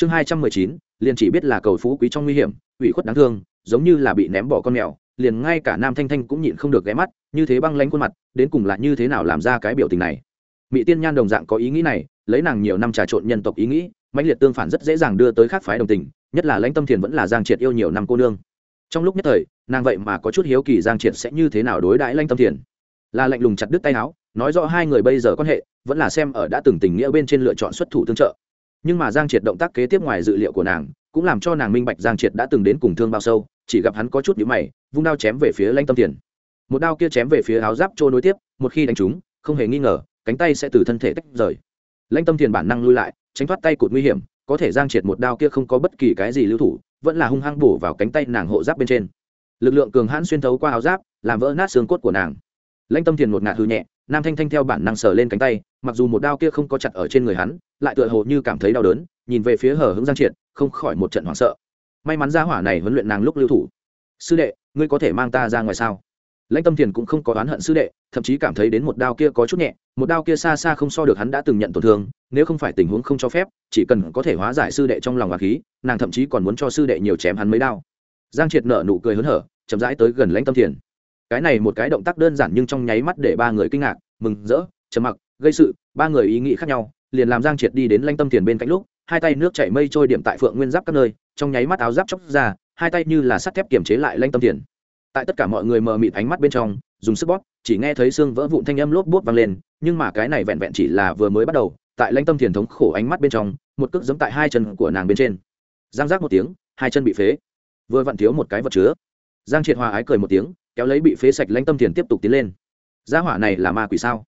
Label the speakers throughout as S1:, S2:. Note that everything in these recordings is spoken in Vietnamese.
S1: chương hai trăm mười chín, liền chỉ biết là cầu phú quý trong nguy hiểm, ủy khuất đáng thương, giống như là bị ném bỏ con mèo, liền ngay cả nam thanh thanh cũng nhịn không được ghé mắt, như thế băng lánh khuôn mặt, đến cùng là như thế nào làm ra cái biểu tình này. Mỹ tiên nhan đồng dạng có ý nghĩ này, lấy nàng nhiều năm trà trộn nhân tộc ý nghĩ, mãnh liệt tương phản rất dễ dàng đưa tới khác phái đồng tình, nhất là lãnh tâm thiền vẫn là giang triệt yêu nhiều năm cô nương. Trong lúc nhất thời, nàng vậy mà có chút hiếu kỳ giang triệt sẽ như thế nào đối đãi lãnh tâm thiền. Là lạnh lùng chặt đứt tay áo, nói rõ hai người bây giờ quan hệ, vẫn là xem ở đã từng tình nghĩa bên trên lựa chọn xuất thủ tương trợ nhưng mà giang triệt động tác kế tiếp ngoài dự liệu của nàng, cũng làm cho nàng minh bạch giang triệt đã từng đến cùng thương bao sâu, chỉ gặp hắn có chút nhữ mày, vung đao chém về phía lanh tâm thiền. Một đao kia chém về phía áo giáp trôi nối tiếp, một khi đánh trúng, không hề nghi ngờ, cánh tay sẽ từ thân thể tách rời. Lanh tâm thiền bản năng lui lại, tránh thoát tay cụt nguy hiểm, có thể giang triệt một đao kia không có bất kỳ cái gì lưu thủ, vẫn là hung hăng bổ vào cánh tay nàng hộ giáp bên trên. Lực lượng cường hãn xuyên thấu qua áo giáp, làm vỡ nát xương cốt của nàng. Lanh tâm thiền một ngạt hư nhẹ nam thanh thanh theo bản năng sờ lên cánh tay, mặc dù một đao kia không có chặt ở trên người hắn, lại tựa hồ như cảm thấy đau đớn, nhìn về phía hở hướng giang triệt, không khỏi một trận hoảng sợ. May mắn ra hỏa này huấn luyện nàng lúc lưu thủ. Sư đệ, ngươi có thể mang ta ra ngoài sao? Lãnh tâm thiền cũng không có oán hận sư đệ, thậm chí cảm thấy đến một đao kia có chút nhẹ, một đao kia xa xa không so được hắn đã từng nhận tổn thương, nếu không phải tình huống không cho phép, chỉ cần có thể hóa giải sư đệ trong lòng và khí, nàng thậm chí còn muốn cho sư đệ nhiều chém hắn mấy đao. Giang triệt nở nụ cười hớn hở, chậm rãi tới gần lãnh tâm thiền cái này một cái động tác đơn giản nhưng trong nháy mắt để ba người kinh ngạc, mừng rỡ, trầm mặc, gây sự, ba người ý nghĩ khác nhau, liền làm giang triệt đi đến Lanh tâm thiền bên cạnh lúc, hai tay nước chảy mây trôi điểm tại phượng nguyên giáp các nơi, trong nháy mắt áo giáp chóc ra, hai tay như là sắt thép kiềm chế lại lanh tâm tiền tại tất cả mọi người mờ mịt ánh mắt bên trong, dùng sức bóp, chỉ nghe thấy xương vỡ vụn thanh âm lốp bút vang lên, nhưng mà cái này vẹn vẹn chỉ là vừa mới bắt đầu, tại lanh tâm thiền thống khổ ánh mắt bên trong, một cước giẫm tại hai chân của nàng bên trên. Giang giác một tiếng, hai chân bị phế. Vừa vặn thiếu một cái vật chứa. Giang triệt hòa ái cười một tiếng kéo lấy bị phế sạch lanh tâm thiền tiếp tục tiến lên. Gia hỏa này là ma quỷ sao?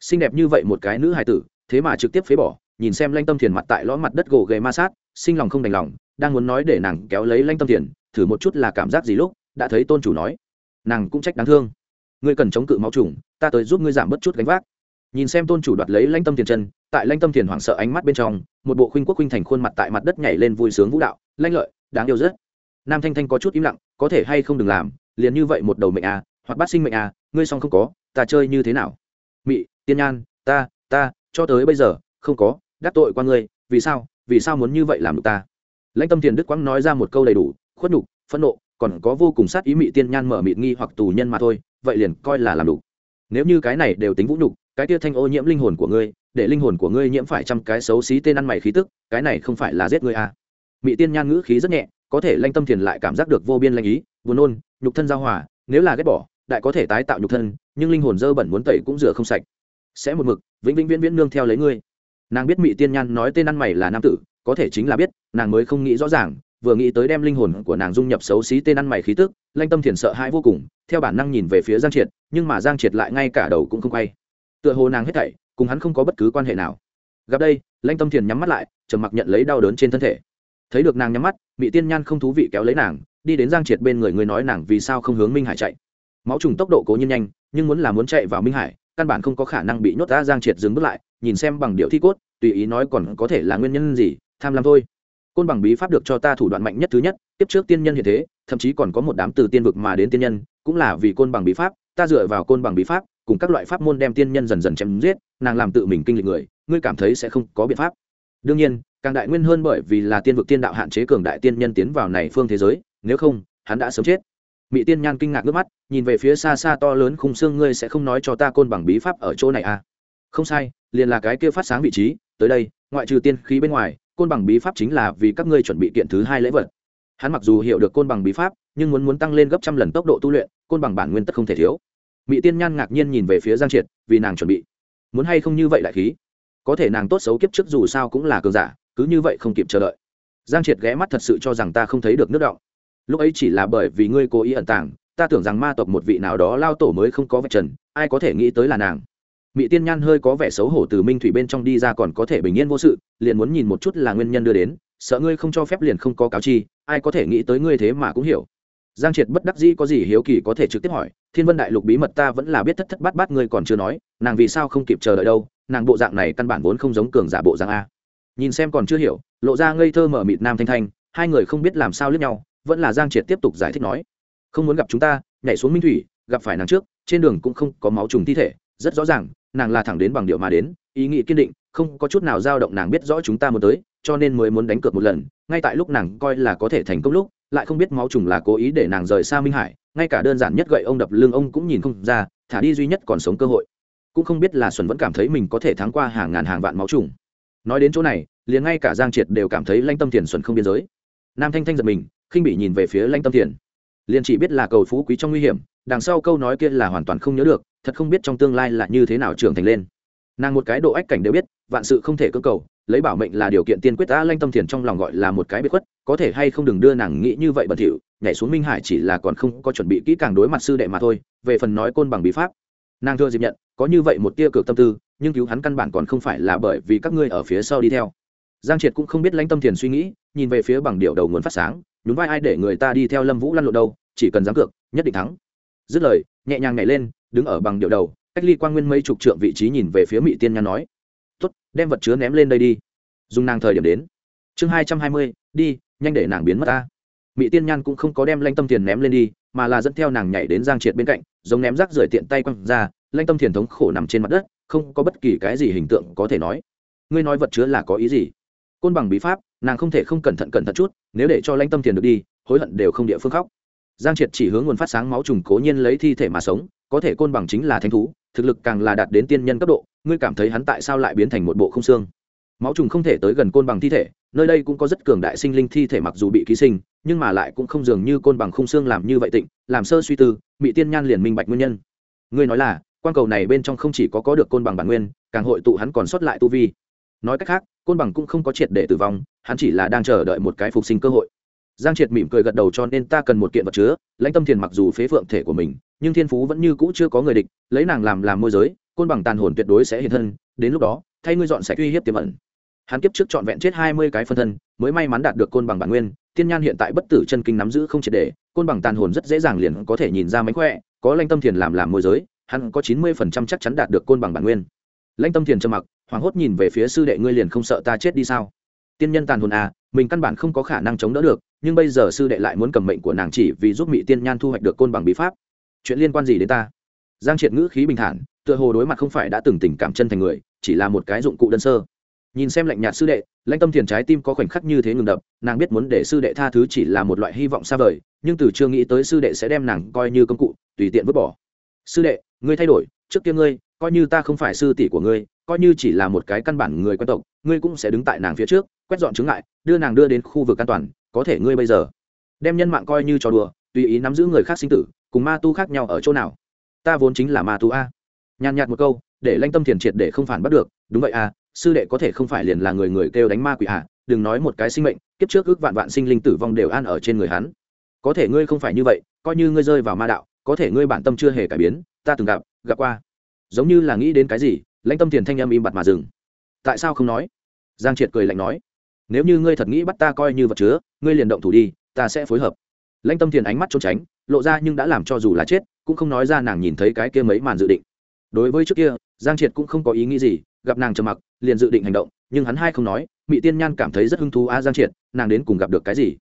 S1: Xinh đẹp như vậy một cái nữ hài tử, thế mà trực tiếp phế bỏ, nhìn xem lanh tâm thiền mặt tại lõm mặt đất gỗ ghề ma sát, sinh lòng không đành lòng, đang muốn nói để nàng kéo lấy lanh tâm thiền, thử một chút là cảm giác gì lúc, đã thấy tôn chủ nói. Nàng cũng trách đáng thương. Ngươi cần chống cự máu trùng, ta tới giúp ngươi giảm bớt chút gánh vác. Nhìn xem tôn chủ đoạt lấy lanh tâm thiền chân, tại lanh tâm thiền hoảng sợ ánh mắt bên trong, một bộ khuynh quốc khuynh thành khuôn mặt tại mặt đất nhảy lên vui sướng vũ đạo, lanh lợi, đáng yêu rất. Nam thanh thanh có chút im lặng, có thể hay không đừng làm liền như vậy một đầu mệnh à hoặc bát sinh mệnh à ngươi xong không có, ta chơi như thế nào? Mị, tiên nhan, ta ta, cho tới bây giờ, không có, đắc tội qua ngươi, vì sao vì sao muốn như vậy làm được ta? Lãnh tâm thiền đức quang nói ra một câu đầy đủ, khuất nhục, phẫn nộ, còn có vô cùng sát ý mị tiên nhan mở mịt nghi hoặc tù nhân mà thôi, vậy liền coi là làm đủ. Nếu như cái này đều tính vũ nhục, cái tia thanh ô nhiễm linh hồn của ngươi, để linh hồn của ngươi nhiễm phải trăm cái xấu xí tên ăn mày khí tức, cái này không phải là giết ngươi à. mị tiên nhan ngữ khí rất nhẹ có thể lanh tâm thiền lại cảm giác được vô biên lanh ý, buồn nôn, nhục thân giao hòa, nếu là ghét bỏ, đại có thể tái tạo nhục thân, nhưng linh hồn dơ bẩn muốn tẩy cũng rửa không sạch. Sẽ một mực, vĩnh vĩnh viễn viễn nương theo lấy ngươi. Nàng biết mị tiên nhan nói tên ăn mày là nam tử, có thể chính là biết, nàng mới không nghĩ rõ ràng, vừa nghĩ tới đem linh hồn của nàng dung nhập xấu xí tên ăn mày khí tức, lanh tâm thiền sợ hãi vô cùng, theo bản năng nhìn về phía giang triệt, nhưng mà giang triệt lại ngay cả đầu cũng không quay. Tựa hồ nàng hết thảy, cùng hắn không có bất cứ quan hệ nào. Gặp đây, lanh tâm thiền nhắm mắt lại, trầm mặc nhận lấy đau đớn trên thân thể. Thấy được nàng nhắm mắt bị tiên nhan không thú vị kéo lấy nàng, đi đến giang triệt bên người người nói nàng vì sao không hướng minh hải chạy. Máu trùng tốc độ cố nhiên nhanh, nhưng muốn là muốn chạy vào minh hải, căn bản không có khả năng bị nhốt ra giang triệt dừng bước lại, nhìn xem bằng điệu thi cốt, tùy ý nói còn có thể là nguyên nhân gì, tham lam thôi. Côn bằng bí pháp được cho ta thủ đoạn mạnh nhất thứ nhất, tiếp trước tiên nhân hiện thế, thậm chí còn có một đám từ tiên vực mà đến tiên nhân, cũng là vì côn bằng bí pháp, ta dựa vào côn bằng bí pháp, cùng các loại pháp môn đem tiên nhân dần dần chém giết, nàng làm tự mình kinh lịch người, ngươi cảm thấy sẽ không có biện pháp. Đương nhiên càng đại nguyên hơn bởi vì là tiên vực tiên đạo hạn chế cường đại tiên nhân tiến vào này phương thế giới, nếu không, hắn đã sớm chết. Mỹ tiên nhan kinh ngạc nước mắt, nhìn về phía xa xa to lớn khung xương, ngươi sẽ không nói cho ta côn bằng bí pháp ở chỗ này à? Không sai, liền là cái kia phát sáng vị trí, tới đây, ngoại trừ tiên khí bên ngoài, côn bằng bí pháp chính là vì các ngươi chuẩn bị kiện thứ hai lễ vật. Hắn mặc dù hiểu được côn bằng bí pháp, nhưng muốn muốn tăng lên gấp trăm lần tốc độ tu luyện, côn bằng bản nguyên tất không thể thiếu. Mỹ tiên nhan ngạc nhiên nhìn về phía giang triệt, vì nàng chuẩn bị. Muốn hay không như vậy đại khí? Có thể nàng tốt xấu kiếp trước dù sao cũng là cường giả cứ như vậy không kịp chờ đợi. Giang triệt ghé mắt thật sự cho rằng ta không thấy được nước động. Lúc ấy chỉ là bởi vì ngươi cố ý ẩn tàng, ta tưởng rằng ma tộc một vị nào đó lao tổ mới không có vạch trần, ai có thể nghĩ tới là nàng. Mỹ tiên nhan hơi có vẻ xấu hổ từ minh thủy bên trong đi ra còn có thể bình yên vô sự, liền muốn nhìn một chút là nguyên nhân đưa đến, sợ ngươi không cho phép liền không có cáo chi, ai có thể nghĩ tới ngươi thế mà cũng hiểu. Giang triệt bất đắc dĩ có gì hiếu kỳ có thể trực tiếp hỏi, thiên vân đại lục bí mật ta vẫn là biết thất thất bát bát ngươi còn chưa nói, nàng vì sao không kịp chờ đợi đâu, nàng bộ dạng này căn bản vốn không giống cường giả bộ dạng a nhìn xem còn chưa hiểu, lộ ra ngây thơ mở mịt nam thanh thanh, hai người không biết làm sao lướt nhau, vẫn là giang triệt tiếp tục giải thích nói, không muốn gặp chúng ta, nhảy xuống minh thủy, gặp phải nàng trước, trên đường cũng không có máu trùng thi thể, rất rõ ràng, nàng là thẳng đến bằng điệu mà đến, ý nghĩ kiên định, không có chút nào dao động nàng biết rõ chúng ta muốn tới, cho nên mới muốn đánh cược một lần, ngay tại lúc nàng coi là có thể thành công lúc, lại không biết máu trùng là cố ý để nàng rời xa minh hải, ngay cả đơn giản nhất gậy ông đập lưng ông cũng nhìn không ra, thả đi duy nhất còn sống cơ hội. Cũng không biết là xuân vẫn cảm thấy mình có thể thắng qua hàng ngàn hàng vạn máu trùng nói đến chỗ này, liền ngay cả giang triệt đều cảm thấy lanh tâm thiền xuân không biên giới. Nam thanh thanh giật mình, khinh bị nhìn về phía lanh tâm thiền. Liền chỉ biết là cầu phú quý trong nguy hiểm, đằng sau câu nói kia là hoàn toàn không nhớ được, thật không biết trong tương lai là như thế nào trưởng thành lên. Nàng một cái độ ách cảnh đều biết, vạn sự không thể cơ cầu, lấy bảo mệnh là điều kiện tiên quyết ta lanh tâm thiền trong lòng gọi là một cái biệt khuất, có thể hay không đừng đưa nàng nghĩ như vậy bẩn thỉu, nhảy xuống minh hải chỉ là còn không có chuẩn bị kỹ càng đối mặt sư đệ mà thôi, về phần nói côn bằng bí pháp. Nàng thưa dịp nhận, có như vậy một tia cực tâm tư nhưng cứu hắn căn bản còn không phải là bởi vì các ngươi ở phía sau đi theo. Giang triệt cũng không biết lãnh tâm thiền suy nghĩ, nhìn về phía bằng điệu đầu nguồn phát sáng, nhún vai ai để người ta đi theo lâm vũ lăn lộn đâu, chỉ cần dám cược, nhất định thắng. Dứt lời, nhẹ nhàng nhảy lên, đứng ở bằng điệu đầu, cách ly quan nguyên mấy chục trượng vị trí nhìn về phía mỹ tiên nhan nói, tốt, đem vật chứa ném lên đây đi. Dùng nàng thời điểm đến. Chương hai trăm hai mươi, đi, nhanh để nàng biến mất ta. Mỹ tiên nhan cũng không có đem lanh tâm tiền ném lên đi, mà là dẫn theo nàng nhảy đến giang triệt bên cạnh, giống ném rác rời tiện tay quăng ra lanh tâm thiền thống khổ nằm trên mặt đất không có bất kỳ cái gì hình tượng có thể nói. Ngươi nói vật chứa là có ý gì? Côn bằng bí pháp, nàng không thể không cẩn thận cẩn thận chút, nếu để cho lanh tâm thiền được đi, hối hận đều không địa phương khóc. Giang triệt chỉ hướng nguồn phát sáng máu trùng cố nhiên lấy thi thể mà sống, có thể côn bằng chính là thánh thú, thực lực càng là đạt đến tiên nhân cấp độ, ngươi cảm thấy hắn tại sao lại biến thành một bộ không xương? Máu trùng không thể tới gần côn bằng thi thể, nơi đây cũng có rất cường đại sinh linh thi thể mặc dù bị ký sinh, nhưng mà lại cũng không dường như côn bằng khung xương làm như vậy tịnh, làm sơ suy tư bị tiên nhan liền minh bạch nguyên nhân. Ngươi nói là quan cầu này bên trong không chỉ có có được côn bằng bản nguyên, càng hội tụ hắn còn sót lại tu vi. Nói cách khác, côn bằng cũng không có triệt để tử vong, hắn chỉ là đang chờ đợi một cái phục sinh cơ hội. Giang triệt mỉm cười gật đầu cho nên ta cần một kiện vật chứa, lãnh tâm thiền mặc dù phế phượng thể của mình, nhưng thiên phú vẫn như cũ chưa có người địch, lấy nàng làm làm môi giới, côn bằng tàn hồn tuyệt đối sẽ hiện thân, đến lúc đó, thay ngươi dọn sạch uy hiếp tiềm ẩn. Hắn kiếp trước trọn vẹn chết hai mươi cái phân thân, mới may mắn đạt được côn bằng bản nguyên, tiên nhan hiện tại bất tử chân kinh nắm giữ không triệt để, côn bằng tàn hồn rất dễ dàng liền có thể nhìn ra mánh khỏe, có lanh tâm thiền làm làm môi giới hắn có chín mươi phần trăm chắc chắn đạt được côn bằng bản nguyên. Lãnh tâm thiền trầm mặc, hoảng hốt nhìn về phía sư đệ ngươi liền không sợ ta chết đi sao? Tiên nhân tàn hồn à mình căn bản không có khả năng chống đỡ được, nhưng bây giờ sư đệ lại muốn cầm mệnh của nàng chỉ vì giúp mỹ tiên nhan thu hoạch được côn bằng bí pháp. Chuyện liên quan gì đến ta? Giang triệt ngữ khí bình thản, tựa hồ đối mặt không phải đã từng tình cảm chân thành người, chỉ là một cái dụng cụ đơn sơ. Nhìn xem lạnh nhạt sư đệ, lãnh tâm thiền trái tim có khoảnh khắc như thế ngừng đập, nàng biết muốn để sư đệ tha thứ chỉ là một loại hy vọng xa vời, nhưng từ chưa nghĩ tới sư đệ sẽ đem nàng coi như công cụ, tùy tiện vứt bỏ. Sư đệ ngươi thay đổi, trước kia ngươi, coi như ta không phải sư tỷ của ngươi, coi như chỉ là một cái căn bản người quan tộc, ngươi cũng sẽ đứng tại nàng phía trước, quét dọn chứng ngại, đưa nàng đưa đến khu vực an toàn, có thể ngươi bây giờ đem nhân mạng coi như trò đùa, tùy ý nắm giữ người khác sinh tử, cùng ma tu khác nhau ở chỗ nào? Ta vốn chính là ma tu a. Nhàn nhạt một câu, để lanh tâm thiền triệt để không phản bắt được, đúng vậy a, sư đệ có thể không phải liền là người người kêu đánh ma quỷ à đừng nói một cái sinh mệnh, kiếp trước ước vạn vạn sinh linh tử vong đều an ở trên người hắn. Có thể ngươi không phải như vậy, coi như ngươi rơi vào ma đạo, có thể ngươi bản tâm chưa hề cải biến ta từng gặp gặp qua. Giống như là nghĩ đến cái gì, lãnh tâm thiền thanh âm im bặt mà dừng. Tại sao không nói? Giang triệt cười lạnh nói. Nếu như ngươi thật nghĩ bắt ta coi như vật chứa, ngươi liền động thủ đi, ta sẽ phối hợp. Lãnh tâm thiền ánh mắt trốn tránh, lộ ra nhưng đã làm cho dù là chết, cũng không nói ra nàng nhìn thấy cái kia mấy màn dự định. Đối với trước kia, giang triệt cũng không có ý nghĩ gì, gặp nàng trầm mặc, liền dự định hành động, nhưng hắn hai không nói mỹ tiên nhan cảm thấy rất hứng thú a giang triệt, nàng đến cùng gặp được cái gì?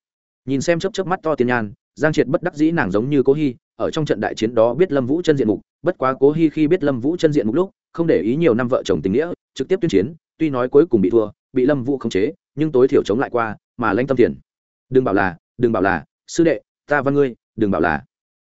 S1: Nhìn xem chấp chấp mắt to tiên nhan, giang triệt bất đắc dĩ nàng giống như cố hy ở trong trận đại chiến đó biết lâm vũ chân diện mục, bất quá cố hy khi biết lâm vũ chân diện mục lúc, không để ý nhiều năm vợ chồng tình nghĩa, trực tiếp tuyên chiến, tuy nói cuối cùng bị thua, bị lâm vũ khống chế, nhưng tối thiểu chống lại qua, mà lãnh tâm thiền. Đừng bảo là, đừng bảo là, sư đệ, ta văn ngươi, đừng bảo là.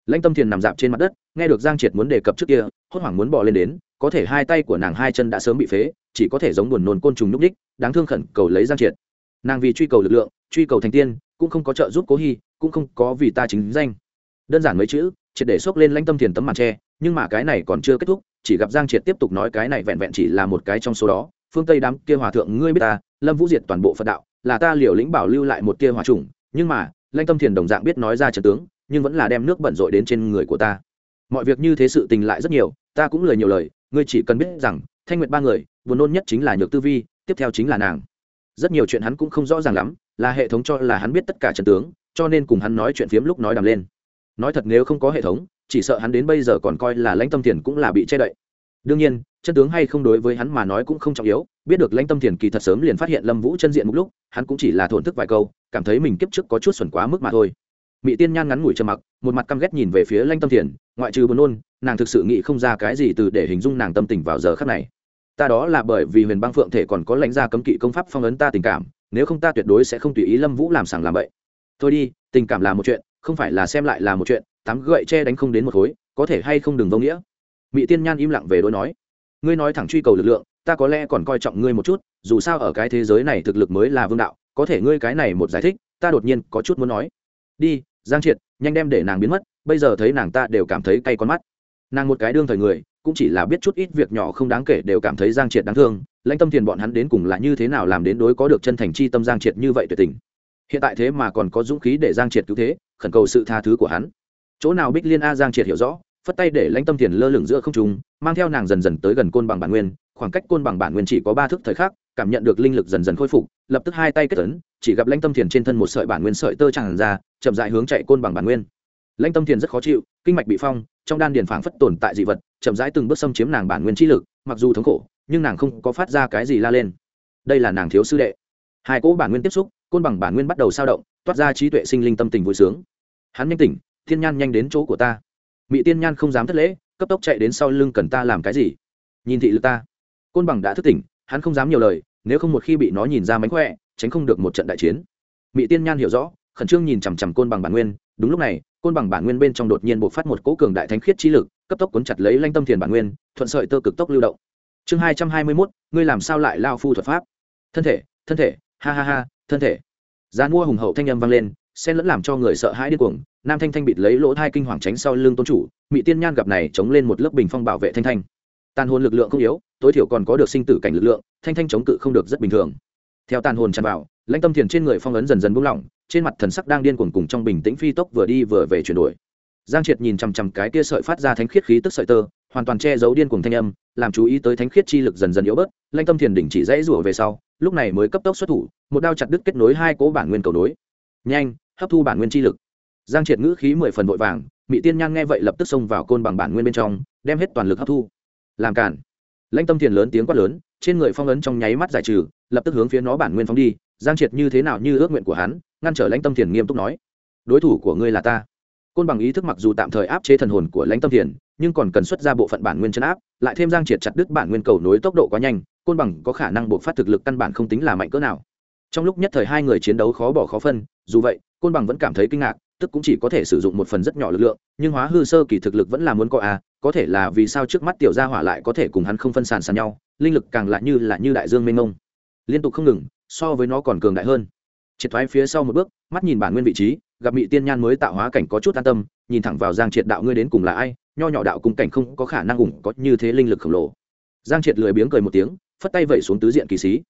S1: Lãnh tâm thiền nằm dạp trên mặt đất, nghe được giang triệt muốn đề cập trước kia, hốt hoảng muốn bỏ lên đến, có thể hai tay của nàng hai chân đã sớm bị phế, chỉ có thể giống buồn nôn côn trùng nhúc đích đáng thương khẩn cầu lấy giang triệt. Nàng vì truy cầu lực lượng, truy cầu thành tiên, cũng không có trợ giúp cố hy cũng không có vì ta chính danh. Đơn giản mấy chữ triệt để xốc lên lãnh tâm thiền tấm màn tre, nhưng mà cái này còn chưa kết thúc, chỉ gặp giang triệt tiếp tục nói cái này vẹn vẹn chỉ là một cái trong số đó, phương tây đám kia hòa thượng, ngươi biết ta, lâm vũ diệt toàn bộ phật đạo, là ta liều lĩnh bảo lưu lại một tia hòa trùng, nhưng mà, lãnh tâm thiền đồng dạng biết nói ra trận tướng, nhưng vẫn là đem nước bẩn rội đến trên người của ta. Mọi việc như thế sự tình lại rất nhiều, ta cũng lời nhiều lời, ngươi chỉ cần biết rằng, thanh nguyệt ba người, buồn nôn nhất chính là nhược tư vi, tiếp theo chính là nàng. Rất nhiều chuyện hắn cũng không rõ ràng lắm, là hệ thống cho là hắn biết tất cả trận tướng, cho nên cùng hắn nói chuyện phiếm lúc nói đằng lên nói thật nếu không có hệ thống, chỉ sợ hắn đến bây giờ còn coi là lãnh tâm thiền cũng là bị che đậy. Đương nhiên, chân tướng hay không đối với hắn mà nói cũng không trọng yếu, biết được lãnh tâm thiền kỳ thật sớm liền phát hiện lâm vũ chân diện một lúc, hắn cũng chỉ là thổn thức vài câu, cảm thấy mình kiếp trước có chút xuẩn quá mức mà thôi. Mỹ tiên nhan ngắn ngủi trầm mặc, một mặt căm ghét nhìn về phía lãnh tâm thiền, ngoại trừ buồn nôn, nàng thực sự nghĩ không ra cái gì từ để hình dung nàng tâm tình vào giờ khắc này. Ta đó là bởi vì huyền băng phượng thể còn có lãnh gia cấm kỵ công pháp phong ấn ta tình cảm, nếu không ta tuyệt đối sẽ không tùy ý lâm vũ làm sàng làm vậy thôi đi, tình cảm là một chuyện không phải là xem lại là một chuyện, tám gậy che đánh không đến một khối, có thể hay không đừng vô nghĩa. Mỹ tiên nhan im lặng về đối nói, ngươi nói thẳng truy cầu lực lượng, ta có lẽ còn coi trọng ngươi một chút, dù sao ở cái thế giới này thực lực mới là vương đạo, có thể ngươi cái này một giải thích, ta đột nhiên có chút muốn nói. Đi, giang triệt, nhanh đem để nàng biến mất, bây giờ thấy nàng ta đều cảm thấy cay con mắt. Nàng một cái đương thời người, cũng chỉ là biết chút ít việc nhỏ không đáng kể đều cảm thấy giang triệt đáng thương, lãnh tâm tiền bọn hắn đến cùng là như thế nào làm đến đối có được chân thành chi tâm giang triệt như vậy tuyệt tình. Hiện tại thế mà còn có dũng khí để giang triệt cứu thế khẩn cầu sự tha thứ của hắn. Chỗ nào bích liên a giang triệt hiểu rõ, phất tay để lãnh tâm thiền lơ lửng giữa không trung, mang theo nàng dần dần tới gần côn bằng bản nguyên. Khoảng cách côn bằng bản nguyên chỉ có ba thước thời khắc, cảm nhận được linh lực dần dần khôi phục, lập tức hai tay kết tấn chỉ gặp lãnh tâm thiền trên thân một sợi bản nguyên sợi tơ tràn ra, chậm dại hướng chạy côn bằng bản nguyên. Lãnh tâm thiền rất khó chịu, kinh mạch bị phong, trong đan điền phảng phất tồn tại dị vật, chậm rãi từng bước xâm chiếm nàng bản nguyên trí lực, mặc dù thống khổ, nhưng nàng không có phát ra cái gì la lên. Đây là nàng thiếu sư đệ. Hai cỗ bản nguyên tiếp xúc, côn bằng bản nguyên bắt đầu sao động toát ra trí tuệ sinh linh tâm tình vui sướng. Hắn nhanh tỉnh, thiên nhan nhanh đến chỗ của ta. Mỹ tiên nhan không dám thất lễ, cấp tốc chạy đến sau lưng cần ta làm cái gì? Nhìn thị lực ta. Côn bằng đã thức tỉnh, hắn không dám nhiều lời, nếu không một khi bị nó nhìn ra mánh khỏe, tránh không được một trận đại chiến. Mỹ tiên nhan hiểu rõ, khẩn trương nhìn chằm chằm côn bằng bản nguyên. Đúng lúc này, côn bằng bản nguyên bên trong đột nhiên bộc phát một cỗ cường đại thánh khiết chi lực, cấp tốc cuốn chặt lấy lanh tâm thiền bản nguyên, thuận sợi tơ cực tốc lưu động. Chương hai trăm hai mươi mốt, ngươi làm sao lại lao phu thuật pháp? Thân thể thân thể, ha ha ha, thân thể gian mua hùng hậu thanh âm vang lên, xen lẫn làm cho người sợ hãi điên cuồng, nam thanh thanh bịt lấy lỗ thai kinh hoàng tránh sau lưng tôn chủ mỹ tiên nhan gặp này chống lên một lớp bình phong bảo vệ thanh thanh. Tàn hồn lực lượng không yếu, tối thiểu còn có được sinh tử cảnh lực lượng, thanh thanh chống cự không được rất bình thường. Theo tàn hồn tràn vào, lãnh tâm thiền trên người phong ấn dần dần buông lỏng, trên mặt thần sắc đang điên cuồng cùng trong bình tĩnh phi tốc vừa đi vừa về chuyển đổi. Giang triệt nhìn chằm chằm cái kia sợi phát ra thánh khiết khí tức sợi tơ, hoàn toàn che giấu điên cuồng thanh âm, làm chú ý tới thánh khiết chi lực dần dần yếu bớt, lãnh tâm thiền đỉnh chỉ dãy rủa về sau lúc này mới cấp tốc xuất thủ, một đao chặt đứt kết nối hai cố bản nguyên cầu nối. Nhanh, hấp thu bản nguyên chi lực. Giang triệt ngữ khí mười phần vội vàng mỹ tiên nhan nghe vậy lập tức xông vào côn bằng bản nguyên bên trong, đem hết toàn lực hấp thu. Làm cản. Lãnh tâm thiền lớn tiếng quát lớn, trên người phong ấn trong nháy mắt giải trừ, lập tức hướng phía nó bản nguyên phóng đi. Giang triệt như thế nào như ước nguyện của hắn, ngăn trở lãnh tâm thiền nghiêm túc nói, đối thủ của ngươi là ta. Côn bằng ý thức mặc dù tạm thời áp chế thần hồn của lãnh tâm thiền, nhưng còn cần xuất ra bộ phận bản nguyên chân áp, lại thêm giang triệt chặt đứt bản nguyên cầu nối tốc độ quá nhanh côn bằng có khả năng buộc phát thực lực căn bản không tính là mạnh cỡ nào. Trong lúc nhất thời hai người chiến đấu khó bỏ khó phân dù vậy côn bằng vẫn cảm thấy kinh ngạc tức cũng chỉ có thể sử dụng một phần rất nhỏ lực lượng nhưng hóa hư sơ kỳ thực lực vẫn là muốn có a à, có thể là vì sao trước mắt tiểu gia hỏa lại có thể cùng hắn không phân sàn sàn nhau linh lực càng lại như là như đại dương mênh mông. Liên tục không ngừng so với nó còn cường đại hơn. Triệt thoái phía sau một bước mắt nhìn bản nguyên vị trí gặp mỹ tiên nhan mới tạo hóa cảnh có chút an tâm nhìn thẳng vào giang triệt đạo ngươi đến cùng là ai nho nhỏ đạo cùng cảnh không có khả năng ủng có như thế linh lực khổng lồ. Giang triệt lười biếng cười một tiếng phất tay vẩy xuống tứ diện kỳ sĩ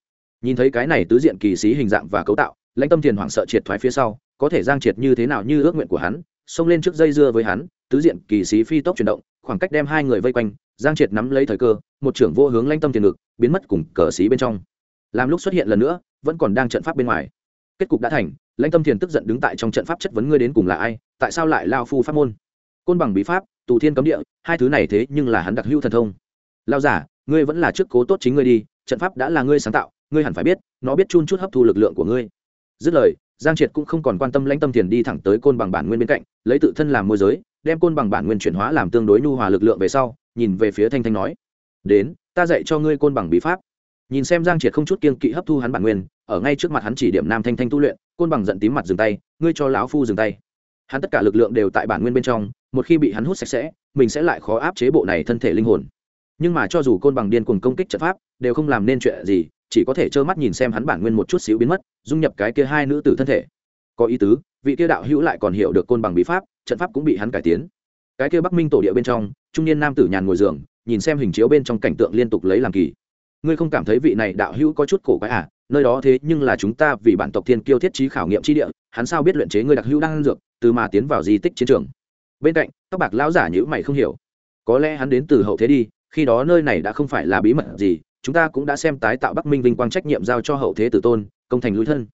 S1: nhìn thấy cái này tứ diện kỳ sĩ hình dạng và cấu tạo, lãnh tâm thiền hoảng sợ triệt thoái phía sau, có thể giang triệt như thế nào như ước nguyện của hắn, xông lên trước dây dưa với hắn, tứ diện kỳ sĩ phi tốc chuyển động, khoảng cách đem hai người vây quanh, giang triệt nắm lấy thời cơ, một trưởng vô hướng lãnh tâm thiền ngực, biến mất cùng cờ xí bên trong. Làm lúc xuất hiện lần nữa, vẫn còn đang trận pháp bên ngoài. Kết cục đã thành, lãnh tâm thiền tức giận đứng tại trong trận pháp chất vấn ngươi đến cùng là ai, tại sao lại lao phu pháp môn? Côn bằng bí pháp, tù thiên cấm địa, hai thứ này thế nhưng là hắn đặc hữu thần thông. Lao giả ngươi vẫn là trước cố tốt chính ngươi đi, trận pháp đã là ngươi sáng tạo, ngươi hẳn phải biết, nó biết chun chút hấp thu lực lượng của ngươi. Dứt lời, giang triệt cũng không còn quan tâm lãnh tâm thiền đi thẳng tới côn bằng bản nguyên bên cạnh, lấy tự thân làm môi giới, đem côn bằng bản nguyên chuyển hóa làm tương đối nhu hòa lực lượng về sau, nhìn về phía thanh thanh nói, đến, ta dạy cho ngươi côn bằng bí pháp. Nhìn xem giang triệt không chút kiên kỵ hấp thu hắn bản nguyên, ở ngay trước mặt hắn chỉ điểm nam thanh thanh tu luyện, côn bằng giận tím mặt dừng tay, ngươi cho lão phu dừng tay. Hắn tất cả lực lượng đều tại bản nguyên bên trong, một khi bị hắn hút sạch sẽ, mình sẽ lại khó áp chế bộ này thân thể linh hồn nhưng mà cho dù côn bằng điên cuồng công kích trận pháp, đều không làm nên chuyện gì, chỉ có thể trơ mắt nhìn xem hắn bản nguyên một chút xíu biến mất, dung nhập cái kia hai nữ tử thân thể. Có ý tứ, vị kia đạo hữu lại còn hiểu được côn bằng bí pháp, trận pháp cũng bị hắn cải tiến. Cái kia bắc minh tổ địa bên trong, trung niên nam tử nhàn ngồi giường, nhìn xem hình chiếu bên trong cảnh tượng liên tục lấy làm kỳ. Ngươi không cảm thấy vị này đạo hữu có chút cổ quái à? Nơi đó thế nhưng là chúng ta vì bản tộc thiên kiêu thiết trí khảo nghiệm chi địa, hắn sao biết luyện chế ngươi đặc hữu đang dược, từ mà tiến vào di tích chiến trường? Bên cạnh, tóc bạc lão giả nhữ mày không hiểu. Có lẽ hắn đến từ hậu thế đi khi đó nơi này đã không phải là bí mật gì, chúng ta cũng đã xem tái tạo bắc minh vinh quang trách nhiệm giao cho hậu thế tử tôn, công thành lũi thân.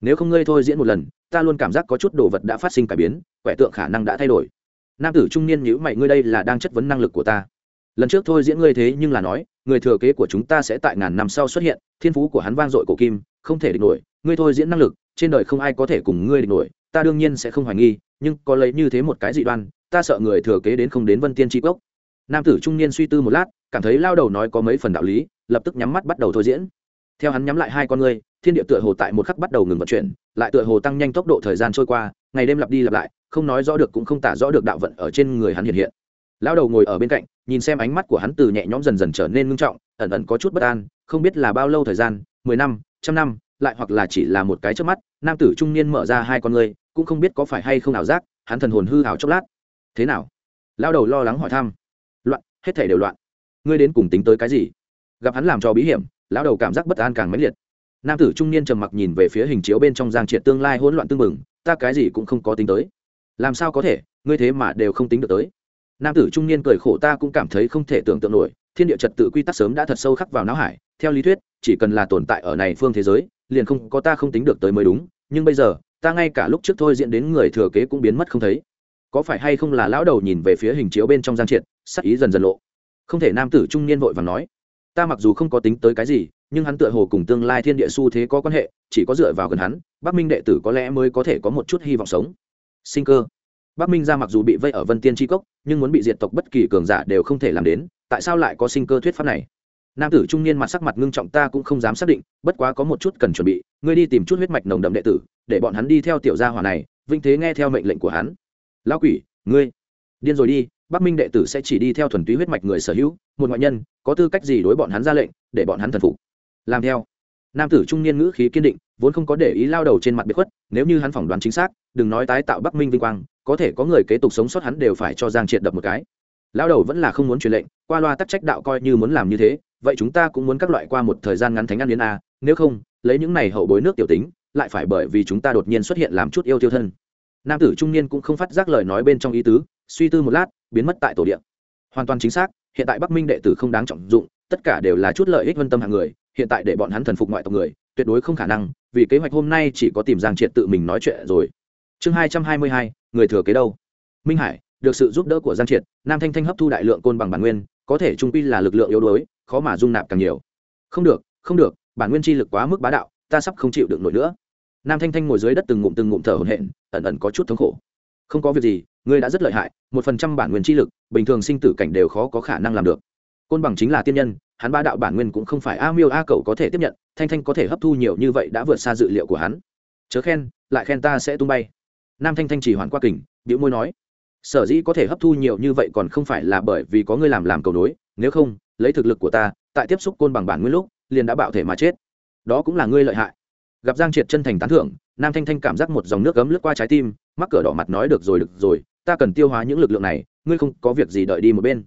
S1: Nếu không ngươi thôi diễn một lần, ta luôn cảm giác có chút đồ vật đã phát sinh cải biến, quẻ tượng khả năng đã thay đổi. Nam tử trung niên nhữ mày, ngươi đây là đang chất vấn năng lực của ta. Lần trước thôi diễn ngươi thế nhưng là nói, người thừa kế của chúng ta sẽ tại ngàn năm sau xuất hiện, thiên phú của hắn vang dội cổ kim, không thể địch nổi. Ngươi thôi diễn năng lực, trên đời không ai có thể cùng ngươi địch nổi, ta đương nhiên sẽ không hoài nghi, nhưng có lấy như thế một cái dị đoan, ta sợ người thừa kế đến không đến vân tiên tri cốc nam tử trung niên suy tư một lát, cảm thấy lao đầu nói có mấy phần đạo lý, lập tức nhắm mắt bắt đầu thôi diễn. Theo hắn nhắm lại hai con ngươi, thiên địa tựa hồ tại một khắc bắt đầu ngừng vận chuyển, lại tựa hồ tăng nhanh tốc độ thời gian trôi qua, ngày đêm lặp đi lặp lại, không nói rõ được cũng không tả rõ được đạo vận ở trên người hắn hiện hiện. Lao đầu ngồi ở bên cạnh, nhìn xem ánh mắt của hắn từ nhẹ nhõm dần dần trở nên ngưng trọng, ẩn ẩn có chút bất an, không biết là bao lâu thời gian, mười năm, trăm năm, lại hoặc là chỉ là một cái trước mắt, nam tử trung niên mở ra hai con ngươi, cũng không biết có phải hay không ảo giác, hắn thần hồn hư ảo chốc lát. Thế nào? Lao đầu lo lắng hỏi thăm hết thể đều loạn. Ngươi đến cùng tính tới cái gì? Gặp hắn làm cho bí hiểm, lão đầu cảm giác bất an càng mãnh liệt. Nam tử trung niên trầm mặc nhìn về phía hình chiếu bên trong giang triệt tương lai hỗn loạn tương mừng ta cái gì cũng không có tính tới. Làm sao có thể, ngươi thế mà đều không tính được tới. Nam tử trung niên cười khổ ta cũng cảm thấy không thể tưởng tượng nổi, thiên địa trật tự quy tắc sớm đã thật sâu khắc vào não hải, theo lý thuyết, chỉ cần là tồn tại ở này phương thế giới, liền không có ta không tính được tới mới đúng, nhưng bây giờ, ta ngay cả lúc trước thôi diễn đến người thừa kế cũng biến mất không thấy có phải hay không là lão đầu nhìn về phía hình chiếu bên trong giang triệt, sắc ý dần dần lộ. Không thể nam tử trung niên vội và nói, ta mặc dù không có tính tới cái gì, nhưng hắn tựa hồ cùng tương lai thiên địa xu thế có quan hệ, chỉ có dựa vào gần hắn, bắc minh đệ tử có lẽ mới có thể có một chút hy vọng sống. Sinh cơ. Bắc minh ra mặc dù bị vây ở vân tiên tri cốc, nhưng muốn bị diệt tộc bất kỳ cường giả đều không thể làm đến, tại sao lại có sinh cơ thuyết pháp này? Nam tử trung niên mặt sắc mặt ngưng trọng ta cũng không dám xác định, bất quá có một chút cần chuẩn bị, ngươi đi tìm chút huyết mạch nồng đậm đệ tử, để bọn hắn đi theo tiểu gia hỏa này, vinh thế nghe theo mệnh lệnh của hắn lão quỷ, ngươi. Điên rồi đi, bắc minh đệ tử sẽ chỉ đi theo thuần túy huyết mạch người sở hữu, một ngoại nhân, có tư cách gì đối bọn hắn ra lệnh, để bọn hắn thần phục? Làm theo. Nam tử trung niên ngữ khí kiên định, vốn không có để ý lao đầu trên mặt biệt khuất, nếu như hắn phỏng đoán chính xác, đừng nói tái tạo bắc minh vinh quang, có thể có người kế tục sống sót hắn đều phải cho giang triệt đập một cái. Lao đầu vẫn là không muốn truyền lệnh, qua loa tắc trách đạo coi như muốn làm như thế, vậy chúng ta cũng muốn các loại qua một thời gian ngắn thánh ăn đến a, nếu không, lấy những này hậu bối nước tiểu tính, lại phải bởi vì chúng ta đột nhiên xuất hiện làm chút yêu tiêu thân nam tử trung niên cũng không phát giác lời nói bên trong ý tứ, suy tư một lát, biến mất tại tổ điện hoàn toàn chính xác, hiện tại bắc minh đệ tử không đáng trọng dụng, tất cả đều là chút lợi ích vân tâm hạng người, hiện tại để bọn hắn thần phục ngoại tộc người, tuyệt đối không khả năng, vì kế hoạch hôm nay chỉ có tìm giang triệt tự mình nói chuyện rồi. Chương hai trăm hai mươi hai, người thừa kế đâu? Minh hải, được sự giúp đỡ của giang triệt, nam thanh thanh hấp thu đại lượng côn bằng bản nguyên, có thể trung pi là lực lượng yếu đuối, khó mà dung nạp càng nhiều. Không được không được, bản nguyên chi lực quá mức bá đạo, ta sắp không chịu được nổi nữa nam thanh thanh ngồi dưới đất từng ngụm từng ngụm thở hổn hển, ẩn ẩn có chút thống khổ. Không có việc gì, ngươi đã rất lợi hại, một phần trăm bản nguyên chi lực, bình thường sinh tử cảnh đều khó có khả năng làm được. Côn bằng chính là tiên nhân, hắn ba đạo bản nguyên cũng không phải a miêu a cậu có thể tiếp nhận, thanh thanh có thể hấp thu nhiều như vậy đã vượt xa dự liệu của hắn. Chớ khen, lại khen ta sẽ tung bay. Nam thanh thanh chỉ hoàn qua kình biểu môi nói, sở dĩ có thể hấp thu nhiều như vậy còn không phải là bởi vì có ngươi làm làm cầu nối, nếu không, lấy thực lực của ta, tại tiếp xúc côn bằng bản nguyên lúc, liền đã bạo thể mà chết. Đó cũng là ngươi lợi hại gặp giang triệt chân thành tán thưởng, nam thanh thanh cảm giác một dòng nước gấm lướt qua trái tim, mắc cửa đỏ mặt nói được rồi được rồi, ta cần tiêu hóa những lực lượng này, ngươi không có việc gì đợi đi một bên.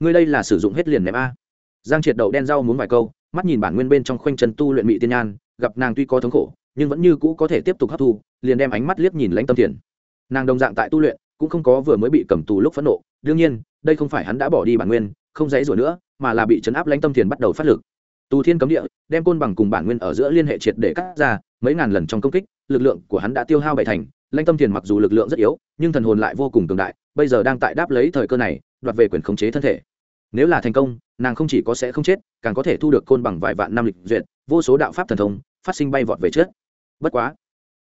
S1: Ngươi đây là sử dụng hết liền ném a. Giang triệt đậu đen rau muốn vài câu, mắt nhìn bản nguyên bên trong khoanh chân tu luyện mỹ tiên nhan, gặp nàng tuy có thống khổ, nhưng vẫn như cũ có thể tiếp tục hấp thu, liền đem ánh mắt liếc nhìn lãnh tâm thiền. Nàng đồng dạng tại tu luyện, cũng không có vừa mới bị cầm tù lúc phẫn nộ, đương nhiên, đây không phải hắn đã bỏ đi bản nguyên, không dãy rủa nữa, mà là bị chấn áp lãnh tâm thiền bắt đầu phát lực tù thiên cấm địa, đem côn bằng cùng bản nguyên ở giữa liên hệ triệt để cắt ra, mấy ngàn lần trong công kích, lực lượng của hắn đã tiêu hao bảy thành Lanh tâm thiền mặc dù lực lượng rất yếu, nhưng thần hồn lại vô cùng cường đại, bây giờ đang tại đáp lấy thời cơ này, đoạt về quyền khống chế thân thể. Nếu là thành công, nàng không chỉ có sẽ không chết, càng có thể thu được côn bằng vài vạn năm lịch duyệt, vô số đạo pháp thần thông, phát sinh bay vọt về trước. Bất quá,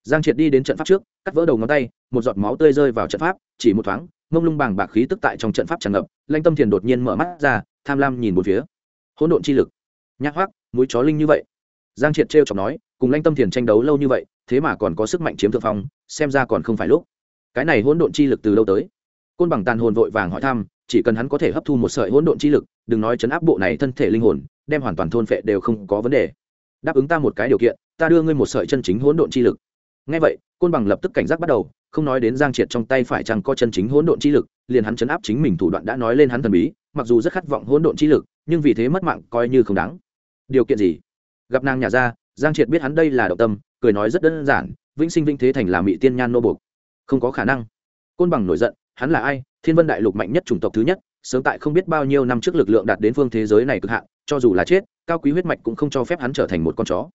S1: giang triệt đi đến trận pháp trước, cắt vỡ đầu ngón tay, một giọt máu tươi rơi vào trận pháp, chỉ một thoáng, mông lung bàng bạc khí tức tại trong trận pháp tràn ngập lanh tâm thiền đột nhiên mở mắt ra, tham lam nhìn một phía. Hỗn độn chi lực nhắc hoác mũi chó linh như vậy. Giang triệt trêu chọc nói, cùng lanh tâm thiền tranh đấu lâu như vậy, thế mà còn có sức mạnh chiếm thượng phong, xem ra còn không phải lúc. Cái này hỗn độn chi lực từ đâu tới? Côn bằng tàn hồn vội vàng hỏi thăm, chỉ cần hắn có thể hấp thu một sợi hỗn độn chi lực, đừng nói chấn áp bộ này thân thể linh hồn, đem hoàn toàn thôn phệ đều không có vấn đề. Đáp ứng ta một cái điều kiện, ta đưa ngươi một sợi chân chính hỗn độn chi lực. Ngay vậy, côn bằng lập tức cảnh giác bắt đầu, không nói đến giang triệt trong tay phải chăng có chân chính hỗn độn chi lực, liền hắn chấn áp chính mình thủ đoạn đã nói lên hắn thần bí, mặc dù rất khát vọng hỗn độn chi lực, nhưng vì thế mất mạng coi như không đáng điều kiện gì? Gặp nàng nhà ra, giang triệt biết hắn đây là động tâm, cười nói rất đơn giản, vĩnh sinh vĩnh thế thành là mỹ tiên nhan nô buộc. Không có khả năng. Côn bằng nổi giận, hắn là ai? Thiên vân đại lục mạnh nhất chủng tộc thứ nhất, sớm tại không biết bao nhiêu năm trước lực lượng đạt đến phương thế giới này cực hạn, cho dù là chết, cao quý huyết mạch cũng không cho phép hắn trở thành một con chó.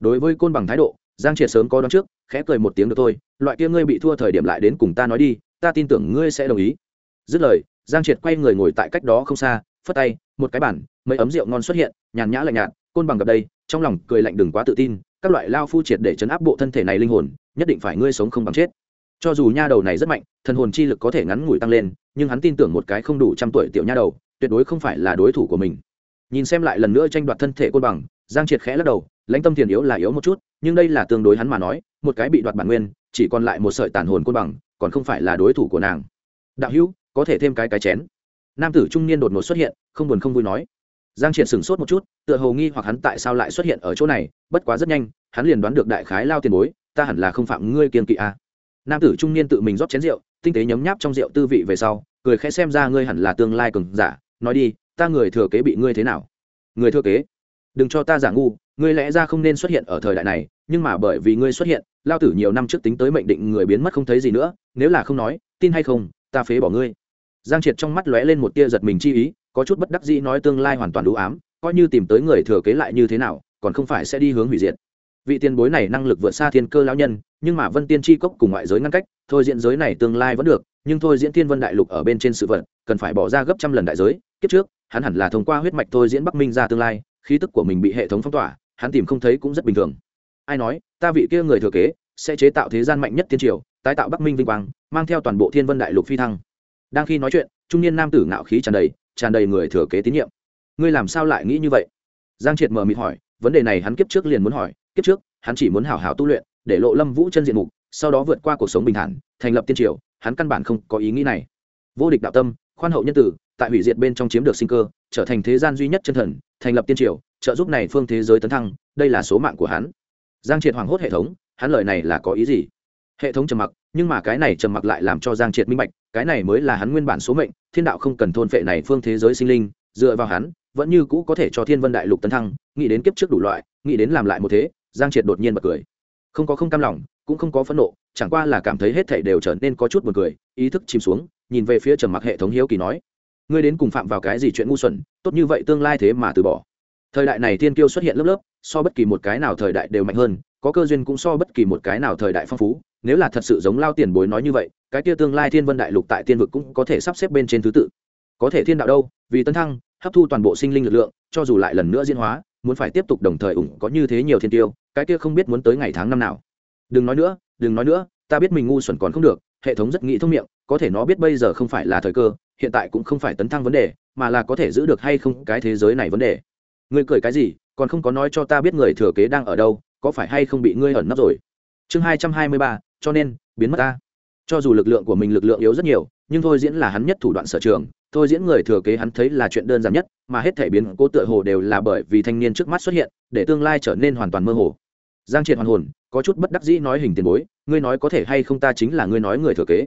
S1: Đối với côn bằng thái độ, giang triệt sớm có đón trước, khẽ cười một tiếng được thôi, loại kia ngươi bị thua thời điểm lại đến cùng ta nói đi, ta tin tưởng ngươi sẽ đồng ý. Dứt lời, giang triệt quay người ngồi tại cách đó không xa, phất tay, một cái bản mấy ấm rượu ngon xuất hiện, nhàn nhã lạnh nhạt côn bằng gặp đây, trong lòng cười lạnh đừng quá tự tin, các loại lao phu triệt để chấn áp bộ thân thể này linh hồn, nhất định phải ngươi sống không bằng chết. Cho dù nha đầu này rất mạnh, thần hồn chi lực có thể ngắn ngủi tăng lên, nhưng hắn tin tưởng một cái không đủ trăm tuổi tiểu nha đầu, tuyệt đối không phải là đối thủ của mình. Nhìn xem lại lần nữa tranh đoạt thân thể côn bằng, giang triệt khẽ lắc đầu, lãnh tâm tiền yếu là yếu một chút, nhưng đây là tương đối hắn mà nói, một cái bị đoạt bản nguyên, chỉ còn lại một sợi tàn hồn côn bằng, còn không phải là đối thủ của nàng. Đạo hữu, có thể thêm cái cái chén. Nam tử trung niên đột ngột xuất hiện, không buồn không vui nói giang triệt sửng sốt một chút, tựa hồ nghi hoặc hắn tại sao lại xuất hiện ở chỗ này, bất quá rất nhanh, hắn liền đoán được đại khái lao tiền bối, ta hẳn là không phạm ngươi kiên kỵ a à. nam tử trung niên tự mình rót chén rượu, tinh tế nhấm nháp trong rượu tư vị về sau, cười khẽ xem ra ngươi hẳn là tương lai cường giả, nói đi, ta người thừa kế bị ngươi thế nào? Người thừa kế? Đừng cho ta giả ngu, ngươi lẽ ra không nên xuất hiện ở thời đại này, nhưng mà bởi vì ngươi xuất hiện, lao tử nhiều năm trước tính tới mệnh định người biến mất không thấy gì nữa, nếu là không nói, tin hay không, ta phế bỏ ngươi giang triệt trong mắt lóe lên một tia giật mình chi ý, có chút bất đắc dĩ nói tương lai hoàn toàn đủ ám, coi như tìm tới người thừa kế lại như thế nào, còn không phải sẽ đi hướng hủy diệt. Vị tiền bối này năng lực vượt xa thiên cơ lão nhân, nhưng mà vân tiên tri cốc cùng ngoại giới ngăn cách, thôi diễn giới này tương lai vẫn được, nhưng thôi diễn thiên vân đại lục ở bên trên sự vật, cần phải bỏ ra gấp trăm lần đại giới, kiếp trước, hắn hẳn là thông qua huyết mạch thôi diễn bắc minh ra tương lai, khí tức của mình bị hệ thống phong tỏa, hắn tìm không thấy cũng rất bình thường. Ai nói, ta vị kia người thừa kế, sẽ chế tạo thế gian mạnh nhất tiên triều, tái tạo bắc minh vinh quang, mang theo toàn bộ thiên vân đại lục phi thăng đang khi nói chuyện, trung niên nam tử ngạo khí tràn đầy tràn đầy người thừa kế tín nhiệm. Ngươi làm sao lại nghĩ như vậy? Giang triệt mờ mịt hỏi, vấn đề này hắn kiếp trước liền muốn hỏi, kiếp trước, hắn chỉ muốn hảo hảo tu luyện, để lộ lâm vũ chân diện mục, sau đó vượt qua cuộc sống bình thản, thành lập tiên triều, hắn căn bản không có ý nghĩ này. Vô địch đạo tâm, khoan hậu nhân tử, tại hủy diệt bên trong chiếm được sinh cơ, trở thành thế gian duy nhất chân thần, thành lập tiên triều, trợ giúp này phương thế giới tấn thăng, đây là số mạng của hắn. Giang triệt hoảng hốt hệ thống, hắn lời này là có ý gì? Hệ thống trầm mặc, nhưng mà cái này trầm mặc lại làm cho giang triệt minh bạch, cái này mới là hắn nguyên bản số mệnh, thiên đạo không cần thôn phệ này phương thế giới sinh linh, dựa vào hắn, vẫn như cũ có thể cho thiên vân đại lục tấn thăng, nghĩ đến kiếp trước đủ loại, nghĩ đến làm lại một thế, giang triệt đột nhiên bật cười. Không có không cam lòng, cũng không có phẫn nộ, chẳng qua là cảm thấy hết thảy đều trở nên có chút buồn cười, ý thức chìm xuống, nhìn về phía trầm mặc hệ thống hiếu kỳ nói, ngươi đến cùng phạm vào cái gì chuyện ngu xuẩn, tốt như vậy tương lai thế mà từ bỏ. Thời đại này thiên kiêu xuất hiện lớp lớp, so bất kỳ một cái nào thời đại đều mạnh hơn, có cơ duyên cũng so bất kỳ một cái nào thời đại phong phú nếu là thật sự giống lao tiền bối nói như vậy, cái kia tương lai thiên vân đại lục tại tiên vực cũng có thể sắp xếp bên trên thứ tự. Có thể thiên đạo đâu, vì tấn thăng, hấp thu toàn bộ sinh linh lực lượng, cho dù lại lần nữa diễn hóa, muốn phải tiếp tục đồng thời ủng có như thế nhiều thiên tiêu, cái kia không biết muốn tới ngày tháng năm nào. Đừng nói nữa, đừng nói nữa, ta biết mình ngu xuẩn còn không được, hệ thống rất nghĩ thông miệng, có thể nó biết bây giờ không phải là thời cơ, hiện tại cũng không phải tấn thăng vấn đề, mà là có thể giữ được hay không cái thế giới này vấn đề. Ngươi cười cái gì, còn không có nói cho ta biết người thừa kế đang ở đâu, có phải hay không bị ngươi ẩn nấp rồi? Chương hai trăm hai mươi ba cho nên, biến mất ta. Cho dù lực lượng của mình lực lượng yếu rất nhiều, nhưng thôi diễn là hắn nhất thủ đoạn sở trường. Thôi diễn người thừa kế hắn thấy là chuyện đơn giản nhất, mà hết thể biến cố tựa hồ đều là bởi vì thanh niên trước mắt xuất hiện, để tương lai trở nên hoàn toàn mơ hồ. Giang triệt hoàn hồn, có chút bất đắc dĩ nói hình tiền bối, ngươi nói có thể hay không ta chính là ngươi nói người thừa kế.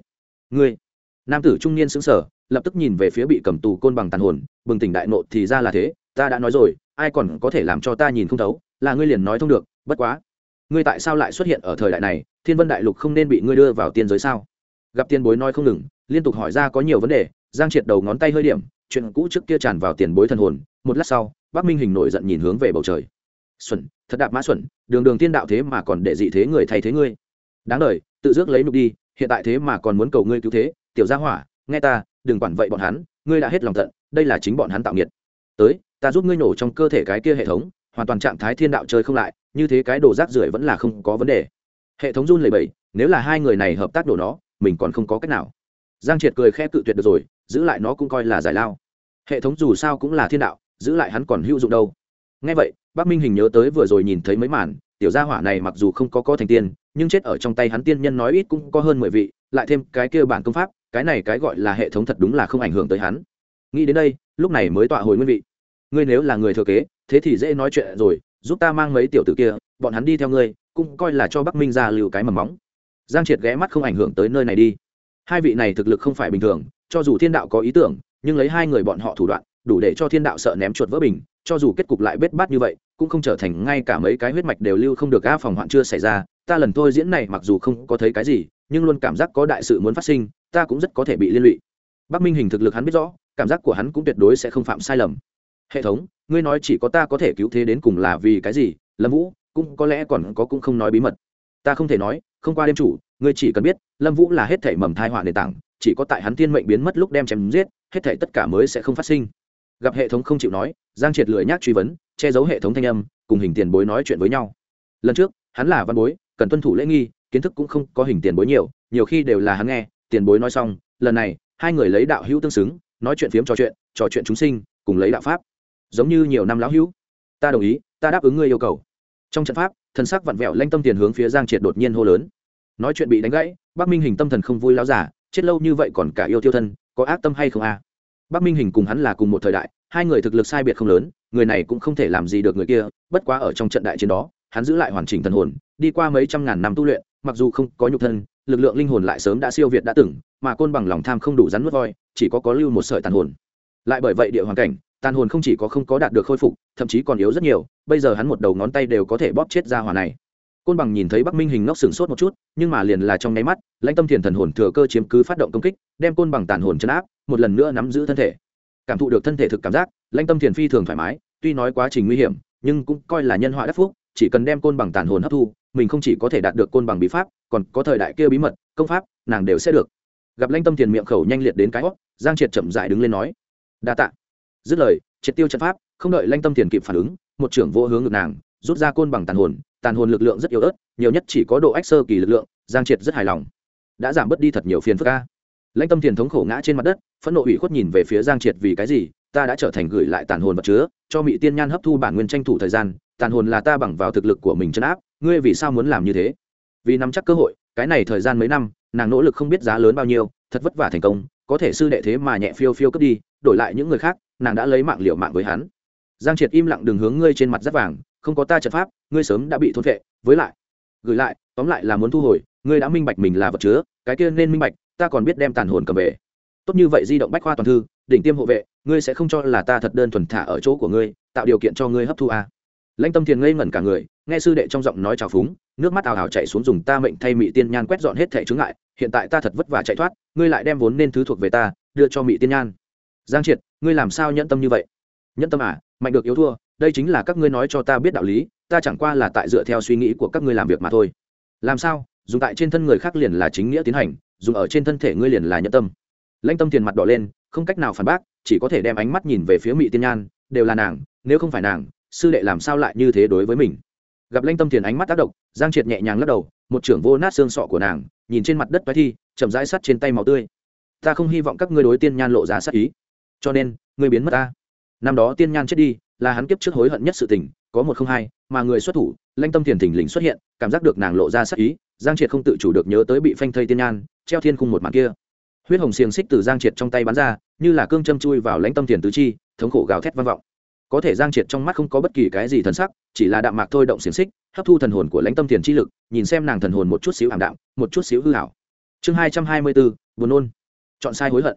S1: Ngươi, nam tử trung niên xứng sở lập tức nhìn về phía bị cầm tù côn bằng tàn hồn, bừng tỉnh đại nộ thì ra là thế, ta đã nói rồi, ai còn có thể làm cho ta nhìn không thấu, là ngươi liền nói thông được, bất quá ngươi tại sao lại xuất hiện ở thời đại này, thiên vân đại lục không nên bị ngươi đưa vào tiên giới sao? Gặp tiền bối nói không ngừng, liên tục hỏi ra có nhiều vấn đề, giang triệt đầu ngón tay hơi điểm, chuyện cũ trước kia tràn vào tiền bối thần hồn, một lát sau bác minh hình nổi giận nhìn hướng về bầu trời. Xuẩn, thật đạp mã xuẩn, đường đường tiên đạo thế mà còn để dị thế người thay thế ngươi. Đáng đời, tự dước lấy nục đi, hiện tại thế mà còn muốn cầu ngươi cứu thế, tiểu gia hỏa, nghe ta, đừng quản vậy bọn hắn, ngươi đã hết lòng tận, đây là chính bọn hắn tạo nghiệt. Tới, ta giúp ngươi nổ trong cơ thể cái kia hệ thống, hoàn toàn trạng thái thiên đạo chơi không lại như thế cái đồ rác rưởi vẫn là không có vấn đề. Hệ thống run lẩy bẩy, nếu là hai người này hợp tác đổ nó, mình còn không có cách nào. Giang triệt cười khẽ cự tuyệt được rồi, giữ lại nó cũng coi là giải lao. Hệ thống dù sao cũng là thiên đạo, giữ lại hắn còn hữu dụng đâu. Ngay vậy bác minh hình nhớ tới vừa rồi nhìn thấy mấy màn, tiểu gia hỏa này mặc dù không có có thành tiên, nhưng chết ở trong tay hắn tiên nhân nói ít cũng có hơn mười vị, lại thêm cái kia bản công pháp, cái này cái gọi là hệ thống thật đúng là không ảnh hưởng tới hắn. Nghĩ đến đây, lúc này mới tọa hồi nguyên vị. Ngươi nếu là người thừa kế, thế thì dễ nói chuyện rồi giúp ta mang mấy tiểu tử kia, bọn hắn đi theo ngươi, cũng coi là cho bắc minh ra lưu cái mầm móng. Giang triệt ghé mắt không ảnh hưởng tới nơi này đi. Hai vị này thực lực không phải bình thường, cho dù thiên đạo có ý tưởng, nhưng lấy hai người bọn họ thủ đoạn, đủ để cho thiên đạo sợ ném chuột vỡ bình, cho dù kết cục lại bết bát như vậy, cũng không trở thành ngay cả mấy cái huyết mạch đều lưu không được a phòng hoạn chưa xảy ra, ta lần thôi diễn này mặc dù không có thấy cái gì, nhưng luôn cảm giác có đại sự muốn phát sinh, ta cũng rất có thể bị liên lụy. Bắc minh hình thực lực hắn biết rõ, cảm giác của hắn cũng tuyệt đối sẽ không phạm sai lầm hệ thống, ngươi nói chỉ có ta có thể cứu thế đến cùng là vì cái gì? Lâm vũ, cũng có lẽ còn có cũng không nói bí mật. Ta không thể nói, không qua đêm chủ, ngươi chỉ cần biết, lâm vũ là hết thể mầm thai họa nền tảng, chỉ có tại hắn tiên mệnh biến mất lúc đem chém giết, hết thể tất cả mới sẽ không phát sinh. Gặp hệ thống không chịu nói, giang triệt lười nhác truy vấn, che giấu hệ thống thanh âm, cùng hình tiền bối nói chuyện với nhau. Lần trước, hắn là văn bối, cần tuân thủ lễ nghi, kiến thức cũng không có hình tiền bối nhiều nhiều khi đều là hắn nghe, tiền bối nói xong, lần này, hai người lấy đạo hữu tương xứng, nói chuyện phiếm trò chuyện trò chuyện chúng sinh, cùng lấy đạo pháp giống như nhiều năm lão hữu. Ta đồng ý, ta đáp ứng ngươi yêu cầu. Trong trận pháp, thần sắc vặn vẹo lanh tâm tiền hướng phía giang triệt đột nhiên hô lớn. Nói chuyện bị đánh gãy, bắc minh hình tâm thần không vui lão giả, chết lâu như vậy còn cả yêu tiêu thân, có ác tâm hay không a? À? bắc minh hình cùng hắn là cùng một thời đại, hai người thực lực sai biệt không lớn, người này cũng không thể làm gì được người kia, bất quá ở trong trận đại chiến đó, hắn giữ lại hoàn chỉnh thần hồn, đi qua mấy trăm ngàn năm tu luyện, mặc dù không có nhục thân, lực lượng linh hồn lại sớm đã siêu việt đã từng, mà côn bằng lòng tham không đủ rắn nuốt voi, chỉ có có lưu một sợi tàn hồn. Lại bởi vậy địa hoàn cảnh tàn hồn không chỉ có không có đạt được khôi phục, thậm chí còn yếu rất nhiều, bây giờ hắn một đầu ngón tay đều có thể bóp chết ra hỏa này. Côn bằng nhìn thấy bắc minh hình ngốc sừng sốt một chút, nhưng mà liền là trong nháy mắt, lãnh tâm thiền thần hồn thừa cơ chiếm cứ phát động công kích, đem côn bằng tàn hồn chấn áp, một lần nữa nắm giữ thân thể. Cảm thụ được thân thể thực cảm giác, lãnh tâm thiền phi thường thoải mái, tuy nói quá trình nguy hiểm, nhưng cũng coi là nhân họa đắc phúc, chỉ cần đem côn bằng tàn hồn hấp thu, mình không chỉ có thể đạt được côn bằng bí pháp, còn có thời đại kia bí mật, công pháp, nàng đều sẽ được. Gặp lãnh tâm thiền miệng khẩu nhanh liệt đến cái hót giang triệt chậm dại đứng lên nói, đa tạ dứt lời, triệt tiêu trận pháp, không đợi lãnh tâm thiền kịp phản ứng, một trưởng vô hướng ngực nàng, rút ra côn bằng tàn hồn tàn hồn lực lượng rất yếu ớt, nhiều nhất chỉ có độ ách sơ kỳ lực lượng, giang triệt rất hài lòng. Đã giảm bớt đi thật nhiều phiền phức ca lãnh tâm thiền thống khổ ngã trên mặt đất, phẫn nộ ủy khuất nhìn về phía giang triệt vì cái gì, ta đã trở thành gửi lại tàn hồn vật chứa, cho mỹ tiên nhan hấp thu bản nguyên tranh thủ thời gian, tàn hồn là ta bằng vào thực lực của mình chấn áp, ngươi vì sao muốn làm như thế? Vì nắm chắc cơ hội, cái này thời gian mấy năm, nàng nỗ lực không biết giá lớn bao nhiêu, thật vất vả thành công, có thể sư đệ thế mà nhẹ phiêu phiêu cướp đi, đổi lại những người khác nàng đã lấy mạng liệu mạng với hắn. Giang triệt im lặng đường hướng ngươi trên mặt rất vàng, không có ta trận pháp, ngươi sớm đã bị thôn vệ với lại, gửi lại, tóm lại là muốn thu hồi, ngươi đã minh bạch mình là vật chứa, cái kia nên minh bạch, ta còn biết đem tàn hồn cầm về. Tốt như vậy di động bách khoa toàn thư, đỉnh tiêm hộ vệ, ngươi sẽ không cho là ta thật đơn thuần thả ở chỗ của ngươi, tạo điều kiện cho ngươi hấp thu a. À. lãnh tâm thiền ngây ngẩn cả người, nghe sư đệ trong giọng nói trào phúng, nước mắt ào ào chạy xuống dùng ta mệnh thay mỹ tiên nhan quét dọn hết thẻ chướng ngại, hiện tại ta thật vất vả chạy thoát, ngươi lại đem vốn nên thứ thuộc về ta, đưa cho mỹ tiên nhan giang triệt, ngươi làm sao nhẫn tâm như vậy? Nhẫn tâm à mạnh được yếu thua, đây chính là các ngươi nói cho ta biết đạo lý, ta chẳng qua là tại dựa theo suy nghĩ của các ngươi làm việc mà thôi. Làm sao? Dùng tại trên thân người khác liền là chính nghĩa tiến hành, dùng ở trên thân thể ngươi liền là nhẫn tâm. Lãnh tâm tiền mặt đỏ lên, không cách nào phản bác, chỉ có thể đem ánh mắt nhìn về phía mỹ tiên nhan, đều là nàng, nếu không phải nàng, sư đệ làm sao lại như thế đối với mình? Gặp lãnh tâm tiền ánh mắt tác động, giang triệt nhẹ nhàng lắc đầu, một trưởng vô nát xương sọ của nàng, nhìn trên mặt đất toái thi, chậm rãi sắt trên tay màu tươi. Ta không hy vọng các ngươi đối tiên nhan lộ ra sát ý cho nên, ngươi biến mất ta. Năm đó tiên nhan chết đi, là hắn kiếp trước hối hận nhất sự tình, có một không hai, mà người xuất thủ, lanh tâm thiền thình lình xuất hiện, cảm giác được nàng lộ ra sắc ý, giang triệt không tự chủ được nhớ tới bị phanh thây tiên nhan, treo thiên khung một màn kia. Huyết hồng xiềng xích từ giang triệt trong tay bắn ra, như là cương châm chui vào lãnh tâm thiền tứ chi, thống khổ gào thét vang vọng. Có thể giang triệt trong mắt không có bất kỳ cái gì thần sắc, chỉ là đạm mạc thôi động xiềng xích, hấp thu thần hồn của lãnh tâm thiền chi lực, nhìn xem nàng thần hồn một chút xíu ảm đạm, một chút xíu hư hảo chương hai trăm hai mươi bốn, buồn nôn. Chọn sai hối hận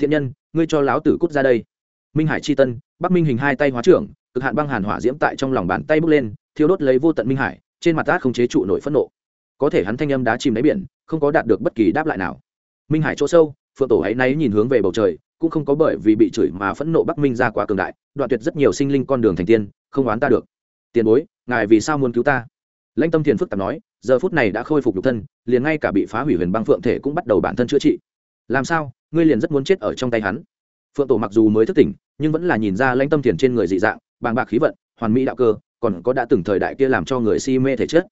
S1: thiện nhân, ngươi cho láo tử cút ra đây. Minh hải chi tân, bắc minh hình hai tay hóa trưởng, cực hạn băng hàn hỏa diễm tại trong lòng bàn tay bước lên, thiêu đốt lấy vô tận minh hải, trên mặt tát không chế trụ nổi phẫn nộ. Có thể hắn thanh âm đá chìm đáy biển, không có đạt được bất kỳ đáp lại nào. Minh hải chỗ sâu, phượng tổ ấy náy nhìn hướng về bầu trời, cũng không có bởi vì bị chửi mà phẫn nộ bắc minh ra quá cường đại, đoạn tuyệt rất nhiều sinh linh con đường thành tiên, không oán ta được. Tiền bối, ngài vì sao muốn cứu ta? Lãnh tâm thiền phức tạp nói, giờ phút này đã khôi phục nhục thân, liền ngay cả bị phá hủy huyền băng phượng thể cũng bắt đầu bản thân chữa trị. Làm sao? Ngươi liền rất muốn chết ở trong tay hắn. Phượng tổ mặc dù mới thức tỉnh, nhưng vẫn là nhìn ra lãnh tâm thiền trên người dị dạng, bàng bạc khí vận, hoàn mỹ đạo cơ, còn có đã từng thời đại kia làm cho người si mê thể chết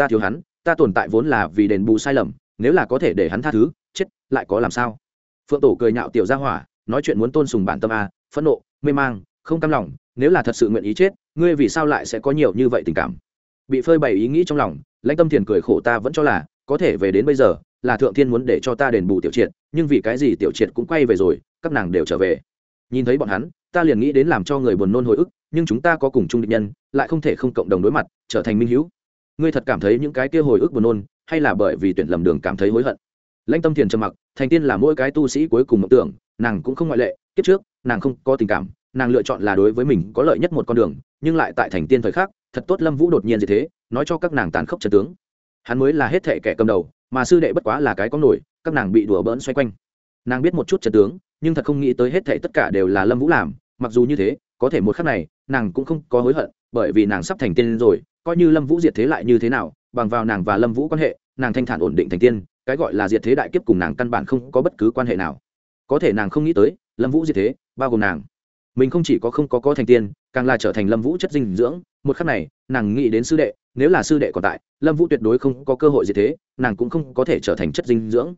S1: ta thiếu hắn, ta tồn tại vốn là vì đền bù sai lầm, nếu là có thể để hắn tha thứ, chết, lại có làm sao? Phượng tổ cười nhạo tiểu gia hỏa, nói chuyện muốn tôn sùng bản tâm a, phẫn nộ, mê mang, không cam lòng, nếu là thật sự nguyện ý chết, ngươi vì sao lại sẽ có nhiều như vậy tình cảm? Bị phơi bày ý nghĩ trong lòng, lãnh tâm thiền cười khổ ta vẫn cho là, có thể về đến bây giờ là thượng thiên muốn để cho ta đền bù tiểu triệt, nhưng vì cái gì tiểu triệt cũng quay về rồi, các nàng đều trở về. Nhìn thấy bọn hắn, ta liền nghĩ đến làm cho người buồn nôn hồi ức, nhưng chúng ta có cùng chung định nhân, lại không thể không cộng đồng đối mặt, trở thành minh hữu ngươi thật cảm thấy những cái kia hồi ức buồn nôn, hay là bởi vì tuyển lầm đường cảm thấy hối hận? Lãnh tâm thiền trầm mặc, thành tiên là mỗi cái tu sĩ cuối cùng mộng tưởng, nàng cũng không ngoại lệ, kiếp trước, nàng không có tình cảm, nàng lựa chọn là đối với mình có lợi nhất một con đường, nhưng lại tại thành tiên thời khắc, thật tốt lâm vũ đột nhiên gì thế, nói cho các nàng tàn khốc trần tướng. Hắn mới là hết thệ kẻ cầm đầu mà sư đệ bất quá là cái có nổi, các nàng bị đùa bỡn xoay quanh. Nàng biết một chút trần tướng, nhưng thật không nghĩ tới hết thệ tất cả đều là lâm vũ làm, mặc dù như thế, có thể một khắc này, nàng cũng không có hối hận, bởi vì nàng sắp thành tiên rồi, coi như lâm vũ diệt thế lại như thế nào, bằng vào nàng và lâm vũ quan hệ, nàng thanh thản ổn định thành tiên, cái gọi là diệt thế đại kiếp cùng nàng căn bản không có bất cứ quan hệ nào. Có thể nàng không nghĩ tới, lâm vũ diệt thế, bao gồm nàng. Mình không chỉ có không có có thành tiên, càng là trở thành lâm vũ chất dinh dưỡng, một khắc này, nàng nghĩ đến sư đệ nếu là sư đệ còn tại, lâm vũ tuyệt đối không có cơ hội gì thế, nàng cũng không có thể trở thành chất dinh dưỡng.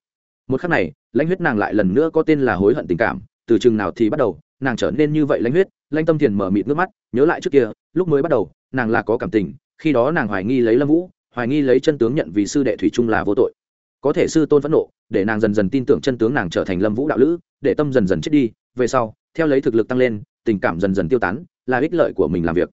S1: Một khắc này, lãnh huyết nàng lại lần nữa có tên là hối hận tình cảm, từ chừng nào thì bắt đầu, nàng trở nên như vậy lãnh huyết, lãnh tâm thiền mở mịt nước mắt, nhớ lại trước kia, lúc mới bắt đầu, nàng là có cảm tình, khi đó nàng hoài nghi lấy lâm vũ, hoài nghi lấy chân tướng nhận vì sư đệ thủy trung là vô tội. Có thể sư tôn phẫn nộ, để nàng dần dần tin tưởng chân tướng nàng trở thành lâm vũ đạo lữ, để tâm dần dần chết đi, về sau, theo lấy thực lực tăng lên, tình cảm dần dần tiêu tán, là ích lợi của mình làm việc.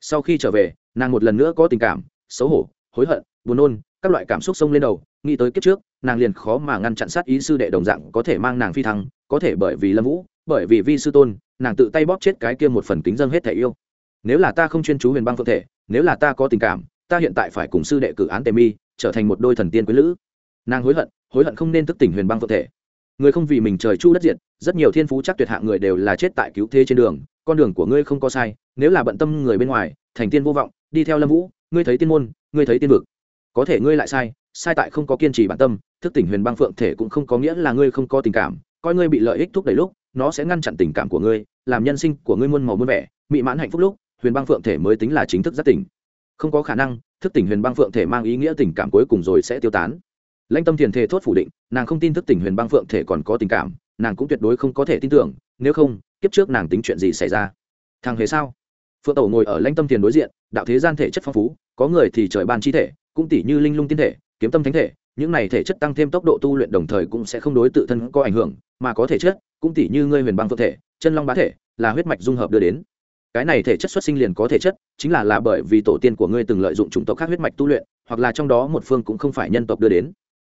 S1: Sau khi trở về nàng một lần nữa có tình cảm, xấu hổ, hối hận, buồn nôn, các loại cảm xúc xông lên đầu, nghĩ tới kiếp trước, nàng liền khó mà ngăn chặn sát ý sư đệ đồng dạng có thể mang nàng phi thăng, có thể bởi vì lâm vũ, bởi vì vi sư tôn, nàng tự tay bóp chết cái kia một phần kính dân hết thể yêu. Nếu là ta không chuyên chú huyền băng phượng thể, nếu là ta có tình cảm, ta hiện tại phải cùng sư đệ cử án tề mi, trở thành một đôi thần tiên quý lữ. Nàng hối hận hối hận không nên thức tỉnh huyền băng phượng thể người không vì mình trời chu đất diện rất nhiều thiên phú chắc tuyệt hạng người đều là chết tại cứu thế trên đường, con đường của ngươi không có sai, nếu là bận tâm người bên ngoài, thành tiên vô vọng, đi theo lâm vũ, ngươi thấy tiên môn, ngươi thấy tiên vực. Có thể ngươi lại sai sai tại không có kiên trì bản tâm, thức tỉnh huyền băng phượng thể cũng không có nghĩa là ngươi không có tình cảm, coi ngươi bị lợi ích thúc đẩy lúc, nó sẽ ngăn chặn tình cảm của ngươi, làm nhân sinh của ngươi muôn màu muôn vẻ, mỹ mãn hạnh phúc lúc, huyền băng phượng thể mới tính là chính thức giác tỉnh. Không có khả năng, thức tỉnh huyền băng phượng thể mang ý nghĩa tình cảm cuối cùng rồi sẽ tiêu tán lãnh tâm thiền thề thốt phủ định, nàng không tin thức tỉnh huyền băng phượng thể còn có tình cảm, nàng cũng tuyệt đối không có thể tin tưởng, nếu không, kiếp trước nàng tính chuyện gì xảy ra? Thằng hề sao? Phượng tổ ngồi ở lãnh tâm thiền đối diện, đạo thế gian thể chất phong phú, có người thì trời ban chi thể, cũng tỷ như linh lung tiên thể, kiếm tâm thánh thể, những này thể chất tăng thêm tốc độ tu luyện đồng thời cũng sẽ không đối tự thân có ảnh hưởng, mà có thể chất, cũng tỷ như ngươi huyền băng phượng thể, chân long bá thể, là huyết mạch dung hợp đưa đến. Cái này thể chất xuất sinh liền có thể chất, chính là là bởi vì tổ tiên của ngươi từng lợi dụng chủng tộc khác huyết mạch tu luyện, hoặc là trong đó một phương cũng không phải nhân tộc đưa đến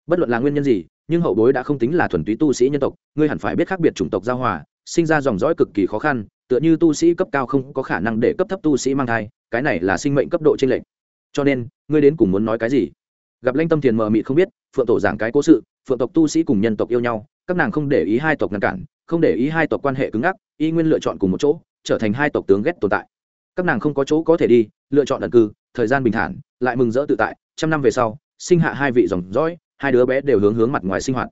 S1: bất luận là nguyên nhân gì, nhưng hậu bối đã không tính là thuần túy tu sĩ nhân tộc, ngươi hẳn phải biết khác biệt chủng tộc giao hòa, sinh ra dòng dõi cực kỳ khó khăn, tựa như tu sĩ cấp cao không có khả năng để cấp thấp tu sĩ mang thai, cái này là sinh mệnh cấp độ trên lệnh cho nên, ngươi đến cùng muốn nói cái gì? Gặp lanh tâm thiền mờ mị không biết, phượng tổ giảng cái cố sự, phượng tộc tu sĩ cùng nhân tộc yêu nhau, các nàng không để ý hai tộc ngăn cản, không để ý hai tộc quan hệ cứng ngắc, y nguyên lựa chọn cùng một chỗ, trở thành hai tộc tướng ghét tồn tại. Các nàng không có chỗ có thể đi, lựa chọn ẩn cư, thời gian bình thản, lại mừng rỡ tự tại, trăm năm về sau, sinh hạ hai vị dòng dõi hai đứa bé đều hướng hướng mặt ngoài sinh hoạt.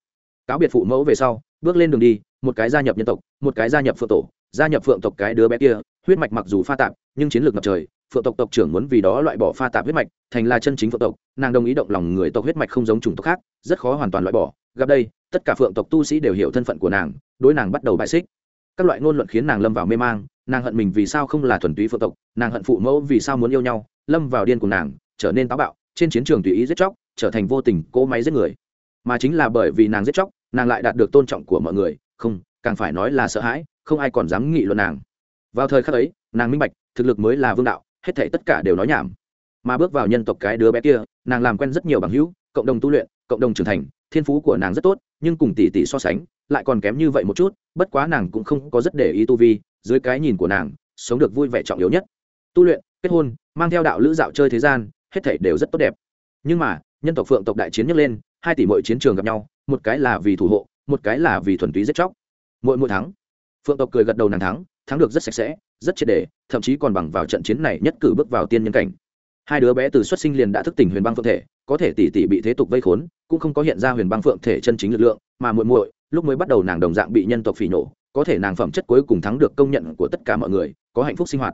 S1: Cáo biệt phụ mẫu về sau, bước lên đường đi, một cái gia nhập nhân tộc, một cái gia nhập phượng tổ. Gia nhập phượng tộc cái đứa bé kia, huyết mạch mặc dù pha tạp, nhưng chiến lược ngập trời, phượng tộc tộc trưởng muốn vì đó loại bỏ pha tạp huyết mạch, thành là chân chính phượng tộc. Nàng đồng ý động lòng người tộc huyết mạch không giống chủng tộc khác, rất khó hoàn toàn loại bỏ. Gặp đây, tất cả phượng tộc tu sĩ đều hiểu thân phận của nàng, đối nàng bắt đầu bại xích. Các loại ngôn luận khiến nàng lâm vào mê mang, nàng hận mình vì sao không là thuần túy phượng tộc, nàng hận phụ mẫu vì sao muốn yêu nhau, lâm vào điên của nàng, trở nên táo bạo, trên chiến trường tùy ý giết chóc trở thành vô tình cỗ máy giết người. Mà chính là bởi vì nàng giết chóc, nàng lại đạt được tôn trọng của mọi người, không, càng phải nói là sợ hãi, không ai còn dám nghị luận nàng. Vào thời khắc ấy, nàng minh bạch, thực lực mới là vương đạo, hết thảy tất cả đều nói nhảm. Mà bước vào nhân tộc cái đứa bé kia, nàng làm quen rất nhiều bằng hữu, cộng đồng tu luyện, cộng đồng trưởng thành, thiên phú của nàng rất tốt, nhưng cùng tỷ tỷ so sánh, lại còn kém như vậy một chút, bất quá nàng cũng không có rất để ý tu vi, dưới cái nhìn của nàng, sống được vui vẻ trọng yếu nhất. Tu luyện, kết hôn, mang theo đạo lữ dạo chơi thế gian, hết thảy đều rất tốt đẹp. Nhưng mà nhân tộc phượng tộc đại chiến nhấc lên, hai tỷ mọi chiến trường gặp nhau, một cái là vì thủ hộ, một cái là vì thuần túy giết chóc. Mỗi mỗi thắng, phượng tộc cười gật đầu nàng thắng thắng được rất sạch sẽ, rất triệt đề, thậm chí còn bằng vào trận chiến này nhất cử bước vào tiên nhân cảnh. Hai đứa bé từ xuất sinh liền đã thức tỉnh huyền băng phượng thể, có thể tỷ tỷ bị thế tục vây khốn, cũng không có hiện ra huyền băng phượng thể chân chính lực lượng, mà muội muội, lúc mới bắt đầu nàng đồng dạng bị nhân tộc phỉ nổ, có thể nàng phẩm chất cuối cùng thắng được công nhận của tất cả mọi người, có hạnh phúc sinh hoạt.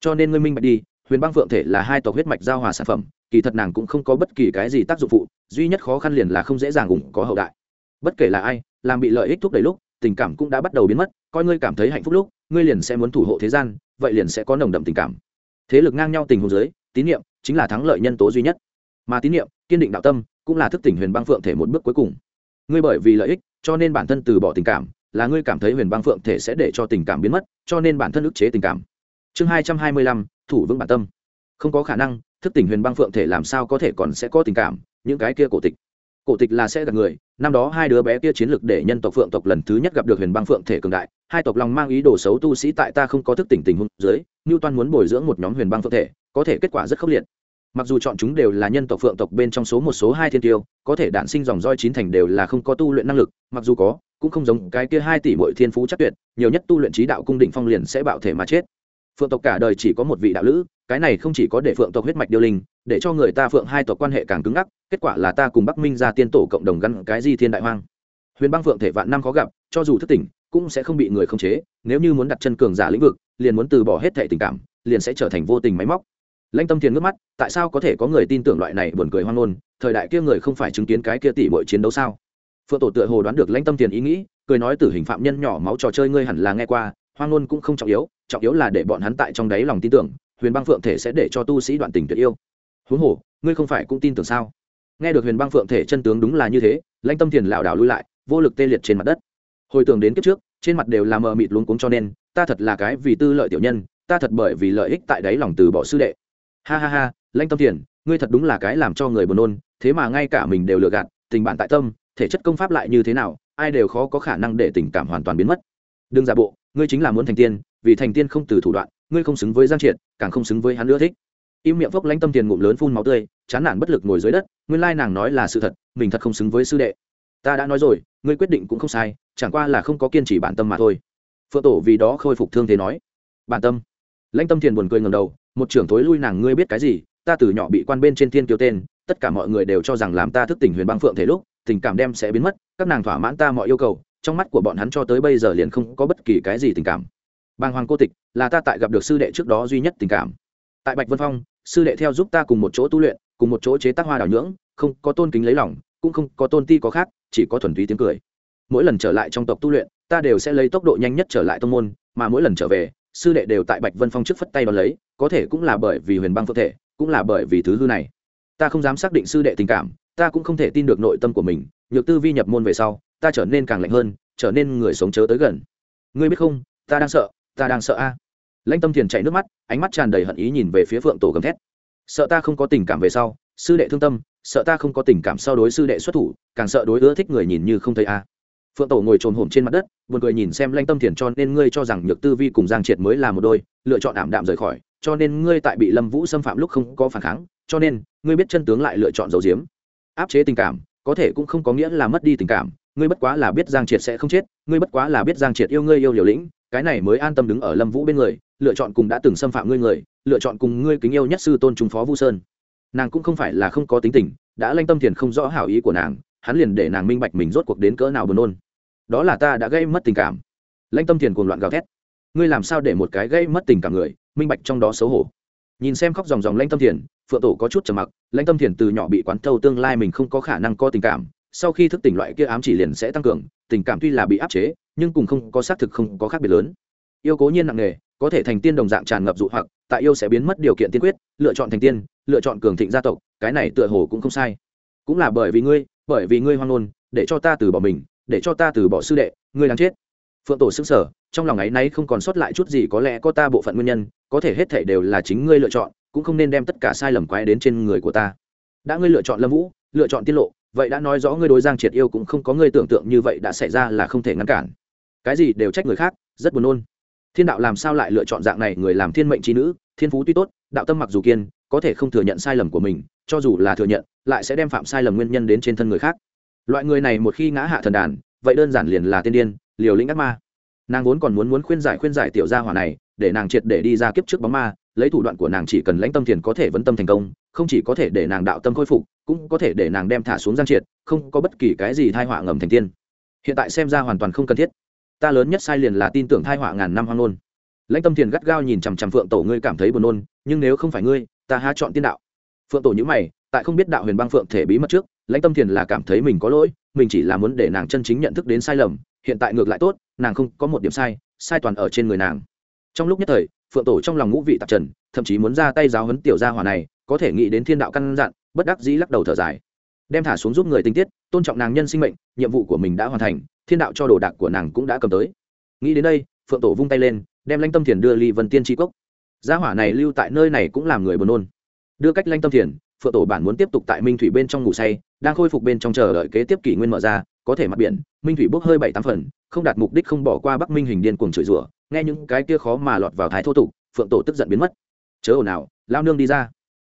S1: Cho nên ngươi minh bạch đi, huyền băng phượng thể là hai tộc huyết mạch giao hòa sản phẩm kỳ thật nàng cũng không có bất kỳ cái gì tác dụng phụ, duy nhất khó khăn liền là không dễ dàng ủng có hậu đại. Bất kể là ai, làm bị lợi ích thúc đẩy lúc, tình cảm cũng đã bắt đầu biến mất, coi ngươi cảm thấy hạnh phúc lúc, ngươi liền sẽ muốn thủ hộ thế gian, vậy liền sẽ có nồng đậm tình cảm. Thế lực ngang nhau tình huống giới tín nhiệm chính là thắng lợi nhân tố duy nhất. Mà tín nhiệm kiên định đạo tâm, cũng là thức tỉnh huyền băng phượng thể một bước cuối cùng. Ngươi bởi vì lợi ích, cho nên bản thân từ bỏ tình cảm, là ngươi cảm thấy huyền băng phượng thể sẽ để cho tình cảm biến mất, cho nên bản thân ức chế tình cảm. Chương hai trăm hai mươi lăm, thủ vững bản tâm. Không có khả năng thức tỉnh huyền băng phượng thể làm sao có thể còn sẽ có tình cảm, những cái kia cổ tịch. Cổ tịch là sẽ gặp người, năm đó hai đứa bé kia chiến lược để nhân tộc phượng tộc lần thứ nhất gặp được huyền băng phượng thể cường đại, hai tộc lòng mang ý đồ xấu tu sĩ tại ta không có thức tỉnh tình huống dưới như toan muốn bồi dưỡng một nhóm huyền băng phượng thể, có thể kết quả rất khốc liệt. Mặc dù chọn chúng đều là nhân tộc phượng tộc bên trong số một số hai thiên tiêu, có thể đản sinh dòng roi chín thành đều là không có tu luyện năng lực, mặc dù có, cũng không giống cái kia hai tỷ mỗi thiên phú chắc tuyệt, nhiều nhất tu luyện trí đạo cung định phong liền sẽ bạo thể mà chết phượng tộc cả đời chỉ có một vị đạo lữ, cái này không chỉ có để phượng tộc huyết mạch điêu linh, để cho người ta phượng hai tộc quan hệ càng cứng ngắc, kết quả là ta cùng bắc minh ra tiên tổ cộng đồng gắn cái di thiên đại hoang. Huyền băng phượng thể vạn năm khó gặp, cho dù thất tỉnh, cũng sẽ không bị người khống chế, nếu như muốn đặt chân cường giả lĩnh vực, liền muốn từ bỏ hết thể tình cảm, liền sẽ trở thành vô tình máy móc. Lãnh tâm thiền ngước mắt, tại sao có thể có người tin tưởng loại này buồn cười hoang ngôn, thời đại kia người không phải chứng kiến cái kia tỷ bội chiến đấu sao? Phượng tổ tựa hồ đoán được lãnh tâm thiền ý nghĩ, cười nói tử hình phạm nhân nhỏ máu trò chơi ngươi hẳn là nghe qua hoang ngôn cũng không trọng yếu trọng yếu là để bọn hắn tại trong đáy lòng tin tưởng, huyền băng phượng thể sẽ để cho tu sĩ đoạn tình tuyệt yêu. Huống hồ, ngươi không phải cũng tin tưởng sao? Nghe được huyền băng phượng thể chân tướng đúng là như thế, lãnh tâm thiền lảo đảo lui lại, vô lực tê liệt trên mặt đất. Hồi tưởng đến kiếp trước, trên mặt đều là mờ mịt luống cuống cho nên, ta thật là cái vì tư lợi tiểu nhân, ta thật bởi vì lợi ích tại đáy lòng từ bỏ sư đệ. Ha ha ha, lãnh tâm thiền, ngươi thật đúng là cái làm cho người buồn nôn, thế mà ngay cả mình đều lừa gạt, tình bạn tại tâm, thể chất công pháp lại như thế nào, ai đều khó có khả năng để tình cảm hoàn toàn biến mất. Đừng giả bộ ngươi chính là muốn thành tiên, vì thành tiên không từ thủ đoạn, ngươi không xứng với giang triệt, càng không xứng với hắn nữa thích. Im miệng phốc lãnh tâm tiền ngụm lớn phun máu tươi, chán nản bất lực ngồi dưới đất, nguyên lai nàng nói là sự thật, mình thật không xứng với sư đệ. Ta đã nói rồi, ngươi quyết định cũng không sai, chẳng qua là không có kiên trì bản tâm mà thôi. Phượng tổ vì đó khôi phục thương thế nói. Bản tâm. Lãnh tâm thiền buồn cười ngầm đầu, một trưởng thối lui nàng, ngươi biết cái gì, ta từ nhỏ bị quan bên trên thiên kiêu tên, tất cả mọi người đều cho rằng làm ta thức tỉnh huyền băng phượng thể lúc, tình cảm đem sẽ biến mất, các nàng thỏa mãn ta mọi yêu cầu trong mắt của bọn hắn cho tới bây giờ liền không có bất kỳ cái gì tình cảm. Bàng hoàng cô tịch, là ta tại gặp được sư đệ trước đó duy nhất tình cảm. Tại bạch vân phong, sư đệ theo giúp ta cùng một chỗ tu luyện, cùng một chỗ chế tác hoa đảo nhưỡng, không có tôn kính lấy lòng, cũng không có tôn ti có khác, chỉ có thuần túy tiếng cười. Mỗi lần trở lại trong tộc tu luyện, ta đều sẽ lấy tốc độ nhanh nhất trở lại tông môn, mà mỗi lần trở về, sư đệ đều tại bạch vân phong trước phất tay đón lấy, có thể cũng là bởi vì huyền băng phật thể, cũng là bởi vì thứ hư này. Ta không dám xác định sư đệ tình cảm, ta cũng không thể tin được nội tâm của mình, nhược tư vi nhập môn về sau ta trở nên càng lạnh hơn, trở nên người sống chớ tới gần. Ngươi biết không, ta đang sợ, ta đang sợ a. Lãnh tâm thiền chạy nước mắt, ánh mắt tràn đầy hận ý nhìn về phía phượng tổ gầm thét. Sợ ta không có tình cảm về sau, sư đệ thương tâm, sợ ta không có tình cảm sau đối sư đệ xuất thủ, càng sợ đối ưa thích người nhìn như không thấy a. Phượng tổ ngồi trồm hổm trên mặt đất, buồn cười nhìn xem lãnh tâm thiền cho nên ngươi cho rằng nhược tư vi cùng giang triệt mới là một đôi, lựa chọn ảm đạm rời khỏi, cho nên ngươi tại bị lâm vũ xâm phạm lúc không có phản kháng, cho nên ngươi biết chân tướng lại lựa chọn dầu diếm áp chế tình cảm, có thể cũng không có nghĩa là mất đi tình cảm ngươi bất quá là biết giang triệt sẽ không chết, ngươi bất quá là biết giang triệt yêu ngươi yêu liều lĩnh, cái này mới an tâm đứng ở lâm vũ bên người, lựa chọn cùng đã từng xâm phạm ngươi người, lựa chọn cùng ngươi kính yêu nhất sư tôn trung phó vu sơn. Nàng cũng không phải là không có tính tình, đã lanh tâm thiền không rõ hảo ý của nàng, hắn liền để nàng minh bạch mình rốt cuộc đến cỡ nào buồn nôn. Đó là ta đã gây mất tình cảm. Lanh tâm thiền cuồng loạn gào thét. Ngươi làm sao để một cái gây mất tình cảm người, minh bạch trong đó xấu hổ. Nhìn xem khóc dòng dòng lanh tâm thiền, phượng tổ có chút trầm mặc lãnh tâm thiền từ nhỏ bị quán thâu tương lai mình không có khả năng có tình cảm sau khi thức tỉnh loại kia ám chỉ liền sẽ tăng cường, tình cảm tuy là bị áp chế, nhưng cùng không có xác thực không có khác biệt lớn. Yêu cố nhiên nặng nề, có thể thành tiên đồng dạng tràn ngập dụ hoặc, tại yêu sẽ biến mất điều kiện tiên quyết, lựa chọn thành tiên, lựa chọn cường thịnh gia tộc, cái này tựa hồ cũng không sai. Cũng là bởi vì ngươi, bởi vì ngươi hoang ngôn, để cho ta từ bỏ mình, để cho ta từ bỏ sư đệ, ngươi đang chết. Phượng tổ xứng sở trong lòng ấy nay không còn sót lại chút gì, có lẽ có ta bộ phận nguyên nhân, có thể hết thể đều là chính ngươi lựa chọn, cũng không nên đem tất cả sai lầm quái đến trên người của ta. Đã ngươi lựa chọn lâm vũ, lựa chọn tiết lộ vậy đã nói rõ ngươi đối giang triệt yêu cũng không có ngươi tưởng tượng như vậy đã xảy ra là không thể ngăn cản. Cái gì đều trách người khác, rất buồn nôn. Thiên đạo làm sao lại lựa chọn dạng này người làm thiên mệnh trí nữ, thiên phú tuy tốt, đạo tâm mặc dù kiên, có thể không thừa nhận sai lầm của mình, cho dù là thừa nhận, lại sẽ đem phạm sai lầm nguyên nhân đến trên thân người khác. Loại người này một khi ngã hạ thần đàn, vậy đơn giản liền là tiên điên, liều lĩnh ác ma. Nàng vốn còn muốn muốn khuyên giải khuyên giải tiểu gia hỏa này, để nàng triệt để đi ra kiếp trước bóng ma lấy thủ đoạn của nàng chỉ cần lãnh tâm thiền có thể vấn tâm thành công, không chỉ có thể để nàng đạo tâm khôi phục, cũng có thể để nàng đem thả xuống giang triệt, không có bất kỳ cái gì thai họa ngầm thành tiên. Hiện tại xem ra hoàn toàn không cần thiết. Ta lớn nhất sai liền là tin tưởng thai họa ngàn năm hoang nôn lãnh tâm thiền gắt gao nhìn chằm chằm phượng tổ, ngươi cảm thấy buồn nôn, nhưng nếu không phải ngươi, ta há chọn tiên đạo. Phượng tổ nhữ mày, tại không biết đạo huyền băng phượng thể bí mật trước, lãnh tâm thiền là cảm thấy mình có lỗi, mình chỉ là muốn để nàng chân chính nhận thức đến sai lầm, hiện tại ngược lại tốt, nàng không có một điểm sai sai toàn ở trên người nàng. Trong lúc nhất thời phượng tổ trong lòng ngũ vị tạp trần, thậm chí muốn ra tay giáo huấn tiểu gia hỏa này, có thể nghĩ đến thiên đạo căn dặn, bất đắc dĩ lắc đầu thở dài. Đem thả xuống giúp người tinh tiết, tôn trọng nàng nhân sinh mệnh, nhiệm vụ của mình đã hoàn thành, thiên đạo cho đồ đạc của nàng cũng đã cầm tới. Nghĩ đến đây, phượng tổ vung tay lên, đem lanh tâm thiền đưa ly vân tiên tri cốc. Gia hỏa này lưu tại nơi này cũng làm người buồn nôn. Đưa cách lanh tâm thiền, phượng tổ bản muốn tiếp tục tại minh thủy bên trong ngủ say đang khôi phục bên trong chờ đợi kế tiếp kỷ nguyên mở ra, có thể mặt biển, minh thủy bốc hơi bảy tám phần, không đạt mục đích không bỏ qua bắc minh hình điên cuồng chửi rủa, nghe những cái kia khó mà lọt vào thái thô tục, phượng tổ tức giận biến mất. Chớ ồn nào lao nương đi ra.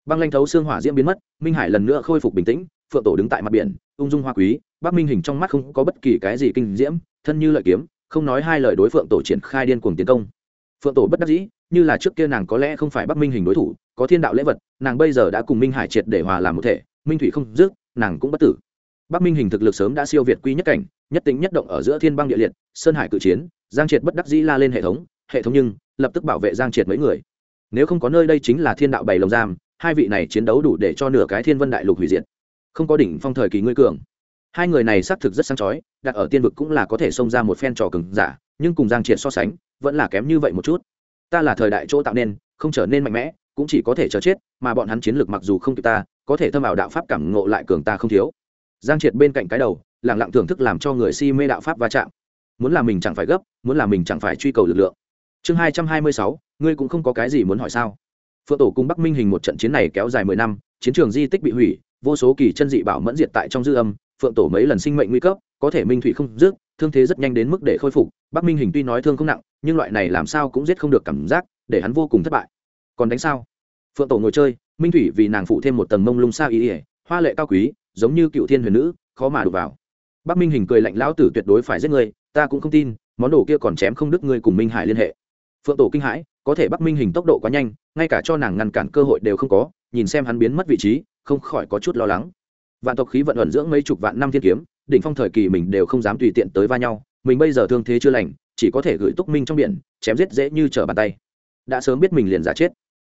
S1: Băng lanh thấu xương hỏa diễm biến mất, minh hải lần nữa khôi phục bình tĩnh, phượng tổ đứng tại mặt biển, ung dung hoa quý, bắc minh hình trong mắt không có bất kỳ cái gì kinh diễm, thân như lợi kiếm, không nói hai lời đối phượng tổ triển khai điên cuồng tiến công. Phượng tổ bất đắc dĩ, như là trước kia nàng có lẽ không phải bắc minh hình đối thủ, có thiên đạo lễ vật, nàng bây giờ đã cùng minh hải triệt để hòa làm một thể, minh thủy không dứt nàng cũng bất tử. Bắc minh hình thực lực sớm đã siêu việt quy nhất cảnh, nhất tính nhất động ở giữa thiên băng địa liệt, sơn hải cự chiến, giang triệt bất đắc dĩ la lên hệ thống hệ thống nhưng lập tức bảo vệ giang triệt mấy người. Nếu không có nơi đây chính là thiên đạo bảy lồng giam, hai vị này chiến đấu đủ để cho nửa cái thiên vân đại lục hủy diệt. Không có đỉnh phong thời kỳ ngươi cường. Hai người này xác thực rất sáng chói, đặt ở tiên vực cũng là có thể xông ra một phen trò cứng giả, nhưng cùng giang triệt so sánh, vẫn là kém như vậy một chút. Ta là thời đại chỗ tạo nên, không trở nên mạnh mẽ cũng chỉ có thể chờ chết, mà bọn hắn chiến lược mặc dù không kịp ta, có thể thâm ảo đạo pháp cảm ngộ lại cường ta không thiếu. Giang triệt bên cạnh cái đầu lẳng lặng thưởng thức làm cho người si mê đạo pháp va chạm. Muốn làm mình chẳng phải gấp, muốn làm mình chẳng phải truy cầu lực lượng. Chương hai trăm hai mươi sáu, ngươi cũng không có cái gì muốn hỏi sao? Phượng tổ cùng bắc minh hình một trận chiến này kéo dài mười năm, chiến trường di tích bị hủy, vô số kỳ chân dị bảo mẫn diệt tại trong dư âm, phượng tổ mấy lần sinh mệnh nguy cấp, có thể minh thủy không dứt, thương thế rất nhanh đến mức để khôi phục. Bắc minh hình tuy nói thương không nặng, nhưng loại này làm sao cũng giết không được cảm giác, để hắn vô cùng thất bại còn đánh sao? Phượng tổ ngồi chơi minh thủy vì nàng phụ thêm một tầng mông lung xa ý ỉa hoa lệ cao quý giống như cựu thiên huyền nữ khó mà đụt vào. Bắc minh hình cười lạnh lão tử tuyệt đối phải giết người, ta cũng không tin món đồ kia còn chém không đứt ngươi cùng minh hải liên hệ. Phượng tổ kinh hãi có thể bắc minh hình tốc độ quá nhanh ngay cả cho nàng ngăn cản cơ hội đều không có nhìn xem hắn biến mất vị trí không khỏi có chút lo lắng. Vạn tộc khí vận ẩn dưỡng mấy chục vạn năm thiên kiếm đỉnh phong thời kỳ mình đều không dám tùy tiện tới va nhau mình bây giờ thương thế chưa lành chỉ có thể gửi túc minh trong biển chém giết dễ như trở bàn tay. Đã sớm biết mình liền giả chết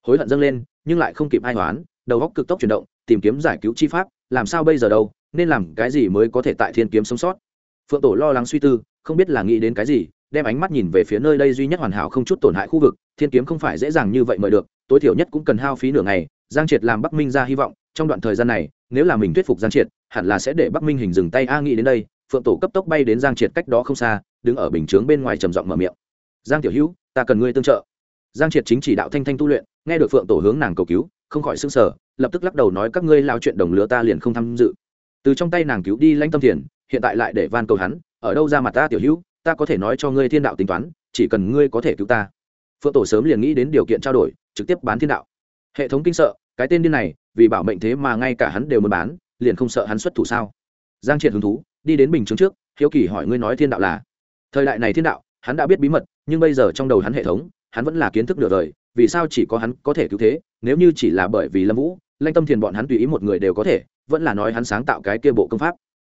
S1: hối hận dâng lên, nhưng lại không kịp ai hoán, đầu góc cực tốc chuyển động, tìm kiếm giải cứu chi pháp, làm sao bây giờ đâu, nên làm cái gì mới có thể tại thiên kiếm sống sót? Phượng tổ lo lắng suy tư, không biết là nghĩ đến cái gì, đem ánh mắt nhìn về phía nơi đây duy nhất hoàn hảo không chút tổn hại khu vực, thiên kiếm không phải dễ dàng như vậy mời được, tối thiểu nhất cũng cần hao phí nửa ngày, giang triệt làm bắc minh ra hy vọng, trong đoạn thời gian này, nếu là mình thuyết phục giang triệt, hẳn là sẽ để bắc minh hình dừng tay a nghĩ đến đây, phượng tổ cấp tốc bay đến giang triệt cách đó không xa, đứng ở bình chướng bên ngoài trầm giọng mở miệng. Giang tiểu hữu, ta cần ngươi tương trợ. Giang triệt chính chỉ đạo thanh thanh tu luyện nghe được phượng tổ hướng nàng cầu cứu, không khỏi xưng sở lập tức lắc đầu nói các ngươi lao chuyện đồng lứa ta liền không tham dự. Từ trong tay nàng cứu đi lãnh tâm thiền, hiện tại lại để van cầu hắn, ở đâu ra mặt ta tiểu hữu, ta có thể nói cho ngươi thiên đạo tính toán, chỉ cần ngươi có thể cứu ta. Phượng tổ sớm liền nghĩ đến điều kiện trao đổi, trực tiếp bán thiên đạo. Hệ thống kinh sợ, cái tên điên này, vì bảo mệnh thế mà ngay cả hắn đều muốn bán, liền không sợ hắn xuất thủ sao? Giang triệt hứng thú, đi đến bình chứng trước, hiếu kỳ hỏi ngươi nói thiên đạo là? Thời đại này thiên đạo, hắn đã biết bí mật, nhưng bây giờ trong đầu hắn hệ thống, hắn vẫn là kiến thức nửa đời vì sao chỉ có hắn có thể cứu thế, nếu như chỉ là bởi vì lâm vũ, lanh tâm thiền bọn hắn tùy ý một người đều có thể, vẫn là nói hắn sáng tạo cái kia bộ công pháp.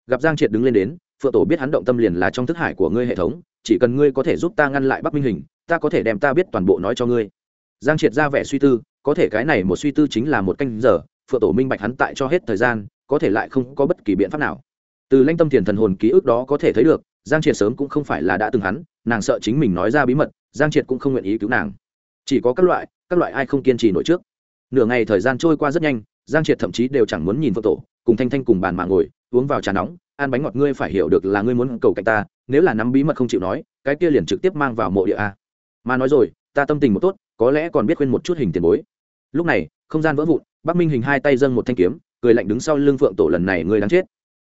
S1: Gặp giang triệt đứng lên đến, phượng tổ biết hắn động tâm liền là trong thức hải của ngươi hệ thống, chỉ cần ngươi có thể giúp ta ngăn lại bắc minh hình, ta có thể đem ta biết toàn bộ nói cho ngươi. Giang triệt ra vẻ suy tư, có thể cái này một suy tư chính là một canh giờ, phượng tổ minh bạch hắn tại cho hết thời gian, có thể lại không có bất kỳ biện pháp nào. Từ lanh tâm thiền thần hồn ký ức đó có thể thấy được, giang triệt sớm cũng không phải là đã từng hắn, nàng sợ chính mình nói ra bí mật, giang triệt cũng không nguyện ý cứu nàng chỉ có các loại các loại ai không kiên trì nổi trước. Nửa ngày thời gian trôi qua rất nhanh, giang triệt thậm chí đều chẳng muốn nhìn phượng tổ, cùng thanh thanh cùng bàn mà ngồi, uống vào trà nóng ăn bánh ngọt, ngươi phải hiểu được là ngươi muốn cầu cạnh ta, nếu là nắm bí mật không chịu nói, cái kia liền trực tiếp mang vào mộ địa a. Mà nói rồi, ta tâm tình một tốt, có lẽ còn biết khuyên một chút hình tiền bối. Lúc này, không gian vỡ vụn, bắc minh hình hai tay dâng một thanh kiếm, cười lạnh đứng sau lưng phượng tổ, lần này ngươi đáng chết.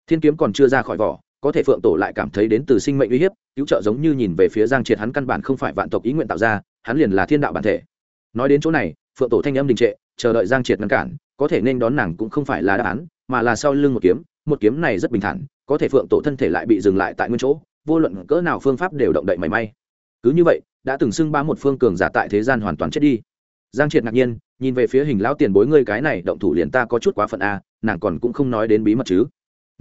S1: Thiên kiếm còn chưa ra khỏi vỏ có thể phượng tổ lại cảm thấy đến từ sinh mệnh uy hiếp, cứu trợ giống như nhìn về phía giang triệt hắn căn bản không phải vạn tộc ý nguyện tạo ra, hắn liền là thiên đạo bản thể. Nói đến chỗ này, phượng tổ thanh âm đình trệ, chờ đợi giang triệt ngăn cản, có thể nên đón nàng cũng không phải là đáp án, mà là sau lưng một kiếm một kiếm này rất bình thản, có thể phượng tổ thân thể lại bị dừng lại tại nguyên chỗ, vô luận cỡ nào phương pháp đều động đậy mảy may. Cứ như vậy, đã từng xưng ba một phương cường giả tại thế gian hoàn toàn chết đi. Giang triệt ngạc nhiên, nhìn về phía hình lão tiền bối ngươi cái này, động thủ liền ta có chút quá phận a nàng còn cũng không nói đến bí mật chứ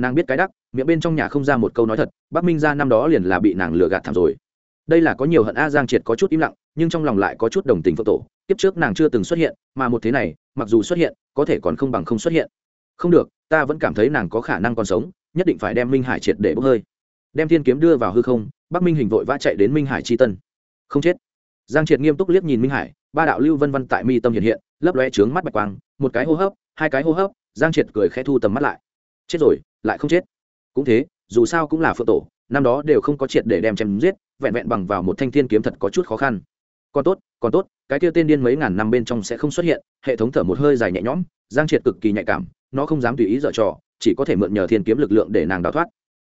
S1: nàng biết cái đắc, miệng bên trong nhà không ra một câu nói thật, bắc minh ra năm đó liền là bị nàng lừa gạt thảm rồi. Đây là có nhiều hận a giang triệt có chút im lặng, nhưng trong lòng lại có chút đồng tình phượng tổ, kiếp trước nàng chưa từng xuất hiện, mà một thế này, mặc dù xuất hiện, có thể còn không bằng không xuất hiện. Không được, ta vẫn cảm thấy nàng có khả năng còn sống, nhất định phải đem minh hải triệt để bốc hơi. Đem thiên kiếm đưa vào hư không, bắc minh hình vội vã chạy đến minh hải tri tân. Không chết. Giang triệt nghiêm túc liếc nhìn minh hải, ba đạo lưu vân văn tại mi tâm hiện hiện, lấp lóe trướng mắt bạch quang, một cái hô hấp, hai cái hô hấp, giang triệt cười khẽ thu tầm mắt lại chết rồi, lại không chết. Cũng thế, dù sao cũng là phượng tổ, năm đó đều không có triệt để đem chém giết, vẹn vẹn bằng vào một thanh thiên kiếm thật có chút khó khăn. Còn tốt còn tốt, cái kia tên điên mấy ngàn năm bên trong sẽ không xuất hiện, hệ thống thở một hơi dài nhẹ nhõm, giang triệt cực kỳ nhạy cảm, nó không dám tùy ý dở trò, chỉ có thể mượn nhờ thiên kiếm lực lượng để nàng đào thoát.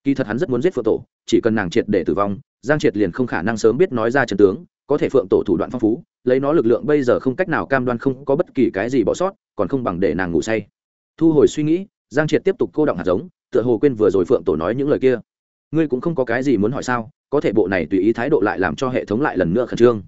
S1: Kỳ thật hắn rất muốn giết phượng tổ, chỉ cần nàng triệt để tử vong, giang triệt liền không khả năng sớm biết nói ra trần tướng, có thể phượng tổ thủ đoạn phong phú, lấy nó lực lượng bây giờ không cách nào cam đoan không có bất kỳ cái gì bỏ sót, còn không bằng để nàng ngủ say. Thu hồi suy nghĩ giang triệt tiếp tục cô động hạt giống, tựa hồ quên vừa rồi phượng tổ nói những lời kia. Ngươi cũng không có cái gì muốn hỏi sao, có thể bộ này tùy ý thái độ lại làm cho hệ thống lại lần nữa khẩn trương.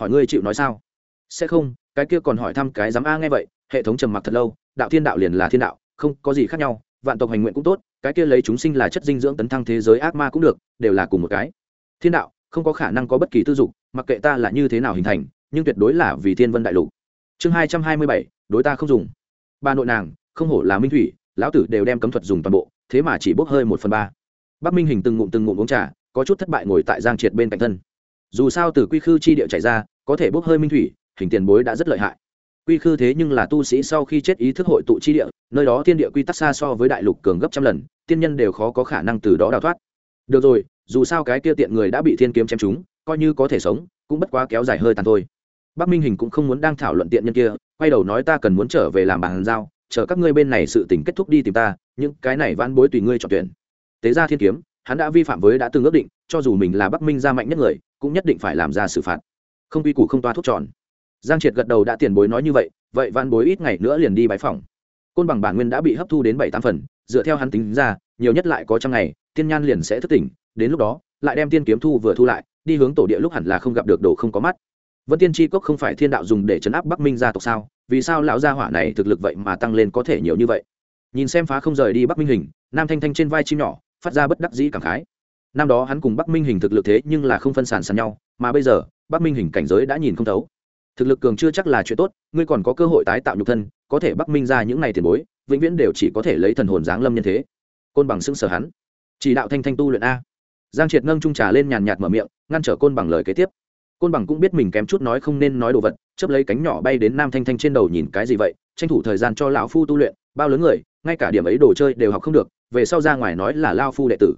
S1: Hỏi ngươi chịu nói sao? Sẽ không, cái kia còn hỏi thăm cái dám a nghe vậy, hệ thống trầm mặc thật lâu, đạo thiên đạo liền là thiên đạo, không có gì khác nhau, vạn tộc hành nguyện cũng tốt, cái kia lấy chúng sinh là chất dinh dưỡng tấn thăng thế giới ác ma cũng được, đều là cùng một cái. Thiên đạo, không có khả năng có bất kỳ tư dục, mặc kệ ta là như thế nào hình thành, nhưng tuyệt đối là vì thiên vân đại lục. Chương hai trăm hai mươi bảy, đối ta không dùng. Ba nội nàng, không hổ là minh thủy lão tử đều đem cấm thuật dùng toàn bộ, thế mà chỉ bốc hơi một phần ba. Bắc minh hình từng ngụm từng ngụm uống trà, có chút thất bại ngồi tại giang triệt bên cạnh thân. Dù sao từ quy khư chi địa chạy ra, có thể bốc hơi minh thủy, hình tiền bối đã rất lợi hại. Quy khư thế nhưng là tu sĩ sau khi chết ý thức hội tụ chi địa, nơi đó thiên địa quy tắc xa so với đại lục cường gấp trăm lần, tiên nhân đều khó có khả năng từ đó đào thoát. Được rồi, dù sao cái kia tiện người đã bị thiên kiếm chém chúng coi như có thể sống, cũng bất quá kéo dài hơi tàn thôi. Bắc minh hình cũng không muốn đang thảo luận tiện nhân kia, quay đầu nói ta cần muốn trở về làm bàn giao chờ các ngươi bên này sự tình kết thúc đi tìm ta, những cái này van bối tùy ngươi chọn tuyển. Tế ra thiên kiếm, hắn đã vi phạm với đã từng ước định, cho dù mình là bắc minh gia mạnh nhất người, cũng nhất định phải làm ra xử phạt. Không quy củ không toa thuốc tròn. Giang triệt gật đầu đã tiền bối nói như vậy vậy van bối ít ngày nữa liền đi bãi phòng côn bằng bản nguyên đã bị hấp thu đến bảy tám phần, dựa theo hắn tính ra, nhiều nhất lại có trăm ngày, tiên nhan liền sẽ thức tỉnh, đến lúc đó, lại đem tiên kiếm thu vừa thu lại, đi hướng tổ địa lúc hẳn là không gặp được đồ không có mắt vân tiên tri cốc không phải thiên đạo dùng để chấn áp bắc minh gia tộc sao? Vì sao lão gia hỏa này thực lực vậy mà tăng lên có thể nhiều như vậy? Nhìn xem phá không rời đi bắc minh hình, nam thanh thanh trên vai chim nhỏ, phát ra bất đắc dĩ cảm khái. Năm đó hắn cùng bắc minh hình thực lực thế nhưng là không phân sản sàn nhau, mà bây giờ, bắc minh hình cảnh giới đã nhìn không thấu. Thực lực cường chưa chắc là chuyện tốt, ngươi còn có cơ hội tái tạo nhục thân, có thể bắc minh ra những ngày tiền bối, vĩnh viễn đều chỉ có thể lấy thần hồn giáng lâm nhân thế. Côn bằng xưng sở hắn. Chỉ đạo thanh thanh tu luyện a. Giang triệt nâng trung trà lên nhàn nhạt mở miệng, ngăn trở côn bằng lời kế tiếp côn bằng cũng biết mình kém chút nói không nên nói đồ vật chấp lấy cánh nhỏ bay đến nam thanh thanh trên đầu nhìn cái gì vậy, tranh thủ thời gian cho lão phu tu luyện, bao lớn người, ngay cả điểm ấy đồ chơi đều học không được, về sau ra ngoài nói là lao phu đệ tử.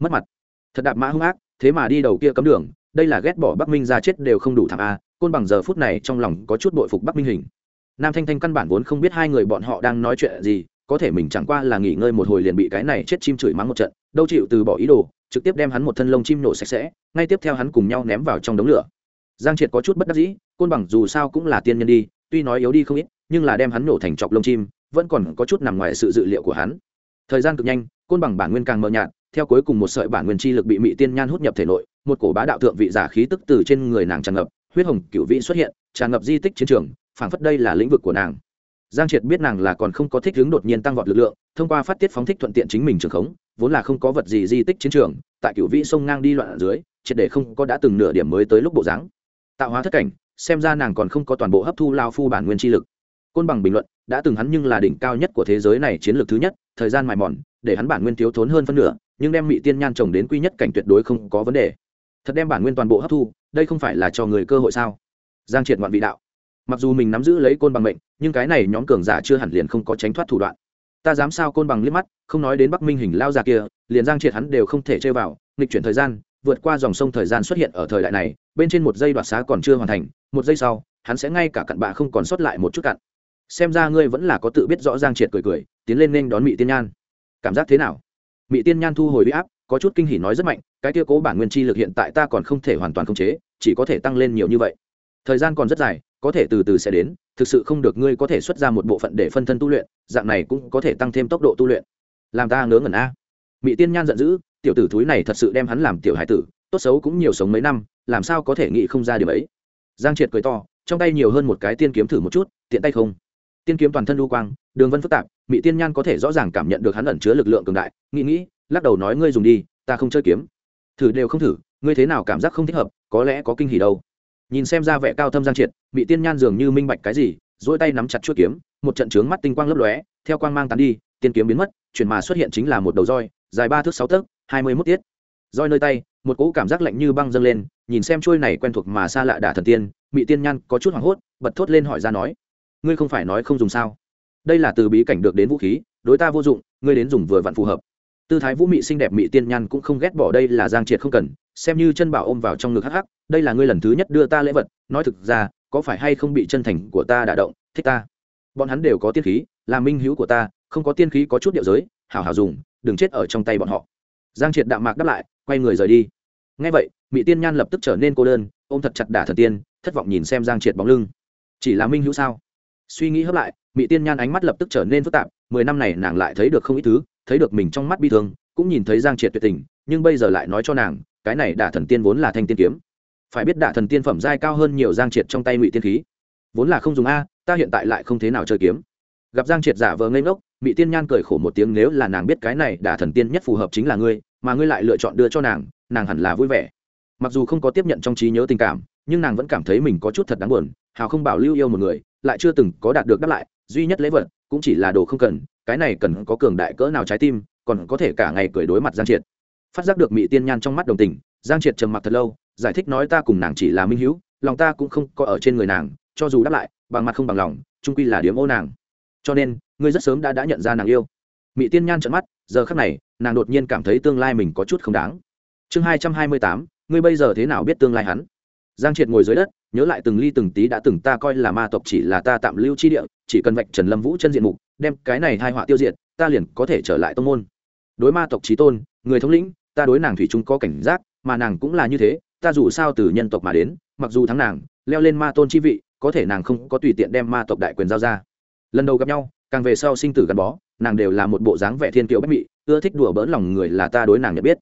S1: Mất mặt. Thật đạp mã hung ác, thế mà đi đầu kia cấm đường, đây là ghét bỏ bắc minh ra chết đều không đủ thảm a, côn bằng giờ phút này trong lòng có chút bội phục bắc minh hình. Nam thanh thanh căn bản vốn không biết hai người bọn họ đang nói chuyện gì, có thể mình chẳng qua là nghỉ ngơi một hồi liền bị cái này chết chim chửi mắng một trận, đâu chịu từ bỏ ý đồ, trực tiếp đem hắn một thân lông chim nổ sạch sẽ, ngay tiếp theo hắn cùng nhau ném vào trong đống lửa giang triệt có chút bất đắc dĩ, côn bằng dù sao cũng là tiên nhân đi, tuy nói yếu đi không ít, nhưng là đem hắn nổ thành chọc lông chim, vẫn còn có chút nằm ngoài sự dự liệu của hắn. Thời gian cực nhanh, côn bằng bản nguyên càng mờ nhạt, theo cuối cùng một sợi bản nguyên chi lực bị mị tiên nhan hút nhập thể nội, một cổ bá đạo thượng vị giả khí tức từ trên người nàng tràn ngập, huyết hồng cửu vị xuất hiện, tràn ngập di tích chiến trường, phảng phất đây là lĩnh vực của nàng. Giang triệt biết nàng là còn không có thích hướng đột nhiên tăng vọt lực lượng, thông qua phát tiết phóng thích thuận tiện chính mình trường khống, vốn là không có vật gì di tích chiến trường, tại cửu vĩ sông ngang đi loạn ở dưới, triệt để không có đã từng nửa điểm mới tới lúc bộ dáng tạo hóa thất cảnh, xem ra nàng còn không có toàn bộ hấp thu lao phu bản nguyên chi lực. Côn bằng bình luận, đã từng hắn nhưng là đỉnh cao nhất của thế giới này chiến lược thứ nhất, thời gian mài mòn, để hắn bản nguyên thiếu thốn hơn phân nửa, nhưng đem mỹ tiên nhan trồng đến quy nhất cảnh tuyệt đối không có vấn đề. Thật đem bản nguyên toàn bộ hấp thu, đây không phải là cho người cơ hội sao? Giang triệt ngoạn vị đạo. Mặc dù mình nắm giữ lấy côn bằng mệnh, nhưng cái này nhóm cường giả chưa hẳn liền không có tránh thoát thủ đoạn. Ta dám sao côn bằng liếc mắt, không nói đến bắc minh hình lao già kia, liền giang triệt hắn đều không thể chơi vào. Nghịch chuyển thời gian, vượt qua dòng sông thời gian xuất hiện ở thời đại này bên trên một giây đoạt xá còn chưa hoàn thành, một giây sau, hắn sẽ ngay cả cặn bạ không còn sót lại một chút cặn. Xem ra ngươi vẫn là có tự biết rõ giang triệt cười cười, tiến lên nên đón mỹ tiên nhan. Cảm giác thế nào? Mỹ tiên nhan thu hồi huy áp, có chút kinh hỉ nói rất mạnh, cái kia cố bản nguyên chi lực hiện tại ta còn không thể hoàn toàn khống chế, chỉ có thể tăng lên nhiều như vậy. Thời gian còn rất dài, có thể từ từ sẽ đến, thực sự không được ngươi có thể xuất ra một bộ phận để phân thân tu luyện, dạng này cũng có thể tăng thêm tốc độ tu luyện. Làm ta ngớ ngẩn a. Mỹ tiên nhan giận dữ, tiểu tử thúi này thật sự đem hắn làm tiểu hải tử, tốt xấu cũng nhiều sống mấy năm làm sao có thể nghĩ không ra điều ấy? Giang triệt cười to, trong tay nhiều hơn một cái tiên kiếm thử một chút, tiện tay không? Tiên kiếm toàn thân lưu quang, đường vân phức tạp mỹ tiên nhan có thể rõ ràng cảm nhận được hắn ẩn chứa lực lượng cường đại, nghĩ nghĩ, lắc đầu nói ngươi dùng đi, ta không chơi kiếm. Thử đều không thử, ngươi thế nào cảm giác không thích hợp, có lẽ có kinh hỉ đâu. Nhìn xem ra vẻ cao thâm giang triệt mỹ tiên nhan dường như minh bạch cái gì dỗi tay nắm chặt chuỗi kiếm, một trận trướng mắt tinh quang lấp lóe, theo quang mang tán đi, tiên kiếm biến mất, chuyển mà xuất hiện chính là một đầu roi, dài ba thước sáu tấc, hai mươi mốt tiết. Roi nơi tay, một cỗ cảm giác lạnh như băng dâng lên nhìn xem trôi này quen thuộc mà xa lạ đả thần tiên mỹ tiên nhan có chút hoảng hốt, bật thốt lên hỏi ra nói, ngươi không phải nói không dùng sao? Đây là từ bí cảnh được đến vũ khí, đối ta vô dụng, ngươi đến dùng vừa vặn phù hợp. Tư thái vũ mị xinh đẹp mị tiên nhan cũng không ghét bỏ đây là giang triệt không cần, xem như chân bảo ôm vào trong ngực hắc hắc, đây là ngươi lần thứ nhất đưa ta lễ vật, nói thực ra, có phải hay không bị chân thành của ta đả động, thích ta? Bọn hắn đều có tiên khí, là minh hữu của ta, không có tiên khí có chút điệu giới, hảo hảo dùng, đừng chết ở trong tay bọn họ. Giang triệt đạm mạc đáp lại, quay người rời đi. Ngay vậy mỹ tiên nhan lập tức trở nên cô đơn, ôm thật chặt đả thần tiên, thất vọng nhìn xem giang triệt bóng lưng. Chỉ là minh hữu sao? Suy nghĩ hấp lại mỹ tiên nhan ánh mắt lập tức trở nên phức tạp, mười năm này nàng lại thấy được không ít thứ, thấy được mình trong mắt bi thương, cũng nhìn thấy giang triệt tuyệt tình, nhưng bây giờ lại nói cho nàng, cái này đả thần tiên vốn là thanh tiên kiếm. Phải biết đả thần tiên phẩm giai cao hơn nhiều giang triệt trong tay ngụy tiên khí. Vốn là không dùng a, ta hiện tại lại không thế nào chơi kiếm. Gặp giang triệt giả vờ ngây ngốc mỹ tiên nhan cười khổ một tiếng nếu là nàng biết cái này đả thần tiên nhất phù hợp chính là ngươi, mà ngươi lại lựa chọn đưa cho nàng nàng hẳn là vui vẻ mặc dù không có tiếp nhận trong trí nhớ tình cảm, nhưng nàng vẫn cảm thấy mình có chút thật đáng buồn, hào không bảo lưu yêu một người, lại chưa từng có đạt được đáp lại, duy nhất lễ vật cũng chỉ là đồ không cần, cái này cần có cường đại cỡ nào trái tim, còn có thể cả ngày cười đối mặt giang triệt. Phát giác được mỹ tiên nhan trong mắt đồng tình, giang triệt trầm mặc thật lâu, giải thích nói ta cùng nàng chỉ là minh hữu, lòng ta cũng không có ở trên người nàng, cho dù đáp lại, bằng mặt không bằng lòng trung quy là điếm ô nàng. Cho nên, ngươi rất sớm đã đã nhận ra nàng yêu. Mỹ tiên nhan trận mắt, giờ khắc này, nàng đột nhiên cảm thấy tương lai mình có chút không đáng. Chương hai trăm hai mươi tám ngươi bây giờ thế nào biết tương lai hắn? Giang triệt ngồi dưới đất, nhớ lại từng ly từng tí đã từng ta coi là ma tộc chỉ là ta tạm lưu chi địa, chỉ cần vạch trần lâm vũ chân diện mục, đem cái này hai họa tiêu diệt, ta liền có thể trở lại tông môn. Đối ma tộc trí tôn, người thống lĩnh, ta đối nàng thủy chung có cảnh giác, mà nàng cũng là như thế, ta dù sao từ nhân tộc mà đến, mặc dù thắng nàng, leo lên ma tôn chi vị, có thể nàng không có tùy tiện đem ma tộc đại quyền giao ra. Lần đầu gặp nhau, càng về sau sinh tử gắn bó, nàng đều là một bộ dáng vẻ thiên kiều bách mị, ưa thích đùa bỡn lòng người là ta đối nàng nhận biết.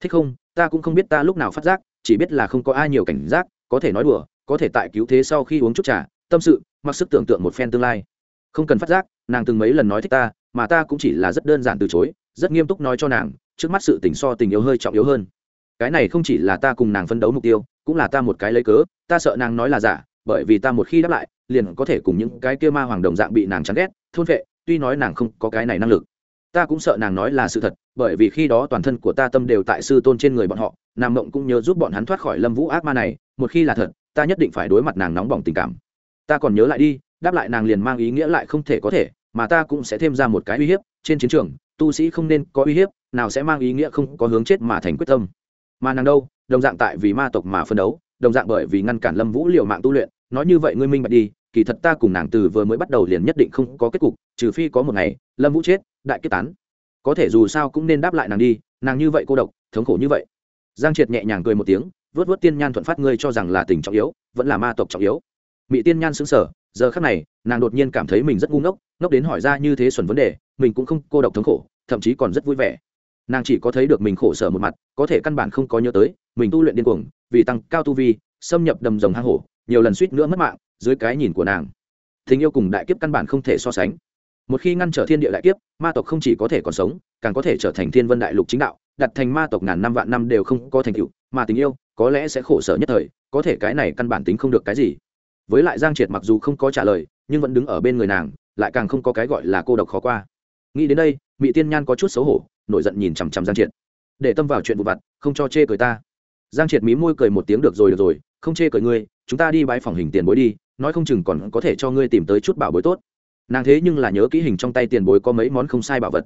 S1: Thích không? Ta cũng không biết ta lúc nào phát giác, chỉ biết là không có ai nhiều cảnh giác, có thể nói đùa, có thể tại cứu thế sau khi uống chút trà, tâm sự, mặc sức tưởng tượng một phen tương lai. Không cần phát giác, nàng từng mấy lần nói thích ta, mà ta cũng chỉ là rất đơn giản từ chối, rất nghiêm túc nói cho nàng, trước mắt sự tình so tình yêu hơi trọng yếu hơn. Cái này không chỉ là ta cùng nàng phân đấu mục tiêu, cũng là ta một cái lấy cớ, ta sợ nàng nói là giả, bởi vì ta một khi đáp lại, liền có thể cùng những cái kia ma hoàng đồng dạng bị nàng chán ghét, thôn vệ, tuy nói nàng không có cái này năng lực ta cũng sợ nàng nói là sự thật, bởi vì khi đó toàn thân của ta tâm đều tại sư tôn trên người bọn họ nàng mộng cũng nhớ giúp bọn hắn thoát khỏi lâm vũ ác ma này, một khi là thật, ta nhất định phải đối mặt nàng nóng bỏng tình cảm. Ta còn nhớ lại đi, đáp lại nàng liền mang ý nghĩa lại không thể có thể, mà ta cũng sẽ thêm ra một cái uy hiếp, trên chiến trường, tu sĩ không nên có uy hiếp, nào sẽ mang ý nghĩa không có hướng chết mà thành quyết tâm. Mà nàng đâu, đồng dạng tại vì ma tộc mà phân đấu, đồng dạng bởi vì ngăn cản lâm vũ liều mạng tu luyện, nói như vậy ngươi minh bạch đi, kỳ thật ta cùng nàng từ vừa mới bắt đầu liền nhất định không có kết cục, trừ phi có một ngày, lâm vũ chết đại kết tán. Có thể dù sao cũng nên đáp lại nàng đi, nàng như vậy cô độc, thống khổ như vậy. Giang triệt nhẹ nhàng cười một tiếng, vớt vớt tiên nhan thuận phát ngươi cho rằng là tình trọng yếu, vẫn là ma tộc trọng yếu. Mỹ tiên nhan xứng sở giờ khắc này, nàng đột nhiên cảm thấy mình rất ngu ngốc ngốc đến hỏi ra như thế xuẩn vấn đề, mình cũng không cô độc thống khổ, thậm chí còn rất vui vẻ. Nàng chỉ có thấy được mình khổ sở một mặt, có thể căn bản không có nhớ tới, mình tu luyện điên cuồng, vì tăng cao tu vi, xâm nhập đầm rồng hang hổ, nhiều lần suýt nữa mất mạng, dưới cái nhìn của nàng. Tình yêu cùng đại kiếp căn bản không thể so sánh một khi ngăn trở thiên địa đại kiếp, ma tộc không chỉ có thể còn sống, càng có thể trở thành thiên vân đại lục chính đạo, đặt thành ma tộc ngàn năm vạn năm đều không có thành tựu, mà tình yêu có lẽ sẽ khổ sở nhất thời, có thể cái này căn bản tính không được cái gì. Với lại giang triệt mặc dù không có trả lời, nhưng vẫn đứng ở bên người nàng, lại càng không có cái gọi là cô độc khó qua. Nghĩ đến đây mỹ tiên nhan có chút xấu hổ, nổi giận nhìn chằm chằm giang triệt. Để tâm vào chuyện vụ vặt, không cho chê cười ta. Giang triệt mí môi cười một tiếng được rồi được rồi, không chê cười ngươi, chúng ta đi bãi phòng hình tiền bối đi, nói không chừng còn có thể cho ngươi tìm tới chút bảo bối tốt nàng thế nhưng là nhớ kỹ hình trong tay tiền bối có mấy món không sai bảo vật.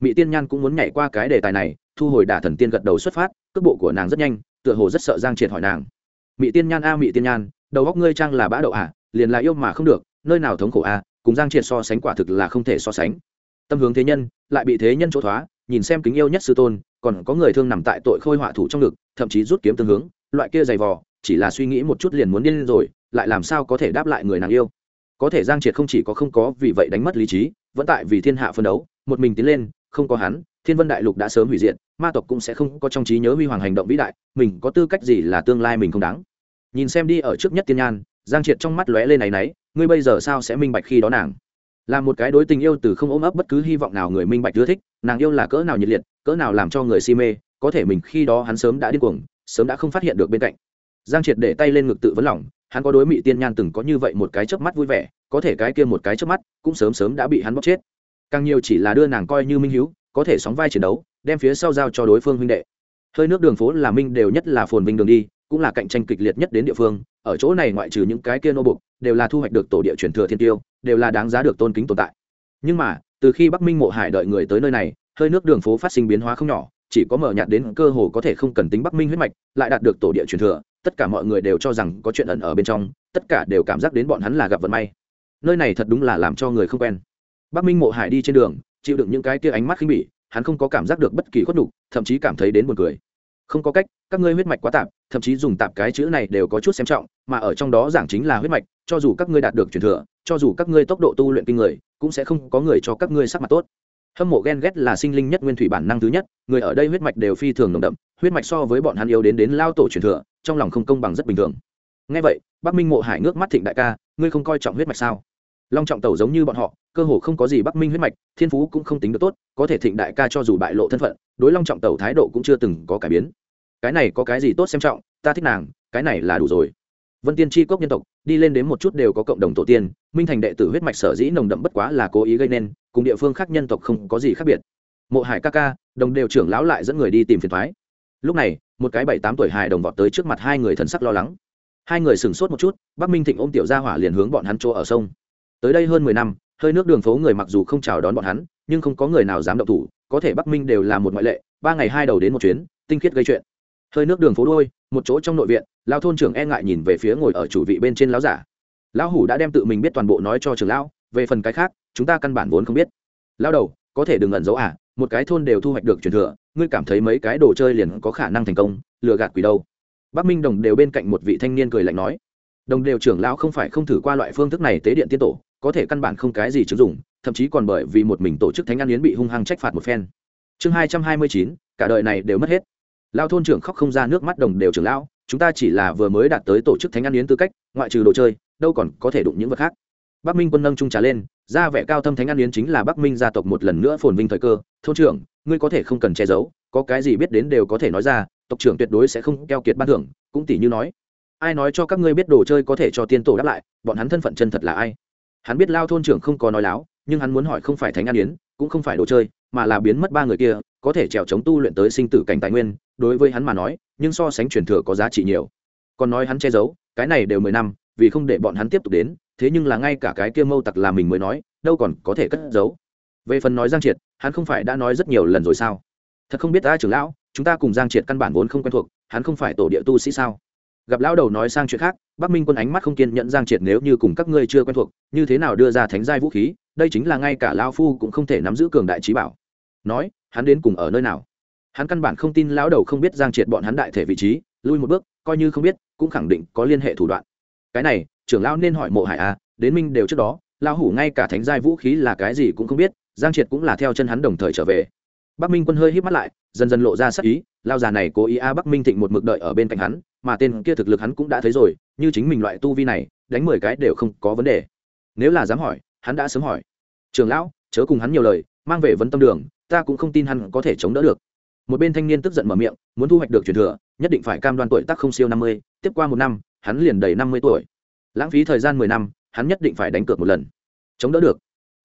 S1: Mỹ tiên nhan cũng muốn nhảy qua cái đề tài này, thu hồi đả thần tiên gật đầu xuất phát, cước bộ của nàng rất nhanh, tựa hồ rất sợ giang triệt hỏi nàng. Mỹ tiên nhan a mỹ tiên nhan, đầu góc ngươi trang là bã đậu à liền là yêu mà không được, nơi nào thống khổ a cùng giang triệt so sánh quả thực là không thể so sánh. Tâm hướng thế nhân, lại bị thế nhân chỗ thoá, nhìn xem kính yêu nhất sư tôn, còn có người thương nằm tại tội khôi họa thủ trong ngực, thậm chí rút kiếm tương hướng, loại kia dày vò, chỉ là suy nghĩ một chút liền muốn điên rồi, lại làm sao có thể đáp lại người nàng yêu có thể giang triệt không chỉ có không có vì vậy đánh mất lý trí, vẫn tại vì thiên hạ phân đấu, một mình tiến lên, không có hắn, thiên vân đại lục đã sớm hủy diệt, ma tộc cũng sẽ không có trong trí nhớ huy hoàng hành động vĩ đại, mình có tư cách gì là tương lai mình không đáng. Nhìn xem đi ở trước nhất tiên nhan, giang triệt trong mắt lóe lên này náy, ngươi bây giờ sao sẽ minh bạch khi đó nàng? Là một cái đối tình yêu từ không ôm ấp bất cứ hy vọng nào người minh bạch ưa thích, nàng yêu là cỡ nào nhiệt liệt, cỡ nào làm cho người si mê, có thể mình khi đó hắn sớm đã điên cuồng, sớm đã không phát hiện được bên cạnh. Giang triệt để tay lên ngực tự vấn lòng hắn có đối mị tiên nhan từng có như vậy một cái chớp mắt vui vẻ, có thể cái kia một cái chớp mắt cũng sớm sớm đã bị hắn bóc chết. Càng nhiều chỉ là đưa nàng coi như minh hiếu, có thể sóng vai chiến đấu, đem phía sau giao cho đối phương huynh đệ. Hơi nước đường phố là minh đều nhất là phồn vinh đường đi, cũng là cạnh tranh kịch liệt nhất đến địa phương, ở chỗ này ngoại trừ những cái kia nô bục, đều là thu hoạch được tổ địa truyền thừa thiên tiêu, đều là đáng giá được tôn kính tồn tại. Nhưng mà, từ khi bắc minh mộ hải đợi người tới nơi này, hơi nước đường phố phát sinh biến hóa không nhỏ chỉ có mở nhạt đến cơ hồ có thể không cần tính bắc minh huyết mạch, lại đạt được tổ địa truyền thừa, tất cả mọi người đều cho rằng có chuyện ẩn ở bên trong, tất cả đều cảm giác đến bọn hắn là gặp vận may. Nơi này thật đúng là làm cho người không quen. Bắc minh mộ hải đi trên đường, chịu đựng những cái kia ánh mắt khinh bỉ, hắn không có cảm giác được bất kỳ khuất nhục, thậm chí cảm thấy đến buồn cười. Không có cách, các ngươi huyết mạch quá tạp, thậm chí dùng tạp cái chữ này đều có chút xem trọng, mà ở trong đó giảng chính là huyết mạch, cho dù các ngươi đạt được truyền thừa, cho dù các ngươi tốc độ tu luyện kinh người, cũng sẽ không có người cho các ngươi sắc mặt tốt hâm mộ ghen ghét là sinh linh nhất nguyên thủy bản năng thứ nhất, người ở đây huyết mạch đều phi thường nồng đậm, huyết mạch so với bọn hắn yêu đến đến lao tổ truyền thừa, trong lòng không công bằng rất bình thường. Ngay vậy, bắc minh mộ hải ngước mắt thịnh đại ca, ngươi không coi trọng huyết mạch sao? Long trọng tẩu giống như bọn họ, cơ hồ không có gì bắc minh huyết mạch, thiên phú cũng không tính được tốt, có thể thịnh đại ca cho dù bại lộ thân phận, đối long trọng tẩu thái độ cũng chưa từng có cải biến. Cái này có cái gì tốt xem trọng, ta thích nàng, cái này là đủ rồi. Vân tiên tri cốc nhân tộc, đi lên đến một chút đều có cộng đồng tổ tiên, minh thành đệ tử huyết mạch sở dĩ nồng đậm bất quá là cố ý gây nên cùng địa phương khác nhân tộc không có gì khác biệt. Mộ hải ca ca, đồng đều trưởng lão lại dẫn người đi tìm phiền thoái lúc này, một cái bảy tám tuổi hài đồng vọt tới trước mặt hai người thần sắc lo lắng. Hai người sửng sốt một chút, bắc minh thịnh ôm tiểu gia hỏa liền hướng bọn hắn chỗ ở sông. Tới đây hơn mười năm, hơi nước đường phố người mặc dù không chào đón bọn hắn, nhưng không có người nào dám động thủ, có thể bắc minh đều là một ngoại lệ, ba ngày hai đầu đến một chuyến, tinh khiết gây chuyện. Hơi nước đường phố đôi một chỗ trong nội viện lao thôn trưởng e ngại nhìn về phía ngồi ở chủ vị bên trên lão giả. Lão hủ đã đem tự mình biết toàn bộ nói cho trưởng lão, về phần cái khác chúng ta căn bản vốn không biết. Lao đầu, có thể đừng ẩn giấu à một cái thôn đều thu hoạch được truyền thừa, ngươi cảm thấy mấy cái đồ chơi liền có khả năng thành công, lừa gạt quỷ đâu? Bắc minh đồng đều bên cạnh một vị thanh niên cười lạnh nói. Đồng đều trưởng lão không phải không thử qua loại phương thức này tế điện tiên tổ, có thể căn bản không cái gì chứng dụng, thậm chí còn bởi vì một mình tổ chức thánh ăn yến bị hung hăng trách phạt một phen. Chương hai trăm hai mươi chín, cả đời này đều mất hết. Lao thôn trưởng khóc không ra nước mắt đồng đều trưởng lão, chúng ta chỉ là vừa mới đạt tới tổ chức thánh ăn yến tư cách, ngoại trừ đồ chơi, đâu còn có thể đụng những vật khác. Bắc minh quân nâng trung trà lên ra vẻ cao thâm thánh an yến chính là bắc minh gia tộc một lần nữa phồn vinh thời cơ. Thôn trưởng, ngươi có thể không cần che giấu, có cái gì biết đến đều có thể nói ra, tộc trưởng tuyệt đối sẽ không keo kiệt ban thưởng, cũng tỷ như nói. Ai nói cho các ngươi biết đồ chơi có thể cho tiên tổ đáp lại, bọn hắn thân phận chân thật là ai? Hắn biết lao thôn trưởng không có nói láo, nhưng hắn muốn hỏi không phải thánh an yến, cũng không phải đồ chơi, mà là biến mất ba người kia, có thể trèo chống tu luyện tới sinh tử cảnh tài nguyên, đối với hắn mà nói, nhưng so sánh truyền thừa có giá trị nhiều. Còn nói hắn che giấu, cái này đều mười năm, vì không để bọn hắn tiếp tục đến thế nhưng là ngay cả cái kia mâu tặc là mình mới nói, đâu còn có thể cất giấu. Về phần nói giang triệt, hắn không phải đã nói rất nhiều lần rồi sao? Thật không biết ta trưởng lão, chúng ta cùng giang triệt căn bản vốn không quen thuộc, hắn không phải tổ địa tu sĩ sao? Gặp lão đầu nói sang chuyện khác, bắc minh quân ánh mắt không kiên nhận giang triệt nếu như cùng các ngươi chưa quen thuộc, như thế nào đưa ra thánh giai vũ khí, đây chính là ngay cả lao phu cũng không thể nắm giữ cường đại trí bảo. Nói, hắn đến cùng ở nơi nào? Hắn căn bản không tin lão đầu không biết giang triệt bọn hắn đại thể vị trí, lui một bước, coi như không biết, cũng khẳng định có liên hệ thủ đoạn. Cái này trưởng lão nên hỏi mộ hải à đến minh đều trước đó, lão hủ ngay cả thánh giai vũ khí là cái gì cũng không biết, giang triệt cũng là theo chân hắn đồng thời trở về. Bắc minh quân hơi hít mắt lại, dần dần lộ ra sắc ý lao già này cố ý a bắc minh thịnh một mực đợi ở bên cạnh hắn, mà tên kia thực lực hắn cũng đã thấy rồi, như chính mình loại tu vi này, đánh mười cái đều không có vấn đề. Nếu là dám hỏi, hắn đã sớm hỏi. Trường lão, chớ cùng hắn nhiều lời, mang về vấn tâm đường, ta cũng không tin hắn có thể chống đỡ được. Một bên thanh niên tức giận mở miệng, muốn thu hoạch được truyền thừa, nhất định phải cam đoan tuổi tác không siêu năm mươi, tiếp qua một năm, hắn liền đầy năm mươi tuổi lãng phí thời gian mười năm, hắn nhất định phải đánh cược một lần. Chống đỡ được.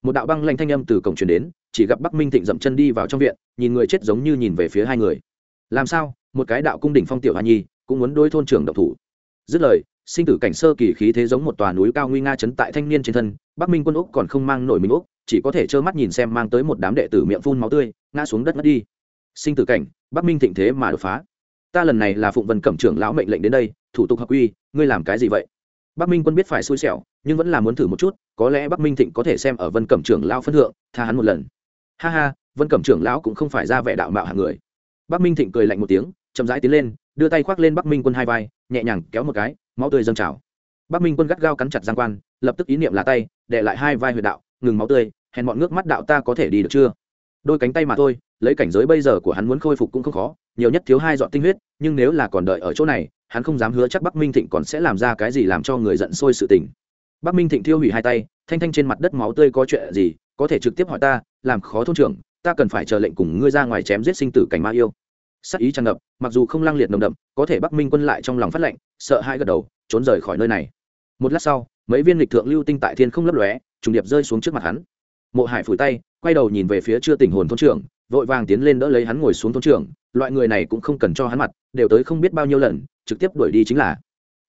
S1: Một đạo băng lanh thanh âm từ cổng truyền đến, chỉ gặp bắc minh thịnh dậm chân đi vào trong viện, nhìn người chết giống như nhìn về phía hai người. Làm sao? Một cái đạo cung đỉnh phong tiểu hoa nhi, cũng muốn đối thôn trưởng độc thủ. Dứt lời, sinh tử cảnh sơ kỳ khí thế giống một tòa núi cao nguy nga chấn tại thanh niên trên thân, bắc minh quân úc còn không mang nổi mình úc, chỉ có thể trơ mắt nhìn xem mang tới một đám đệ tử miệng phun máu tươi, ngã xuống đất mất đi. Sinh tử cảnh, bắc minh thịnh thế mà đột phá. Ta lần này là phụng vân cẩm trưởng lão mệnh lệnh đến đây, thủ tục hợp quy, ngươi làm cái gì vậy? Bắc minh quân biết phải xui xẻo, nhưng vẫn là muốn thử một chút, có lẽ bắc minh thịnh có thể xem ở vân cẩm trưởng lão phân thượng, tha hắn một lần. Ha ha, vân cẩm trưởng lão cũng không phải ra vẻ đạo mạo hạng người. Bắc minh thịnh cười lạnh một tiếng, chậm rãi tiến lên, đưa tay khoác lên bắc minh quân hai vai, nhẹ nhàng kéo một cái, máu tươi dâng trào. Bắc minh quân gắt gao cắn chặt giang quan, lập tức ý niệm là tay, để lại hai vai huyệt đạo, ngừng máu tươi, hèn bọn nước mắt đạo ta có thể đi được chưa? Đôi cánh tay mà thôi, lấy cảnh giới bây giờ của hắn muốn khôi phục cũng không khó, nhiều nhất thiếu hai dọn tinh huyết, nhưng nếu là còn đợi ở chỗ này hắn không dám hứa chắc bắc minh thịnh còn sẽ làm ra cái gì làm cho người giận sôi sự tình. Bắc minh thịnh thiêu hủy hai tay, thanh thanh trên mặt đất máu tươi có chuyện gì, có thể trực tiếp hỏi ta, làm khó thôn trưởng, ta cần phải chờ lệnh cùng ngươi ra ngoài chém giết sinh tử cảnh ma yêu. Sắc ý tràn ngập, mặc dù không lang liệt nồng đậm, có thể bắc minh quân lại trong lòng phát lệnh, sợ hai gật đầu, trốn rời khỏi nơi này. Một lát sau, mấy viên lịch thượng lưu tinh tại thiên không lấp lóe, trùng điệp rơi xuống trước mặt hắn. Mộ hải phủi tay, quay đầu nhìn về phía chưa tình hồn thôn trưởng, vội vàng tiến lên đỡ lấy hắn ngồi xuống thôn trưởng, loại người này cũng không cần cho hắn mặt, đều tới không biết bao nhiêu lần trực tiếp đuổi đi chính là.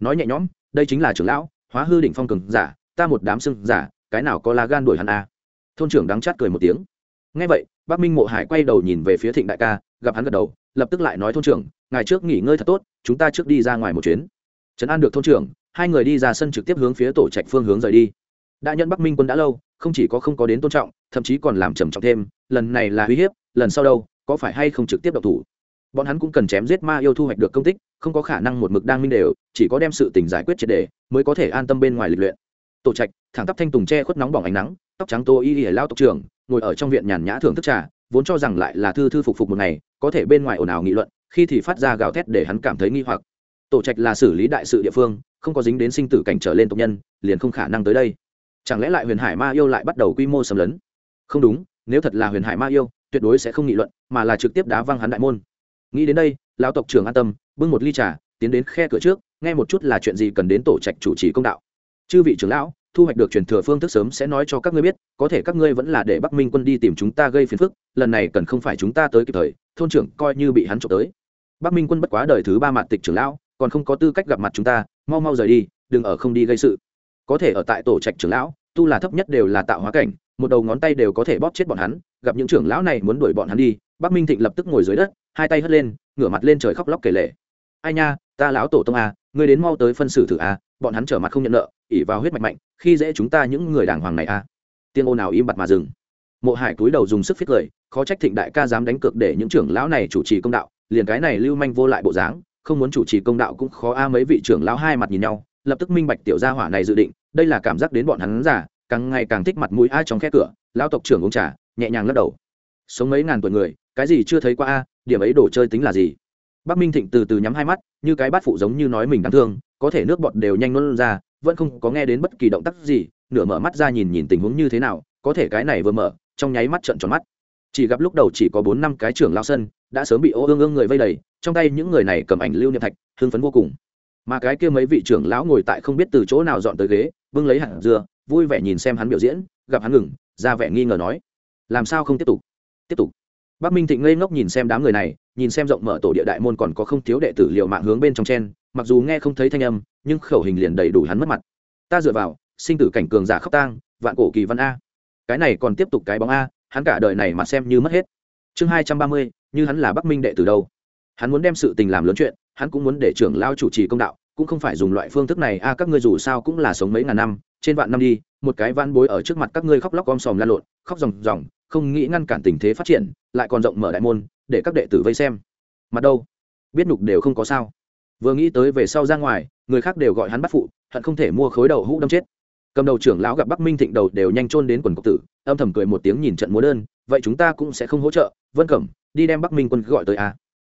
S1: Nói nhẹ nhõm, đây chính là trưởng lão, hóa hư đỉnh phong cường giả, ta một đám sưng giả, cái nào có lá gan đuổi hắn à. thôn trưởng đắng chát cười một tiếng. Ngay vậy bác minh mộ hải quay đầu nhìn về phía thịnh đại ca, gặp hắn gật đầu, lập tức lại nói thôn trưởng ngày trước nghỉ ngơi thật tốt, chúng ta trước đi ra ngoài một chuyến. Trấn an được thôn trưởng, hai người đi ra sân trực tiếp hướng phía tổ trạch phương hướng rời đi. Đã nhận bắc minh quân đã lâu, không chỉ có không có đến tôn trọng, thậm chí còn làm trầm trọng thêm, lần này là uy hiếp, lần sau đâu, có phải hay không trực tiếp độc thủ? Bọn hắn cũng cần chém giết ma yêu thu hoạch được công tích, không có khả năng một mực đang minh đều, chỉ có đem sự tình giải quyết triệt đề mới có thể an tâm bên ngoài lịch luyện. Tổ trạch, thẳng tắp thanh tùng che khuất nóng bỏng ánh nắng, tóc trắng tô y y lao tộc trưởng, ngồi ở trong viện nhàn nhã thưởng thức trà, vốn cho rằng lại là thư thư phục phục một ngày, có thể bên ngoài ồn ào nghị luận, khi thì phát ra gào thét để hắn cảm thấy nghi hoặc. Tổ trạch là xử lý đại sự địa phương, không có dính đến sinh tử cảnh trở lên tộc nhân, liền không khả năng tới đây. Chẳng lẽ lại huyền hải ma yêu lại bắt đầu quy mô xâm lấn? Không đúng, nếu thật là huyền hải ma yêu, tuyệt đối sẽ không nghị luận, mà là trực tiếp đá văng hắn đại môn nghĩ đến đây, lão tộc trưởng an tâm, bưng một ly trà, tiến đến khe cửa trước, nghe một chút là chuyện gì cần đến tổ trạch chủ trì công đạo. Chư vị trưởng lão, thu hoạch được truyền thừa phương thức sớm sẽ nói cho các ngươi biết, có thể các ngươi vẫn là để bắc minh quân đi tìm chúng ta gây phiền phức, lần này cần không phải chúng ta tới kịp thời, thôn trưởng coi như bị hắn trộm tới. Bắc minh quân bất quá đời thứ ba mặt tịch trưởng lão, còn không có tư cách gặp mặt chúng ta, mau mau rời đi, đừng ở không đi gây sự. Có thể ở tại tổ trạch trưởng lão, tu là thấp nhất đều là tạo hóa cảnh, một đầu ngón tay đều có thể bóp chết bọn hắn, gặp những trưởng lão này muốn đuổi bọn hắn đi, bắc minh thịnh lập tức ngồi dưới đất hai tay hất lên, ngửa mặt lên trời khóc lóc kể lệ ai nha, ta lão tổ tông a ngươi đến mau tới phân xử thử a bọn hắn trở mặt không nhận nợ ỉ vào huyết mạch mạnh, khi dễ chúng ta những người đàng hoàng này a tiên ô nào im bặt mà dừng. Mộ hải cúi đầu dùng sức phết cười, khó trách thịnh đại ca dám đánh cược để những trưởng lão này chủ trì công đạo, liền cái này lưu manh vô lại bộ dáng, không muốn chủ trì công đạo cũng khó a mấy vị trưởng lão hai mặt nhìn nhau, lập tức minh bạch tiểu gia hỏa này dự định, đây là cảm giác đến bọn hắn giả càng ngày càng thích mặt mũi ai trong khe cửa, lão tộc trưởng uống trà, nhẹ nhàng lắc đầu. Sống mấy ngàn tuổi người, cái gì chưa thấy qua a điểm ấy đồ chơi tính là gì? Bắc minh thịnh từ từ nhắm hai mắt, như cái bát phụ giống như nói mình đáng thương, có thể nước bọt đều nhanh luôn ra, vẫn không có nghe đến bất kỳ động tác gì, nửa mở mắt ra nhìn nhìn tình huống như thế nào, có thể cái này vừa mở, trong nháy mắt trận tròn mắt. Chỉ gặp lúc đầu chỉ có bốn năm cái trưởng lao sân, đã sớm bị ô ương ương người vây đầy, trong tay những người này cầm ảnh lưu niệm thạch, hưng phấn vô cùng. Mà cái kia mấy vị trưởng lão ngồi tại không biết từ chỗ nào dọn tới ghế vương lấy hạt dưa, vui vẻ nhìn xem hắn biểu diễn, gặp hắn ngừng, ra vẻ nghi ngờ nói, làm sao không tiếp tục? Tiếp tục bắc minh thịnh ngây ngốc nhìn xem đám người này, nhìn xem rộng mở tổ địa đại môn còn có không thiếu đệ tử liều mạng hướng bên trong chen, mặc dù nghe không thấy thanh âm, nhưng khẩu hình liền đầy đủ hắn mất mặt. Ta dựa vào, sinh tử cảnh cường giả khắp tang, vạn cổ kỳ văn a. Cái này còn tiếp tục cái bóng a, hắn cả đời này mà xem như mất hết. Chương hai trăm ba mươi, như hắn là bắc minh đệ tử đâu. Hắn muốn đem sự tình làm lớn chuyện, hắn cũng muốn để trưởng lao chủ trì công đạo, cũng không phải dùng loại phương thức này, a, các ngươi dù sao cũng là sống mấy ngàn năm, trên vạn năm đi, một cái van bối ở trước mặt các ngươi khóc lóc om sòm la lộn, khóc ròng ròng không nghĩ ngăn cản tình thế phát triển, lại còn rộng mở đại môn, để các đệ tử vây xem. Mặt đâu? Biết nhục đều không có sao. Vừa nghĩ tới về sau ra ngoài, người khác đều gọi hắn bắt phụ, hận không thể mua khối đầu hũ đâm chết. Cầm đầu trưởng lão gặp bắc minh thịnh đầu đều nhanh chôn đến quần cộc tử, âm thầm cười một tiếng nhìn trận múa đơn, vậy chúng ta cũng sẽ không hỗ trợ, vân cẩm, đi đem bắc minh quân gọi tới a.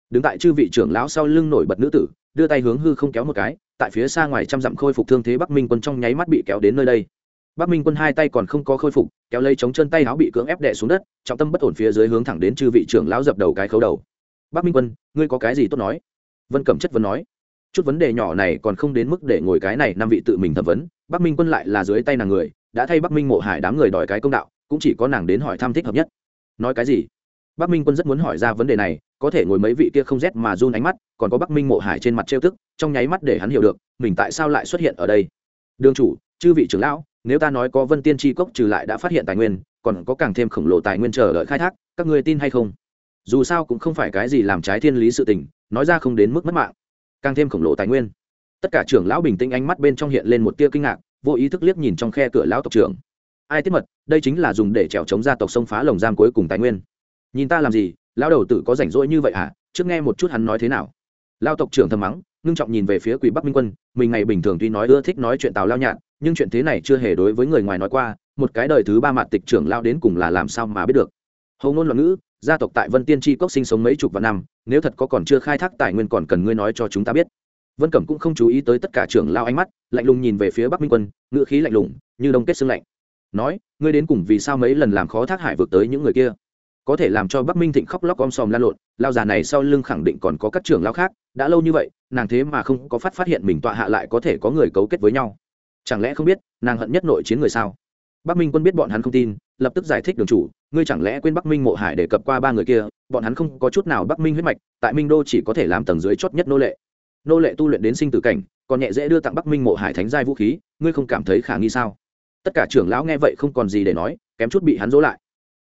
S1: Đứng tại chư vị trưởng lão sau lưng nổi bật nữ tử, đưa tay hướng hư không kéo một cái, tại phía xa ngoài trăm dặm khôi phục thương thế bắc minh quân trong nháy mắt bị kéo đến nơi đây bắc minh quân hai tay còn không có khôi phục, kéo lấy chống chân tay áo bị cưỡng ép đè xuống đất, trọng tâm bất ổn phía dưới hướng thẳng đến chư vị trưởng lão dập đầu cái khấu đầu. Bắc minh quân, ngươi có cái gì tốt nói? Vân cẩm chất vấn nói. Chút vấn đề nhỏ này còn không đến mức để ngồi cái này năm vị tự mình thẩm vấn, bắc minh quân lại là dưới tay nàng người, đã thay bắc minh mộ hải đám người đòi cái công đạo, cũng chỉ có nàng đến hỏi thăm thích hợp nhất. Nói cái gì? Bắc minh quân rất muốn hỏi ra vấn đề này, có thể ngồi mấy vị kia không rét mà run ánh mắt, còn có bắc minh mộ hải trên mặt trêu tức, trong nháy mắt để hắn hiểu được, mình tại sao lại xuất hiện ở đây. Đương chủ, chư vị trưởng lão nếu ta nói có vân tiên tri cốc trừ lại đã phát hiện tài nguyên, còn có càng thêm khổng lồ tài nguyên chờ đợi khai thác, các người tin hay không? Dù sao cũng không phải cái gì làm trái thiên lý sự tình, nói ra không đến mức mất mạng. Càng thêm khổng lồ tài nguyên. Tất cả trưởng lão bình tĩnh ánh mắt bên trong hiện lên một tia kinh ngạc, vô ý thức liếc nhìn trong khe cửa lão tộc trưởng. Ai tiết mật, đây chính là dùng để trèo chống gia tộc sông phá lồng giam cuối cùng tài nguyên. Nhìn ta làm gì, lão đầu tử có rảnh rỗi như vậy à trước nghe một chút hắn nói thế nào. Lao tộc trưởng thầm mắng ngưng trọng nhìn về phía quỷ bắc minh quân mình ngày bình thường tuy nói ưa thích nói chuyện tào lao nhạn nhưng chuyện thế này chưa hề đối với người ngoài nói qua một cái đời thứ ba mặt tịch trưởng lao đến cùng là làm sao mà biết được hầu ngôn loạn ngữ gia tộc tại vân tiên tri cốc sinh sống mấy chục vạn năm nếu thật có còn chưa khai thác tài nguyên còn cần ngươi nói cho chúng ta biết vân cẩm cũng không chú ý tới tất cả trưởng lao ánh mắt lạnh lùng nhìn về phía bắc minh quân ngữ khí lạnh lùng như đông kết xương lạnh nói ngươi đến cùng vì sao mấy lần làm khó thác hải vượt tới những người kia có thể làm cho bắc minh thịnh khóc lóc om sòm lan lộn, lao già này sau lưng khẳng định còn có các trưởng lao khác, đã lâu như vậy, nàng thế mà không có phát phát hiện mình tọa hạ lại có thể có người cấu kết với nhau. Chẳng lẽ không biết, nàng hận nhất nội chiến người sao? Bắc minh quân biết bọn hắn không tin, lập tức giải thích đường chủ, ngươi chẳng lẽ quên bắc minh mộ hải để cập qua ba người kia, bọn hắn không có chút nào bắc minh huyết mạch, tại minh đô chỉ có thể làm tầng dưới chót nhất nô lệ. Nô lệ tu luyện đến sinh tử cảnh, còn nhẹ dễ đưa tặng bắc minh mộ hải thánh giai vũ khí, ngươi không cảm thấy khả nghi sao? Tất cả trưởng lão nghe vậy không còn gì để nói, kém chút bị hắn dỗ lại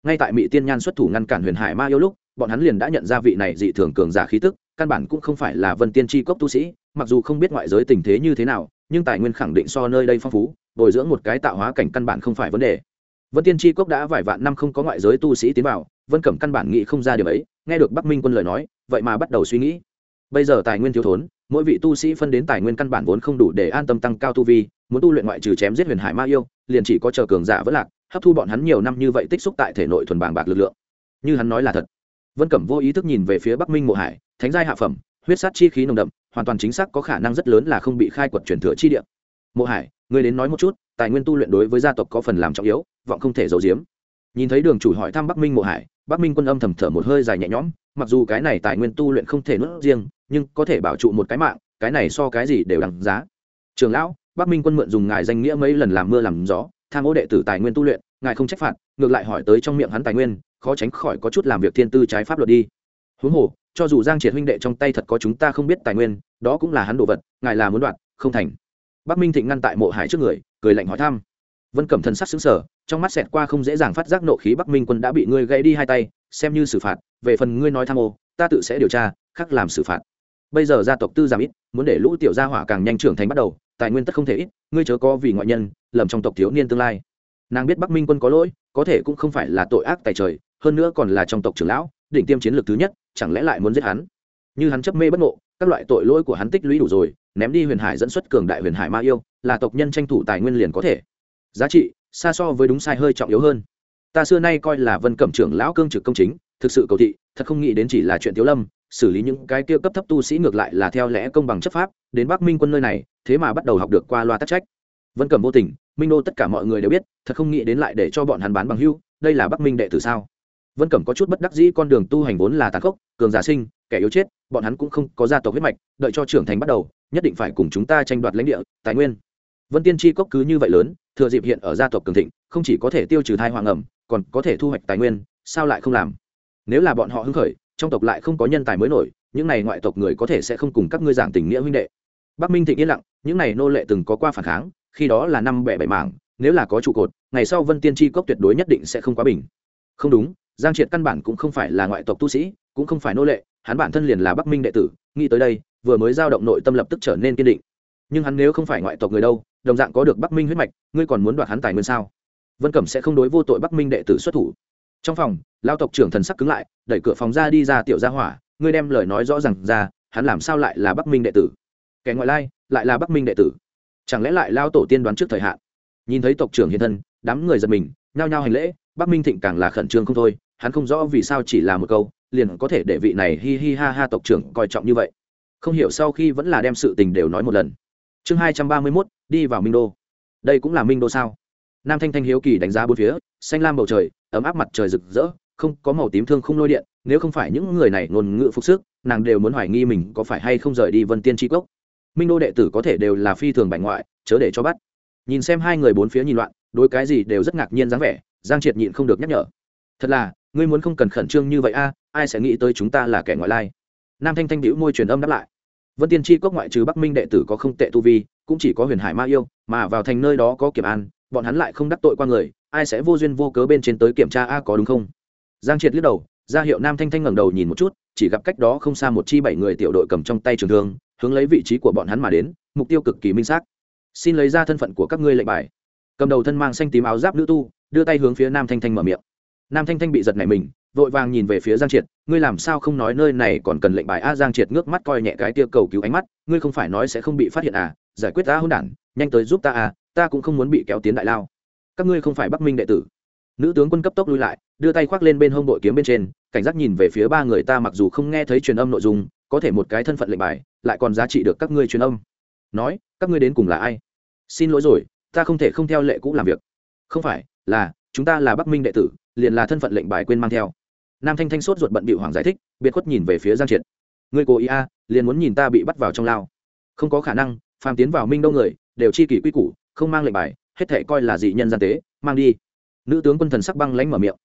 S1: ngay tại mỹ tiên nhan xuất thủ ngăn cản huyền hải ma yêu lúc, bọn hắn liền đã nhận ra vị này dị thường cường giả khí tức, căn bản cũng không phải là vân tiên tri cốc tu sĩ, mặc dù không biết ngoại giới tình thế như thế nào, nhưng tài nguyên khẳng định so nơi đây phong phú, bồi dưỡng một cái tạo hóa cảnh căn bản không phải vấn đề. Vân tiên tri cốc đã vài vạn năm không có ngoại giới tu sĩ tiến vào, vân cẩm căn bản nghĩ không ra điều ấy, nghe được bắc minh quân lời nói, vậy mà bắt đầu suy nghĩ. Bây giờ tài nguyên thiếu thốn, mỗi vị tu sĩ phân đến tài nguyên căn bản vốn không đủ để an tâm tăng cao tu vi, muốn tu luyện ngoại trừ chém giết huyền hải ma yêu, liền chỉ có chờ cường giả vẫn lạc hấp thu bọn hắn nhiều năm như vậy tích xúc tại thể nội thuần bàng bạc lực lượng. Như hắn nói là thật. Vân cẩm vô ý thức nhìn về phía bắc minh mộ hải, thánh giai hạ phẩm, huyết sát chi khí nồng đậm, hoàn toàn chính xác có khả năng rất lớn là không bị khai quật truyền thừa chi địa. Mộ hải người đến nói một chút, tài nguyên tu luyện đối với gia tộc có phần làm trọng yếu, vọng không thể giấu giếm. Nhìn thấy đường chủ hỏi thăm bắc minh mộ hải, bắc minh quân âm thầm thở một hơi dài nhẹ nhõm, mặc dù cái này tài nguyên tu luyện không thể nuốt riêng, nhưng có thể bảo trụ một cái mạng, cái này so cái gì đều đằng giá. Trường lão, bắc minh quân mượn dùng ngài danh nghĩa mấy lần làm mưa làm gió tham ô đệ tử tài nguyên tu luyện, ngài không trách phạt, ngược lại hỏi tới trong miệng hắn tài nguyên, khó tránh khỏi có chút làm việc thiên tư trái pháp luật đi. Huống hồ, cho dù giang triệt huynh đệ trong tay thật có chúng ta không biết tài nguyên, đó cũng là hắn đồ vật, ngài là muốn đoạt, không thành. Bắc minh thịnh ngăn tại mộ hải trước người, cười lạnh hỏi thăm. Vân cẩm thần sắc xứng sở trong mắt xẹt qua không dễ dàng phát giác nộ khí bắc minh quân đã bị ngươi gãy đi hai tay, xem như xử phạt, về phần ngươi nói tham ô, ta tự sẽ điều tra khắc làm xử phạt. Bây giờ gia tộc tư giảm ít, muốn để lũ tiểu gia hỏa càng nhanh trưởng thành bắt đầu tài nguyên tất không thể ít, ngươi chớ có vì ngoại nhân, lầm trong tộc thiếu niên tương lai. Nàng biết bắc minh quân có lỗi, có thể cũng không phải là tội ác tài trời, hơn nữa còn là trong tộc trưởng lão, đỉnh tiêm chiến lược thứ nhất, chẳng lẽ lại muốn giết hắn? Như hắn chấp mê bất ngộ, các loại tội lỗi của hắn tích lũy đủ rồi, ném đi huyền hải dẫn xuất cường đại huyền hải ma yêu, là tộc nhân tranh thủ tài nguyên liền có thể. Giá trị, xa so với đúng sai hơi trọng yếu hơn. Ta xưa nay coi là vân cẩm trưởng lão cương trực công chính thực sự cầu thị, thật không nghĩ đến chỉ là chuyện thiếu lâm, xử lý những cái kia cấp thấp tu sĩ ngược lại là theo lẽ công bằng chấp pháp, đến bắc minh quân nơi này, thế mà bắt đầu học được qua loa tắc trách. Vân cẩm vô tình, minh đô tất cả mọi người đều biết, thật không nghĩ đến lại để cho bọn hắn bán bằng hưu, đây là bắc minh đệ tử sao? Vân cẩm có chút bất đắc dĩ, con đường tu hành vốn là tàn khốc, cường giả sinh, kẻ yếu chết, bọn hắn cũng không có gia tộc huyết mạch, đợi cho trưởng thành bắt đầu, nhất định phải cùng chúng ta tranh đoạt lãnh địa, tài nguyên. Vân tiên tri cốc cứ như vậy lớn, thừa dịp hiện ở gia tộc cường thịnh, không chỉ có thể tiêu trừ thai hoàng ẩm, còn có thể thu hoạch tài nguyên, sao lại không làm? Nếu là bọn họ hưng khởi, trong tộc lại không có nhân tài mới nổi, những này ngoại tộc người có thể sẽ không cùng các ngươi giảng tình nghĩa huynh đệ. Bắc minh thịnh yên lặng, những này nô lệ từng có qua phản kháng, khi đó là năm bẻ bảy mảng, nếu là có trụ cột, ngày sau vân tiên tri cốc tuyệt đối nhất định sẽ không quá bình. Không đúng, giang triệt căn bản cũng không phải là ngoại tộc tu sĩ, cũng không phải nô lệ, hắn bản thân liền là bắc minh đệ tử, nghĩ tới đây, vừa mới giao động nội tâm lập tức trở nên kiên định. Nhưng hắn nếu không phải ngoại tộc người đâu, đồng dạng có được bắc minh huyết mạch, ngươi còn muốn đoạt hắn tài nguyên sao? Vân cẩm sẽ không đối vô tội bắc minh đệ tử xuất thủ trong phòng lao tộc trưởng thần sắc cứng lại, đẩy cửa phòng ra đi ra tiểu gia hỏa, ngươi đem lời nói rõ r à n g ra, hắn làm sao lại là bắc minh đệ tử? Kẻ ngoại lai, lại là bắc minh đệ tử. Chẳng lẽ lại lao tổ tiên đoán trước thời hạn? Nhìn thấy tộc trưởng hiện thân, đám người giật mình, nhao nhao hành lễ, bắc minh thịnh càng là khẩn trương không thôi, hắn không rõ vì sao chỉ là một câu, liền có thể để vị này hi hi ha ha tộc trưởng coi trọng như vậy. Không hiểu sau khi vẫn là đem sự tình đều nói một lần. Chương hai trăm ba mươi mốt, đi vào minh đô. Đây cũng là minh đô sao? Nam thanh thanh hiếu kỳ đánh giá bốn phía, xanh lam bầu trời, ấm áp mặt trời rực rỡ, không có màu tím thương không lôi điện, nếu không phải những người này ngôn ngữ phục sức, nàng đều muốn hoài nghi mình có phải hay không rời đi vân tiên tri cốc. Minh đô đệ tử có thể đều là phi thường bảnh ngoại, chớ để cho bắt. Nhìn xem hai người bốn phía nhìn loạn, đối cái gì đều rất ngạc nhiên dáng vẻ, giang triệt nhịn không được nhắc nhở. Thật là, ngươi muốn không cần khẩn trương như vậy a, ai sẽ nghĩ tới chúng ta là kẻ ngoại lai? Nam thanh thanh đĩu môi truyền âm đáp lại. Vân tiên tri cốc ngoại trừ bắc minh đệ tử có không tệ tu vi, cũng chỉ có huyền hải ma yêu, mà vào thành nơi đó có kiểm an bọn hắn lại không đắc tội qua người, ai sẽ vô duyên vô cớ bên trên tới kiểm tra a có đúng không? Giang triệt liếc đầu, ra hiệu nam thanh thanh ngẩng đầu nhìn một chút, chỉ gặp cách đó không xa một chi bảy người tiểu đội cầm trong tay trường thương, hướng lấy vị trí của bọn hắn mà đến, mục tiêu cực kỳ minh xác. Xin lấy ra thân phận của các ngươi lệnh bài. Cầm đầu thân mang xanh tím áo giáp nữ tu, đưa tay hướng phía nam thanh thanh mở miệng. Nam thanh thanh bị giật nảy mình, vội vàng nhìn về phía giang triệt, ngươi làm sao không nói nơi này còn cần lệnh bài a? Giang triệt ngước mắt coi nhẹ cái tia cầu cứu ánh mắt, ngươi không phải nói sẽ không bị phát hiện à? Giải quyết ta hôn đản, nhanh tới giúp ta à ta cũng không muốn bị kéo tiến đại lao. Các ngươi không phải bắc minh đệ tử. Nữ tướng quân cấp tốc lui lại, đưa tay khoác lên bên hông đội kiếm bên trên, cảnh giác nhìn về phía ba người ta mặc dù không nghe thấy truyền âm nội dung, có thể một cái thân phận lệnh bài, lại còn giá trị được các ngươi truyền âm. Nói, các ngươi đến cùng là ai? Xin lỗi rồi, ta không thể không theo lệ cũ làm việc. Không phải, là, chúng ta là bắc minh đệ tử, liền là thân phận lệnh bài quên mang theo. Nam thanh thanh sốt ruột bận bị hoàng giải thích, biệt khuất nhìn về phía giang triệt. Người cố ý a, liền muốn nhìn ta bị bắt vào trong lao. Không có khả năng, phàm tiến vào minh đâu người, đều chi kỷ quy củ không mang lệnh bài, hết thể coi là dị nhân gian tế, mang đi. Nữ tướng quân thần sắc băng lánh mở miệng.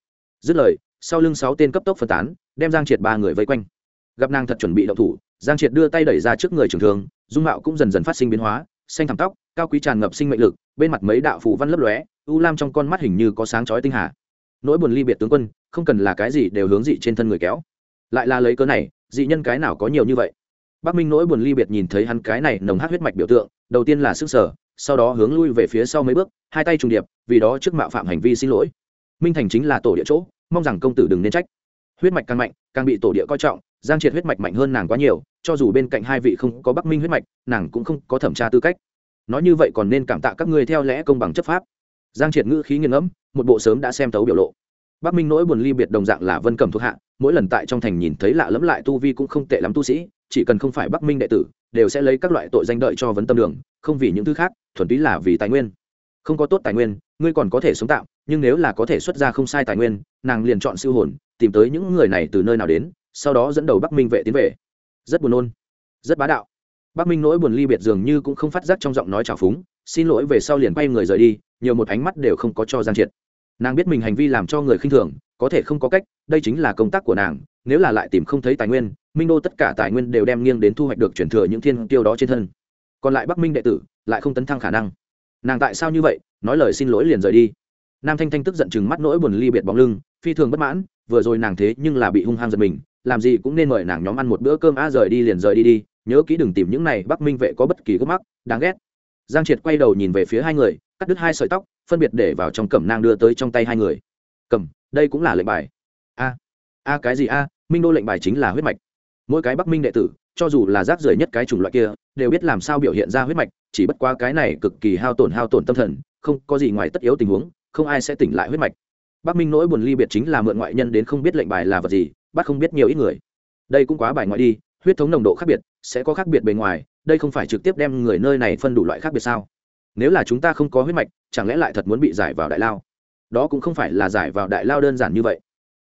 S1: Dứt lời, sau lưng sáu tên cấp tốc phân tán, đem giang triệt ba người vây quanh. Gặp nàng thật chuẩn bị động thủ, giang triệt đưa tay đẩy ra trước người trường thường dung mạo cũng dần dần phát sinh biến hóa, xanh thẳm tóc, cao quý tràn ngập sinh mệnh lực, bên mặt mấy đạo phủ văn lấp lóe, u lam trong con mắt hình như có sáng chói tinh hà. Nỗi buồn ly biệt tướng quân, không cần là cái gì đều hướng dị trên thân người kéo. Lại là lấy cớ này, dị nhân cái nào có nhiều như vậy? Bắc minh nỗi buồn ly biệt nhìn thấy hắn cái này nồng hát huyết mạch biểu tượng, đầu tiên là sức sở sau đó hướng lui về phía sau mấy bước, hai tay trùng điệp, vì đó trước mạo phạm hành vi xin lỗi. Minh thành chính là tổ địa chỗ, mong rằng công tử đừng nên trách. Huyết mạch càng mạnh, càng bị tổ địa coi trọng, giang triệt huyết mạch mạnh hơn nàng quá nhiều, cho dù bên cạnh hai vị không có bắc minh huyết mạch, nàng cũng không có thẩm tra tư cách. Nói như vậy còn nên cảm tạ các ngươi theo lẽ công bằng chấp pháp. Giang triệt ngữ khí nghiêng ngẫm, một bộ sớm đã xem tấu biểu lộ. Bắc minh nỗi buồn ly biệt đồng dạng là vân cầm thuộc hạ, mỗi lần tại trong thành nhìn thấy lạ lẫm lại tu vi cũng không tệ lắm tu sĩ chỉ cần không phải bắc minh đệ tử đều sẽ lấy các loại tội danh đợi cho vấn tâm đường không vì những thứ khác thuần túy là vì tài nguyên. Không có tốt tài nguyên ngươi còn có thể sống tạo, nhưng nếu là có thể xuất ra không sai tài nguyên nàng liền chọn siêu hồn tìm tới những người này từ nơi nào đến sau đó dẫn đầu bắc minh vệ tiến về. Rất buồn nôn rất bá đạo. Bắc minh nỗi buồn ly biệt dường như cũng không phát giác trong giọng nói trào phúng xin lỗi về sau liền quay người rời đi nhiều một ánh mắt đều không có cho giang triệt. Nàng biết mình hành vi làm cho người khinh thường có thể không có cách, đây chính là công tác của nàng, nếu là lại tìm không thấy tài nguyên, minh đô tất cả tài nguyên đều đem nghiêng đến thu hoạch được chuyển thừa những thiên tiêu đó trên thân. Còn lại bắc minh đệ tử, lại không tấn thăng khả năng. Nàng tại sao như vậy? Nói lời xin lỗi liền rời đi. Nam thanh thanh tức giận chừng mắt nỗi buồn ly biệt bóng lưng, phi thường bất mãn, vừa rồi nàng thế nhưng là bị hung hăng giật mình, làm gì cũng nên mời nàng nhóm ăn một bữa cơm a rời đi liền rời đi đi, nhớ kỹ đừng tìm những này bắc minh vệ có bất kỳ gốc mắc, đáng ghét. Giang triệt quay đầu nhìn về phía hai người, cắt đứt hai sợi tóc, phân biệt để vào trong cẩm nang đưa tới trong tay hai người. Cầm đây cũng là lệnh bài. A a cái gì a? Minh đô lệnh bài chính là huyết mạch. Mỗi cái bắc minh đệ tử, cho dù là rác rưởi nhất cái chủng loại kia, đều biết làm sao biểu hiện ra huyết mạch, chỉ bất qua cái này cực kỳ hao tổn hao tổn tâm thần, không có gì ngoài tất yếu tình huống, không ai sẽ tỉnh lại huyết mạch. Bắc minh nỗi buồn ly biệt chính là mượn ngoại nhân đến không biết lệnh bài là vật gì, bắt không biết nhiều ít người. Đây cũng quá bài ngoại đi, huyết thống nồng độ khác biệt, sẽ có khác biệt bề ngoài, đây không phải trực tiếp đem người nơi này phân đủ loại khác biệt sao? Nếu là chúng ta không có huyết mạch, chẳng lẽ lại thật muốn bị giải vào đại lao? Đó cũng không phải là giải vào đại lao đơn giản như vậy.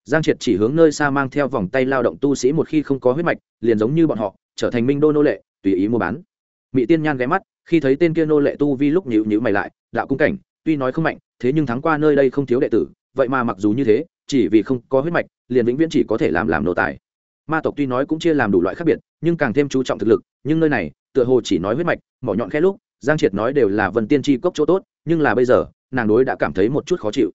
S1: Giang triệt chỉ hướng nơi xa mang theo vòng tay lao động tu sĩ một khi không có huyết mạch, liền giống như bọn họ, trở thành minh đô nô lệ, tùy ý mua bán. Mỹ tiên nhan ghé mắt, khi thấy tên kia nô lệ tu vi lúc nhịu nhịu mày lại, đạo cung cảnh, tuy nói không mạnh, thế nhưng thắng qua nơi đây không thiếu đệ tử, vậy mà mặc dù như thế, chỉ vì không có huyết mạch, liền vĩnh viễn chỉ có thể làm làm nô tài. Ma tộc tuy nói cũng chia làm đủ loại khác biệt, nhưng càng thêm chú trọng thực lực, nhưng nơi này, tựa hồ chỉ nói huyết mạch, mỏ nhọn khẽ lúc, giang triệt nói đều là vần tiên tri cốc chỗ tốt, nhưng là bây giờ nàng đối đã cảm thấy một chút khó chịu.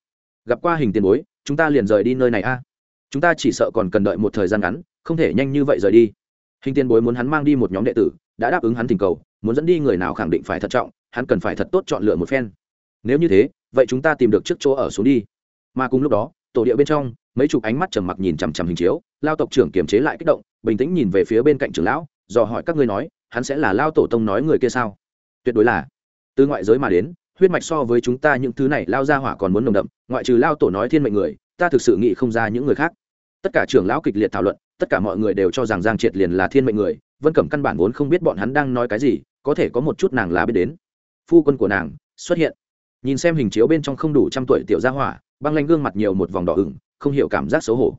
S1: Gặp qua hình tiền bối, chúng ta liền rời đi nơi này a. Chúng ta chỉ sợ còn cần đợi một thời gian ngắn, không thể nhanh như vậy rời đi. Hình tiền bối muốn hắn mang đi một nhóm đệ tử, đã đáp ứng hắn tình cầu, muốn dẫn đi người nào khẳng định phải thận trọng, hắn cần phải thật tốt chọn lựa một phen. Nếu như thế, vậy chúng ta tìm được trước chỗ ở xuống đi. Mà cùng lúc đó, tổ địa bên trong, mấy chục ánh mắt trầm mặc nhìn chằm chằm hình chiếu, lao tộc trưởng kiềm chế lại kích động, bình tĩnh nhìn về phía bên cạnh trưởng lão, dò hỏi các ngươi nói, hắn sẽ là lao tổ tông nói người kia sao? Tuyệt đối là. Từ ngoại giới mà đến huyết mạch so với chúng ta những thứ này lao ra hỏa còn muốn nồng đậm, ngoại trừ lao tổ nói thiên mệnh người, ta thực sự nghĩ không ra những người khác. Tất cả trưởng lão kịch liệt thảo luận, tất cả mọi người đều cho rằng giang triệt liền là thiên mệnh người, vân cẩm căn bản vốn không biết bọn hắn đang nói cái gì, có thể có một chút nàng là biết đến. Phu quân của nàng xuất hiện. Nhìn xem hình chiếu bên trong không đủ trăm tuổi tiểu gia hỏa, băng lanh gương mặt nhiều một vòng đỏ ửng, không hiểu cảm giác xấu hổ.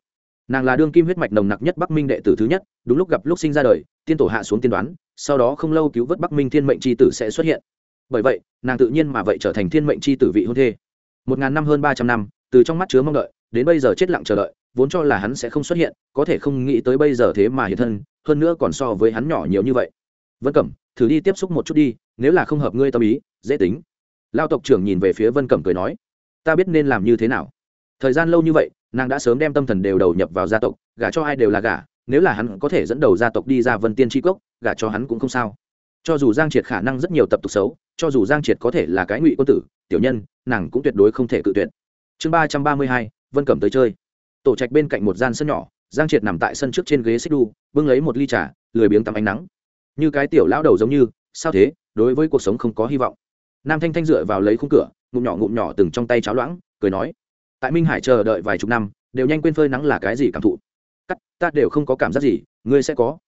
S1: Nàng là đương kim huyết mạch nồng nặc nhất bắc minh đệ tử thứ nhất, đúng lúc gặp lúc sinh ra đời, tiên tổ hạ xuống tiên đoán, sau đó không lâu cứu vớt bắc minh thiên mệnh tri tử sẽ xuất hiện bởi vậy, nàng tự nhiên mà vậy trở thành thiên mệnh c h i tử vị hôn thê. Một ngàn năm hơn ba trăm năm, từ trong mắt chứa mong đợi, đến bây giờ chết lặng chờ đợi, vốn cho là hắn sẽ không xuất hiện, có thể không nghĩ tới bây giờ thế mà hiện thân, hơn nữa còn so với hắn nhỏ nhiều như vậy. Vân cẩm, thử đi tiếp xúc một chút đi, nếu là không hợp ngươi tâm ý, dễ tính. Lao tộc trưởng nhìn về phía vân cẩm cười nói, ta biết nên làm như thế nào. Thời gian lâu như vậy, nàng đã sớm đem tâm thần đều đầu nhập vào gia tộc, gả cho ai đều là gả, nếu là hắn có thể dẫn đầu gia tộc đi ra vân tiên tri cốc, gả cho hắn cũng không sao cho dù giang triệt khả năng rất nhiều tập tục xấu, cho dù giang triệt có thể là cái ngụy quân tử, tiểu nhân, nàng cũng tuyệt đối không thể cự tuyệt. Chương ba trăm ba mươi hai, vân cẩm tới chơi. Tổ trạch bên cạnh một gian sân nhỏ, giang triệt nằm tại sân trước trên ghế xích đu, bưng lấy một ly trà, lười biếng tắm ánh nắng. Như cái tiểu lão đầu giống như, sao thế, đối với cuộc sống không có hy vọng. Nam thanh thanh dựa vào lấy khung cửa, ngụm nhỏ ngụm nhỏ từng trong tay cháo loãng, cười nói, tại minh hải chờ đợi vài chục năm, đều nhanh quên phơi nắng là cái gì cảm thụ. Cắt, ta đều không có cảm giác gì, ngươi sẽ có.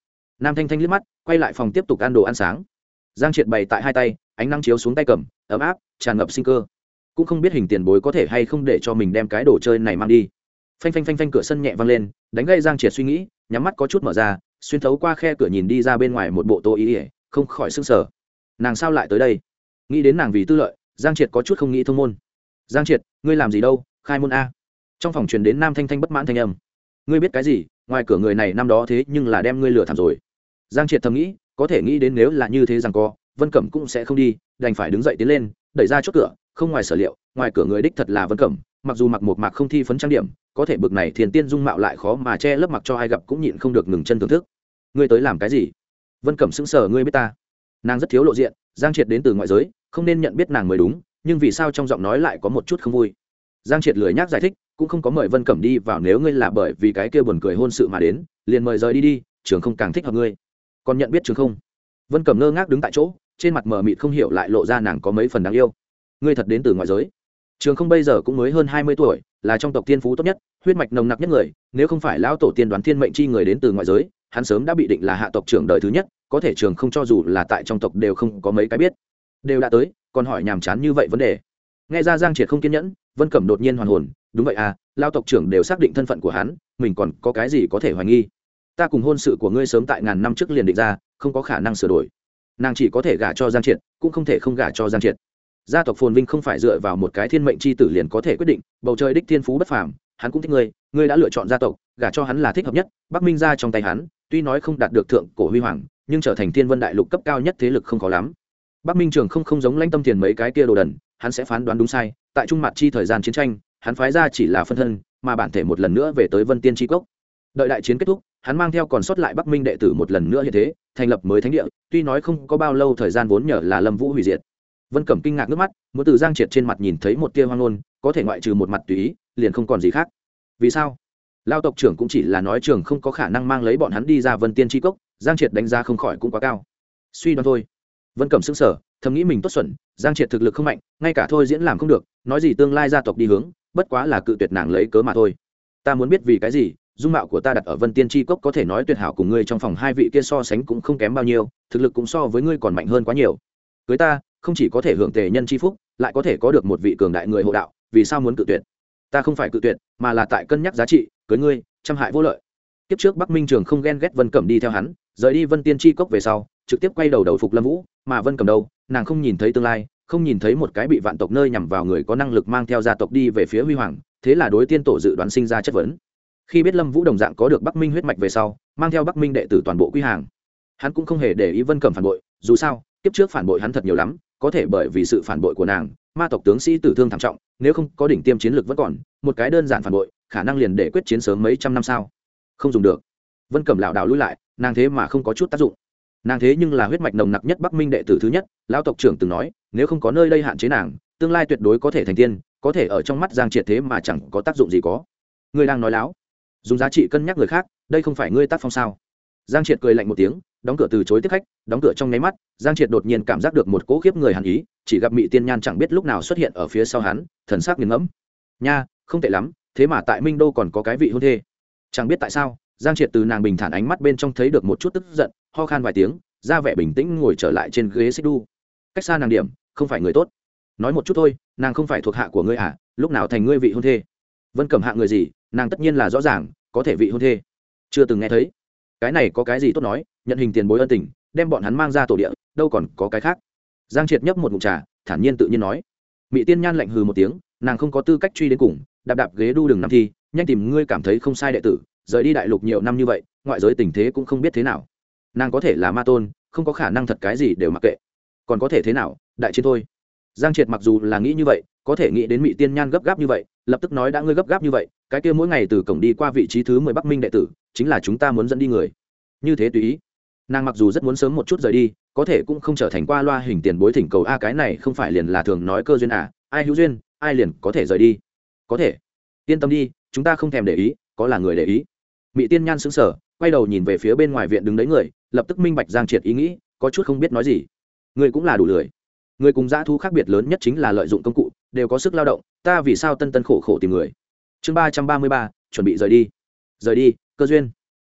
S1: Nam thanh thanh liếc mắt quay lại phòng tiếp tục ăn đồ ăn sáng. Giang triệt bày tại hai tay, ánh nắng chiếu xuống tay cầm, ấm áp, tràn ngập sinh cơ. Cũng không biết hình tiền bối có thể hay không để cho mình đem cái đồ chơi này mang đi. Phanh phanh phanh phanh cửa sân nhẹ văng lên, đánh gây giang triệt suy nghĩ, nhắm mắt có chút mở ra, xuyên thấu qua khe cửa nhìn đi ra bên ngoài một bộ tô ý ỉa không khỏi s ư n g sở nàng sao lại tới đây? Nghĩ đến nàng vì tư lợi, giang triệt có chút không nghĩ thông môn. Giang triệt, ngươi làm gì đâu, khai môn a. Trong phòng truyền đến nam thanh thanh bất mãn thanh âm. Ngươi biết cái gì, ngoài cửa người này năm đó thế nhưng là đem ngươi lừa thảm rồi giang triệt thầm nghĩ, có thể nghĩ đến nếu là như thế rằng co, vân cẩm cũng sẽ không đi, đành phải đứng dậy tiến lên, đẩy ra chốt cửa, không ngoài sở liệu, ngoài cửa người đích thật là vân cẩm, mặc dù mặc một mạc không thi phấn trang điểm, có thể bực này thiền tiên dung mạo lại khó mà che lấp mặc cho ai gặp cũng nhịn không được ngừng chân thưởng thức. Ngươi tới làm cái gì? Vân cẩm sững sờ, ngươi biết ta. Nàng rất thiếu lộ diện, giang triệt đến từ ngoại giới, không nên nhận biết nàng mới đúng, nhưng vì sao trong giọng nói lại có một chút không vui? Giang triệt lười nhác giải thích, cũng không có mời vân cẩm đi vào nếu ngươi là bởi vì cái kia buồn cười hôn sự mà đến, liền mời rời đi đi, trường không càng thích hợp ngươi còn nhận biết trường không? Vân cẩm ngơ ngác đứng tại chỗ, trên mặt mờ mịt không hiểu lại lộ ra nàng có mấy phần đáng yêu. Ngươi thật đến từ ngoại giới. Trường không bây giờ cũng mới hơn hai mươi tuổi, là trong tộc tiên phú tốt nhất, huyết mạch nồng nặc nhất người, nếu không phải lão tổ tiên đoán thiên mệnh chi người đến từ ngoại giới, hắn sớm đã bị định là hạ tộc trưởng đời thứ nhất, có thể trường không cho dù là tại trong tộc đều không có mấy cái biết. Đều đã tới, còn hỏi nhàm chán như vậy vấn đề. Nghe ra giang triệt không kiên nhẫn, vân cẩm đột nhiên hoàn hồn, đúng vậy à lao tộc trưởng đều xác định thân phận của hắn, mình còn có cái gì có thể hoài nghi? Ta cùng hôn sự của ngươi sớm tại ngàn năm trước liền định ra, không có khả năng sửa đổi. Nàng chỉ có thể gả cho giang triệt, cũng không thể không gả cho giang triệt. Gia tộc phồn vinh không phải dựa vào một cái thiên mệnh c h i tử liền có thể quyết định, bầu trời đích thiên phú bất phàm, hắn cũng thích ngươi ngươi đã lựa chọn gia tộc, gả cho hắn là thích hợp nhất, bắc minh ra trong tay hắn, tuy nói không đạt được thượng cổ huy hoàng, nhưng trở thành thiên vân đại lục cấp cao nhất thế lực không khó lắm. Bắc minh trường không không giống lãnh tâm tiền mấy cái kia đồ đần, hắn sẽ phán đoán đúng sai, tại trung mặt chi thời gian chiến tranh, hắn phái ra chỉ là phân thân, mà bản thể một lần nữa về tới vân tiên tri cốc đợi đại chiến kết thúc, hắn mang theo còn sót lại bắc minh đệ tử một lần nữa như thế, thành lập mới thánh địa, tuy nói không có bao lâu thời gian vốn nhờ là lâm vũ hủy diệt. Vân cẩm kinh ngạc nước mắt, muốn từ giang triệt trên mặt nhìn thấy một tia hoang ngôn, có thể ngoại trừ một mặt tùy ý, liền không còn gì khác. Vì sao? Lao tộc trưởng cũng chỉ là nói trường không có khả năng mang lấy bọn hắn đi ra vân tiên tri cốc, giang triệt đánh giá không khỏi cũng quá cao. Suy đoán thôi. Vân cẩm xứng sở thầm nghĩ mình tốt xuẩn, giang triệt thực lực không mạnh, ngay cả thôi diễn làm không được, nói gì tương lai gia tộc đi hướng, bất quá là cự tuyệt nàng lấy cớ mà thôi. Ta muốn biết vì cái gì dung mạo của ta đặt ở vân tiên tri cốc có thể nói tuyệt hảo cùng ngươi trong phòng hai vị kia so sánh cũng không kém bao nhiêu, thực lực cũng so với ngươi còn mạnh hơn quá nhiều. Cưới ta, không chỉ có thể hưởng tề nhân c h i phúc, lại có thể có được một vị cường đại người hộ đạo, vì sao muốn cự tuyệt? Ta không phải cự tuyệt, mà là tại cân nhắc giá trị, cưới ngươi trăm hại vô lợi. Kiếp trước bắc minh trường không ghen ghét vân cẩm đi theo hắn, rời đi vân tiên tri cốc về sau, trực tiếp quay đầu đầu phục lâm vũ, mà vân cầm đâu, nàng không nhìn thấy tương lai, không nhìn thấy một cái bị vạn tộc nơi nhằm vào người có năng lực mang theo gia tộc đi về phía huy hoàng, thế là đối tiên tổ dự đoán sinh ra chất vấn khi biết lâm vũ đồng dạng có được bắc minh huyết mạch về sau, mang theo bắc minh đệ tử toàn bộ quy hàng. Hắn cũng không hề để ý vân cầm phản bội, dù sao, kiếp trước phản bội hắn thật nhiều lắm, có thể bởi vì sự phản bội của nàng, ma tộc tướng sĩ tử thương thảm trọng, nếu không có đỉnh tiêm chiến lược vẫn còn, một cái đơn giản phản bội, khả năng liền để quyết chiến sớm mấy trăm năm sau. Không dùng được. Vân cẩm lảo đảo lui lại, nàng thế mà không có chút tác dụng. Nàng thế nhưng là huyết mạch nồng nặc nhất bắc minh đệ tử thứ nhất, lão tộc trưởng từng nói, nếu không có nơi đây hạn chế nàng, tương lai tuyệt đối có thể thành tiên, có thể ở trong mắt giang triệt thế mà chẳng có tác dụng gì có. Người đang nói láo dùng giá trị cân nhắc người khác, đây không phải ngươi tác phong sao? Giang triệt cười lạnh một tiếng, đóng cửa từ chối tiếp khách, đóng cửa trong nháy mắt, giang triệt đột nhiên cảm giác được một cỗ khiếp người hàn ý, chỉ gặp mị tiên nhan chẳng biết lúc nào xuất hiện ở phía sau hắn, thần sắc nghiền ngẫm. Nha, không tệ lắm, thế mà tại minh đô còn có cái vị hôn thê. Chẳng biết tại sao, giang triệt từ nàng bình thản ánh mắt bên trong thấy được một chút tức giận, ho khan vài tiếng, ra vẻ bình tĩnh ngồi trở lại trên ghế xích đu. Cách xa nàng điểm, không phải người tốt. Nói một chút thôi, nàng không phải thuộc hạ của ngươi à lúc nào thành ngươi vị hôn thê? Vân cầm hạ người gì nàng tất nhiên là rõ ràng, có thể vị hôn thê. Chưa từng nghe thấy. Cái này có cái gì tốt nói, nhận hình tiền bối ân tình, đem bọn hắn mang ra tổ địa, đâu còn có cái khác. Giang triệt nhấp một mụn trà, thản nhiên tự nhiên nói. Mỹ tiên nhan lạnh hừ một tiếng, nàng không có tư cách truy đến cùng, đạp đạp ghế đu đường năm thi, nhanh tìm ngươi cảm thấy không sai đệ tử, rời đi đại lục nhiều năm như vậy, ngoại giới tình thế cũng không biết thế nào. Nàng có thể là ma tôn, không có khả năng thật cái gì đều mặc kệ. Còn có thể thế nào, đại chiến thôi. Giang triệt mặc dù là nghĩ như vậy, có thể nghĩ đến mỹ tiên nhan gấp gáp như vậy, lập tức nói đã ngươi gấp gáp như vậy cái kia mỗi ngày từ cổng đi qua vị trí thứ mười bắc minh đệ tử, chính là chúng ta muốn dẫn đi người. Như thế tùy ý. Nàng mặc dù rất muốn sớm một chút rời đi, có thể cũng không trở thành qua loa hình tiền bối thỉnh cầu, a, cái này không phải liền là thường nói cơ duyên à? Ai hữu duyên, ai liền có thể rời đi? Có thể. Yên tâm đi, chúng ta không thèm để ý, có là người để ý. Mỹ tiên nhan xứng sở quay đầu nhìn về phía bên ngoài viện đứng đấy người, lập tức minh bạch giang triệt ý nghĩ, có chút không biết nói gì. Người cũng là đủ lười. Người cùng dã thu khác biệt lớn nhất chính là lợi dụng công cụ, đều có sức lao động, ta vì sao tân tân khổ khổ tìm người? Chương ba trăm ba mươi ba, chuẩn bị rời đi. Rời đi, cơ duyên.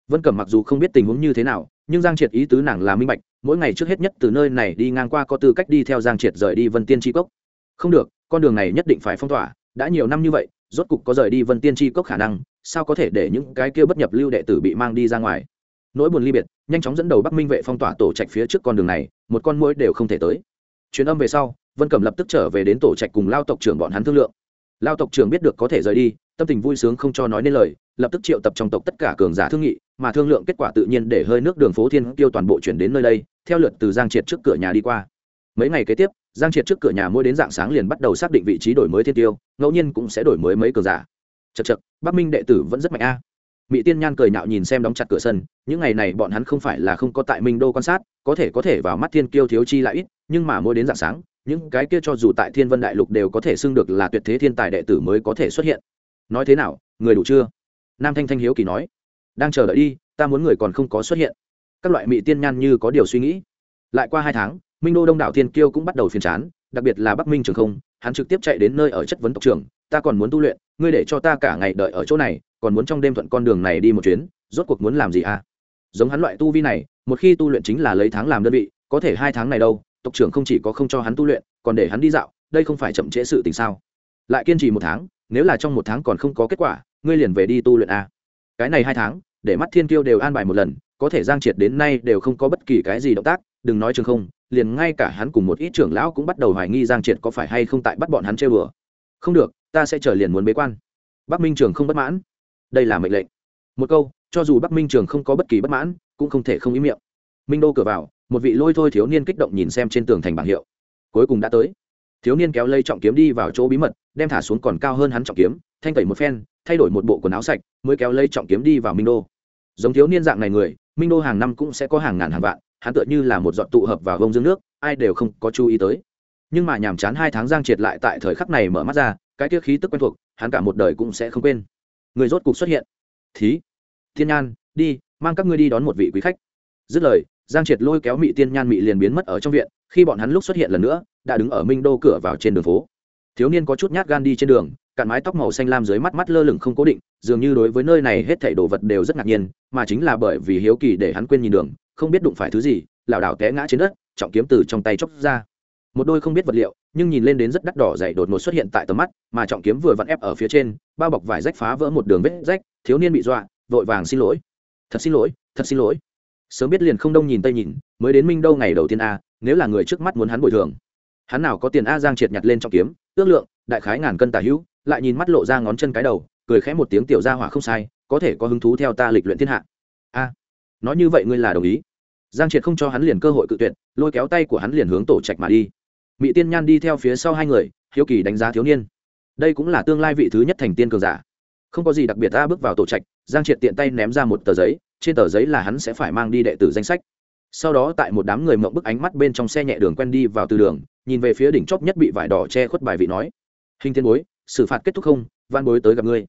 S1: Vân cẩm mặc dù không biết tình huống như thế nào, nhưng giang triệt ý tứ nàng là minh bạch, mỗi ngày trước hết nhất từ nơi này đi ngang qua có tư cách đi theo giang triệt rời đi vân tiên tri cốc. Không được, con đường này nhất định phải phong tỏa, đã nhiều năm như vậy, rốt cục có rời đi vân tiên tri cốc khả năng, sao có thể để những cái kia bất nhập lưu đệ tử bị mang đi ra ngoài? Nỗi buồn ly biệt, nhanh chóng dẫn đầu bắc minh vệ phong tỏa tổ trạch phía trước con đường này, một con mũi đều không thể tới. Chuyến âm về sau, vân cẩm lập tức trở về đến tổ trạch cùng lao tộc trưởng bọn hắn thương lượng lao tộc trưởng biết được có thể rời đi, tâm tình vui sướng không cho nói nên lời, lập tức triệu tập trong tộc tất cả cường giả thương nghị, mà thương lượng kết quả tự nhiên để hơi nước đường phố thiên tiêu toàn bộ chuyển đến nơi đây, theo lượt từ giang triệt trước cửa nhà đi qua. Mấy ngày kế tiếp, giang triệt trước cửa nhà mỗi đến dạng sáng liền bắt đầu xác định vị trí đổi mới thiên tiêu ngẫu nhiên cũng sẽ đổi mới mấy cường giả. Chật chật bắc minh đệ tử vẫn rất mạnh a. Mỹ tiên nhan cười nhạo nhìn xem đóng chặt cửa sân, những ngày này bọn hắn không phải là không có tại minh đô quan sát, có thể có thể vào mắt thiên kiêu thiếu chi lại ít, nhưng mà mỗi đến dạng sáng những cái kia cho dù tại thiên vân đại lục đều có thể xưng được là tuyệt thế thiên tài đệ tử mới có thể xuất hiện. Nói thế nào, người đủ chưa? Nam thanh thanh hiếu kỳ nói. Đang chờ đợi đi, ta muốn người còn không có xuất hiện. Các loại mỹ tiên nhan như có điều suy nghĩ. Lại qua hai tháng, minh đô đông đảo thiên kiêu cũng bắt đầu phiền chán, đặc biệt là bắc minh trường không, hắn trực tiếp chạy đến nơi ở chất vấn tộc trưởng, ta còn muốn tu luyện, ngươi để cho ta cả ngày đợi ở chỗ này, còn muốn trong đêm thuận con đường này đi một chuyến, rốt cuộc muốn làm gì à? Giống hắn loại tu vi này, một khi tu luyện chính là lấy tháng làm đơn vị, có thể hai tháng này đâu tộc trưởng không chỉ có không cho hắn tu luyện, còn để hắn đi dạo, đây không phải chậm trễ sự tình sao? Lại kiên trì một tháng, nếu là trong một tháng còn không có kết quả, ngươi liền về đi tu luyện a. Cái này hai tháng, để mắt thiên kiêu đều an bài một lần, có thể giang triệt đến nay đều không có bất kỳ cái gì động tác, đừng nói trường không, liền ngay cả hắn cùng một ít trưởng lão cũng bắt đầu hoài nghi giang triệt có phải hay không tại bắt bọn hắn chơi bừa. Không được, ta sẽ chờ liền muốn bế quan. Bắc minh trường không bất mãn. Đây là mệnh lệnh. Một câu, cho dù bắc minh trường không có bất kỳ bất mãn, cũng không thể không ý miệng. Minh đô cửa vào một vị lôi thôi thiếu niên kích động nhìn xem trên tường thành bảng hiệu. Cuối cùng đã tới. Thiếu niên kéo lây trọng kiếm đi vào chỗ bí mật, đem thả xuống còn cao hơn hắn trọng kiếm, thanh tẩy một phen, thay đổi một bộ quần áo sạch, mới kéo lây trọng kiếm đi vào minh đô. Giống thiếu niên dạng này người, minh đô hàng năm cũng sẽ có hàng ngàn hàng vạn, hắn tựa như là một dọn tụ hợp vào vông dương nước, ai đều không có chú ý tới. Nhưng mà nhàm chán hai tháng giang triệt lại tại thời khắc này mở mắt ra, cái tiết khí tức quen thuộc, hắn cả một đời cũng sẽ không quên. Người rốt cục xuất hiện. Thí, thiên nhan, đi, mang các ngươi đi đón một vị quý khách. Dứt lời giang triệt lôi kéo mị tiên nhan mị liền biến mất ở trong viện, khi bọn hắn lúc xuất hiện lần nữa, đã đứng ở minh đô cửa vào trên đường phố. Thiếu niên có chút nhát gan đi trên đường, cạn mái tóc màu xanh lam dưới mắt mắt lơ lửng không cố định, dường như đối với nơi này hết thảy đồ vật đều rất ngạc nhiên, mà chính là bởi vì hiếu kỳ để hắn quên nhìn đường, không biết đụng phải thứ gì, lảo đảo té ngã trên đất, trọng kiếm từ trong tay chóc ra. Một đôi không biết vật liệu, nhưng nhìn lên đến rất đắt đỏ dày đột ngột xuất hiện tại tầm mắt, mà trọng kiếm vừa vặn ép ở phía trên, bao bọc vải rách phá vỡ một đường vết rách, thiếu niên bị dọa, vội vàng xin lỗi. Thật xin lỗi, thật xin lỗi sớm biết liền không đông nhìn tây nhìn, mới đến minh đâu ngày đầu tiên a, nếu là người trước mắt muốn hắn bồi thường. Hắn nào có tiền a giang triệt nhặt lên trong kiếm, ước lượng, đại khái ngàn cân tà hữu, lại nhìn mắt lộ ra ngón chân cái đầu, cười khẽ một tiếng tiểu gia hỏa không sai, có thể có hứng thú theo ta lịch luyện thiên hạ. A, nói như vậy ngươi là đồng ý. Giang triệt không cho hắn liền cơ hội cự tuyệt, lôi kéo tay của hắn liền hướng tổ trạch mà đi. Mỹ tiên nhan đi theo phía sau hai người, hiếu kỳ đánh giá thiếu niên. Đây cũng là tương lai vị thứ nhất thành tiên cường giả. Không có gì đặc biệt ta bước vào tổ trạch, giang triệt tiện tay ném ra một tờ giấy trên tờ giấy là hắn sẽ phải mang đi đệ tử danh sách. Sau đó tại một đám người mộng bức ánh mắt bên trong xe nhẹ đường quen đi vào từ đường, nhìn về phía đỉnh chóp nhất bị vải đỏ che khuất bài vị nói, hình Thiên bối, xử phạt kết thúc không? Van bối tới gặp ngươi.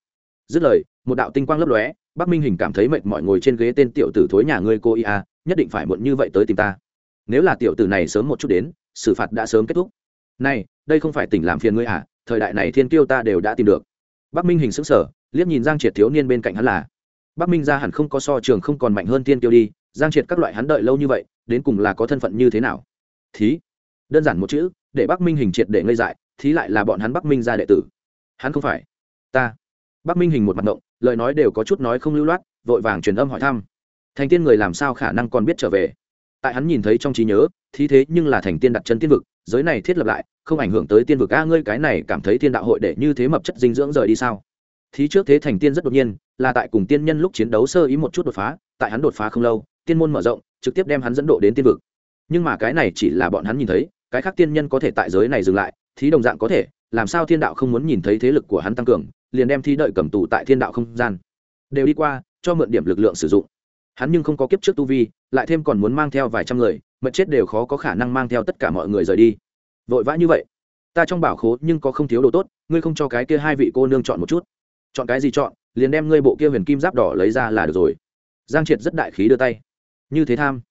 S1: Dứt lời, một đạo tinh quang lấp lóe, bắc minh hình cảm thấy mệt mỏi ngồi trên ghế tên tiểu tử thối nhà ngươi cô ia à, nhất định phải muộn như vậy tới tìm ta. Nếu là tiểu tử này sớm một chút đến, xử phạt đã sớm kết thúc. Này, đây không phải tỉnh làm phiền ngươi à thời đại này thiên tiêu ta đều đã tìm được. Bắc minh hình sững sờ, liếc nhìn giang triệt thiếu niên bên cạnh hắn là bắc minh ra hẳn không có so trường không còn mạnh hơn Tiên tiêu đi, giang triệt các loại hắn đợi lâu như vậy, đến cùng là có thân phận như thế nào? Thí, đơn giản một chữ, để bắc minh hình triệt để ngây dại, thí lại là bọn hắn bắc minh ra đệ tử. Hắn không phải, ta. Bắc minh hình một mặt động, lời nói đều có chút nói không lưu loát, vội vàng truyền âm hỏi thăm. Thành tiên người làm sao khả năng còn biết trở về? Tại hắn nhìn thấy trong trí nhớ, thí thế nhưng là thành tiên đặt chân tiên vực, giới này thiết lập lại, không ảnh hưởng tới tiên vực. A, ngươi cái này cảm thấy thiên đạo hội để như thế mập chất dinh dưỡng rời đi sao? Thí trước thế thành tiên rất đột nhiên, là tại cùng tiên nhân lúc chiến đấu sơ ý một chút đột phá, tại hắn đột phá không lâu, tiên môn mở rộng, trực tiếp đem hắn dẫn độ đến tiên vực. Nhưng mà cái này chỉ là bọn hắn nhìn thấy, cái khác tiên nhân có thể tại giới này dừng lại, thí đồng dạng có thể, làm sao thiên đạo không muốn nhìn thấy thế lực của hắn tăng cường, liền đem thi đợi cầm tù tại thiên đạo không gian. Đều đi qua, cho mượn điểm lực lượng sử dụng. Hắn nhưng không có kiếp trước tu vi, lại thêm còn muốn mang theo vài trăm người, mật chết đều khó có khả năng mang theo tất cả mọi người rời đi. Vội vã như vậy. Ta trong bảo khố nhưng có không thiếu đồ tốt, ngươi không cho cái kia hai vị cô nương chọn một chút chọn cái gì chọn, liền đem ngươi bộ kia huyền kim giáp đỏ lấy ra là được rồi. Giang triệt rất đại khí đưa tay. Như thế tham.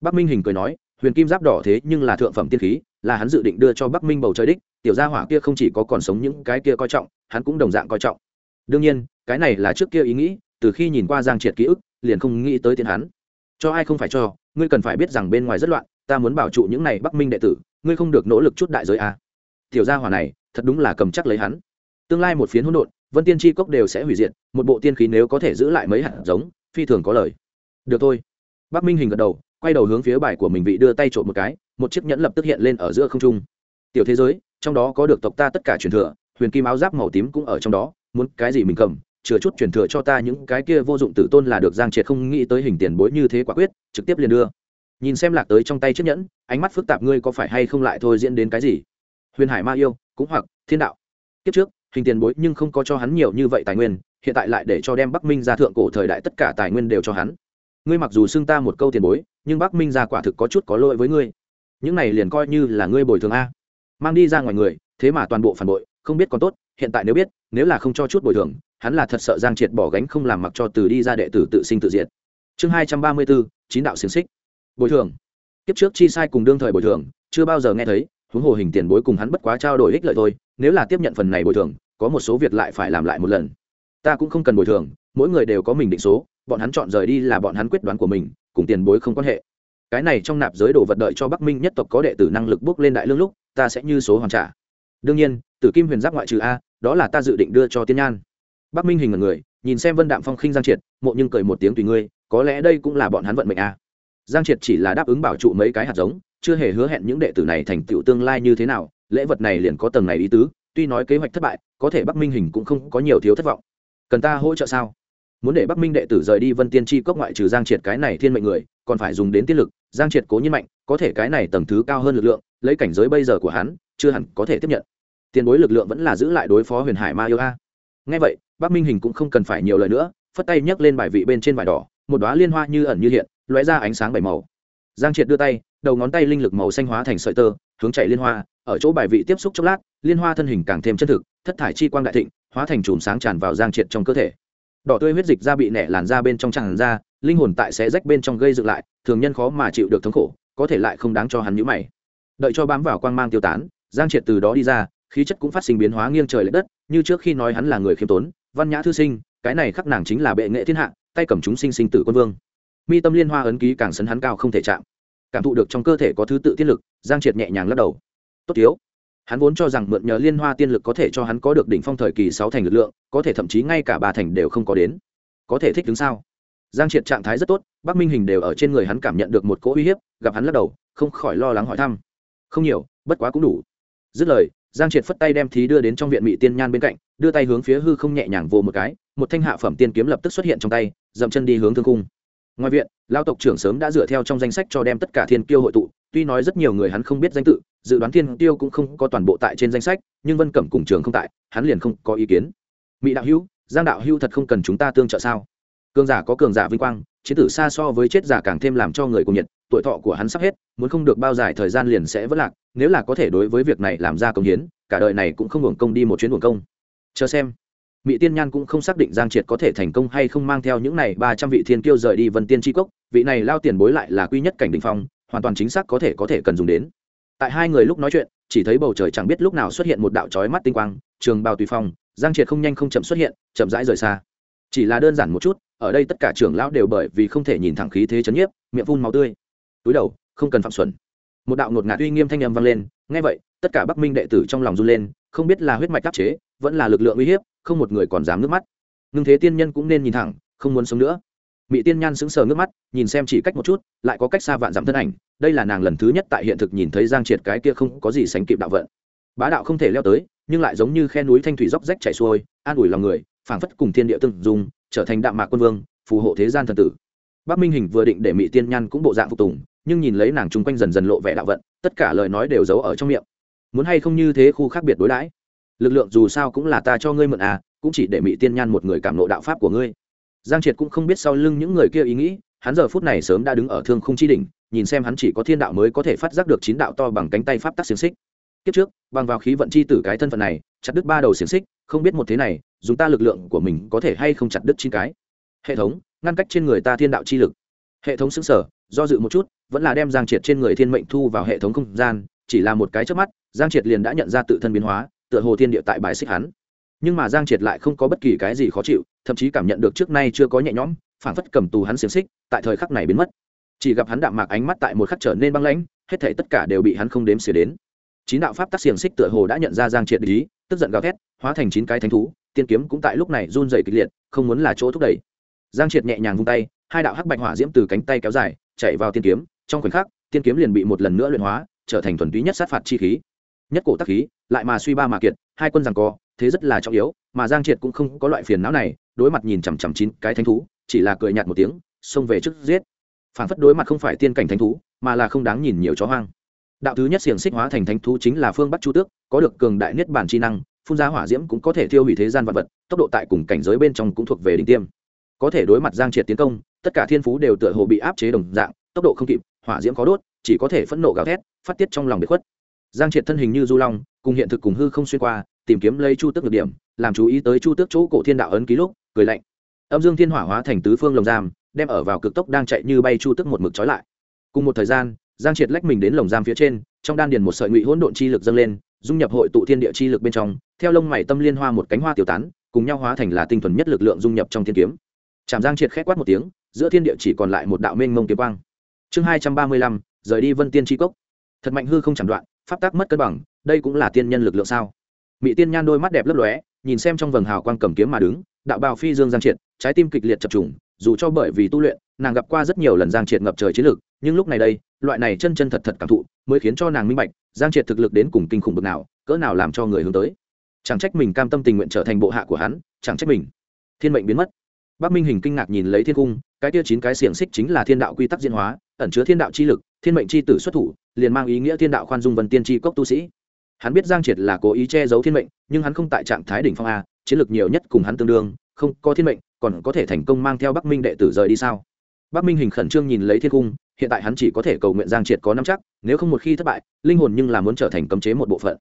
S1: Bắc minh hình cười nói, huyền kim giáp đỏ thế nhưng là thượng phẩm tiên khí, là hắn dự định đưa cho bắc minh bầu trời đích, tiểu gia hỏa kia không chỉ có còn sống những cái kia coi trọng, hắn cũng đồng dạng coi trọng. Đương nhiên, cái này là trước kia ý nghĩ, từ khi nhìn qua giang triệt ký ức, liền không nghĩ tới tiền hắn. Cho ai không phải cho, ngươi cần phải biết rằng bên ngoài rất loạn, ta muốn bảo trụ những này bắc minh đệ tử, ngươi không được nỗ lực chút đại giới a à. tiểu gia hỏa này, thật đúng là cầm chắc lấy hắn. Tương lai một phiến hỗn độn vân tiên tri cốc đều sẽ hủy diệt, một bộ tiên khí nếu có thể giữ lại mấy hạt giống, phi thường có lời. Được thôi. Bắc minh hình gật đầu, quay đầu hướng phía bài của mình vị đưa tay trộm một cái, một chiếc nhẫn lập tức hiện lên ở giữa không trung. Tiểu thế giới, trong đó có được tộc ta tất cả truyền thừa, huyền kim áo giáp màu tím cũng ở trong đó, muốn cái gì mình cầm, chừa chút truyền thừa cho ta những cái kia vô dụng tử tôn là được giang triệt không nghĩ tới hình tiền bối như thế quả quyết, trực tiếp liền đưa. Nhìn xem lạc tới trong tay chiếc nhẫn, ánh mắt phức tạp ngươi có phải hay không lại thôi diễn đến cái gì? Huyền hải ma yêu, cũng hoặc, thiên đạo. Kiếp trước hình tiền bối nhưng không có cho hắn nhiều như vậy tài nguyên, hiện tại lại để cho đem bắc minh ra thượng cổ thời đại tất cả tài nguyên đều cho hắn. Ngươi mặc dù xưng ta một câu tiền bối, nhưng bắc minh ra quả thực có chút có lỗi với ngươi. Những này liền coi như là ngươi bồi thường a. Mang đi ra ngoài người, thế mà toàn bộ phản bội, không biết còn tốt, hiện tại nếu biết, nếu là không cho chút bồi thường, hắn là thật sợ giang triệt bỏ gánh không làm mặc cho từ đi ra đệ tử tự sinh tự diệt. Chương hai trăm ba mươi bốn, chín đạo xiềng xích. Bồi thường. Kiếp trước chi sai cùng đương thời bồi thường, chưa bao giờ nghe thấy huống hồ hình tiền bối cùng hắn bất quá trao đổi ích lợi thôi, nếu là tiếp nhận phần này bồi thường, có một số việc lại phải làm lại một lần. Ta cũng không cần bồi thường, mỗi người đều có mình định số, bọn hắn chọn rời đi là bọn hắn quyết đoán của mình, cùng tiền bối không quan hệ. Cái này trong nạp giới đồ vật đợi cho bắc minh nhất tộc có đệ tử năng lực bước lên đại lương lúc, ta sẽ như số hoàn trả. Đương nhiên, tử kim huyền giáp ngoại trừ a, đó là ta dự định đưa cho tiên nhan. Bắc minh hình là người, nhìn xem vân đạm phong khinh giang triệt, mộ nhưng cười một tiếng tùy ngươi, có lẽ đây cũng là bọn hắn vận mệnh a. Giang triệt chỉ là đáp ứng bảo trụ mấy cái hạt giống chưa hề hứa hẹn những đệ tử này thành tựu tương lai như thế nào, lễ vật này liền có tầng này ý tứ, tuy nói kế hoạch thất bại, có thể bắc minh hình cũng không có nhiều thiếu thất vọng. Cần ta hỗ trợ sao? Muốn để bắc minh đệ tử rời đi vân tiên tri cốc ngoại trừ giang triệt cái này thiên mệnh người, còn phải dùng đến tiết lực, giang triệt cố nhiên mạnh, có thể cái này tầng thứ cao hơn lực lượng, lấy cảnh giới bây giờ của hắn, chưa hẳn có thể tiếp nhận. Tiền bối lực lượng vẫn là giữ lại đối phó huyền hải ma yêu a. Ngay vậy, bắc minh hình cũng không cần phải nhiều lời nữa, phất tay nhấc lên bài vị bên trên vải đỏ, một đoá liên hoa như ẩn như hiện, lóe ra ánh sáng bảy màu. Giang triệt đưa tay đầu ngón tay linh lực màu xanh hóa thành sợi tơ, hướng chạy liên hoa, ở chỗ bài vị tiếp xúc chốc lát, liên hoa thân hình càng thêm chân thực, thất thải chi quang đại thịnh, hóa thành chùm sáng tràn vào giang triệt trong cơ thể. Đỏ tươi huyết dịch ra bị nẻ làn ra bên trong tràn ra, linh hồn tại sẽ rách bên trong gây dựng lại, thường nhân khó mà chịu được thống khổ, có thể lại không đáng cho hắn nhũ mày. Đợi cho bám vào quang mang tiêu tán, giang triệt từ đó đi ra, khí chất cũng phát sinh biến hóa nghiêng trời l ệ đất, như trước khi nói hắn là người khiêm tốn, văn nhã thư sinh, cái này khắc nàng chính là bệ nghệ thiên hạ, tay cầm chúng sinh sinh tử quân vương. Mi tâm liên hoa ấn ký càng sấn hắn cao không thể chạm cảm thụ được trong cơ thể có thứ tự tiên lực, giang triệt nhẹ nhàng lắc đầu. Tốt thiếu. Hắn vốn cho rằng mượn nhờ liên hoa tiên lực có thể cho hắn có được đỉnh phong thời kỳ sáu thành lực lượng, có thể thậm chí ngay cả ba thành đều không có đến. Có thể thích đứng sao? Giang triệt trạng thái rất tốt, bắc minh hình đều ở trên người hắn cảm nhận được một cỗ uy hiếp, gặp hắn lắc đầu, không khỏi lo lắng hỏi thăm. Không nhiều, bất quá cũng đủ. Dứt lời, giang triệt phất tay đem thí đưa đến trong viện mỹ tiên nhan bên cạnh, đưa tay hướng phía hư không nhẹ nhàng vô một cái, một thanh hạ phẩm tiên kiếm lập tức xuất hiện trong tay, dậm chân đi hướng thương cung ngoài viện lao tộc trưởng sớm đã dựa theo trong danh sách cho đem tất cả thiên kiêu hội tụ, tuy nói rất nhiều người hắn không biết danh tự, dự đoán thiên kiêu cũng không có toàn bộ tại trên danh sách, nhưng vân cẩm cùng trường không tại, hắn liền không có ý kiến. Mỹ đạo hữu, giang đạo hữu thật không cần chúng ta tương trợ sao? Cường giả có cường giả vinh quang, chiến tử xa so với chết giả càng thêm làm cho người cùng nhiệt, tuổi thọ của hắn sắp hết, muốn không được bao dài thời gian liền sẽ vất lạc, nếu là có thể đối với việc này làm ra công hiến, cả đời này cũng không hưởng công đi một chuyến hưởng công. Chờ xem mỹ tiên nhan cũng không xác định giang triệt có thể thành công hay không mang theo những này ba trăm vị thiên kiêu rời đi vân tiên tri cốc. Vị này lao tiền bối lại là quy nhất cảnh đình phong, hoàn toàn chính xác có thể có thể cần dùng đến. Tại hai người lúc nói chuyện, chỉ thấy bầu trời chẳng biết lúc nào xuất hiện một đạo trói mắt tinh quang, trường bào tùy phong, giang triệt không nhanh không chậm xuất hiện, chậm rãi rời xa. Chỉ là đơn giản một chút, ở đây tất cả trưởng lão đều bởi vì không thể nhìn thẳng khí thế chấn nhiếp, miệng phun máu tươi. Túi đầu, không cần phạm xuẩn. Một đạo ngột ngạt uy nghiêm thanh âm vang lên, nghe vậy, tất cả bắc minh đệ tử trong lòng run lên không biết là huyết mạch đắc chế, vẫn là lực lượng uy hiếp, không một người còn dám nước mắt. Ngưng thế tiên nhân cũng nên nhìn thẳng, không muốn sống nữa. Mỹ tiên nhan sững sờ nước mắt, nhìn xem chỉ cách một chút, lại có cách xa vạn dặm thân ảnh. Đây là nàng lần thứ nhất tại hiện thực nhìn thấy giang triệt cái kia không có gì sánh kịp đạo vận. Bá đạo không thể leo tới, nhưng lại giống như khe núi thanh thủy dốc rách chảy xuôi, an ủi lòng người, phảng phất cùng thiên địa tương dung, trở thành đạm mạc quân vương, phù hộ thế gian thần tử. Bắc minh hình vừa định để mỹ tiên nhan cũng bộ dạng phục tùng, nhưng nhìn lấy nàng chung quanh dần dần lộ vẻ đạo vận, tất cả lời nói đều giấu ở trong miệng muốn hay không như thế khu khác biệt đối đãi? Lực lượng dù sao cũng là ta cho ngươi mượn à cũng chỉ để mỹ tiên nhan một người cảm nộ đạo pháp của ngươi. Giang triệt cũng không biết sau lưng những người kia ý nghĩ, hắn giờ phút này sớm đã đứng ở thương khung chi đỉnh, nhìn xem hắn chỉ có thiên đạo mới có thể phát giác được chín đạo to bằng cánh tay pháp tắc xiềng xích. Kiếp trước, bằng vào khí vận chi tử cái thân phận này, chặt đứt ba đầu xiềng xích, không biết một thế này, dùng ta lực lượng của mình có thể hay không chặt đứt chín cái. Hệ thống, ngăn cách trên người ta thiên đạo chi lực. Hệ thống xứng sở do dự một chút, vẫn là đem giang triệt trên người thiên mệnh thu vào hệ thống không gian, chỉ là một cái trước mắt giang triệt liền đã nhận ra tự thân biến hóa, tựa hồ thiên địa tại bài xích hắn. Nhưng mà giang triệt lại không có bất kỳ cái gì khó chịu, thậm chí cảm nhận được trước nay chưa có nhẹ nhõm phản phất cầm tù hắn xiềng xích, tại thời khắc này biến mất. Chỉ gặp hắn đạm mạc ánh mắt tại một khắc trở nên băng lãnh, hết thể tất cả đều bị hắn không đếm xỉa đến. Chín đạo pháp tắc xiềng xích tựa hồ đã nhận ra giang triệt ý, tức giận gào thét, hóa thành chín cái thánh thú, tiên kiếm cũng tại lúc này run dày kịch liệt, không muốn là chỗ thúc đẩy. Giang triệt nhẹ nhàng vung tay, hai đạo hắc bạch hỏa diễm từ cánh tay kéo dài, chạy vào tiên kiếm, trong khoảnh khắc, tiên kiếm liền bị một lần nữa luyện hóa, trở thành thuần túy nhất sát phạt chi khí nhất cổ tắc khí, lại mà suy ba mà kiệt, hai quân rằng co, thế rất là trọng yếu, mà giang triệt cũng không có loại phiền não này, đối mặt nhìn chằm chằm chín cái thánh thú, chỉ là cười nhạt một tiếng, xông về trước giết. Phản phất đối mặt không phải tiên cảnh thánh thú, mà là không đáng nhìn nhiều chó hoang. Đạo thứ nhất xiềng xích hóa thành thánh thú chính là phương bắc chu tước, có được cường đại niết bản chi năng, phun ra hỏa diễm cũng có thể thiêu hủy thế gian vật vật, tốc độ tại cùng cảnh giới bên trong cũng thuộc về đỉnh tiêm. Có thể đối mặt giang triệt tiến công, tất cả thiên phú đều tựa hồ bị áp chế đồng dạng, tốc độ không kịp, hỏa diễm khó đốt, chỉ có thể phẫn nộ gào thét, phát tiết trong lòng bị khuất giang triệt thân hình như du long, cùng hiện thực cùng hư không xuyên qua, tìm kiếm lấy chu tước được điểm, làm chú ý tới chu tước chỗ cổ thiên đạo ấn ký lúc, cười lạnh. Âm dương thiên hỏa hóa thành tứ phương lồng giam, đem ở vào cực tốc đang chạy như bay chu tước một mực trói lại. Cùng một thời gian, giang triệt lách mình đến lồng giam phía trên, trong đan điền một sợi ngụy hỗn độn chi lực dâng lên, dung nhập hội tụ thiên địa chi lực bên trong, theo lông mày tâm liên hoa một cánh hoa tiểu tán, cùng nhau hóa thành là tinh thuần nhất lực lượng dung nhập trong thiên kiếm. Chạm giang triệt khét quát một tiếng, giữa thiên địa chỉ còn lại một đạo mênh mông kiếm quang. Chương hai trăm ba mươi lăm, rời đi vân tiên tri cốc. Thật mạnh hư không chẳng đoạn pháp tác mất cân bằng, đây cũng là tiên nhân lực lượng sao? Mỹ tiên nhan đôi mắt đẹp lấp lóe, nhìn xem trong vầng hào quang cầm kiếm mà đứng, đạo bào phi dương giang triệt, trái tim kịch liệt chập trùng, dù cho bởi vì tu luyện, nàng gặp qua rất nhiều lần giang triệt ngập trời chiến lực, nhưng lúc này đây, loại này chân chân thật thật cảm thụ, mới khiến cho nàng minh bạch, giang triệt thực lực đến cùng kinh khủng bực nào, cỡ nào làm cho người hướng tới. Chẳng trách mình cam tâm tình nguyện trở thành bộ hạ của hắn, chẳng trách mình. Thiên mệnh biến mất. Bắc minh hình kinh ngạc nhìn lấy thiên cung, cái tia chín cái xiềng xích chính là thiên đạo quy tắc diễn hóa, ẩn chứa thiên đạo chi lực thiên mệnh chi tử xuất thủ, liền mang ý nghĩa thiên đạo khoan dung vân tiên chi cốc tu sĩ. Hắn biết giang triệt là cố ý che giấu thiên mệnh, nhưng hắn không tại trạng thái đỉnh phong a, chiến lược nhiều nhất cùng hắn tương đương, không có thiên mệnh, còn có thể thành công mang theo bắc minh đệ tử rời đi sao? Bắc minh hình khẩn trương nhìn lấy thiên cung, hiện tại hắn chỉ có thể cầu nguyện giang triệt có năm chắc, nếu không một khi thất bại, linh hồn nhưng là muốn trở thành cấm chế một bộ phận.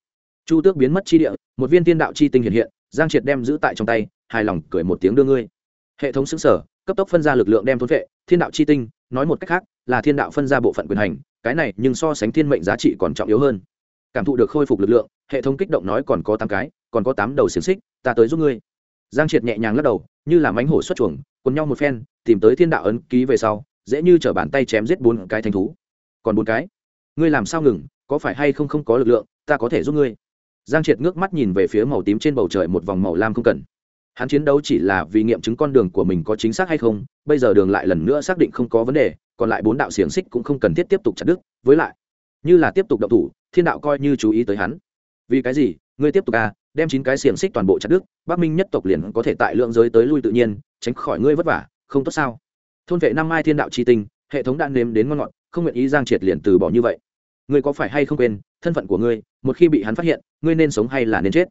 S1: Chu tước biến mất chi địa, một viên tiên đạo chi tinh hiện hiện, giang triệt đem giữ tại trong tay, hài lòng cười một tiếng đưa ngươi. Hệ thống xứng sở, cấp tốc phân ra lực lượng đem thôn vệ, thiên đạo chi tinh nói một cách khác, là thiên đạo phân ra bộ phận quyền hành, cái này nhưng so sánh thiên mệnh giá trị còn trọng yếu hơn. Cảm thụ được khôi phục lực lượng, hệ thống kích động nói còn có tám cái, còn có tám đầu xiềng xích, ta tới giúp ngươi. Giang triệt nhẹ nhàng lắc đầu, như là mánh hổ xuất chuồng, quần nhau một phen, tìm tới thiên đạo ấn ký về sau, dễ như t bàn tay chém giết bốn cái thanh thú. Còn bốn cái? Ngươi làm sao ngừng, có phải hay không không có lực lượng, ta có thể giúp ngươi? Giang triệt ngước mắt nhìn về phía màu tím trên bầu trời một vòng màu lam không cần hắn chiến đấu chỉ là vì nghiệm chứng con đường của mình có chính xác hay không, bây giờ đường lại lần nữa xác định không có vấn đề, còn lại bốn đạo xiềng xích cũng không cần thiết tiếp tục chặt đứt. Với lại, như là tiếp tục động thủ, thiên đạo coi như chú ý tới hắn. Vì cái gì? Ngươi tiếp tục à đem chín cái xiềng xích toàn bộ chặt đứt, bắc minh nhất tộc liền có thể tại lượng giới tới lui tự nhiên, tránh khỏi ngươi vất vả, không tốt sao? Thôn vệ năm mai thiên đạo tri tinh, hệ thống đã nếm đến ngon ngọt, không nguyện ý giang triệt liền từ bỏ như vậy. Ngươi có phải hay không quên, thân phận của ngươi, một khi bị hắn phát hiện, ngươi nên sống hay là nên chết?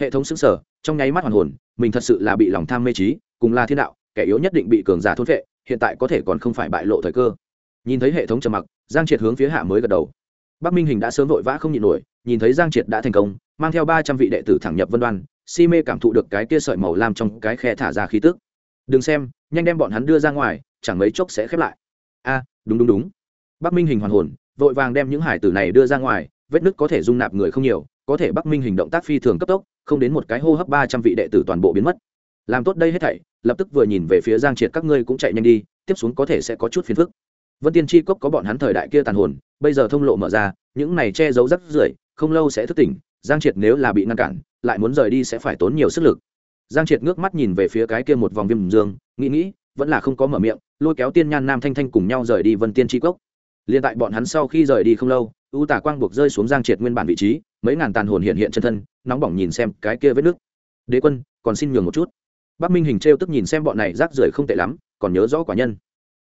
S1: Hệ thống xứng sở, trong nháy mắt hoàn hồn, mình thật sự là bị lòng tham mê trí, cùng là thiên đạo, kẻ yếu nhất định bị cường giả thôn vệ hiện tại có thể còn không phải bại lộ thời cơ. Nhìn thấy hệ thống trầm mặc, giang triệt hướng phía hạ mới gật đầu. Bắc minh hình đã sớm vội vã không nhịn nổi, nhìn thấy giang triệt đã thành công, mang theo ba trăm vị đệ tử thẳng nhập vân đoan, si mê cảm thụ được cái kia sợi màu lam trong cái khe thả ra khí tức. Đừng xem, nhanh đem bọn hắn đưa ra ngoài, chẳng mấy chốc sẽ khép lại. A, đúng đúng đúng. Bắc minh hình hoàn hồn, vội vàng đem những hải tử này đưa ra ngoài, vết nứt có thể dung nạp người không nhiều có thể bắc minh hình động tác phi thường cấp tốc, không đến một cái hô hấp ba trăm vị đệ tử toàn bộ biến mất. Làm tốt đây hết thảy, lập tức vừa nhìn về phía giang triệt, các ngươi cũng chạy nhanh đi, tiếp xuống có thể sẽ có chút phiền phức. Vân tiên tri cốc có bọn hắn thời đại kia tàn hồn, bây giờ thông lộ mở ra, những này che giấu rắc rưởi, không lâu sẽ thức tỉnh, giang triệt nếu là bị ngăn cản, lại muốn rời đi sẽ phải tốn nhiều sức lực. Giang triệt ngước mắt nhìn về phía cái kia một vòng viêm dương, nghĩ nghĩ, vẫn là không có mở miệng, lôi kéo tiên nhan nam thanh thanh cùng nhau rời đi vân tiên tri cốc. Liên tại bọn hắn sau khi rời đi không lâu u tả quang buộc rơi xuống giang triệt nguyên bản vị trí, mấy ngàn tàn hồn hiện hiện chân thân, nóng bỏng nhìn xem cái kia vết nước đế quân, còn xin nhường một chút. Bắc minh hình t tức nhìn xem bọn này rác rưởi không tệ lắm, còn nhớ rõ quả nhân.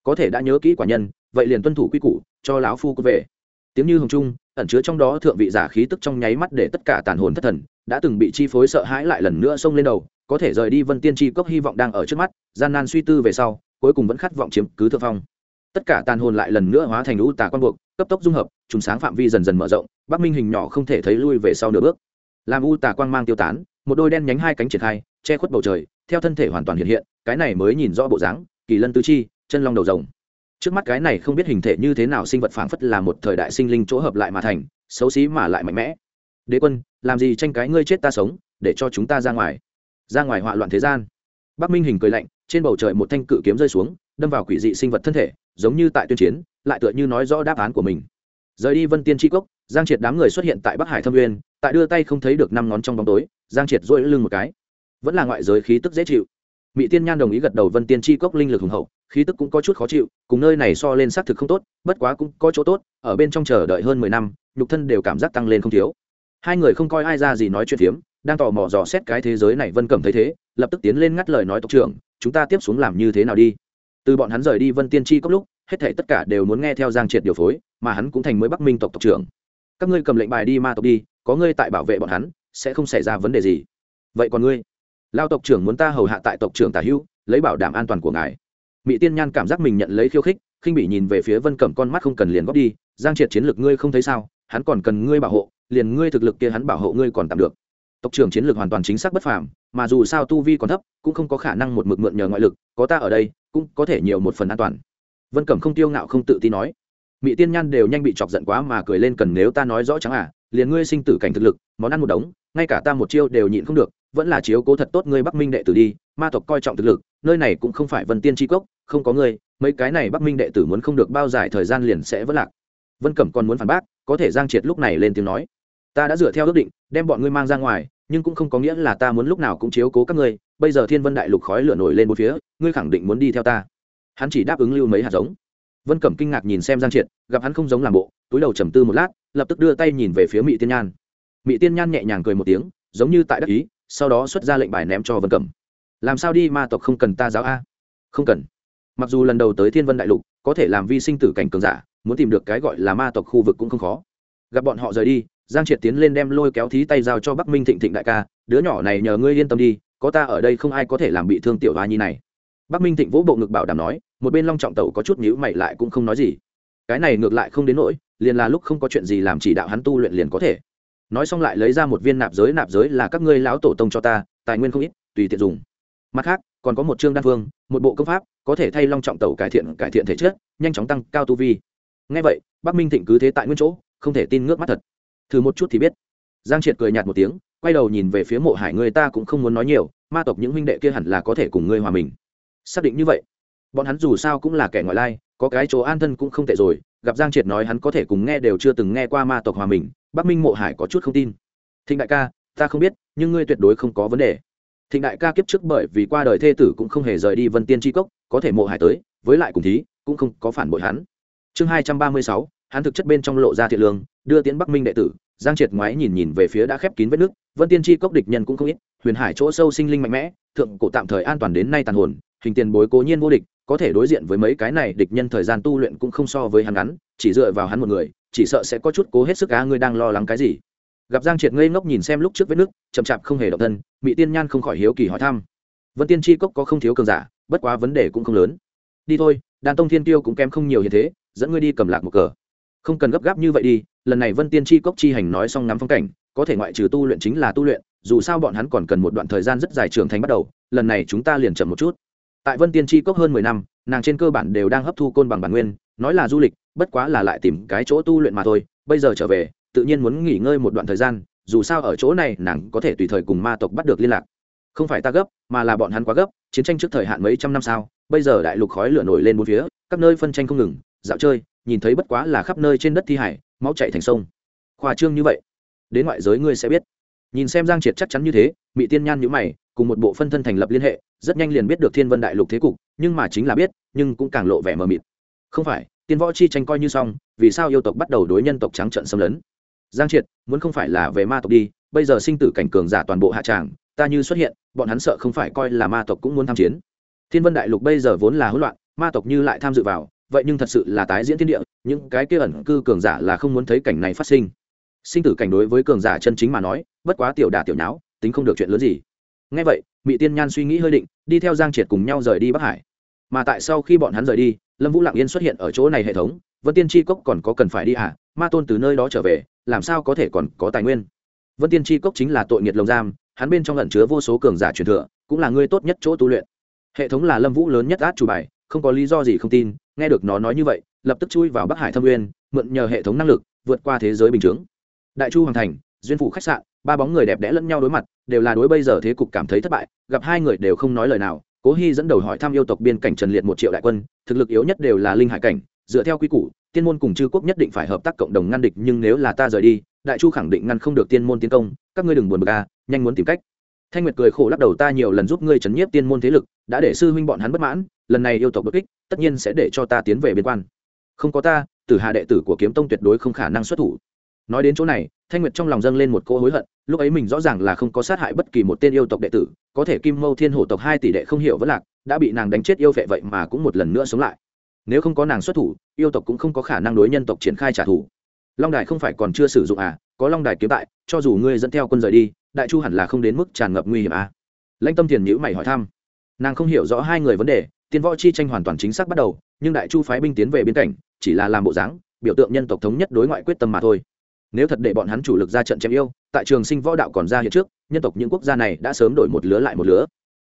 S1: Có thể đã nhớ kỹ quả nhân, vậy liền tuân thủ quy củ, cho lão phu có về. Tiếng như hồng trung, ẩn chứa trong đó thượng vị giả khí tức trong nháy mắt để tất cả tàn hồn thất thần, đã từng bị chi phối sợ hãi lại lần nữa xông lên đầu, có thể rời đi vân tiên tri cốc hy vọng đang ở trước mắt, gian nan suy tư về sau, cuối cùng vẫn khát vọng chiếm cứ thượng phong. Tất cả tàn hồn lại lần nữa hóa thành lũ tà quan buộc, cấp tốc dung hợp trùng sáng phạm vi dần dần mở rộng, bắc minh hình nhỏ không thể thấy lui về sau nửa bước. Làm u tà quang mang tiêu tán, một đôi đen nhánh hai cánh triển khai, che khuất bầu trời, theo thân thể hoàn toàn hiện hiện, cái này mới nhìn rõ bộ dáng, kỳ lân tứ chi, chân long đầu rồng. Trước mắt cái này không biết hình thể như thế nào sinh vật phảng phất là một thời đại sinh linh chỗ hợp lại mà thành, xấu xí mà lại mạnh mẽ. Đế quân, làm gì tranh cái ngươi chết ta sống, để cho chúng ta ra ngoài. Ra ngoài họa loạn thế gian. Bắc minh hình cười lạnh, trên bầu trời một thanh cự kiếm rơi xuống, đâm vào quỷ dị sinh vật thân thể, giống như tại tuyên chiến, lại tựa như nói rõ đáp án của mình rời đi vân tiên tri cốc, giang triệt đám người xuất hiện tại bắc hải thâm uyên tại đưa tay không thấy được năm ngón trong bóng tối, giang triệt dỗi lưng một cái. Vẫn là ngoại giới khí tức dễ chịu. Mỹ tiên nhan đồng ý gật đầu vân tiên tri cốc linh lực hùng hậu, khí tức cũng có chút khó chịu, cùng nơi này so lên xác thực không tốt, bất quá cũng có chỗ tốt, ở bên trong chờ đợi hơn mười năm, nhục thân đều cảm giác tăng lên không thiếu. Hai người không coi ai ra gì nói chuyện phiếm, đang tò mò dò xét cái thế giới này vân cẩm thấy thế, lập tức tiến lên ngắt lời nói tộc trưởng, chúng ta tiếp xuống làm như thế nào đi? Từ bọn hắn rời đi vân tiên tri cốc lúc hết thảy tất cả đều muốn nghe theo giang triệt điều phối, mà hắn cũng thành mới bắc minh tộc tộc trưởng. Các ngươi cầm lệnh bài đi ma tộc đi, có ngươi tại bảo vệ bọn hắn, sẽ không xảy ra vấn đề gì. Vậy còn ngươi? Lao tộc trưởng muốn ta hầu hạ tại tộc trưởng tả hữu, lấy bảo đảm an toàn của ngài. Mị tiên nhan cảm giác mình nhận lấy khiêu khích, khinh bị nhìn về phía vân cẩm con mắt không cần liền góp đi, giang triệt chiến lược ngươi không thấy sao, hắn còn cần ngươi bảo hộ, liền ngươi thực lực kia hắn bảo hộ ngươi còn tạm được. Tộc trưởng chiến lược hoàn toàn chính xác bất phàm, mà dù sao tu vi còn thấp, cũng không có khả năng một mực mượn nhờ ngoại lực, có ta ở đây, cũng có thể nhiều một phần an toàn vân cẩm không tiêu ngạo không tự tin nói. Mỹ tiên nhan đều nhanh bị chọc giận quá mà cười lên cần nếu ta nói rõ chẳng à liền ngươi sinh tử cảnh thực lực, món ăn một đống, ngay cả ta một chiêu đều nhịn không được, vẫn là chiếu cố thật tốt ngươi bắc minh đệ tử đi, ma tộc coi trọng thực lực, nơi này cũng không phải vân tiên tri cốc không có ngươi, mấy cái này bắc minh đệ tử muốn không được bao dài thời gian liền sẽ vất lạc. Vân cẩm còn muốn phản bác, có thể giang triệt lúc này lên tiếng nói. Ta đã dựa theo ước định, đem bọn ngươi mang ra ngoài, nhưng cũng không có nghĩa là ta muốn lúc nào cũng chiếu cố các ngươi, bây giờ thiên vân đại lục khói lửa nổi lên một phía, ngươi khẳng định muốn đi theo ta hắn chỉ đáp ứng lưu mấy hạt giống. Vân cẩm kinh ngạc nhìn xem giang triệt, gặp hắn không giống làm bộ, túi đầu trầm tư một lát, lập tức đưa tay nhìn về phía mỹ tiên nhan. Mỹ tiên nhan nhẹ nhàng cười một tiếng, giống như tại đắc ý, sau đó xuất ra lệnh bài ném cho vân cẩm. Làm sao đi, ma tộc không cần ta giáo a? Không cần. Mặc dù lần đầu tới thiên vân đại lục, có thể làm vi sinh tử cảnh cường giả, muốn tìm được cái gọi là ma tộc khu vực cũng không khó. Gặp bọn họ rời đi, giang triệt tiến lên đem lôi kéo thí tay giao cho bắc minh thịnh thịnh đại ca, đứa nhỏ này nhờ ngươi yên tâm đi, có ta ở đây không ai có thể làm bị thương tiểu hoa nhi này. Bắc minh thịnh vỗ bộ ngực bảo đảm nói một bên long trọng tẩu có chút nhữ mày lại cũng không nói gì. Cái này ngược lại không đến nỗi, liền là lúc không có chuyện gì làm chỉ đạo hắn tu luyện liền có thể. Nói xong lại lấy ra một viên nạp giới nạp giới là các ngươi lão tổ tông cho ta, tài nguyên không ít, tùy tiện dùng. Mặt khác, còn có một chương đan phương một bộ công pháp, có thể thay long trọng tẩu cải thiện cải thiện thể chất, nhanh chóng tăng cao tu vi. Ngay vậy, bắc minh thịnh cứ thế tại nguyên chỗ, không thể tin ngước mắt thật. Thử một chút thì biết. Giang triệt cười nhạt một tiếng, quay đầu nhìn về phía mộ hải người ta cũng không muốn nói nhiều, ma tộc những huynh đệ kia hẳn là có thể cùng ngươi hòa mình. Xác định như vậy bọn hắn dù sao cũng là kẻ ngoại lai, có cái chỗ an thân cũng không tệ rồi, gặp giang triệt nói hắn có thể cùng nghe đều chưa từng nghe qua ma tộc hòa mình, bắc minh mộ hải có chút không tin. Thịnh đại ca, ta không biết, nhưng ngươi tuyệt đối không có vấn đề. Thịnh đại ca kiếp trước bởi vì qua đời thê tử cũng không hề rời đi vân tiên tri cốc, có thể mộ hải tới, với lại cùng thí, cũng không có phản bội hắn. Chương hai trăm ba mươi sáu, hắn thực chất bên trong lộ ra thiện lương, đưa tiến bắc minh đệ tử. Giang triệt ngoái nhìn nhìn về phía đã khép kín vết nước, vân tiên tri cốc địch nhân cũng không ít, huyền hải chỗ sâu sinh linh mạnh mẽ, thượng cổ tạm thời an toàn đến nay tàn hồn, hình tiền bối cố nhiên vô địch có thể đối diện với mấy cái này, địch nhân thời gian tu luyện cũng không so với hắn ngắn, chỉ dựa vào hắn một người, chỉ sợ sẽ có chút cố hết sức cá ngươi đang lo lắng cái gì? Gặp giang triệt ngây ngốc nhìn xem lúc trước vết nước, chậm chạp không hề động thân mỹ tiên nhan không khỏi hiếu kỳ hỏi thăm. Vân tiên tri cốc có không thiếu cường giả, bất quá vấn đề cũng không lớn. Đi thôi đàn tông thiên tiêu cũng kém không nhiều như thế, dẫn ngươi đi cầm lạc một cờ. Không cần gấp gáp như vậy đi, lần này vân tiên tri cốc chi hành nói xong ngắm phong cảnh, có thể ngoại trừ tu luyện chính là tu luyện, dù sao bọn hắn còn cần một đoạn thời gian rất dài trưởng thành bắt đầu, lần này chúng ta liền chậm một chút tại vân tiên tri cốc hơn mười năm, nàng trên cơ bản đều đang hấp thu côn bằng bản nguyên, nói là du lịch, bất quá là lại tìm cái chỗ tu luyện mà thôi. Bây giờ trở về, tự nhiên muốn nghỉ ngơi một đoạn thời gian, dù sao ở chỗ này nàng có thể tùy thời cùng ma tộc bắt được liên lạc. Không phải ta gấp, mà là bọn hắn quá gấp, chiến tranh trước thời hạn mấy trăm năm sao? Bây giờ đại lục khói lửa nổi lên bốn phía, các nơi phân tranh không ngừng, dạo chơi, nhìn thấy bất quá là khắp nơi trên đất thi hải, máu chạy thành sông. Khoa trương như vậy, đến ngoại giới ngươi sẽ biết nhìn xem giang triệt chắc chắn như thế mỹ tiên nhan nhữ mày, cùng một bộ phân thân thành lập liên hệ, rất nhanh liền biết được thiên vân đại lục thế cục, nhưng mà chính là biết, nhưng cũng càng lộ vẻ mờ mịt. Không phải, tiên võ chi tranh coi như xong, vì sao yêu tộc bắt đầu đối nhân tộc trắng trận xâm lấn? Giang triệt, muốn không phải là về ma tộc đi, bây giờ sinh tử cảnh cường giả toàn bộ hạ tràng, ta như xuất hiện, bọn hắn sợ không phải coi là ma tộc cũng muốn tham chiến. Thiên vân đại lục bây giờ vốn là hỗn loạn, ma tộc như lại tham dự vào, vậy nhưng thật sự là tái diễn thiên địa, những cái kia ẩn cư cường giả là không muốn thấy cảnh này phát sinh sinh tử cảnh đối với cường giả chân chính mà nói, bất quá tiểu đả tiểu nháo, tính không được chuyện lớn gì. Ngay vậy mỹ tiên nhan suy nghĩ hơi định, đi theo giang triệt cùng nhau rời đi bắc hải. Mà tại sau khi bọn hắn rời đi, lâm vũ lặng yên xuất hiện ở chỗ này hệ thống, vân tiên tri cốc còn có cần phải đi à ma tôn từ nơi đó trở về, làm sao có thể còn có tài nguyên? Vân tiên tri cốc chính là tội nghiệt lồng giam, hắn bên trong lẩn chứa vô số cường giả truyền thừa, cũng là người tốt nhất chỗ tu luyện. Hệ thống là lâm vũ lớn nhất át chủ bài, không có lý do gì không tin, nghe được nó nói như vậy, lập tức chui vào bắc hải thâm uyên mượn nhờ hệ thống năng lực, vượt qua thế giới bình chướng đại chu hoàng thành, duyên phủ khách sạn, ba bóng người đẹp đẽ lẫn nhau đối mặt, đều là đối bây giờ thế cục cảm thấy thất bại, gặp hai người đều không nói lời nào, cố hy dẫn đầu hỏi thăm yêu tộc biên cảnh trần liệt một triệu đại quân, thực lực yếu nhất đều là linh hải cảnh, dựa theo quy củ, tiên môn cùng chư quốc nhất định phải hợp tác cộng đồng ngăn địch, nhưng nếu là ta rời đi, đại chu khẳng định ngăn không được tiên môn tiến công, các ngươi đừng buồn bực a nhanh muốn tìm cách. Thanh nguyệt cười khổ lắc đầu, ta nhiều lần giúp ngươi chấn nhiếp tiên môn thế lực, đã để sư huynh bọn hắn bất mãn, lần này yêu tộc bất kích, tất nhiên sẽ để cho ta tiến về biên quan. Không có ta, tử hạ đệ tử của kiếm tông tuyệt đối không khả năng xuất thủ nói đến chỗ này, thanh nguyệt trong lòng dâng lên một cô hối hận, lúc ấy mình rõ ràng là không có sát hại bất kỳ một tên yêu tộc đệ tử, có thể kim mâu thiên hổ tộc hai tỷ đệ không hiểu vẫn lạc, đã bị nàng đánh chết yêu vệ vậy mà cũng một lần nữa sống lại. Nếu không có nàng xuất thủ, yêu tộc cũng không có khả năng đối nhân tộc triển khai trả thù. Long đài không phải còn chưa sử dụng à? Có long đài kiếm tại cho dù ngươi dẫn theo quân rời đi, đại chu hẳn là không đến mức tràn ngập nguy hiểm à? Lãnh tâm thiền nhữ mày hỏi thăm. Nàng không hiểu rõ hai người vấn đề, tiên võ chi tranh hoàn toàn chính xác bắt đầu, nhưng đại chu phái binh tiến về biên cảnh chỉ là làm bộ dáng, biểu tượng nhân tộc thống nhất đối ngoại quyết tâm mà thôi nếu thật để bọn hắn chủ lực ra trận chém yêu, tại trường sinh võ đạo còn ra hiện trước, nhân tộc những quốc gia này đã sớm đổi một lứa lại một lứa.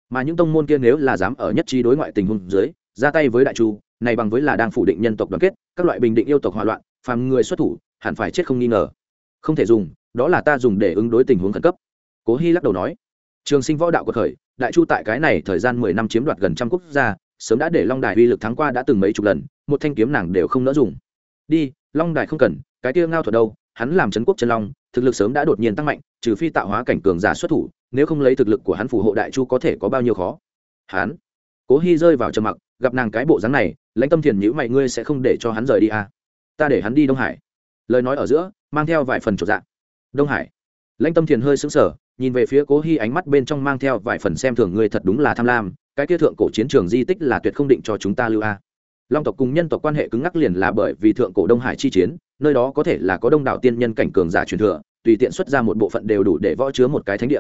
S1: Mà những tông môn kia nếu là dám ở nhất trí đối ngoại tình huống dưới, ra tay với đại chu, này bằng với là đang phủ định nhân tộc đoàn kết, các loại bình định yêu tộc hòa loạn, phàm người xuất thủ, hẳn phải chết không nghi ngờ. Không thể dùng, đó là ta dùng để ứng đối tình huống khẩn cấp. Cố hy lắc đầu nói. Trường sinh võ đạo của khởi đại chu tại cái này thời gian mười năm chiếm đoạt gần trăm quốc gia, sớm đã để long đài uy lực thắng qua đã từng mấy chục lần, một thanh kiếm nàng đều không nỡ dùng. Đi, long đài không cần, cái kia ngao thuật đâu hắn làm trấn quốc chân long, thực lực sớm đã đột nhiên tăng mạnh, trừ phi tạo hóa cảnh cường giả xuất thủ, nếu không lấy thực lực của hắn phù hộ đại chu có thể có bao nhiêu khó. Hắn, cố hy rơi vào trầm mặc, gặp nàng cái bộ dáng này, lãnh tâm thiền nhữ mày, ngươi sẽ không để cho hắn rời đi à. ta để hắn đi đông hải. Lời nói ở giữa, mang theo vài phần trộn dạng đông hải. Lãnh tâm thiền hơi sững sờ, nhìn về phía cố hy ánh mắt bên trong mang theo vài phần xem thường ngươi thật đúng là tham lam, cái kia thượng cổ chiến trường di tích là tuyệt không định cho chúng ta lưu a long tộc cùng nhân tộc quan hệ cứng ngắc liền là bởi vì thượng cổ đông hải chi chiến, nơi đó có thể là có đông đảo tiên nhân cảnh cường giả truyền thừa, tùy tiện xuất ra một bộ phận đều đủ để võ chứa một cái thánh địa.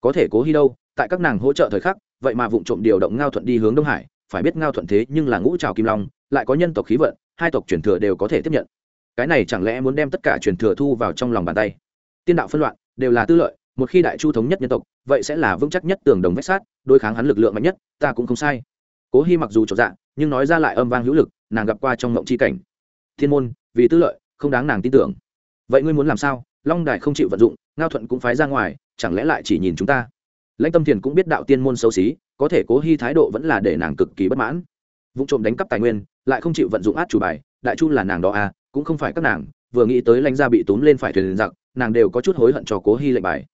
S1: Có thể cố hy đâu, tại các nàng hỗ trợ thời khắc, vậy mà vụ trộm điều động ngao thuận đi hướng đông hải, phải biết ngao thuận thế nhưng là ngũ trào kim long, lại có nhân tộc khí vận, hai tộc truyền thừa đều có thể tiếp nhận. Cái này chẳng lẽ muốn đem tất cả truyền thừa thu vào trong lòng bàn tay? Tiên đạo phân loạn, đều là tư lợi, một khi đại chu thống nhất nhân tộc, vậy sẽ là vững chắc nhất tường đồng vách sát đối kháng hắn lực lượng mạnh nhất, ta cũng không sai cố hy mặc dù trọn dạ nhưng nói ra lại âm vang hữu lực, nàng gặp qua trong mộng c h i cảnh. Thiên môn, vì tư lợi, không đáng nàng tin tưởng. Vậy ngươi muốn làm sao? Long đại không chịu vận dụng, ngao thuận cũng phái ra ngoài, chẳng lẽ lại chỉ nhìn chúng ta? Lãnh tâm thiền cũng biết đạo tiên môn xấu xí, có thể cố hy thái độ vẫn là để nàng cực kỳ bất mãn. Vụ trộm đánh cắp tài nguyên, lại không chịu vận dụng át chủ bài, đại chu là nàng đó à cũng không phải các nàng, vừa nghĩ tới lãnh gia bị tốn lên phải thuyền giặc, nàng đều có chút hối hận cho cố hy lệnh bài.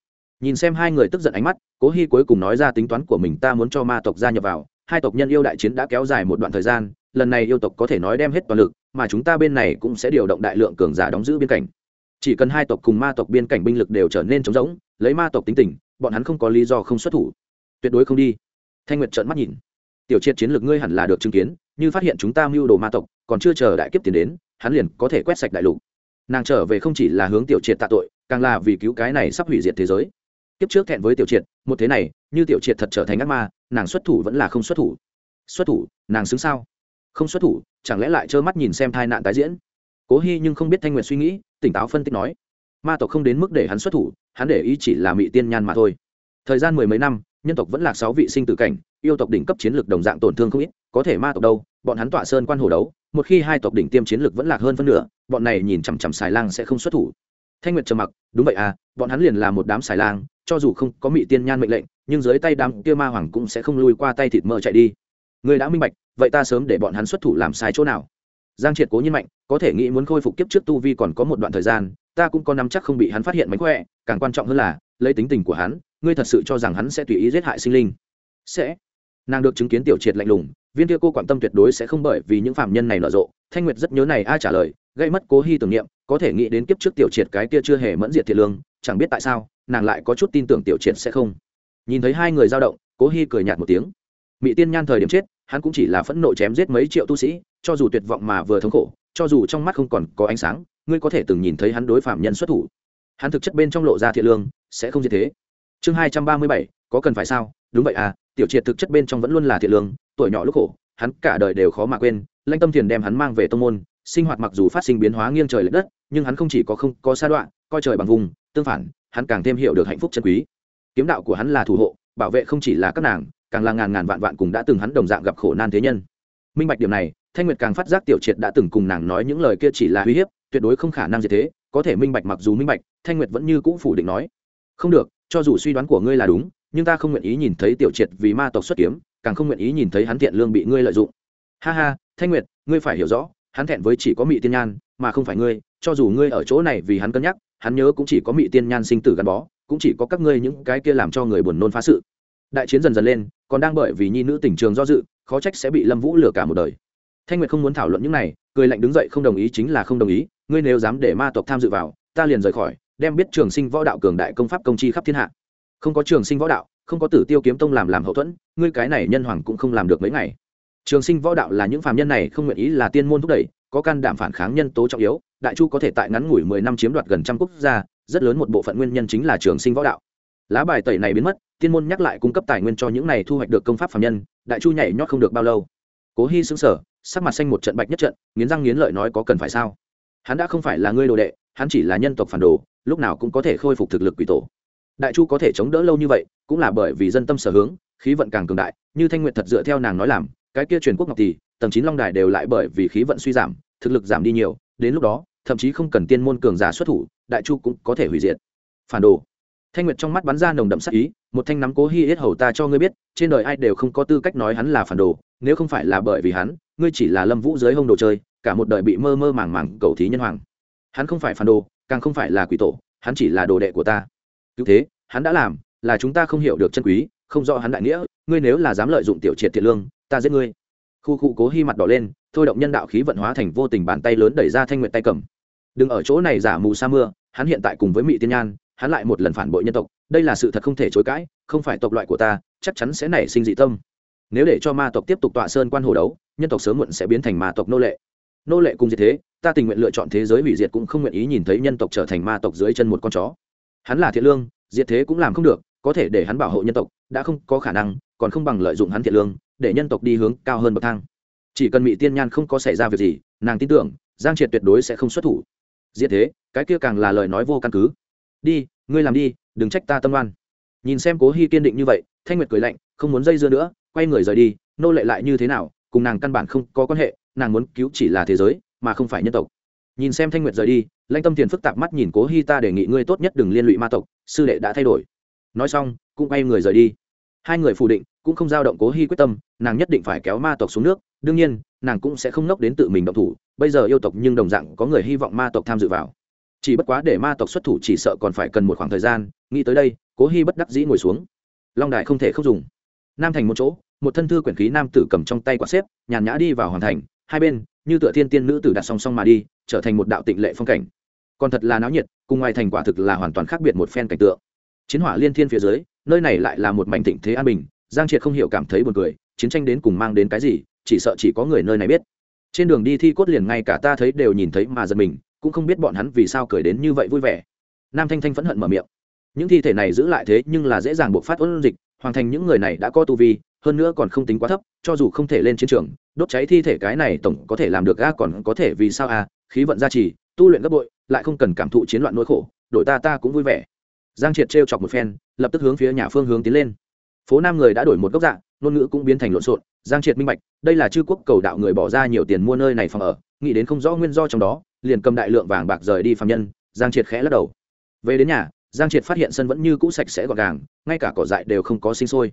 S1: Nhìn xem hai người tức giận ánh mắt, cố hy cuối cùng nói ra tính toán của mình, ta muốn cho ma tộc gia nhập vào hai tộc nhân yêu đại chiến đã kéo dài một đoạn thời gian, lần này yêu tộc có thể nói đem hết toàn lực, mà chúng ta bên này cũng sẽ điều động đại lượng cường giả đóng giữ biên cảnh. Chỉ cần hai tộc cùng ma tộc biên cảnh binh lực đều trở nên trống rỗng, lấy ma tộc tính tình, bọn hắn không có lý do không xuất thủ. Tuyệt đối không đi. Thanh nguyệt trợn mắt nhìn. Tiểu triệt chiến lược ngươi hẳn là được chứng kiến, như phát hiện chúng ta mưu đồ ma tộc, còn chưa chờ đại kiếp tiền đến, hắn liền có thể quét sạch đại lục. Nàng trở về không chỉ là hướng tiểu triệt tạ tội, càng là vì cứu cái này sắp hủy diệt thế giới kiếp trước thẹn với tiểu triệt, một thế này, như tiểu triệt thật trở thành ác ma, nàng xuất thủ vẫn là không xuất thủ. Xuất thủ, nàng xứng sao? Không xuất thủ, chẳng lẽ lại trơ mắt nhìn xem tai nạn tái diễn? Cố hy nhưng không biết thanh nguyệt suy nghĩ, tỉnh táo phân tích nói. Ma tộc không đến mức để hắn xuất thủ, hắn để ý chỉ là mỹ tiên nhan mà thôi. Thời gian mười mấy năm, nhân tộc vẫn là sáu vị sinh tử cảnh, yêu tộc đỉnh cấp chiến lược đồng dạng tổn thương không ít, có thể ma tộc đâu, bọn hắn tọa sơn quan hồ đấu, một khi hai tộc đỉnh tiêm chiến lược vẫn lạc hơn phân nửa, bọn này nhìn chằm chằm xài lang sẽ không xuất thủ. Thanh nguyệt trầm mặc, đúng vậy à bọn hắn liền là một đám xài lang cho dù không có mị tiên nhan mệnh lệnh, nhưng dưới tay đám kia ma hoàng cũng sẽ không lui qua tay thịt mỡ chạy đi. Người đã minh bạch, vậy ta sớm để bọn hắn xuất thủ làm sai chỗ nào? Giang triệt cố nhiên mạnh, có thể nghĩ muốn khôi phục kiếp trước tu vi còn có một đoạn thời gian, ta cũng có nắm chắc không bị hắn phát hiện mánh khỏe, càng quan trọng hơn là, lấy tính tình của hắn, ngươi thật sự cho rằng hắn sẽ tùy ý giết hại sinh linh? Sẽ. Nàng được chứng kiến tiểu triệt lạnh lùng, viên kia cô quan tâm tuyệt đối sẽ không bởi vì những phạm nhân này nở rộ. Thanh nguyệt rất nhớ này ai trả lời, gây mất cố hy tưởng niệm, có thể nghĩ đến kiếp trước tiểu triệt cái kia chưa hề mẫn diệt thiệt lương chẳng biết tại sao, nàng lại có chút tin tưởng tiểu triệt sẽ không. Nhìn thấy hai người dao động, cố hy cười nhạt một tiếng. Mỹ tiên nhan thời điểm chết, hắn cũng chỉ là phẫn nộ chém giết mấy triệu tu sĩ, cho dù tuyệt vọng mà vừa thống khổ, cho dù trong mắt không còn có ánh sáng, ngươi có thể từng nhìn thấy hắn đối phạm nhân xuất thủ. Hắn thực chất bên trong lộ ra thiện lương, sẽ không như thế. Chương hai trăm ba mươi bảy, có cần phải sao? Đúng vậy à tiểu triệt thực chất bên trong vẫn luôn là thiện lương, tuổi nhỏ lúc khổ, hắn cả đời đều khó mà quên, lanh tâm thiền đem hắn mang về tông môn, sinh hoạt mặc dù phát sinh biến hóa nghiêng trời l ệ đất, nhưng hắn không chỉ có không có sa đoạn, coi trời bằng vùng tương phản, hắn càng thêm hiểu được hạnh phúc chân quý. Kiếm đạo của hắn là thủ hộ, bảo vệ không chỉ là các nàng, càng là ngàn ngàn vạn vạn cùng đã từng hắn đồng dạng gặp khổ nan thế nhân. Minh bạch điểm này, thanh nguyệt càng phát giác tiểu triệt đã từng cùng nàng nói những lời kia chỉ là uy hiếp, tuyệt đối không khả năng gì thế, có thể minh bạch mặc dù minh bạch, thanh nguyệt vẫn như cũ phủ định nói. Không được, cho dù suy đoán của ngươi là đúng, nhưng ta không nguyện ý nhìn thấy tiểu triệt vì ma tộc xuất kiếm, càng không nguyện ý nhìn thấy hắn thiện lương bị ngươi lợi dụng. Ha ha, thanh nguyệt, ngươi phải hiểu rõ, hắn thẹn với chỉ có mị tiên nhan, mà không phải ngươi, cho dù ngươi ở chỗ này vì hắn cân nhắc hắn nhớ cũng chỉ có mị tiên nhan sinh tử gắn bó, cũng chỉ có các ngươi những cái kia làm cho người buồn nôn phá sự. Đại chiến dần dần lên, còn đang bởi vì nhi nữ tỉnh trường do dự, khó trách sẽ bị lâm vũ lừa cả một đời. Thanh nguyệt không muốn thảo luận những này, cười lạnh đứng dậy không đồng ý chính là không đồng ý, ngươi nếu dám để ma tộc tham dự vào, ta liền rời khỏi, đem biết trường sinh võ đạo cường đại công pháp công chi khắp thiên hạ. Không có trường sinh võ đạo, không có tử tiêu kiếm tông làm làm hậu thuẫn, ngươi cái này nhân hoàng cũng không làm được mấy ngày. Trường sinh võ đạo là những phàm nhân này không nguyện ý là tiên môn thúc đẩy, có can đảm phản kháng nhân tố trọng yếu đại chu có thể tại ngắn ngủi mười năm chiếm đoạt gần trăm quốc gia, rất lớn một bộ phận nguyên nhân chính là trường sinh võ đạo. Lá bài tẩy này biến mất, tiên môn nhắc lại cung cấp tài nguyên cho những này thu hoạch được công pháp phàm nhân, đại chu nhảy nhót không được bao lâu. Cố hy xứng sở sắc mặt xanh một trận bạch nhất trận, nghiến răng nghiến lợi nói có cần phải sao? Hắn đã không phải là ngươi đồ đệ, hắn chỉ là nhân tộc phản đồ, lúc nào cũng có thể khôi phục thực lực quỷ tổ. Đại chu có thể chống đỡ lâu như vậy, cũng là bởi vì dân tâm sở hướng, khí vận càng cường đại, như thanh nguyện thật dựa theo nàng nói làm, cái kia truyền quốc ngọc thì tầng chín long đài đều lại bởi vì khí vận suy giảm, thực lực giảm đi nhiều, đến lúc đó thậm chí không cần tiên môn cường giả xuất thủ, đại chu cũng có thể hủy diệt. Phản đồ. Thanh nguyệt trong mắt bắn ra nồng đậm sắc ý, một thanh nắm cố hi hết hầu ta cho ngươi biết, trên đời ai đều không có tư cách nói hắn là phản đồ, nếu không phải là bởi vì hắn, ngươi chỉ là lâm vũ dưới hông đồ chơi, cả một đời bị mơ mơ màng màng cầu thí nhân hoàng. Hắn không phải phản đồ, càng không phải là quỷ tổ, hắn chỉ là đồ đệ của ta. Cứ thế, hắn đã làm, là chúng ta không hiểu được chân quý, không rõ hắn đại nghĩa, ngươi nếu là dám lợi dụng tiểu triệt thiện lương, ta giết ngươi. Khu khu cố hi mặt đỏ lên, thôi động nhân đạo khí vận hóa thành vô tình bàn tay lớn đẩy ra thanh nguyện tay cầm đừng ở chỗ này giả mù sa mưa, hắn hiện tại cùng với mỹ tiên nhan, hắn lại một lần phản bội nhân tộc, đây là sự thật không thể chối cãi, không phải tộc loại của ta, chắc chắn sẽ nảy sinh dị tâm. Nếu để cho ma tộc tiếp tục tọa sơn quan hồ đấu, nhân tộc sớm muộn sẽ biến thành ma tộc nô lệ. Nô lệ cùng như thế, ta tình nguyện lựa chọn thế giới hủy diệt cũng không nguyện ý nhìn thấy nhân tộc trở thành ma tộc dưới chân một con chó. Hắn là thiện lương, diệt thế cũng làm không được, có thể để hắn bảo hộ nhân tộc, đã không có khả năng, còn không bằng lợi dụng hắn thiện lương, để nhân tộc đi hướng cao hơn bậc thang. Chỉ cần mỹ tiên nhan không có xảy ra việc gì, nàng tin tưởng, giang triệt tuyệt đối sẽ không xuất thủ diệt thế, cái kia càng là lời nói vô căn cứ. Đi, ngươi làm đi, đừng trách ta tâm oan. Nhìn xem cố hy kiên định như vậy, thanh nguyệt cười lạnh, không muốn dây dưa nữa, quay người rời đi, nô lệ lại như thế nào, cùng nàng căn bản không có quan hệ, nàng muốn cứu chỉ là thế giới, mà không phải nhân tộc. Nhìn xem thanh nguyệt rời đi lanh tâm thiền phức tạp mắt nhìn cố hy ta đề nghị ngươi tốt nhất đừng liên lụy ma tộc, sư đệ đã thay đổi. Nói xong, cũng quay người rời đi. Hai người phủ định, cũng không giao động cố hy quyết tâm, nàng nhất định phải kéo ma tộc xuống nước đương nhiên, nàng cũng sẽ không nốc đến tự mình động thủ, bây giờ yêu tộc nhưng đồng dạng có người hy vọng ma tộc tham dự vào. Chỉ bất quá để ma tộc xuất thủ chỉ sợ còn phải cần một khoảng thời gian, nghĩ tới đây, cố hy bất đắc dĩ ngồi xuống. Long đài không thể không dùng. Nam thành một chỗ, một thân thư quyển khí nam tử cầm trong tay quả xếp, nhàn nhã đi vào hoàn thành, hai bên, như tựa thiên tiên nữ tử đặt song song mà đi, trở thành một đạo tịnh lệ phong cảnh. Còn thật là náo nhiệt, cùng ngoài thành quả thực là hoàn toàn khác biệt một phen cảnh tượng. Chiến hỏa liên thiên phía dưới, nơi này lại là một mảnh thịnh thế an bình, giang triệt không hiểu cảm thấy buồn cười, chiến tranh đến cùng mang đến cái gì chỉ sợ chỉ có người nơi này biết. Trên đường đi thi cốt liền ngay cả ta thấy đều nhìn thấy mà giật mình, cũng không biết bọn hắn vì sao cười đến như vậy vui vẻ. Nam thanh thanh phẫn hận mở miệng. Những thi thể này giữ lại thế nhưng là dễ dàng buộc phát ôn dịch, hoàn thành những người này đã có tu vi, hơn nữa còn không tính quá thấp, cho dù không thể lên chiến trường, đốt cháy thi thể cái này tổng có thể làm được ga còn có thể vì sao a? Khí vận gia trì, tu luyện gấp bội, lại không cần cảm thụ chiến loạn nỗi khổ, đổi ta ta cũng vui vẻ. Giang triệt trêu chọc một phen, lập tức hướng phía nhà phương hướng tiến lên. Phố nam người đã đổi một góc dạng, ngôn ngữ cũng biến thành lộn xộn giang triệt minh bạch, đây là chư quốc cầu đạo người bỏ ra nhiều tiền mua nơi này phòng ở, nghĩ đến không rõ nguyên do trong đó, liền cầm đại lượng vàng bạc rời đi phạm nhân, giang triệt khẽ lắc đầu. Về đến nhà, giang triệt phát hiện sân vẫn như cũ sạch sẽ gọn gàng, ngay cả cỏ dại đều không có sinh sôi.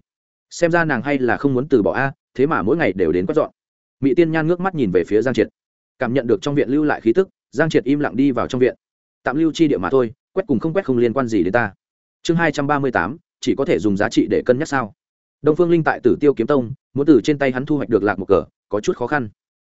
S1: Xem ra nàng hay là không muốn từ bỏ a, thế mà mỗi ngày đều đến quét dọn. Mỹ tiên nhan ngước mắt nhìn về phía giang triệt. Cảm nhận được trong viện lưu lại khí tức, giang triệt im lặng đi vào trong viện. Tạm lưu chi địa mà thôi, quét cùng không quét không liên quan gì đến ta. Chương hai trăm ba mươi tám, chỉ có thể dùng giá trị để cân nhắc sao? Đông phương linh tại tử tiêu kiếm tông, muốn từ trên tay hắn thu hoạch được lạc một cờ, có chút khó khăn.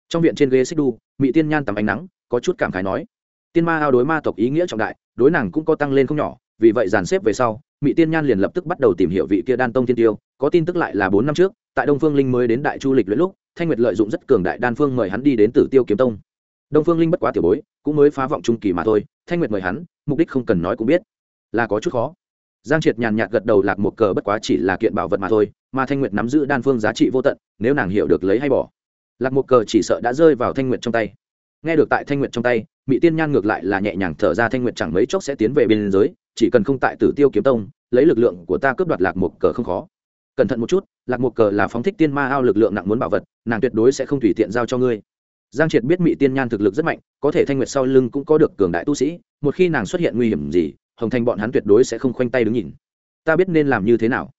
S1: Trong viện trên ghế xích đu mỹ tiên nhan tắm ánh nắng, có chút cảm khái nói, tiên ma ao đối ma tộc ý nghĩa trọng đại, đối nàng cũng có tăng lên không nhỏ, vì vậy dàn xếp về sau mỹ tiên nhan liền lập tức bắt đầu tìm hiểu vị kia đan tông tiên tiêu, có tin tức lại là bốn năm trước, tại đông phương linh mới đến đại chu lịch luyện lúc, thanh nguyệt lợi dụng rất cường đại đan phương mời hắn đi đến tử tiêu kiếm tông. Đông phương linh bất quá tiểu bối, cũng mới phá vọng trung kỳ mà thôi, thanh nguyệt mời hắn, mục đích không cần nói cũng biết, là có chút khó. Giang triệt nhàn nhạt gật đầu lạc một cờ bất quá chỉ là kiện bảo vật mà thôi mà thanh nguyệt nắm giữ đan phương giá trị vô tận, nếu nàng hiểu được lấy hay bỏ. Lạc một cờ chỉ sợ đã rơi vào thanh nguyệt trong tay. Nghe được tại thanh nguyệt trong tay mỹ tiên nhan ngược lại là nhẹ nhàng thở ra thanh nguyệt chẳng mấy chốc sẽ tiến về biên giới, chỉ cần không tại tử tiêu kiếm tông, lấy lực lượng của ta cướp đoạt lạc một cờ không khó. Cẩn thận một chút, lạc một cờ là phóng thích tiên ma ao lực lượng nặng muốn bảo vật, nàng tuyệt đối sẽ không tùy tiện giao cho ngươi. Giang triệt biết mỹ tiên nhan thực lực rất mạnh, có thể thanh nguyệt sau lưng cũng có được cường đại tu sĩ, một khi nàng xuất hiện nguy hiểm gì, hồng thành bọn hắn tuyệt đối sẽ không khoanh tay đứng nhìn. Ta biết nên làm như thế nào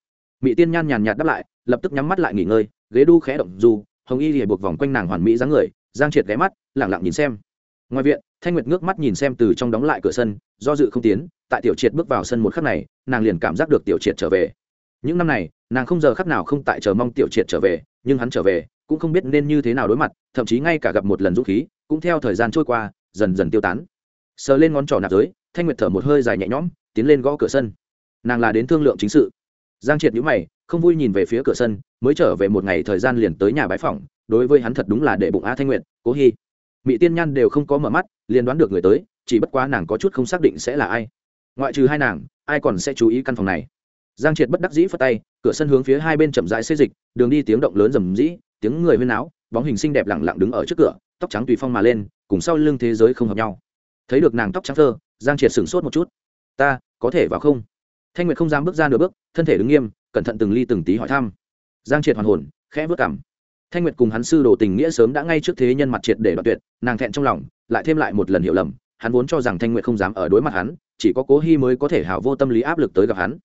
S1: mỹ tiên nhan nhàn nhạt đáp lại, lập tức nhắm mắt lại nghỉ ngơi, ghế đu khẽ động, dù hồng y lìa buộc vòng quanh nàng hoàn mỹ dáng người, giang triệt ghé mắt lẳng lặng nhìn xem. Ngoài viện, thanh nguyệt ngước mắt nhìn xem từ trong đóng lại cửa sân, do dự không tiến, tại tiểu triệt bước vào sân một khắc này, nàng liền cảm giác được tiểu triệt trở về. Những năm này, nàng không giờ khắc nào không tại chờ mong tiểu triệt trở về, nhưng hắn trở về, cũng không biết nên như thế nào đối mặt, thậm chí ngay cả gặp một lần dũng khí, cũng theo thời gian trôi qua, dần dần tiêu tán. Sờ lên ngón trỏ nạp giới, thanh nguyệt thở một hơi dài nhẹ nhõm, tiến lên gõ cửa sân. Nàng là đến thương lượng chính sự giang triệt nhữ mày, không vui nhìn về phía cửa sân, mới trở về một ngày thời gian liền tới nhà bái phỏng, đối với hắn thật đúng là để bụng a thanh nguyệt, cố hy mỹ tiên nhan đều không có mở mắt, liền đoán được người tới, chỉ bất quá nàng có chút không xác định sẽ là ai. Ngoại trừ hai nàng, ai còn sẽ chú ý căn phòng này? Giang triệt bất đắc dĩ phất tay, cửa sân hướng phía hai bên chậm rãi xê dịch, đường đi tiếng động lớn rầm rĩ, tiếng người huyên áo bóng hình xinh đẹp lẳng lặng đứng ở trước cửa, tóc trắng tùy phong mà lên, cùng sau lưng thế giới không hợp nhau. Thấy được nàng tóc trắng thơ, giang triệt sửng sốt một chút. Ta, có thể vào không? Thanh nguyệt không dám bước ra nửa bước, thân thể đứng nghiêm, cẩn thận từng ly từng tí hỏi thăm. Giang triệt hoàn hồn, khẽ vớt cảm thanh nguyệt cùng hắn sư đồ tình nghĩa sớm đã ngay trước thế nhân mặt triệt để đoạn tuyệt, nàng thẹn trong lòng, lại thêm lại một lần hiểu lầm, hắn vốn cho rằng thanh nguyệt không dám ở đối mặt hắn, chỉ có cố hy mới có thể hảo vô tâm lý áp lực tới gặp hắn.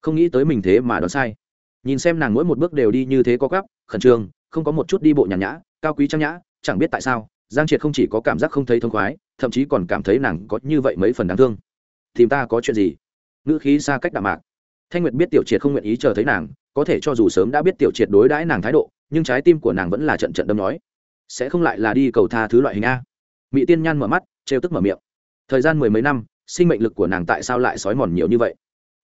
S1: Không nghĩ tới mình thế mà đoán sai. Nhìn xem nàng mỗi một bước đều đi như thế có gấp khẩn trương, không có một chút đi bộ nhàn nhã, cao quý trang nhã, chẳng biết tại sao, giang triệt không chỉ có cảm giác không thấy thông khoái, thậm chí còn cảm thấy nàng có như vậy mấy phần đáng thương. Tìm ta có chuyện gì? Ngữ khí xa cách đạm mạc. Thanh nguyệt biết tiểu triệt không nguyện ý chờ thấy nàng, có thể cho dù sớm đã biết tiểu triệt đối đãi nàng thái độ, nhưng trái tim của nàng vẫn là trận trận đâm nói. Sẽ không lại là đi cầu tha thứ loại hình a. Mỹ tiên nhan mở mắt, trêu tức mở miệng. Thời gian mười mấy năm, sinh mệnh lực của nàng tại sao lại sói mòn nhiều như vậy?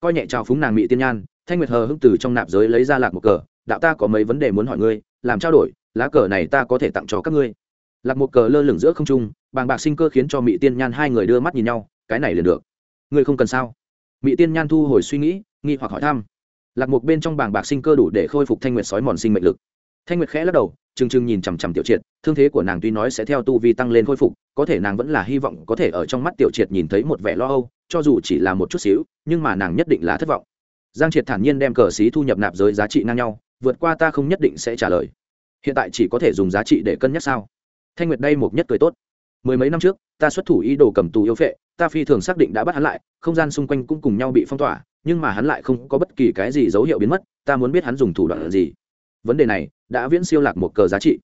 S1: Coi nhẹ trào phúng nàng mỹ tiên nhan, thanh nguyệt hờ hững từ trong nạp giới lấy ra lạc một cờ. Đạo ta có mấy vấn đề muốn hỏi ngươi, làm trao đổi, lá cờ này ta có thể tặng cho các ngươi. Lạc một cờ lơ lửng giữa không trung, bàng bạc sinh cơ khiến cho mỹ tiên nhan hai người đưa mắt nhìn nhau, cái này liền được. Ngươi không cần sao? Mỹ tiên nhan thu hồi suy nghĩ, nghi hoặc hỏi thăm. Lạc một bên trong bảng bạc sinh cơ đủ để khôi phục thanh nguyệt sói mòn sinh mệnh lực. Thanh nguyệt khẽ lắc đầu, trừng trừng nhìn chằm chằm tiểu triệt, thương thế của nàng tuy nói sẽ theo tu vi tăng lên khôi phục, có thể nàng vẫn là hy vọng có thể ở trong mắt tiểu triệt nhìn thấy một vẻ lo âu, cho dù chỉ là một chút xíu, nhưng mà nàng nhất định là thất vọng. Giang triệt thản nhiên đem cờ xí thu nhập nạp giới giá trị ngang nhau, vượt qua ta không nhất định sẽ trả lời. Hiện tại chỉ có thể dùng giá trị để cân nhắc sao? Thanh nguyệt đây một nhất cười tốt mười mấy năm trước, ta xuất thủ ý đồ cầm tù yêu phệ, ta phi thường xác định đã bắt hắn lại, không gian xung quanh cũng cùng nhau bị phong tỏa, nhưng mà hắn lại không có bất kỳ cái gì dấu hiệu biến mất, ta muốn biết hắn dùng thủ đoạn gì. Vấn đề này đã viễn siêu lạc một cờ giá trị.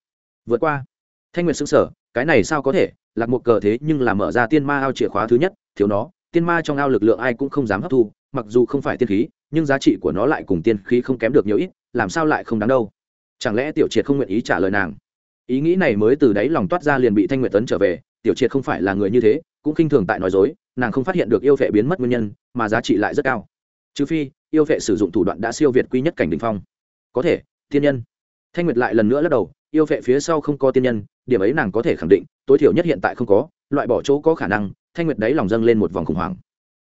S1: Vượt qua. Thanh nguyệt xứng sở cái này sao có thể? Lạc một cờ thế nhưng là mở ra tiên ma ao chìa khóa thứ nhất, thiếu nó, tiên ma trong ao lực lượng ai cũng không dám hấp thu, mặc dù không phải tiên khí, nhưng giá trị của nó lại cùng tiên khí không kém được nhiều ít, làm sao lại không đáng đâu? Chẳng lẽ tiểu triệt không nguyện ý trả lời nàng? Ý nghĩ này mới từ đáy lòng toát ra liền bị thanh nguyệt tấn trở về tiểu triệt không phải là người như thế, cũng khinh thường tại nói dối, nàng không phát hiện được yêu vệ biến mất nguyên nhân, mà giá trị lại rất cao. Trừ phi, yêu vệ sử dụng thủ đoạn đã siêu việt quy nhất cảnh đình phong. Có thể thiên nhân. Thanh nguyệt lại lần nữa lắc đầu, yêu vệ phía sau không có tiên nhân, điểm ấy nàng có thể khẳng định, tối thiểu nhất hiện tại không có, loại bỏ chỗ có khả năng, thanh nguyệt đáy lòng dâng lên một vòng khủng hoảng.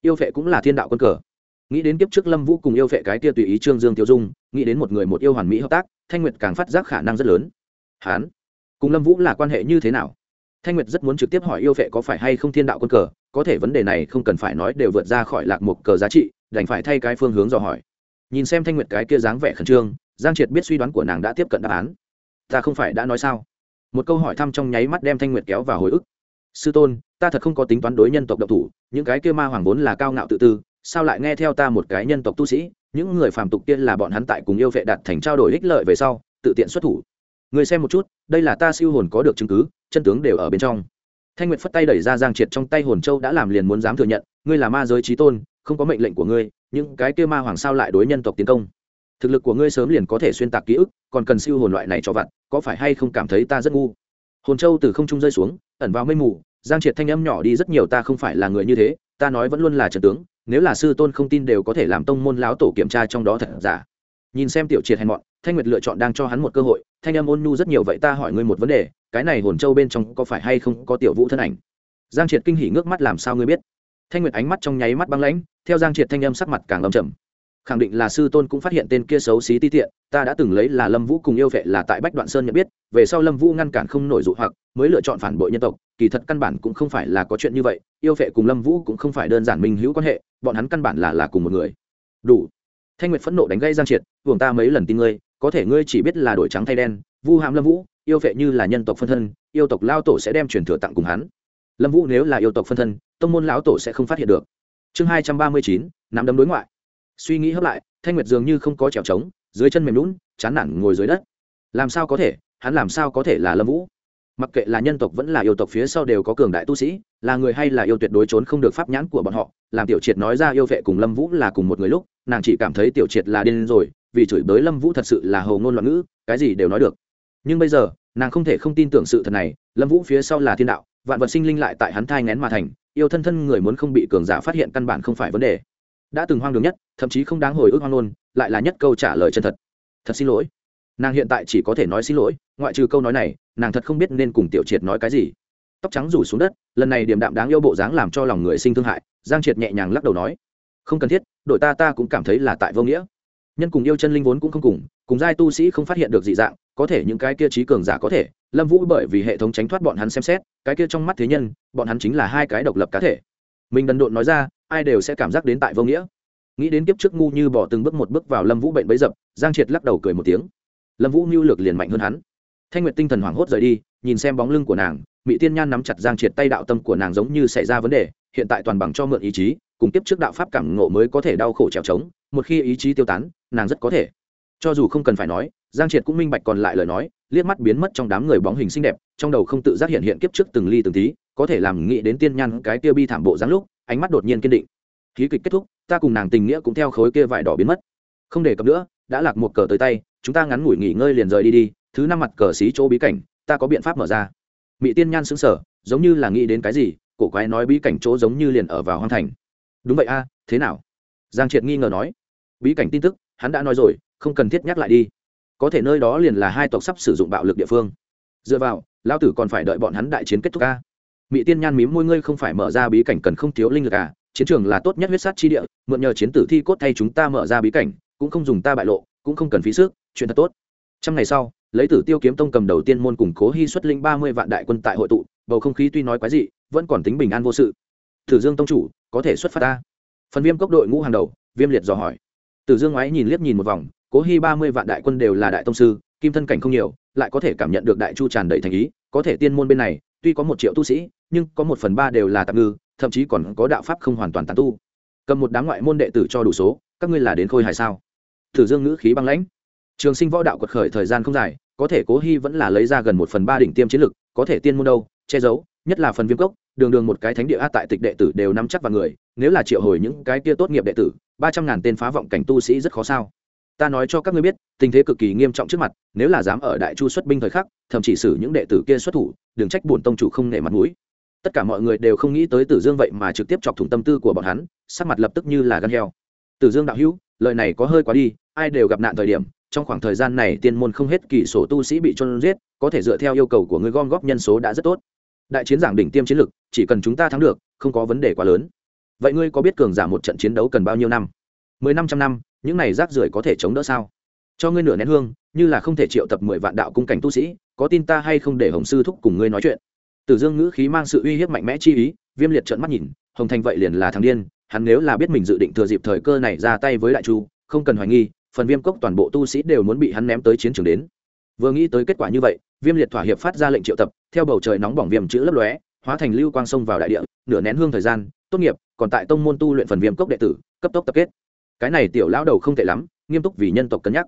S1: Yêu vệ cũng là thiên đạo quân cờ. Nghĩ đến kiếp trước lâm vũ cùng yêu vệ cái tia tùy ý trương dương tiêu dung, nghĩ đến một người một yêu hoàn mỹ hợp tác, thanh nguyệt càng phát giác khả năng rất lớn. Hán, cùng lâm vũ là quan hệ như thế nào? Thanh nguyệt rất muốn trực tiếp hỏi yêu vệ có phải hay không thiên đạo quân cờ, có thể vấn đề này không cần phải nói đều vượt ra khỏi lạc một cờ giá trị, đành phải thay cái phương hướng dò hỏi. Nhìn xem thanh nguyệt cái kia dáng vẻ khẩn trương, giang triệt biết suy đoán của nàng đã tiếp cận đáp án. Ta không phải đã nói sao? Một câu hỏi thăm trong nháy mắt đem thanh nguyệt kéo vào hồi ức. Sư tôn, ta thật không có tính toán đối nhân tộc độc thủ, những cái kia ma hoàng vốn là cao ngạo tự tư, sao lại nghe theo ta một cái nhân tộc tu sĩ, những người phàm tục kia là bọn hắn tại cùng yêu vệ đạt thành trao đổi ích lợi về sau, tự tiện xuất thủ. Người xem một chút, đây là ta siêu hồn có được chứng cứ chân tướng đều ở bên trong. Thanh nguyệt phất tay đẩy ra giang triệt trong tay hồn châu đã làm liền muốn dám thừa nhận, ngươi là ma giới trí tôn, không có mệnh lệnh của ngươi, những cái kia ma hoàng sao lại đối nhân tộc tiến công? Thực lực của ngươi sớm liền có thể xuyên tạc ký ức, còn cần siêu hồn loại này cho vặt, có phải hay không cảm thấy ta rất ngu? Hồn châu từ không trung rơi xuống, ẩn vào mây mù, giang triệt thanh âm nhỏ đi rất nhiều, ta không phải là người như thế, ta nói vẫn luôn là trần tướng, nếu là sư tôn không tin đều có thể làm tông môn láo tổ kiểm tra trong đó thật giả. Nhìn xem tiểu triệt hèn mọn, thanh nguyệt lựa chọn đang cho hắn một cơ hội, thanh âm ôn nhu rất nhiều, vậy ta hỏi ngươi một vấn đề cái này hồn châu bên trong có phải hay không có tiểu vũ thân ảnh? Giang triệt kinh hỉ ngước mắt làm sao ngươi biết? Thanh nguyệt ánh mắt trong nháy mắt băng lãnh, theo giang triệt thanh âm sắc mặt càng âm trầm. Khẳng định là sư tôn cũng phát hiện tên kia xấu xí ti tiện, ta đã từng lấy là lâm vũ cùng yêu vệ là tại bách đoạn sơn nhận biết, về sau lâm vũ ngăn cản không nổi dụ hoặc, mới lựa chọn phản bội nhân tộc, kỳ thật căn bản cũng không phải là có chuyện như vậy, yêu vệ cùng lâm vũ cũng không phải đơn giản minh hữu quan hệ, bọn hắn căn bản là là cùng một người. Đủ. Thanh nguyệt phẫn nộ đánh gây giang triệt buồng ta mấy lần tin ngươi có thể ngươi chỉ biết là đổi trắng thay đen, vu hàm lâm vũ, yêu vệ như là nhân tộc phân thân, yêu tộc lao tổ sẽ đem truyền thừa tặng cùng hắn. Lâm vũ nếu là yêu tộc phân thân, tông môn lão tổ sẽ không phát hiện được. Chương hai trăm ba mươi chín, nắm đấm đối ngoại. Suy nghĩ hấp lại, thanh nguyệt dường như không có trèo trống, dưới chân mềm lún chán nản ngồi dưới đất. Làm sao có thể, hắn làm sao có thể là lâm vũ? Mặc kệ là nhân tộc vẫn là yêu tộc phía sau đều có cường đại tu sĩ, là người hay là yêu tuyệt đối trốn không được pháp nhãn của bọn họ, làm tiểu triệt nói ra yêu vệ cùng lâm vũ là cùng một người lúc, nàng chỉ cảm thấy tiểu triệt là điên rồi vì chửi bới lâm vũ thật sự là hầu ngôn loạn ngữ, cái gì đều nói được. Nhưng bây giờ, nàng không thể không tin tưởng sự thật này, lâm vũ phía sau là thiên đạo, vạn vật sinh linh lại tại hắn thai ngén mà thành, yêu thân thân người muốn không bị cường giả phát hiện căn bản không phải vấn đề. Đã từng hoang đường nhất, thậm chí không đáng hồi ức hoang luôn lại là nhất câu trả lời chân thật. Thật xin lỗi. Nàng hiện tại chỉ có thể nói xin lỗi, ngoại trừ câu nói này, nàng thật không biết nên cùng tiểu triệt nói cái gì. Tóc trắng rủ xuống đất, lần này điểm đạm đáng yêu bộ dáng làm cho lòng người sinh thương hại, giang triệt nhẹ nhàng lắc đầu nói, không cần thiết, đội ta ta cũng cảm thấy là tại vô nghĩa nhân cùng yêu chân linh vốn cũng không cùng cùng giai tu sĩ không phát hiện được dị dạng, có thể những cái kia trí cường giả có thể. Lâm vũ bởi vì hệ thống tránh thoát bọn hắn xem xét, cái kia trong mắt thế nhân, bọn hắn chính là hai cái độc lập cá thể. Mình đần độn nói ra, ai đều sẽ cảm giác đến tại vô nghĩa. Nghĩ đến kiếp trước ngu như bỏ từng bước một bước vào lâm vũ bệnh bấy dập, giang triệt lắc đầu cười một tiếng. Lâm vũ mưu lược liền mạnh hơn hắn. Thanh nguyệt tinh thần hoảng hốt rời đi, nhìn xem bóng lưng của nàng mỹ tiên nhan nắm chặt giang triệt tay đạo tâm của nàng giống như xảy ra vấn đề, hiện tại toàn bằng cho mượn ý chí, cùng kiếp trước đạo pháp cảm ngộ mới có thể đau khổ trèo trống, một khi ý chí tiêu tán nàng rất có thể. Cho dù không cần phải nói, giang triệt cũng minh bạch còn lại lời nói, liếc mắt biến mất trong đám người bóng hình xinh đẹp, trong đầu không tự giác hiện hiện kiếp trước từng ly từng tí, có thể làm nghĩ đến tiên nhan cái tiêu bi thảm bộ dáng lúc, ánh mắt đột nhiên kiên định. Khí kịch kết thúc, ta cùng nàng tình nghĩa cũng theo khối kia vải đỏ biến mất. Không để cập nữa, đã lạc một cờ tới tay, chúng ta ngắn ngủi nghỉ ngơi liền rời đi đi, thứ năm mặt cờ xí chỗ bí cảnh, ta có biện pháp mở ra. Mỹ tiên nhan xứng sở giống như là nghĩ đến cái gì, cổ quái nói bí cảnh chỗ giống như liền ở vào hoang thành. Đúng vậy a, thế nào? Giang triệt nghi ngờ nói. Bí cảnh tin tức hắn đã nói rồi, không cần thiết nhắc lại đi. Có thể nơi đó liền là hai tộc sắp sử dụng bạo lực địa phương. Dựa vào lao tử còn phải đợi bọn hắn đại chiến kết thúc ca. Mỹ tiên nhan mím môi, ngươi không phải mở ra bí cảnh cần không thiếu linh lực à? Chiến trường là tốt nhất huyết sát chi địa, mượn nhờ chiến tử thi cốt thay chúng ta mở ra bí cảnh, cũng không dùng ta bại lộ, cũng không cần phí sức, chuyện thật tốt. Trăm ngày sau, lấy tử tiêu kiếm tông cầm đầu tiên môn củng cố hy xuất linh ba mươi vạn đại quân tại hội tụ, bầu không khí tuy nói quái dị, vẫn còn tính bình an vô sự. Thử dương tông chủ, có thể xuất phát ta? Phần viêm cốc đội ngũ hàng đầu, viêm liệt dò hỏi tử dương ngoái nhìn liếc nhìn một vòng, cố hy ba mươi vạn đại quân đều là đại tông sư, kim thân cảnh không nhiều, lại có thể cảm nhận được đại chu tràn đầy thành ý, có thể tiên môn bên này, tuy có một triệu tu sĩ, nhưng có một phần ba đều là tạm ngư, thậm chí còn có đạo pháp không hoàn toàn tàn tu. Cầm một đám ngoại môn đệ tử cho đủ số, các ngươi là đến khôi hài sao? Thử dương ngữ khí băng lãnh. Trường sinh võ đạo quật khởi thời gian không dài, có thể cố hy vẫn là lấy ra gần một phần ba đỉnh tiêm chiến lực, có thể tiên môn đâu, che giấu, nhất là phần viêm cốc, đường đường một cái thánh địa a tại tịch đệ tử đều nắm chắc vào người, nếu là triệu hồi những cái kia tốt nghiệp đệ tử ba trăm ngàn tên phá vọng cảnh tu sĩ rất khó sao. Ta nói cho các ngươi biết, tình thế cực kỳ nghiêm trọng trước mặt, nếu là dám ở đại chu xuất binh thời khắc, thậm chỉ xử những đệ tử kia xuất thủ, đừng trách bổn tông chủ không nể mặt mũi. Tất cả mọi người đều không nghĩ tới tử dương vậy mà trực tiếp chọc thủng tâm tư của bọn hắn, sắc mặt lập tức như là gan heo. Tử dương đạo hữu, lời này có hơi quá đi, ai đều gặp nạn thời điểm, trong khoảng thời gian này tiên môn không hết kỳ sổ tu sĩ bị trôn giết, có thể dựa theo yêu cầu của người gom góp nhân số đã rất tốt. Đại chiến giảng đỉnh tiêm chiến lực, chỉ cần chúng ta thắng được, không có vấn đề quá lớn vậy ngươi có biết cường giả một trận chiến đấu cần bao nhiêu năm? Mười năm trăm năm, những này rác rưởi có thể chống đỡ sao? Cho ngươi nửa nén hương, như là không thể triệu tập mười vạn đạo cung cảnh tu sĩ, có tin ta hay không để hồng sư thúc cùng ngươi nói chuyện? Tử dương ngữ khí mang sự uy hiếp mạnh mẽ chi ý, viêm liệt trợn mắt nhìn, hồng thành vậy liền là thằng điên, hắn nếu là biết mình dự định thừa dịp thời cơ này ra tay với đại chu, không cần hoài nghi, phần viêm cốc toàn bộ tu sĩ đều muốn bị hắn ném tới chiến trường đến. Vừa nghĩ tới kết quả như vậy, viêm liệt thỏa hiệp phát ra lệnh triệu tập, theo bầu trời nóng bỏng viêm chữ lấp lóe, hóa thành lưu quang sông vào đại địa, nửa nén hương thời gian, tốt nghiệp còn tại tông môn tu luyện phần viêm cốc đệ tử, cấp tốc tập kết. Cái này tiểu lão đầu không tệ lắm, nghiêm túc vì nhân tộc cân nhắc.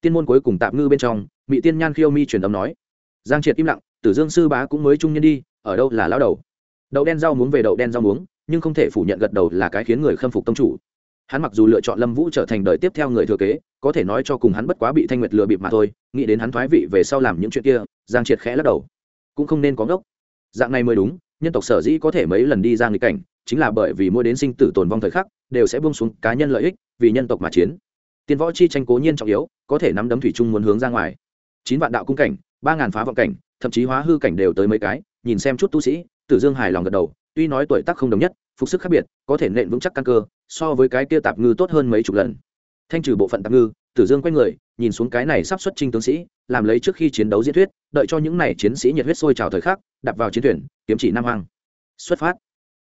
S1: Tiên môn cuối cùng tạm ngư bên trong mỹ tiên nhan khiêu mi truyền âm nói. Giang triệt im lặng, tử dương sư bá cũng mới trung nhân đi, ở đâu là lão đầu? Đậu đen rau muống về đậu đen rau muống, nhưng không thể phủ nhận gật đầu là cái khiến người khâm phục tông chủ. Hắn mặc dù lựa chọn lâm vũ trở thành đời tiếp theo người thừa kế, có thể nói cho cùng hắn bất quá bị thanh nguyệt lừa bịp mà thôi, nghĩ đến hắn thoái vị về sau làm những chuyện kia, giang triệt khẽ lắc đầu. Cũng không nên có ngốc. Dạng này mới đúng, nhân tộc sở dĩ có thể mấy lần đi ra nghịch cảnh chính là bởi vì mỗi đến sinh tử tồn vong thời khắc, đều sẽ buông xuống cá nhân lợi ích, vì nhân tộc mà chiến. Tiên võ chi tranh cố nhiên trọng yếu, có thể nắm đấm thủy chung muốn hướng ra ngoài. Chín vạn đạo cung cảnh, ba ngàn phá vọng cảnh, thậm chí hóa hư cảnh đều tới mấy cái, nhìn xem chút tu sĩ, tử dương hài lòng gật đầu, tuy nói tuổi tác không đồng nhất, phục sức khác biệt, có thể nện vững chắc căn cơ, so với cái kia tạp ngư tốt hơn mấy chục lần. Thanh trừ bộ phận tạp ngư, tử dương quay người, nhìn xuống cái này sắp xuất trinh tướng sĩ, làm lấy trước khi chiến đấu diễn thuyết, đợi cho những này chiến sĩ nhiệt huyết sôi trào thời khắc, đạp vào chiến thuyền, kiếm chỉ nam hoàng xuất phát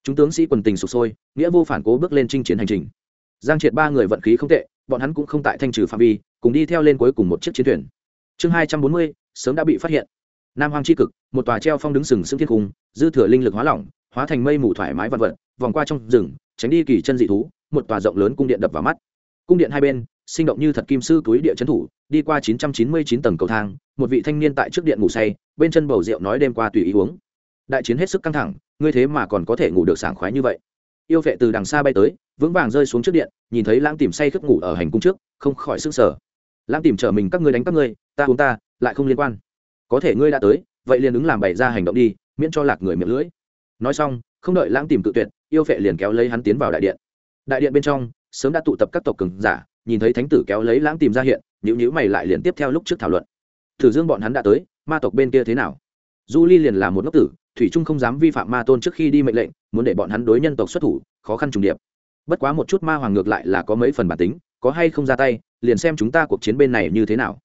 S1: chúng tướng sĩ quần tình sụp sôi, nghĩa vô phản cố bước lên chinh chiến hành trình. Giang triệt ba người vận khí không tệ, bọn hắn cũng không tại thanh trừ phạm vi, cùng đi theo lên cuối cùng một chiếc chiến thuyền. Chương hai trăm bốn mươi, sớm đã bị phát hiện. Nam hoàng c cực, một tòa treo phong đứng sừng sững thiên cung, dư thừa linh lực hóa lỏng, hóa thành mây mù thoải mái vật vật, vòng qua trong rừng, tránh đi kỳ chân dị thú, một tòa rộng lớn cung điện đập vào mắt. Cung điện hai bên, sinh động như thật kim sư túi địa trấn thủ, đi qua chín trăm chín mươi chín tầng cầu thang, một vị thanh niên tại trước điện ngủ say, bên chân bầu rượu nói đêm qua tùy ý uống đại chiến hết sức căng thẳng, ngươi thế mà còn có thể ngủ được sảng khoái như vậy. Yêu vệ từ đằng xa bay tới, vững vàng rơi xuống trước điện, nhìn thấy lãng tìm say khướp ngủ ở hành cung trước, không khỏi sức sở lãng tìm trở mình, các ngươi đánh các ngươi, ta uống ta, lại không liên quan. Có thể ngươi đã tới, vậy liền ứng làm bày ra hành động đi, miễn cho lạc người miệng lưỡi. Nói xong, không đợi lãng tìm tự tuyệt, yêu vệ liền kéo lấy hắn tiến vào đại điện. Đại điện bên trong, sớm đã tụ tập các tộc cường giả, nhìn thấy thánh tử kéo lấy lãng tìm ra hiện nhữ nhữ mày lại liền tiếp theo lúc trước thảo luận. Thử dương bọn hắn đã tới, ma tộc bên kia thế nào? Du ly liền là một ngốc tử, thủy trung không dám vi phạm ma tôn trước khi đi mệnh lệnh, muốn để bọn hắn đối nhân tộc xuất thủ, khó khăn trùng điệp. Bất quá một chút ma hoàng ngược lại là có mấy phần bản tính, có hay không ra tay, liền xem chúng ta cuộc chiến bên này như thế nào.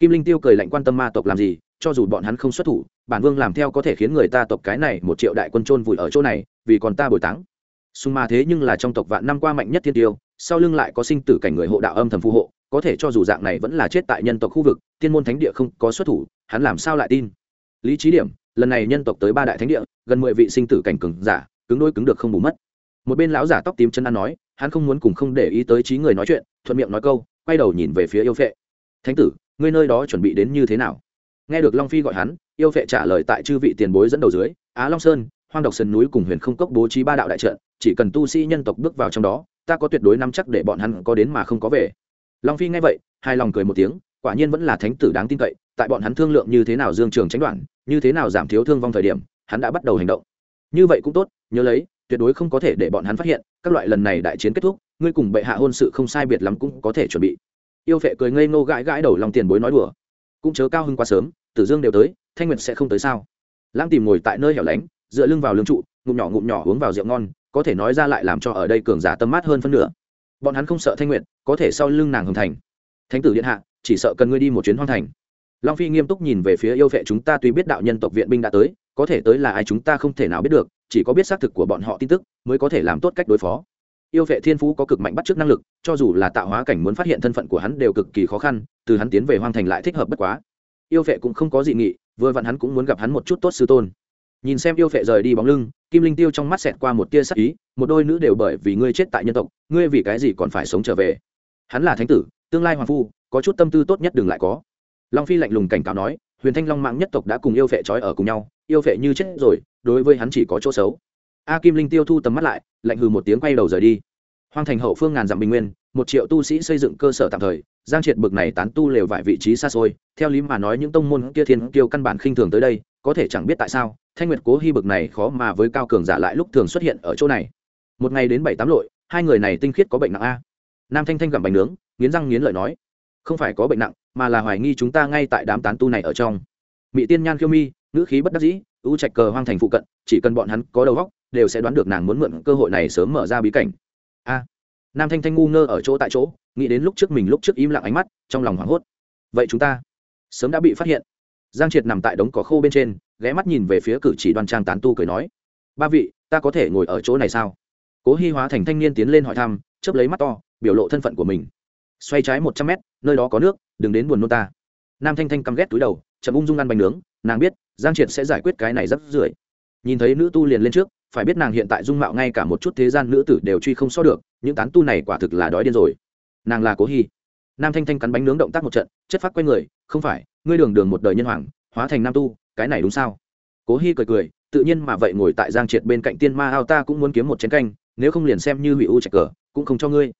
S1: Kim linh tiêu cười lạnh quan tâm ma tộc làm gì, cho dù bọn hắn không xuất thủ, bản vương làm theo có thể khiến người ta tộc cái này một triệu đại quân trôn vùi ở chỗ này, vì còn ta bồi táng. Sung ma thế nhưng là trong tộc vạn năm qua mạnh nhất thiên tiêu, sau lưng lại có sinh tử cảnh người hộ đạo âm thầm phù hộ, có thể cho dù dạng này vẫn là chết tại nhân tộc khu vực, tiên môn thánh địa không có xuất thủ, hắn làm sao lại tin? Lý trí điểm, lần này nhân tộc tới ba đại thánh địa, gần mười vị sinh tử cảnh cừng giả, cứng đôi cứng được không bù mất. Một bên lão giả tóc tím chân ăn nói, hắn không muốn cùng không để ý tới trí người nói chuyện, thuận miệng nói câu, quay đầu nhìn về phía yêu phệ. Thánh tử, ngươi nơi đó chuẩn bị đến như thế nào? Nghe được long phi gọi hắn, yêu phệ trả lời tại chư vị tiền bối dẫn đầu dưới, á long sơn, hoang độc sơn núi cùng huyền không cốc bố trí ba đạo đại trận, chỉ cần tu sĩ nhân tộc bước vào trong đó, ta có tuyệt đối nắm chắc để bọn hắn có đến mà không có về. Long phi nghe vậy hai lòng cười một tiếng, quả nhiên vẫn là thánh tử đáng tin cậy tại bọn hắn thương lượng như thế nào dương trường tránh đoạn, như thế nào giảm thiếu thương vong thời điểm, hắn đã bắt đầu hành động. Như vậy cũng tốt, nhớ lấy, tuyệt đối không có thể để bọn hắn phát hiện, các loại lần này đại chiến kết thúc, ngươi cùng bệ hạ hôn sự không sai biệt lắm cũng có thể chuẩn bị. Yêu phệ cười ngây ngô gãi gãi đầu lòng tiền bối nói đùa. Cũng chớ cao hơn quá sớm, tử dương đều tới, thanh nguyệt sẽ không tới sao? Lãng tìm ngồi tại nơi hẻo lánh, dựa lưng vào lưng trụ, ngụm nhỏ ngụm nhỏ uống vào rượu ngon, có thể nói ra lại làm cho ở đây cường giả tâm mát hơn phân nửa. Bọn hắn không sợ thanh nguyệt, có thể sau lưng nàng hồng thành. Thánh tử điện hạ, chỉ sợ cần ngươi đi một chuyến hoang thành long phi nghiêm túc nhìn về phía yêu vệ chúng ta tuy biết đạo nhân tộc viện binh đã tới, có thể tới là ai chúng ta không thể nào biết được, chỉ có biết xác thực của bọn họ tin tức, mới có thể làm tốt cách đối phó. Yêu vệ thiên phú có cực mạnh bắt chước năng lực, cho dù là tạo hóa cảnh muốn phát hiện thân phận của hắn đều cực kỳ khó khăn, từ hắn tiến về hoang thành lại thích hợp bất quá. Yêu vệ cũng không có dị nghị, vừa vặn hắn cũng muốn gặp hắn một chút tốt sư tôn. Nhìn xem yêu vệ rời đi bóng lưng, kim linh tiêu trong mắt xẹt qua một tia sắc ý, một đôi nữ đều bởi vì ngươi chết tại nhân tộc, ngươi vì cái gì còn phải sống trở về? Hắn là thánh tử, tương lai hoàng phu, có chút tâm tư tốt nhất đừng lại có long phi lạnh lùng cảnh cáo nói, huyền thanh long mạng nhất tộc đã cùng yêu vệ trói ở cùng nhau, yêu vệ như chết rồi, đối với hắn chỉ có chỗ xấu. A kim linh tiêu thu tầm mắt lại, lạnh hừ một tiếng quay đầu rời đi. Hoang thành hậu phương ngàn dặm bình nguyên, một triệu tu sĩ xây dựng cơ sở tạm thời, giang triệt bực này tán tu lều vài vị trí xa xôi, theo lý mà nói những tông môn kia thiên kiêu căn bản khinh thường tới đây, có thể chẳng biết tại sao, thanh nguyệt cố hy bực này khó mà với cao cường giả lại lúc thường xuất hiện ở chỗ này. Một ngày đến bảy tám lội, hai người này tinh khiết có bệnh nặng a. Nam thanh thanh gặm bánh nướng, nghiến răng nghiến lợi nói không phải có bệnh nặng, mà là hoài nghi chúng ta ngay tại đám tán tu này ở trong. Mỹ tiên nhan khiêu mi, ngữ khí bất đắc dĩ u trạch cờ hoang thành phụ cận, chỉ cần bọn hắn có đầu góc đều sẽ đoán được nàng muốn mượn cơ hội này sớm mở ra bí cảnh. A. Nam thanh thanh ngu ngơ ở chỗ tại chỗ, nghĩ đến lúc trước mình lúc trước im lặng ánh mắt, trong lòng hoảng hốt. Vậy chúng ta sớm đã bị phát hiện. Giang triệt nằm tại đống cỏ khô bên trên, ghé mắt nhìn về phía cử chỉ đoan trang tán tu cười nói, ba vị, ta có thể ngồi ở chỗ này sao? Cố hy hóa thành thanh niên tiến lên hỏi thăm, chớp lấy mắt to, biểu lộ thân phận của mình. Xoay trái một trăm mét nơi đó có nước, đừng đến buồn nôn ta. Nam thanh thanh căm ghét túi đầu, chậm ung dung ăn bánh nướng, nàng biết, giang triệt sẽ giải quyết cái này rất rưỡi. nhìn thấy nữ tu liền lên trước, phải biết nàng hiện tại dung mạo ngay cả một chút thế gian nữ tử đều truy không so được, những tán tu này quả thực là đói điên rồi. Nàng là cố hy. Nam thanh thanh cắn bánh nướng động tác một trận, chất phát quay người, không phải, ngươi đường đường một đời nhân hoàng, hóa thành nam tu, cái này đúng sao? Cố hy cười cười, tự nhiên mà vậy ngồi tại giang triệt bên cạnh tiên ma ao ta cũng muốn kiếm một chén canh, nếu không liền xem như hủy u trạch cờ, cũng không cho ngươi.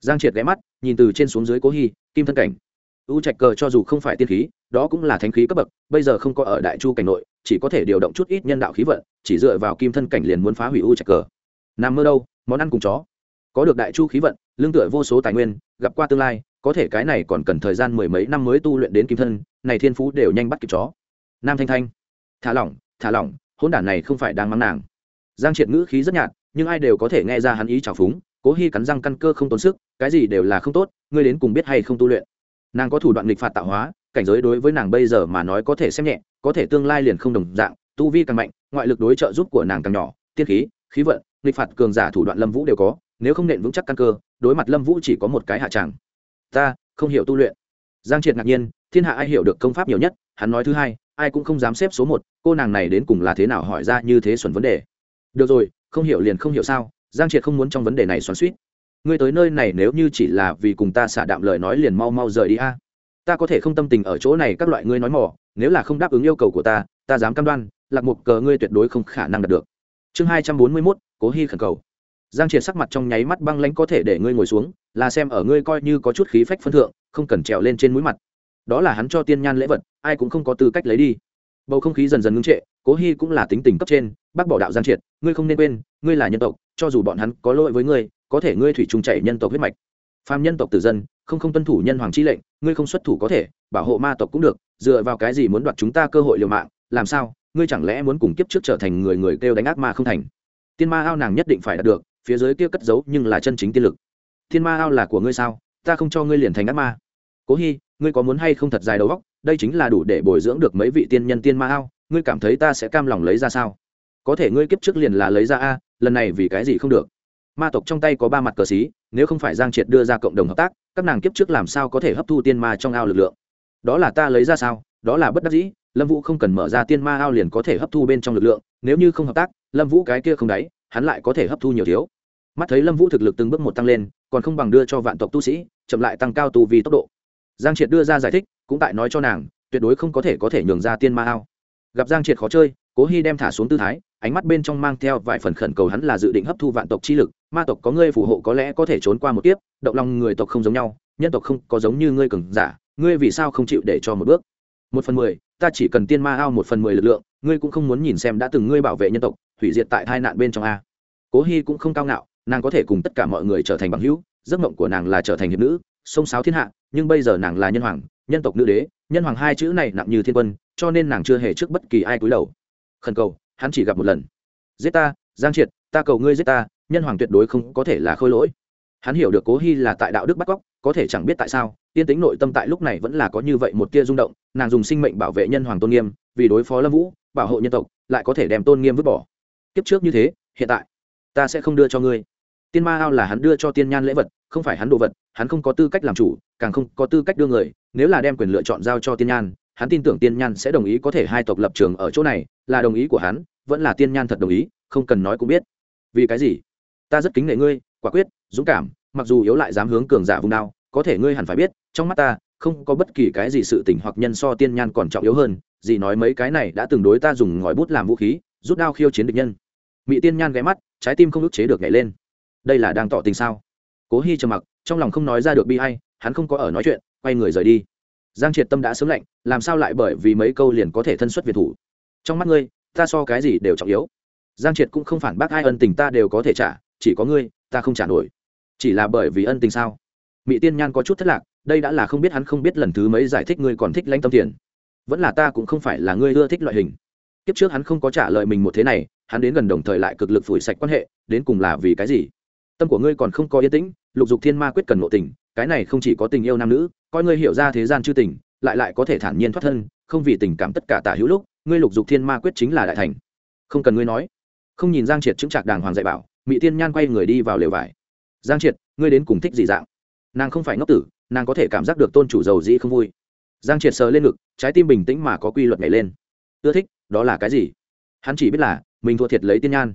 S1: Giang triệt ghé mắt nhìn từ trên xuống dưới cố hy, kim thân cảnh. U trạch cờ cho dù không phải tiên khí, đó cũng là thánh khí cấp bậc, bây giờ không có ở đại chu cảnh nội, chỉ có thể điều động chút ít nhân đạo khí vận, chỉ dựa vào kim thân cảnh liền muốn phá hủy u trạch cờ. Nằm mơ đâu, món ăn cùng chó. Có được đại chu khí vận, lương tựa vô số tài nguyên, gặp qua tương lai, có thể cái này còn cần thời gian mười mấy năm mới tu luyện đến kim thân, này thiên phú đều nhanh bắt kịp chó. Nam thanh thanh. Thả lỏng thả lỏng hôn đản này không phải đang mắng nàng. Giang triệt ngữ khí rất nhạt, nhưng ai đều có thể nghe ra hắn ý trào phúng cố hy cắn răng căn cơ không tốn sức, cái gì đều là không tốt, ngươi đến cùng biết hay không tu luyện. Nàng có thủ đoạn nghịch phạt tạo hóa, cảnh giới đối với nàng bây giờ mà nói có thể xem nhẹ, có thể tương lai liền không đồng dạng, tu vi càng mạnh, ngoại lực đối trợ giúp của nàng càng nhỏ, tiên khí khí vận, nghịch phạt cường giả thủ đoạn lâm vũ đều có, nếu không nện vững chắc căn cơ, đối mặt lâm vũ chỉ có một cái hạ tràng. Ta, không hiểu tu luyện. Giang triệt ngạc nhiên, thiên hạ ai hiểu được công pháp nhiều nhất, hắn nói thứ hai, ai cũng không dám xếp số một, cô nàng này đến cùng là thế nào hỏi ra như thế xuẩn vấn đề. Được rồi, không hiểu liền không hiểu sao giang triệt không muốn trong vấn đề này xoắn suýt ngươi tới nơi này nếu như chỉ là vì cùng ta xả đạm lời nói liền mau mau rời đi a. Ta có thể không tâm tình ở chỗ này các loại ngươi nói mỏ, nếu là không đáp ứng yêu cầu của ta ta dám cam đoan, lạc một cờ ngươi tuyệt đối không khả năng đạt được. Chương hai trăm bốn mươi mốt, cố hy khẩn cầu. Giang triệt sắc mặt trong nháy mắt băng lãnh có thể để ngươi ngồi xuống, là xem ở ngươi coi như có chút khí phách phân thượng, không cần trèo lên trên mũi mặt. Đó là hắn cho tiên nhan lễ vật, ai cũng không có tư cách lấy đi. Bầu không khí dần dần ngưng trệ, cố hy cũng là tính tình cấp trên, bác bỏ đạo giang triệt, ngươi không nên quên, ngươi là nhân tộc cho dù bọn hắn có lỗi với ngươi có thể ngươi thủy trùng chảy nhân tộc huyết mạch. Phàm nhân tộc tử dân không không tuân thủ nhân hoàng chi lệnh ngươi không xuất thủ có thể bảo hộ ma tộc cũng được dựa vào cái gì muốn đoạt chúng ta cơ hội liều mạng làm sao ngươi chẳng lẽ muốn cùng kiếp trước trở thành người người kêu đánh ác ma không thành? Tiên ma ao nàng nhất định phải đạt được phía dưới kia cất giấu nhưng là chân chính tiên lực. Thiên ma ao là của ngươi sao ta không cho ngươi liền thành ác ma. Cố Hi, ngươi có muốn hay không thật dài đầu góc đây chính là đủ để bồi dưỡng được mấy vị tiên nhân tiên ma ao ngươi cảm thấy ta sẽ cam lòng lấy ra sao? Có thể ngươi kiếp trước liền là lấy ra a lần này vì cái gì không được? Ma tộc trong tay có ba mặt cờ xí, nếu không phải giang triệt đưa ra cộng đồng hợp tác, các nàng kiếp trước làm sao có thể hấp thu tiên ma trong ao lực lượng? Đó là ta lấy ra sao? Đó là bất đắc dĩ, lâm vũ không cần mở ra tiên ma ao liền có thể hấp thu bên trong lực lượng, nếu như không hợp tác, lâm vũ cái kia không đáy, hắn lại có thể hấp thu nhiều thiếu. Mắt thấy lâm vũ thực lực từng bước một tăng lên, còn không bằng đưa cho vạn tộc tu sĩ, chậm lại tăng cao tu vì tốc độ. Giang triệt đưa ra giải thích, cũng tại nói cho nàng, tuyệt đối không có thể có thể nhường ra tiên ma ao. Gặp giang triệt khó chơi, cố hy đem thả xuống tư thái ánh mắt bên trong mang theo vài phần khẩn cầu hắn là dự định hấp thu vạn tộc chi lực. Ma tộc có ngươi phù hộ có lẽ có thể trốn qua một tiếp động lòng người tộc không giống nhau, nhân tộc không có giống như ngươi cường giả, ngươi vì sao không chịu để cho một bước? Một phần mười, ta chỉ cần tiên ma ao một phần mười lực lượng, ngươi cũng không muốn nhìn xem đã từng ngươi bảo vệ nhân tộc, hủy diệt tại tai nạn bên trong a. Cố hy cũng không cao ngạo, nàng có thể cùng tất cả mọi người trở thành bằng hữu, giấc mộng của nàng là trở thành hiệp nữ, sông sáo thiên hạ, nhưng bây giờ nàng là nhân hoàng, nhân tộc nữ đế, nhân hoàng hai chữ này nặng như thiên quân, cho nên nàng chưa hề trước bất kỳ ai cúi đầu. Khẩn cầu hắn chỉ gặp một lần. Giết ta, giang triệt, ta cầu ngươi giết ta, nhân hoàng tuyệt đối không có thể là khôi lỗi. Hắn hiểu được cố hy là tại đạo đức bắt cóc, có thể chẳng biết tại sao, tiên tính nội tâm tại lúc này vẫn là có như vậy một tia rung động, nàng dùng sinh mệnh bảo vệ nhân hoàng tôn nghiêm, vì đối phó lâm vũ, bảo hộ nhân tộc, lại có thể đem tôn nghiêm vứt bỏ. Kiếp trước như thế, hiện tại, ta sẽ không đưa cho ngươi. Tiên ma ao là hắn đưa cho tiên nhan lễ vật, không phải hắn đồ vật, hắn không có tư cách làm chủ, càng không có tư cách đưa người, nếu là đem quyền lựa chọn giao cho tiên nhan hắn tin tưởng tiên nhan sẽ đồng ý có thể hai tộc lập trường ở chỗ này, là đồng ý của hắn, vẫn là tiên nhan thật đồng ý, không cần nói cũng biết. Vì cái gì? Ta rất kính nể ngươi, quả quyết, dũng cảm, mặc dù yếu lại dám hướng cường giả vùng đao, có thể ngươi hẳn phải biết, trong mắt ta, không có bất kỳ cái gì sự tình hoặc nhân so tiên nhan còn trọng yếu hơn, gì nói mấy cái này đã từng đối ta dùng ngòi bút làm vũ khí, rút đao khiêu chiến địch nhân. Mỹ tiên nhan ghé mắt, trái tim không ức chế được nhảy lên. Đây là đang tỏ tình sao? Cố hy trầm mặc, trong lòng không nói ra được bi hay hắn không có ở nói chuyện, quay người rời đi giang triệt tâm đã sớm lạnh, làm sao lại bởi vì mấy câu liền có thể thân xuất việt thủ? Trong mắt ngươi, ta so cái gì đều trọng yếu. Giang triệt cũng không phản bác ai ân tình ta đều có thể trả, chỉ có ngươi, ta không trả nổi. Chỉ là bởi vì ân tình sao? Mỹ tiên nhan có chút thất lạc, đây đã là không biết hắn không biết lần thứ mấy giải thích ngươi còn thích lãnh tâm tiền. Vẫn là ta cũng không phải là ngươi ưa thích loại hình. Kiếp trước hắn không có trả lời mình một thế này, hắn đến gần đồng thời lại cực lực phủi sạch quan hệ, đến cùng là vì cái gì? Tâm của ngươi còn không có yên tĩnh, lục dục thiên ma quyết cần ngộ tình, cái này không chỉ có tình yêu nam nữ, coi ngươi hiểu ra thế gian chư tình, lại lại có thể thản nhiên thoát thân, không vì tình cảm tất cả tả hữu lúc, ngươi lục dục thiên ma quyết chính là đại thành. Không cần ngươi nói. Không nhìn giang triệt chứng trạc đàng hoàng dạy bảo mỹ tiên nhan quay người đi vào lều vải. Giang triệt, ngươi đến cùng thích gì dạng? Nàng không phải ngốc tử, nàng có thể cảm giác được tôn chủ giàu dĩ không vui. Giang triệt sờ lên ngực, trái tim bình tĩnh mà có quy luật nhảy lên. Ưa thích, đó là cái gì? Hắn chỉ biết là, mình thua thiệt lấy tiên nhan.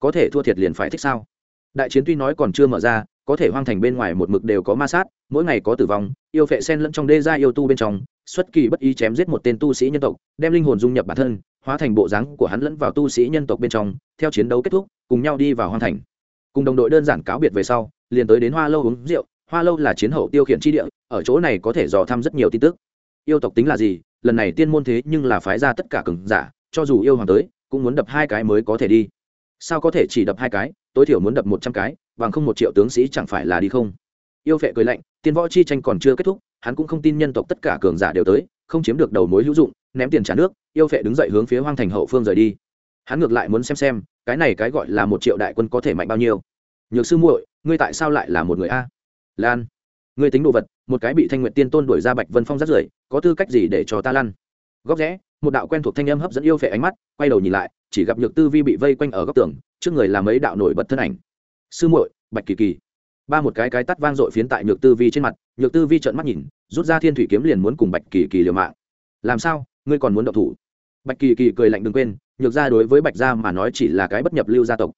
S1: Có thể thua thiệt liền phải thích sao? Đại chiến tuy nói còn chưa mở ra, có thể hoang thành bên ngoài một mực đều có ma sát, mỗi ngày có tử vong, yêu phệ sen lẫn trong đê gia yêu tu bên trong, xuất kỳ bất ý chém giết một tên tu sĩ nhân tộc, đem linh hồn dung nhập bản thân, hóa thành bộ dáng của hắn lẫn vào tu sĩ nhân tộc bên trong, theo chiến đấu kết thúc, cùng nhau đi vào hoang thành. Cùng đồng đội đơn giản cáo biệt về sau, liền tới đến hoa lâu uống rượu. Hoa lâu là chiến hậu tiêu khiển tri địa, ở chỗ này có thể dò thăm rất nhiều tin tức. Yêu tộc tính là gì? Lần này tiên môn thế nhưng là phái ra tất cả cường giả, cho dù yêu hoàng tới, cũng muốn đập hai cái mới có thể đi. Sao có thể chỉ đập hai cái? Tối thiểu muốn đập một trăm cái, bằng không một triệu tướng sĩ chẳng phải là đi không. Yêu phệ cười lạnh, tiên võ chi tranh còn chưa kết thúc, hắn cũng không tin nhân tộc tất cả cường giả đều tới, không chiếm được đầu mối hữu dụng, ném tiền trả nước, yêu phệ đứng dậy hướng phía hoang thành hậu phương rời đi. Hắn ngược lại muốn xem xem, cái này cái gọi là một triệu đại quân có thể mạnh bao nhiêu. Nhược sư muội, ngươi tại sao lại là một người a? Lan, ngươi tính đồ vật, một cái bị thanh nguyện tiên tôn đuổi ra bạch vân phong rất rưởi, có tư cách gì để cho ta lăn? Góc rẽ, một đạo quen thuộc thanh âm hấp dẫn yêu phệ ánh mắt, quay đầu nhìn lại, chỉ gặp nhược tư vi bị vây quanh ở góc tường trước người là mấy đạo nổi bật thân ảnh. Sư muội, bạch kỳ kỳ. Ba một cái cái tắt vang dội phiến tại nhược tư vi trên mặt, nhược tư vi trợn mắt nhìn, rút ra thiên thủy kiếm liền muốn cùng bạch kỳ kỳ liều mạng. Làm sao? Ngươi còn muốn động thủ? Bạch kỳ kỳ cười lạnh đừng quên, nhược gia đối với bạch gia mà nói chỉ là cái bất nhập lưu gia tộc.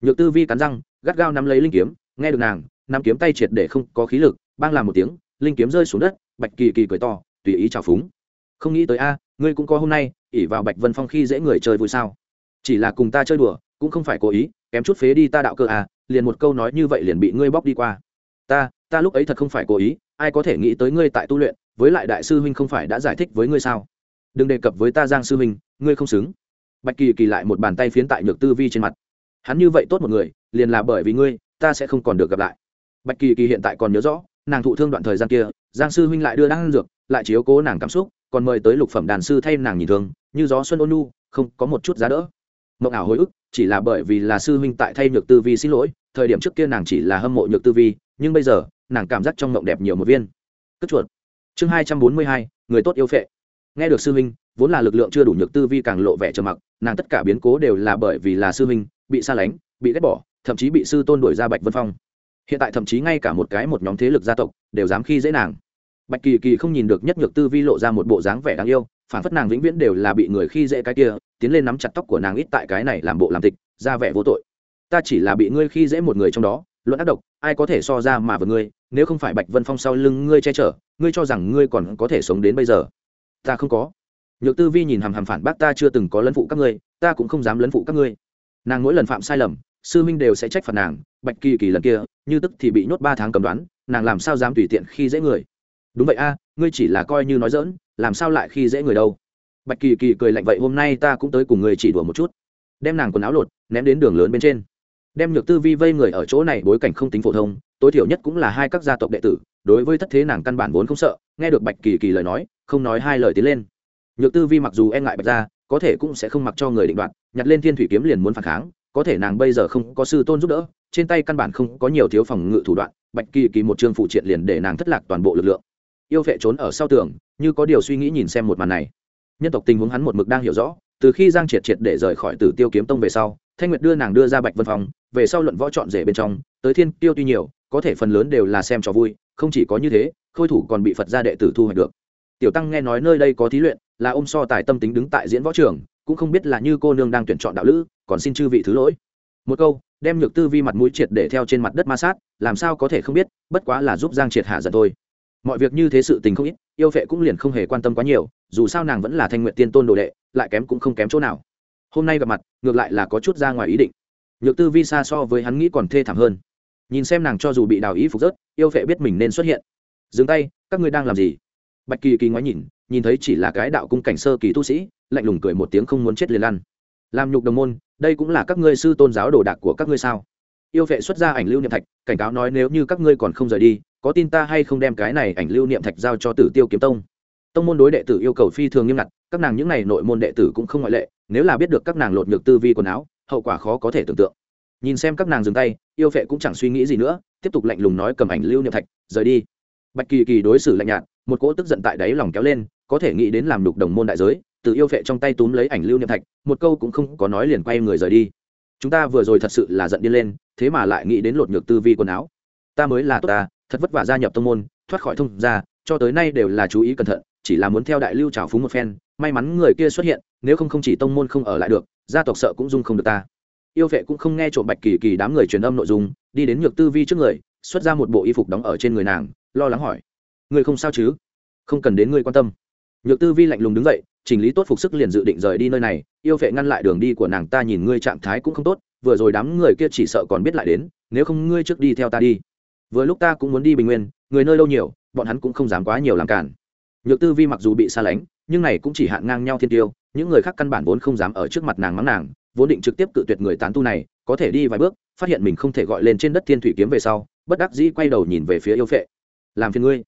S1: Nhược tư vi cắn răng, gắt gao nắm lấy linh kiếm, nghe được nàng, nắm kiếm tay triệt để không có khí lực, bang làm một tiếng, linh kiếm rơi xuống đất, bạch kỳ kỳ cười to, tùy ý trào phúng. Không nghĩ tới a, ngươi cũng có hôm nay ỉ vào bạch vân phong khi dễ người chơi vui sao? Chỉ là cùng ta chơi đùa cũng không phải cố ý, kém chút phế đi ta đạo cơ à liền một câu nói như vậy liền bị ngươi bóc đi qua. Ta ta lúc ấy thật không phải cố ý, ai có thể nghĩ tới ngươi tại tu luyện, với lại đại sư huynh không phải đã giải thích với ngươi sao? Đừng đề cập với ta giang sư huynh, ngươi không xứng. Bạch kỳ kỳ lại một bàn tay phiến tại nhược tư vi trên mặt. Hắn như vậy tốt một người, liền là bởi vì ngươi, ta sẽ không còn được gặp lại. Bạch kỳ kỳ hiện tại còn nhớ rõ, nàng thụ thương đoạn thời gian kia, giang sư huynh lại đưa đan dược, lại chiếu cố nàng cảm xúc, còn mời tới lục phẩm đàn sư thay nàng nhìn thương như gió xuân ôn nu không có một chút giá đỡ. Mộng ảo hồi ức chỉ là bởi vì là sư huynh tại thay nhược tư vi xin lỗi, thời điểm trước kia nàng chỉ là hâm mộ nhược tư vi, nhưng bây giờ, nàng cảm giác trong mộng đẹp nhiều một viên. Cất chuột. Chương hai trăm bốn mươi hai, người tốt yêu phệ. Nghe được sư huynh, vốn là lực lượng chưa đủ nhược tư vi càng lộ vẻ trầm mặc, nàng tất cả biến cố đều là bởi vì là sư huynh, bị xa lánh, bị ghét bỏ, thậm chí bị sư tôn đuổi ra bạch vân phong. Hiện tại thậm chí ngay cả một cái một nhóm thế lực gia tộc, đều dám khi dễ nàng bạch kỳ kỳ không nhìn được nhất nhược tư vi lộ ra một bộ dáng vẻ đáng yêu phản phất nàng vĩnh viễn đều là bị người khi dễ cái kia, tiến lên nắm chặt tóc của nàng ít tại cái này làm bộ làm tịch, ra vẻ vô tội. Ta chỉ là bị ngươi khi dễ một người trong đó, luận ác độc, ai có thể so ra mà với ngươi, nếu không phải bạch vân phong sau lưng ngươi che chở, ngươi cho rằng ngươi còn có thể sống đến bây giờ. Ta không có. Nhược tư vi nhìn hàm hàm phản bác ta chưa từng có lấn phụ các ngươi, ta cũng không dám lấn phụ các ngươi. Nàng mỗi lần phạm sai lầm, sư huynh đều sẽ trách phạt nàng, bạch kỳ kỳ lần kia, như tức thì bị nhốt ba tháng cầm đoán, nàng làm sao dám tùy tiện khi dễ người? Đúng vậy a, ngươi chỉ là coi như nói dỡn làm sao lại khi dễ người đâu? Bạch kỳ kỳ cười lạnh vậy, hôm nay ta cũng tới cùng người chỉ đùa một chút. Đem nàng quần áo lột, ném đến đường lớn bên trên. Đem nhược tư vi vây người ở chỗ này, bối cảnh không tính phổ thông, tối thiểu nhất cũng là hai các gia tộc đệ tử, đối với thất thế nàng căn bản vốn không sợ, nghe được bạch kỳ kỳ lời nói, không nói hai lời tiến lên. Nhược tư vi mặc dù e ngại bạch gia, có thể cũng sẽ không mặc cho người định đoạt, nhặt lên thiên thủy kiếm liền muốn phản kháng, có thể nàng bây giờ không có sư tôn giúp đỡ, trên tay căn bản không có nhiều thiếu phòng ngự thủ đoạn, bạch kỳ kỳ một chương phụ triện liền để nàng thất lạc toàn bộ lực lượng yêu vệ trốn ở sau tường, như có điều suy nghĩ nhìn xem một màn này. Nhân tộc tình huống hắn một mực đang hiểu rõ, từ khi giang triệt triệt để rời khỏi tử tiêu kiếm tông về sau, thanh nguyệt đưa nàng đưa ra bạch vân phòng về sau luận võ chọn rể bên trong, tới thiên tiêu tuy nhiều, có thể phần lớn đều là xem cho vui, không chỉ có như thế, khôi thủ còn bị phật gia đệ tử thu hoạch được. Tiểu tăng nghe nói nơi đây có thí luyện, là ôm so tài tâm tính đứng tại diễn võ trường, cũng không biết là như cô nương đang tuyển chọn đạo lữ, còn xin chư vị thứ lỗi. Một câu, đem nhược tư vi mặt mũi triệt để theo trên mặt đất ma sát, làm sao có thể không biết, bất quá là giúp giang triệt hạ giận thôi mọi việc như thế sự tình không ít, yêu vệ cũng liền không hề quan tâm quá nhiều, dù sao nàng vẫn là thanh nguyện tiên tôn đồ đệ, lại kém cũng không kém chỗ nào. Hôm nay gặp mặt, ngược lại là có chút ra ngoài ý định. Nhược tư vi xa so với hắn nghĩ còn thê thảm hơn. Nhìn xem nàng cho dù bị đào ý phục rớt, yêu vệ biết mình nên xuất hiện. Dừng tay, các ngươi đang làm gì? Bạch kỳ kỳ ngoái nhìn nhìn thấy chỉ là cái đạo cung cảnh sơ kỳ tu sĩ, lạnh lùng cười một tiếng không muốn chết liền lăn. Làm nhục đồng môn, đây cũng là các ngươi sư tôn giáo đồ đạc của các ngươi sao? Yêu vệ xuất ra ảnh lưu niệm thạch, cảnh cáo nói nếu như các ngươi còn không rời đi có tin ta hay không đem cái này ảnh lưu niệm thạch giao cho tử tiêu kiếm tông? Tông môn đối đệ tử yêu cầu phi thường nghiêm ngặt, các nàng những n à y nội môn đệ tử cũng không ngoại lệ, nếu là biết được các nàng lột nhược tư vi quần áo, hậu quả khó có thể tưởng tượng. Nhìn xem các nàng dừng tay, yêu vệ cũng chẳng suy nghĩ gì nữa, tiếp tục lạnh lùng nói cầm ảnh lưu niệm thạch, rời đi. Bạch kỳ kỳ đối xử lạnh nhạt, một cỗ tức giận tại đáy lòng kéo lên, có thể nghĩ đến làm đục đồng môn đại giới, từ yêu vệ trong tay túm lấy ảnh lưu niệm thạch, một câu cũng không có nói liền quay người rời đi. Chúng ta vừa rồi thật sự là giận đi lên, thế mà lại nghĩ đến lột nhược tư vi quần áo. Ta mới là tốt ta thật vất vả gia nhập tông môn, thoát khỏi thông gia, cho tới nay đều là chú ý cẩn thận, chỉ là muốn theo đại lưu trào phúng một phen, may mắn người kia xuất hiện, nếu không không chỉ tông môn không ở lại được, gia tộc sợ cũng dung không được ta. Yêu vệ cũng không nghe trộm bạch kỳ kỳ đám người truyền âm nội dung, đi đến nhược tư vi trước người, xuất ra một bộ y phục đóng ở trên người nàng, lo lắng hỏi người không sao chứ? Không cần đến người quan tâm. Nhược tư vi lạnh lùng đứng dậy, chỉnh lý tốt phục sức liền dự định rời đi nơi này, yêu vệ ngăn lại đường đi của nàng, ta nhìn ngươi trạng thái cũng không tốt, vừa rồi đám người kia chỉ sợ còn biết lại đến, nếu không ngươi trước đi theo ta đi vừa lúc ta cũng muốn đi bình nguyên, người nơi lâu nhiều, bọn hắn cũng không dám quá nhiều làm cản. Nhược tư vi mặc dù bị xa lánh, nhưng này cũng chỉ hạn ngang nhau thiên tiêu, những người khác căn bản vốn không dám ở trước mặt nàng mắng nàng, vốn định trực tiếp cự tuyệt người tán tu này, có thể đi vài bước, phát hiện mình không thể gọi lên trên đất thiên thủy kiếm về sau, bất đắc dĩ quay đầu nhìn về phía yêu phệ. Làm phiền ngươi.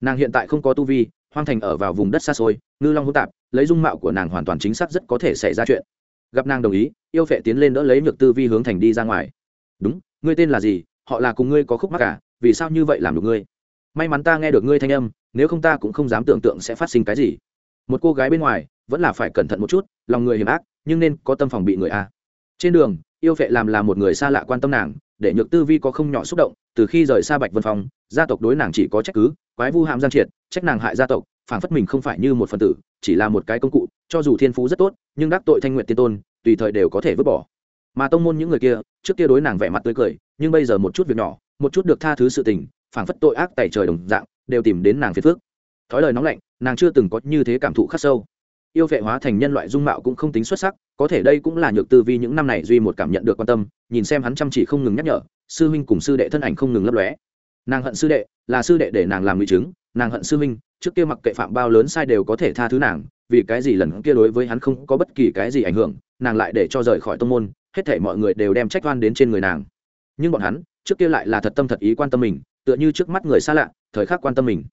S1: Nàng hiện tại không có tu vi, hoang thành ở vào vùng đất xa xôi, ngư long hỗn tạp, lấy dung mạo của nàng hoàn toàn chính xác rất có thể xảy ra chuyện. Gặp nàng đồng ý, yêu phệ tiến lên đỡ lấy nhược tư vi hướng thành đi ra ngoài. Đúng, ngươi tên là gì? Họ là cùng ngươi có khúc mắc cả vì sao như vậy làm được ngươi? May mắn ta nghe được ngươi thanh âm, nếu không ta cũng không dám tưởng tượng sẽ phát sinh cái gì. Một cô gái bên ngoài, vẫn là phải cẩn thận một chút, lòng người hiểm ác, nhưng nên có tâm phòng bị người a. Trên đường, yêu phệ làm là một người xa lạ quan tâm nàng, để nhược tư vi có không nhỏ xúc động, từ khi rời xa bạch vân phòng gia tộc đối nàng chỉ có trách cứ, quái vu hàm giang triệt, trách nàng hại gia tộc, phản phất mình không phải như một phần tử, chỉ là một cái công cụ, cho dù thiên phú rất tốt, nhưng đắc tội thanh nguyện tiên tôn, tùy thời đều có thể vứt bỏ. Mà tông môn những người kia, trước kia đối nàng vẻ mặt tươi cười, nhưng bây giờ một chút việc nhỏ một chút được tha thứ sự tình phản phất tội ác tại trời đồng dạng, đều tìm đến nàng phiền phước thói lời nóng lạnh, nàng chưa từng có như thế cảm thụ khắc sâu. Yêu vệ hóa thành nhân loại dung mạo cũng không tính xuất sắc, có thể đây cũng là nhược tư vi những năm này duy một cảm nhận được quan tâm, nhìn xem hắn chăm chỉ không ngừng nhắc nhở, sư huynh cùng sư đệ thân ảnh không ngừng lấp lóe. Nàng hận sư đệ, là sư đệ để nàng làm nguy chứng, nàng hận sư huynh, trước kia mặc kệ phạm bao lớn sai đều có thể tha thứ nàng, vì cái gì lần kia đối với hắn không có bất kỳ cái gì ảnh hưởng, nàng lại để cho rời khỏi tông môn, hết thể mọi người đều đem trách oan đến trên người nàng. Nhưng bọn hắn trước kia lại là thật tâm thật ý quan tâm mình, tựa như trước mắt người xa lạ, thời khắc quan tâm mình.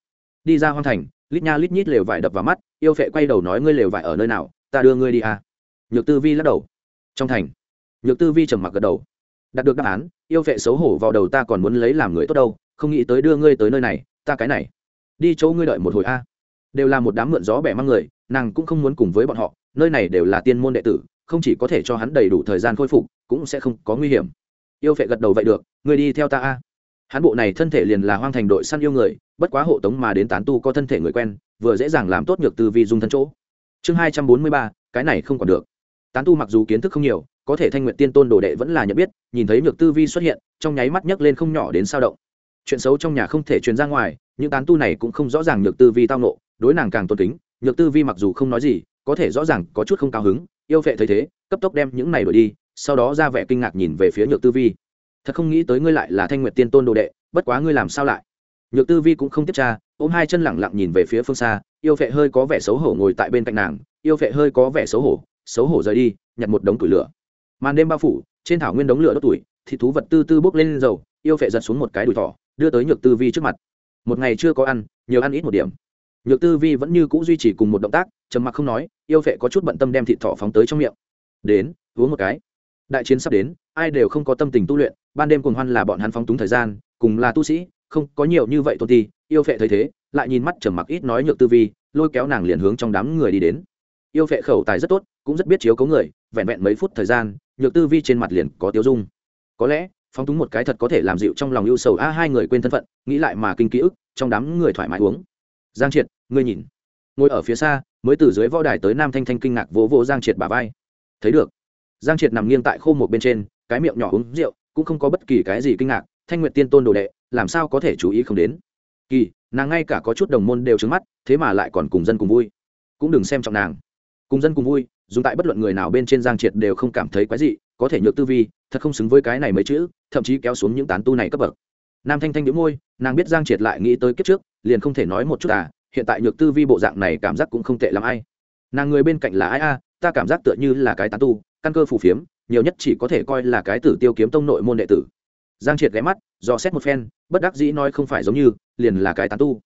S1: Đi ra hoang thành, lít nha lít nhít lều vải đập vào mắt, yêu phệ quay đầu nói ngươi lều vải ở nơi nào, ta đưa ngươi đi à. nhược tư vi lắc đầu. Trong thành, nhược tư vi trầm mặc gật đầu. Đạt được đáp án, yêu phệ xấu hổ vào đầu ta còn muốn lấy làm người tốt đâu, không nghĩ tới đưa ngươi tới nơi này, ta cái này. Đi chỗ ngươi đợi một hồi a đều là một đám mượn gió bẻ mang người, nàng cũng không muốn cùng với bọn họ, nơi này đều là tiên môn đệ tử, không chỉ có thể cho hắn đầy đủ thời gian khôi phục, cũng sẽ không có nguy hiểm. Yêu phệ gật đầu vậy được ngươi đi theo ta a. Hãn bộ này thân thể liền là hoang thành đội săn yêu người, bất quá hộ tống mà đến tán tu có thân thể người quen, vừa dễ dàng làm tốt nhược từ vi dung thân chỗ. Chương hai trăm bốn mươi ba, cái này không còn được. Tán tu mặc dù kiến thức không nhiều, có thể thanh nguyện tiên tôn đồ đệ vẫn là nhận biết, nhìn thấy nhược tư vi xuất hiện, trong nháy mắt nhấc lên không nhỏ đến sao động. Chuyện xấu trong nhà không thể truyền ra ngoài, những tán tu này cũng không rõ ràng nhược tư vi tao nộ đối nàng càng tôn kính, nhược tư vi mặc dù không nói gì, có thể rõ ràng có chút không cao hứng, yêu phệ thấy thế, cấp tốc đem những này đổi đi, sau đó ra vẻ kinh ngạc nhìn về phía nhược tư vi thật không nghĩ tới ngươi lại là thanh nguyệt tiên tôn đồ đệ, bất quá ngươi làm sao lại? Nhược tư vi cũng không tiếp tra, ôm hai chân lẳng lặng nhìn về phía phương xa, yêu vệ hơi có vẻ xấu hổ ngồi tại bên cạnh nàng, yêu vệ hơi có vẻ xấu hổ xấu hổ rời đi, nhặt một đống tuổi lửa. Màn đêm bao phủ, trên thảo nguyên đống lửa đốt tuổi thì thú vật tư tư bốc lên dầu, yêu vệ giật xuống một cái đùi thỏ, đưa tới nhược tư vi trước mặt. Một ngày chưa có ăn, nhiều ăn ít một điểm. Nhược tư vi vẫn như c ũ duy trì cùng một động tác, trầm mặc không nói, yêu vệ có chút bận tâm đem thịt thỏ phóng tới trong miệng. Đến, uống một cái. Đại chiến sắp đến ai đều không có tâm tình tu luyện, ban đêm cùng hoan là bọn hắn phóng túng thời gian, cùng là tu sĩ, không có nhiều như vậy tôn ti, yêu vệ thấy thế, lại nhìn mắt trầm mặc ít nói nhược tư vi, lôi kéo nàng liền hướng trong đám người đi đến. Yêu vệ khẩu tài rất tốt, cũng rất biết chiếu cấu người, vẹn vẹn mấy phút thời gian, nhược tư vi trên mặt liền có tiêu dung. Có lẽ, phóng túng một cái thật có thể làm dịu trong lòng ưu sầu a hai người quên thân phận, nghĩ lại mà kinh ký ức, trong đám người thoải mái uống. Giang triệt, ngươi nhìn. Ngồi ở phía xa, mới từ dưới võ đài tới nam thanh thanh kinh ngạc vỗ vỗ giang triệt bà vai. Thấy được. Giang triệt nằm nghiêng tại khô một bên trên cái miệng nhỏ uống rượu, cũng không có bất kỳ cái gì kinh ngạc, thanh nguyệt tiên tôn đồ đệ, làm sao có thể chú ý không đến? Kỳ, nàng ngay cả có chút đồng môn đều trứng mắt, thế mà lại còn cùng dân cùng vui. Cũng đừng xem trọng nàng. Cùng dân cùng vui, dùng tại bất luận người nào bên trên giang triệt đều không cảm thấy quái gì có thể nhược tư vi, thật không xứng với cái này mấy chữ, thậm chí kéo xuống những tán tu này cấp bậc. Nam thanh thanh đĩu môi, nàng biết giang triệt lại nghĩ tới kiếp trước, liền không thể nói một chút à hiện tại nhược tư vi bộ dạng này cảm giác cũng không tệ l ai. Nàng người bên cạnh là ai a, ta cảm giác tựa như là cái tán tu, căn cơ phù phiếm nhiều nhất chỉ có thể coi là cái tử tiêu kiếm tông nội môn đệ tử. Giang triệt ghé mắt do xét một phen, bất đắc dĩ nói không phải giống như, liền là cái tán tu.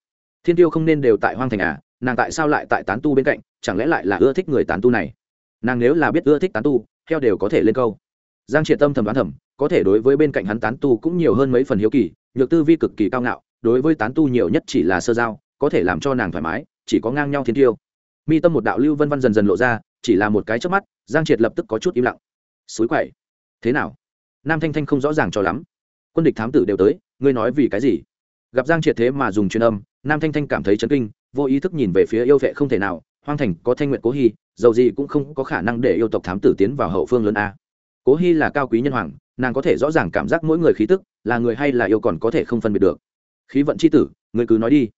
S1: Thiên tiêu không nên đều tại hoang thành à nàng tại sao lại tại tán tu bên cạnh, chẳng lẽ lại là ưa thích người tán tu này? Nàng nếu là biết ưa thích tán tu theo đều có thể lên câu. Giang triệt tâm thầm đoán thầm, có thể đối với bên cạnh hắn tán tu cũng nhiều hơn mấy phần hiếu kỳ, nhược tư vi cực kỳ cao ngạo, đối với tán tu nhiều nhất chỉ là sơ giao, có thể làm cho nàng thoải mái, chỉ có ngang nhau thiên tiêu. Mi tâm một đạo lưu vân văn dần dần lộ ra, chỉ là một cái trước mắt, giang triệt lập tức có chút im lặng suối quậy thế nào? Nam thanh thanh không rõ ràng cho lắm. Quân địch thám tử đều tới, ngươi nói vì cái gì? Gặp giang triệt thế mà dùng truyền âm, nam thanh thanh cảm thấy chấn kinh, vô ý thức nhìn về phía yêu vệ không thể nào, hoang thành có thanh nguyện cố hy, dầu gì cũng không có khả năng để yêu tộc thám tử tiến vào hậu phương lớn a. Cố hy là cao quý nhân hoàng, nàng có thể rõ ràng cảm giác mỗi người khí tức, là người hay là yêu còn có thể không phân biệt được. Khí vận c h i tử người cứ nói đi.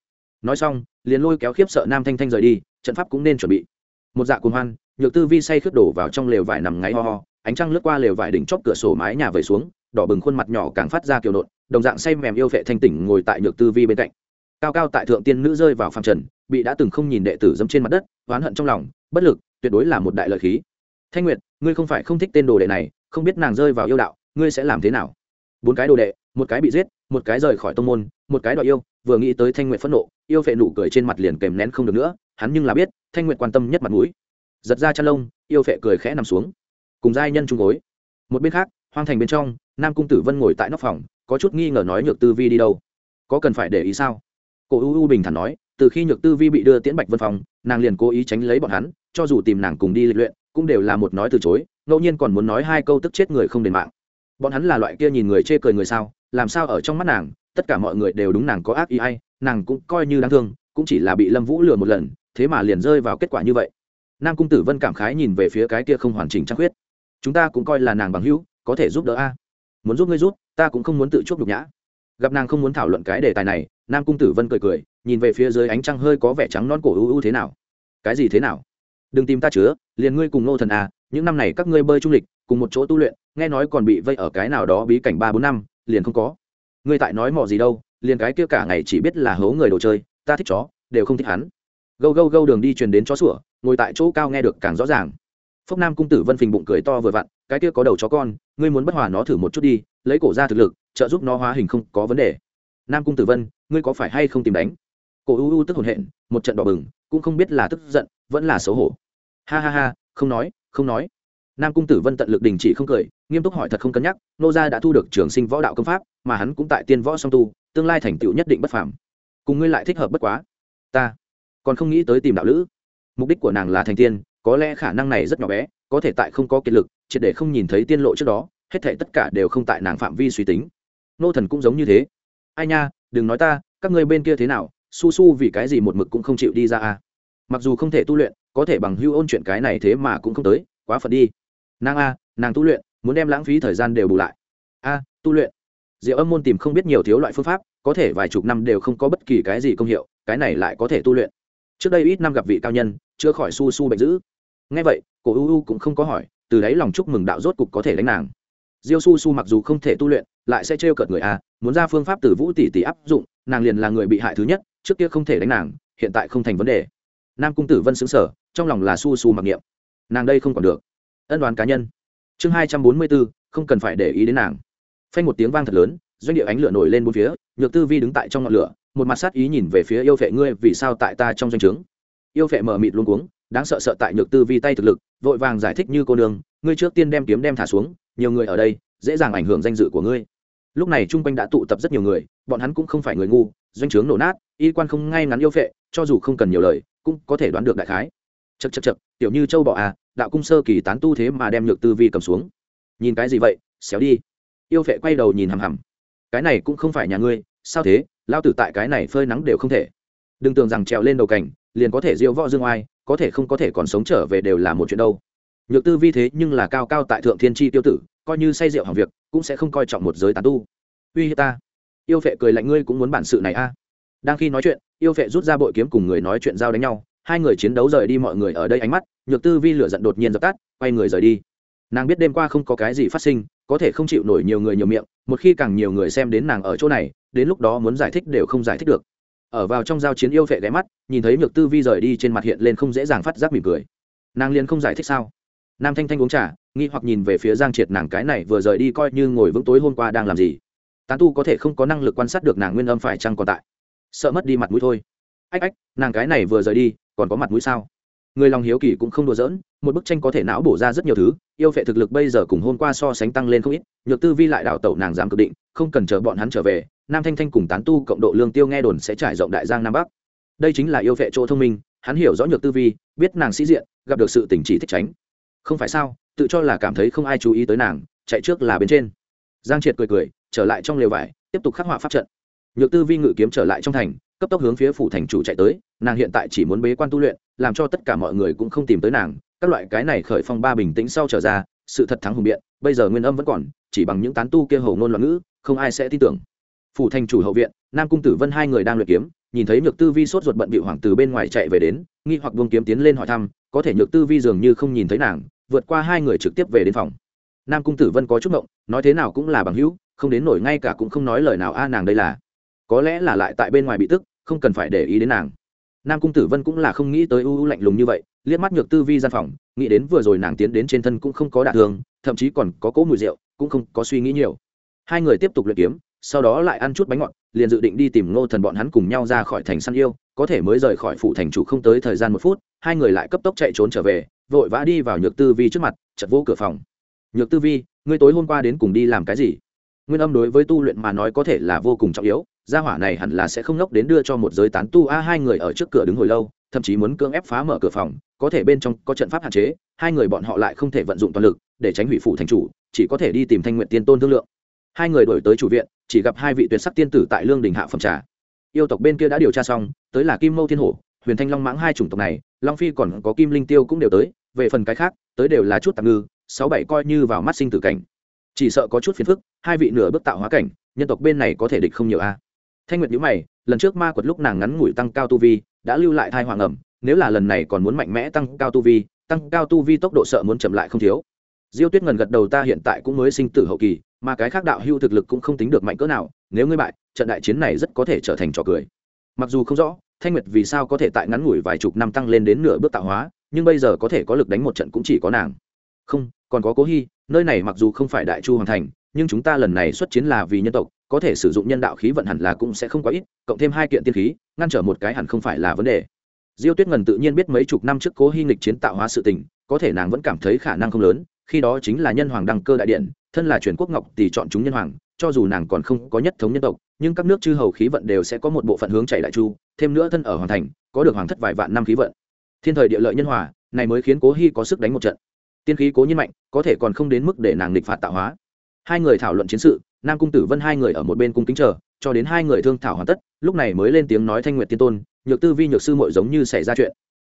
S1: Nói xong, liền lôi kéo khiếp sợ nam thanh thanh rời đi, trận pháp cũng nên chuẩn bị. Một dạ cuồng hoan, nhược tư vi say khướt đổ vào trong lều vải nằm ngáy ho ho ánh trăng lướt qua lều vải đỉnh chóp cửa sổ mái nhà vẩy xuống, đỏ bừng khuôn mặt nhỏ càng phát ra kiểu nộn, đồng dạng say mềm yêu vệ thanh tỉnh ngồi tại nhược tư vi bên cạnh. Cao cao tại thượng tiên nữ rơi vào phàm trần, bị đã từng không nhìn đệ tử dẫm trên mặt đất, oán hận trong lòng, bất lực, tuyệt đối là một đại lợi khí. Thanh nguyệt, ngươi không phải không thích tên đồ đệ này, không biết nàng rơi vào yêu đạo, ngươi sẽ làm thế nào? Bốn cái đồ đệ, một cái bị giết, một cái rời khỏi tông môn, một cái đòi yêu, vừa nghĩ tới thanh nguyệt phẫn nộ, yêu phệ nụ cười trên mặt liền kèm nén không được nữa, hắn nhưng là biết, thanh nguyệt quan tâm nhất mặt mũi. Giật ra chăn lông, yêu phệ cười khẽ nằm xuống cùng giai nhân chung gối. Một bên khác, hoang thành bên trong, nam cung tử vân ngồi tại nóc phòng, có chút nghi ngờ nói nhược tư vi đi đâu. Có cần phải để ý sao? Cổ u u bình thản nói, từ khi nhược tư vi bị đưa tiễn bạch vân phòng, nàng liền cố ý tránh lấy bọn hắn, cho dù tìm nàng cùng đi lịch luyện, cũng đều là một nói từ chối, ngẫu nhiên còn muốn nói hai câu tức chết người không đền mạng. Bọn hắn là loại kia nhìn người chê cười người sao, làm sao ở trong mắt nàng, tất cả mọi người đều đúng nàng có ác ý ai nàng cũng coi như đáng thương, cũng chỉ là bị lâm vũ lừa một lần, thế mà liền rơi vào kết quả như vậy. Nam cung tử vân cảm khái nhìn về phía cái kia không hoàn chỉnh trăng khuyết chúng ta cũng coi là nàng bằng hữu, có thể giúp đỡ a. Muốn giúp ngươi giúp, ta cũng không muốn tự chuốc nhục nhã. Gặp nàng không muốn thảo luận cái đề tài này, nam cung tử vân cười cười, nhìn về phía dưới ánh trăng hơi có vẻ trắng non cổ ưu ưu thế nào. Cái gì thế nào? Đừng tìm ta chứa, liền ngươi cùng nô thần à những năm này các ngươi bơi trung lịch, cùng một chỗ tu luyện, nghe nói còn bị vây ở cái nào đó bí cảnh ba bốn năm, liền không có. Ngươi tại nói mò gì đâu, liền cái kia cả ngày chỉ biết là hố người đồ chơi, ta thích chó, đều không thích hắn. Gâu gâu gâu đường đi truyền đến chó sủa, ngồi tại chỗ cao nghe được càng rõ ràng phúc nam cung tử vân phình bụng cười to vừa vặn, cái kia có đầu chó con, ngươi muốn bất hòa nó thử một chút đi, lấy cổ ra thực lực, trợ giúp nó hóa hình không có vấn đề. Nam cung tử vân, ngươi có phải hay không tìm đánh? Cổ u u tức hồn hện, một trận đỏ bừng, cũng không biết là tức giận, vẫn là xấu hổ. Ha ha ha, không nói không nói. Nam cung tử vân tận lực đình chỉ không cười, nghiêm túc hỏi thật không cân nhắc, nô gia đã thu được trường sinh võ đạo công pháp, mà hắn cũng tại tiên võ song tu, tương lai thành tựu nhất định bất phàm. Cùng ngươi lại thích hợp bất quá. Ta còn không nghĩ tới tìm đạo lữ. Mục đích của nàng là thành tiên có lẽ khả năng này rất nhỏ bé, có thể tại không có kiệt lực, triệt để không nhìn thấy tiên lộ trước đó, hết thể tất cả đều không tại nàng phạm vi suy tính. Nô thần cũng giống như thế. Ai nha, đừng nói ta, các ngươi bên kia thế nào, su su vì cái gì một mực cũng không chịu đi ra à? Mặc dù không thể tu luyện, có thể bằng hưu ôn chuyện cái này thế mà cũng không tới, quá phật đi. Nàng a nàng tu luyện, muốn đem lãng phí thời gian đều bù lại. A tu luyện. Diệu âm môn tìm không biết nhiều thiếu loại phương pháp, có thể vài chục năm đều không có bất kỳ cái gì công hiệu, cái này lại có thể tu luyện. Trước đây ít năm gặp vị cao nhân chưa khỏi su su bệnh dữ ngay vậy, cổ u u cũng không có hỏi, từ đấy lòng chúc mừng đạo rốt cục có thể đánh nàng. Diêu su su mặc dù không thể tu luyện, lại sẽ trêu cợt người a, muốn ra phương pháp từ vũ tỷ tỷ áp dụng, nàng liền là người bị hại thứ nhất, trước kia không thể đánh nàng, hiện tại không thành vấn đề. Nam cung tử vân xứng sở trong lòng là su su mặc niệm. Nàng đây không còn được. Ân đoán cá nhân. Chương hai trăm bốn mươi bốn, không cần phải để ý đến nàng. Phanh một tiếng vang thật lớn, doanh địa ánh lửa nổi lên bốn phía, nhược tư vi đứng tại trong ngọn lửa, một mặt sát ý nhìn về phía yêu phệ ngươi vì sao tại ta trong doanh trướng. Yêu phệ mờ mịt luôn cuống đáng sợ sợ tại nhược tư vi tay thực lực, vội vàng giải thích như cô nương, ngươi trước tiên đem kiếm đem thả xuống, nhiều người ở đây, dễ dàng ảnh hưởng danh dự của ngươi. Lúc này chung quanh đã tụ tập rất nhiều người, bọn hắn cũng không phải người ngu, doanh trướng nổ nát, y quan không ngay ngắn yêu phệ, cho dù không cần nhiều lời, cũng có thể đoán được đại khái. Chật chật chật tiểu như châu bọ à đạo cung sơ kỳ tán tu thế mà đem nhược tư vi cầm xuống. Nhìn cái gì vậy, xéo đi. Yêu phệ quay đầu nhìn hằm hằm. Cái này cũng không phải nhà ngươi, sao thế? Lao tử tại cái này phơi nắng đều không thể. Đừng tưởng rằng trèo lên đầu cảnh liền có thể diêu võ dương oai, có thể không có thể còn sống trở về đều là một chuyện đâu. Nhược tư vi thế nhưng là cao cao tại thượng thiên tri tiêu tử, coi như say rượu hàng việc, cũng sẽ không coi trọng một giới tán tu. Uy hiếp ta. Yêu phệ cười lạnh ngươi cũng muốn bản sự này a. À. đang khi nói chuyện, yêu phệ rút ra bội kiếm cùng người nói chuyện giao đánh nhau, hai người chiến đấu rời đi mọi người ở đây ánh mắt, nhược tư vi lửa giận đột nhiên dập tắt, quay người rời đi. Nàng biết đêm qua không có cái gì phát sinh, có thể không chịu nổi nhiều người nhiều miệng, một khi càng nhiều người xem đến nàng ở chỗ này, đến lúc đó muốn giải thích đều không giải thích được ở vào trong giao chiến yêu vệ ghé mắt, nhìn thấy nhược tư vi rời đi trên mặt hiện lên không dễ dàng phát giác mỉm cười. Nàng liền không giải thích sao? Nam thanh thanh uống trà, nghi hoặc nhìn về phía giang triệt nàng cái này vừa rời đi coi như ngồi vững tối hôm qua đang làm gì. Tán tu có thể không có năng lực quan sát được nàng nguyên âm phải chăng còn tại. Sợ mất đi mặt mũi thôi. Ách ách, nàng cái này vừa rời đi, còn có mặt mũi sao? Người lòng hiếu kỳ cũng không đùa giỡn, một bức tranh có thể não bổ ra rất nhiều thứ, yêu phệ thực lực bây giờ cùng hôm qua so sánh tăng lên không ít, nhược tư vi lại đảo tẩu nàng dám cực định, không cần chờ bọn hắn trở về nam thanh thanh cùng tán tu cộng độ lương tiêu nghe đồn sẽ trải rộng đại giang nam bắc. Đây chính là yêu vệ chỗ thông minh, hắn hiểu rõ nhược tư vi, biết nàng sĩ diện, gặp được sự tình chỉ thích tránh. Không phải sao, tự cho là cảm thấy không ai chú ý tới nàng, chạy trước là bên trên. Giang triệt cười cười, trở lại trong lều vải, tiếp tục khắc họa pháp trận. Nhược tư vi ngự kiếm trở lại trong thành, cấp tốc hướng phía phủ thành chủ chạy tới, nàng hiện tại chỉ muốn bế quan tu luyện, làm cho tất cả mọi người cũng không tìm tới nàng, các loại cái này khởi phong ba bình tĩnh sau trở ra, sự thật thắng hùng biện, bây giờ nguyên âm vẫn còn, chỉ bằng những tán tu kia hầu ngôn loạn ngữ, không ai sẽ tin tưởng phủ thành chủ hậu viện, nam cung tử vân hai người đang luyện kiếm, nhìn thấy nhược tư vi sốt ruột bận bị hoàng từ bên ngoài chạy về đến, nghi hoặc buông kiếm tiến lên hỏi thăm, có thể nhược tư vi dường như không nhìn thấy nàng, vượt qua hai người trực tiếp về đến phòng. Nam cung tử vân có chút ngộng, nói thế nào cũng là bằng hữu, không đến nổi ngay cả cũng không nói lời nào a à nàng đây là. Có lẽ là lại tại bên ngoài bị tức, không cần phải để ý đến nàng. Nam cung tử vân cũng là không nghĩ tới u u lạnh lùng như vậy, liếc mắt nhược tư vi gian phòng, nghĩ đến vừa rồi nàng tiến đến trên thân cũng không có đả thương, thậm chí còn có cỗ mùi rượu, cũng không có suy nghĩ nhiều. Hai người tiếp tục luyện kiếm sau đó lại ăn chút bánh ngọt, liền dự định đi tìm ngô thần bọn hắn cùng nhau ra khỏi thành săn yêu, có thể mới rời khỏi phủ thành chủ không tới thời gian một phút, hai người lại cấp tốc chạy trốn trở về, vội vã đi vào nhược tư vi trước mặt chật vô cửa phòng. Nhược tư vi, ngươi tối hôm qua đến cùng đi làm cái gì? Nguyên âm đối với tu luyện mà nói có thể là vô cùng trọng yếu, gia hỏa này hẳn là sẽ không ngốc đến đưa cho một giới tán tu a, hai người ở trước cửa đứng hồi lâu, thậm chí muốn cưỡng ép phá mở cửa phòng, có thể bên trong có trận pháp hạn chế, hai người bọn họ lại không thể vận dụng toàn lực để tránh hủy phủ thành chủ, chỉ có thể đi tìm thanh nguyện tiên tôn thương lượng. Hai người đổi tới chủ viện chỉ gặp hai vị tuyệt sắc tiên tử tại lương đình hạ phẩm trà. Yêu tộc bên kia đã điều tra xong, tới là kim mâu thiên hổ, huyền thanh long mãng hai chủng tộc này, long phi còn có kim linh tiêu cũng đều tới, về phần cái khác, tới đều là chút tạm ngư, sáu bảy coi như vào mắt sinh tử cảnh. Chỉ sợ có chút phiền phức, hai vị nửa bước tạo hóa cảnh, nhân tộc bên này có thể địch không nhiều a. Thanh nguyệt nhữ mày, lần trước ma quật lúc nàng ngắn ngủi tăng cao tu vi, đã lưu lại thai hoàng ẩm, nếu là lần này còn muốn mạnh mẽ tăng cao tu vi, tăng cao tu vi tốc độ sợ muốn chậm lại không thiếu. Diêu tuyết ngần gật đầu, ta hiện tại cũng mới sinh tử hậu kỳ mà cái khác đạo hưu thực lực cũng không tính được mạnh cỡ nào, nếu ngươi bại, trận đại chiến này rất có thể trở thành trò cười. Mặc dù không rõ, thanh nguyệt vì sao có thể tại ngắn ngủi vài chục năm tăng lên đến nửa bước tạo hóa, nhưng bây giờ có thể có lực đánh một trận cũng chỉ có nàng. Không, còn có cố hy, nơi này mặc dù không phải đại chu hoàng thành, nhưng chúng ta lần này xuất chiến là vì nhân tộc, có thể sử dụng nhân đạo khí vận hẳn là cũng sẽ không quá ít, cộng thêm hai kiện tiên khí, ngăn trở một cái hẳn không phải là vấn đề. Diêu tuyết ngần tự nhiên biết mấy chục năm trước cố hy nghịch chiến tạo hóa sự tình, có thể nàng vẫn cảm thấy khả năng không lớn, khi đó chính là nhân hoàng đăng cơ đại điện thân là truyền quốc ngọc tỷ chọn chúng nhân hoàng, cho dù nàng còn không có nhất thống nhân tộc, nhưng các nước chư hầu khí vận đều sẽ có một bộ phận hướng chạy đại chu, thêm nữa thân ở hoàng thành, có được hoàng thất vài vạn năm khí vận. Thiên thời địa lợi nhân hòa, này mới khiến cố hy có sức đánh một trận. Tiên khí cố nhiên mạnh, có thể còn không đến mức để nàng nghịch phạt tạo hóa. Hai người thảo luận chiến sự, nam cung tử vân hai người ở một bên cung kính chờ, cho đến hai người thương thảo hoàn tất, lúc này mới lên tiếng nói thanh nguyệt tiên tôn, nhược tư vi nhược sư mội giống như xảy ra chuyện.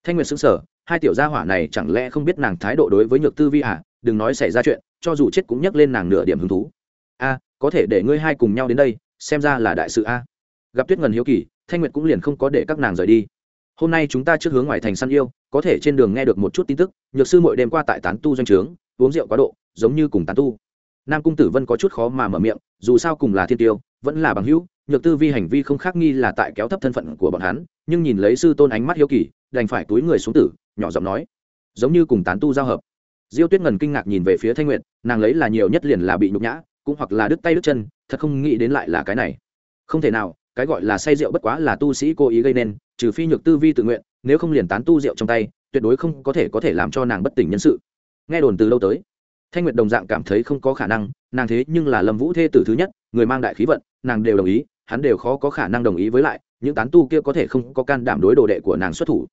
S1: Thanh nguyệt xứng sở hai tiểu gia hỏa này chẳng lẽ không biết nàng thái độ đối với nhược tư vi à? Đừng nói xảy ra chuyện, cho dù chết cũng nhắc lên nàng nửa điểm hứng thú. A, có thể để ngươi hai cùng nhau đến đây, xem ra là đại sự a. Gặp tuyết ngần hiếu kỳ, thanh nguyệt cũng liền không có để các nàng rời đi. Hôm nay chúng ta trước hướng ngoài thành săn yêu, có thể trên đường nghe được một chút tin tức, nhược sư mội đêm qua tại tán tu doanh trướng, uống rượu quá độ, giống như cùng tán tu. Nam cung tử vân có chút khó mà mở miệng, dù sao cùng là thiên tiêu, vẫn là bằng hữu, nhược tư vi hành vi không khác nghi là tại kéo thấp thân phận của bọn hắn, nhưng nhìn lấy sư tôn ánh mắt hiếu kỳ, đành phải túi người xuống tử, nhỏ giọng nói. Giống như cùng tán tu giao hợp diêu tuyết ngần kinh ngạc nhìn về phía thanh nguyệt, nàng lấy là nhiều nhất liền là bị nhục nhã, cũng hoặc là đứt tay đứt chân, thật không nghĩ đến lại là cái này. Không thể nào, cái gọi là say rượu bất quá là tu sĩ cố ý gây nên, trừ phi nhược tư vi tự nguyện, nếu không liền tán tu rượu trong tay, tuyệt đối không có thể có thể làm cho nàng bất tỉnh nhân sự. Nghe đồn từ lâu tới, thanh nguyệt đồng dạng cảm thấy không có khả năng, nàng thế nhưng là lâm vũ thê tử thứ nhất, người mang đại khí vận, nàng đều đồng ý, hắn đều khó có khả năng đồng ý với lại, những tán tu kia có thể không có can đảm đối đồ đệ của nàng xuất thủ.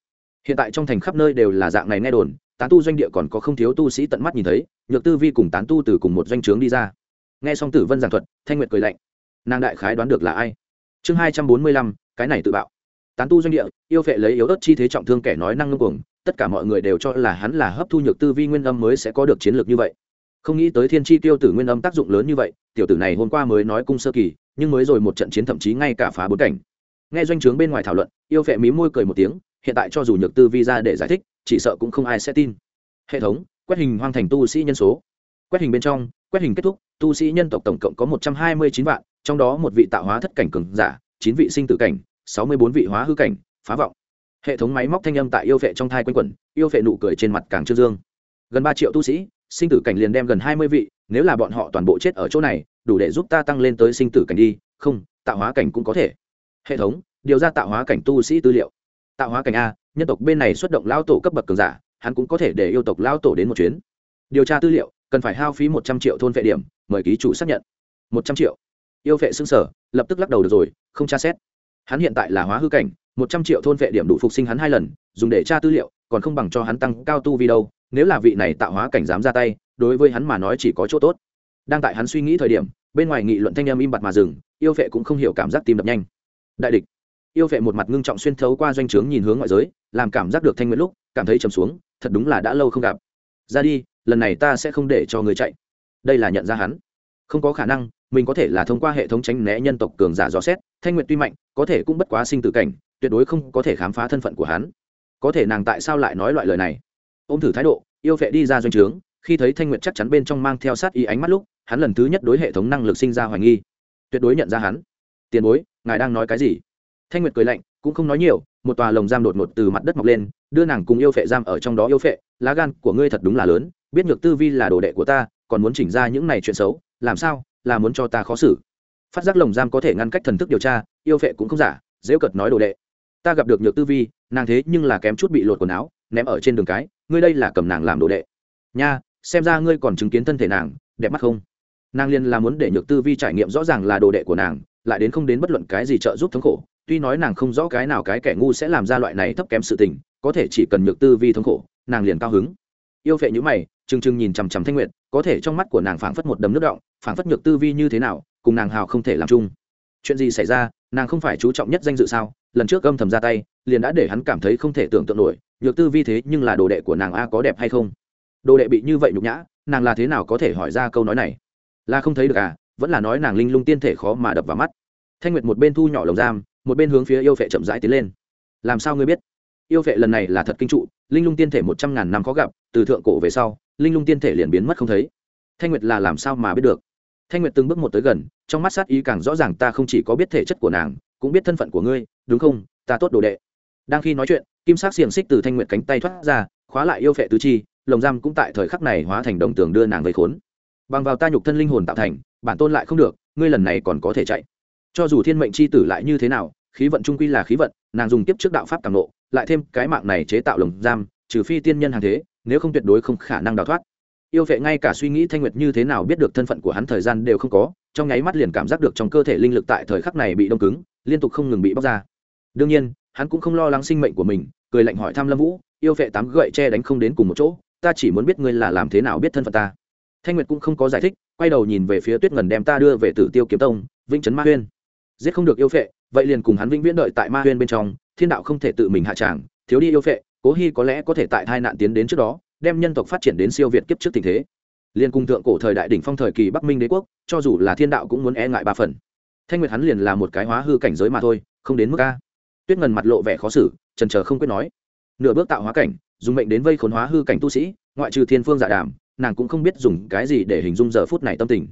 S1: Hiện tại trong thành khắp nơi đều là dạng này nghe đồn tán tu doanh địa còn có không thiếu tu sĩ tận mắt nhìn thấy, nhược tư vi cùng tán tu từ cùng một doanh trướng đi ra. Nghe xong tử vân giảng thuật, thanh nguyệt cười lạnh. Nàng đại khái đoán được là ai? Chương hai trăm bốn mươi lăm, cái này tự bạo. Tán tu doanh địa, yêu phệ lấy yếu ớt chi thế trọng thương kẻ nói năng ngưng cuồng, tất cả mọi người đều cho là hắn là hấp thu nhược tư vi nguyên âm mới sẽ có được chiến lược như vậy. Không nghĩ tới thiên chi tiêu tử nguyên âm tác dụng lớn như vậy, tiểu tử này hôm qua mới nói cung sơ kỳ, nhưng mới rồi một trận chiến thậm chí ngay cả phá bốn cảnh. Nghe doanh trướng bên ngoài thảo luận, yêu phệ mí môi cười một tiếng, hiện tại cho dù nhược tư vi ra để giải thích chỉ sợ cũng không ai sẽ tin. Hệ thống, quét hình hoang thành tu sĩ nhân số. Quét hình bên trong, quét hình kết thúc, tu sĩ nhân tộc tổng cộng có một trăm hai mươi chín vạn, trong đó một vị tạo hóa thất cảnh cường giả, chín vị sinh tử cảnh, sáu mươi bốn vị hóa hư cảnh, phá vọng. Hệ thống máy móc thanh âm tại yêu vệ trong thai quanh quẩn, yêu vệ nụ cười trên mặt càng trương dương. Gần ba triệu tu sĩ, sinh tử cảnh liền đem gần hai mươi vị, nếu là bọn họ toàn bộ chết ở chỗ này, đủ để giúp ta tăng lên tới sinh tử cảnh đi, không, tạo hóa cảnh cũng có thể. Hệ thống, điều ra tạo hóa cảnh tu sĩ tư liệu. Tạo hóa cảnh a nhân tộc bên này xuất động lao tổ cấp bậc cường giả, hắn cũng có thể để yêu tộc lao tổ đến một chuyến. Điều tra tư liệu, cần phải hao phí một trăm triệu thôn vệ điểm, mời ký chủ xác nhận. Một trăm triệu. Yêu vệ xưng sở, lập tức lắc đầu được rồi, không tra xét. Hắn hiện tại là hóa hư cảnh, một trăm triệu thôn vệ điểm đủ phục sinh hắn hai lần, dùng để tra tư liệu, còn không bằng cho hắn tăng cao tu vi đâu, nếu là vị này tạo hóa cảnh dám ra tay, đối với hắn mà nói chỉ có chỗ tốt. Đang tại hắn suy nghĩ thời điểm, bên ngoài nghị luận thanh em im bặt mà dừng, yêu vệ cũng không hiểu cảm giác tim đập nhanh. Đại địch yêu vệ một mặt ngưng trọng xuyên thấu qua doanh trướng nhìn hướng ngoại giới, làm cảm giác được thanh nguyện lúc, cảm thấy trầm xuống, thật đúng là đã lâu không gặp. Ra đi, lần này ta sẽ không để cho người chạy. Đây là nhận ra hắn. Không có khả năng, mình có thể là thông qua hệ thống tránh né nhân tộc cường giả dò xét, thanh nguyện tuy mạnh, có thể cũng bất quá sinh tử cảnh, tuyệt đối không có thể khám phá thân phận của hắn. Có thể nàng tại sao lại nói loại lời này? Ô m thử thái độ, yêu vệ đi ra doanh trướng, khi thấy thanh nguyện chắc chắn bên trong mang theo sát ý ánh mắt lúc, hắn lần thứ nhất đối hệ thống năng lực sinh ra hoài nghi. Tuyệt đối nhận ra hắn. Tiền bối, ngài đang nói cái gì? Thanh nguyệt cười lạnh, cũng không nói nhiều, một tòa lồng giam đột ngột từ mặt đất mọc lên, đưa nàng cùng yêu phệ giam ở trong đó yêu phệ, lá gan của ngươi thật đúng là lớn, biết nhược tư vi là đồ đệ của ta, còn muốn chỉnh ra những này chuyện xấu, làm sao, là muốn cho ta khó xử. Phát giác lồng giam có thể ngăn cách thần thức điều tra, yêu phệ cũng không giả, dễ cật nói đồ đệ. Ta gặp được nhược tư vi, nàng thế nhưng là kém chút bị lột quần áo, ném ở trên đường cái, ngươi đây là cầm nàng làm đồ đệ. Nha, xem ra ngươi còn chứng kiến thân thể nàng, đẹp mắt không? Nàng liên là muốn để nhược tư vi trải nghiệm rõ ràng là đồ đệ của nàng, lại đến không đến bất luận cái gì trợ giúp thống khổ tuy nói nàng không rõ cái nào cái kẻ ngu sẽ làm ra loại này thấp kém sự tình, có thể chỉ cần nhược tư vi thống khổ, nàng liền cao hứng. Yêu phệ nhữ mày, trừng trừng nhìn chằm chằm thanh nguyệt, có thể trong mắt của nàng phảng phất một đầm nước động, phảng phất nhược tư vi như thế nào, cùng nàng hào không thể làm chung. Chuyện gì xảy ra, nàng không phải chú trọng nhất danh dự sao? Lần trước âm thầm ra tay, liền đã để hắn cảm thấy không thể tưởng tượng nổi, nhược tư vi thế nhưng là đồ đệ của nàng a, có đẹp hay không? Đồ đệ bị như vậy nhục nhã, nàng là thế nào có thể hỏi ra câu nói này? Là không thấy được à? Vẫn là nói nàng linh lung tiên thể khó mà đập vào mắt. Thanh nguyệt một bên thu nhỏ lồng giam một bên hướng phía yêu vệ chậm rãi tiến lên. Làm sao ngươi biết? Yêu vệ lần này là thật kinh trụ, linh lung tiên thể một trăm ngàn năm khó gặp, từ thượng cổ về sau, linh lung tiên thể liền biến mất không thấy. Thanh nguyệt là làm sao mà biết được? Thanh nguyệt từng bước một tới gần, trong mắt sát ý càng rõ ràng ta không chỉ có biết thể chất của nàng, cũng biết thân phận của ngươi, đúng không? Ta tốt đồ đệ. Đang khi nói chuyện, kim sắc xiềng xích từ thanh nguyệt cánh tay thoát ra, khóa lại yêu vệ tứ chi, lồng giam cũng tại thời khắc này hóa thành đồng tường đưa nàng về khốn. Bằng vào ta nhục thân linh hồn tạo thành, bản tôn lại không được, ngươi lần này còn có thể chạy cho dù thiên mệnh c h i tử lại như thế nào, khí vận trung quy là khí vận, nàng dùng tiếp trước đạo pháp càng nộ, lại thêm cái mạng này chế tạo lồng giam, trừ phi tiên nhân hàng thế, nếu không tuyệt đối không khả năng đào thoát. Yêu vệ ngay cả suy nghĩ thanh nguyệt như thế nào biết được thân phận của hắn thời gian đều không có, trong nháy mắt liền cảm giác được trong cơ thể linh lực tại thời khắc này bị đông cứng, liên tục không ngừng bị bóc ra. Đương nhiên, hắn cũng không lo lắng sinh mệnh của mình, cười lạnh hỏi thăm lâm vũ, yêu vệ tám gậy che đánh không đến cùng một chỗ, ta chỉ muốn biết ngươi là làm thế nào biết thân phận ta. Thanh nguyệt cũng không có giải thích, quay đầu nhìn về phía tuyết ngần đem ta đưa về tử tiêu kiếm tông, vĩnh trấn ma huyên giết không được yêu phệ, vậy liền cùng hắn vĩnh viễn đợi tại ma huyên bên trong, thiên đạo không thể tự mình hạ tràng, thiếu đi yêu phệ, cố hy có lẽ có thể tại hai nạn tiến đến trước đó, đem nhân tộc phát triển đến siêu việt kiếp trước tình thế. Liên cùng thượng cổ thời đại đỉnh phong thời kỳ bắc minh đế quốc, cho dù là thiên đạo cũng muốn e ngại ba phần. Thanh nguyệt hắn liền là một cái hóa hư cảnh giới mà thôi, không đến mức a. Tuyết ngần mặt lộ vẻ khó xử, trần trờ không quyết nói. Nửa bước tạo hóa cảnh, dùng mệnh đến vây khốn hóa hư cảnh tu sĩ, ngoại trừ thiên phương giả đàm, nàng cũng không biết dùng cái gì để hình dung giờ phút này tâm tình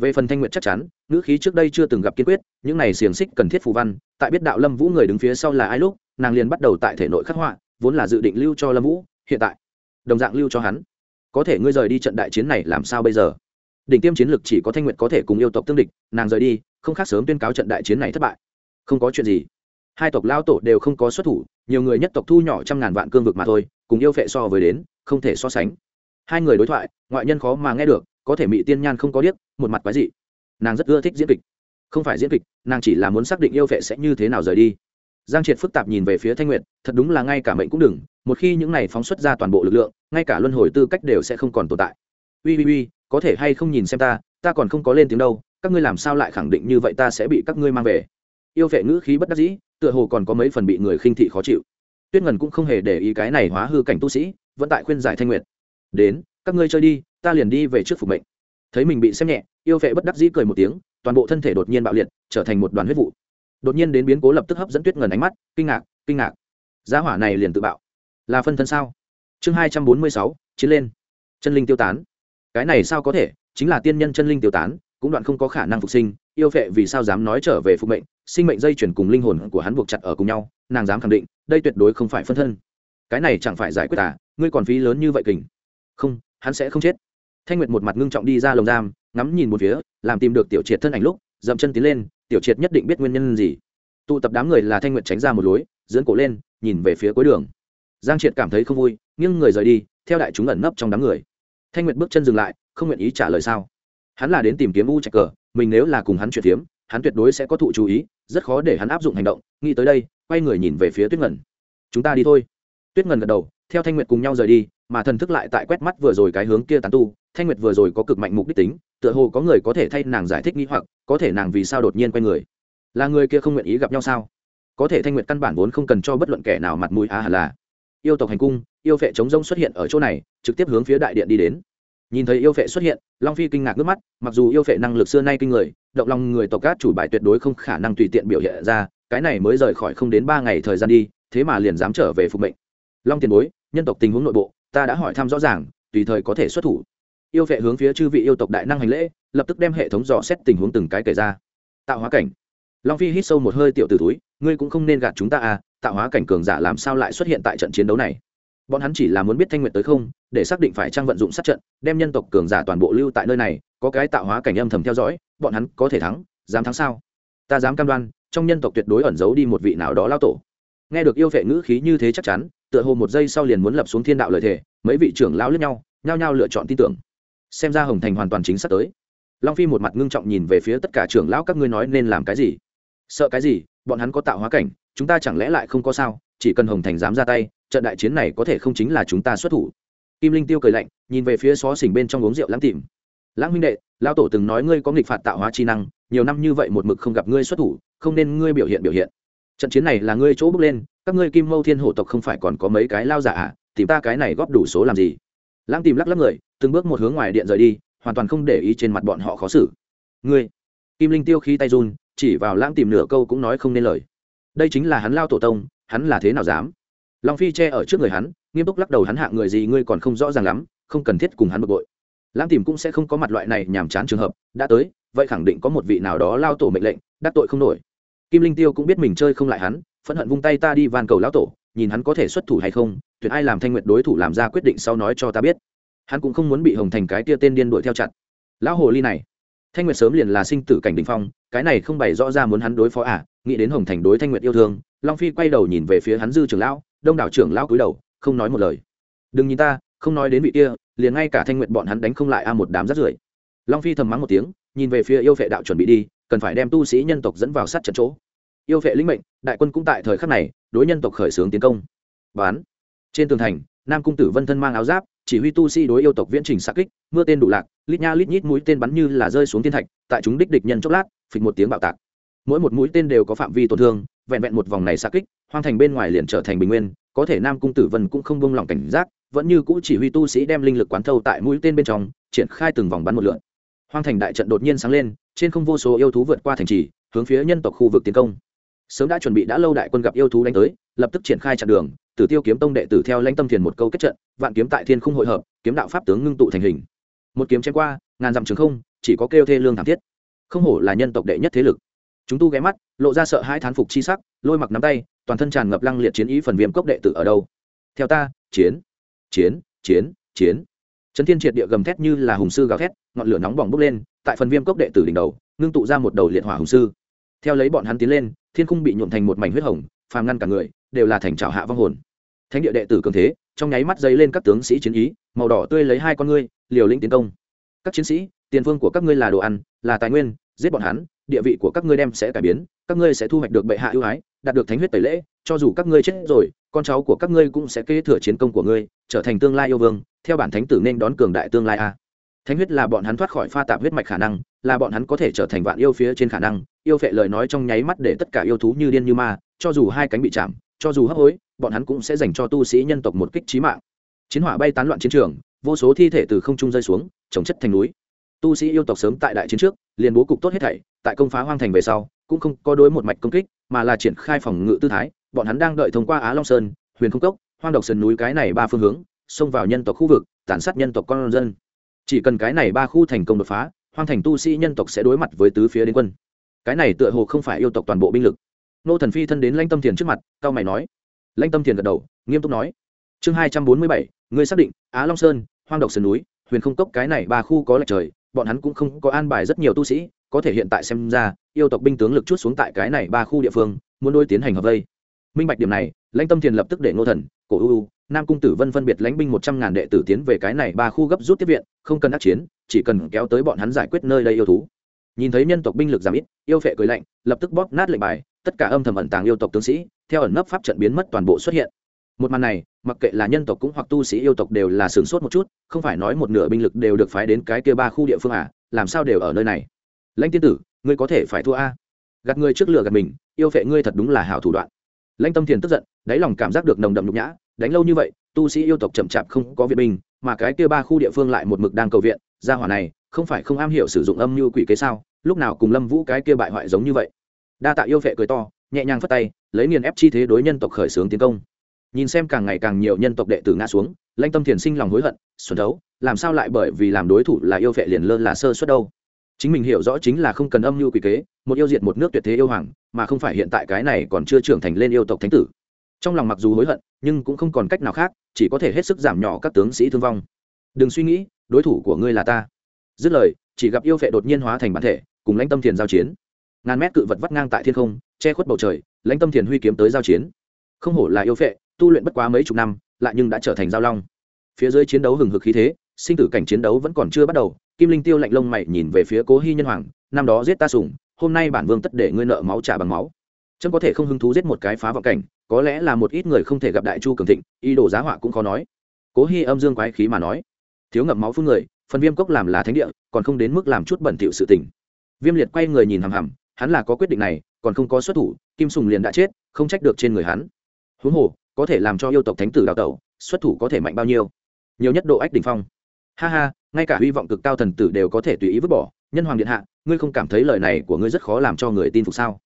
S1: về phần thanh nguyệt chắc chắn, ngữ khí trước đây chưa từng gặp kiên quyết, những này xiềng xích cần thiết phù văn, tại biết đạo lâm vũ người đứng phía sau là ai lúc, nàng liền bắt đầu tại thể nội khắc họa, vốn là dự định lưu cho lâm vũ, hiện tại, đồng dạng lưu cho hắn. Có thể ngươi rời đi trận đại chiến này làm sao bây giờ? Đỉnh tiêm chiến lược chỉ có thanh nguyệt có thể cùng yêu tộc tương địch, nàng rời đi, không khác sớm tuyên cáo trận đại chiến này thất bại. Không có chuyện gì. Hai tộc lao tổ đều không có xuất thủ, nhiều người nhất tộc thu nhỏ trăm ngàn vạn cương vực mà thôi, cùng yêu phệ so với đến, không thể so sánh. Hai người đối thoại, ngoại nhân khó mà nghe được có thể mỹ tiên nhan không có điếc, một mặt quái dị. Nàng rất ưa thích diễn kịch. Không phải diễn kịch, nàng chỉ là muốn xác định yêu vệ sẽ như thế nào rời đi. Giang triệt phức tạp nhìn về phía thanh nguyệt, thật đúng là ngay cả mệnh cũng đừng, một khi những này phóng xuất ra toàn bộ lực lượng, ngay cả luân hồi tư cách đều sẽ không còn tồn tại. Ui ui ui, có thể hay không nhìn xem ta ta còn không có lên tiếng đâu, các ngươi làm sao lại khẳng định như vậy ta sẽ bị các ngươi mang về. Yêu vệ ngữ khí bất đắc dĩ, tựa hồ còn có mấy phần bị người khinh thị khó chịu. Tuyết ngần cũng không hề để ý cái này hóa hư cảnh tu sĩ, vẫn tại khuyên giải thanh nguyệt. Đến, các ngươi chơi đi ta liền đi về trước phục mệnh. Thấy mình bị xem nhẹ, yêu vệ bất đắc dĩ cười một tiếng, toàn bộ thân thể đột nhiên bạo liệt, trở thành một đoàn huyết vụ. Đột nhiên đến biến cố lập tức hấp dẫn tuyết ngần ánh mắt, kinh ngạc kinh ngạc. Giá hỏa này liền tự bạo. Là phân thân sao? Chương hai trăm bốn mươi sáu, chiến lên. Chân linh tiêu tán. Cái này sao có thể? Chính là tiên nhân chân linh tiêu tán, cũng đoạn không có khả năng phục sinh, yêu vệ vì sao dám nói trở về phục mệnh? Sinh mệnh dây chuyển cùng linh hồn của hắn buộc chặt ở cùng nhau, nàng dám khẳng định, đây tuyệt đối không phải phân thân. Cái này chẳng phải giải quyết à? Ngươi còn phí lớn như vậy kình. Không, hắn sẽ không chết thanh nguyệt một mặt ngưng trọng đi ra lồng giam, ngắm nhìn một phía, làm tìm được tiểu triệt thân ảnh lúc, dậm chân tiến lên, tiểu triệt nhất định biết nguyên nhân gì. Tụ tập đám người là thanh nguyệt tránh ra một lối, dưỡng cổ lên, nhìn về phía cuối đường. Giang triệt cảm thấy không vui nhưng người rời đi, theo đại chúng ẩn nấp trong đám người. Thanh nguyệt bước chân dừng lại, không nguyện ý trả lời sao. Hắn là đến tìm kiếm u trạch cờ, mình nếu là cùng hắn chuyện phiếm, hắn tuyệt đối sẽ có thụ chú ý, rất khó để hắn áp dụng hành động, nghĩ tới đây, quay người nhìn về phía tuyết ngẩn chúng ta đi thôi. Tuyết ngẩn gật đầu, theo thanh nguyệt cùng nhau rời đi mà thần thức lại tại quét mắt vừa rồi cái hướng kia tán tu, thanh nguyệt vừa rồi có cực mạnh mục đích tính, tựa hồ có người có thể thay nàng giải thích nghĩ hoặc, có thể nàng vì sao đột nhiên quay người. Là người kia không nguyện ý gặp nhau sao? Có thể thanh nguyệt căn bản vốn không cần cho bất luận kẻ nào mặt mũi á à là. Yêu tộc hành cung, yêu vệ chống rông xuất hiện ở chỗ này, trực tiếp hướng phía đại điện đi đến. Nhìn thấy yêu vệ xuất hiện, long phi kinh ngạc nước mắt, mặc dù yêu vệ năng lực xưa nay kinh người, động lòng người tộc cát chủ bài tuyệt đối không khả năng tùy tiện biểu hiện ra, cái này mới rời khỏi không đến ba ngày thời gian đi, thế mà liền dám trở về phục mệnh. Long tiền bối, nhân tộc tình huống nội bộ ta đã hỏi thăm rõ ràng, tùy thời có thể xuất thủ. Yêu vệ hướng phía chư vị yêu tộc đại năng hành lễ, lập tức đem hệ thống dò xét tình huống từng cái kể ra. Tạo hóa cảnh. Long phi hít sâu một hơi tiểu t túi, ngươi cũng không nên gạt chúng ta à tạo hóa cảnh cường giả làm sao lại xuất hiện tại trận chiến đấu này? Bọn hắn chỉ là muốn biết thanh nguyện tới không, để xác định phải trang vận dụng sát trận, đem nhân tộc cường giả toàn bộ lưu tại nơi này, có cái tạo hóa cảnh âm thầm theo dõi, bọn hắn có thể thắng, dám thắng sao? Ta dám cam đoan, trong nhân tộc tuyệt đối ẩn giấu đi một vị nào đó lao tổ nghe được yêu vệ ngữ khí như thế chắc chắn, tựa hồ một giây sau liền muốn lập xuống thiên đạo lợi thể mấy vị trưởng lão lướt nhau, nhao nhao lựa chọn tin tưởng. Xem ra hồng thành hoàn toàn chính xác tới. Long phi một mặt ngưng trọng nhìn về phía tất cả trưởng lão các ngươi nói nên làm cái gì. Sợ cái gì? Bọn hắn có tạo hóa cảnh, chúng ta chẳng lẽ lại không có sao? Chỉ cần hồng thành dám ra tay, trận đại chiến này có thể không chính là chúng ta xuất thủ. Kim linh tiêu cười lạnh, nhìn về phía xó xỉnh bên trong uống rượu lãng tìm. Lãng huynh đệ lao tổ từng nói ngươi có nghịch phạt tạo hóa chi năng, nhiều năm như vậy một mực không gặp ngươi xuất thủ, không nên ngươi biểu hiện biểu hiện trận chiến này là ngươi chỗ bước lên, các ngươi kim mâu thiên hổ tộc không phải còn có mấy cái lao giả à? Tìm ta cái này góp đủ số làm gì? Lãng tìm lắc lắc người, từng bước một hướng ngoài điện rời đi, hoàn toàn không để ý trên mặt bọn họ khó xử. Ngươi! Kim linh tiêu khí tay run, chỉ vào lãng tìm nửa câu cũng nói không nên lời. Đây chính là hắn lao tổ tông, hắn là thế nào dám? Long phi che ở trước người hắn, nghiêm túc lắc đầu hắn hạ người gì ngươi còn không rõ ràng lắm, không cần thiết cùng hắn bực bội. Lãng tìm cũng sẽ không có mặt loại này nhàm chán trường hợp, đã tới, vậy khẳng định có một vị nào đó lao tổ mệnh lệnh, đắc tội không nổi kim linh tiêu cũng biết mình chơi không lại hắn, phẫn hận vung tay ta đi van cầu lão tổ, nhìn hắn có thể xuất thủ hay không tuyệt ai làm thanh nguyệt đối thủ làm ra quyết định sau nói cho ta biết. Hắn cũng không muốn bị hồng thành cái tia tên điên đuổi theo chặt lão hồ ly này, thanh nguyệt sớm liền là sinh tử cảnh đình phong, cái này không bày rõ ra muốn hắn đối phó à nghĩ đến hồng thành đối thanh nguyệt yêu thương, long phi quay đầu nhìn về phía hắn dư trưởng lão, đông đảo trưởng lão cúi đầu, không nói một lời. Đừng nhìn ta, không nói đến vị kia, liền ngay cả thanh nguyệt bọn hắn đánh không lại a một đám rắt rưởi. Long phi thầm mắng một tiếng, nhìn về phía yêu vệ đạo chuẩn bị đi cần phải đem tu sĩ nhân tộc dẫn vào sát trận chỗ. Yêu vệ lĩnh mệnh, đại quân cũng tại thời khắc này, đối nhân tộc khởi xướng tiến công. Bán. Trên tường thành, nam cung tử vân thân mang áo giáp, chỉ huy tu sĩ đối yêu tộc viễn trình xa kích, mưa tên đủ lạc, lít nha lít nhít mũi tên bắn như là rơi xuống thiên thạch, tại chúng đích địch nhân chốc lát, phịch một tiếng bạo tạc. Mỗi một mũi tên đều có phạm vi tổn thương, vẹn vẹn một vòng này xa kích, hoang thành bên ngoài liền trở thành bình nguyên, có thể nam cung tử vân cũng không buông lỏng cảnh giác, vẫn như cũ chỉ huy tu sĩ đem linh lực quán thâu tại mũi tên bên trong, triển khai từng vòng bắn một lượn hoang thành đại trận đột nhiên sáng lên trên không vô số yêu thú vượt qua thành trì, hướng phía nhân tộc khu vực tiến công. Sớm đã chuẩn bị đã lâu đại quân gặp yêu thú đánh tới, lập tức triển khai chặn đường, tử tiêu kiếm tông đệ tử theo lãnh tâm thiền một câu kết trận, vạn kiếm tại thiên không hội hợp, kiếm đạo pháp tướng ngưng tụ thành hình. Một kiếm chém qua, ngàn dặm trường không, chỉ có kêu thê lương thảm thiết. Không hổ là nhân tộc đệ nhất thế lực. Chúng tu ghé mắt, lộ ra sợ hai thán phục chi sắc, lôi mặc nắm tay, toàn thân tràn ngập lăng liệt chiến ý phần viêm cốc đệ tử ở đâu? Theo ta, chiến chiến chiến chiến trấn thiên triệt địa gầm thét như là hùng sư gào thét, ngọn lửa nóng bỏng bốc lên, tại phần viêm cốc đệ tử đỉnh đầu, ngưng tụ ra một đầu liệt hỏa hùng sư. Theo lấy bọn hắn tiến lên, thiên cung bị nhuộm thành một mảnh huyết hồng, phàm ngăn cả người, đều là thành trào hạ vong hồn. Thánh địa đệ tử cường thế, trong nháy mắt dấy lên các tướng sĩ chiến ý, màu đỏ tươi lấy hai con ngươi, liều lĩnh tiến công. Các chiến sĩ, tiền phương của các ngươi là đồ ăn, là tài nguyên, giết bọn hắn, địa vị của các ngươi đem sẽ cải biến, các ngươi sẽ thu hoạch được bệ hạ ưu ái, đạt được thánh huyết tẩy lễ, cho dù các ngươi chết rồi, con cháu của các ngươi cũng sẽ kế thừa chiến công của ngươi, trở thành tương lai yêu vương theo bản thánh tử nên đón cường đại tương lai a. Thánh huyết là bọn hắn thoát khỏi pha tạp huyết mạch khả năng, là bọn hắn có thể trở thành vạn yêu phía trên khả năng. Yêu phệ lời nói trong nháy mắt để tất cả yêu thú như điên như ma, cho dù hai cánh bị chạm, cho dù hấp hối, bọn hắn cũng sẽ dành cho tu sĩ nhân tộc một kích trí mạng. Chiến hỏa bay tán loạn chiến trường, vô số thi thể từ không trung rơi xuống, trồng chất thành núi. Tu sĩ yêu tộc sớm tại đại chiến trước, liền bố cục tốt hết thảy, tại công phá hoang thành về sau, cũng không có đối một mạch công kích, mà là triển khai phòng ngự tư thái. Bọn hắn đang đợi thông qua á long sơn, huyền không cốc, hoang độc sơn núi cái này ba phương hướng xông vào nhân tộc khu vực, tàn sát nhân tộc con dân. Chỉ cần cái này ba khu thành công đột phá, hoang thành tu sĩ nhân tộc sẽ đối mặt với tứ phía đến quân. Cái này tựa hồ không phải yêu tộc toàn bộ binh lực. Nô thần phi thân đến lãnh tâm thiền trước mặt, cao mày nói. Lãnh tâm thiền gật đầu, nghiêm túc nói. Chương hai trăm bốn mươi bảy, ngươi xác định, á long sơn, hoang độc sườn núi, huyền không cốc cái này ba khu có lệch trời, bọn hắn cũng không có an bài rất nhiều tu sĩ, có thể hiện tại xem ra, yêu tộc binh tướng lực chút xuống tại cái này ba khu địa phương, muốn đôi tiến hành hợp vây. Minh bạch điểm này, lãnh tâm thiền lập tức để ngô thần, cổ ưu nam cung tử vân phân biệt lãnh binh một trăm ngàn đệ tử tiến về cái này ba khu gấp rút tiếp viện, không cần đắc chiến, chỉ cần kéo tới bọn hắn giải quyết nơi đây yêu thú. Nhìn thấy nhân tộc binh lực giảm ít, yêu phệ cười lạnh, lập tức bóp nát lệnh bài, tất cả âm thầm ẩn tàng yêu tộc tướng sĩ, theo ẩn nấp pháp trận biến mất toàn bộ xuất hiện. Một màn này, mặc kệ là nhân tộc cũng hoặc tu sĩ yêu tộc đều là sửng sốt một chút, không phải nói một nửa binh lực đều được phái đến cái kia ba khu địa phương à làm sao đều ở nơi này? Lãnh tiên tử, ngươi có thể phải thua a. Gạt ngươi trước lửa gạt mình, yêu phệ ngươi thật đúng là hảo thủ đoạn. Lãnh tâm thiền tức giận, đáy lòng cảm giác được nồng đậm nhục nhã đánh lâu như vậy, tu sĩ yêu tộc chậm chạp không có viện binh, mà cái kia ba khu địa phương lại một mực đang cầu viện, gia hỏa này, không phải không am hiểu sử dụng âm như quỷ kế sao, lúc nào cùng lâm vũ cái kia bại hoại giống như vậy. Đa tạ yêu vệ cười to, nhẹ nhàng phất tay, lấy nghiền ép chi thế đối nhân tộc khởi xướng tiến công. Nhìn xem càng ngày càng nhiều nhân tộc đệ tử ngã xuống lanh tâm thiền sinh lòng hối hận, xuân thấu, làm sao lại bởi vì làm đối thủ là yêu vệ liền lơ là sơ suất đâu? Chính mình hiểu rõ chính là không cần âm mưu quỷ kế, một yêu diệt một nước tuyệt thế yêu hoàng, mà không phải hiện tại cái này còn chưa trưởng thành lên yêu tộc thánh tử trong lòng mặc dù hối hận, nhưng cũng không còn cách nào khác, chỉ có thể hết sức giảm nhỏ các tướng sĩ thương vong. Đừng suy nghĩ, đối thủ của ngươi là ta. Dứt lời, chỉ gặp yêu phệ đột nhiên hóa thành bản thể, cùng lãnh tâm thiền giao chiến. Ngàn mét cự vật vắt ngang tại thiên không, che khuất bầu trời, lãnh tâm thiền huy kiếm tới giao chiến. Không hổ là yêu phệ, tu luyện bất quá mấy chục năm, lại nhưng đã trở thành giao long. Phía dưới chiến đấu hừng hực khí thế, sinh tử cảnh chiến đấu vẫn còn chưa bắt đầu, kim linh tiêu lạnh lông mày nhìn về phía cố hy nhân hoàng, năm đó giết ta sủng, hôm nay bản vương tất để ngươi nợ máu trả bằng máu. Trâm có thể không hứng thú giết một cái phá vọng cảnh có lẽ là một ít người không thể gặp đại chu cường thịnh, ý đồ giá họa cũng khó nói. Cố hy âm dương quái khí mà nói, thiếu ngậm máu phương người, phần viêm cốc làm là thánh địa, còn không đến mức làm chút bẩn thỉu sự tình. Viêm liệt quay người nhìn hằm hằm, hắn là có quyết định này, còn không có xuất thủ, kim sùng liền đã chết, không trách được trên người hắn. Huống hồ, có thể làm cho yêu tộc thánh tử đào tẩu, xuất thủ có thể mạnh bao nhiêu? Nhiều nhất độ ách đỉnh phong. Ha ha, ngay cả hy vọng cực cao thần tử đều có thể tùy ý vứt bỏ. Nhân hoàng điện hạ, ngươi không cảm thấy lời này của ngươi rất khó làm cho người tin phục sao?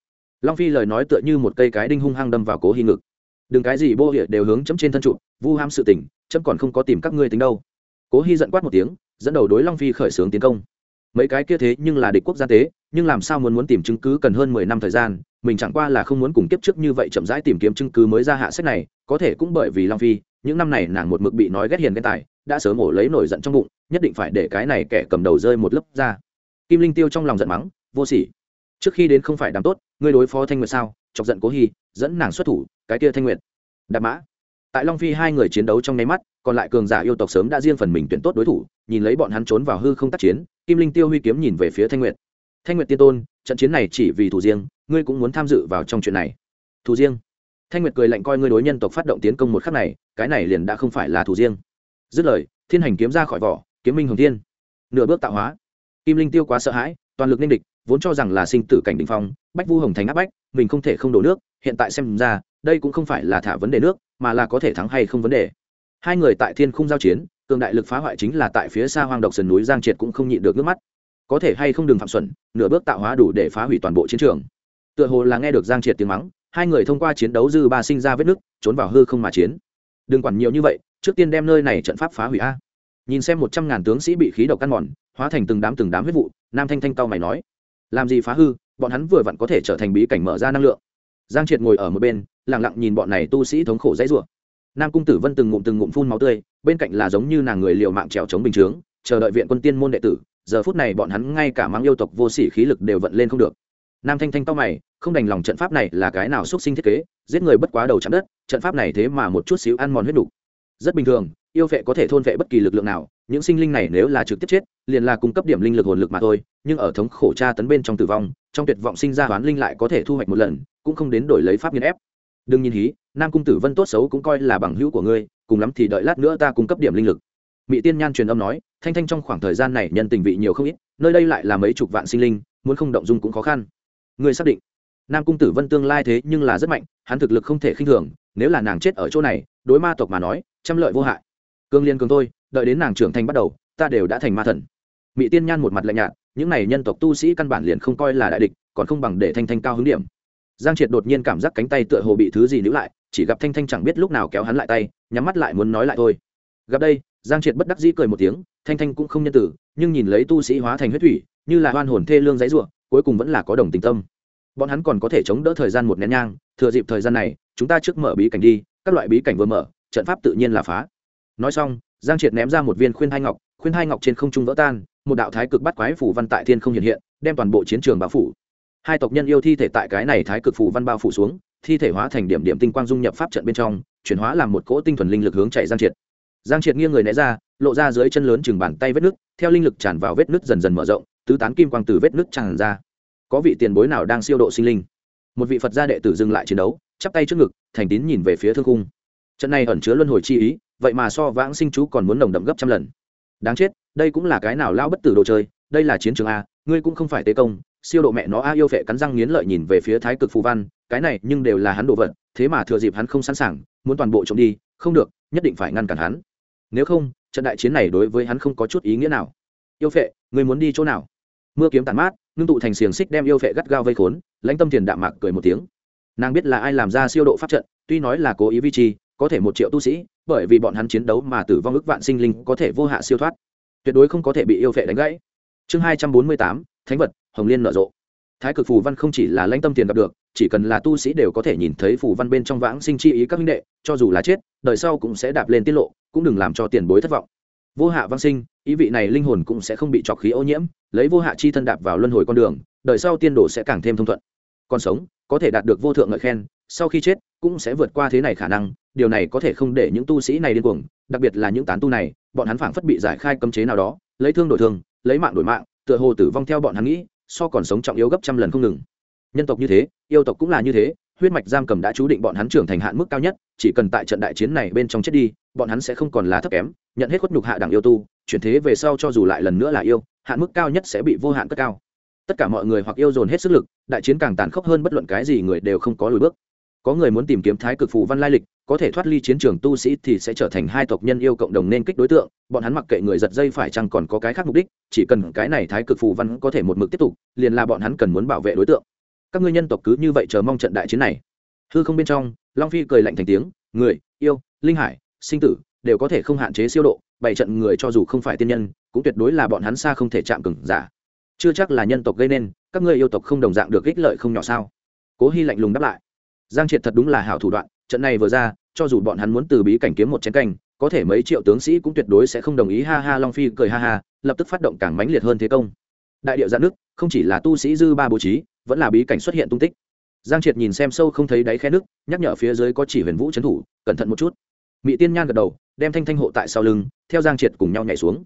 S1: Long phi lời nói tựa như một cây cái đinh hung hăng đâm vào cố hy ngực. Đừng cái gì bô địa đều hướng chấm trên thân trụ, vu ham sự tỉnh chấm còn không có tìm các ngươi tính đâu. Cố hy giận quát một tiếng, dẫn đầu đối long phi khởi xướng tiến công. Mấy cái kia thế nhưng là địch quốc gia tế, nhưng làm sao muốn muốn tìm chứng cứ cần hơn mười năm thời gian, mình chẳng qua là không muốn cùng kiếp trước như vậy chậm rãi tìm kiếm chứng cứ mới ra hạ sách này, có thể cũng bởi vì long phi, những năm này nàng một mực bị nói ghét hiền ghen tài, đã sớm ổ lấy nổi giận trong bụng, nhất định phải để cái này kẻ cầm đầu rơi một lớp ra. Kim linh tiêu trong lòng giận mắng, vô sỉ. Trước khi đến không phải đám tốt ngươi đối phó thanh nguyệt sao? Chọc giận cố hy, dẫn nàng xuất thủ, cái kia thanh nguyệt. Đạp mã. Tại long phi hai người chiến đấu trong nháy mắt, còn lại cường giả yêu tộc sớm đã riêng phần mình tuyển tốt đối thủ, nhìn lấy bọn hắn trốn vào hư không tác chiến, kim linh tiêu huy kiếm nhìn về phía thanh nguyệt. Thanh nguyệt tiên tôn, trận chiến này chỉ vì thủ riêng, ngươi cũng muốn tham dự vào trong chuyện này. Thủ riêng. Thanh nguyệt cười lạnh coi ngươi đối nhân tộc phát động tiến công một khắc này, cái này liền đã không phải là thủ riêng. Dứt lời, thiên hành kiếm ra khỏi vỏ, kiếm minh hồng thiên. Nửa bước tạo hóa. Kim linh tiêu quá sợ hãi, toàn lực nên địch vốn cho rằng là sinh tử cảnh đình phong, bách vu hồng thành áp bách, mình không thể không đổ nước, hiện tại xem ra, đây cũng không phải là thả vấn đề nước, mà là có thể thắng hay không vấn đề. Hai người tại thiên khung giao chiến, cường đại lực phá hoại chính là tại phía xa hoang độc sườn núi giang triệt cũng không nhịn được nước mắt. Có thể hay không đừng phạm xuẩn, nửa bước tạo hóa đủ để phá hủy toàn bộ chiến trường. Tựa hồ là nghe được giang triệt tiếng mắng, hai người thông qua chiến đấu dư ba sinh ra vết nứt, trốn vào hư không mà chiến. Đừng quản nhiều như vậy, trước tiên đem nơi này trận pháp phá hủy a. Nhìn xem một trăm ngàn tướng sĩ bị khí độc ăn mòn, hóa thành từng đám từng đám huyết vụ, nam thanh thanh tao mày nói làm gì phá hư, bọn hắn vừa vặn có thể trở thành bí cảnh mở ra năng lượng. Giang triệt ngồi ở một bên lẳng lặng nhìn bọn này tu sĩ thống khổ dãy rủa. Nam cung tử vân từng ngụm từng ngụm phun máu tươi, bên cạnh là giống như nàng người liều mạng trèo chống bình chướng, chờ đợi viện quân tiên môn đệ tử, giờ phút này bọn hắn ngay cả mang yêu tộc vô sỉ khí lực đều vận lên không được. Nam thanh thanh to mày, không đành lòng trận pháp này là cái nào xuất sinh thiết kế, giết người bất quá đầu chạm đất, trận pháp này thế mà một chút xíu ăn mòn huyết đủ. rất bình thường, yêu vệ có thể thôn vệ bất kỳ lực lượng nào những sinh linh này nếu là trực tiếp chết, liền là cung cấp điểm linh lực hồn lực mà thôi, nhưng ở thống khổ tra tấn bên trong tử vong, trong tuyệt vọng sinh ra hoán linh lại có thể thu hoạch một lần, cũng không đến đổi lấy pháp nghiên ép. Đừng nhìn hí, nam cung tử vân tốt xấu cũng coi là bằng hữu của ngươi, cùng lắm thì đợi lát nữa ta cung cấp điểm linh lực. Mỹ tiên nhan truyền âm nói, thanh thanh trong khoảng thời gian này nhân tình vị nhiều không ít, nơi đây lại là mấy chục vạn sinh linh, muốn không động dung cũng khó khăn. Ngươi xác định, nam cung tử vân tương lai thế nhưng là rất mạnh, hắn thực lực không thể khinh thường, nếu là nàng chết ở chỗ này, đối ma tộc mà nói, trăm lợi vô hại. Cương liên cường tôi đợi đến nàng trưởng thành bắt đầu, ta đều đã thành ma thần. Mỹ tiên nhan một mặt lạnh nhạt, những này nhân tộc tu sĩ căn bản liền không coi là đại địch, còn không bằng để thanh thanh cao hứng điểm. Giang triệt đột nhiên cảm giác cánh tay tựa hồ bị thứ gì níu lại, chỉ gặp thanh thanh chẳng biết lúc nào kéo hắn lại tay, nhắm mắt lại muốn nói lại thôi. Gặp đây, giang triệt bất đắc dĩ cười một tiếng, thanh thanh cũng không nhân tử nhưng nhìn lấy tu sĩ hóa thành huyết thủy, như là hoan hồn thê lương dãy ruộng, cuối cùng vẫn là có đồng tình tâm. Bọn hắn còn có thể chống đỡ thời gian một nén nhang, thừa dịp thời gian này, chúng ta trước mở bí cảnh đi, các loại bí cảnh vừa mở, trận pháp tự nhiên là phá. Nói xong giang triệt ném ra một viên khuyên hai ngọc, khuyên hai ngọc trên không trung vỡ tan, một đạo thái cực bắt quái phủ văn tại thiên không hiện hiện, đem toàn bộ chiến trường bao phủ. Hai tộc nhân yêu thi thể tại cái này thái cực phủ văn bao phủ xuống, thi thể hóa thành điểm điểm tinh quang dung nhập pháp trận bên trong, chuyển hóa làm một cỗ tinh thuần linh lực hướng chạy giang triệt. Giang triệt nghiêng người né ra, lộ ra dưới chân lớn chừng bàn tay vết nước theo linh lực tràn vào vết nước dần dần mở rộng, tứ tán kim quang từ vết nước tràn ra. Có vị tiền bối nào đang siêu độ sinh linh? Một vị phật gia đệ tử dừng lại chiến đấu, chắp tay trước ngực, thành tín nhìn về phía thương cung trận này ẩn chứa luân hồi chi ý vậy mà so vãng sinh chú còn muốn nồng đậm gấp trăm lần. Đáng chết đây cũng là cái nào lao bất tử đồ chơi đây là chiến trường a ngươi cũng không phải tế công siêu độ mẹ nó a yêu vệ cắn răng nghiến lợi nhìn về phía thái cực phù văn cái này nhưng đều là hắn đồ vật thế mà thừa dịp hắn không sẵn sàng muốn toàn bộ trộm đi không được nhất định phải ngăn cản hắn. Nếu không trận đại chiến này đối với hắn không có chút ý nghĩa nào. Yêu vệ, ngươi muốn đi chỗ nào? Mưa kiếm tàn mát ngưng tụ thành xiềng xích đem yêu vệ gắt gao vây khốn lãnh tâm tiền đạm mạc cười một tiếng. Nàng biết là ai làm ra siêu độ pháp trận tuy nói là cố ý vi trì có thể một triệu tu sĩ, bởi vì bọn hắn chiến đấu mà tử vong ức vạn sinh linh có thể vô hạ siêu thoát, tuyệt đối không có thể bị yêu vệ đánh gãy. Chương hai trăm bốn mươi tám, thánh vật, hồng liên nở rộ. Thái cực phù văn không chỉ là lãnh tâm tiền gặp được, chỉ cần là tu sĩ đều có thể nhìn thấy phù văn bên trong vãng sinh chi ý các minh đệ, cho dù là chết, đời sau cũng sẽ đạp lên tiết lộ, cũng đừng làm cho tiền bối thất vọng. Vô hạ văn sinh, ý vị này linh hồn cũng sẽ không bị trọc khí ô nhiễm, lấy vô hạ chi thân đạp vào luân hồi con đường, đời sau tiên đồ sẽ càng thêm thông thuận. Còn sống, có thể đạt được vô thượng ngợi khen, sau khi chết, cũng sẽ vượt qua thế này khả năng điều này có thể không để những tu sĩ này điên cuồng, đặc biệt là những tán tu này, bọn hắn phảng phất bị giải khai cấm chế nào đó, lấy thương đổi thương lấy mạng đổi mạng, tựa hồ tử vong theo bọn hắn nghĩ, so còn sống trọng yếu gấp trăm lần không ngừng. Nhân tộc như thế, yêu tộc cũng là như thế, huyết mạch giam cầm đã chú định bọn hắn trưởng thành hạn mức cao nhất, chỉ cần tại trận đại chiến này bên trong chết đi, bọn hắn sẽ không còn là thấp kém, nhận hết khuất nhục hạ đẳng yêu tu, chuyển thế về sau cho dù lại lần nữa là yêu, hạn mức cao nhất sẽ bị vô hạn cất cao. Tất cả mọi người hoặc yêu dồn hết sức lực, đại chiến càng tàn khốc hơn bất luận cái gì người đều không có lùi bước có người muốn tìm kiếm thái cực phù văn lai lịch, có thể thoát ly chiến trường tu sĩ thì sẽ trở thành hai tộc nhân yêu cộng đồng nên kích đối tượng, bọn hắn mặc kệ người giật dây phải chăng còn có cái khác mục đích, chỉ cần cái này thái cực phù văn có thể một mực tiếp tục, liền là bọn hắn cần muốn bảo vệ đối tượng. Các ngươi nhân tộc cứ như vậy chờ mong trận đại chiến này. Hư không bên trong, long phi cười lạnh thành tiếng, người, yêu, linh hải, sinh tử, đều có thể không hạn chế siêu độ, bảy trận người cho dù không phải tiên nhân, cũng tuyệt đối là bọn hắn xa không thể chạm cừng giả. Chưa chắc là nhân tộc gây nên, các ngươi yêu tộc không đồng dạng được ích lợi không nhỏ sao? Cố hy lạnh lùng đáp lại giang triệt thật đúng là hảo thủ đoạn, trận này vừa ra, cho dù bọn hắn muốn từ bí cảnh kiếm một chén canh, có thể mấy triệu tướng sĩ cũng tuyệt đối sẽ không đồng ý, ha ha, long phi cười ha ha, lập tức phát động càng mãnh liệt hơn thế công. Đại điệu giãn nước, không chỉ là tu sĩ dư ba bố trí, vẫn là bí cảnh xuất hiện tung tích. Giang triệt nhìn xem sâu không thấy đáy khe nước, nhắc nhở phía dưới có chỉ huyền vũ trấn thủ, cẩn thận một chút. Mỹ tiên nhan gật đầu, đem thanh thanh hộ tại sau lưng, theo giang triệt cùng nhau nhảy xuống.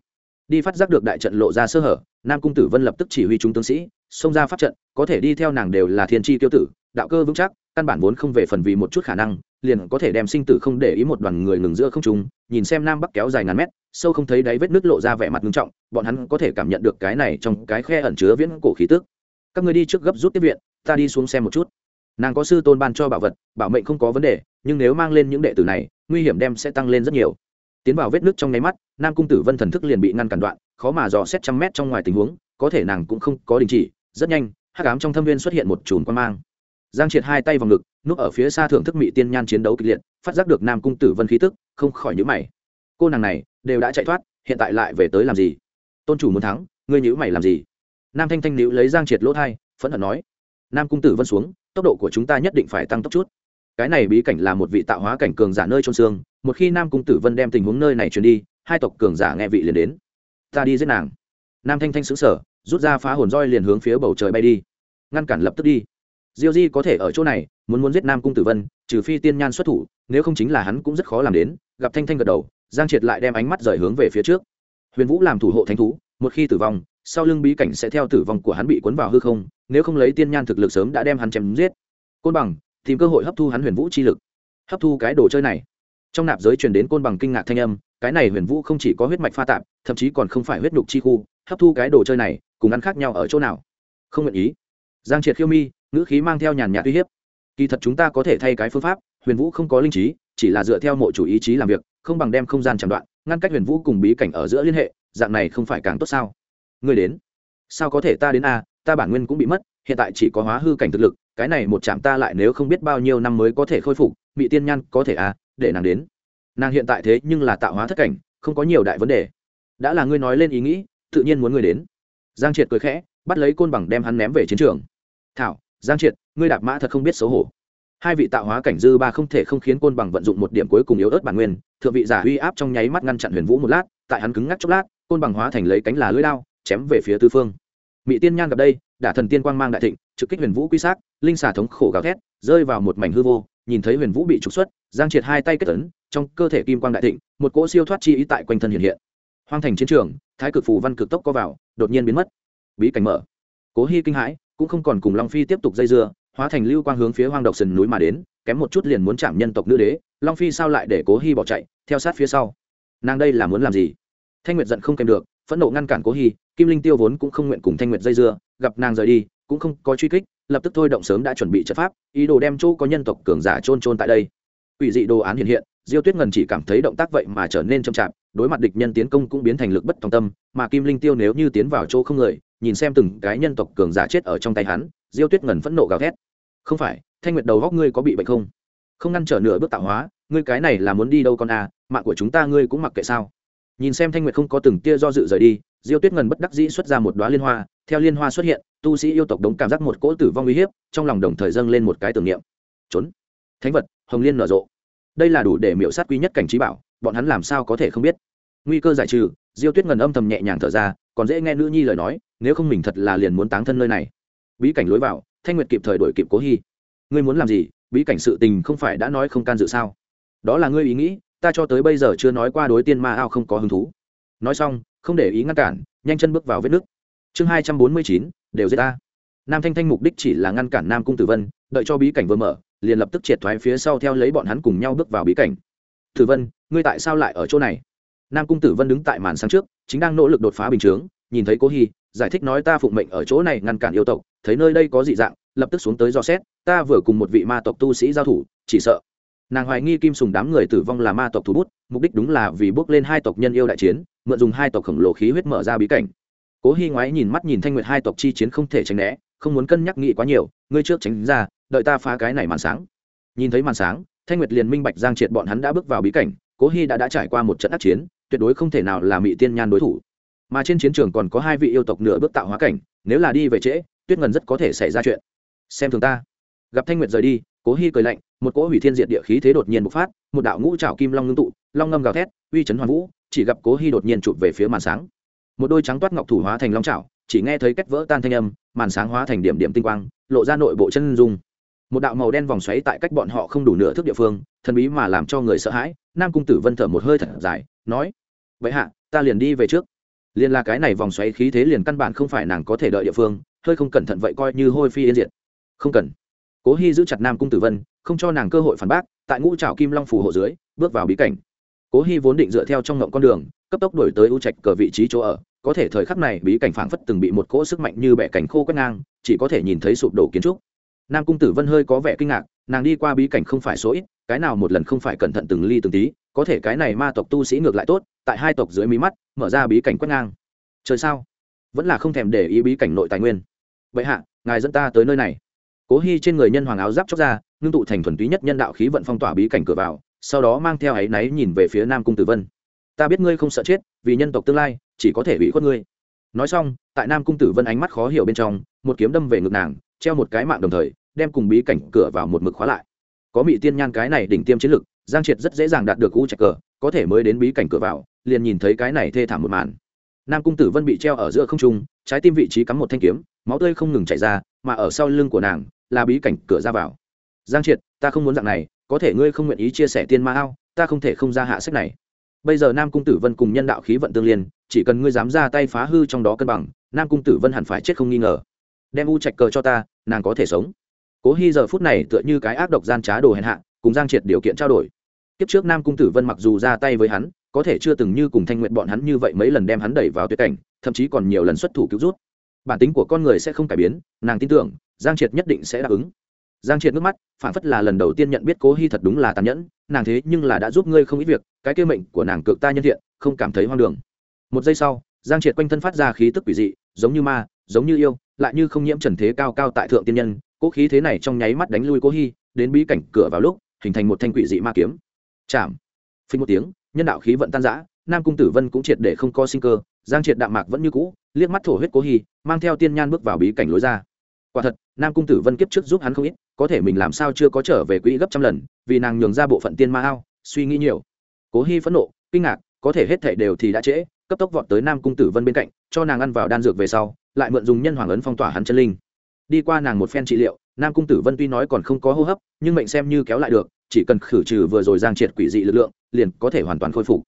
S1: Đi phát giác được đại trận lộ ra sơ hở, nam cung tử vân lập tức chỉ huy chúng tướng sĩ, xông ra phát trận, có thể đi theo nàng đều là thiên tri tiêu tử đạo cơ vững chắc, căn bản vốn không về phần vì một chút khả năng, liền có thể đem sinh tử không để ý một đoàn người ngừng giữa không trung, nhìn xem nam bắc kéo dài ngàn mét, sâu không thấy đáy vết nước lộ ra vẻ mặt nghiêm trọng, bọn hắn có thể cảm nhận được cái này trong cái khe ẩn chứa viễn cổ khí tức. Các người đi trước gấp rút tiếp viện, ta đi xuống xem một chút. Nàng có sư tôn ban cho bảo vật, bảo mệnh không có vấn đề, nhưng nếu mang lên những đệ tử này, nguy hiểm đem sẽ tăng lên rất nhiều. Tiến vào vết nước trong nháy mắt, nam cung tử vân thần thức liền bị ngăn cản đoạn, khó mà dò xét trăm mét trong ngoài tình huống, có thể nàng cũng không có đình chỉ, rất nhanh, hắc ám trong thâm viên xuất hiện một chùm quan mang giang triệt hai tay vào ngực, núp ở phía xa thưởng thức mỹ tiên nhan chiến đấu kịch liệt, phát giác được nam cung tử vân khí tức, không khỏi nhữ mày. Cô nàng này, đều đã chạy thoát, hiện tại lại về tới làm gì? Tôn chủ muốn thắng, ngươi nhữ mày làm gì? Nam thanh thanh nữ lấy giang triệt lỗ thai, phẫn hận nói. Nam cung tử vân xuống, tốc độ của chúng ta nhất định phải tăng tốc chút. Cái này bí cảnh là một vị tạo hóa cảnh cường giả nơi trôn xương, một khi nam cung tử vân đem tình huống nơi này truyền đi, hai tộc cường giả nghe vị liền đến. Ta đi giết nàng. Nam thanh thanh xứng sở rút ra phá hồn roi liền hướng phía bầu trời bay đi. Ngăn cản lập tức đi diêu di có thể ở chỗ này, muốn muốn giết nam cung tử vân, trừ phi tiên nhan xuất thủ, nếu không chính là hắn cũng rất khó làm đến. Gặp thanh thanh gật đầu, giang triệt lại đem ánh mắt rời hướng về phía trước. Huyền vũ làm thủ hộ thánh thú, một khi tử vong, sau lưng bí cảnh sẽ theo tử vong của hắn bị cuốn vào hư không, nếu không lấy tiên nhan thực lực sớm đã đem hắn chém giết. Côn bằng, tìm cơ hội hấp thu hắn huyền vũ chi lực. Hấp thu cái đồ chơi này. Trong nạp giới truyền đến côn bằng kinh ngạc thanh âm, cái này huyền vũ không chỉ có huyết mạch pha tạp, thậm chí còn không phải huyết nhục chi khu, hấp thu cái đồ chơi này, cùng ăn khác nhau ở chỗ nào? Không nguyện ý. Giang triệt khiêu mi ngữ khí mang theo nhàn nhạt uy hiếp. Kỳ thật chúng ta có thể thay cái phương pháp, huyền vũ không có linh trí, chỉ là dựa theo mộ chủ ý chí làm việc, không bằng đem không gian chẳng đoạn, ngăn cách huyền vũ cùng bí cảnh ở giữa liên hệ, dạng này không phải càng tốt sao? Người đến. Sao có thể ta đến a? Ta bản nguyên cũng bị mất, hiện tại chỉ có hóa hư cảnh thực lực, cái này một chạm ta lại nếu không biết bao nhiêu năm mới có thể khôi phục, bị tiên nhan có thể a? Để nàng đến. Nàng hiện tại thế nhưng là tạo hóa thất cảnh, không có nhiều đại vấn đề. Đã là ngươi nói lên ý nghĩ, tự nhiên muốn ngươi đến. Giang triệt cười khẽ, bắt lấy côn bằng đem hắn ném về chiến trường. Thảo giang triệt, ngươi đạp mã thật không biết xấu hổ. Hai vị tạo hóa cảnh dư ba không thể không khiến côn bằng vận dụng một điểm cuối cùng yếu ớt bản nguyên, thượng vị giả uy áp trong nháy mắt ngăn chặn huyền vũ một lát, tại hắn cứng ngắc chốc lát, côn bằng hóa thành lấy cánh là lưỡi lao chém về phía tư phương. Mỹ tiên nhan gặp đây, đả thần tiên quang mang đại thịnh, trực kích huyền vũ quy sát, linh xà thống khổ gào thét, rơi vào một mảnh hư vô, nhìn thấy huyền vũ bị trục xuất, giang triệt hai tay kết tấn trong cơ thể kim quang đại thịnh, một cỗ siêu thoát chi ý tại quanh thân hiện hiện. Hoang thành chiến trường, thái cực phù văn cực tốc có vào, đột nhiên biến mất. Bí cảnh mở. Cố hy kinh hãi cũng không còn cùng long phi tiếp tục dây dưa, hóa thành lưu quang hướng phía hoang độc sườn núi mà đến, kém một chút liền muốn chạm nhân tộc nữ đế, long phi sao lại để cố hy bỏ chạy, theo sát phía sau. Nàng đây là muốn làm gì? Thanh nguyệt giận không kèm được, phẫn nộ ngăn cản cố hy kim linh tiêu vốn cũng không nguyện cùng thanh nguyệt dây dưa, gặp nàng rời đi, cũng không có truy kích, lập tức thôi động sớm đã chuẩn bị trận pháp, ý đồ đem chỗ có nhân tộc cường giả trôn trôn tại đây. Ủy dị đồ án hiện hiện, diêu tuyết ngần chỉ cảm thấy động tác vậy mà trở nên chậm chạp, đối mặt địch nhân tiến công cũng biến thành lực bất tòng tâm, mà kim linh tiêu nếu như tiến vào chỗ không người nhìn xem từng cái nhân tộc cường giả chết ở trong tay hắn, diêu tuyết ngần phẫn nộ gào thét. Không phải, thanh nguyệt đầu góc ngươi có bị bệnh không? Không ngăn trở nửa bước tạo hóa, ngươi cái này là muốn đi đâu con à mạng của chúng ta ngươi cũng mặc kệ sao? Nhìn xem thanh nguyệt không có từng tia do dự rời đi, diêu tuyết ngần bất đắc dĩ xuất ra một đoá liên hoa. Theo liên hoa xuất hiện, tu sĩ yêu tộc đống cảm giác một cỗ tử vong uy hiếp, trong lòng đồng thời dâng lên một cái tưởng niệm. Trốn! Thánh vật, hồng liên nở rộ. Đây là đủ để miễu sát quý nhất cảnh trí bảo, bọn hắn làm sao có thể không biết? Nguy cơ giải trừ, diêu tuyết ngần âm thầm nhẹ nhàng thở ra, còn dễ nghe nữ nhi lời nói nếu không mình thật là liền muốn táng thân nơi này. Bí cảnh lối vào, thanh nguyệt kịp thời đổi kịp cố hy. Ngươi muốn làm gì? Bí cảnh sự tình không phải đã nói không can dự sao? Đó là ngươi ý nghĩ, ta cho tới bây giờ chưa nói qua đối tiên ma ao không có hứng thú. Nói xong, không để ý ngăn cản, nhanh chân bước vào vết nước chương hai trăm bốn mươi chín, đều giết ta. Nam thanh thanh mục đích chỉ là ngăn cản nam cung tử vân, đợi cho bí cảnh vừa mở, liền lập tức triệt thoái phía sau theo lấy bọn hắn cùng nhau bước vào bí cảnh. Tử vân, ngươi tại sao lại ở chỗ này? Nam cung tử vân đứng tại màn sáng trước, chính đang nỗ lực đột phá bình chướng, nhìn thấy cố hy giải thích nói ta phụng mệnh ở chỗ này ngăn cản yêu tộc, thấy nơi đây có dị dạng, lập tức xuống tới dò xét, ta vừa cùng một vị ma tộc tu sĩ giao thủ, chỉ sợ. Nàng hoài nghi kim sùng đám người tử vong là ma tộc thủ bút, mục đích đúng là vì bước lên hai tộc nhân yêu đại chiến, mượn dùng hai tộc khổng lồ khí huyết mở ra bí cảnh. Cố hy ngoái nhìn mắt nhìn thanh nguyệt hai tộc chi chiến không thể tránh né, không muốn cân nhắc nghĩ quá nhiều, ngươi trước tránh ra, đợi ta phá cái này màn sáng. Nhìn thấy màn sáng, thanh nguyệt liền minh bạch giang triệt bọn hắn đã bước vào bí cảnh, cố hy đã đã trải qua một trận ác chiến, tuyệt đối không thể nào là mỹ tiên nhan đối thủ mà trên chiến trường còn có hai vị yêu tộc nửa bước tạo hóa cảnh, nếu là đi về trễ, tuyết ngần rất có thể xảy ra chuyện. Xem thường ta. Gặp thanh nguyệt rời đi, cố hy cười lạnh, một cỗ hủy thiên diệt địa khí thế đột nhiên bộc phát, một đạo ngũ trào kim long ngưng tụ, long ngâm gào thét, uy chấn hoàn vũ, chỉ gặp cố hy đột nhiên chụp về phía màn sáng. Một đôi trắng toát ngọc thủ hóa thành long trào chỉ nghe thấy cách vỡ tan thanh âm, màn sáng hóa thành điểm điểm tinh quang, lộ ra nội bộ chân dung. Một đạo màu đen vòng xoáy tại cách bọn họ không đủ nửa thước địa phương, thần bí mà làm cho người sợ hãi, nam cung tử vân thở một hơi thật dài, nói, vậy hạ, ta liền đi về trước liền là cái này vòng xoáy khí thế liền căn bản không phải nàng có thể đợi địa phương, hơi không cẩn thận vậy coi như hôi phi yên diệt. Không cần. Cố hy giữ chặt nam cung tử vân, không cho nàng cơ hội phản bác, tại ngũ trào kim long phủ hộ dưới, bước vào bí cảnh. Cố hy vốn định dựa theo trong ngộng con đường, cấp tốc đổi tới u trạch cờ vị trí chỗ ở, có thể thời khắc này bí cảnh phảng phất từng bị một cỗ sức mạnh như bẻ cảnh khô quét ngang, chỉ có thể nhìn thấy sụp đổ kiến trúc. Nam cung tử vân hơi có vẻ kinh ngạc, nàng đi qua bí cảnh không phải số ít, cái nào một lần không phải cẩn thận từng ly từng tí, có thể cái này ma tộc tu sĩ ngược lại tốt tại hai tộc dưới mí mắt, mở ra bí cảnh quét ngang. Trời sao? Vẫn là không thèm để ý bí cảnh nội tài nguyên. Vậy hạ, ngài dẫn ta tới nơi này. Cố hy trên người nhân hoàng áo giáp chóc ra, ngưng tụ thành thuần túy nhất nhân đạo khí vận phong tỏa bí cảnh cửa vào, sau đó mang theo áy náy nhìn về phía nam cung tử vân. Ta biết ngươi không sợ chết, vì nhân tộc tương lai, chỉ có thể bị khuất ngươi. Nói xong, tại nam cung tử vân ánh mắt khó hiểu bên trong, một kiếm đâm về ngực nàng, treo một cái mạng đồng thời, đem cùng bí cảnh cửa vào một mực khóa lại. Có mỹ tiên nhan cái này đỉnh tiêm chiến lực, giang triệt rất dễ dàng đạt được u trạch cờ có thể mới đến bí cảnh cửa vào, liền nhìn thấy cái này thê thảm một màn. Nam cung tử vân bị treo ở giữa không trung, trái tim vị trí cắm một thanh kiếm, máu tươi không ngừng chảy ra, mà ở sau lưng của nàng là bí cảnh cửa ra vào. Giang triệt, ta không muốn dạng này, có thể ngươi không nguyện ý chia sẻ tiên ma ao, ta không thể không ra hạ sách này. Bây giờ nam cung tử vân cùng nhân đạo khí vận tương liên, chỉ cần ngươi dám ra tay phá hư trong đó cân bằng, nam cung tử vân hẳn phải chết không nghi ngờ. Đem u trạch cờ cho ta, nàng có thể sống. Cố hy giờ phút này tựa như cái ác độc gian trá đồ hèn hạ, cùng giang triệt điều kiện trao đổi kiếp trước nam cung tử vân mặc dù ra tay với hắn, có thể chưa từng như cùng thanh nguyện bọn hắn như vậy mấy lần đem hắn đẩy vào tuyệt cảnh, thậm chí còn nhiều lần xuất thủ cứu rút. Bản tính của con người sẽ không cải biến, nàng tin tưởng, giang triệt nhất định sẽ đáp ứng. Giang triệt nước mắt, phản phất là lần đầu tiên nhận biết cố hy thật đúng là tàn nhẫn, nàng thế nhưng là đã giúp ngươi không ít việc, cái kêu mệnh của nàng cực ta nhân thiện, không cảm thấy hoang đường. Một giây sau, giang triệt quanh thân phát ra khí tức quỷ dị, giống như ma, giống như yêu, lại như không nhiễm trần thế cao cao tại thượng tiên nhân, cố khí thế này trong nháy mắt đánh lui cố hy, đến bí cảnh cửa vào lúc, hình thành một thanh quỷ dị ma kiếm chạm phình một tiếng, nhân đạo khí vận tan giã nam cung tử vân cũng triệt để không có sinh cơ, giang triệt đạm mạc vẫn như cũ, liếc mắt thổ huyết cố hy mang theo tiên nhan bước vào bí cảnh lối ra. Quả thật, nam cung tử vân kiếp trước giúp hắn không ít, có thể mình làm sao chưa có trở về quỹ gấp trăm lần, vì nàng nhường ra bộ phận tiên ma ao, suy nghĩ nhiều. Cố hy phẫn nộ, kinh ngạc, có thể hết thảy đều thì đã trễ, cấp tốc vọt tới nam cung tử vân bên cạnh, cho nàng ăn vào đan dược về sau, lại mượn dùng nhân hoàng ấn phong tỏa hắn chân linh. Đi qua nàng một phen trị liệu, nam cung tử vân tuy nói còn không có hô hấp, nhưng mệnh xem như kéo lại được chỉ cần khử trừ vừa rồi giang triệt quỷ dị lực lượng, liền có thể hoàn toàn khôi phục.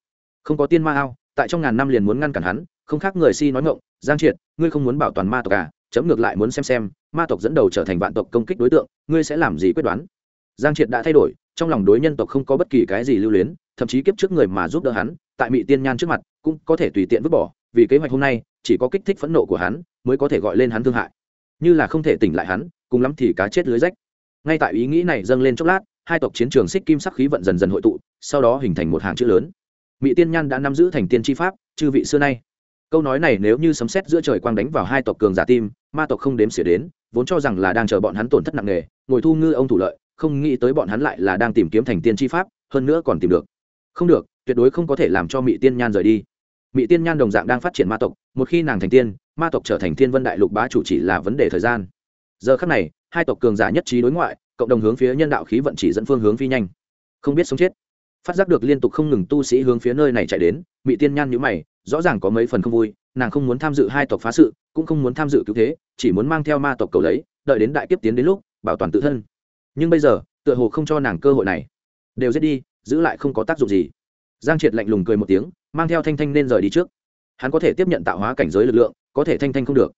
S1: Không có tiên ma ao, tại trong ngàn năm liền muốn ngăn cản hắn, không khác người si nói ngộng giang triệt, ngươi không muốn bảo toàn ma tộc à chấm ngược lại muốn xem xem, ma tộc dẫn đầu trở thành vạn tộc công kích đối tượng, ngươi sẽ làm gì quyết đoán? Giang triệt đã thay đổi, trong lòng đối nhân tộc không có bất kỳ cái gì lưu luyến, thậm chí kiếp trước người mà giúp đỡ hắn, tại mỹ tiên nhan trước mặt, cũng có thể tùy tiện vứt bỏ, vì kế hoạch hôm nay, chỉ có kích thích phẫn nộ của hắn, mới có thể gọi lên hắn thương hại. Như là không thể tỉnh lại hắn, cùng lắm thì cá chết lưới rách. Ngay tại ý nghĩ này dâng lên chốc lát hai tộc chiến trường xích kim sắc khí vận dần dần hội tụ, sau đó hình thành một hàng chữ lớn. Mỹ tiên nhan đã nắm giữ thành tiên tri pháp, chư vị xưa nay. Câu nói này nếu như sấm sét giữa trời quang đánh vào hai tộc cường giả tim, ma tộc không đếm xỉa đến, vốn cho rằng là đang chờ bọn hắn tổn thất nặng nề, ngồi thu ngư ông thủ lợi, không nghĩ tới bọn hắn lại là đang tìm kiếm thành tiên tri pháp, hơn nữa còn tìm được. Không được, tuyệt đối không có thể làm cho mỹ tiên nhan rời đi. Mỹ tiên nhan đồng dạng đang phát triển ma tộc, một khi nàng thành tiên, ma tộc trở thành thiên vân đại lục bá chủ chỉ là vấn đề thời gian. Giờ khắc này, hai tộc cường giả nhất trí đối ngoại cộng đồng hướng phía nhân đạo khí vận chỉ dẫn phương hướng phi nhanh. Không biết sống chết. Phát giác được liên tục không ngừng tu sĩ hướng phía nơi này chạy đến mỹ tiên nhan nhữ mày, rõ ràng có mấy phần không vui, nàng không muốn tham dự hai tộc phá sự, cũng không muốn tham dự cứu thế, chỉ muốn mang theo ma tộc cầu lấy, đợi đến đại kiếp tiến đến lúc, bảo toàn tự thân. Nhưng bây giờ, tựa hồ không cho nàng cơ hội này. Đều giết đi, giữ lại không có tác dụng gì. Giang triệt lạnh lùng cười một tiếng, mang theo thanh thanh nên rời đi trước. Hắn có thể tiếp nhận tạo hóa cảnh giới lực lượng, có thể thanh thanh không được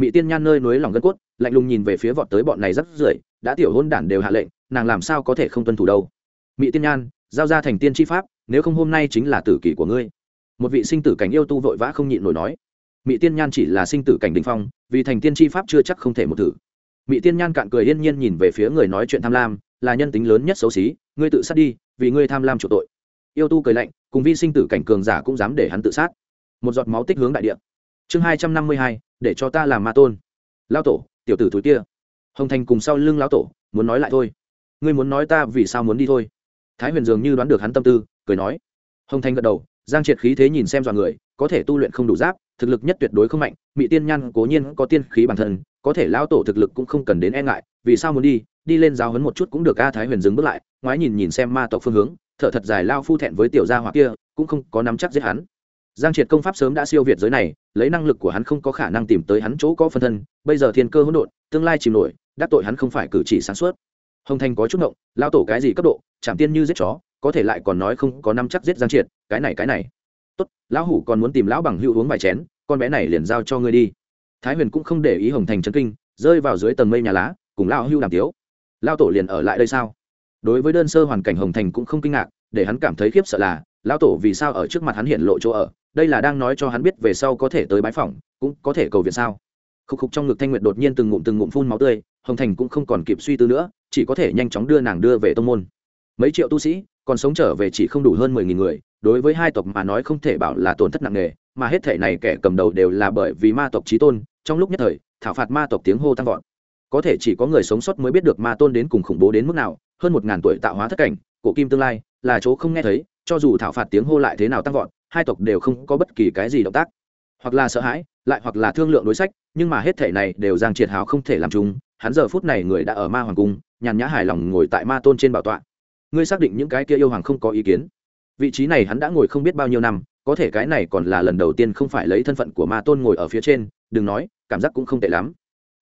S1: mỹ tiên nhan nơi núi lòng gân cốt, lạnh lùng nhìn về phía vọt tới bọn này rất rưởi, đã tiểu hôn đản đều hạ lệnh, nàng làm sao có thể không tuân thủ đâu. Mỹ tiên nhan, giao ra thành tiên tri pháp, nếu không hôm nay chính là tử kỷ của ngươi. Một vị sinh tử cảnh yêu tu vội vã không nhịn nổi nói. Mỹ tiên nhan chỉ là sinh tử cảnh đình phong, vì thành tiên tri pháp chưa chắc không thể một thử. Mỹ tiên nhan cạn cười yên nhiên nhìn về phía người nói chuyện tham lam, là nhân tính lớn nhất xấu xí, ngươi tự sát đi, vì ngươi tham lam chủ tội. Yêu tu cười lạnh, cùng vi sinh tử cảnh cường giả cũng dám để hắn tự sát. Một giọt máu tích hướng đại địa. Chương hai trăm năm mươi hai để cho ta làm ma tôn. Lao tổ, tiểu tử thúi kia. Hồng thành cùng sau lưng lão tổ, muốn nói lại thôi. Ngươi muốn nói ta vì sao muốn đi thôi? Thái huyền dường như đoán được hắn tâm tư, cười nói. Hồng thành gật đầu, giang triệt khí thế nhìn xem dọn người, có thể tu luyện không đủ giáp, thực lực nhất tuyệt đối không mạnh mỹ tiên nhan cố nhiên có tiên khí bản thân, có thể lão tổ thực lực cũng không cần đến e ngại, vì sao muốn đi? Đi lên giáo hấn một chút cũng được a, thái huyền dừng bước lại, ngoái nhìn nhìn xem ma tộc phương hướng, thở thật dài lao phu thẹn với tiểu gia hoặc kia, cũng không có nắm chắc giết hắn giang triệt công pháp sớm đã siêu việt giới này, lấy năng lực của hắn không có khả năng tìm tới hắn chỗ có phân thân, bây giờ thiên cơ hỗn độn, tương lai chìm nổi, đắc tội hắn không phải cử chỉ sáng suốt. Hồng thành có chút ngộng, lao tổ cái gì cấp độ, chạm tiên như giết chó, có thể lại còn nói không có năm chắc giết giang triệt, cái này cái này. Tốt, lão hủ còn muốn tìm lão bằng hữu uống vài chén, con bé này liền giao cho ngươi đi. Thái huyền cũng không để ý hồng thành chấn kinh, rơi vào dưới tầng mây nhà lá, cùng lão hưu đàm tiếu. Lao tổ liền ở lại đây sao? Đối với đơn sơ hoàn cảnh hồng thành cũng không kinh ngạc, để hắn cảm thấy khiếp sợ là, lão tổ vì sao ở trước mặt hắn hiện lộ chỗ ở đây là đang nói cho hắn biết về sau có thể tới bái phỏng, cũng có thể cầu viện sao? Khúc khúc trong ngực thanh nguyệt đột nhiên từng ngụm từng ngụm phun máu tươi, hồng thành cũng không còn kịp suy tư nữa, chỉ có thể nhanh chóng đưa nàng đưa về tông môn. Mấy triệu tu sĩ, còn sống trở về chỉ không đủ hơn mười nghìn người, đối với hai tộc mà nói không thể bảo là tổn thất nặng nề, mà hết thể này kẻ cầm đầu đều là bởi vì ma tộc trí tôn, trong lúc nhất thời, thảo phạt ma tộc tiếng hô tăng vọt. Có thể chỉ có người sống sót mới biết được ma tôn đến cùng khủng bố đến mức nào, hơn một ngàn tuổi tạo hóa thất cảnh, cổ kim tương lai, là chỗ không nghe thấy, cho dù thảo phạt tiếng hô lại thế nào tăng vọt hai tộc đều không có bất kỳ cái gì động tác. Hoặc là sợ hãi, lại hoặc là thương lượng đối sách, nhưng mà hết thể này đều giang triệt hào không thể làm chung, hắn giờ phút này người đã ở ma hoàng cung, nhàn nhã hài lòng ngồi tại ma tôn trên bảo tọa. Ngươi xác định những cái kia yêu hoàng không có ý kiến. Vị trí này hắn đã ngồi không biết bao nhiêu năm, có thể cái này còn là lần đầu tiên không phải lấy thân phận của ma tôn ngồi ở phía trên, đừng nói, cảm giác cũng không tệ lắm.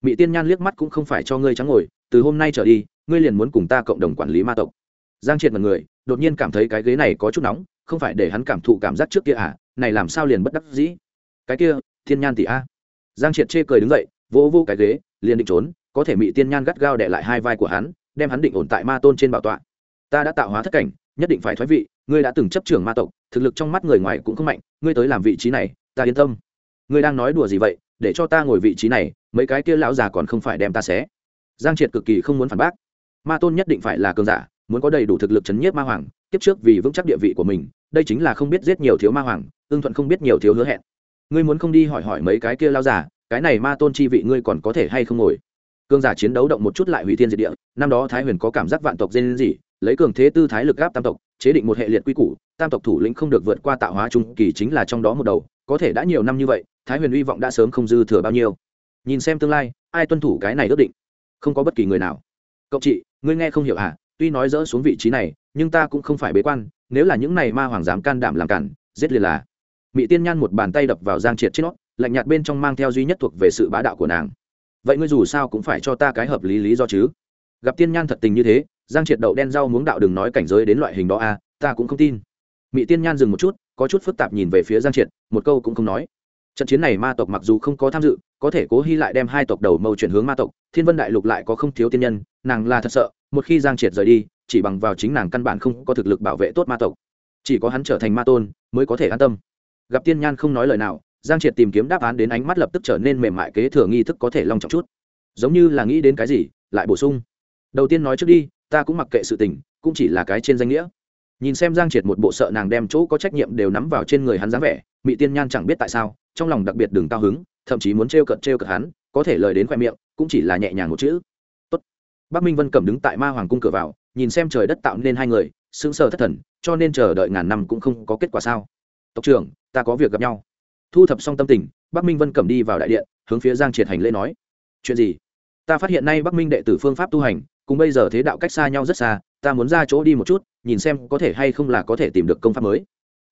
S1: Mỹ tiên nhan liếc mắt cũng không phải cho ngươi trắng ngồi, từ hôm nay trở đi, ngươi liền muốn cùng ta cộng đồng quản lý ma tộc giang triệt mật người, đột nhiên cảm thấy cái ghế này có chút nóng, không phải để hắn cảm thụ cảm giác trước kia à này làm sao liền bất đắc dĩ. Cái kia, thiên nhan tỷ a. Giang triệt chê cười đứng dậy, vỗ vỗ cái ghế, liền định trốn, có thể bị tiên nhan gắt gao đệ lại hai vai của hắn, đem hắn định ổn tại ma tôn trên bảo tọa. Ta đã tạo hóa thất cảnh, nhất định phải thoái vị, ngươi đã từng chấp trưởng ma tộc, thực lực trong mắt người ngoài cũng không mạnh, ngươi tới làm vị trí này, ta yên tâm. Ngươi đang nói đùa gì vậy, để cho ta ngồi vị trí này, mấy cái kia lão già còn không phải đem ta xé. Giang triệt cực kỳ không muốn phản bác. Ma tôn nhất định phải là cường giả muốn có đầy đủ thực lực chấn nhiếp ma hoàng, kiếp trước vì vững chắc địa vị của mình, đây chính là không biết giết nhiều thiếu ma hoàng, ưng thuận không biết nhiều thiếu hứa hẹn. Ngươi muốn không đi hỏi hỏi mấy cái kia lao giả cái này ma tôn chi vị ngươi còn có thể hay không ngồi? Cường giả chiến đấu động một chút lại hủy thiên diệt địa, năm đó thái huyền có cảm giác vạn tộc dên gì lấy cường thế tư thái lực gáp tam tộc, chế định một hệ liệt quy củ, tam tộc thủ lĩnh không được vượt qua tạo hóa trung kỳ chính là trong đó một đầu, có thể đã nhiều năm như vậy, thái huyền hy vọng đã sớm không dư thừa bao nhiêu. Nhìn xem tương lai, ai tuân thủ cái này ước định? Không có bất kỳ người nào. Cậu chị, ngươi nghe không hiểu à tuy nói dỡ xuống vị trí này nhưng ta cũng không phải bế quan nếu là những này ma hoàng dám can đảm làm cản giết liền là. Mỹ tiên nhan một bàn tay đập vào giang triệt trên nót lạnh nhạt bên trong mang theo duy nhất thuộc về sự bá đạo của nàng. Vậy ngươi dù sao cũng phải cho ta cái hợp lý lý do chứ? Gặp tiên nhan thật tình như thế giang triệt đậu đen rau muống đạo đừng nói cảnh giới đến loại hình đó a à, ta cũng không tin. Mỹ tiên nhan dừng một chút có chút phức tạp nhìn về phía giang triệt một câu cũng không nói. Trận chiến này ma tộc mặc dù không có tham dự có thể cố hy lại đem hai tộc đầu mâu chuyển hướng ma tộc thiên vân đại lục lại có không thiếu tiên nhân nàng là thật sợ một khi giang triệt rời đi, chỉ bằng vào chính nàng căn bản không có thực lực bảo vệ tốt ma tộc. Chỉ có hắn trở thành ma tôn, mới có thể an tâm. Gặp tiên nhan không nói lời nào, giang triệt tìm kiếm đáp án đến ánh mắt lập tức trở nên mềm mại kế thừa nghi thức có thể long trọng chút. Giống như là nghĩ đến cái gì, lại bổ sung. Đầu tiên nói trước đi, ta cũng mặc kệ sự tình, cũng chỉ là cái trên danh nghĩa. Nhìn xem giang triệt một bộ sợ nàng đem chỗ có trách nhiệm đều nắm vào trên người hắn dáng vẻ mỹ tiên nhan chẳng biết tại sao, trong lòng đặc biệt đừng cao hứng, thậm chí muốn trêu cận trêu cận hắn, có thể lời đến khoe miệng, cũng chỉ là nhẹ nhàng một chữ bắc minh vân cẩm đứng tại ma hoàng cung cửa vào, nhìn xem trời đất tạo nên hai người, sững sờ thất thần, cho nên chờ đợi ngàn năm cũng không có kết quả sao. Tộc trưởng, ta có việc gặp nhau. Thu thập xong tâm tình, bắc minh vân cẩm đi vào đại điện, hướng phía giang triệt hành lễ nói. Chuyện gì? Ta phát hiện nay bắc minh đệ tử phương pháp tu hành, cùng bây giờ thế đạo cách xa nhau rất xa, ta muốn ra chỗ đi một chút, nhìn xem có thể hay không là có thể tìm được công pháp mới.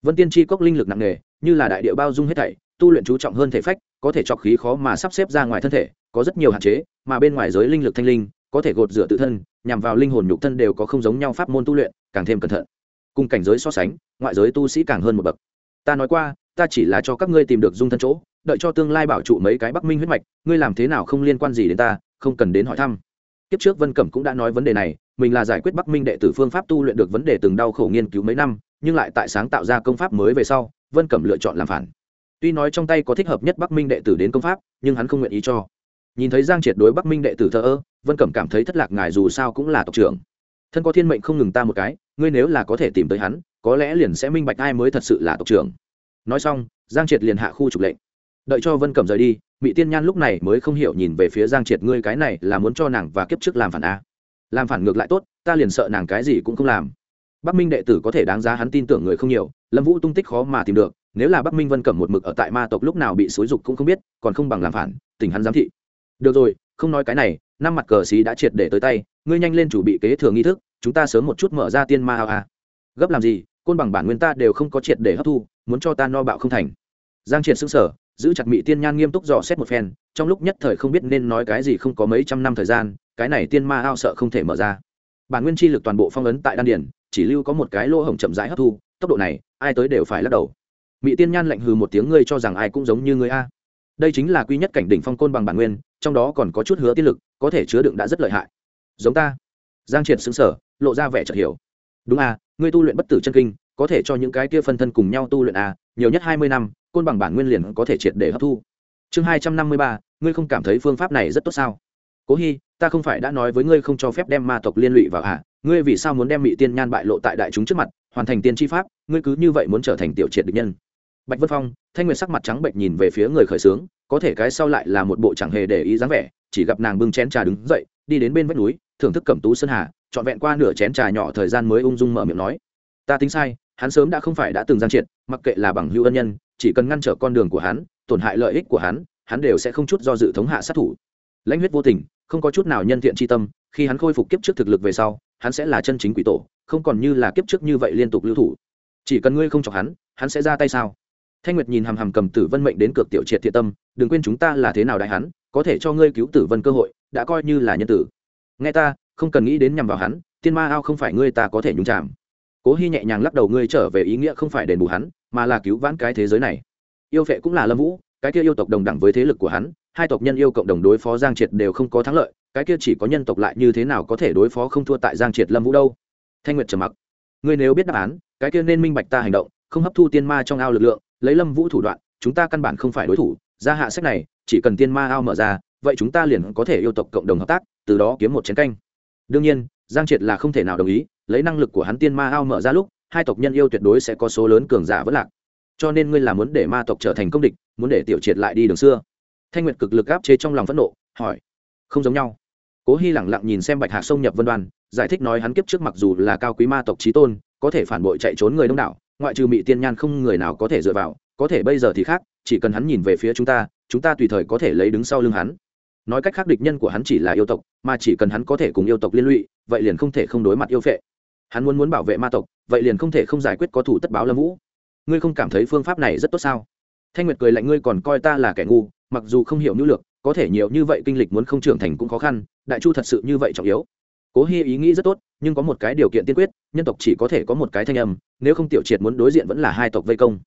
S1: Vân tiên tri cốc linh lực nặng nề, như là đại địa bao dung hết thảy, tu luyện chú trọng hơn thể phách, có thể chọc khí khó mà sắp xếp ra ngoài thân thể, có rất nhiều hạn chế, mà bên ngoài giới linh lực thanh linh có thể gột rửa tự thân, nhằm vào linh hồn nhục thân đều có không giống nhau pháp môn tu luyện, càng thêm cẩn thận. Cùng cảnh giới so sánh, ngoại giới tu sĩ càng hơn một bậc. Ta nói qua, ta chỉ là cho các ngươi tìm được dung thân chỗ, đợi cho tương lai bảo trụ mấy cái bắc minh huyết mạch, ngươi làm thế nào không liên quan gì đến ta, không cần đến hỏi thăm. Kiếp trước vân cẩm cũng đã nói vấn đề này, mình là giải quyết bắc minh đệ tử phương pháp tu luyện được vấn đề từng đau khổ nghiên cứu mấy năm, nhưng lại tại sáng tạo ra công pháp mới về sau, vân cẩm lựa chọn làm phản. Tuy nói trong tay có thích hợp nhất bắc minh đệ tử đến công pháp, nhưng hắn không nguyện ý cho nhìn thấy giang triệt đối bắc minh đệ tử thờ ơ, vân cẩm cảm thấy thất lạc ngài dù sao cũng là tộc trưởng. Thân có thiên mệnh không ngừng ta một cái, ngươi nếu là có thể tìm tới hắn, có lẽ liền sẽ minh bạch ai mới thật sự là tộc trưởng. Nói xong, giang triệt liền hạ khu trục lệnh. Đợi cho vân cẩm rời đi mỹ tiên nhan lúc này mới không hiểu nhìn về phía giang triệt, ngươi cái này là muốn cho nàng và kiếp trước làm phản a? Làm phản ngược lại tốt, ta liền sợ nàng cái gì cũng không làm. Bắc minh đệ tử có thể đáng giá hắn tin tưởng người không nhiều, lâm vũ tung tích khó mà tìm được, nếu là bắc minh vân cẩm một mực ở tại ma tộc lúc nào bị xúi dục cũng không biết, còn không bằng làm phản, tình hắn giám thị được rồi, không nói cái này, năm mặt cờ xí đã triệt để tới tay, ngươi nhanh lên chủ bị kế thừa nghi thức, chúng ta sớm một chút mở ra tiên ma ao a gấp làm gì, côn bằng bản nguyên ta đều không có triệt để hấp thu, muốn cho ta no bạo không thành. Giang triệt xứng sở giữ chặt mỹ tiên nhan nghiêm túc dò xét một phen, trong lúc nhất thời không biết nên nói cái gì không có mấy trăm năm thời gian, cái này tiên ma ao sợ không thể mở ra. Bản nguyên chi lực toàn bộ phong ấn tại đan điển chỉ lưu có một cái lỗ hổng chậm rãi hấp thu, tốc độ này, ai tới đều phải lắc đầu. Mỹ tiên nhan lạnh hừ một tiếng, ngươi cho rằng ai cũng giống như ngươi a. Đây chính là quy nhất cảnh đỉnh phong côn bằng bản nguyên trong đó còn có chút hứa tiên lực có thể chứa đựng đã rất lợi hại. Giống ta. Giang triệt xứng sở lộ ra vẻ chợt hiểu. Đúng à, ngươi tu luyện bất tử chân kinh có thể cho những cái kia phân thân cùng nhau tu luyện à, nhiều nhất hai mươi năm côn bằng bản nguyên liền có thể triệt để hấp thu. Chương hai trăm năm mươi ba ngươi không cảm thấy phương pháp này rất tốt sao? Cố hy ta không phải đã nói với ngươi không cho phép đem ma tộc liên lụy vào à ngươi vì sao muốn đem mỹ tiên nhan bại lộ tại đại chúng trước mặt hoàn thành tiên tri pháp ngươi cứ như vậy muốn trở thành tiểu triệt địch nhân bạch vân phong, thanh nguyệt sắc mặt trắng bệnh nhìn về phía người khởi xướng, có thể cái sau lại là một bộ chẳng hề để ý dáng vẻ, chỉ gặp nàng bưng chén trà đứng dậy, đi đến bên vách núi, thưởng thức cẩm tú sơn hà, trọn vẹn qua nửa chén trà nhỏ thời gian mới ung dung mở miệng nói, ta tính sai, hắn sớm đã không phải đã từng gian triệt, mặc kệ là bằng hữu ân nhân, chỉ cần ngăn trở con đường của hắn, tổn hại lợi ích của hắn hắn đều sẽ không chút do dự thống hạ sát thủ. Lãnh huyết vô tình, không có chút nào nhân thiện tri tâm, khi hắn khôi phục kiếp trước thực lực về sau, hắn sẽ là chân chính quỷ tổ, không còn như là kiếp trước như vậy liên tục lưu thủ. Chỉ cần ngươi không chọc hắn hắn sẽ ra tay sao? Thanh nguyệt nhìn hằm hằm cầm tử vân mệnh đến cực tiểu triệt thiện tâm, đừng quên chúng ta là thế nào đại hắn, có thể cho ngươi cứu tử vân cơ hội, đã coi như là nhân tử. Nghe ta, không cần nghĩ đến nhằm vào hắn, tiên ma ao không phải ngươi ta có thể nhúng chạm cố hy nhẹ nhàng lắc đầu, ngươi trở về ý nghĩa không phải đền bù hắn, mà là cứu vãn cái thế giới này. Yêu phệ cũng là lâm vũ, cái kia yêu tộc đồng đẳng với thế lực của hắn, hai tộc nhân yêu cộng đồng đối phó giang triệt đều không có thắng lợi, cái kia chỉ có nhân tộc lại như thế nào có thể đối phó không thua tại giang triệt lâm vũ đâu. Thanh nguyệt trầm mặc, ngươi nếu biết đáp án, cái kia nên minh bạch ta hành động, không hấp thu tiên ma trong ao lực lượng lấy lâm vũ thủ đoạn, chúng ta căn bản không phải đối thủ, ra hạ sách này, chỉ cần tiên ma ao mở ra, vậy chúng ta liền có thể yêu tộc cộng đồng hợp tác, từ đó kiếm một chiến canh. Đương nhiên, giang triệt là không thể nào đồng ý, lấy năng lực của hắn tiên ma ao mở ra lúc, hai tộc nhân yêu tuyệt đối sẽ có số lớn cường giả vất lạc. Cho nên ngươi là muốn để ma tộc trở thành công địch, muốn để tiểu triệt lại đi đường xưa. Thanh nguyệt cực lực áp chế trong lòng phẫn nộ, hỏi. Không giống nhau. Cố hy lẳng lặng nhìn xem bạch hạc sông nhập vân đoàn giải thích nói hắn kiếp trước mặc dù là cao quý ma tộc trí tôn, có thể phản bội chạy trốn người đông đảo ngoại trừ mỹ tiên nhan không người nào có thể dựa vào, có thể bây giờ thì khác, chỉ cần hắn nhìn về phía chúng ta chúng ta tùy thời có thể lấy đứng sau lưng hắn. Nói cách khác địch nhân của hắn chỉ là yêu tộc, mà chỉ cần hắn có thể cùng yêu tộc liên lụy, vậy liền không thể không đối mặt yêu phệ. Hắn muốn muốn bảo vệ ma tộc, vậy liền không thể không giải quyết có thủ tất báo lâm vũ. Ngươi không cảm thấy phương pháp này rất tốt sao? Thanh nguyệt cười lạnh, ngươi còn coi ta là kẻ ngu, mặc dù không hiểu nữ lược, có thể nhiều như vậy kinh lịch muốn không trưởng thành cũng khó khăn, đại chu thật sự như vậy trọng yếu cố hy ý nghĩ rất tốt, nhưng có một cái điều kiện tiên quyết, nhân tộc chỉ có thể có một cái thanh âm, nếu không tiểu triệt muốn đối diện vẫn là hai tộc vây công.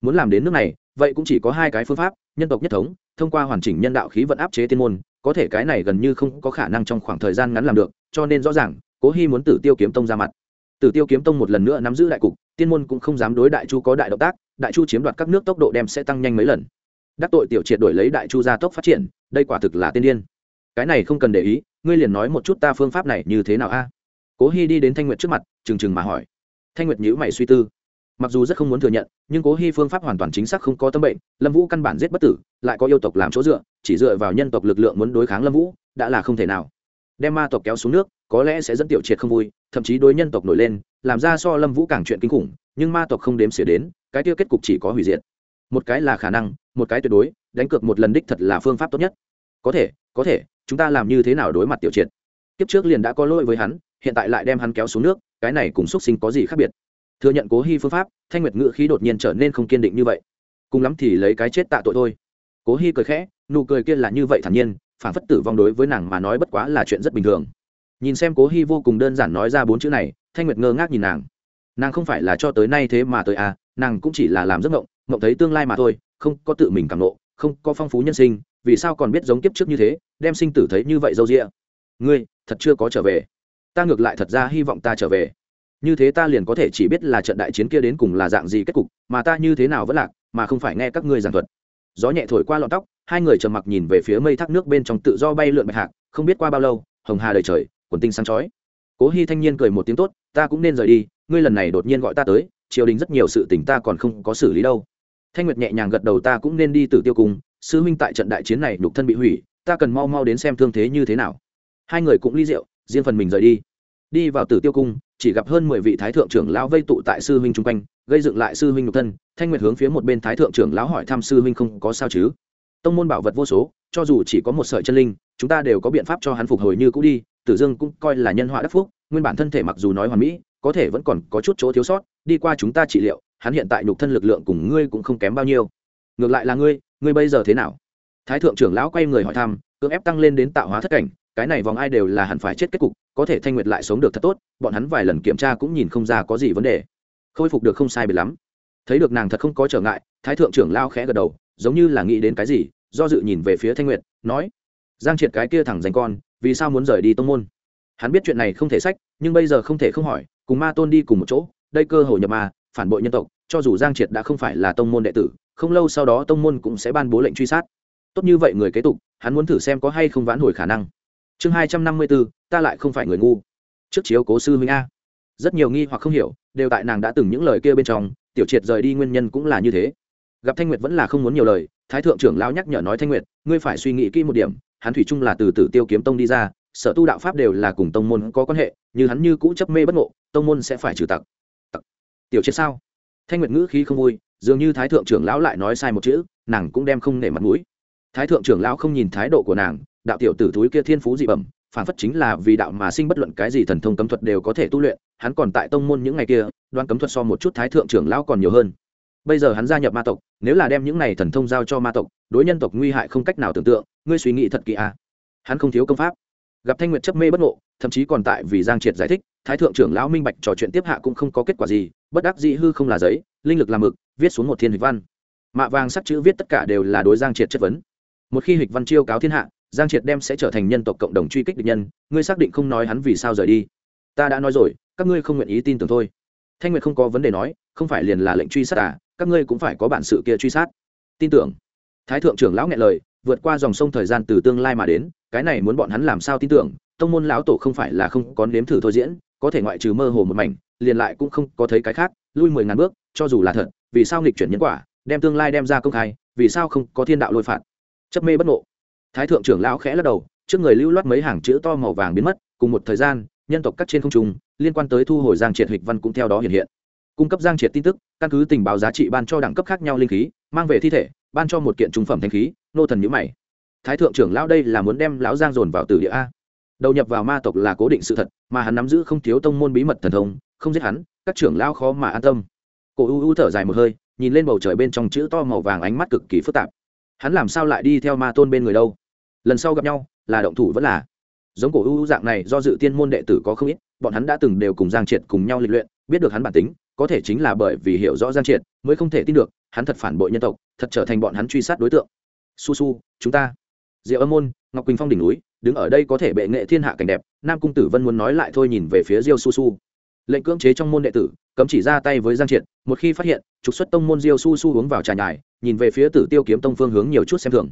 S1: Muốn làm đến nước này, vậy cũng chỉ có hai cái phương pháp, nhân tộc nhất thống, thông qua hoàn chỉnh nhân đạo khí vận áp chế tiên môn, có thể cái này gần như không có khả năng trong khoảng thời gian ngắn làm được, cho nên rõ ràng, cố hy muốn tử tiêu kiếm tông ra mặt. Tử tiêu kiếm tông một lần nữa nắm giữ đại cục, tiên môn cũng không dám đối đại chu có đại động tác, đại chu chiếm đoạt các nước tốc độ đem sẽ tăng nhanh mấy lần. Đắc tội tiểu triệt đổi lấy đại chu gia tốc phát triển, đây quả thực là tiên điên. Cái này không cần để ý ngươi liền nói một chút ta phương pháp này như thế nào a? Cố hy đi đến thanh nguyệt trước mặt, trừng trừng mà hỏi. Thanh nguyệt nhữ mày suy tư. Mặc dù rất không muốn thừa nhận, nhưng cố hy phương pháp hoàn toàn chính xác không có tâm bệnh, lâm vũ căn bản giết bất tử, lại có yêu tộc làm chỗ dựa, chỉ dựa vào nhân tộc lực lượng muốn đối kháng lâm vũ, đã là không thể nào. Đem ma tộc kéo xuống nước, có lẽ sẽ dẫn tiểu triệt không vui, thậm chí đối nhân tộc nổi lên, làm ra so lâm vũ càng chuyện kinh khủng, nhưng ma tộc không đếm xỉa đến, cái tiêu kết cục chỉ có hủy diệt. Một cái là khả năng, một cái tuyệt đối, đánh cược một lần đích thật là phương pháp tốt nhất có thể có thể, chúng ta làm như thế nào đối mặt tiểu triệt? Kiếp trước liền đã có lỗi với hắn, hiện tại lại đem hắn kéo xuống nước, cái này cùng xuất sinh có gì khác biệt? Thừa nhận cố hy phương pháp, thanh nguyệt ngự khí đột nhiên trở nên không kiên định như vậy. Cùng lắm thì lấy cái chết tạ tội thôi. Cố hy cười khẽ, nụ cười kia là như vậy thản nhiên, phản phất tử vong đối với nàng mà nói bất quá là chuyện rất bình thường. Nhìn xem cố hy vô cùng đơn giản nói ra bốn chữ này, thanh nguyệt ngơ ngác nhìn nàng. Nàng không phải là cho tới nay thế mà tới à nàng cũng chỉ là làm giấc ngộng ngộng thấy tương lai mà thôi, không có tự mình cảm nộ, không có phong phú nhân sinh vì sao còn biết giống kiếp trước như thế, đem sinh tử thấy như vậy dâu rịa ngươi, thật chưa có trở về. Ta ngược lại thật ra hy vọng ta trở về. Như thế ta liền có thể chỉ biết là trận đại chiến kia đến cùng là dạng gì kết cục, mà ta như thế nào vẫn lạc, mà không phải nghe các ngươi giảng thuật. Gió nhẹ thổi qua lọn tóc, hai người trầm mặc nhìn về phía mây thác nước bên trong tự do bay lượn bạch hạc, không biết qua bao lâu, hồng hà đầy trời, quần tinh sáng chói. Cố hy thanh niên cười một tiếng tốt, ta cũng nên rời đi, ngươi lần này đột nhiên gọi ta tới, triều đình rất nhiều sự tình ta còn không có xử lý đâu. Thanh nguyệt nhẹ nhàng gật đầu, ta cũng nên đi từ tiêu cung sư huynh tại trận đại chiến này nhục thân bị hủy, ta cần mau mau đến xem thương thế như thế nào. Hai người cũng ly rượu, riêng phần mình rời đi. Đi vào tử tiêu cung, chỉ gặp hơn mười vị thái thượng trưởng lão vây tụ tại sư huynh chung quanh, gây dựng lại sư huynh nhục thân, thanh nguyệt hướng phía một bên thái thượng trưởng lão hỏi thăm sư huynh không có sao chứ? Tông môn bảo vật vô số, cho dù chỉ có một sợi chân linh, chúng ta đều có biện pháp cho hắn phục hồi như cũ đi, tử dương cũng coi là nhân họa đắc phúc, nguyên bản thân thể mặc dù nói hoàn mỹ, có thể vẫn còn có chút chỗ thiếu sót, đi qua chúng ta trị liệu, hắn hiện tại nhục thân lực lượng cùng ngươi cũng không kém bao nhiêu. Ngược lại là ngươi ngươi bây giờ thế nào? Thái thượng trưởng lão quay người hỏi thăm, cưỡng ép tăng lên đến tạo hóa thất cảnh, cái này vòng ai đều là hẳn phải chết kết cục, có thể thanh nguyệt lại sống được thật tốt, bọn hắn vài lần kiểm tra cũng nhìn không ra có gì vấn đề. Khôi phục được không sai biệt lắm. Thấy được nàng thật không có trở ngại, thái thượng trưởng lao khẽ gật đầu, giống như là nghĩ đến cái gì, do dự nhìn về phía thanh nguyệt, nói, giang triệt cái kia thẳng danh con, vì sao muốn rời đi tông môn? Hắn biết chuyện này không thể sách, nhưng bây giờ không thể không hỏi, cùng ma tôn đi cùng một chỗ, đây cơ hội nhập ma, phản bội nhân tộc, cho dù giang triệt đã không phải là tông môn đệ tử không lâu sau đó tông môn cũng sẽ ban bố lệnh truy sát. Tốt như vậy người kế tục, hắn muốn thử xem có hay không vãn hồi khả năng. Chương hai trăm năm mươi bốn, ta lại không phải người ngu. Trước chiếu cố sư huynh a. Rất nhiều nghi hoặc không hiểu, đều tại nàng đã từng những lời kia bên trong, tiểu triệt rời đi nguyên nhân cũng là như thế. Gặp thanh nguyệt vẫn là không muốn nhiều lời, thái thượng trưởng lão nhắc nhở nói thanh nguyệt, ngươi phải suy nghĩ kỹ một điểm, hắn thủy chung là từ tử tiêu kiếm tông đi ra, sở tu đạo pháp đều là cùng tông môn có quan hệ, như hắn như cũ chấp mê bất ngộ, tông môn sẽ phải trừ tặc. Tiểu triệt sao? Thanh nguyệt ngữ khí không vui dường như thái thượng trưởng lão lại nói sai một chữ, nàng cũng đem không nể mặt mũi. Thái thượng trưởng lão không nhìn thái độ của nàng, đạo tiểu tử túi kia thiên phú dị bẩm, phản phất chính là vì đạo mà sinh bất luận cái gì thần thông cấm thuật đều có thể tu luyện, hắn còn tại tông môn những ngày kia đoan cấm thuật so một chút thái thượng trưởng lão còn nhiều hơn. Bây giờ hắn gia nhập ma tộc, nếu là đem những này thần thông giao cho ma tộc, đối nhân tộc nguy hại không cách nào tưởng tượng, ngươi suy nghĩ thật kỳ à. Hắn không thiếu công pháp. Gặp thanh nguyệt chấp mê bất ngộ, thậm chí còn tại vì giang triệt giải thích, thái thượng trưởng lão minh bạch trò chuyện tiếp hạ cũng không có kết quả gì, bất đắc dĩ hư không là giấy linh lực làm mực, viết xuống một thiên hịch văn. Mạ vàng sắc chữ viết tất cả đều là đối giang triệt chất vấn. Một khi hịch văn chiêu cáo thiên hạ, giang triệt đem sẽ trở thành nhân tộc cộng đồng truy kích địch nhân, ngươi xác định không nói hắn vì sao rời đi. Ta đã nói rồi, các ngươi không nguyện ý tin tưởng thôi. Thanh nguyệt không có vấn đề nói, không phải liền là lệnh truy sát à các ngươi cũng phải có bản sự kia truy sát. Tin tưởng. Thái thượng trưởng lão nghe lời, vượt qua dòng sông thời gian từ tương lai mà đến, cái này muốn bọn hắn làm sao tin tưởng, tông môn lão tổ không phải là không có nếm thử thôi diễn, có thể ngoại trừ mơ hồ một mảnh liền lại cũng không có thấy cái khác, lui mười ngàn bước, cho dù là thật, vì sao nghịch chuyển nhân quả, đem tương lai đem ra công khai, vì sao không có thiên đạo lôi phạt? Chấp mê bất ngộ. Thái thượng trưởng lão khẽ lắc đầu, trước người lưu loát mấy hàng chữ to màu vàng biến mất, cùng một thời gian, nhân tộc cắt trên không trung, liên quan tới thu hồi giang triệt hịch văn cũng theo đó hiện hiện. Cung cấp giang triệt tin tức, căn cứ tình báo giá trị ban cho đẳng cấp khác nhau linh khí, mang về thi thể, ban cho một kiện trung phẩm thanh khí, nô thần nhữ mày. Thái thượng trưởng lão đây là muốn đem lão giang dồn vào từ địa a. Đầu nhập vào ma tộc là cố định sự thật, mà hắn nắm giữ không thiếu tông môn bí mật thần thông không giết hắn, các trưởng lao khó mà an tâm. Cổ u u thở dài một hơi, nhìn lên bầu trời bên trong chữ to màu vàng ánh mắt cực kỳ phức tạp. Hắn làm sao lại đi theo ma tôn bên người đâu? Lần sau gặp nhau, là động thủ vẫn là. Giống cổ u u dạng này, do dự tiên môn đệ tử có không ít, bọn hắn đã từng đều cùng giang triệt cùng nhau lịch luyện, biết được hắn bản tính, có thể chính là bởi vì hiểu rõ giang triệt, mới không thể tin được, hắn thật phản bội nhân tộc, thật trở thành bọn hắn truy sát đối tượng. Su su, chúng ta. Diệu âm môn, ngọc quỳnh phong đỉnh núi, đứng ở đây có thể bệ nghệ thiên hạ cảnh đẹp, nam cung tử vân muốn nói lại thôi nhìn về phía diêu su su lệnh cưỡng chế trong môn đệ tử, cấm chỉ ra tay với giang triệt, một khi phát hiện, trục xuất tông môn diêu su su uống vào trà nhài, nhìn về phía tử tiêu kiếm tông phương hướng nhiều chút xem thường.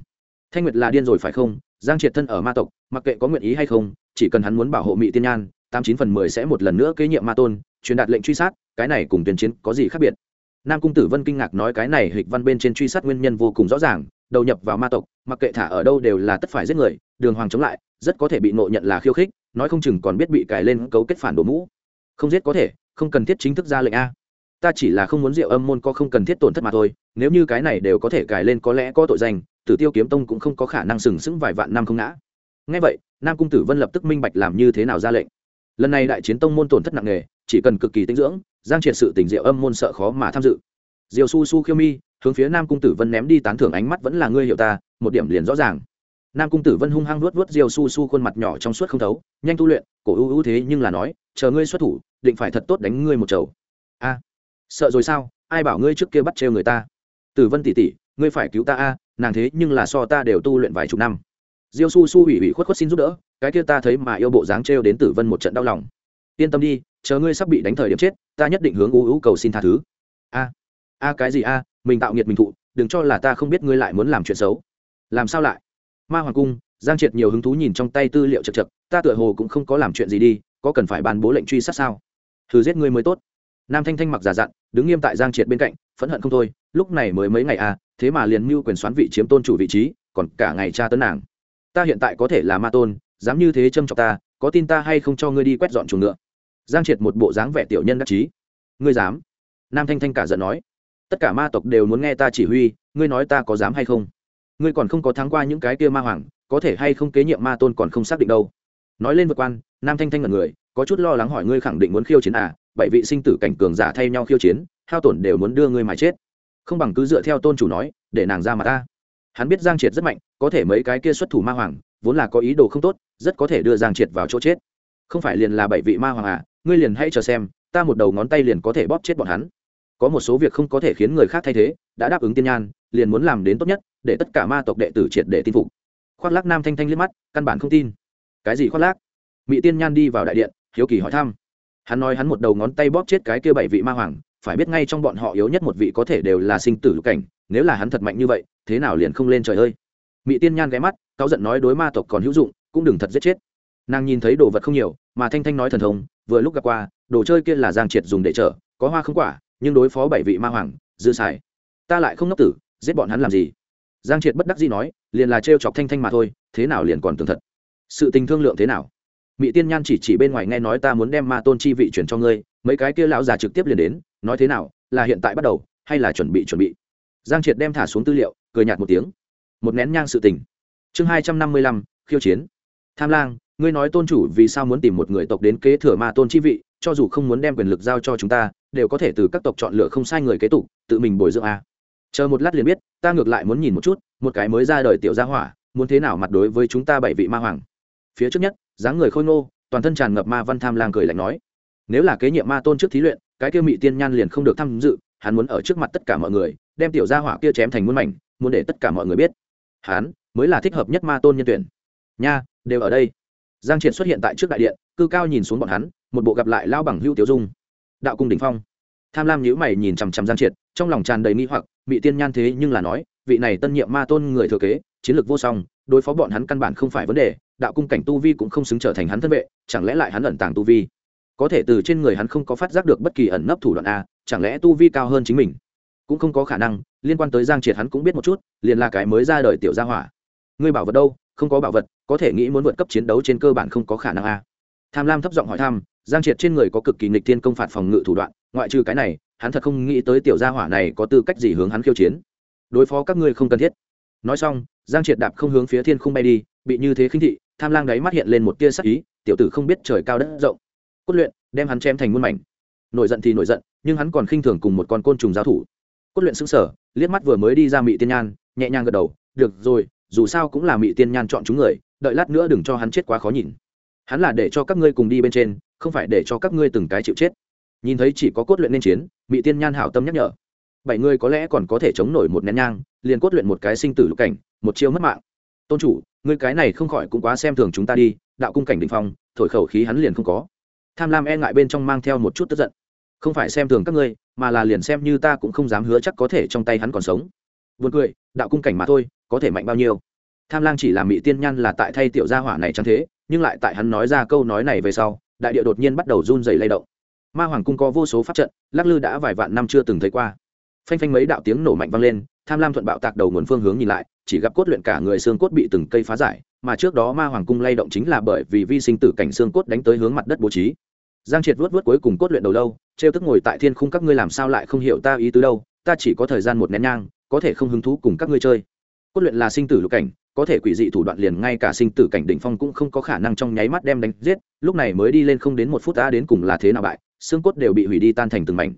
S1: Thanh nguyệt là điên rồi phải không? Giang triệt thân ở ma tộc, mặc kệ có nguyện ý hay không, chỉ cần hắn muốn bảo hộ mỹ tiên nhan, tám chín phần mười sẽ một lần nữa kế nhiệm ma tôn, truyền đạt lệnh truy sát, cái này cùng tuyên chiến có gì khác biệt? Nam cung tử vân kinh ngạc nói cái này hịch văn bên trên truy sát nguyên nhân vô cùng rõ ràng, đầu nhập vào ma tộc, mặc kệ thả ở đâu đều là tất phải giết người, đường hoàng chống lại, rất có thể bị nộ nhận là khiêu khích, nói không chừng còn biết bị cài lên cấu kết phản đồ mũ không giết có thể, không cần thiết chính thức ra lệnh a. Ta chỉ là không muốn rượu âm môn có không cần thiết tổn thất mà thôi, nếu như cái này đều có thể cài lên có lẽ có tội danh, tử tiêu kiếm tông cũng không có khả năng sừng sững vài vạn năm không ngã. Ngay vậy, nam cung tử vân lập tức minh bạch làm như thế nào ra lệnh. Lần này đại chiến tông môn tổn thất nặng nề, chỉ cần cực kỳ tinh dưỡng, giang triệt sự tình diệu âm môn sợ khó mà tham dự. Diều su su khiêu mi, hướng phía nam cung tử vân ném đi tán thưởng ánh mắt vẫn là ngươi hiệu ta, một điểm liền rõ ràng nam cung tử vân hung hăng nuốt nuốt diều su su khuôn mặt nhỏ trong suốt không thấu, nhanh tu luyện, cổ ưu ưu thế nhưng là nói, chờ ngươi xuất thủ, định phải thật tốt đánh ngươi một chầu. A, sợ rồi sao? Ai bảo ngươi trước kia bắt trêu người ta? Tử vân tỷ tỷ ngươi phải cứu ta a, nàng thế nhưng là so ta đều tu luyện vài chục năm. Diêu su su ủy ủy khuất khuất xin giúp đỡ, cái kia ta thấy mà yêu bộ dáng trêu đến tử vân một trận đau lòng. Yên tâm đi, chờ ngươi sắp bị đánh thời điểm chết, ta nhất định hướng ưu ưu cầu xin tha thứ. A a cái gì a, mình tạo nghiệt mình thụ, đừng cho là ta không biết ngươi lại muốn làm chuyện xấu. Làm sao lại? Ma hoàng cung, giang triệt nhiều hứng thú nhìn trong tay tư liệu chật chật, ta tựa hồ cũng không có làm chuyện gì đi, có cần phải ban bố lệnh truy sát sao? Thử giết ngươi mới tốt. Nam thanh thanh mặc giả dặn, đứng nghiêm tại giang triệt bên cạnh, phẫn hận không thôi, lúc này mới mấy ngày à thế mà liền mưu quyền xoán vị chiếm tôn chủ vị trí, còn cả ngày tra tấn nàng. Ta hiện tại có thể là ma tôn, dám như thế châm chọc ta, có tin ta hay không cho ngươi đi quét dọn chuồng ngựa? Giang triệt một bộ dáng vẻ tiểu nhân đắc chí. Ngươi dám? Nam thanh thanh cả giận nói. Tất cả ma tộc đều muốn nghe ta chỉ huy, ngươi nói ta có dám hay không? Ngươi còn không có thắng qua những cái kia ma hoàng, có thể hay không kế nhiệm ma tôn còn không xác định đâu. Nói lên vượt quan, nam thanh thanh là người, có chút lo lắng hỏi ngươi khẳng định muốn khiêu chiến à bảy vị sinh tử cảnh cường giả thay nhau khiêu chiến, hao tổn đều muốn đưa ngươi mà chết. Không bằng cứ dựa theo tôn chủ nói, để nàng ra mà ta. Hắn biết giang triệt rất mạnh, có thể mấy cái kia xuất thủ ma hoàng, vốn là có ý đồ không tốt, rất có thể đưa giang triệt vào chỗ chết. Không phải liền là bảy vị ma hoàng à ngươi liền hãy chờ xem, ta một đầu ngón tay liền có thể bóp chết bọn hắn có một số việc không có thể khiến người khác thay thế, đã đáp ứng tiên nhan, liền muốn làm đến tốt nhất, để tất cả ma tộc đệ tử triệt để tin phục. Khoác lác nam thanh thanh liếc mắt, căn bản không tin. Cái gì khoác lác? Mỹ tiên nhan đi vào đại điện, hiếu kỳ hỏi thăm. Hắn nói hắn một đầu ngón tay bóp chết cái kia bảy vị ma hoàng, phải biết ngay trong bọn họ yếu nhất một vị có thể đều là sinh tử lục cảnh, nếu là hắn thật mạnh như vậy, thế nào liền không lên trời ơi? Mỹ tiên nhan ghé mắt, cáu giận nói đối ma tộc còn hữu dụng, cũng đừng thật giết chết. Nàng nhìn thấy đồ vật không nhiều, mà thanh thanh nói thần thông, vừa lúc gặp qua, đồ chơi kia là giang triệt dùng để chở có hoa không quả nhưng đối phó bảy vị ma hoàng, dư xài. Ta lại không ngốc tử, giết bọn hắn làm gì? Giang triệt bất đắc dĩ nói, liền là trêu chọc thanh thanh mà thôi, thế nào liền còn tường thật? Sự tình thương lượng thế nào? Mỹ tiên nhan chỉ chỉ bên ngoài nghe nói ta muốn đem ma tôn chi vị chuyển cho ngươi, mấy cái kia lão già trực tiếp liền đến, nói thế nào, là hiện tại bắt đầu, hay là chuẩn bị chuẩn bị? Giang triệt đem thả xuống tư liệu, cười nhạt một tiếng. Một nén nhang sự tình. Chương hai trăm năm mươi lăm, khiêu chiến. Tham lang, ngươi nói tôn chủ vì sao muốn tìm một người tộc đến kế thừa ma tôn chi vị, cho dù không muốn đem quyền lực giao cho chúng ta đều có thể từ các tộc chọn lựa không sai người kế tục, tự mình bồi dưỡng a. Chờ một lát liền biết, ta ngược lại muốn nhìn một chút, một cái mới ra đời tiểu gia hỏa, muốn thế nào mặt đối với chúng ta bảy vị ma hoàng. Phía trước nhất, dáng người khôi ngô, toàn thân tràn ngập ma văn tham lang cười lạnh nói. Nếu là kế nhiệm ma tôn trước thí luyện, cái kia mị tiên nhan liền không được tham dự, hắn muốn ở trước mặt tất cả mọi người, đem tiểu gia hỏa kia chém thành muôn mảnh, muốn để tất cả mọi người biết. Hắn mới là thích hợp nhất ma tôn nhân tuyển. Nha, đều ở đây. Giang triệt xuất hiện tại trước đại điện, cư cao nhìn xuống bọn hắn, một bộ gặp lại lao bằng hưu tiểu dung đạo cung đỉnh phong. Tham lam nhíu mày nhìn chằm chằm giang triệt, trong lòng tràn đầy nghi hoặc bị tiên nhan thế nhưng là nói, vị này tân nhiệm ma tôn người thừa kế, chiến lược vô song, đối phó bọn hắn căn bản không phải vấn đề, đạo cung cảnh tu vi cũng không xứng trở thành hắn thân vệ, chẳng lẽ lại hắn ẩn tàng tu vi? Có thể từ trên người hắn không có phát giác được bất kỳ ẩn nấp thủ đoạn a, chẳng lẽ tu vi cao hơn chính mình? Cũng không có khả năng, liên quan tới giang triệt hắn cũng biết một chút, liền là cái mới ra đời tiểu gia hỏa. Ngươi bảo vật đâu? Không có bảo vật, có thể nghĩ muốn vượt cấp chiến đấu trên cơ bản không có khả năng a. Tham lam thấp giọng hỏi thăm giang triệt trên người có cực kỳ nghịch thiên công phạt phòng ngự thủ đoạn, ngoại trừ cái này, hắn thật không nghĩ tới tiểu gia hỏa này có tư cách gì hướng hắn khiêu chiến. Đối phó các ngươi không cần thiết. Nói xong, giang triệt đạp không hướng phía thiên không bay đi, bị như thế khinh thị, tham lang đáy mắt hiện lên một tia sắc ý, tiểu tử không biết trời cao đất rộng. Cốt luyện, đem hắn chém thành muôn mảnh. Nổi giận thì nổi giận, nhưng hắn còn khinh thường cùng một con côn trùng giao thủ. Cốt luyện xứng sở liếc mắt vừa mới đi ra mị tiên nhan, nhẹ nhàng gật đầu, được rồi, dù sao cũng là mị tiên nhan chọn chúng người, đợi lát nữa đừng cho hắn chết quá khó nhìn hắn là để cho các ngươi cùng đi bên trên không phải để cho các ngươi từng cái chịu chết. Nhìn thấy chỉ có cốt luyện nên chiến bị tiên nhan hảo tâm nhắc nhở. Bảy người có lẽ còn có thể chống nổi một nén nhang liền cốt luyện một cái sinh tử lục cảnh một chiêu mất mạng. Tôn chủ ngươi cái này không khỏi cũng quá xem thường chúng ta đi đạo cung cảnh định phong thổi khẩu khí hắn liền không có. Tham lam e ngại bên trong mang theo một chút tức giận. Không phải xem thường các ngươi mà là liền xem như ta cũng không dám hứa chắc có thể trong tay hắn còn sống. Buồn cười, đạo cung cảnh mà thôi, có thể mạnh bao nhiêu? Tham Lang chỉ làm mỹ tiên nhan là tại thay tiểu gia hỏa này chẳng thế, nhưng lại tại hắn nói ra câu nói này về sau, đại địa đột nhiên bắt đầu run rẩy lay động. Ma hoàng cung có vô số pháp trận, lắc lư đã vài vạn năm chưa từng thấy qua. Phanh phanh mấy đạo tiếng nổ mạnh vang lên, Tham Lam thuận bạo tạc đầu nguồn phương hướng nhìn lại, chỉ gặp cốt luyện cả người xương cốt bị từng cây phá giải, mà trước đó Ma hoàng cung lay động chính là bởi vì vi sinh tử cảnh xương cốt đánh tới hướng mặt đất bố trí. Giang Triệt vuốt vuốt cuối cùng cốt luyện đầu lâu, trêu tức ngồi tại thiên khung các ngươi làm sao lại không hiểu ta ý tứ đâu, ta chỉ có thời gian một nén nhang, có thể không hứng thú cùng các ngươi chơi cốt luyện là sinh tử lục cảnh có thể quỷ dị thủ đoạn liền ngay cả sinh tử cảnh đỉnh phong cũng không có khả năng trong nháy mắt đem đánh giết, lúc này mới đi lên không đến một phút ta đến cùng là thế nào bại, xương cốt đều bị hủy đi tan thành từng mảnh.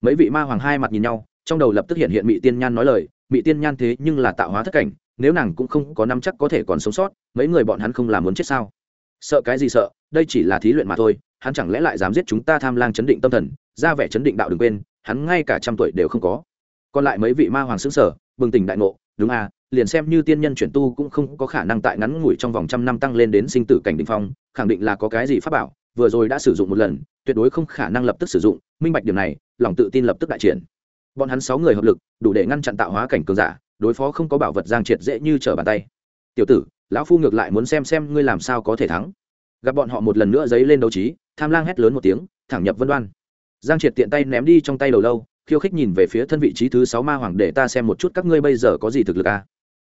S1: Mấy vị ma hoàng hai mặt nhìn nhau, trong đầu lập tức hiện hiện mỹ tiên nhan nói lời mỹ tiên nhan thế nhưng là tạo hóa thất cảnh, nếu nàng cũng không có năm chắc có thể còn sống sót, mấy người bọn hắn không làm muốn chết sao? Sợ cái gì sợ, đây chỉ là thí luyện mà thôi, hắn chẳng lẽ lại dám giết chúng ta tham lang chấn định tâm thần, ra vẻ chấn định đạo đừng quên, hắn ngay cả trăm tuổi đều không có. Còn lại mấy vị ma hoàng xứng sở bừng tỉnh đại ngộ, đúng à liền xem như tiên nhân chuyển tu cũng không có khả năng tại ngắn ngủi trong vòng trăm năm tăng lên đến sinh tử cảnh đỉnh phong, khẳng định là có cái gì pháp bảo, vừa rồi đã sử dụng một lần, tuyệt đối không khả năng lập tức sử dụng, minh bạch điểm này, lòng tự tin lập tức đại triển. Bọn hắn sáu người hợp lực, đủ để ngăn chặn tạo hóa cảnh cường giả, đối phó không có bảo vật giang triệt dễ như trở bàn tay. Tiểu tử, lão phu ngược lại muốn xem xem ngươi làm sao có thể thắng. Gặp bọn họ một lần nữa dấy lên đấu trí, tham lang hét lớn một tiếng, thẳng nhập vân đoan. Giang triệt tiện tay ném đi trong tay đầu lâu, khiêu khích nhìn về phía thân vị trí thứ sáu ma hoàng để ta xem một chút các ngươi bây giờ có gì thực lực à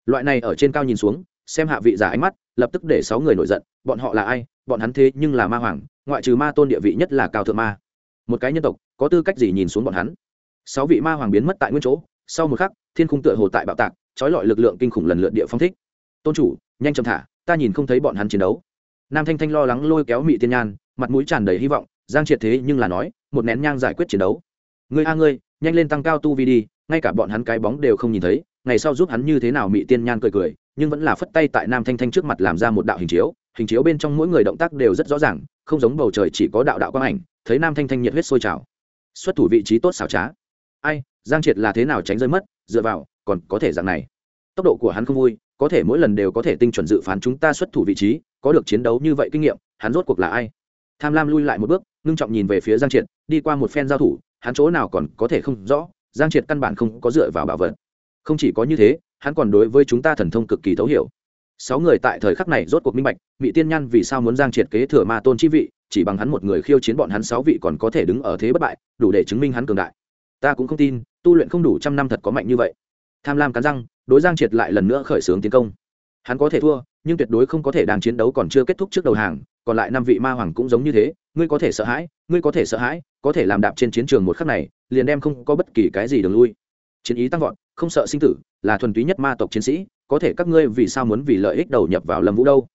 S1: loại này ở trên cao nhìn xuống, xem hạ vị giả ánh mắt, lập tức để sáu người nổi giận, bọn họ là ai, bọn hắn thế nhưng là ma hoàng, ngoại trừ ma tôn địa vị nhất là cao thượng ma. Một cái nhân tộc, có tư cách gì nhìn xuống bọn hắn? Sáu vị ma hoàng biến mất tại nguyên chỗ, sau một khắc, thiên khung tựa hồ tại bạo tạc, trói lọi lực lượng kinh khủng lần lượt địa phong thích. Tôn chủ, nhanh chầm thả, ta nhìn không thấy bọn hắn chiến đấu. Nam thanh thanh lo lắng lôi kéo mị tiên nhan, mặt mũi tràn đầy hy vọng, giang triệt thế nhưng là nói, một nén nhang giải quyết chiến đấu. Ngươi a ngươi, nhanh lên tăng cao tu vi đi, ngay cả bọn hắn cái bóng đều không nhìn thấy ngày sau giúp hắn như thế nào mị tiên nhan cười cười, nhưng vẫn là phất tay tại nam thanh thanh trước mặt làm ra một đạo hình chiếu hình chiếu bên trong mỗi người động tác đều rất rõ ràng, không giống bầu trời chỉ có đạo đạo quang ảnh, thấy nam thanh thanh nhiệt huyết sôi trào. Xuất thủ vị trí tốt xảo trá. Ai, giang triệt là thế nào tránh rơi mất, dựa vào, còn có thể dạng này. Tốc độ của hắn không vui, có thể mỗi lần đều có thể tinh chuẩn dự phán chúng ta xuất thủ vị trí, có được chiến đấu như vậy kinh nghiệm, hắn rốt cuộc là ai? Tham lam lui lại một bước, ngưng trọng nhìn về phía giang triệt, đi qua một phen giao thủ, hắn chỗ nào còn có thể không rõ, giang triệt căn bản không có dựa vào bảo vật không chỉ có như thế, hắn còn đối với chúng ta thần thông cực kỳ thấu hiểu. Sáu người tại thời khắc này rốt cuộc minh bạch vị tiên nhân vì sao muốn giang triệt kế thừa ma tôn chi vị, chỉ bằng hắn một người khiêu chiến bọn hắn sáu vị còn có thể đứng ở thế bất bại, đủ để chứng minh hắn cường đại. Ta cũng không tin, tu luyện không đủ trăm năm thật có mạnh như vậy. Tham lam cắn răng, đối giang triệt lại lần nữa khởi xướng tiến công. Hắn có thể thua, nhưng tuyệt đối không có thể đang chiến đấu còn chưa kết thúc trước đầu hàng, còn lại năm vị ma hoàng cũng giống như thế, ngươi có thể sợ hãi, ngươi có thể sợ hãi, có thể làm đạp trên chiến trường một khắc này, liền đem không có bất kỳ cái gì đường lui. Chiến ý tăng vọt không sợ sinh tử, là thuần túy nhất ma tộc chiến sĩ, có thể các ngươi vì sao muốn vì lợi ích đầu nhập vào lâm vũ đâu?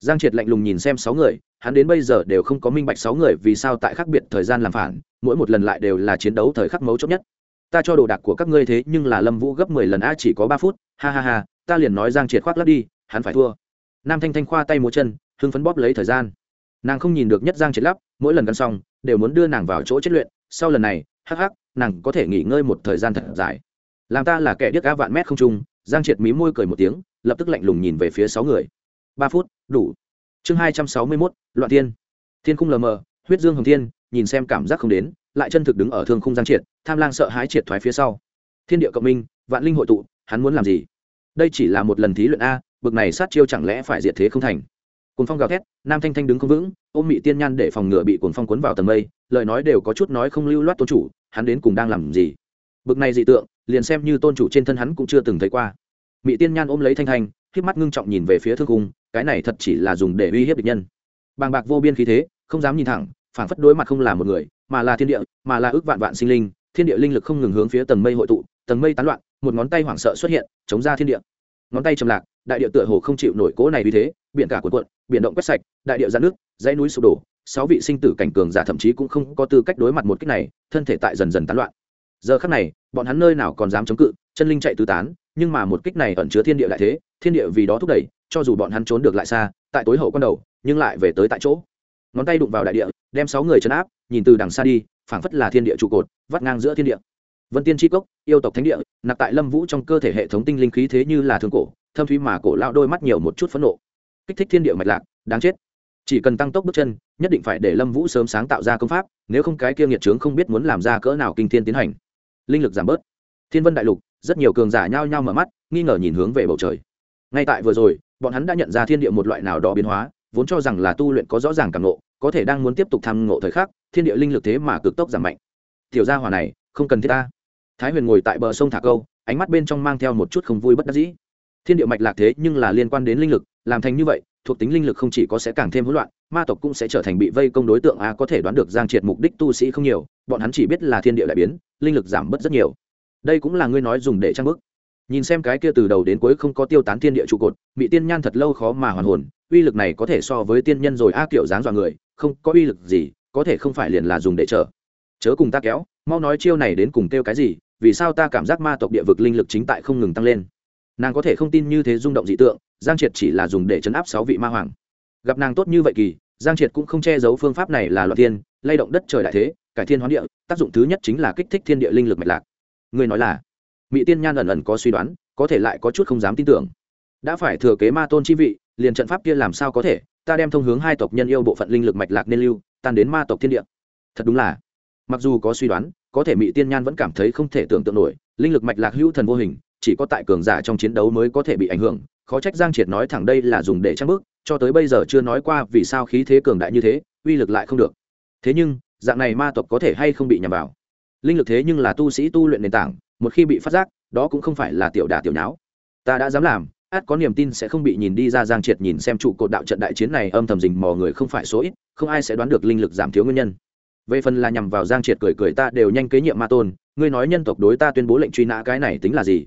S1: Giang triệt lạnh lùng nhìn xem sáu người, hắn đến bây giờ đều không có minh bạch sáu người vì sao tại khác biệt thời gian làm phản, mỗi một lần lại đều là chiến đấu thời khắc mấu chốt nhất. Ta cho đồ đạc của các ngươi thế nhưng là lâm vũ gấp mười lần a chỉ có ba phút, ha ha ha, ta liền nói giang triệt khoác lắp đi, hắn phải thua. Nam thanh thanh khoa tay múa chân, hưng phấn bóp lấy thời gian. Nàng không nhìn được nhất giang triệt lắp, mỗi lần gắn xong, đều muốn đưa nàng vào chỗ chết luyện, sau lần này, hắc hắc, nàng có thể nghỉ ngơi một thời gian thật dài làm ta là kẻ điếc á vạn mét không trung, giang triệt mí môi cười một tiếng, lập tức lạnh lùng nhìn về phía sáu người. Ba phút, đủ. Chương hai trăm sáu mươi mốt, loạn thiên. Thiên khung lờ mờ, huyết dương hồng thiên, nhìn xem cảm giác không đến, lại chân thực đứng ở thương khung giang triệt, tham lang sợ hãi triệt thoái phía sau. Thiên địa cộng minh, vạn linh hội tụ, hắn muốn làm gì? Đây chỉ là một lần thí luyện a, bực này sát chiêu chẳng lẽ phải diệt thế không thành? Cuồng phong gào thét, nam thanh thanh đứng không vững, ôm mị tiên nhan để phòng ngựa bị cuồng phong cuốn vào tầng mây, lời nói đều có chút nói không lưu loát tôn chủ, hắn đến cùng đang làm gì? Bực này dị tượng, liền xem như tôn chủ trên thân hắn cũng chưa từng thấy qua. Mị tiên nhan ôm lấy thanh thanh khiếp mắt ngưng trọng nhìn về phía thương cung, cái này thật chỉ là dùng để uy hiếp địch nhân. Bàng bạc vô biên khí thế, không dám nhìn thẳng, phảng phất đối mặt không là một người, mà là thiên địa, mà là ước vạn vạn sinh linh, thiên địa linh lực không ngừng hướng phía tầng mây hội tụ, tầng mây tán loạn, một ngón tay hoảng sợ xuất hiện, chống ra thiên địa. Ngón tay trầm lạc, đại địa tựa hồ không chịu nổi cố này vì thế, biển cả cuộn cuộn, biển động quét sạch, đại địa giãn nước dãy núi sụp đổ, sáu vị sinh tử cảnh cường giả thậm chí cũng không có tư cách đối mặt một cách này, thân thể tại dần dần tán loạn giờ khắc này, bọn hắn nơi nào còn dám chống cự, chân linh chạy tứ tán, nhưng mà một kích này ẩn chứa thiên địa lại thế, thiên địa vì đó thúc đẩy, cho dù bọn hắn trốn được lại xa, tại tối hậu con đầu, nhưng lại về tới tại chỗ. Ngón tay đụng vào đại địa, đem sáu người chấn áp, nhìn từ đằng xa đi, phảng phất là thiên địa trụ cột, vắt ngang giữa thiên địa. Vân tiên tri cốc, yêu tộc thánh địa nặc tại lâm vũ trong cơ thể hệ thống tinh linh khí thế như là thương cổ, thâm thúy mà cổ lao đôi mắt nhiều một chút phẫn nộ. Kích thích thiên địa mạch lạc, đáng chết. Chỉ cần tăng tốc bước chân, nhất định phải để lâm vũ sớm sáng tạo ra công pháp, nếu không cái kia nghiệt trướng không biết muốn làm ra cỡ nào kinh thiên tiến hành linh lực giảm bớt. Thiên vân đại lục, rất nhiều cường giả nhao nhao mở mắt, nghi ngờ nhìn hướng về bầu trời. Ngay tại vừa rồi, bọn hắn đã nhận ra thiên địa một loại nào đó biến hóa, vốn cho rằng là tu luyện có rõ ràng cảm ngộ, có thể đang muốn tiếp tục tham ngộ thời khắc, thiên địa linh lực thế mà cực tốc giảm mạnh. Tiểu gia hỏa này, không cần thiết ta. Thái huyền ngồi tại bờ sông thả câu, ánh mắt bên trong mang theo một chút không vui bất đắc dĩ. Thiên địa mạch lạc thế nhưng là liên quan đến linh lực, làm thành như vậy, thuộc tính linh lực không chỉ có sẽ càng thêm hỗn loạn, ma tộc cũng sẽ trở thành bị vây công đối tượng a, có thể đoán được giang triệt mục đích tu sĩ không nhiều, bọn hắn chỉ biết là thiên địa đại biến linh lực giảm bớt rất nhiều. Đây cũng là ngươi nói dùng để trang bức. Nhìn xem cái kia từ đầu đến cuối không có tiêu tán thiên địa trụ cột bị tiên nhan thật lâu khó mà hoàn hồn, uy lực này có thể so với tiên nhân rồi, a, kiểu dáng dọa người, không, có uy lực gì, có thể không phải liền là dùng để chở chớ cùng ta kéo, mau nói chiêu này đến cùng kêu cái gì, vì sao ta cảm giác ma tộc địa vực linh lực chính tại không ngừng tăng lên. Nàng có thể không tin như thế rung động dị tượng, giang triệt chỉ là dùng để chấn áp sáu vị ma hoàng. Gặp nàng tốt như vậy kỳ, giang triệt cũng không che giấu phương pháp này là loạn tiên, lay động đất trời đại thế cải thiên hoán địa, tác dụng thứ nhất chính là kích thích thiên địa linh lực mạch lạc. Người nói là mỹ tiên nhan ẩn ẩn có suy đoán, có thể lại có chút không dám tin tưởng. Đã phải thừa kế ma tôn chi vị, liền trận pháp kia làm sao có thể? Ta đem thông hướng hai tộc nhân yêu bộ phận linh lực mạch lạc nên lưu, tan đến ma tộc thiên địa. Thật đúng là, mặc dù có suy đoán, có thể mỹ tiên nhan vẫn cảm thấy không thể tưởng tượng nổi, linh lực mạch lạc hữu thần vô hình, chỉ có tại cường giả trong chiến đấu mới có thể bị ảnh hưởng. Khó trách giang triệt nói thẳng đây là dùng để trang bức, cho tới bây giờ chưa nói qua vì sao khí thế cường đại như thế, uy lực lại không được. Thế nhưng dạng này ma tộc có thể hay không bị nhằm vào? Linh lực thế nhưng là tu sĩ tu luyện nền tảng, một khi bị phát giác, đó cũng không phải là tiểu đả tiểu nháo. Ta đã dám làm át có niềm tin sẽ không bị nhìn đi ra giang triệt nhìn xem trụ cột đạo trận đại chiến này âm thầm rình mò người không phải số ít, không ai sẽ đoán được linh lực giảm thiếu nguyên nhân. Về phần là nhằm vào giang triệt cười cười ta đều nhanh kế nhiệm ma tôn, ngươi nói nhân tộc đối ta tuyên bố lệnh truy nã cái này tính là gì?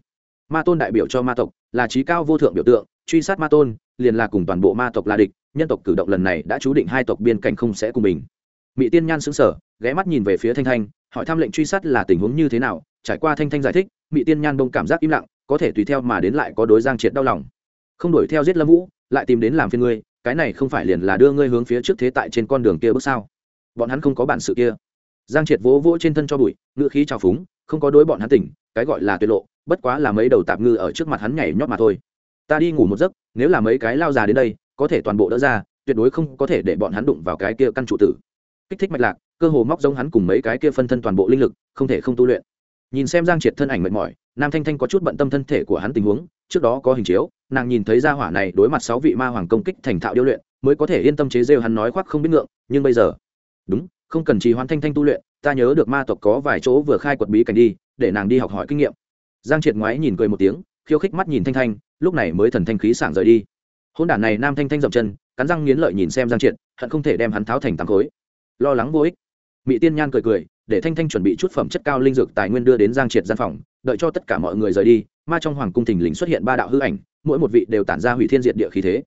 S1: Ma tôn đại biểu cho ma tộc, là trí cao vô thượng biểu tượng, truy sát ma tôn, liền là cùng toàn bộ ma tộc là địch, nhân tộc cử động lần này đã chú định hai tộc biên cảnh không sẽ cùng mình mỹ tiên nhan xứng sở ghé mắt nhìn về phía thanh thanh, hỏi thăm lệnh truy sát là tình huống như thế nào. Trải qua thanh thanh giải thích mỹ tiên nhan bỗng cảm giác im lặng, có thể tùy theo mà đến lại có đối giang triệt đau lòng. Không đuổi theo giết lâm vũ, lại tìm đến làm phiên ngươi, cái này không phải liền là đưa ngươi hướng phía trước thế tại trên con đường kia bước sao? Bọn hắn không có bản sự kia. Giang triệt vỗ vỗ trên thân cho bụi, ngựa khí trào phúng, không có đối bọn hắn tỉnh, cái gọi là tuyệt lộ, bất quá là mấy đầu tạp ngư ở trước mặt hắn nhảy nhót mà thôi. Ta đi ngủ một giấc, nếu là mấy cái lao già đến đây, có thể toàn bộ đỡ ra, tuyệt đối không có thể để bọn hắn đụng vào cái kia căn trụ tử kích thích mạch lạc, cơ hồ móc giống hắn cùng mấy cái kia phân thân toàn bộ linh lực, không thể không tu luyện. Nhìn xem giang triệt thân ảnh mệt mỏi, nam thanh thanh có chút bận tâm thân thể của hắn tình huống, trước đó có hình chiếu, nàng nhìn thấy gia hỏa này đối mặt sáu vị ma hoàng công kích thành thạo điêu luyện, mới có thể yên tâm chế rêu hắn nói khoác không biết ngượng, nhưng bây giờ, đúng, không cần trì hoãn thanh thanh tu luyện, ta nhớ được ma tộc có vài chỗ vừa khai quật bí cảnh đi, để nàng đi học hỏi kinh nghiệm. Giang triệt ngoái nhìn cười một tiếng, khiêu khích mắt nhìn thanh thanh, lúc này mới thần thanh khí sảng rời đi. Hôn đản này nam thanh thanh dậm chân, cắn răng nghiến lợi nhìn xem giang triệt, hận không thể đem hắn tháo thành tám khối lo lắng vô ích. Mỹ tiên nhan cười cười, để thanh thanh chuẩn bị chút phẩm chất cao linh dược tài nguyên đưa đến giang triệt gian phòng, đợi cho tất cả mọi người rời đi, ma trong hoàng cung thình lình xuất hiện ba đạo hư ảnh, mỗi một vị đều tản ra hủy thiên diệt địa khí thế.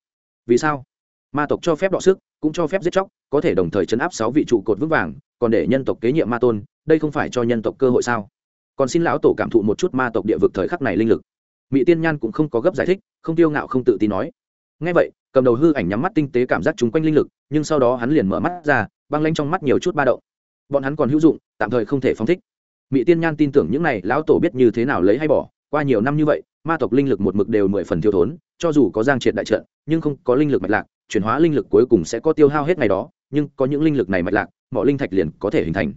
S1: Vì sao? Ma tộc cho phép đọ sức, cũng cho phép giết chóc, có thể đồng thời chấn áp sáu vị trụ cột vững vàng, còn để nhân tộc kế nhiệm ma tôn, đây không phải cho nhân tộc cơ hội sao? Còn xin lão tổ cảm thụ một chút ma tộc địa vực thời khắc này linh lực. Mỹ tiên nhan cũng không có gấp giải thích, không tiêu ngạo không tự tin nói. Ngay vậy cầm đầu hư ảnh nhắm mắt tinh tế cảm giác chúng quanh linh lực, nhưng sau đó hắn liền mở mắt ra, băng lanh trong mắt nhiều chút ba động. Bọn hắn còn hữu dụng, tạm thời không thể phóng thích. Mỹ tiên nhan tin tưởng những này lão tổ biết như thế nào lấy hay bỏ, qua nhiều năm như vậy, ma tộc linh lực một mực đều mười phần thiếu thốn, cho dù có giang triệt đại trận, nhưng không có linh lực mạch lạc, chuyển hóa linh lực cuối cùng sẽ có tiêu hao hết ngày đó, nhưng có những linh lực này mạch lạc, mọi linh thạch liền có thể hình thành.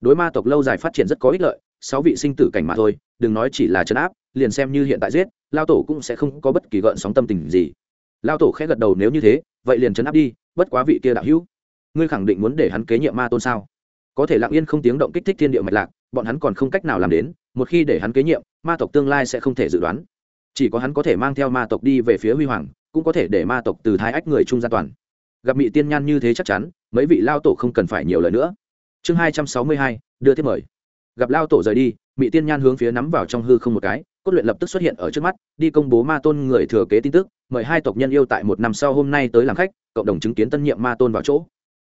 S1: Đối ma tộc lâu dài phát triển rất có ích lợi, sáu vị sinh tử cảnh mà thôi, đừng nói chỉ là chấn áp, liền xem như hiện tại giết lao tổ cũng sẽ không có bất kỳ gợn sóng tâm tình gì lao tổ khẽ gật đầu, nếu như thế, vậy liền chấn áp đi, bất quá vị kia đạo hữu, ngươi khẳng định muốn để hắn kế nhiệm ma tôn sao? Có thể lặng yên không tiếng động kích thích thiên địa mạch lạc, bọn hắn còn không cách nào làm đến, một khi để hắn kế nhiệm, ma tộc tương lai sẽ không thể dự đoán. Chỉ có hắn có thể mang theo ma tộc đi về phía huy hoàng, cũng có thể để ma tộc từ thái ách người trung gian toàn. Gặp mỹ tiên nhan như thế chắc chắn, mấy vị lao tổ không cần phải nhiều lời nữa. Chương hai trăm sáu mươi hai, đưa tiếp mời. Gặp lao tổ rời đi mỹ tiên nhan hướng phía nắm vào trong hư không một cái cốt luyện lập tức xuất hiện ở trước mắt, đi công bố ma tôn người thừa kế tin tức, mời hai tộc nhân yêu tại một năm sau hôm nay tới làm khách, cộng đồng chứng kiến tân nhiệm ma tôn vào chỗ.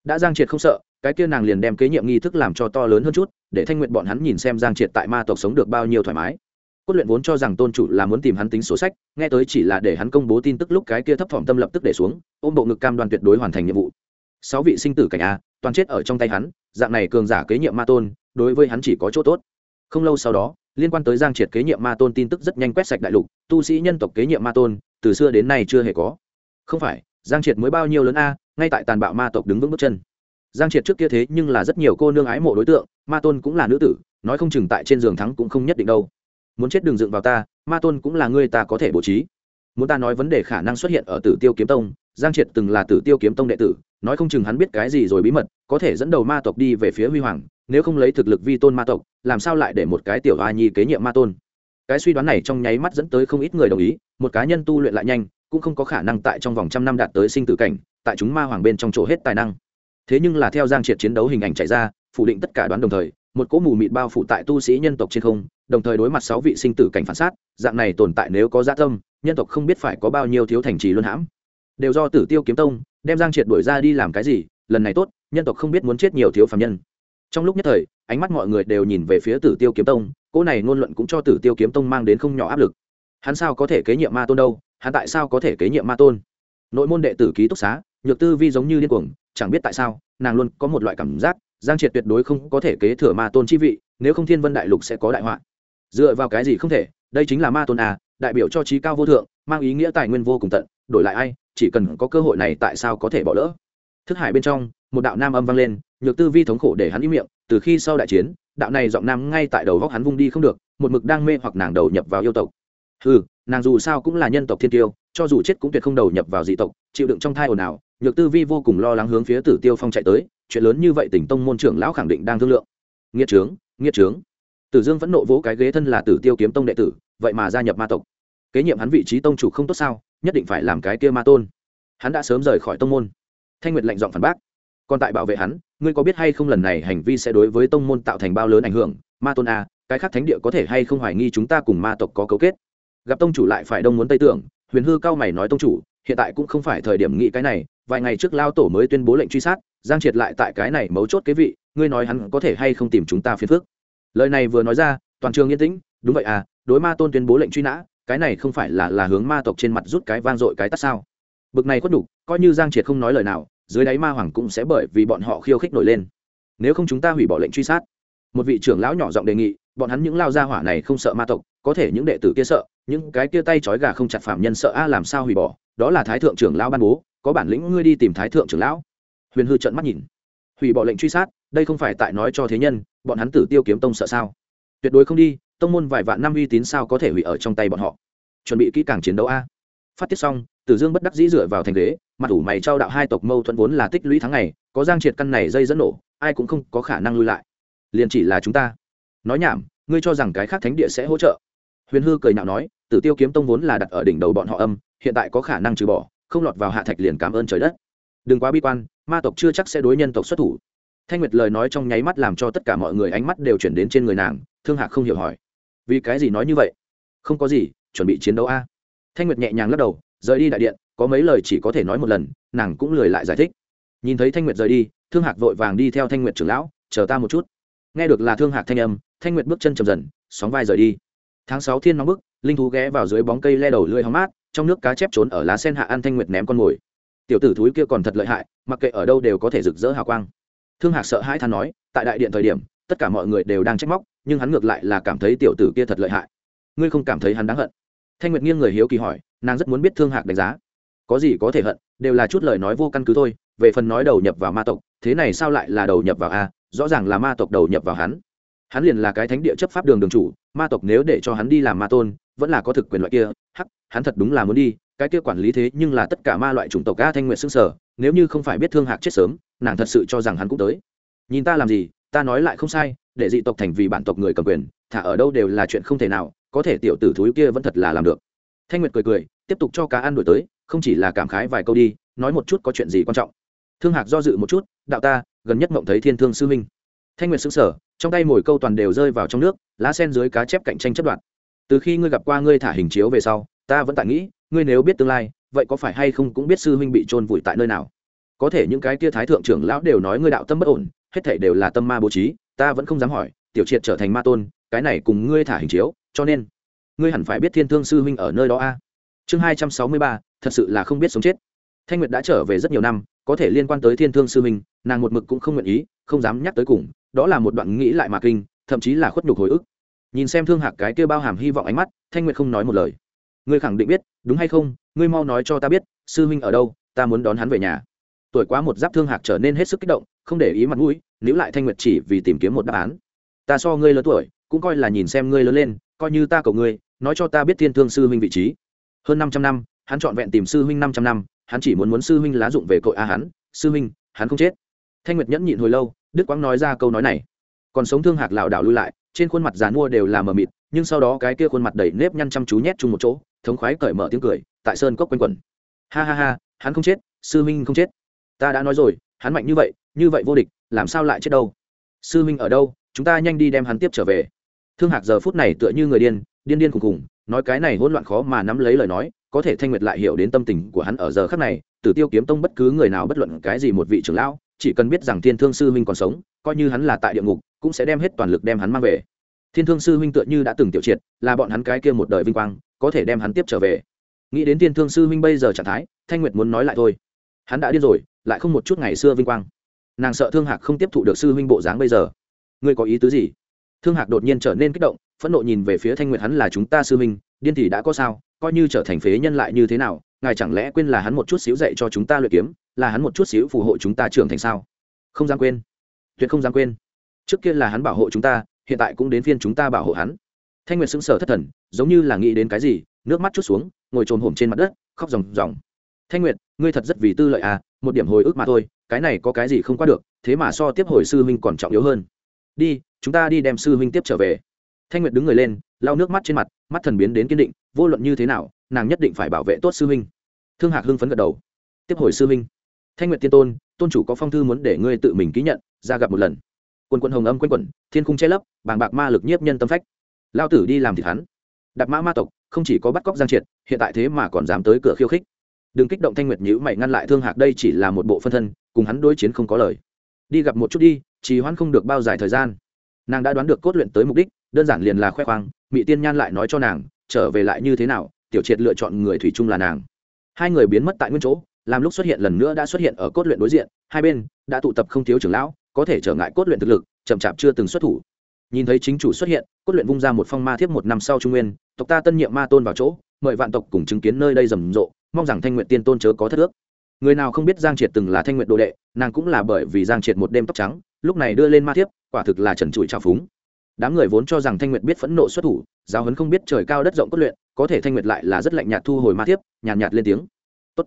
S1: Đã giang triệt không sợ, cái kia nàng liền đem kế nhiệm nghi thức làm cho to lớn hơn chút, để thanh nguyện bọn hắn nhìn xem giang triệt tại ma tộc sống được bao nhiêu thoải mái. Cốt luyện vốn cho rằng tôn chủ là muốn tìm hắn tính số sách, nghe tới chỉ là để hắn công bố tin tức lúc cái kia thấp thỏm tâm lập tức để xuống, ôm bộ ngực cam đoan tuyệt đối hoàn thành nhiệm vụ. Sáu vị sinh tử cảnh a, toàn chết ở trong tay hắn, dạng này cường giả kế nhiệm ma tôn, đối với hắn chỉ có chỗ tốt. Không lâu sau đó liên quan tới giang triệt kế nhiệm ma tôn tin tức rất nhanh quét sạch đại lục, tu sĩ nhân tộc kế nhiệm ma tôn, từ xưa đến nay chưa hề có. Không phải, giang triệt mới bao nhiêu lớn a, ngay tại tàn bạo ma tộc đứng vững bước chân. Giang triệt trước kia thế nhưng là rất nhiều cô nương ái mộ đối tượng, ma tôn cũng là nữ tử, nói không chừng tại trên giường thắng cũng không nhất định đâu. Muốn chết đường dựng vào ta, ma tôn cũng là người ta có thể bố trí. Muốn ta nói vấn đề khả năng xuất hiện ở tử tiêu kiếm tông, giang triệt từng là tử tiêu kiếm tông đệ tử nói không chừng hắn biết cái gì rồi bí mật, có thể dẫn đầu ma tộc đi về phía huy hoàng, nếu không lấy thực lực vi tôn ma tộc, làm sao lại để một cái tiểu a nhi kế nhiệm ma tôn? Cái suy đoán này trong nháy mắt dẫn tới không ít người đồng ý, một cá nhân tu luyện lại nhanh, cũng không có khả năng tại trong vòng trăm năm đạt tới sinh tử cảnh, tại chúng ma hoàng bên trong chỗ hết tài năng. Thế nhưng là theo giang triệt chiến đấu hình ảnh chạy ra, phủ định tất cả đoán đồng thời, một cỗ mù mịt bao phủ tại tu sĩ nhân tộc trên không, đồng thời đối mặt sáu vị sinh tử cảnh phản sát, dạng này tồn tại nếu có gia tâm, nhân tộc không biết phải có bao nhiêu thiếu thành trì luân hãm. Đều do tử tiêu kiếm tông đem giang triệt đuổi ra đi làm cái gì, lần này tốt, nhân tộc không biết muốn chết nhiều thiếu phạm nhân. Trong lúc nhất thời, ánh mắt mọi người đều nhìn về phía tử tiêu kiếm tông, cỗ này ngôn luận cũng cho tử tiêu kiếm tông mang đến không nhỏ áp lực. Hắn sao có thể kế nhiệm ma tôn đâu, hắn tại sao có thể kế nhiệm ma tôn? Nội môn đệ tử ký túc xá, nhược tư vi giống như điên cuồng, chẳng biết tại sao, nàng luôn có một loại cảm giác, giang triệt tuyệt đối không có thể kế thừa ma tôn chi vị, nếu không thiên vân đại lục sẽ có đại họa. Dựa vào cái gì không thể? Đây chính là ma tôn à đại biểu cho trí cao vô thượng, mang ý nghĩa tài nguyên vô cùng tận, đổi lại ai? Chỉ cần có cơ hội này tại sao có thể bỏ lỡ? Thức hải bên trong, một đạo nam âm vang lên, nhược tư vi thống khổ để hắn im miệng, từ khi sau đại chiến, đạo này giọng nam ngay tại đầu góc hắn vung đi không được, một mực đang mê hoặc nàng đầu nhập vào yêu tộc. Ừ nàng dù sao cũng là nhân tộc thiên tiêu, cho dù chết cũng tuyệt không đầu nhập vào dị tộc, chịu đựng trong thai ồn ào, nhược tư vi vô cùng lo lắng hướng phía tử tiêu phong chạy tới, chuyện lớn như vậy tỉnh tông môn trưởng lão khẳng định đang thương lượng. Nghiệt trướng nghiệt trướng tử dương vẫn nộ vỗ cái ghế thân là tử tiêu kiếm tông đệ tử, vậy mà gia nhập ma tộc. Kế nhiệm hắn vị trí tông chủ không tốt sao? Nhất định phải làm cái kia ma tôn. Hắn đã sớm rời khỏi tông môn. Thanh nguyệt lệnh giọng phản bác, còn tại bảo vệ hắn, ngươi có biết hay không lần này hành vi sẽ đối với tông môn tạo thành bao lớn ảnh hưởng? Ma tôn a, cái khác thánh địa có thể hay không hoài nghi chúng ta cùng ma tộc có cấu kết? Gặp tông chủ lại phải đông muốn tây tưởng, huyền hư cao mày nói tông chủ, hiện tại cũng không phải thời điểm nghĩ cái này, vài ngày trước lao tổ mới tuyên bố lệnh truy sát, giang triệt lại tại cái này mấu chốt cái vị, ngươi nói hắn có thể hay không tìm chúng ta phiền phức? Lời này vừa nói ra, toàn trường yên tĩnh, đúng vậy à đối ma tôn tuyên bố lệnh truy nã cái này không phải là là hướng ma tộc trên mặt rút cái vang dội cái tắt sao? Bực này khuất đủ, coi như giang triệt không nói lời nào dưới đáy ma hoàng cũng sẽ bởi vì bọn họ khiêu khích nổi lên. Nếu không chúng ta hủy bỏ lệnh truy sát. Một vị trưởng lão nhỏ giọng đề nghị bọn hắn những lao gia hỏa này không sợ ma tộc có thể những đệ tử kia sợ những cái kia tay trói gà không chặt phạm nhân sợ a làm sao hủy bỏ? Đó là thái thượng trưởng lão ban bố có bản lĩnh ngươi đi tìm thái thượng trưởng lão. Huyền hư trợn mắt nhìn. Hủy bỏ lệnh truy sát đây không phải tại nói cho thế nhân bọn hắn tử tiêu kiếm tông sợ sao? Tuyệt đối không đi tông môn vài vạn năm uy tín sao có thể hủy ở trong tay bọn họ? Chuẩn bị kỹ càng chiến đấu a. Phát tiết xong, tử dương bất đắc dĩ dựa vào thành ghế, mặt ủ mày trao đạo hai tộc mâu thuẫn vốn là tích lũy tháng ngày, có giang triệt căn này dây dẫn nổ, ai cũng không có khả năng lui lại. Liền chỉ là chúng ta. Nói nhảm, ngươi cho rằng cái khác thánh địa sẽ hỗ trợ? Huyền hư cười nhạo nói, tử tiêu kiếm tông vốn là đặt ở đỉnh đầu bọn họ âm, hiện tại có khả năng trừ bỏ, không lọt vào hạ thạch liền cảm ơn trời đất. Đừng quá bi quan, ma tộc chưa chắc sẽ đối nhân tộc xuất thủ. Thanh nguyệt lời nói trong nháy mắt làm cho tất cả mọi người ánh mắt đều chuyển đến trên người nàng, thương hạc không hiểu hỏi vì cái gì nói như vậy? Không có gì, chuẩn bị chiến đấu a. Thanh nguyệt nhẹ nhàng lắc đầu, rời đi đại điện, có mấy lời chỉ có thể nói một lần, nàng cũng lười lại giải thích. Nhìn thấy thanh nguyệt rời đi, thương hạc vội vàng đi theo thanh nguyệt trưởng lão, chờ ta một chút. Nghe được là thương hạc thanh âm, thanh nguyệt bước chân chầm dần, sóng vai rời đi. Tháng sáu thiên nóng bức, linh thú ghé vào dưới bóng cây le đầu lưỡi hóng mát, trong nước cá chép trốn ở lá sen hạ ăn thanh nguyệt ném con mồi. Tiểu tử thúi kia còn thật lợi hại, mặc kệ ở đâu đều có thể rực rỡ hào quang. Thương hạc sợ hãi than nói, tại đại điện thời điểm, tất cả mọi người đều đang trách móc nhưng hắn ngược lại là cảm thấy tiểu tử kia thật lợi hại. Ngươi không cảm thấy hắn đáng hận? Thanh nguyệt nghiêng người hiếu kỳ hỏi, nàng rất muốn biết thương hạc đánh giá. Có gì có thể hận, đều là chút lời nói vô căn cứ thôi, về phần nói đầu nhập vào ma tộc, thế này sao lại là đầu nhập vào a, rõ ràng là ma tộc đầu nhập vào hắn. Hắn liền là cái thánh địa chấp pháp đường đường chủ, ma tộc nếu để cho hắn đi làm ma tôn, vẫn là có thực quyền loại kia, hắc, hắn thật đúng là muốn đi, cái kia quản lý thế nhưng là tất cả ma loại chủng tộc a thanh nguyện xưng sở nếu như không phải biết thương hạc chết sớm, nàng thật sự cho rằng hắn cũng tới. Nhìn ta làm gì, ta nói lại không sai để dị tộc thành vì bản tộc người cầm quyền, thả ở đâu đều là chuyện không thể nào, có thể tiểu tử thúi kia vẫn thật là làm được. Thanh nguyệt cười cười, tiếp tục cho cá ăn đổi tới, không chỉ là cảm khái vài câu đi, nói một chút có chuyện gì quan trọng. Thương hạc do dự một chút, đạo ta, gần nhất mộng thấy thiên thương sư minh. Thanh nguyệt xứng sở trong tay mồi câu toàn đều rơi vào trong nước, lá sen dưới cá chép cạnh tranh chất đoạn. Từ khi ngươi gặp qua ngươi thả hình chiếu về sau, ta vẫn tại nghĩ, ngươi nếu biết tương lai, vậy có phải hay không cũng biết sư huynh bị trôn vùi tại nơi nào? Có thể những cái tia thái thượng trưởng lão đều nói ngươi đạo tâm bất ổn, hết thể đều là tâm ma bố trí ta vẫn không dám hỏi, tiểu triệt trở thành ma tôn, cái này cùng ngươi thả hình chiếu, cho nên, ngươi hẳn phải biết thiên thương sư huynh ở nơi đó a. Chương hai trăm sáu mươi ba, thật sự là không biết sống chết. Thanh nguyệt đã trở về rất nhiều năm, có thể liên quan tới thiên thương sư huynh, nàng một mực cũng không nguyện ý, không dám nhắc tới cùng, đó là một đoạn nghĩ lại mà kinh, thậm chí là khuất nhục hồi ức. Nhìn xem thương hạc cái kia bao hàm hy vọng ánh mắt, thanh nguyệt không nói một lời. Ngươi khẳng định biết, đúng hay không? Ngươi mau nói cho ta biết, sư huynh ở đâu, ta muốn đón hắn về nhà. Tuổi quá một giáp thương hạc trở nên hết sức kích động không để ý mặt mũi, níu lại thanh nguyệt chỉ vì tìm kiếm một đáp án. Ta so ngươi lớn tuổi, cũng coi là nhìn xem ngươi lớn lên, coi như ta cầu ngươi, nói cho ta biết thiên thương sư huynh vị trí. Hơn năm trăm năm, hắn trọn vẹn tìm sư huynh năm trăm năm, hắn chỉ muốn muốn sư huynh lá dụng về cội a hắn, sư huynh, hắn không chết. Thanh nguyệt nhẫn nhịn hồi lâu, đức quang nói ra câu nói này. Còn sống thương hạc lảo đảo lui lại, trên khuôn mặt dàn mua đều là mờ mịt, nhưng sau đó cái kia khuôn mặt đầy nếp nhăn chăm chú nhét chung một chỗ, thống khoái cởi mở tiếng cười, tại sơn cốc quanh quẩn. Ha ha ha, hắn không chết, sư minh không chết. Ta đã nói rồi, hắn mạnh như vậy như vậy vô địch, làm sao lại chết đâu? Sư minh ở đâu? Chúng ta nhanh đi đem hắn tiếp trở về. Thương hạc giờ phút này tựa như người điên điên điên khùng khùng, nói cái này hỗn loạn khó mà nắm lấy lời nói, có thể thanh nguyệt lại hiểu đến tâm tình của hắn ở giờ khắc này, tử tiêu kiếm tông bất cứ người nào bất luận cái gì một vị trưởng lão, chỉ cần biết rằng thiên thương sư huynh còn sống, coi như hắn là tại địa ngục, cũng sẽ đem hết toàn lực đem hắn mang về. Thiên thương sư huynh tựa như đã từng tiểu triệt, là bọn hắn cái kia một đời vinh quang, có thể đem hắn tiếp trở về. Nghĩ đến thiên thương sư huynh bây giờ trạng thái, thanh nguyệt muốn nói lại thôi. Hắn đã điên rồi, lại không một chút ngày xưa vinh quang nàng sợ thương hạc không tiếp thụ được sư huynh bộ dáng bây giờ. Ngươi có ý tứ gì? Thương hạc đột nhiên trở nên kích động, phẫn nộ nhìn về phía thanh nguyệt hắn là chúng ta sư huynh, điên thì đã có sao, coi như trở thành phế nhân lại như thế nào, ngài chẳng lẽ quên là hắn một chút xíu dạy cho chúng ta luyện kiếm, là hắn một chút xíu phù hộ chúng ta trưởng thành sao? Không dám quên. Tuyệt không dám quên. Trước kia là hắn bảo hộ chúng ta, hiện tại cũng đến phiên chúng ta bảo hộ hắn. Thanh nguyệt sững sờ thất thần, giống như là nghĩ đến cái gì, nước mắt chút xuống, ngồi trồm hổm trên mặt đất, khóc ròng ròng. Thanh nguyệt, ngươi thật rất vì tư lợi à một điểm hồi ức mà thôi cái này có cái gì không qua được, thế mà so tiếp hồi sư huynh còn trọng yếu hơn. Đi, chúng ta đi đem sư huynh tiếp trở về. Thanh nguyệt đứng người lên, lau nước mắt trên mặt, mắt thần biến đến kiên định, vô luận như thế nào, nàng nhất định phải bảo vệ tốt sư huynh. Thương hạc hưng phấn gật đầu. Tiếp hồi sư huynh. Thanh nguyệt tiên tôn tôn chủ có phong thư muốn để ngươi tự mình ký nhận, ra gặp một lần. Quân quân hồng âm quanh quẩn, thiên khung che lấp, bàng bạc ma lực nhiếp nhân tâm phách. Lao tử đi làm thịt hắn. Đặt mã ma tộc, không chỉ có bắt cóc giang triệt, hiện tại thế mà còn dám tới cửa khiêu khích. Đừng kích động thanh nguyệt nhữ mày ngăn lại thương hạc, đây chỉ là một bộ phân thân cùng hắn đối chiến không có lời. Đi gặp một chút đi, trì hoãn không được bao dài thời gian. Nàng đã đoán được cốt luyện tới mục đích, đơn giản liền là khoe khoang mỹ tiên nhan lại nói cho nàng, trở về lại như thế nào, tiểu triệt lựa chọn người thủy chung là nàng. Hai người biến mất tại nguyên chỗ, làm lúc xuất hiện lần nữa đã xuất hiện ở cốt luyện đối diện, hai bên đã tụ tập không thiếu trưởng lão, có thể trở ngại cốt luyện thực lực, chậm chạp chưa từng xuất thủ. Nhìn thấy chính chủ xuất hiện, cốt luyện vung ra một phong ma thiếp một năm sau trung nguyên, tộc ta tân nhiệm ma tôn vào chỗ, mời vạn tộc cùng chứng kiến nơi đây rầm rộ, mong rằng thanh nguyện tiên tôn chớ có thất ước người nào không biết giang triệt từng là thanh nguyện đồ đệ nàng cũng là bởi vì giang triệt một đêm tóc trắng lúc này đưa lên ma thiếp quả thực là trần trụi trào phúng. Đám người vốn cho rằng thanh nguyệt biết phẫn nộ xuất thủ giáo huấn không biết trời cao đất rộng cốt luyện có thể thanh nguyệt lại là rất lạnh nhạt thu hồi ma tiếp nhàn nhạt, nhạt lên tiếng. Tốt.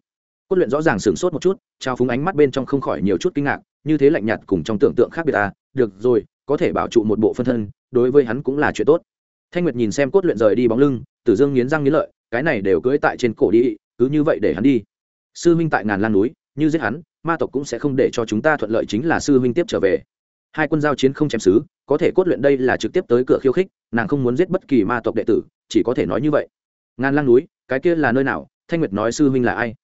S1: Cốt luyện rõ ràng sửng sốt một chút trao phúng ánh mắt bên trong không khỏi nhiều chút kinh ngạc như thế lạnh nhạt cùng trong tưởng tượng khác biệt à được rồi có thể bảo trụ một bộ phân thân đối với hắn cũng là chuyện tốt. Thanh nguyệt nhìn xem cốt luyện rời đi bóng lưng tử dương nghiến răng nghiến lợi cái này đều cưỡi tại trên cổ đi cứ như vậy để hắn đi sư huynh tại ngàn lan núi, như giết hắn, ma tộc cũng sẽ không để cho chúng ta thuận lợi chính là sư huynh tiếp trở về. Hai quân giao chiến không chém xứ, có thể cốt luyện đây là trực tiếp tới cửa khiêu khích, nàng không muốn giết bất kỳ ma tộc đệ tử, chỉ có thể nói như vậy. Ngàn lan núi, cái kia là nơi nào? Thanh nguyệt nói sư huynh là ai?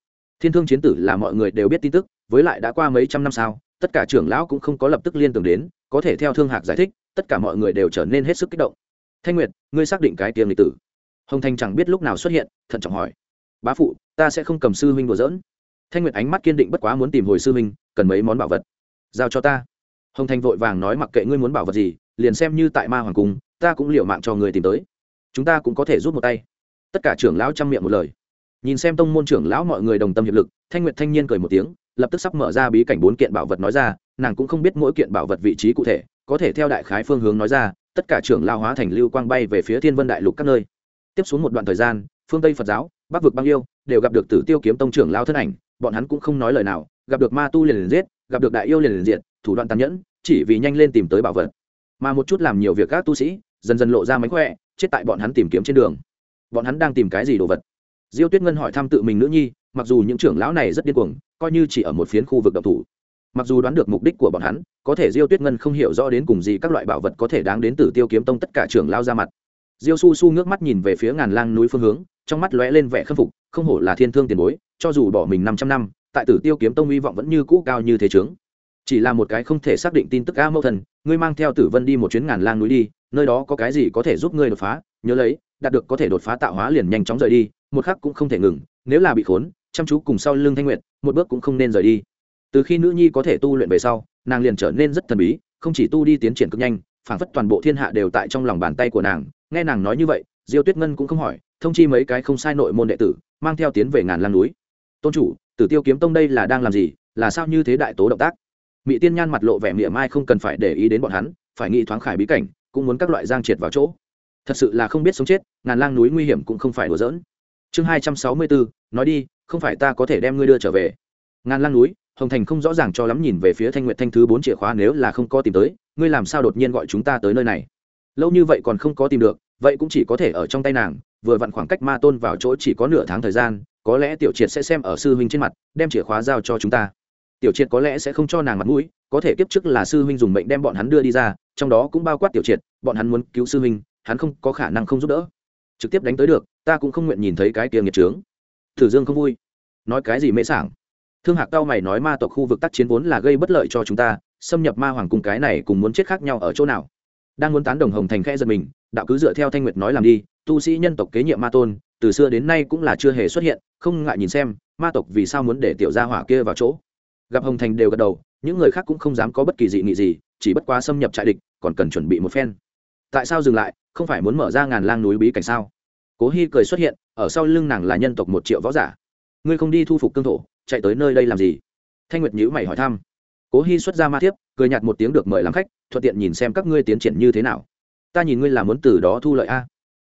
S1: Thiên thương chiến tử là mọi người đều biết tin tức, với lại đã qua mấy trăm năm sau tất cả trưởng lão cũng không có lập tức liên tưởng đến, có thể theo thương hạc giải thích, tất cả mọi người đều trở nên hết sức kích động. Thanh nguyệt, ngươi xác định cái tiềm lịch tử. Hồng thanh chẳng biết lúc nào xuất hiện, thận trọng hỏi bá phụ, ta sẽ không cầm sư huynh đùa dỡn thanh nguyệt ánh mắt kiên định bất quá muốn tìm hồi sư huynh, cần mấy món bảo vật. Giao cho ta. Hồng thanh vội vàng nói mặc kệ ngươi muốn bảo vật gì, liền xem như tại ma hoàng cung, ta cũng liệu mạng cho người tìm tới. Chúng ta cũng có thể rút một tay. Tất cả trưởng lão chăm miệng một lời. Nhìn xem tông môn trưởng lão mọi người đồng tâm hiệp lực, thanh nguyệt thanh niên cười một tiếng, lập tức sắp mở ra bí cảnh bốn kiện bảo vật nói ra, nàng cũng không biết mỗi kiện bảo vật vị trí cụ thể, có thể theo đại khái phương hướng nói ra, tất cả trưởng lao hóa thành lưu quang bay về phía thiên vân đại lục các nơi. Tiếp xuống một đoạn thời gian phương tây phật giáo, bắc vực băng yêu, đều gặp được tử tiêu kiếm tông trưởng lao thân ảnh, bọn hắn cũng không nói lời nào, gặp được ma tu liền liền giết, gặp được đại yêu liền liền diệt, thủ đoạn tàn nhẫn, chỉ vì nhanh lên tìm tới bảo vật. Mà một chút làm nhiều việc các tu sĩ, dần dần lộ ra mánh khỏe, chết tại bọn hắn tìm kiếm trên đường. Bọn hắn đang tìm cái gì đồ vật? Diêu tuyết ngân hỏi thăm tự mình nữ nhi, mặc dù những trưởng lão này rất điên cuồng, coi như chỉ ở một phiến khu vực độc thủ. Mặc dù đoán được mục đích của bọn hắn, có thể diêu tuyết ngân không hiểu rõ đến cùng gì các loại bảo vật có thể đáng đến từ tiêu kiếm tông tất cả trưởng lao ra mặt. Diêu su su ngước mắt nhìn về phía ngàn lang núi phương hướng trong mắt lóe lên vẻ khâm phục không hổ là thiên thương tiền bối cho dù bỏ mình năm trăm năm tại tử tiêu kiếm tông hy vọng vẫn như cũ cao như thế trướng chỉ là một cái không thể xác định tin tức a mẫu thần ngươi mang theo tử vân đi một chuyến ngàn lang núi đi nơi đó có cái gì có thể giúp ngươi đột phá nhớ lấy đạt được có thể đột phá tạo hóa liền nhanh chóng rời đi một khắc cũng không thể ngừng nếu là bị khốn chăm chú cùng sau lưng thanh nguyệt, một bước cũng không nên rời đi. Từ khi nữ nhi có thể tu luyện về sau nàng liền trở nên rất thần bí không chỉ tu đi tiến triển cực nhanh phảng phất toàn bộ thiên hạ đều tại trong lòng bàn tay của nàng. Nghe nàng nói như vậy diêu tuyết ngân cũng không hỏi thông chi mấy cái không sai nội môn đệ tử, mang theo tiến về ngàn lan núi. Tôn chủ, tử tiêu kiếm tông đây là đang làm gì? Là sao như thế đại tố động tác? Mỹ tiên nhan mặt lộ vẻ mỉa mai không cần phải để ý đến bọn hắn, phải nghĩ thoáng khải bí cảnh, cũng muốn các loại giang triệt vào chỗ. Thật sự là không biết sống chết, ngàn lang núi nguy hiểm cũng không phải đùa giỡn. Chương hai trăm sáu mươi bốn, nói đi, không phải ta có thể đem ngươi đưa trở về. Ngàn lang núi, hồng thành không rõ ràng cho lắm nhìn về phía thanh nguyệt thanh thứ bốn chìa khóa nếu là không có tìm tới, ngươi làm sao đột nhiên gọi chúng ta tới nơi này? Lâu như vậy còn không có tìm được vậy cũng chỉ có thể ở trong tay nàng, vừa vặn khoảng cách ma tôn vào chỗ chỉ có nửa tháng thời gian, có lẽ tiểu triệt sẽ xem ở sư huynh trên mặt, đem chìa khóa giao cho chúng ta. Tiểu triệt có lẽ sẽ không cho nàng mặt mũi, có thể kiếp trước là sư huynh dùng mệnh đem bọn hắn đưa đi ra, trong đó cũng bao quát tiểu triệt, bọn hắn muốn cứu sư huynh, hắn không có khả năng không giúp đỡ. Trực tiếp đánh tới được, ta cũng không nguyện nhìn thấy cái kia nghiệt trướng. Thử dương không vui. Nói cái gì mễ sảng? Thương hạc cao mày nói ma tộc khu vực tác chiến vốn là gây bất lợi cho chúng ta, xâm nhập ma hoàng cung cái này cùng muốn chết khác nhau ở chỗ nào? Đang muốn tán đồng hồng thành khẽ giật mình đạo cứ dựa theo thanh nguyệt nói làm đi, tu sĩ nhân tộc kế nhiệm ma tôn, từ xưa đến nay cũng là chưa hề xuất hiện, không ngại nhìn xem, ma tộc vì sao muốn để tiểu gia hỏa kia vào chỗ. Gặp hồng thành đều gật đầu, những người khác cũng không dám có bất kỳ dị nghị gì, chỉ bất quá xâm nhập trại địch, còn cần chuẩn bị một phen. Tại sao dừng lại, không phải muốn mở ra ngàn lang núi bí cảnh sao? Cố hy cười xuất hiện, ở sau lưng nàng là nhân tộc một triệu võ giả. Ngươi không đi thu phục cương thổ, chạy tới nơi đây làm gì? Thanh nguyệt nhữ mày hỏi thăm. Cố hy xuất ra ma thiếp, cười nhạt một tiếng được mời làm khách, thuận tiện nhìn xem các ngươi tiến triển như thế nào ta nhìn ngươi là muốn từ đó thu lợi a.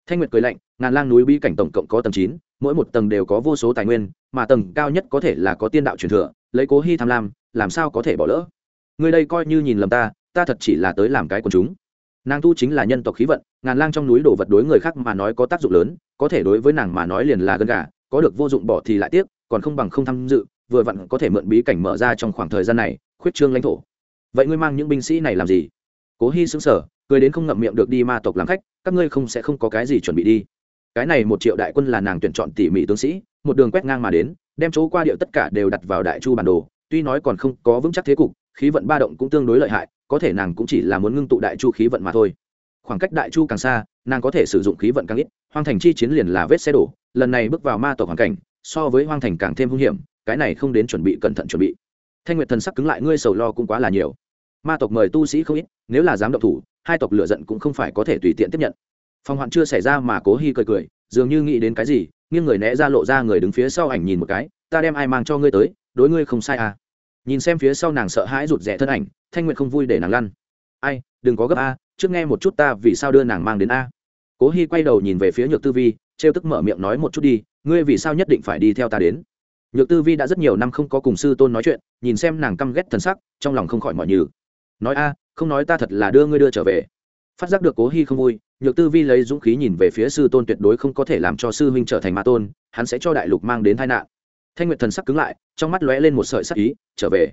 S1: Thanh nguyệt cười lạnh, ngàn lang núi bí cảnh tổng cộng có tầng chín, mỗi một tầng đều có vô số tài nguyên, mà tầng cao nhất có thể là có tiên đạo truyền thừa, lấy cố hy tham lam, làm sao có thể bỏ lỡ? Ngươi đây coi như nhìn lầm ta ta thật chỉ là tới làm cái quần chúng. Nàng tu chính là nhân tộc khí vận, ngàn lang trong núi đổ vật đối người khác mà nói có tác dụng lớn, có thể đối với nàng mà nói liền là gân gà, có được vô dụng bỏ thì lại tiếc, còn không bằng không tham dự, vừa vặn có thể mượn bí cảnh mở ra trong khoảng thời gian này, khuyết trương lãnh thổ. Vậy ngươi mang những binh sĩ này làm gì? Cố hy xứng sở cười đến không ngậm miệng được đi ma tộc làm khách, các ngươi không sẽ không có cái gì chuẩn bị đi. Cái này một triệu đại quân là nàng tuyển chọn tỉ mỉ tướng sĩ, một đường quét ngang mà đến, đem chỗ qua điệu tất cả đều đặt vào đại chu bản đồ, tuy nói còn không có vững chắc thế cục, khí vận ba động cũng tương đối lợi hại, có thể nàng cũng chỉ là muốn ngưng tụ đại chu khí vận mà thôi. Khoảng cách đại chu càng xa, nàng có thể sử dụng khí vận càng ít, hoang thành chi chiến liền là vết xe đổ, lần này bước vào ma tộc hoàn cảnh, so với hoang thành càng thêm hung hiểm, cái này không đến chuẩn bị cẩn thận chuẩn bị. Thanh nguyệt thần sắc cứng lại, ngươi sầu lo cũng quá là nhiều ma tộc mời tu sĩ không ít, nếu là dám động thủ, hai tộc lựa giận cũng không phải có thể tùy tiện tiếp nhận. Phong hoạn chưa xảy ra mà cố hy cười cười, dường như nghĩ đến cái gì, nghiêng người né ra lộ ra người đứng phía sau ảnh nhìn một cái, ta đem ai mang cho ngươi tới, đối ngươi không sai à. Nhìn xem phía sau nàng sợ hãi rụt rè thân ảnh, thanh nguyệt không vui để nàng lăn. Ai, đừng có gấp a, trước nghe một chút ta vì sao đưa nàng mang đến a. Cố hy quay đầu nhìn về phía nhược tư vi, trêu tức mở miệng nói một chút đi, ngươi vì sao nhất định phải đi theo ta đến? Nhược tư vi đã rất nhiều năm không có cùng sư tôn nói chuyện, nhìn xem nàng căm ghét thần sắc, trong lòng không khỏi mọi nhừ nói a, không nói ta thật là đưa ngươi đưa trở về. Phát giác được cố hy không vui, nhược tư vi lấy dũng khí nhìn về phía sư tôn tuyệt đối không có thể làm cho sư huynh trở thành ma tôn, hắn sẽ cho đại lục mang đến tai nạn. Thanh nguyệt thần sắc cứng lại, trong mắt lóe lên một sợi sắc ý, trở về.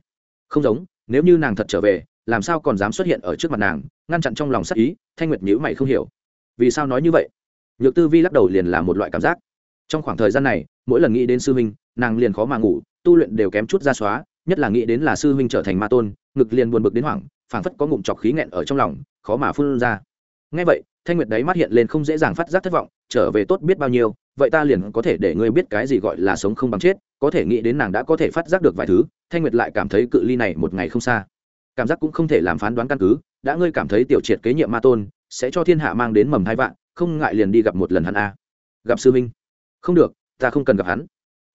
S1: Không giống, nếu như nàng thật trở về, làm sao còn dám xuất hiện ở trước mặt nàng, ngăn chặn trong lòng sắc ý, thanh nguyệt nhữ mày không hiểu. Vì sao nói như vậy? Nhược tư vi lắc đầu liền là một loại cảm giác. Trong khoảng thời gian này, mỗi lần nghĩ đến sư huynh, nàng liền khó mà ngủ, tu luyện đều kém chút ra xóa nhất là nghĩ đến là sư huynh trở thành ma tôn, ngực liền buồn bực đến hoảng, phảng phất có ngụm chọc khí nghẹn ở trong lòng, khó mà phun ra. Ngay vậy, thanh nguyệt đấy mắt hiện lên không dễ dàng phát giác thất vọng, trở về tốt biết bao nhiêu, vậy ta liền có thể để ngươi biết cái gì gọi là sống không bằng chết, có thể nghĩ đến nàng đã có thể phát giác được vài thứ, thanh nguyệt lại cảm thấy cự ly này một ngày không xa. Cảm giác cũng không thể làm phán đoán căn cứ, đã ngươi cảm thấy tiểu triệt kế nhiệm ma tôn, sẽ cho thiên hạ mang đến mầm hai vạn, không ngại liền đi gặp một lần hắn a. Gặp sư minh không được, ta không cần gặp hắn.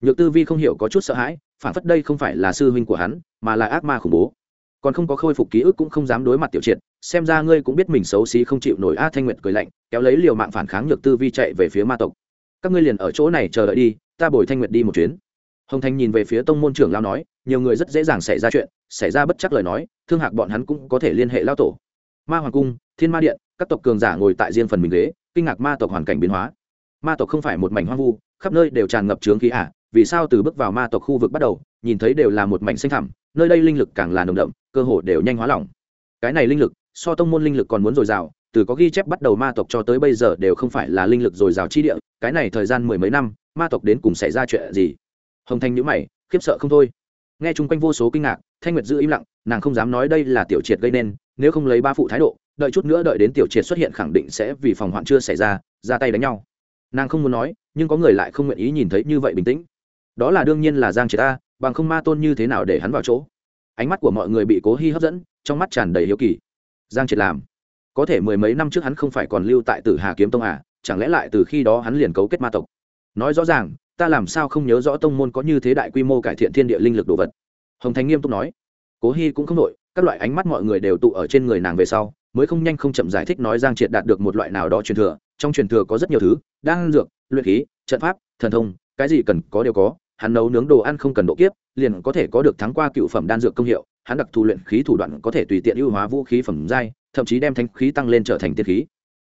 S1: Nhược tư vi không hiểu có chút sợ hãi phản phất đây không phải là sư huynh của hắn, mà là ác ma khủng bố. Còn không có khôi phục ký ức cũng không dám đối mặt tiểu triệt, xem ra ngươi cũng biết mình xấu xí không chịu nổi a thanh nguyệt cười lạnh, kéo lấy liều mạng phản kháng nhược tư vi chạy về phía ma tộc. Các ngươi liền ở chỗ này chờ đợi đi, ta bồi thanh nguyệt đi một chuyến. Hồng thanh nhìn về phía tông môn trưởng lao nói, nhiều người rất dễ dàng xảy ra chuyện, xảy ra bất chắc lời nói, thương hạc bọn hắn cũng có thể liên hệ lao tổ. Ma hoàng cung, thiên ma điện, các tộc cường giả ngồi tại riêng phần mình ghế, kinh ngạc ma tộc hoàn cảnh biến hóa. Ma tộc không phải một mảnh hoang vu, khắp nơi đều tràn ngập trướng khí ả vì sao từ bước vào ma tộc khu vực bắt đầu, nhìn thấy đều là một mảnh xanh thẳm, nơi đây linh lực càng là nồng đậm, cơ hồ đều nhanh hóa lỏng. Cái này linh lực, so tông môn linh lực còn muốn dồi dào, từ có ghi chép bắt đầu ma tộc cho tới bây giờ đều không phải là linh lực dồi dào chi địa, cái này thời gian mười mấy năm, ma tộc đến cùng xảy ra chuyện gì? Hồng thanh nhữ mày, khiếp sợ không thôi. Nghe chung quanh vô số kinh ngạc, thanh nguyệt giữ im lặng, nàng không dám nói đây là tiểu triệt gây nên, nếu không lấy ba phụ thái độ, đợi chút nữa đợi đến tiểu triệt xuất hiện khẳng định sẽ vì phòng hoạn chưa xảy ra ra tay đánh nhau. Nàng không muốn nói, nhưng có người lại không nguyện ý nhìn thấy như vậy bình tĩnh đó là đương nhiên là giang triệt ta bằng không ma tôn như thế nào để hắn vào chỗ? Ánh mắt của mọi người bị cố hy hấp dẫn, trong mắt tràn đầy hiếu kỳ. Giang triệt làm, có thể mười mấy năm trước hắn không phải còn lưu tại tử hà kiếm tông à chẳng lẽ lại từ khi đó hắn liền cấu kết ma tộc? Nói rõ ràng, ta làm sao không nhớ rõ tông môn có như thế đại quy mô cải thiện thiên địa linh lực đồ vật? Hồng thành nghiêm túc nói. Cố hy cũng không nội các loại ánh mắt mọi người đều tụ ở trên người nàng về sau, mới không nhanh không chậm giải thích nói giang triệt đạt được một loại nào đó truyền thừa. Trong truyền thừa có rất nhiều thứ đang dược, luyện khí, trận pháp, thần thông, cái gì cần có đều có hắn nấu nướng đồ ăn không cần độ kiếp, liền có thể có được thắng qua cựu phẩm đan dược công hiệu, hắn đặc thù luyện khí thủ đoạn có thể tùy tiện ưu hóa vũ khí phẩm giai, thậm chí đem thanh khí tăng lên trở thành tiên khí.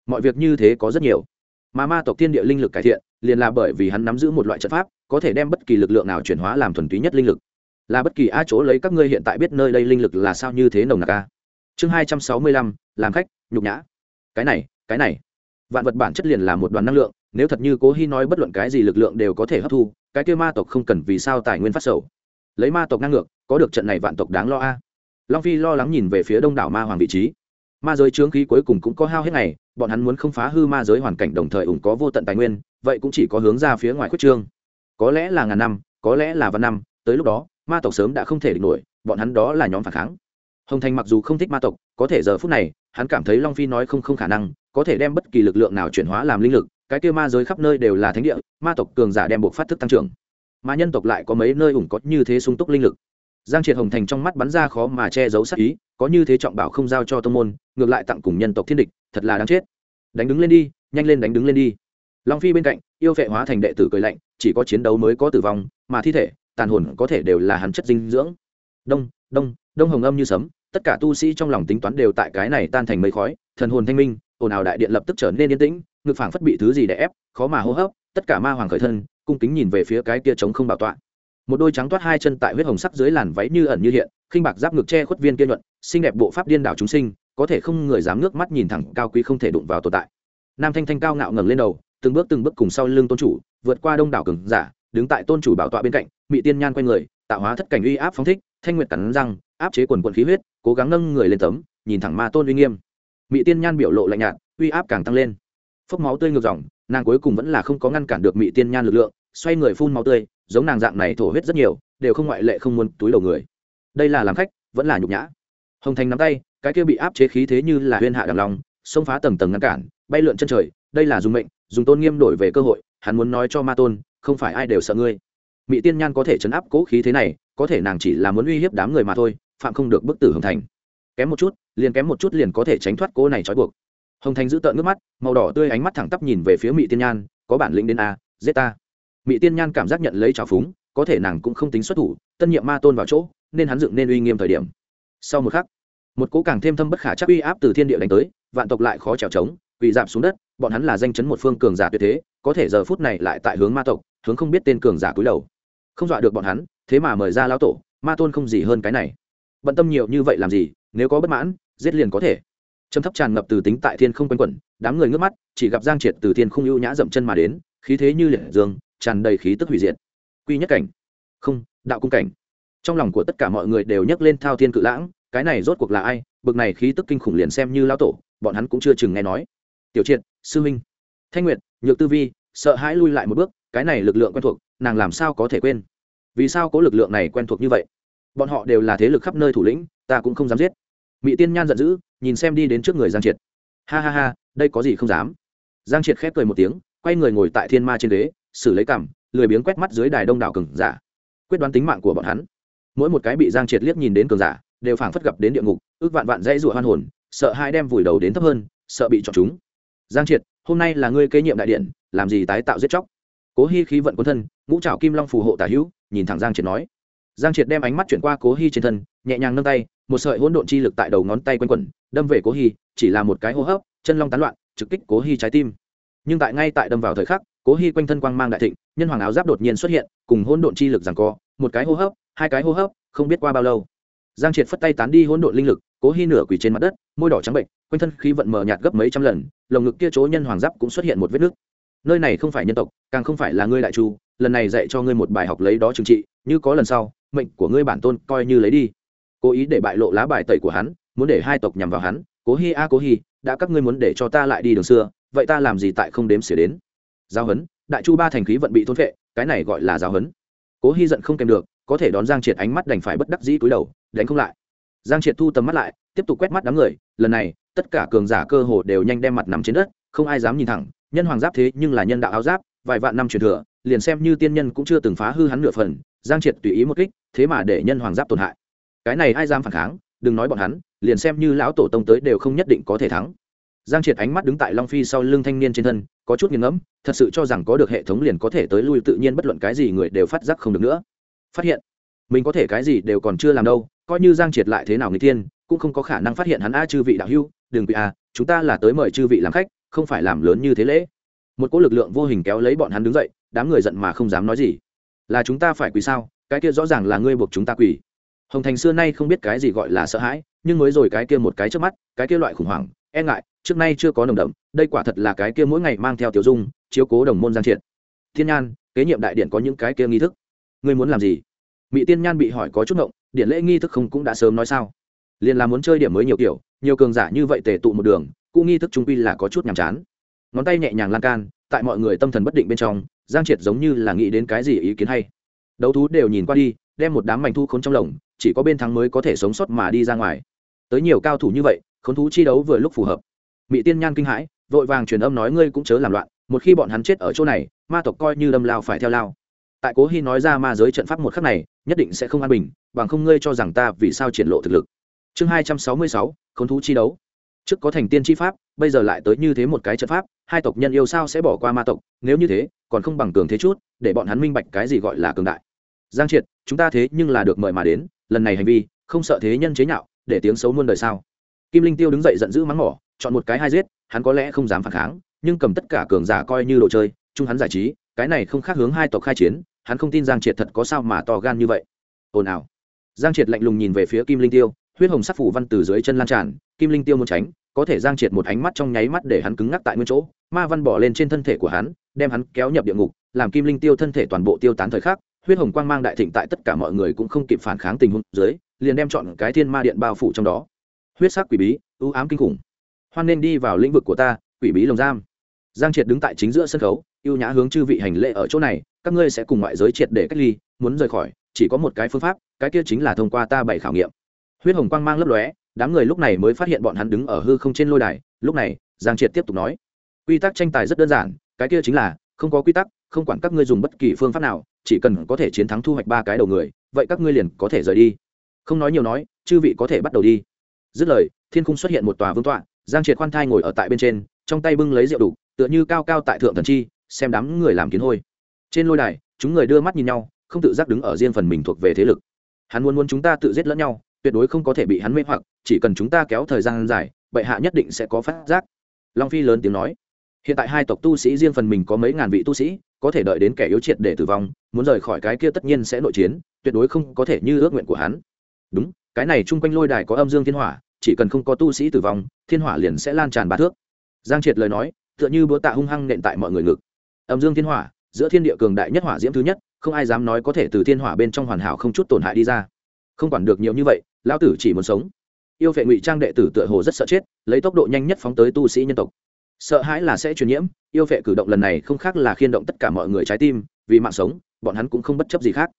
S1: Mọi việc như thế có rất nhiều. Mà ma tộc tiên địa linh lực cải thiện, liền là bởi vì hắn nắm giữ một loại trận pháp, có thể đem bất kỳ lực lượng nào chuyển hóa làm thuần túy nhất linh lực. Là bất kỳ a chỗ lấy các ngươi hiện tại biết nơi đây linh lực là sao như thế nồng nặc a? Chương hai trăm sáu mươi lăm, làm khách, nhục nhã. Cái này cái này. Vạn vật bản chất liền là một đoàn năng lượng, nếu thật như cố hy nói, bất luận cái gì lực lượng đều có thể hấp thu cái kia ma tộc không cần vì sao tài nguyên phát sầu. Lấy ma tộc năng ngược, có được trận này vạn tộc đáng lo a. Long phi lo lắng nhìn về phía đông đảo ma hoàng vị trí. Ma giới trướng khí cuối cùng cũng có hao hết ngày, bọn hắn muốn không phá hư ma giới hoàn cảnh đồng thời ủng có vô tận tài nguyên, vậy cũng chỉ có hướng ra phía ngoài khuất trương. Có lẽ là ngàn năm, có lẽ là vạn năm, tới lúc đó, ma tộc sớm đã không thể địch nổi, bọn hắn đó là nhóm phản kháng. Hồng thành mặc dù không thích ma tộc, có thể giờ phút này, hắn cảm thấy long phi nói không không khả năng, có thể đem bất kỳ lực lượng nào chuyển hóa làm linh lực cái kia ma giới khắp nơi đều là thánh địa, ma tộc cường giả đem buộc phát thức tăng trưởng. Mà nhân tộc lại có mấy nơi ủng có như thế sung túc linh lực. Giang triệt hồng thành trong mắt bắn ra khó mà che giấu sát ý, có như thế trọng bảo không giao cho tô môn, ngược lại tặng cùng nhân tộc thiên địch, thật là đáng chết. Đánh đứng lên đi, nhanh lên đánh đứng lên đi. Long phi bên cạnh, yêu vệ hóa thành đệ tử cười lạnh, chỉ có chiến đấu mới có tử vong, mà thi thể, tàn hồn có thể đều là hắn chất dinh dưỡng. Đông đông đông hồng âm như sấm, tất cả tu sĩ trong lòng tính toán đều tại cái này tan thành mây khói, thần hồn thanh minh, ồn ào đại điện lập tức trở nên yên tĩnh ngực phảng phất bị thứ gì đè ép, khó mà hô hấp, tất cả ma hoàng khởi thân, cung kính nhìn về phía cái kia trống không bảo tọa. Một đôi trắng toát hai chân tại huyết hồng sắc dưới làn váy như ẩn như hiện, khinh bạc giáp ngực che khuất viên kia nhuận, xinh đẹp bộ pháp điên đảo chúng sinh, có thể không người dám nước mắt nhìn thẳng cao quý không thể đụng vào tồn tại. Nam thanh thanh cao ngạo ngẩng lên đầu, từng bước từng bước cùng sau lưng tôn chủ, vượt qua đông đảo cường giả, đứng tại tôn chủ bảo tọa bên cạnh mỹ tiên nhan quanh người, tạo hóa thất cảnh uy áp phóng thích, thanh nguyệt cắn răng, áp chế quần quần khí huyết, cố gắng nâng người lên tấm, nhìn thẳng ma tôn uy nghiêm. Mỹ tiên nhan biểu lộ lạnh nhạt, uy áp càng tăng lên phốc máu tươi ngược dòng, nàng cuối cùng vẫn là không có ngăn cản được mỹ tiên nhan lực lượng, xoay người phun máu tươi, giống nàng dạng này thổ huyết rất nhiều, đều không ngoại lệ không muốn túi đầu người. Đây là làm khách, vẫn là nhục nhã. Hồng thành nắm tay, cái kia bị áp chế khí thế như là huyên hạ đằng lòng xông phá tầng tầng ngăn cản, bay lượn chân trời, đây là dùng mệnh, dùng tôn nghiêm đổi về cơ hội, hắn muốn nói cho ma tôn, không phải ai đều sợ ngươi. Mỹ tiên nhan có thể chấn áp cố khí thế này, có thể nàng chỉ là muốn uy hiếp đám người mà thôi, phạm không được bức tử hồng thành. Kém một chút, liền kém một chút liền có thể tránh thoát cố này trói buộc hồng thành giữ tợn nước mắt, màu đỏ tươi ánh mắt thẳng tắp nhìn về phía mỹ tiên nhan, có bản lĩnh đến a giết ta. Mỹ tiên nhan cảm giác nhận lấy trào phúng, có thể nàng cũng không tính xuất thủ, tân nhiệm ma tôn vào chỗ, nên hắn dựng nên uy nghiêm thời điểm. Sau một khắc, một cố càng thêm thâm bất khả chắc uy áp từ thiên địa đánh tới, vạn tộc lại khó trèo trống, quỳ giảm xuống đất, bọn hắn là danh chấn một phương cường giả tuyệt thế, có thể giờ phút này lại tại hướng ma tộc, hướng không biết tên cường giả cúi đầu. Không dọa được bọn hắn, thế mà mời ra lão tổ, ma tôn không gì hơn cái này. Bận tâm nhiều như vậy làm gì, nếu có bất mãn, giết liền có thể trầm thấp tràn ngập từ tính tại thiên không quanh quẩn, đám người ngước mắt, chỉ gặp giang triệt từ thiên không ưu nhã dậm chân mà đến, khí thế như liệt dương, tràn đầy khí tức hủy diệt. Quy nhất cảnh. Không, đạo cung cảnh. Trong lòng của tất cả mọi người đều nhấc lên thao thiên cự lãng, cái này rốt cuộc là ai? Bực này khí tức kinh khủng liền xem như lão tổ, bọn hắn cũng chưa chừng nghe nói. Tiểu triệt, sư minh thanh nguyệt, nhược tư vi, sợ hãi lui lại một bước, cái này lực lượng quen thuộc, nàng làm sao có thể quên? Vì sao có lực lượng này quen thuộc như vậy? Bọn họ đều là thế lực khắp nơi thủ lĩnh, ta cũng không dám giết mỹ tiên nhan giận dữ nhìn xem đi đến trước người giang triệt. Ha ha ha đây có gì không dám? Giang triệt khép cười một tiếng quay người ngồi tại thiên ma trên đế, xử lấy cằm lười biếng quét mắt dưới đài đông đảo cường giả. Quyết đoán tính mạng của bọn hắn. Mỗi một cái bị giang triệt liếc nhìn đến cường giả đều phảng phất gặp đến địa ngục ước vạn vạn dãy rủa hoan hồn sợ hai đem vùi đầu đến thấp hơn sợ bị chọn chúng. Giang triệt hôm nay là ngươi kế nhiệm đại điện làm gì tái tạo giết chóc? Cố Hi khí vận quân thân ngũ trảo kim long phù hộ tả hữu nhìn thẳng giang triệt nói giang triệt đem ánh mắt chuyển qua cố hy trên thân, nhẹ nhàng nâng tay, một sợi hỗn độn chi lực tại đầu ngón tay quanh quẩn, đâm về cố hy, chỉ là một cái hô hấp, chân long tán loạn, trực kích cố hy trái tim. Nhưng tại ngay tại đâm vào thời khắc, cố hy quanh thân quang mang đại thịnh, nhân hoàng áo giáp đột nhiên xuất hiện, cùng hỗn độn chi lực rằng co, một cái hô hấp, hai cái hô hấp, không biết qua bao lâu. Giang triệt phất tay tán đi hỗn độn linh lực, cố hy nửa quỳ trên mặt đất, môi đỏ trắng bệnh quanh thân khí vận mờ nhạt gấp mấy trăm lần, lồng ngực kia chỗ nhân hoàng giáp cũng xuất hiện một vết nứt. Nơi này không phải nhân tộc, càng không phải là ngươi đại chu lần này dạy cho ngươi một bài học lấy đó trừng trị, như có lần sau, mệnh của ngươi bản tôn coi như lấy đi. Cố ý để bại lộ lá bài tẩy của hắn, muốn để hai tộc nhằm vào hắn, cố hi a cố hi, đã các ngươi muốn để cho ta lại đi đường xưa, vậy ta làm gì tại không đếm xỉa đến? Giao hấn, đại chu ba thành khí vận bị thôn vệ cái này gọi là giao hấn. Cố hi giận không kèm được, có thể đón giang triệt ánh mắt đành phải bất đắc dĩ cúi đầu, đánh không lại. Giang triệt thu tầm mắt lại, tiếp tục quét mắt đám người, lần này, tất cả cường giả cơ hồ đều nhanh đem mặt nằm trên đất, không ai dám nhìn thẳng, nhân hoàng giáp thế nhưng là nhân đạo áo giáp, vài vạn năm truyền thừa liền xem như tiên nhân cũng chưa từng phá hư hắn nửa phần, giang triệt tùy ý một kích, thế mà để nhân hoàng giáp tổn hại. Cái này ai dám phản kháng, đừng nói bọn hắn, liền xem như lão tổ tông tới đều không nhất định có thể thắng. Giang triệt ánh mắt đứng tại long phi sau lưng thanh niên trên thân, có chút nghiêng ngẫm, thật sự cho rằng có được hệ thống liền có thể tới lui tự nhiên bất luận cái gì người đều phát giác không được nữa. Phát hiện, mình có thể cái gì đều còn chưa làm đâu, coi như giang triệt lại thế nào người tiên cũng không có khả năng phát hiện hắn a chư vị đạo hưu đừng bị a, chúng ta là tới mời chư vị làm khách, không phải làm lớn như thế lễ. Một cỗ lực lượng vô hình kéo lấy bọn hắn đứng dậy đám người giận mà không dám nói gì. Là chúng ta phải quỳ sao? Cái kia rõ ràng là ngươi buộc chúng ta quỳ. Hồng thành xưa nay không biết cái gì gọi là sợ hãi, nhưng mới rồi cái kia một cái trước mắt, cái kia loại khủng hoảng e ngại, trước nay chưa có nồng đậm, đây quả thật là cái kia mỗi ngày mang theo tiểu dung, chiếu cố đồng môn giang triệt. Thiên nhan, kế nhiệm đại điện có những cái kia nghi thức. Ngươi muốn làm gì? Mỹ tiên nhan bị hỏi có chút ngộng, điện lễ nghi thức không cũng đã sớm nói sao? Liền là muốn chơi điểm mới nhiều kiểu, nhiều cường giả như vậy tề tụ một đường, cũng nghi thức trung quy là có chút nhàm chán. Ngón tay nhẹ nhàng lan can, tại mọi người tâm thần bất định bên trong giang triệt giống như là nghĩ đến cái gì ý kiến hay. Đấu thú đều nhìn qua đi, đem một đám mảnh thu khốn trong lồng, chỉ có bên thắng mới có thể sống sót mà đi ra ngoài. Tới nhiều cao thủ như vậy, khốn thú chi đấu vừa lúc phù hợp. Mỹ tiên nhan kinh hãi, vội vàng truyền âm nói ngươi cũng chớ làm loạn, một khi bọn hắn chết ở chỗ này, ma tộc coi như đâm lao phải theo lao. Tại cố hy nói ra ma giới trận pháp một khắc này, nhất định sẽ không an bình, bằng không ngươi cho rằng ta vì sao triển lộ thực lực. Chương hai trăm sáu mươi sáu, khốn thú chi đấu trước có thành tiên chi pháp, bây giờ lại tới như thế một cái trận pháp, hai tộc nhân yêu sao sẽ bỏ qua ma tộc, nếu như thế, còn không bằng cường thế chút, để bọn hắn minh bạch cái gì gọi là cường đại. Giang triệt, chúng ta thế nhưng là được mời mà đến, lần này hành vi, không sợ thế nhân chế nhạo, để tiếng xấu muôn đời sao? Kim linh tiêu đứng dậy giận dữ mắng mỏ, chọn một cái hai giết, hắn có lẽ không dám phản kháng, nhưng cầm tất cả cường giả coi như đồ chơi, chung hắn giải trí, cái này không khác hướng hai tộc khai chiến, hắn không tin giang triệt thật có sao mà to gan như vậy. Ồn ào. Giang triệt lạnh lùng nhìn về phía kim linh tiêu, huyết hồng sắc phủ văn từ dưới chân lan tràn, kim linh tiêu muốn tránh có thể giang triệt một ánh mắt trong nháy mắt để hắn cứng ngắc tại nguyên chỗ, ma văn bỏ lên trên thân thể của hắn, đem hắn kéo nhập địa ngục, làm kim linh tiêu thân thể toàn bộ tiêu tán thời khắc, huyết hồng quang mang đại thịnh tại tất cả mọi người cũng không kịp phản kháng tình huống dưới, liền đem chọn cái thiên ma điện bao phủ trong đó. Huyết sắc quỷ bí ưu ám kinh khủng. Hoan nên đi vào lĩnh vực của ta, quỷ bí lồng giam. Giang triệt đứng tại chính giữa sân khấu, ưu nhã hướng chư vị hành lễ ở chỗ này, các ngươi sẽ cùng ngoại giới triệt để cách ly, muốn rời khỏi, chỉ có một cái phương pháp, cái kia chính là thông qua ta bảy khảo nghiệm. Huyết hồng quang mang lấp lóe đám người lúc này mới phát hiện bọn hắn đứng ở hư không trên lôi đài, lúc này, giang triệt tiếp tục nói, quy tắc tranh tài rất đơn giản, cái kia chính là, không có quy tắc, không quản các ngươi dùng bất kỳ phương pháp nào, chỉ cần có thể chiến thắng thu hoạch ba cái đầu người, vậy các ngươi liền có thể rời đi. Không nói nhiều nói, chư vị có thể bắt đầu đi. Dứt lời, thiên khung xuất hiện một tòa vương tọa, giang triệt khoan thai ngồi ở tại bên trên, trong tay bưng lấy rượu đủ, tựa như cao cao tại thượng thần chi, xem đám người làm kiến hôi. Trên lôi đài, chúng người đưa mắt nhìn nhau, không tự giác đứng ở riêng phần mình thuộc về thế lực. Hắn muốn muốn chúng ta tự giết lẫn nhau tuyệt đối không có thể bị hắn mê hoặc, chỉ cần chúng ta kéo thời gian dài, bệ hạ nhất định sẽ có phát giác. Long phi lớn tiếng nói. Hiện tại hai tộc tu sĩ riêng phần mình có mấy ngàn vị tu sĩ, có thể đợi đến kẻ yếu triệt để tử vong, muốn rời khỏi cái kia tất nhiên sẽ nội chiến, tuyệt đối không có thể như ước nguyện của hắn. Đúng, cái này chung quanh lôi đài có âm dương thiên hỏa, chỉ cần không có tu sĩ tử vong, thiên hỏa liền sẽ lan tràn ba thước. Giang triệt lời nói, tựa như búa tạ hung hăng nện tại mọi người ngực. Âm dương thiên hỏa, giữa thiên địa cường đại nhất hỏa diễm thứ nhất, không ai dám nói có thể từ thiên hỏa bên trong hoàn hảo không chút tổn hại đi ra. Không quản được nhiều như vậy lão tử chỉ muốn sống. Yêu vệ ngụy trang đệ tử tựa hồ rất sợ chết, lấy tốc độ nhanh nhất phóng tới tu sĩ nhân tộc. Sợ hãi là sẽ truyền nhiễm, yêu vệ cử động lần này không khác là khiên động tất cả mọi người trái tim, vì mạng sống, bọn hắn cũng không bất chấp gì khác.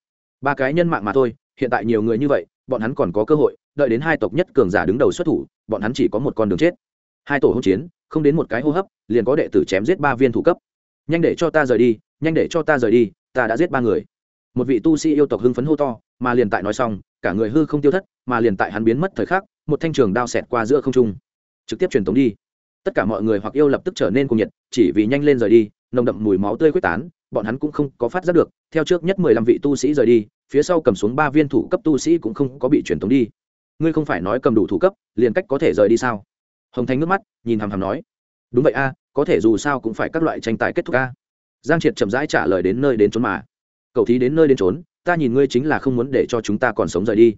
S1: Ba cái nhân mạng mà thôi, hiện tại nhiều người như vậy, bọn hắn còn có cơ hội, đợi đến hai tộc nhất cường giả đứng đầu xuất thủ, bọn hắn chỉ có một con đường chết. Hai tổ hỗn chiến, không đến một cái hô hấp, liền có đệ tử chém giết ba viên thủ cấp. Nhanh để cho ta rời đi, nhanh để cho ta rời đi, ta đã giết ba người. Một vị tu sĩ yêu tộc hưng phấn hô to, mà liền tại nói xong cả người hư không tiêu thất, mà liền tại hắn biến mất thời khắc, một thanh trường đao xẹt qua giữa không trung. Trực tiếp truyền tống đi. Tất cả mọi người hoặc yêu lập tức trở nên cuồng nhiệt, chỉ vì nhanh lên rời đi, nồng đậm mùi máu tươi quyết tán, bọn hắn cũng không có phát giác được, theo trước nhất mười lăm vị tu sĩ rời đi, phía sau cầm xuống ba viên thủ cấp tu sĩ cũng không có bị truyền tống đi. Ngươi không phải nói cầm đủ thủ cấp, liền cách có thể rời đi sao? Hồng thanh nước mắt, nhìn hàm hàm nói. Đúng vậy a, có thể dù sao cũng phải các loại tranh tài kết thúc a. Giang triệt chậm rãi trả lời đến nơi đến trốn mà cậu thí đến nơi đến trốn ta nhìn ngươi chính là không muốn để cho chúng ta còn sống rời đi.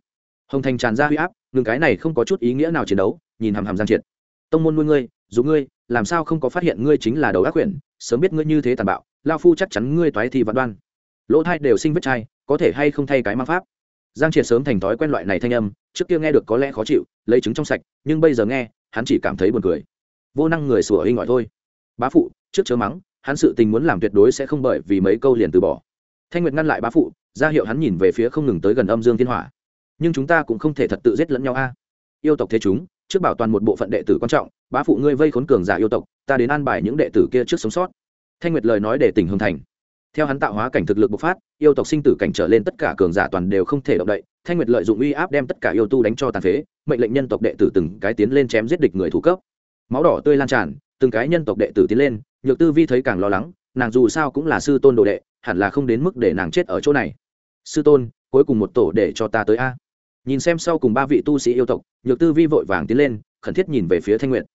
S1: Hồng thành tràn ra huy áp ngừng cái này không có chút ý nghĩa nào chiến đấu, nhìn hàm hàm giang triệt. Tông môn nuôi ngươi dù ngươi, làm sao không có phát hiện ngươi chính là đầu ác quyển, sớm biết ngươi như thế tàn bạo, lao phu chắc chắn ngươi toái thì vạn đoan. Lỗ thai đều sinh vết chai, có thể hay không thay cái mang pháp? Giang triệt sớm thành thói quen loại này thanh âm, trước kia nghe được có lẽ khó chịu, lấy trứng trong sạch, nhưng bây giờ nghe, hắn chỉ cảm thấy buồn cười. Vô năng người sủa hình gọi thôi. Bá phụ, trước chớ mắng, hắn sự tình muốn làm tuyệt đối sẽ không bởi vì mấy câu liền từ bỏ thanh nguyệt ngăn lại bá phụ, ra hiệu hắn nhìn về phía không ngừng tới gần âm dương thiên hỏa. Nhưng chúng ta cũng không thể thật tự giết lẫn nhau a. À. Yêu tộc thế chúng, trước bảo toàn một bộ phận đệ tử quan trọng, bá phụ ngươi vây khốn cường giả yêu tộc, ta đến an bài những đệ tử kia trước sống sót. Thanh nguyệt lời nói để tỉnh hồng thành. Theo hắn tạo hóa cảnh thực lực bộc phát, yêu tộc sinh tử cảnh trở lên tất cả cường giả toàn đều không thể động đậy, thanh nguyệt lợi dụng uy áp đem tất cả yêu tu đánh cho tàn phế, mệnh lệnh nhân tộc đệ tử từng cái tiến lên chém giết địch người thủ cấp. Máu đỏ tươi lan tràn, từng cái nhân tộc đệ tử tiến lên, nhược tư vi thấy càng lo lắng nàng dù sao cũng là sư tôn đồ đệ, hẳn là không đến mức để nàng chết ở chỗ này. Sư tôn, cuối cùng một tổ để cho ta tới a. Nhìn xem sau cùng ba vị tu sĩ yêu tộc, nhược tư vi vội vàng tiến lên, khẩn thiết nhìn về phía thanh nguyệt.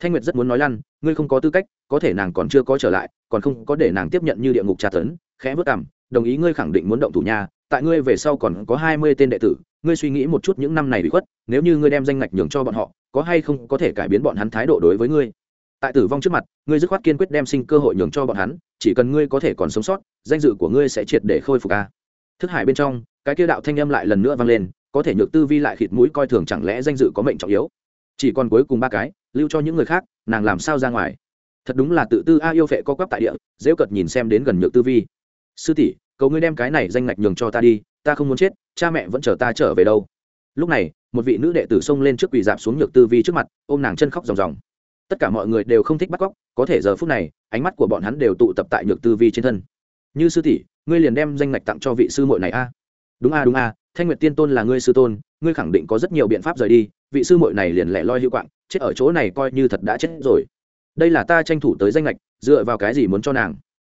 S1: Thanh nguyệt rất muốn nói lăn, ngươi không có tư cách, có thể nàng còn chưa có trở lại, còn không có để nàng tiếp nhận như địa ngục tra tấn, khẽ vất cảm đồng ý ngươi khẳng định muốn động thủ nhà tại ngươi về sau còn có hai mươi tên đệ tử, ngươi suy nghĩ một chút những năm này bị khuất, nếu như ngươi đem danh ngạch nhường cho bọn họ, có hay không có thể cải biến bọn hắn thái độ đối với ngươi? Tại tử vong trước mặt, ngươi dứt khoát kiên quyết đem sinh cơ hội nhường cho bọn hắn, chỉ cần ngươi có thể còn sống sót, danh dự của ngươi sẽ triệt để khôi phục ca thức hải bên trong, cái kia đạo thanh âm lại lần nữa vang lên, có thể nhược tư vi lại khịt mũi coi thường chẳng lẽ danh dự có mệnh trọng yếu? Chỉ còn cuối cùng ba cái, lưu cho những người khác, nàng làm sao ra ngoài? Thật đúng là tự tư a yêu phệ co quắp tại địa, dễ cợt nhìn xem đến gần nhược tư vi. Sư tỷ, cầu ngươi đem cái này danh ngạch nhường cho ta đi, ta không muốn chết, cha mẹ vẫn chờ ta trở về đâu. Lúc này, một vị nữ đệ tử xông lên trước quỳ dạp xuống nhược tư vi trước mặt, ôm nàng chân khóc ròng ròng tất cả mọi người đều không thích bắt cóc, có thể giờ phút này, ánh mắt của bọn hắn đều tụ tập tại nhược tư vi trên thân. Như sư tỷ, ngươi liền đem danh ngạch tặng cho vị sư muội này a. Đúng a đúng a, thanh nguyệt tiên tôn là ngươi sư tôn, ngươi khẳng định có rất nhiều biện pháp rời đi, vị sư muội này liền lẻ loi hữu quạng, chết ở chỗ này coi như thật đã chết rồi. Đây là ta tranh thủ tới danh lệch dựa vào cái gì muốn cho nàng?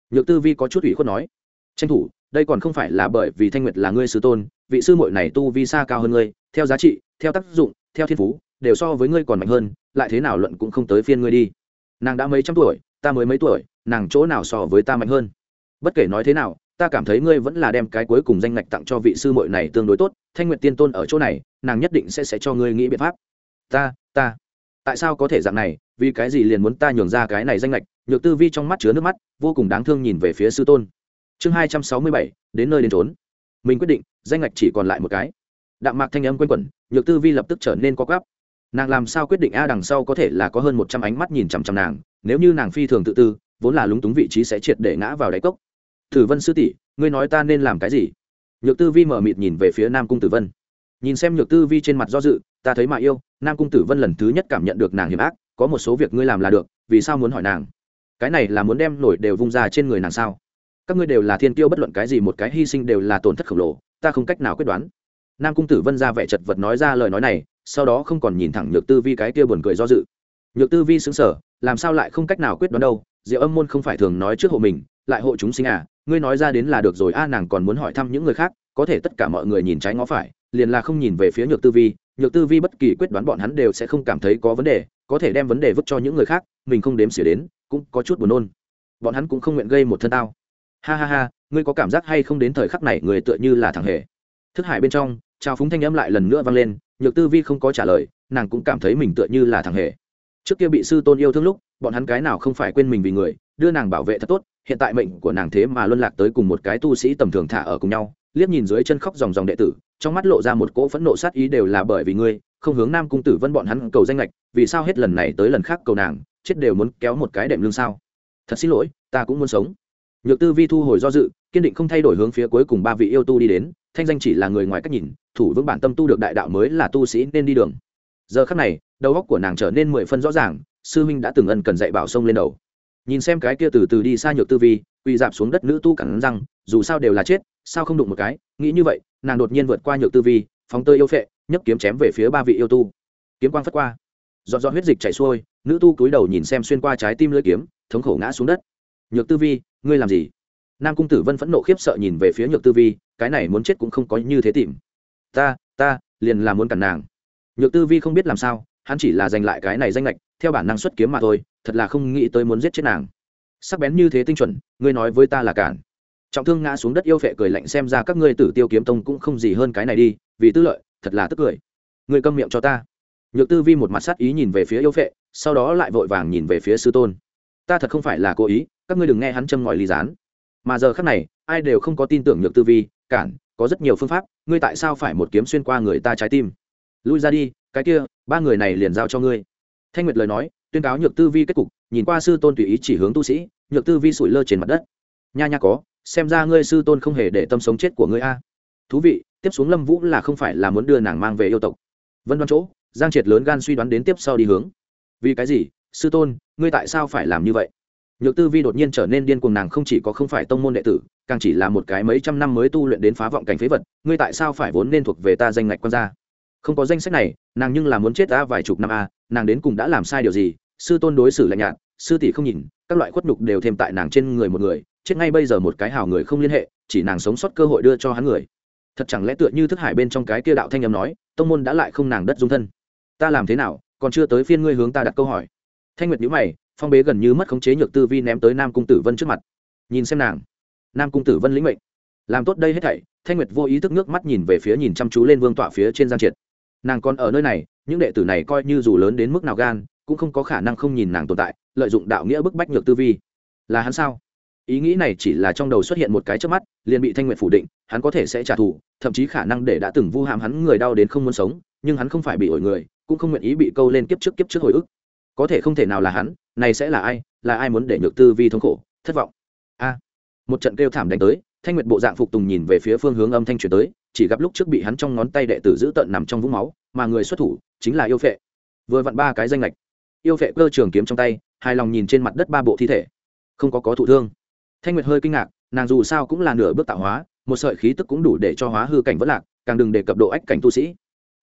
S1: Nhược tư vi có chút ủy khuất nói. Tranh thủ, đây còn không phải là bởi vì thanh nguyệt là ngươi sư tôn, vị sư muội này tu vi xa cao hơn ngươi, theo giá trị, theo tác dụng theo thiên phú, đều so với ngươi còn mạnh hơn, lại thế nào luận cũng không tới phiên ngươi đi. Nàng đã mấy trăm tuổi, ta mới mấy tuổi, nàng chỗ nào so với ta mạnh hơn? Bất kể nói thế nào, ta cảm thấy ngươi vẫn là đem cái cuối cùng danh ngạch tặng cho vị sư muội này tương đối tốt, thanh nguyệt tiên tôn ở chỗ này, nàng nhất định sẽ sẽ cho ngươi nghĩ biện pháp. Ta ta. Tại sao có thể dạng này, vì cái gì liền muốn ta nhường ra cái này danh lệch nhược tư vi trong mắt chứa nước mắt, vô cùng đáng thương nhìn về phía sư tôn. Chương hai trăm sáu mươi bảy, đến nơi đến trốn mình quyết định, danh lệch chỉ còn lại một cái. Đạm mạc thanh âm q u a n quẩn nhược tư vi lập tức trở nên có gáp nàng làm sao quyết định a đằng sau có thể là có hơn một trăm ánh mắt nhìn chằm chằm nàng, nếu như nàng phi thường tự tư, vốn là lúng túng vị trí sẽ triệt để ngã vào đáy cốc. Thử vân sư tỷ, ngươi nói ta nên làm cái gì? Nhược tư vi mở mịt nhìn về phía nam cung tử vân. Nhìn xem nhược tư vi trên mặt do dự, ta thấy mà yêu, nam cung tử vân lần thứ nhất cảm nhận được nàng hiểm ác, có một số việc ngươi làm là được, vì sao muốn hỏi nàng? Cái này là muốn đem nổi đều vung ra trên người nàng sao? Các ngươi đều là thiên tiêu bất luận cái gì một cái hy sinh đều là tổn thất khổng lồ, ta không cách nào quyết đoán nam cung tử vân ra vẻ chật vật nói ra lời nói này, sau đó không còn nhìn thẳng nhược tư vi cái kia buồn cười do dự. Nhược tư vi xứng sở làm sao lại không cách nào quyết đoán đâu, diệu âm môn không phải thường nói trước hộ mình, lại hộ chúng sinh à ngươi nói ra đến là được rồi, a, nàng còn muốn hỏi thăm những người khác, có thể tất cả mọi người nhìn trái ngó phải, liền là không nhìn về phía nhược tư vi, nhược tư vi bất kỳ quyết đoán bọn hắn đều sẽ không cảm thấy có vấn đề, có thể đem vấn đề vứt cho những người khác, mình không đếm xỉa đến, cũng có chút buồn nôn. Bọn hắn cũng không nguyện gây một thân tao ha ha ha, ngươi có cảm giác hay không đến thời khắc này người tựa như là thằng hề. Thức hải bên trong trao phúng thanh âm lại lần nữa vang lên, nhược tư vi không có trả lời, nàng cũng cảm thấy mình tựa như là thằng hề. Trước kia bị sư tôn yêu thương lúc, bọn hắn cái nào không phải quên mình vì người, đưa nàng bảo vệ thật tốt, hiện tại mệnh của nàng thế mà luân lạc tới cùng một cái tu sĩ tầm thường thả ở cùng nhau, liếc nhìn dưới chân khóc dòng dòng đệ tử, trong mắt lộ ra một cỗ phẫn nộ sát ý đều là bởi vì ngươi, không hướng nam cung tử vân bọn hắn cầu danh lệch vì sao hết lần này tới lần khác cầu nàng, chết đều muốn kéo một cái đệm lương sao? Thật xin lỗi, ta cũng muốn sống. Nhược tư vi thu hồi do dự, kiên định không thay đổi hướng phía cuối cùng ba vị yêu tu đi đến thanh danh chỉ là người ngoài cách nhìn, thủ vững bản tâm tu được đại đạo mới là tu sĩ nên đi đường. Giờ khắc này, đầu óc của nàng trở nên mười phân rõ ràng, sư huynh đã từng ân cần dạy bảo sông lên đầu. Nhìn xem cái kia từ từ đi xa nhược tư vi, quỳ dạp xuống đất nữ tu cẳng răng, dù sao đều là chết, sao không đụng một cái, nghĩ như vậy, nàng đột nhiên vượt qua nhược tư vi, phóng tơi yêu phệ, nhấc kiếm chém về phía ba vị yêu tu. Kiếm quang phất qua. Dọn dọn huyết dịch chảy xuôi, nữ tu cúi đầu nhìn xem xuyên qua trái tim lưỡi kiếm, thống khổ ngã xuống đất. Nhược tư vi, ngươi làm gì? Nam cung tử vân phẫn nộ khiếp sợ nhìn về phía nhược tư vi, cái này muốn chết cũng không có như thế tìm. Ta ta, liền là muốn cản nàng. Nhược tư vi không biết làm sao, hắn chỉ là giành lại cái này danh lệch theo bản năng xuất kiếm mà thôi, thật là không nghĩ tới muốn giết chết nàng. Sắc bén như thế tinh chuẩn, ngươi nói với ta là cản. Trọng thương ngã xuống đất yêu phệ cười lạnh xem ra các ngươi tử tiêu kiếm tông cũng không gì hơn cái này đi, vì tư lợi, thật là tức cười. Ngươi câm miệng cho ta. Nhược tư vi một mặt sát ý nhìn về phía yêu phệ, sau đó lại vội vàng nhìn về phía sư tôn. Ta thật không phải là cố ý, các ngươi đừng nghe hắn châm ngòi ly gián mà giờ khác này, ai đều không có tin tưởng nhược tư vi, cản, có rất nhiều phương pháp, ngươi tại sao phải một kiếm xuyên qua người ta trái tim? Lui ra đi, cái kia, ba người này liền giao cho ngươi. Thanh nguyệt lời nói, tuyên cáo nhược tư vi kết cục, nhìn qua sư tôn tùy ý chỉ hướng tu sĩ, nhược tư vi sủi lơ trên mặt đất. Nha nha có, xem ra ngươi sư tôn không hề để tâm sống chết của ngươi a. À. Thú vị, tiếp xuống lâm vũ là không phải là muốn đưa nàng mang về yêu tộc. Vân đoan chỗ, giang triệt lớn gan suy đoán đến tiếp sau đi hướng. Vì cái gì? Sư tôn, ngươi tại sao phải làm như vậy? Nhược tư vi đột nhiên trở nên điên cuồng, nàng không chỉ có không phải tông môn đệ tử, càng chỉ là một cái mấy trăm năm mới tu luyện đến phá vọng cảnh phế vật, ngươi tại sao phải vốn nên thuộc về ta danh ngạch quan gia? Không có danh sách này, nàng nhưng là muốn chết ta vài chục năm a nàng đến cùng đã làm sai điều gì? Sư tôn đối xử lạnh nhạt, sư tỷ không nhìn, các loại khuất nhục đều thêm tại nàng trên người một người, chết ngay bây giờ một cái hào người không liên hệ, chỉ nàng sống sót cơ hội đưa cho hắn người. Thật chẳng lẽ tựa như thức hải bên trong cái kia đạo thanh âm nói, tông môn đã lại không nàng đất dung thân? Ta làm thế nào, còn chưa tới phiên ngươi hướng ta đặt câu hỏi. Thanh nguyệt nhữ mày phong bế gần như mất khống chế nhược tư vi ném tới nam cung tử vân trước mặt. Nhìn xem nàng, nam cung tử vân lĩnh mệnh. Làm tốt đây hết thảy, thanh nguyệt vô ý thức nước mắt nhìn về phía nhìn chăm chú lên vương tọa phía trên giang triệt. Nàng còn ở nơi này, những đệ tử này coi như dù lớn đến mức nào gan, cũng không có khả năng không nhìn nàng tồn tại, lợi dụng đạo nghĩa bức bách nhược tư vi. Là hắn sao? Ý nghĩ này chỉ là trong đầu xuất hiện một cái trước mắt, liền bị thanh nguyệt phủ định, hắn có thể sẽ trả thù, thậm chí khả năng để đã từng vu hàm hắn người đau đến không muốn sống, nhưng hắn không phải bị ổi người, cũng không nguyện ý bị câu lên kiếp trước kiếp trước hồi ức. Có thể không thể nào là hắn này sẽ là ai là ai muốn để nhược tư vi thống khổ, thất vọng? A. Một trận kêu thảm đánh tới, thanh nguyệt bộ dạng phục tùng nhìn về phía phương hướng âm thanh chuyển tới, chỉ gặp lúc trước bị hắn trong ngón tay đệ tử giữ tận nằm trong vũng máu, mà người xuất thủ chính là yêu phệ. Vừa vặn ba cái danh lệch yêu phệ cơ trường kiếm trong tay, hài lòng nhìn trên mặt đất ba bộ thi thể. Không có có thụ thương. Thanh nguyệt hơi kinh ngạc, nàng dù sao cũng là nửa bước tạo hóa, một sợi khí tức cũng đủ để cho hóa hư cảnh vất lạc, càng đừng đề cập độ ách cảnh tu sĩ.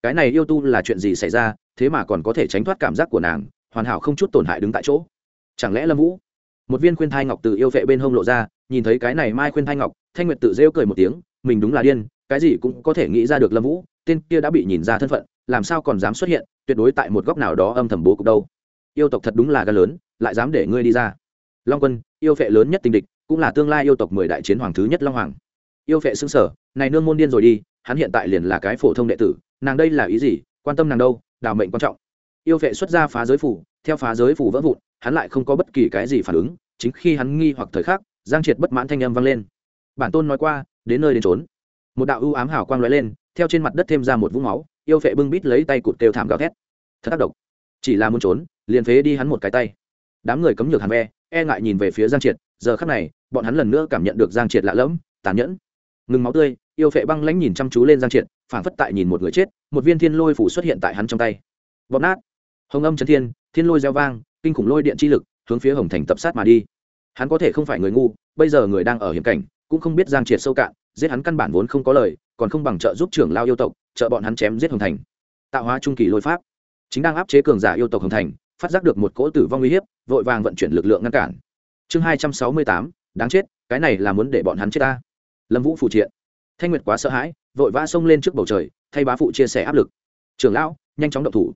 S1: Cái này yêu tu là chuyện gì xảy ra, thế mà còn có thể tránh thoát cảm giác của nàng hoàn hảo không chút tổn hại đứng tại chỗ. Chẳng lẽ lâm vũ? Một viên khuyên thai ngọc từ yêu vệ bên hông lộ ra, nhìn thấy cái này mai khuyên thai ngọc, thanh nguyệt tự rêu cười một tiếng, mình đúng là điên, cái gì cũng có thể nghĩ ra được lâm vũ, tên kia đã bị nhìn ra thân phận, làm sao còn dám xuất hiện, tuyệt đối tại một góc nào đó âm thầm bố cục đâu. Yêu tộc thật đúng là gan lớn, lại dám để ngươi đi ra. Long quân, yêu vệ lớn nhất tình địch, cũng là tương lai yêu tộc mười đại chiến hoàng thứ nhất long hoàng. Yêu vệ xưng sở này nương môn điên rồi đi, hắn hiện tại liền là cái phổ thông đệ tử, nàng đây là ý gì, quan tâm nàng đâu, đào mệnh quan trọng yêu vệ xuất ra phá giới phủ, theo phá giới phủ vỡ vụn, hắn lại không có bất kỳ cái gì phản ứng, chính khi hắn nghi hoặc thời khắc, giang triệt bất mãn thanh âm vang lên. Bản tôn nói qua, đến nơi đến trốn một đạo ưu ám hào quang lóe lên, theo trên mặt đất thêm ra một vũng máu, yêu vệ bưng bít lấy tay cụt kêu thảm gào thét. Thật tác động chỉ là muốn trốn, liền phế đi hắn một cái tay. Đám người cấm nhược hàn ve e ngại nhìn về phía giang triệt, giờ khắc này, bọn hắn lần nữa cảm nhận được giang triệt lạ lẫm, tàn nhẫn. Ngừng máu tươi, yêu vệ băng lãnh nhìn chăm chú lên giang triệt, phảng phất tại nhìn một người chết, một viên thiên lôi phủ xuất hiện tại hắn trong tay. Bóp nát hồng âm trấn thiên thiên lôi gieo vang, kinh khủng lôi điện chi lực, hướng phía hồng thành tập sát mà đi. Hắn có thể không phải người ngu, bây giờ người đang ở hiểm cảnh, cũng không biết giang triệt sâu cạn, giết hắn căn bản vốn không có lời, còn không bằng trợ giúp trưởng lao yêu tộc, trợ bọn hắn chém giết hồng thành. Tạo hóa trung kỳ lôi pháp. Chính đang áp chế cường giả yêu tộc hồng thành, phát giác được một cỗ tử vong uy hiếp, vội vàng vận chuyển lực lượng ngăn cản. Chương hai trăm sáu mươi tám, đáng chết, cái này là muốn để bọn hắn chết ta. Lâm vũ phụ triện. Thanh nguyệt quá sợ hãi, vội vã xông lên trước bầu trời, thay bá phụ chia sẻ áp lực. Trưởng lão, nhanh chóng động thủ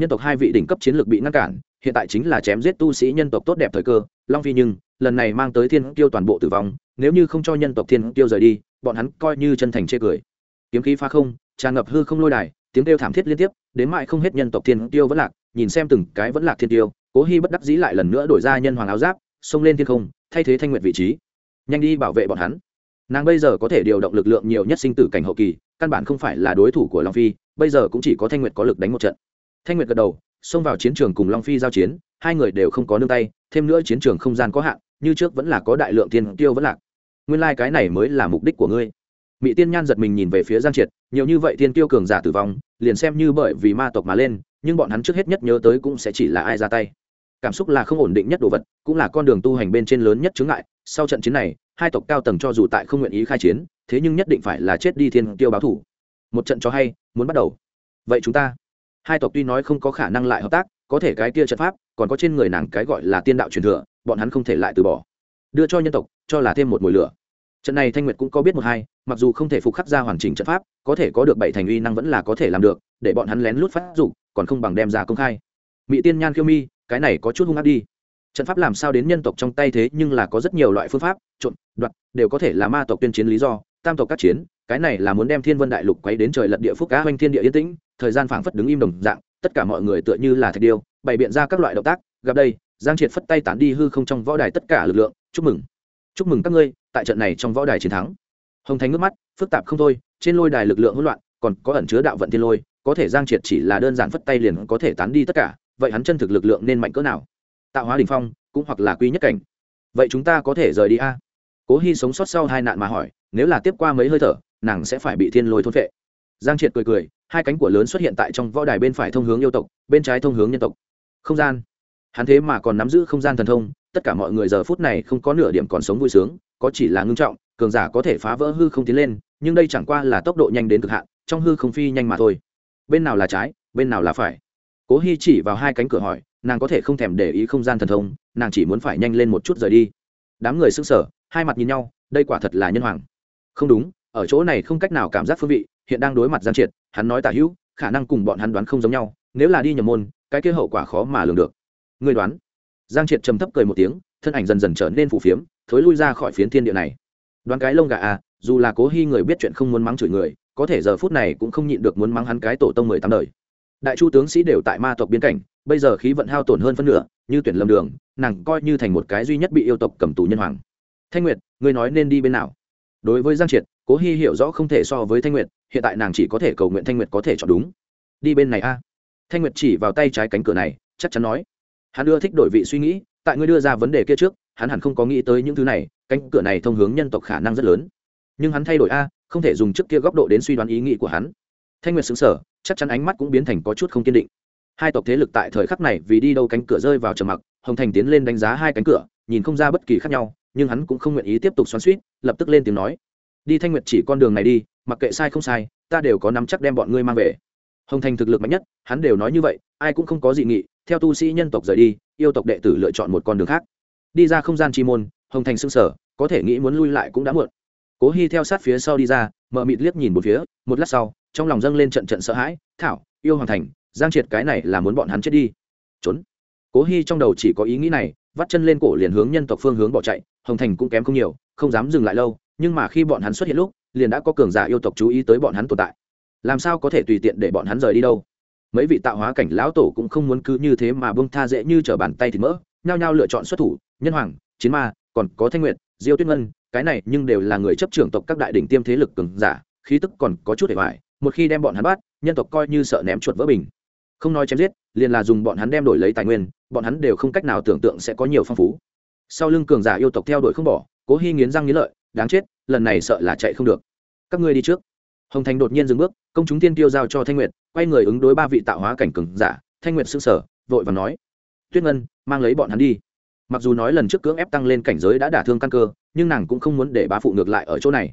S1: nhân tộc hai vị đỉnh cấp chiến lược bị ngăn cản, hiện tại chính là chém giết tu sĩ nhân tộc tốt đẹp thời cơ, long phi nhưng, lần này mang tới thiên tiêu toàn bộ tử vong, nếu như không cho nhân tộc thiên tiêu rời đi, bọn hắn coi như chân thành chê cười. Kiếm khí phá không, tràn ngập hư không lôi đài, tiếng kêu thảm thiết liên tiếp, đến mại không hết nhân tộc thiên tiêu vẫn lạc, nhìn xem từng cái vẫn lạc thiên tiêu cố hy bất đắc dĩ lại lần nữa đổi ra nhân hoàng áo giáp, xông lên thiên không, thay thế thanh nguyện vị trí. Nhanh đi bảo vệ bọn hắn. Nàng bây giờ có thể điều động lực lượng nhiều nhất sinh tử cảnh hậu kỳ, căn bản không phải là đối thủ của long phi, bây giờ cũng chỉ có thanh nguyệt có lực đánh một trận thanh nguyệt gật đầu, xông vào chiến trường cùng long phi giao chiến, hai người đều không có nương tay, thêm nữa chiến trường không gian có hạn, như trước vẫn là có đại lượng Thiên tiêu vẫn lạc. Nguyên lai、like、cái này mới là mục đích của ngươi. Mỹ tiên nhan giật mình nhìn về phía giang triệt, nhiều như vậy Thiên tiêu cường giả tử vong, liền xem như bởi vì ma tộc mà lên, nhưng bọn hắn trước hết nhất nhớ tới cũng sẽ chỉ là ai ra tay. Cảm xúc là không ổn định nhất đồ vật, cũng là con đường tu hành bên trên lớn nhất chướng ngại. Sau trận chiến này, hai tộc cao tầng cho dù tại không nguyện ý khai chiến, thế nhưng nhất định phải là chết đi thiên tiêu báo thủ. Một trận cho hay, muốn bắt đầu. Vậy chúng ta hai tộc tuy nói không có khả năng lại hợp tác, có thể cái kia trận pháp, còn có trên người nàng cái gọi là tiên đạo truyền thừa, bọn hắn không thể lại từ bỏ. Đưa cho nhân tộc, cho là thêm một mùi lửa. Trận này thanh nguyệt cũng có biết một hai, mặc dù không thể phục khắc ra hoàn chỉnh trận pháp, có thể có được bảy thành uy năng vẫn là có thể làm được, để bọn hắn lén lút phát dục, còn không bằng đem ra công khai. Mỹ tiên nhan khiêu mi, cái này có chút hung ác đi. Trận pháp làm sao đến nhân tộc trong tay thế nhưng là có rất nhiều loại phương pháp trộn đoạt, đều có thể là ma tộc tuyên chiến lý do, tam tộc các chiến cái này là muốn đem thiên vân đại lục quấy đến trời lật địa phúc cá hoành thiên địa yên tĩnh, thời gian phảng phất đứng im đồng dạng, tất cả mọi người tựa như là thạch điêu, bày biện ra các loại động tác, gặp đây, giang triệt phất tay tán đi hư không trong võ đài tất cả lực lượng, chúc mừng chúc mừng các ngươi, tại trận này trong võ đài chiến thắng. Hồng thành ngước mắt, phức tạp không thôi, trên lôi đài lực lượng hỗn loạn, còn có ẩn chứa đạo vận thiên lôi, có thể giang triệt chỉ là đơn giản phất tay liền có thể tán đi tất cả, vậy hắn chân thực lực lượng nên mạnh cỡ nào? Tạo hóa đ ỉ n h phong, cũng hoặc là quy nhất cảnh. Vậy chúng ta có thể rời đi a? Cố hy sống sót sau hai nạn mà hỏi, nếu là tiếp qua mấy hơi thở nàng sẽ phải bị thiên lôi thôn vệ giang triệt cười cười, hai cánh của lớn xuất hiện tại trong võ đài bên phải thông hướng yêu tộc, bên trái thông hướng nhân tộc. Không gian. Hắn thế mà còn nắm giữ không gian thần thông, tất cả mọi người giờ phút này không có nửa điểm còn sống vui sướng, có chỉ là ngưng trọng, cường giả có thể phá vỡ hư không tiến lên, nhưng đây chẳng qua là tốc độ nhanh đến cực hạn, trong hư không phi nhanh mà thôi. Bên nào là trái, bên nào là phải. Cố hy chỉ vào hai cánh cửa hỏi, nàng có thể không thèm để ý không gian thần thông, nàng chỉ muốn phải nhanh lên một chút rời đi. Đám người s ư n g sở hai mặt nhìn nhau, đây quả thật là nhân hoàng. Không đúng ở chỗ này không cách nào cảm giác phương vị, hiện đang đối mặt gian triệt, hắn nói tả hữu, khả năng cùng bọn hắn đoán không giống nhau, nếu là đi nhầm môn, cái kia hậu quả khó mà lường được. Người đoán? Giang triệt trầm thấp cười một tiếng, thân ảnh dần dần trở nên phủ phiếm, thối lui ra khỏi phiến thiên địa này. Đoán cái lông gà à dù là cố hy người biết chuyện không muốn mắng chửi người, có thể giờ phút này cũng không nhịn được muốn mắng hắn cái tổ tông mười tám đời. Đại chu tướng sĩ đều tại ma tộc biên cảnh, bây giờ khí vận hao tổn hơn phân nửa, như tuyển lầm đường, nàng coi như thành một cái duy nhất bị yêu tộc cầm tù nhân hoàng. Thanh nguyệt, ngươi nói nên đi bên nào? Đối với giang triệt, cố hy hiểu rõ không thể so với thanh nguyệt, hiện tại nàng chỉ có thể cầu nguyện thanh nguyệt có thể chọn đúng. Đi bên này a. Thanh nguyệt chỉ vào tay trái cánh cửa này, chắc chắn nói. Hắn ưa thích đổi vị suy nghĩ, tại ngươi đưa ra vấn đề kia trước, hắn hẳn không có nghĩ tới những thứ này, cánh cửa này thông hướng nhân tộc khả năng rất lớn. Nhưng hắn thay đổi a, không thể dùng trước kia góc độ đến suy đoán ý nghĩ của hắn. Thanh nguyệt xứng sở chắc chắn ánh mắt cũng biến thành có chút không kiên định. Hai tộc thế lực tại thời khắc này vì đi đâu cánh cửa rơi vào trầm mặc, hồng thành tiến lên đánh giá hai cánh cửa, nhìn không ra bất kỳ khác nhau nhưng hắn cũng không nguyện ý tiếp tục xoắn suýt, lập tức lên tiếng nói, đi thanh nguyệt chỉ con đường này đi, mặc kệ sai không sai, ta đều có nắm chắc đem bọn ngươi mang về. Hồng thành thực lực mạnh nhất, hắn đều nói như vậy, ai cũng không có dị nghị, theo tu sĩ nhân tộc rời đi, yêu tộc đệ tử lựa chọn một con đường khác. Đi ra không gian chi môn, hồng thành xưng sở có thể nghĩ muốn lui lại cũng đã muộn. Cố hy theo sát phía sau đi ra mợ mịt liếc nhìn một phía, một lát sau, trong lòng dâng lên trận trận sợ hãi, thảo, yêu hoàng thành, giang triệt cái này là muốn bọn hắn chết đi. Trốn. Cố hy trong đầu chỉ có ý nghĩ này, vắt chân lên cổ liền hướng nhân tộc phương hướng bỏ chạy hồng thành cũng kém không nhiều, không dám dừng lại lâu, nhưng mà khi bọn hắn xuất hiện lúc, liền đã có cường giả yêu tộc chú ý tới bọn hắn tồn tại. Làm sao có thể tùy tiện để bọn hắn rời đi đâu? Mấy vị tạo hóa cảnh lão tổ cũng không muốn cứ như thế mà bông tha dễ như t r ở bàn tay thịt mỡ, nhao nhao lựa chọn xuất thủ, nhân hoàng, chiến ma, còn có thanh nguyệt, diêu tuyết ngân, cái này nhưng đều là người chấp trưởng tộc các đại đ ỉ n h tiêm thế lực cường giả, khí tức còn có chút để hoài, một khi đem bọn hắn bắt, nhân tộc coi như sợ ném chuột vỡ bình. Không nói chém giết, liền là dùng bọn hắn đem đổi lấy tài nguyên, bọn hắn đều không cách nào tưởng tượng sẽ có nhiều phong phú sau lưng cường giả yêu tộc theo đuổi không bỏ, cố hy nghiến răng nghiến lợi, đáng chết, lần này sợ là chạy không được. Các ngươi đi trước. Hồng thành đột nhiên dừng bước, công chúng tiên tiêu giao cho thanh nguyệt, quay người ứng đối ba vị tạo hóa cảnh cường giả. Thanh nguyệt xưng sở vội và nói, tuyết ngân, mang lấy bọn hắn đi. Mặc dù nói lần trước cưỡng ép tăng lên cảnh giới đã đả thương căn cơ, nhưng nàng cũng không muốn để bá phụ ngược lại ở chỗ này.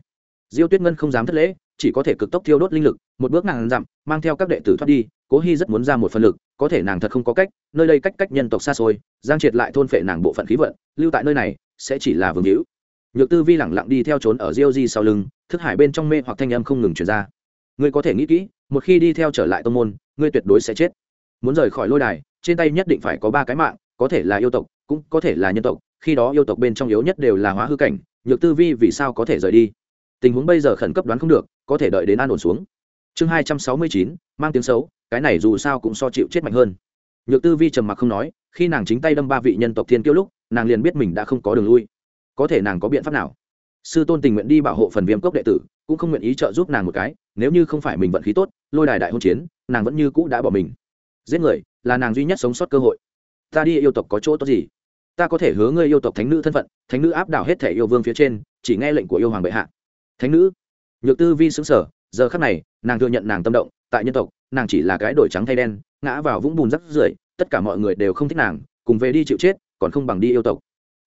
S1: Diêu tuyết ngân không dám thất lễ, chỉ có thể cực tốc thiêu đốt linh lực, một bước nàng dặm, mang theo các đệ tử thoát đi cố hy rất muốn ra một phần lực, có thể nàng thật không có cách, nơi đây cách cách nhân tộc xa xôi, giang triệt lại thôn phệ nàng bộ phận khí vận, lưu tại nơi này, sẽ chỉ là vương hữu. Nhược tư vi lẳng lặng đi theo trốn ở diêu di sau lưng, thức hải bên trong mê hoặc thanh âm không ngừng truyền ra. Ngươi có thể nghĩ kỹ, một khi đi theo trở lại tô môn, ngươi tuyệt đối sẽ chết. Muốn rời khỏi lôi đài, trên tay nhất định phải có ba cái mạng, có thể là yêu tộc, cũng có thể là nhân tộc, khi đó yêu tộc bên trong yếu nhất đều là hóa hư cảnh, nhược tư vi vì sao có thể rời đi? Tình huống bây giờ khẩn cấp đoán không được, có thể đợi đến an ổn xuống. Chương hai trăm sáu mươi chín, mang tiếng xấu cái này dù sao cũng so chịu chết mạnh hơn. Nhược tư vi trầm mặc không nói, khi nàng chính tay đâm ba vị nhân tộc thiên kiêu lúc, nàng liền biết mình đã không có đường lui. Có thể nàng có biện pháp nào? Sư tôn tình nguyện đi bảo hộ phần viêm cốc đệ tử, cũng không nguyện ý trợ giúp nàng một cái, nếu như không phải mình vận khí tốt, lôi đài đại hôn chiến, nàng vẫn như cũ đã bỏ mình. Giết người, là nàng duy nhất sống sót cơ hội. Ta đi yêu tộc có chỗ tốt gì? Ta có thể hứa ngươi yêu tộc thánh nữ thân phận, thánh nữ áp đảo hết thể yêu vương phía trên, chỉ nghe lệnh của yêu hoàng bệ hạ. Thánh nữ? Nhược tư vi xứng sở giờ khắc này, nàng thừa nhận nàng tâm động, tại nhân tộc nàng chỉ là cái đổi trắng thay đen, ngã vào vũng bùn rắc rưởi, tất cả mọi người đều không thích nàng, cùng về đi chịu chết, còn không bằng đi yêu tộc.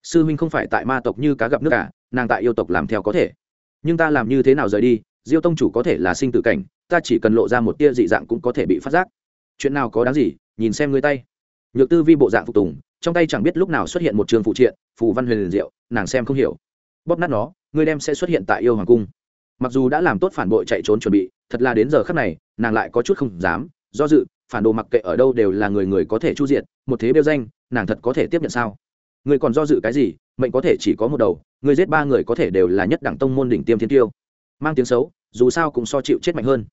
S1: Sư huynh không phải tại ma tộc như cá gặp nước cả, nàng tại yêu tộc làm theo có thể. Nhưng ta làm như thế nào rời đi, diêu tông chủ có thể là sinh tử cảnh, ta chỉ cần lộ ra một tia dị dạng cũng có thể bị phát giác. Chuyện nào có đáng gì, nhìn xem ngươi tay. Nhược tư vi bộ dạng phục tùng, trong tay chẳng biết lúc nào xuất hiện một trường phụ triện, phù văn huyền liền diệu, nàng xem không hiểu. Bóp nát nó, ngươi đem sẽ xuất hiện tại yêu hoàng cung. Mặc dù đã làm tốt phản bội chạy trốn chuẩn bị thật là đến giờ khắc này, nàng lại có chút không dám, do dự, phản đồ mặc kệ ở đâu đều là người người có thể chu diện một thế biêu danh, nàng thật có thể tiếp nhận sao? Người còn do dự cái gì, mệnh có thể chỉ có một đầu, người giết ba người có thể đều là nhất đẳng tông môn đỉnh tiêm thiên tiêu. Mang tiếng xấu, dù sao cũng so chịu chết mạnh hơn.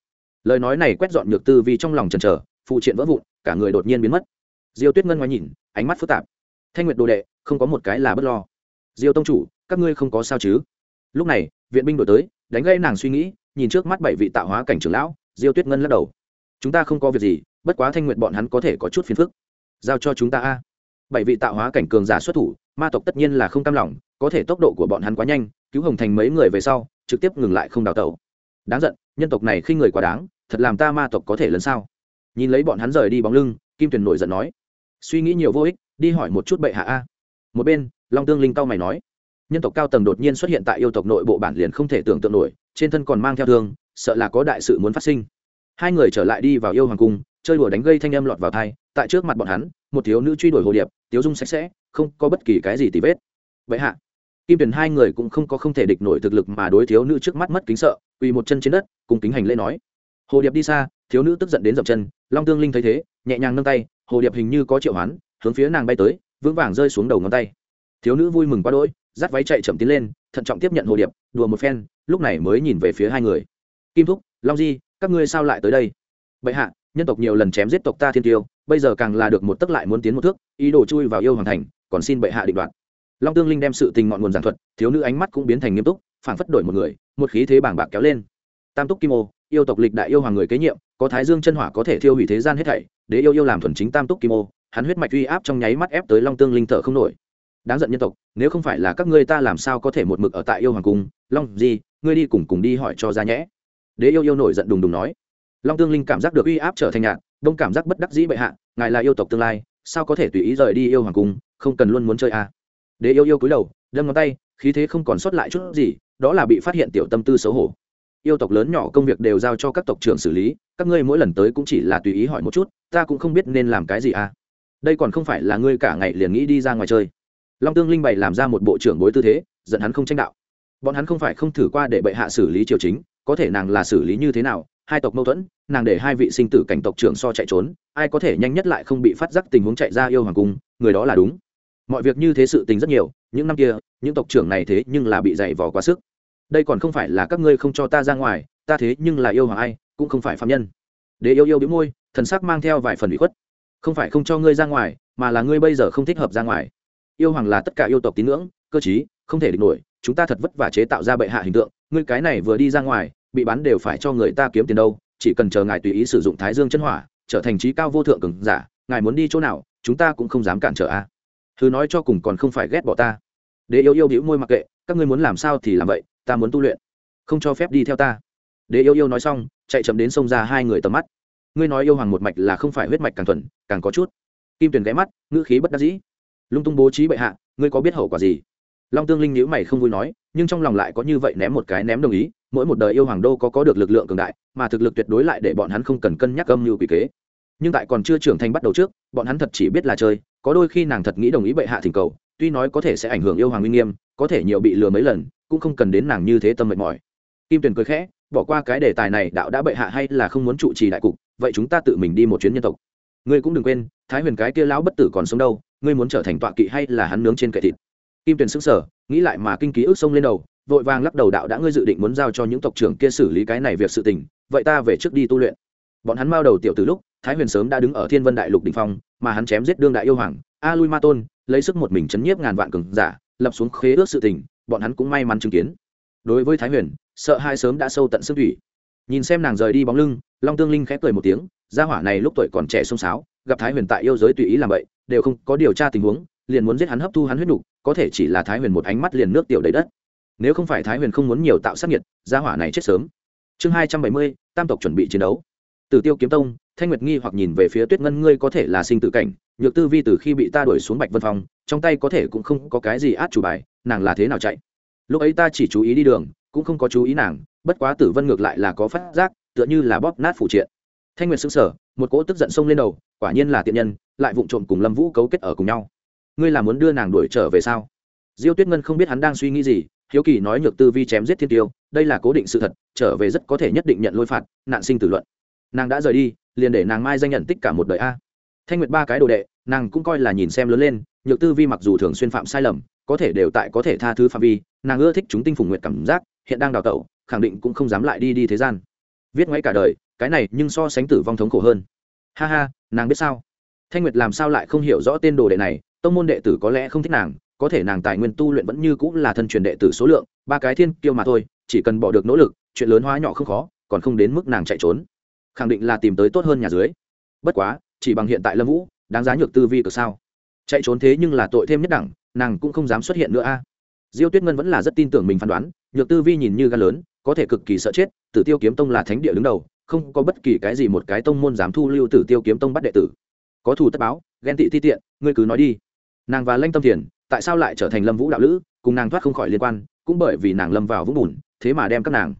S1: Lời nói này quét dọn nhược tư vì trong lòng chần chờ, phụ triện vỡ vụn, cả người đột nhiên biến mất. Diêu tuyết ngân ngoái nhìn, ánh mắt phức tạp. Thanh nguyệt đồ đệ, không có một cái là bất lo. Diêu tông chủ, các ngươi không có sao chứ? Lúc này, viện binh đổi tới đánh gây nàng suy nghĩ, nhìn trước mắt bảy vị tạo hóa cảnh trưởng lão, diêu tuyết ngân lắc đầu. Chúng ta không có việc gì, bất quá thanh nguyện bọn hắn có thể có chút phiền phức. Giao cho chúng ta a. Bảy vị tạo hóa cảnh cường giả xuất thủ, ma tộc tất nhiên là không cam lòng, có thể tốc độ của bọn hắn quá nhanh, cứu hồng thành mấy người về sau, trực tiếp ngừng lại không đào tẩu. Đáng giận, nhân tộc này khi người quá đáng, thật làm ta ma tộc có thể lần sao? Nhìn lấy bọn hắn rời đi bóng lưng, kim tuyền nổi giận nói. Suy nghĩ nhiều vô ích, đi hỏi một chút bệ hạ a. Một bên, long tương linh cao mày nói nhân tộc cao tầng đột nhiên xuất hiện tại yêu tộc nội bộ bản liền không thể tưởng tượng nổi, trên thân còn mang theo thương, sợ là có đại sự muốn phát sinh. Hai người trở lại đi vào yêu hoàng cung, chơi đùa đánh gây thanh âm lọt vào thai tại trước mặt bọn hắn, một thiếu nữ truy đuổi hồ điệp, tiếu dung sạch sẽ, không có bất kỳ cái gì tì vết. Vậy hạ, kim tuyển hai người cũng không có không thể địch nổi thực lực mà đối thiếu nữ trước mắt mất kính sợ, quỳ một chân trên đất, cùng kính hành lễ nói. Hồ điệp đi xa, thiếu nữ tức giận đến dậm chân, long tương linh thấy thế, nhẹ nhàng nâng tay, hồ điệp hình như có triệu hoán, hướng phía nàng bay tới, vững vàng rơi xuống đầu ngón tay. Thiếu nữ vui mừng quá đỗi dắt váy chạy chậm tiến lên, thận trọng tiếp nhận hồ điệp, đùa một phen, lúc này mới nhìn về phía hai người. Kim thúc, long di, các ngươi sao lại tới đây? Bệ hạ, nhân tộc nhiều lần chém giết tộc ta thiên tiêu, bây giờ càng là được một tấc lại muốn tiến một thước, ý đồ chui vào yêu hoàng thành, còn xin bệ hạ định đoạt. Long tương linh đem sự tình ngọn nguồn giảng thuật, thiếu nữ ánh mắt cũng biến thành nghiêm túc, phảng phất đổi một người, một khí thế bảng bạc kéo lên. Tam túc kim ô, yêu tộc lịch đại yêu hoàng người kế nhiệm, có thái dương chân hỏa có thể thiêu hủy thế gian hết thảy để yêu yêu làm thuần chính tam túc kim ô. Hắn huyết mạch uy áp trong nháy mắt ép tới long tương linh thở không nổi đáng giận nhân tộc, nếu không phải là các ngươi ta làm sao có thể một mực ở tại yêu hoàng cung? Long gì ngươi đi cùng cùng đi hỏi cho ra nhẽ. Đế yêu yêu nổi giận đùng đùng nói. Long tương linh cảm giác được uy áp trở thành nhạt, đông cảm giác bất đắc dĩ bệ hạ, ngài là yêu tộc tương lai, sao có thể tùy ý rời đi yêu hoàng cung, không cần luôn muốn chơi à. đế yêu yêu cúi đầu, đâm ngón tay, khí thế không còn sót lại chút gì, đó là bị phát hiện tiểu tâm tư xấu hổ. Yêu tộc lớn nhỏ công việc đều giao cho các tộc trưởng xử lý, các ngươi mỗi lần tới cũng chỉ là tùy ý hỏi một chút, ta cũng không biết nên làm cái gì à? Đây còn không phải là ngươi cả ngày liền nghĩ đi ra ngoài chơi long tương linh bày làm ra một bộ trưởng bối tư thế, giận hắn không tranh đạo. Bọn hắn không phải không thử qua để bệ hạ xử lý triều chính, có thể nàng là xử lý như thế nào, hai tộc mâu thuẫn, nàng để hai vị sinh tử cảnh tộc trưởng so chạy trốn, ai có thể nhanh nhất lại không bị phát giác tình huống chạy ra yêu hoàng cung, người đó là đúng. Mọi việc như thế sự tình rất nhiều, những năm kia, những tộc trưởng này thế nhưng là bị dày vò quá sức. Đây còn không phải là các ngươi không cho ta ra ngoài, ta thế nhưng là yêu hoàng ai, cũng không phải phạm nhân. Để yêu yêu biếu môi, thần sắc mang theo vài phần bị khuất. Không phải không cho ngươi ra ngoài, mà là ngươi bây giờ không thích hợp ra ngoài yêu hoàng là tất cả yêu tộc tín ngưỡng, cơ chí không thể địch nổi, chúng ta thật vất vả chế tạo ra bệ hạ hình tượng, ngươi cái này vừa đi ra ngoài, bị bắn đều phải cho người ta kiếm tiền đâu, chỉ cần chờ ngài tùy ý sử dụng thái dương chân hỏa, trở thành trí cao vô thượng cường giả, ngài muốn đi chỗ nào, chúng ta cũng không dám cản trở a. À. thứ nói cho cùng còn không phải ghét bỏ ta. Đế yêu yêu bĩu môi mặc kệ, các ngươi muốn làm sao thì làm vậy, ta muốn tu luyện. Không cho phép đi theo ta. Đế yêu yêu nói xong, chạy chậm đến sông ra hai người tầm mắt. Ngươi nói yêu hoàng một mạch là không phải huyết mạch càng thuần, càng có chút. Kim tuyền ghé mắt, ngữ khí bất đắc dĩ lung tung bố trí bệ hạ, ngươi có biết hậu quả gì? Long tương linh nhữ mày không vui nói, nhưng trong lòng lại có như vậy ném một cái ném đồng ý, mỗi một đời yêu hoàng đô có có được lực lượng cường đại, mà thực lực tuyệt đối lại để bọn hắn không cần cân nhắc âm mưu quỷ kế. Nhưng tại còn chưa trưởng thành bắt đầu trước, bọn hắn thật chỉ biết là chơi, có đôi khi nàng thật nghĩ đồng ý bệ hạ thỉnh cầu, tuy nói có thể sẽ ảnh hưởng yêu hoàng uy nghiêm, có thể nhiều bị lừa mấy lần, cũng không cần đến nàng như thế tâm mệt mỏi. Kim tuyền cười khẽ, bỏ qua cái đề tài này, đạo đã bệ hạ hay là không muốn trụ trì đại cục, vậy chúng ta tự mình đi một chuyến nhân tộc. Ngươi cũng đừng quên, thái huyền cái kia lão bất tử còn sống đâu ngươi muốn trở thành tọa kỵ hay là hắn nướng trên kệ thịt? Kim tuyền sững sờ, nghĩ lại mà kinh ký ức sông lên đầu, vội vàng lắc đầu đạo đã ngươi dự định muốn giao cho những tộc trưởng kia xử lý cái này việc sự tình, vậy ta về trước đi tu luyện. Bọn hắn mao đầu tiểu từ lúc, thái huyền sớm đã đứng ở thiên vân đại lục đình phong, mà hắn chém giết đương đại yêu hoàng, a lui ma tôn, lấy sức một mình chấn nhiếp ngàn vạn cường giả, lập xuống khế ước sự tình, bọn hắn cũng may mắn chứng kiến. Đối với thái huyền, sợ hai sớm đã sâu tận xương thủy. Nhìn xem nàng rời đi bóng lưng, long tương linh khẽ cười một tiếng, gia hỏa này lúc tuổi còn trẻ xông xáo gặp thái huyền tại yêu giới tùy ý làm vậy đều không có điều tra tình huống liền muốn giết hắn hấp thu hắn huyết nục có thể chỉ là thái huyền một ánh mắt liền nước tiểu đầy đất nếu không phải thái huyền không muốn nhiều tạo sát nhiệt gia hỏa này chết sớm chương hai trăm bảy mươi tam tộc chuẩn bị chiến đấu Tử Tiêu kiếm tông, Thanh Nguyệt nghi hoặc nhìn về phía Tuyết Ngân ngươi có thể là sinh tử cảnh, nhược tư vi từ khi bị ta đuổi xuống Bạch Vân Phong, trong tay có thể cũng không có cái gì át chủ bài, nàng là thế nào chạy? Lúc ấy ta chỉ chú ý đi đường, cũng không có chú ý nàng, bất quá Tử Vân ngược lại là có phát giác, tựa như là bóp nát phụ triện. Thanh Nguyệt sững sờ, một cỗ tức giận xông lên đầu, quả nhiên là tiện nhân, lại vụng trộm cùng Lâm Vũ cấu kết ở cùng nhau. Ngươi là muốn đưa nàng đuổi trở về sao? Diêu Tuyết Ngân không biết hắn đang suy nghĩ gì, hiếu kỳ nói nhược tư vi chém giết thiên tiêu, đây là cố định sự thật, trở về rất có thể nhất định nhận lôi phạt, nạn sinh tử luận. Nàng đã rời đi liền để nàng mai danh nhận tích cả một đời a. Thanh nguyệt ba cái đồ đệ nàng cũng coi là nhìn xem lớn lên nhược tư vi mặc dù thường xuyên phạm sai lầm có thể đều tại có thể tha thứ phạm vi nàng ưa thích chúng tinh phùng nguyện cảm giác hiện đang đào tẩu khẳng định cũng không dám lại đi đi thế gian. Viết ngoáy cả đời cái này nhưng so sánh tử vong thống khổ hơn. Ha ha nàng biết sao? Thanh nguyệt làm sao lại không hiểu rõ tên đồ đệ này? Tông môn đệ tử có lẽ không thích nàng, có thể nàng tài nguyên tu luyện vẫn như cũng là thân truyền đệ tử số lượng, ba cái thiên kiêu mà thôi, chỉ cần bỏ được nỗ lực, chuyện lớn hóa nhỏ không khó, còn không đến mức nàng chạy trốn. Khẳng định là tìm tới tốt hơn nhà dưới. Bất quá, chỉ bằng hiện tại lâm vũ, đáng giá nhược tư vi cực sao? Chạy trốn thế nhưng là tội thêm nhất đẳng, nàng cũng không dám xuất hiện nữa a. Diêu tuyết ngân vẫn là rất tin tưởng mình phán đoán, nhược tư vi nhìn như gan lớn, có thể cực kỳ sợ chết, tử tiêu kiếm tông là thánh địa đứng đầu, không có bất kỳ cái gì một cái tông môn dám thu lưu tử tiêu kiếm tông bắt đệ tử có thù tất báo, ghen tị ti tiện, ngươi cứ nói đi. Nàng và lanh tâm thiền, tại sao lại trở thành lâm vũ đạo lữ, cùng nàng thoát không khỏi liên quan, cũng bởi vì nàng lâm vào vũng bùn, thế mà đem các nàng.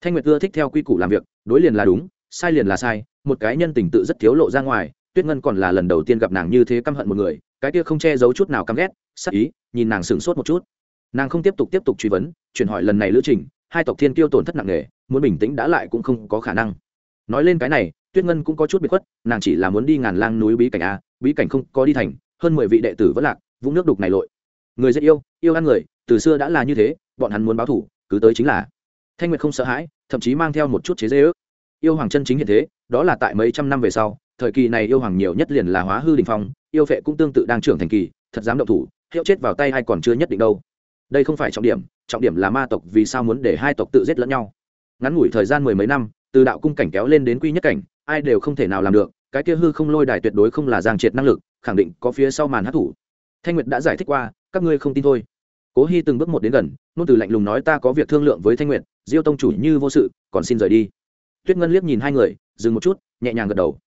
S1: Thanh nguyệt ưa thích theo quy củ làm việc, đối liền là đúng, sai liền là sai, một cái nhân tình tự rất thiếu lộ ra ngoài, tuyết ngân còn là lần đầu tiên gặp nàng như thế căm hận một người, cái kia không che giấu chút nào căm ghét, sắc ý, nhìn nàng sửng sốt một chút. Nàng không tiếp tục tiếp tục truy vấn, chuyển hỏi lần này lữ trình, hai tộc thiên kiêu tổn thất nặng nề, muốn bình tĩnh đã lại cũng không có khả năng nói lên cái này, tuyết ngân cũng có chút bị khuất, nàng chỉ là muốn đi ngàn lang núi bí cảnh a, bí cảnh không có đi thành, hơn mười vị đệ tử vẫn lạc, vũng nước đục này lội. Người dễ yêu yêu ăn người, từ xưa đã là như thế, bọn hắn muốn báo thủ, cứ tới chính là. Thanh nguyệt không sợ hãi, thậm chí mang theo một chút chế dê ước. Yêu hoàng chân chính hiện thế, đó là tại mấy trăm năm về sau, thời kỳ này yêu hoàng nhiều nhất liền là hóa hư đình phong, yêu vệ cũng tương tự đang trưởng thành kỳ, thật dám động thủ, hiệu chết vào tay hay còn chưa nhất định đâu. Đây không phải trọng điểm trọng điểm là ma tộc vì sao muốn để hai tộc tự giết lẫn nhau. Ngắn ngủi thời gian mười mấy năm từ đạo cung cảnh kéo lên đến quy nhất cảnh, ai đều không thể nào làm được, cái kia hư không lôi đài tuyệt đối không là giang triệt năng lực, khẳng định có phía sau màn hát thủ thanh nguyệt đã giải thích qua, các ngươi không tin thôi. Cố hy từng bước một đến gần, nôn từ lạnh lùng nói ta có việc thương lượng với thanh nguyệt, diêu tông chủ như vô sự, còn xin rời đi. Tuyết ngân liếc nhìn hai người, dừng một chút, nhẹ nhàng gật đầu.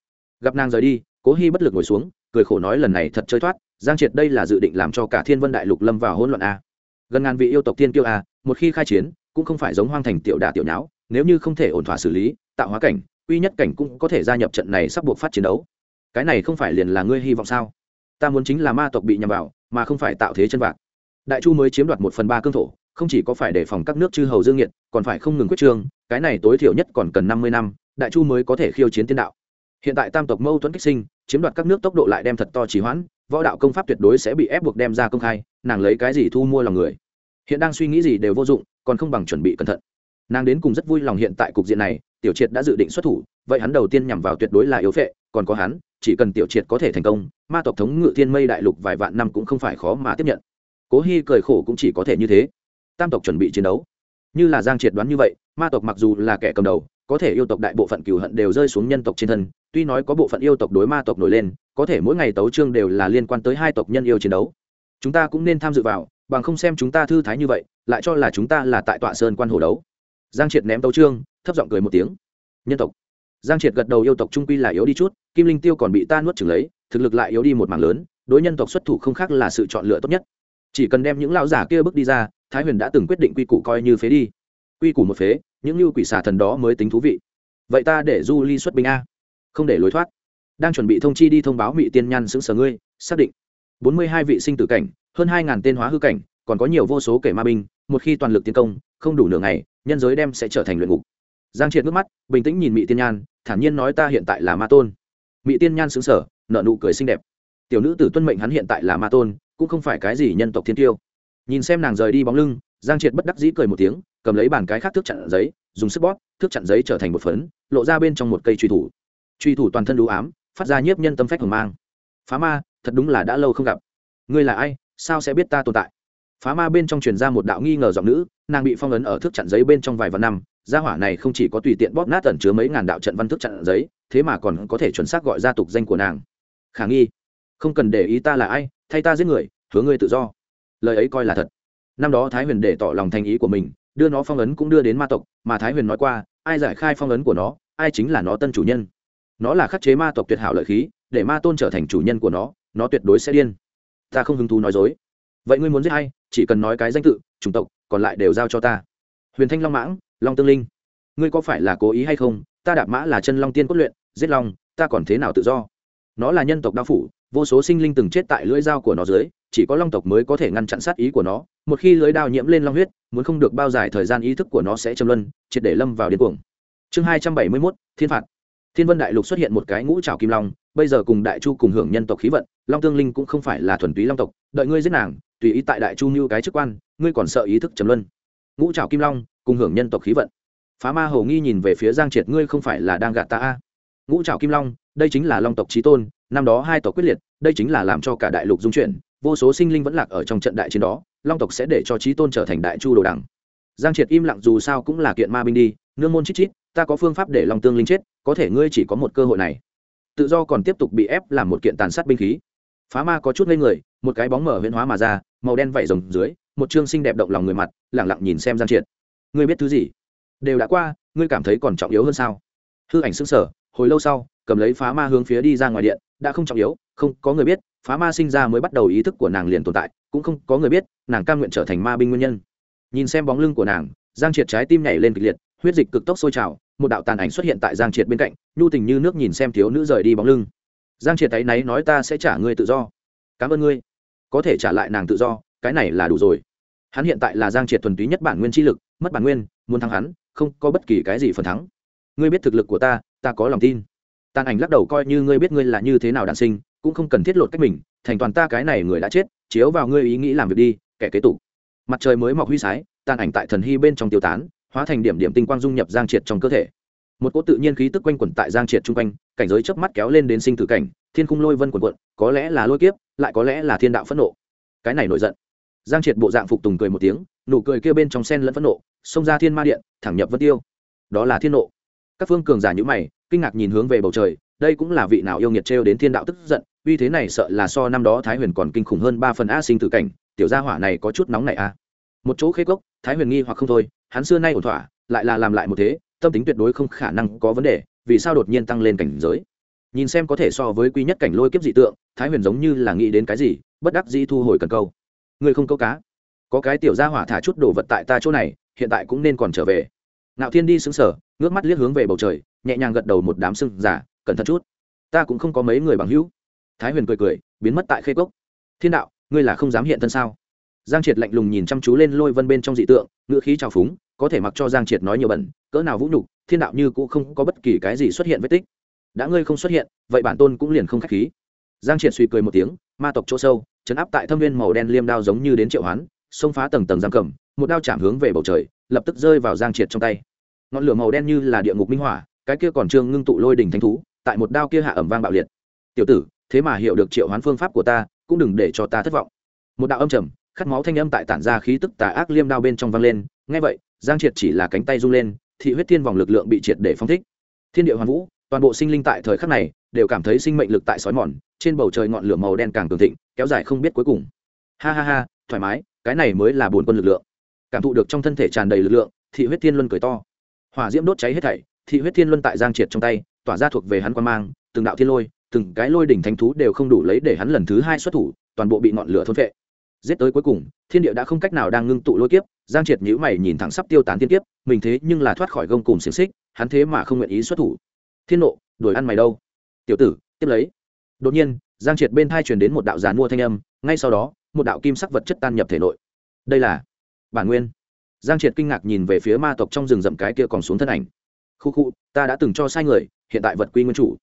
S1: Gặp nàng rời đi, cố hy bất lực ngồi xuống, cười khổ nói lần này thật chơi thoát, giang triệt đây là dự định làm cho cả thiên vân đại lục lâm vào hỗn loạn a. Gần ngàn vị yêu tộc tiên kiêu a, một khi khai chiến, cũng không phải giống hoang thành tiểu đà tiểu nháo nếu như không thể ổn thỏa xử lý tạo hóa cảnh uy nhất cảnh cũng có thể gia nhập trận này sắp buộc phát chiến đấu. Cái này không phải liền là ngươi hy vọng sao? Ta muốn chính là ma tộc bị nhằm vào mà không phải tạo thế chân vạc. Đại chu mới chiếm đoạt một phần ba cương thổ không chỉ có phải đề phòng các nước chư hầu dương nghiện, còn phải không ngừng quyết trương cái này tối thiểu nhất còn cần năm mươi năm đại chu mới có thể khiêu chiến tiên đạo. Hiện tại tam tộc mâu thuẫn kích sinh chiếm đoạt các nước tốc độ lại đem thật to trì hoãn võ đạo công pháp tuyệt đối sẽ bị ép buộc đem ra công khai nàng lấy cái gì thu mua lòng người? Hiện đang suy nghĩ gì đều vô dụng còn không bằng chuẩn bị cẩn thận nàng đến cùng rất vui lòng hiện tại cục diện này, tiểu triệt đã dự định xuất thủ, vậy hắn đầu tiên nhằm vào tuyệt đối là yếu phệ, còn có hắn, chỉ cần tiểu triệt có thể thành công, ma tộc thống ngự thiên mây đại lục vài vạn năm cũng không phải khó mà tiếp nhận. Cố hy cười khổ cũng chỉ có thể như thế. Tam tộc chuẩn bị chiến đấu. Như là giang triệt đoán như vậy, ma tộc mặc dù là kẻ cầm đầu, có thể yêu tộc đại bộ phận cừu hận đều rơi xuống nhân tộc trên thân, tuy nói có bộ phận yêu tộc đối ma tộc nổi lên, có thể mỗi ngày tấu trương đều là liên quan tới hai tộc nhân yêu chiến đấu. Chúng ta cũng nên tham dự vào, bằng không xem chúng ta thư thái như vậy, lại cho là chúng ta là tại tọa sơn quan hồ đấu giang triệt ném tấu trương thấp giọng cười một tiếng. Nhân tộc. Giang triệt gật đầu yêu tộc trung quy là yếu đi chút, kim linh tiêu còn bị ta nuốt chừng lấy, thực lực lại yếu đi một mảng lớn, đối nhân tộc xuất thủ không khác là sự chọn lựa tốt nhất. Chỉ cần đem những lão giả kia bước đi ra, thái huyền đã từng quyết định quy củ coi như phế đi. Quy củ một phế, những lưu quỷ xà thần đó mới tính thú vị. Vậy ta để du ly xuất binh a. Không để lối thoát. Đang chuẩn bị thông chi đi thông báo mỹ tiên nhăn xứng sở ngươi, xác định. Bốn mươi hai vị sinh tử cảnh, hơn hai ngàn tên hóa hư cảnh, còn có nhiều vô số kẻ ma binh, một khi toàn lực tiến công, không đủ nửa ngày nhân giới đem sẽ trở thành luyện ngục. Giang triệt nước mắt, bình tĩnh nhìn mỹ tiên nhan, thản nhiên nói ta hiện tại là ma tôn. Mỹ tiên nhan xứng sở nợ nụ cười xinh đẹp. Tiểu nữ tử tuân mệnh hắn hiện tại là ma tôn, cũng không phải cái gì nhân tộc thiên tiêu. Nhìn xem nàng rời đi bóng lưng, giang triệt bất đắc dĩ cười một tiếng, cầm lấy bàn cái khác thước chặn giấy, dùng sức bóp, thước chặn giấy trở thành một phấn, lộ ra bên trong một cây truy thủ. Truy thủ toàn thân đũ ám, phát ra nhiếp nhân tâm phách hồng mang. Phá ma, thật đúng là đã lâu không gặp. Ngươi là ai, sao sẽ biết ta tồn tại? Phá ma bên trong truyền ra một đạo nghi ngờ giọng nữ, nàng bị phong ấn ở thước chặn giấy bên trong vài vạn năm. Gia hỏa này không chỉ có tùy tiện bóp nát tẩn chứa mấy ngàn đạo trận văn thước chặn giấy, thế mà còn có thể chuẩn xác gọi ra tục danh của nàng. Khả nghi. Không cần để ý ta là ai, thay ta giết người, hứa ngươi tự do. Lời ấy coi là thật. Năm đó thái huyền để tỏ lòng thành ý của mình, đưa nó phong ấn cũng đưa đến ma tộc, mà thái huyền nói qua, ai giải khai phong ấn của nó, ai chính là nó tân chủ nhân. Nó là khắc chế ma tộc tuyệt hảo lợi khí, để ma tôn trở thành chủ nhân của nó nó tuyệt đối sẽ điên. Ta không hứng thú nói dối vậy ngươi muốn giết hay chỉ cần nói cái danh tự, chủng tộc, còn lại đều giao cho ta. Huyền thanh long mãng, long tương linh. Ngươi có phải là cố ý hay không? Ta đạp mã là chân long tiên cốt luyện, giết long, ta còn thế nào tự do? Nó là nhân tộc đao phủ, vô số sinh linh từng chết tại lưỡi dao của nó dưới, chỉ có long tộc mới có thể ngăn chặn sát ý của nó. Một khi lưỡi đao nhiễm lên long huyết, muốn không được bao dài thời gian ý thức của nó sẽ châm luân, triệt để lâm vào điên cuồng. Chương hai trăm bảy mươi mốt, thiên phạt. Thiên vân đại lục xuất hiện một cái ngũ trào kim long, bây giờ cùng đại chu cùng hưởng nhân tộc khí vận, long tương linh cũng không phải là thuần túy long tộc, đợi ngươi giết nàng tùy ý tại đại chu như cái chức quan, ngươi còn sợ ý thức trầm luân. Ngũ trào kim long, cùng hưởng nhân tộc khí vận. Phá ma hầu nghi nhìn về phía giang triệt, ngươi không phải là đang gạt ta a? Ngũ trào kim long, đây chính là long tộc trí tôn, năm đó hai tộc quyết liệt, đây chính là làm cho cả đại lục dung chuyển, vô số sinh linh vẫn lạc ở trong trận đại chiến đó, long tộc sẽ để cho trí tôn trở thành đại chu đồ đẳng giang triệt im lặng dù sao cũng là kiện ma binh đi, nương môn chít chít, ta có phương pháp để long tương linh chết, có thể ngươi chỉ có một cơ hội này. Tự do còn tiếp tục bị ép làm một kiện tàn sát binh khí. Phá ma có chút ngây người, một cái bóng mở huyễn hóa mà ra màu đen vảy rồng dưới, một chương xinh đẹp động lòng người mặt lẳng lặng nhìn xem giang triệt. Ngươi biết thứ gì? Đều đã qua, ngươi cảm thấy còn trọng yếu hơn sao? Hư ảnh sững sờ, hồi lâu sau, cầm lấy phá ma hướng phía đi ra ngoài điện, đã không trọng yếu, không có người biết, phá ma sinh ra mới bắt đầu ý thức của nàng liền tồn tại, cũng không có người biết, nàng cam nguyện trở thành ma binh nguyên nhân. Nhìn xem bóng lưng của nàng, giang triệt trái tim nhảy lên kịch liệt, huyết dịch cực tốc sôi trào, một đạo tàn ảnh xuất hiện tại giang triệt bên cạnh, nhu tình như nước nhìn xem thiếu nữ rời đi bóng lưng. Giang triệt thấy náy nói ta sẽ trả ngươi tự do. Cảm ơn ngươi có thể trả lại nàng tự do, cái này là đủ rồi. Hắn hiện tại là giang triệt thuần túy nhất bản nguyên chi lực, mất bản nguyên, muốn thắng hắn, không có bất kỳ cái gì phần thắng. Ngươi biết thực lực của ta ta có lòng tin. Tàn ảnh lắc đầu coi như ngươi biết ngươi là như thế nào đàn sinh, cũng không cần thiết lột cách mình, thành toàn ta cái này người đã chết, chiếu vào ngươi ý nghĩ làm việc đi, kẻ kế tục. Mặt trời mới mọc huy sái, tàn ảnh tại thần hy bên trong tiêu tán, hóa thành điểm điểm tinh quang dung nhập giang triệt trong cơ thể một cỗ tự nhiên khí tức quanh quẩn tại giang triệt chung quanh, cảnh giới chớp mắt kéo lên đến sinh tử cảnh, thiên khung lôi vân quần quận có lẽ là lôi kiếp, lại có lẽ là thiên đạo phẫn nộ. Cái này nổi giận. Giang triệt bộ dạng phục tùng cười một tiếng, nụ cười kia bên trong sen lẫn phẫn nộ, xông ra thiên ma điện, thẳng nhập vân tiêu. Đó là thiên nộ. Các phương cường giả nhữ mày, kinh ngạc nhìn hướng về bầu trời, đây cũng là vị nào yêu nghiệt trêu đến thiên đạo tức giận, uy thế này sợ là so năm đó thái huyền còn kinh khủng hơn ba phần a sinh tử cảnh, tiểu gia hỏa này có chút nóng này a. Một chỗ khế gốc thái huyền nghi hoặc không thôi, hắn xưa nay ổn thỏa, lại là làm lại một thế tâm tính tuyệt đối không khả năng có vấn đề, vì sao đột nhiên tăng lên cảnh giới? Nhìn xem có thể so với quy nhất cảnh lôi kiếp dị tượng, thái huyền giống như là nghĩ đến cái gì, bất đắc dĩ thu hồi cần câu. Người không câu cá. Có cái tiểu gia hỏa thả chút đồ vật tại ta chỗ này, hiện tại cũng nên còn trở về. Ngạo thiên đi xứng sở ngước mắt liếc hướng về bầu trời, nhẹ nhàng gật đầu một đám sưng giả, cẩn thận chút. Ta cũng không có mấy người bằng hữu. Thái huyền cười cười, biến mất tại khê cốc. Thiên đạo, ngươi là không dám hiện thân sao? Giang triệt lạnh lùng nhìn chăm chú lên lôi vân bên trong dị tượng, ngữ khí trào phúng, có thể mặc cho giang triệt nói nhiều bẩn, cỡ nào vũ nhục, thiên đạo như cũng không có bất kỳ cái gì xuất hiện vết tích. Đã ngươi không xuất hiện, vậy bản tôn cũng liền không k h á c h khí. Giang triệt suy cười một tiếng, ma tộc chỗ sâu chấn áp tại thâm viên màu đen liêm đao giống như đến triệu hoán, xông phá tầng tầng giam cầm, một đao chạm hướng về bầu trời, lập tức rơi vào giang triệt trong tay. Ngọn lửa màu đen như là địa ngục minh hỏa cái kia còn trương ngưng tụ lôi đình thanh thú, tại một đao kia hạ ẩm vang bạo liệt. Tiểu tử, thế mà hiểu được triệu hoán phương pháp của ta, cũng đừng để cho ta thất vọng. Một đạo âm trầm khát máu thanh âm tại tản ra khí tức tà ác liêm đao bên trong vang lên. Ngay vậy, giang triệt chỉ là cánh tay rung lên, thị huyết thiên vòng lực lượng bị triệt để phong thích. Thiên địa hoàn vũ, toàn bộ sinh linh tại thời khắc này đều cảm thấy sinh mệnh lực tại sói mòn, trên bầu trời ngọn lửa màu đen càng cường thịnh, kéo dài không biết cuối cùng. Ha ha ha, thoải mái, cái này mới là bổn quân lực lượng. Cảm thụ được trong thân thể tràn đầy lực lượng, thị huyết thiên luân cười to. Hỏa diễm đốt cháy hết thảy, thị huyết thiên luân tại giang triệt trong tay, tỏa ra thuộc về hắn quan mang, từng đạo thiên lôi, từng cái lôi đỉnh thánh thú đều không đủ lấy để hắn lần thứ hai xuất thủ, toàn bộ bị ngọn lửa thôn phệ giết tới cuối cùng, thiên địa đã không cách nào đang ngưng tụ lôi kiếp, giang triệt nhữ mày nhìn thẳng sắp tiêu tán thiên kiếp, mình thế nhưng là thoát khỏi gông cùng xiềng xích, hắn thế mà không nguyện ý xuất thủ. Thiên nộ, đuổi ăn mày đâu? Tiểu tử, tiếp lấy. Đột nhiên, giang triệt bên thai truyền đến một đạo giàn mua thanh âm, ngay sau đó, một đạo kim sắc vật chất tan nhập thể nội. Đây là bản nguyên. Giang triệt kinh ngạc nhìn về phía ma tộc trong rừng rậm cái kia còn xuống thân ảnh. Khu khu, ta đã từng cho sai người, hiện tại vật quy nguyên chủ.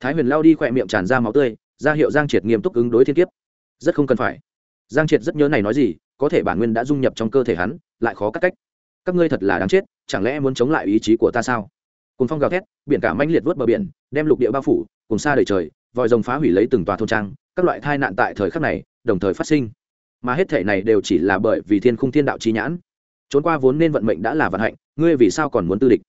S1: Thái huyền lao đi khỏe miệng tràn ra máu tươi, ra hiệu giang triệt nghiêm túc ứng đối thiên kiếp. Rất không cần phải giang triệt rất nhớ này nói gì, có thể bản nguyên đã dung nhập trong cơ thể hắn, lại khó cắt cách. Các ngươi thật là đáng chết, chẳng lẽ muốn chống lại ý chí của ta sao? Cùng phong gào thét, biển cả manh liệt vớt bờ biển, đem lục địa bao phủ, cùng xa đời trời, vòi rồng phá hủy lấy từng tòa thôn trang, các loại tai nạn tại thời khắc này, đồng thời phát sinh. Mà hết thể này đều chỉ là bởi vì thiên khung thiên đạo chi nhãn. Trốn qua vốn nên vận mệnh đã là vận hạnh, ngươi vì sao còn muốn tư địch?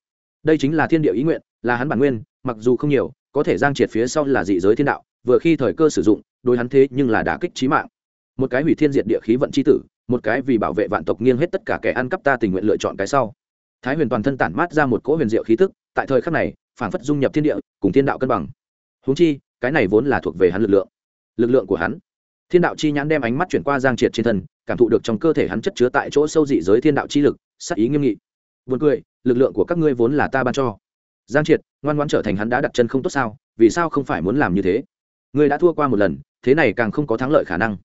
S1: Đây chính là thiên địa ý nguyện, là hắn bản nguyên, mặc dù không nhiều, có thể giang triệt phía sau là dị giới thiên đạo, vừa khi thời cơ sử dụng, đối hắn thế nhưng là đả kích trí mạng một cái hủy thiên diệt địa khí vận c h i tử, một cái vì bảo vệ vạn tộc nghiêng hết tất cả kẻ ăn cắp ta tình nguyện lựa chọn cái sau. Thái huyền toàn thân tản mát ra một cỗ huyền diệu khí tức, tại thời khắc này, phảng phất dung nhập thiên địa, cùng thiên đạo cân bằng. Húng chi, cái này vốn là thuộc về hắn lực lượng. Lực lượng của hắn. Thiên đạo chi nhãn đem ánh mắt chuyển qua giang triệt trên thân, cảm thụ được trong cơ thể hắn chất chứa tại chỗ sâu dị giới thiên đạo chi lực sắc ý nghiêm nghị. Vượt cười, lực lượng của các ngươi vốn là ta ban cho. Giang triệt, ngoan ngoãn trở thành hắn đã đặt chân không tốt sao? Vì sao không phải muốn làm như thế? Ngươi đã thua qua một lần, thế này càng không có thắng lợi khả năng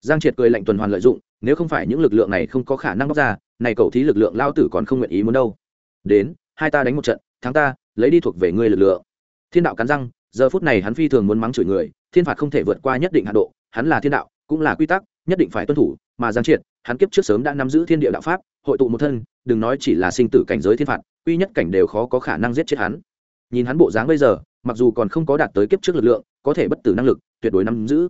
S1: giang triệt cười lạnh tuần hoàn lợi dụng, nếu không phải những lực lượng này không có khả năng bóc ra, này cầu thí lực lượng lao tử còn không nguyện ý muốn đâu. Đến, hai ta đánh một trận, thắng ta, lấy đi thuộc về ngươi lực lượng. Thiên đạo cắn răng, giờ phút này hắn phi thường muốn mắng chửi người, thiên phạt không thể vượt qua nhất định hạ độ, hắn là thiên đạo, cũng là quy tắc, nhất định phải tuân thủ, mà giang triệt, hắn kiếp trước sớm đã nắm giữ thiên địa đạo pháp, hội tụ một thân, đừng nói chỉ là sinh tử cảnh giới thiên phạt, quy nhất cảnh đều khó có khả năng giết chết hắn. Nhìn hắn bộ dáng bây giờ, mặc dù còn không có đạt tới kiếp trước lực lượng, có thể bất tử năng lực, tuyệt đối nắm giữ.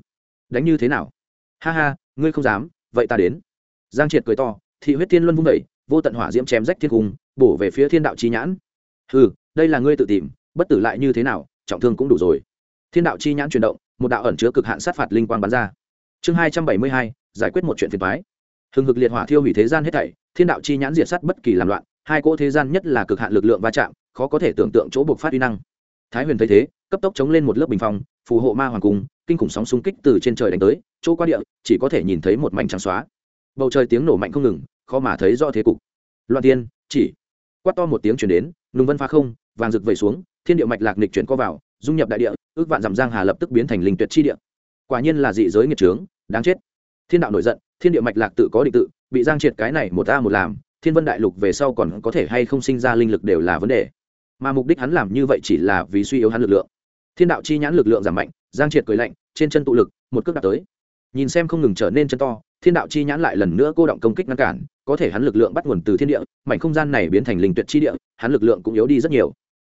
S1: Đánh như thế nào? Ha ha, ngươi không dám, vậy ta đến. Giang triệt cười to, thị huyết thiên luân vung vẩy vô tận hỏa diễm chém rách thiên cung, bổ về phía thiên đạo chi nhãn. Ừ đây là ngươi tự tìm, bất tử lại như thế nào, trọng thương cũng đủ rồi. Thiên đạo chi nhãn chuyển động, một đạo ẩn chứa cực hạn sát phạt linh quang bắn ra. Chương hai trăm bảy mươi hai, giải quyết một chuyện phiền thoái hừng hực liệt hỏa thiêu hủy thế gian hết thảy, thiên đạo chi nhãn diệt sát bất kỳ làm loạn, hai cỗ thế gian nhất là cực hạn lực lượng va chạm, khó có thể tưởng tượng chỗ buộc phát uy năng thái huyền thấy thế, cấp tốc chống lên một lớp bình phong, phù hộ ma hoàng cung, kinh khủng sóng xung kích từ trên trời đánh tới, chỗ qua địa, chỉ có thể nhìn thấy một mảnh trắng xóa. Bầu trời tiếng nổ mạnh không ngừng, khó mà thấy rõ thế cục. Loạn tiên, chỉ. Quát to một tiếng chuyển đến, nùng vân pha không, vàng rực vẩy xuống, thiên địa mạch lạc nịch chuyển co vào, dung nhập đại địa, ước vạn dặm giang hà lập tức biến thành linh tuyệt chi địa. Quả nhiên là dị giới nghiệt trướng, đáng chết. Thiên đạo nổi giận, thiên địa mạch lạc tự có định tự, bị giang triệt cái này một ta một làm, thiên vân đại lục về sau còn có thể hay không sinh ra linh lực đều là vấn đề mà mục đích hắn làm như vậy chỉ là vì suy yếu hắn lực lượng. Thiên đạo chi nhãn lực lượng giảm mạnh, giang triệt cười lạnh, trên chân tụ lực, một cước đạp tới. Nhìn xem không ngừng trở nên chân to, thiên đạo chi nhãn lại lần nữa cô động công kích ngăn cản, có thể hắn lực lượng bắt nguồn từ thiên địa, mảnh không gian này biến thành linh tuyệt chi địa, hắn lực lượng cũng yếu đi rất nhiều.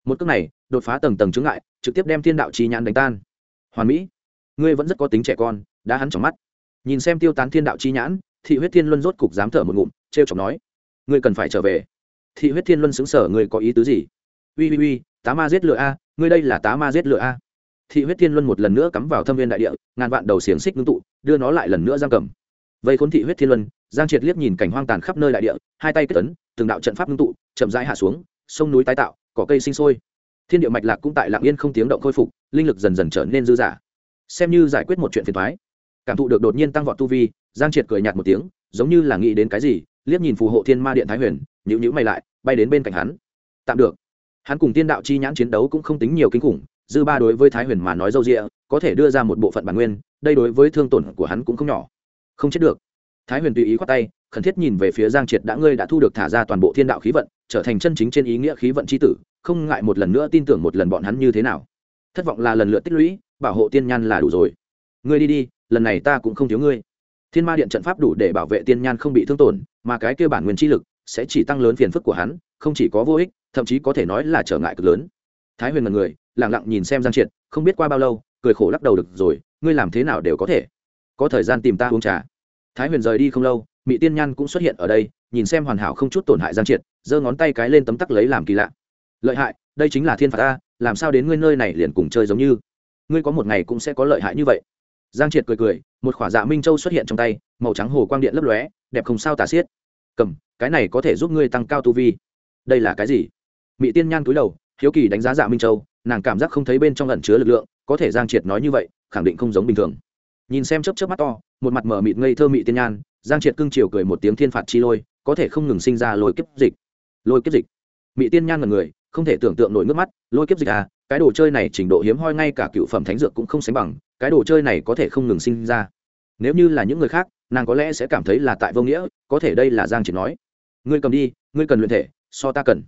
S1: Một cước này, đột phá tầng tầng chứng ngại, trực tiếp đem thiên đạo chi nhãn đánh tan. Hoàn mỹ, ngươi vẫn rất có tính trẻ con, đã hắn trong mắt. Nhìn xem tiêu tán thiên đạo chi nhãn, thị huyết thiên luân rốt cục dám thở một ngụm, trêu chọc nói, ngươi cần phải trở về. Thị huyết thiên luân xứng sở ngươi có ý tứ gì? Uy uy uy tá ma giết lựa a, ngươi đây là tá ma giết lựa a. Thị huyết thiên luân một lần nữa cắm vào thâm viên đại địa, ngàn vạn đầu xiềng xích ngưng tụ, đưa nó lại lần nữa giam cầm. Vây khốn thị huyết thiên luân, giang triệt liếc nhìn cảnh hoang tàn khắp nơi đại địa, hai tay kết tấn từng đạo trận pháp ngưng tụ, chậm rãi hạ xuống, sông núi tái tạo, cỏ cây sinh sôi. Thiên địa mạch lạc cũng tại lạng yên không tiếng động khôi phục, linh lực dần dần trở nên dư dả. Xem như giải quyết một chuyện phiền thoái cảm thụ được đột nhiên tăng vọt tu vi, giang triệt cười nhạt một tiếng, giống như là nghĩ đến cái gì, liếc nhìn phù hộ thiên ma điện thái huyền nhữ nhữ mày lại, bay đến bên cạnh hắn. Tạm được hắn cùng tiên đạo chi nhãn chiến đấu cũng không tính nhiều kinh khủng, dư ba đối với thái huyền mà nói dâu rịa có thể đưa ra một bộ phận bản nguyên, đây đối với thương tổn của hắn cũng không nhỏ. Không chết được. Thái huyền tùy ý khoát tay, khẩn thiết nhìn về phía giang triệt đã ngươi đã thu được thả ra toàn bộ thiên đạo khí vận, trở thành chân chính trên ý nghĩa khí vận c h i tử, không ngại một lần nữa tin tưởng một lần bọn hắn như thế nào. Thất vọng là lần lượt tích lũy, bảo hộ tiên nhan là đủ rồi. Ngươi đi đi, lần này ta cũng không thiếu ngươi. Thiên ma điện trận pháp đủ để bảo vệ tiên nhan không bị thương tổn, mà cái kêu bản nguyên chi lực sẽ chỉ tăng lớn phiền phức của hắn, không chỉ có vô ích thậm chí có thể nói là trở ngại cực lớn. Thái huyền mật người lẳng lặng nhìn xem giang triệt, không biết qua bao lâu, cười khổ lắc đầu được rồi, ngươi làm thế nào đều có thể. Có thời gian tìm ta uống trà. Thái huyền rời đi không lâu mỹ tiên nhan cũng xuất hiện ở đây, nhìn xem hoàn hảo không chút tổn hại giang triệt, giơ ngón tay cái lên tấm tắc lấy làm kỳ lạ. Lợi hại, đây chính là thiên phạt ta, làm sao đến ngươi nơi này liền cùng chơi giống như? Ngươi có một ngày cũng sẽ có lợi hại như vậy. Giang triệt cười cười, một khỏa dạ minh châu xuất hiện trong tay, màu trắng hồ quang điện lấp lóe, đẹp không sao tả xiết. Cầm, cái này có thể giúp ngươi tăng cao tu vi. Đây là cái gì? Mỹ tiên nhan cúi đầu, hiếu kỳ đánh giá dạ minh châu, nàng cảm giác không thấy bên trong lẩn chứa lực lượng, có thể giang triệt nói như vậy, khẳng định không giống bình thường. Nhìn xem chớp chớp mắt to, một mặt mở mịt ngây thơ mị tiên nhan, giang triệt cưng chiều cười một tiếng thiên phạt chi lôi, có thể không ngừng sinh ra lôi kiếp dịch. Lôi kiếp dịch. Mị tiên nhan là người, không thể tưởng tượng nổi nước mắt, lôi kiếp dịch à cái đồ chơi này trình độ hiếm hoi ngay cả cựu phẩm thánh dược cũng không sánh bằng, cái đồ chơi này có thể không ngừng sinh ra. Nếu như là những người khác, nàng có lẽ sẽ cảm thấy là tại vô nghĩa, có thể đây là giang triệt nói. Ngươi cầm đi, ngươi cần luyện thể, so ta cần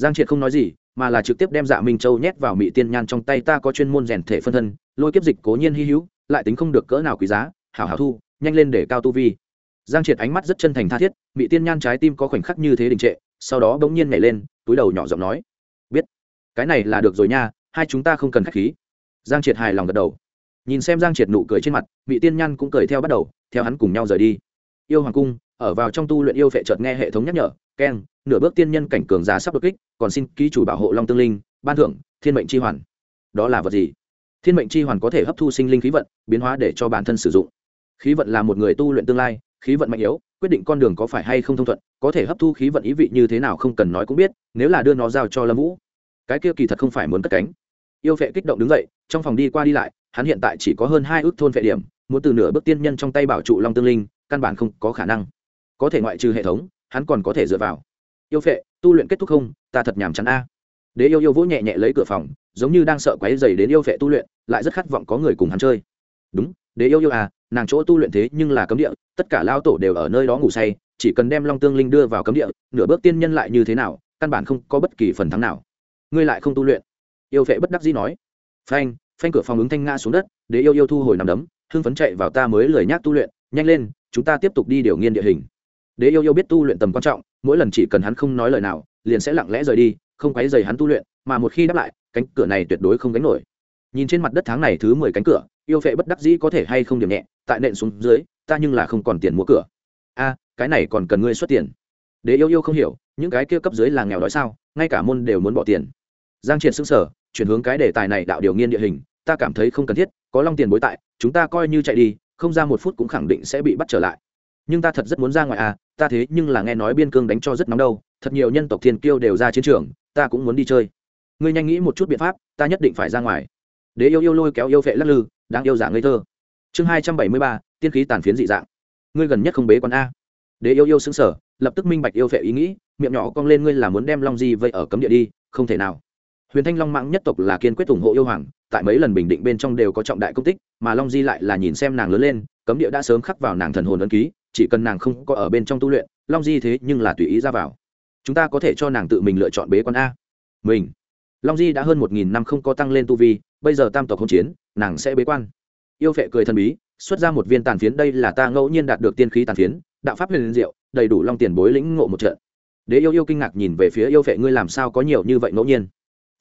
S1: giang triệt không nói gì, mà là trực tiếp đem dạ minh châu nhét vào mỹ tiên nhan trong tay ta có chuyên môn rèn thể phân thân, lôi kiếp dịch cố nhiên hy hữu, lại tính không được cỡ nào quý giá, hảo hảo thu, nhanh lên để cao tu vi. Giang triệt ánh mắt rất chân thành tha thiết mỹ tiên nhan trái tim có khoảnh khắc như thế đình trệ, sau đó bỗng nhiên nhảy lên, túi đầu nhỏ giọng nói, biết, cái này là được rồi nha, hai chúng ta không cần khách khí. Giang triệt hài lòng gật đầu. Nhìn xem giang triệt nụ cười trên mặt mỹ tiên nhan cũng cười theo bắt đầu, theo hắn cùng nhau rời đi. Yêu hoàng cung, ở vào trong tu luyện yêu phệ chợt nghe hệ thống nhắc nhở, keng nửa bước tiên nhân cảnh cường giá sắp đột kích, còn xin ký chủ bảo hộ long tương linh, ban thưởng, thiên mệnh chi hoàn. Đó là vật gì? Thiên mệnh chi hoàn có thể hấp thu sinh linh khí vận, biến hóa để cho bản thân sử dụng. Khí vận là một người tu luyện tương lai, khí vận mạnh yếu, quyết định con đường có phải hay không thông thuận, có thể hấp thu khí vận ý vị như thế nào không cần nói cũng biết, nếu là đưa nó giao cho lâm vũ. Cái kia kỳ thật không phải muốn cất cánh. Yêu vệ kích động đứng dậy, trong phòng đi qua đi lại, hắn hiện tại chỉ có hơn hai ước thôn vệ điểm, muốn từ nửa bước tiên nhân trong tay bảo trụ long tương linh, căn bản không có khả năng. Có thể ngoại trừ hệ thống, hắn còn có thể dựa vào yêu phệ, tu luyện kết thúc không? Ta thật nhàm chán a. Đế yêu yêu vỗ nhẹ nhẹ lấy cửa phòng, giống như đang sợ quáy dày đến yêu phệ tu luyện, lại rất khát vọng có người cùng hắn chơi. Đúng, đế yêu yêu à nàng chỗ tu luyện thế nhưng là cấm địa, tất cả lao tổ đều ở nơi đó ngủ say, chỉ cần đem long tương linh đưa vào cấm địa, nửa bước tiên nhân lại như thế nào, căn bản không có bất kỳ phần thắng nào. Ngươi lại không tu luyện. Yêu phệ bất đắc dĩ nói. Phanh phanh cửa phòng ứng thanh nga xuống đất, đế yêu yêu thu hồi nằm đấm, hưng phấn chạy vào ta mới lười nhác tu luyện, nhanh lên, chúng ta tiếp tục đi điều nghiên địa hình. Đế yêu yêu biết tu luyện tầm quan trọng mỗi lần chỉ cần hắn không nói lời nào, liền sẽ lặng lẽ rời đi, không quấy dày hắn tu luyện, mà một khi đáp lại, cánh cửa này tuyệt đối không gánh nổi. Nhìn trên mặt đất tháng này thứ mười cánh cửa, yêu phệ bất đắc dĩ có thể hay không điểm nhẹ, tại nện xuống dưới, ta nhưng là không còn tiền mua cửa. A, cái này còn cần ngươi xuất tiền. Đế yêu yêu không hiểu, những cái kia cấp dưới là nghèo đói sao, ngay cả môn đều muốn bỏ tiền. Giang triệt xứng sở chuyển hướng cái đề tài này đạo điều nghiên địa hình, ta cảm thấy không cần thiết, có long tiền bối tại, chúng ta coi như chạy đi, không ra một phút cũng khẳng định sẽ bị bắt trở lại nhưng ta thật rất muốn ra ngoài à ta thế nhưng là nghe nói biên cương đánh cho rất nóng đâu, thật nhiều nhân tộc thiên kiêu đều ra chiến trường, ta cũng muốn đi chơi. Ngươi nhanh nghĩ một chút biện pháp, ta nhất định phải ra ngoài. Đế yêu yêu lôi kéo yêu vệ lắc lư đang yêu giả ngây thơ. Chương hai trăm bảy mươi ba, tiên khí tàn phiến dị dạng. Ngươi gần nhất không bế con a. Đế yêu yêu xứng sở lập tức minh bạch yêu vệ ý nghĩ, miệng nhỏ cong lên ngươi là muốn đem long di vậy ở cấm địa đi, không thể nào. Huyền thanh long mạng nhất tộc là kiên quyết ủng hộ yêu hoàng, tại mấy lần bình định bên trong đều có trọng đại công tích, mà long di lại là nhìn xem nàng lớn lên, cấm địa đã sớm khắc vào nàng thần hồn ấn ký chỉ cần nàng không có ở bên trong tu luyện, long di thế nhưng là tùy ý ra vào. Chúng ta có thể cho nàng tự mình lựa chọn bế quan a. Mình. Long di đã hơn một nghìn năm không có tăng lên tu vi, bây giờ tam tộc không chiến, nàng sẽ bế quan. Yêu phệ cười thần bí, xuất ra một viên tàn phiến, đây là ta ngẫu nhiên đạt được tiên khí tàn phiến, đạo pháp huyền diệu, đầy đủ long tiền bối lĩnh ngộ một trận. Đế yêu yêu kinh ngạc nhìn về phía yêu phệ, ngươi làm sao có nhiều như vậy ngẫu nhiên?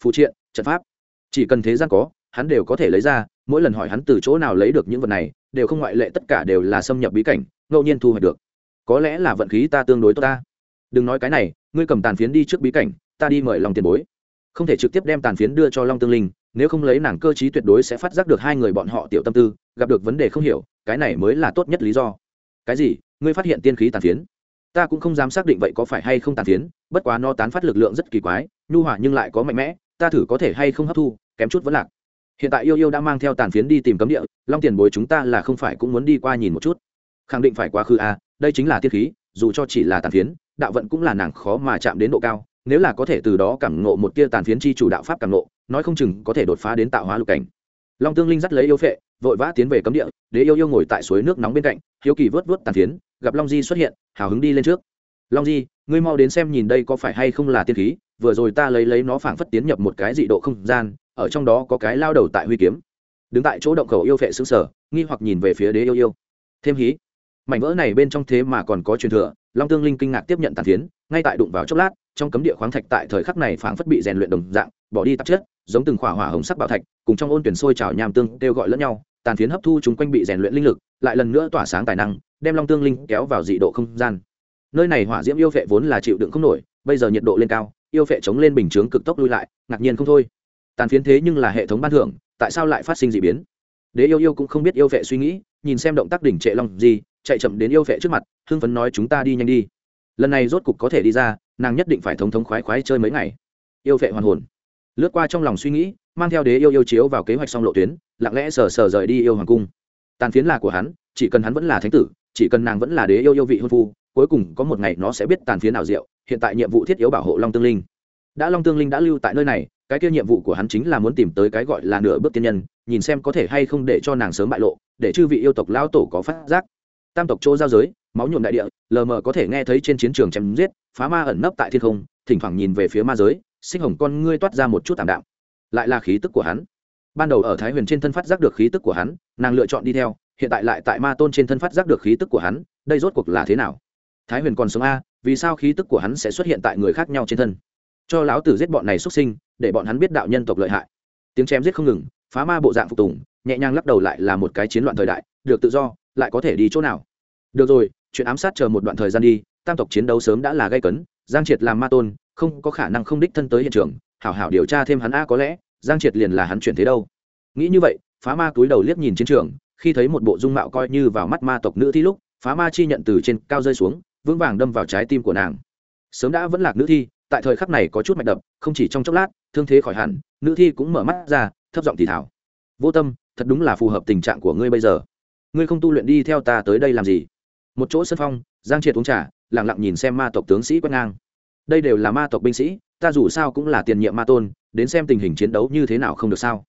S1: Phụ triện, trận pháp. Chỉ cần thế gian có, hắn đều có thể lấy ra, mỗi lần hỏi hắn từ chỗ nào lấy được những vật này, đều không ngoại lệ, tất cả đều là xâm nhập bí cảnh ngẫu nhiên thu hoạch được. Có lẽ là vận khí ta tương đối tốt ta. Đừng nói cái này, ngươi cầm tàn phiến đi trước bí cảnh, ta đi mời lòng tiền bối. Không thể trực tiếp đem tàn phiến đưa cho long tương linh, nếu không lấy nàng cơ t tuyệt đối sẽ phát giác được hai người bọn họ tiểu tâm tư, gặp được vấn đề không hiểu, cái này mới là tốt nhất lý do. Cái gì? Ngươi phát hiện tiên khí tàn phiến? Ta cũng không dám xác định vậy có phải hay không tàn phiến, bất quá nó tán phát lực lượng rất kỳ quái, nhu hỏa nhưng lại có mạnh mẽ, ta thử có thể hay không hấp thu, kém chút vẫn lạc. Hiện tại yêu yêu đã mang theo tàn phiến đi tìm cấm địa, long tiền bối chúng ta là không phải cũng muốn đi qua nhìn một chút khẳng định phải quá khứ a à, đây chính là tiết khí dù cho chỉ là tàn phiến đạo vận cũng là nàng khó mà chạm đến độ cao nếu là có thể từ đó cảm ngộ một tia tàn phiến chi chủ đạo pháp cảm ngộ nói không chừng có thể đột phá đến tạo hóa lục cảnh. Long tương linh dắt lấy yêu phệ vội vã tiến về cấm địa để yêu yêu ngồi tại suối nước nóng bên cạnh hiếu kỳ vớt vớt tàn phiến gặp long di xuất hiện hào hứng đi lên trước. Long di ngươi mau đến xem nhìn đây có phải hay không là tiên khí vừa rồi ta lấy lấy nó phảng phất tiến nhập một cái dị độ không gian ở trong đó có cái lao đầu tại huy kiếm. Đứng tại chỗ động khẩu yêu phệ xứng sở nghi hoặc nhìn về phía đế yêu yêu. Thêm hí mảnh vỡ này bên trong thế mà còn có truyền thừa, long tương linh kinh ngạc tiếp nhận tàn phiến, ngay tại đụng vào chốc lát, trong cấm địa khoáng thạch tại thời khắc này phảng phất bị rèn luyện đồng dạng, bỏ đi tạp chất, giống từng khỏa hỏa hồng sắc bảo thạch, cùng trong ôn tuyển sôi trào nham tương kêu gọi lẫn nhau, tàn phiến hấp thu chúng quanh bị rèn luyện linh lực, lại lần nữa tỏa sáng tài năng, đem long tương linh kéo vào dị độ không gian. Nơi này hỏa diễm yêu vệ vốn là chịu đựng không nổi, bây giờ nhiệt độ lên cao, yêu vệ chống lên bình chướng cực tốc lui lại, ngạc nhiên không thôi. Tàn phiến thế nhưng là hệ thống ban thưởng, tại sao lại phát sinh d ị biến? Đế yêu yêu cũng không biết yêu vệ suy nghĩ, nhìn xem động tác đỉnh trệ long gì chạy chậm đến yêu vệ trước mặt, hưng phấn nói, chúng ta đi nhanh đi. Lần này rốt cục có thể đi ra, nàng nhất định phải thống thống khoái khoái chơi mấy ngày. Yêu vệ hoàn hồn. Lướt qua trong lòng suy nghĩ, mang theo đế yêu yêu chiếu vào kế hoạch xong lộ tuyến, lặng lẽ sờ sờ rời đi yêu hoàng cung. Tàn phiến là của hắn, chỉ cần hắn vẫn là thánh tử, chỉ cần nàng vẫn là đế yêu yêu vị hôn phu, cuối cùng có một ngày nó sẽ biết tàn phiến nào diệu, hiện tại nhiệm vụ thiết yếu bảo hộ long tương linh. Đã long tương linh đã lưu tại nơi này, cái kia nhiệm vụ của hắn chính là muốn tìm tới cái gọi là nửa bước tiên nhân, nhìn xem có thể hay không để cho nàng sớm bại lộ, để chư vị yêu tộc lao tổ có phát giác tam tộc chỗ giao giới, máu nhuộm đại địa, lờ mờ có thể nghe thấy trên chiến trường chém giết, phá ma ẩn nấp tại thiên không, thỉnh thoảng nhìn về phía ma giới sinh hồng con ngươi toát ra một chút tạm đạm. Lại là khí tức của hắn. Ban đầu ở thái huyền trên thân phát giác được khí tức của hắn, nàng lựa chọn đi theo, hiện tại lại tại ma tôn trên thân phát giác được khí tức của hắn, đây rốt cuộc là thế nào? Thái huyền còn sống a, vì sao khí tức của hắn sẽ xuất hiện tại người khác nhau trên thân? Cho lão tử giết bọn này xuất sinh, để bọn hắn biết đạo nhân tộc lợi hại. Tiếng chém giết không ngừng, phá ma bộ dạng phục tùng, nhẹ nhàng lắc đầu lại là một cái chiến loạn thời đại, được tự do, lại có thể đi chỗ nào? Được rồi, chuyện ám sát chờ một đoạn thời gian đi, tam tộc chiến đấu sớm đã là gây cấn, giang triệt làm ma tôn, không có khả năng không đích thân tới hiện trường, hảo hảo điều tra thêm hắn a, có lẽ, giang triệt liền là hắn chuyển thế đâu. Nghĩ như vậy, phá ma túi đầu liếc nhìn chiến trường, khi thấy một bộ dung mạo coi như vào mắt ma tộc nữ thi lúc, phá ma chi nhận từ trên cao rơi xuống, vững vàng đâm vào trái tim của nàng. Sớm đã vẫn lạc nữ thi, tại thời khắc này có chút mạch đập, không chỉ trong chốc lát, thương thế khỏi hẳn, nữ thi cũng mở mắt ra, thấp giọng thì thảo vô tâm, thật đúng là phù hợp tình trạng của ngươi bây giờ. Ngươi không tu luyện đi theo ta tới đây làm gì? Một chỗ sân phong, giang triệt uống trà lẳng lặng nhìn xem ma tộc tướng sĩ quét ngang. Đây đều là ma tộc binh sĩ, ta dù sao cũng là tiền nhiệm ma tôn, đến xem tình hình chiến đấu như thế nào không được sao?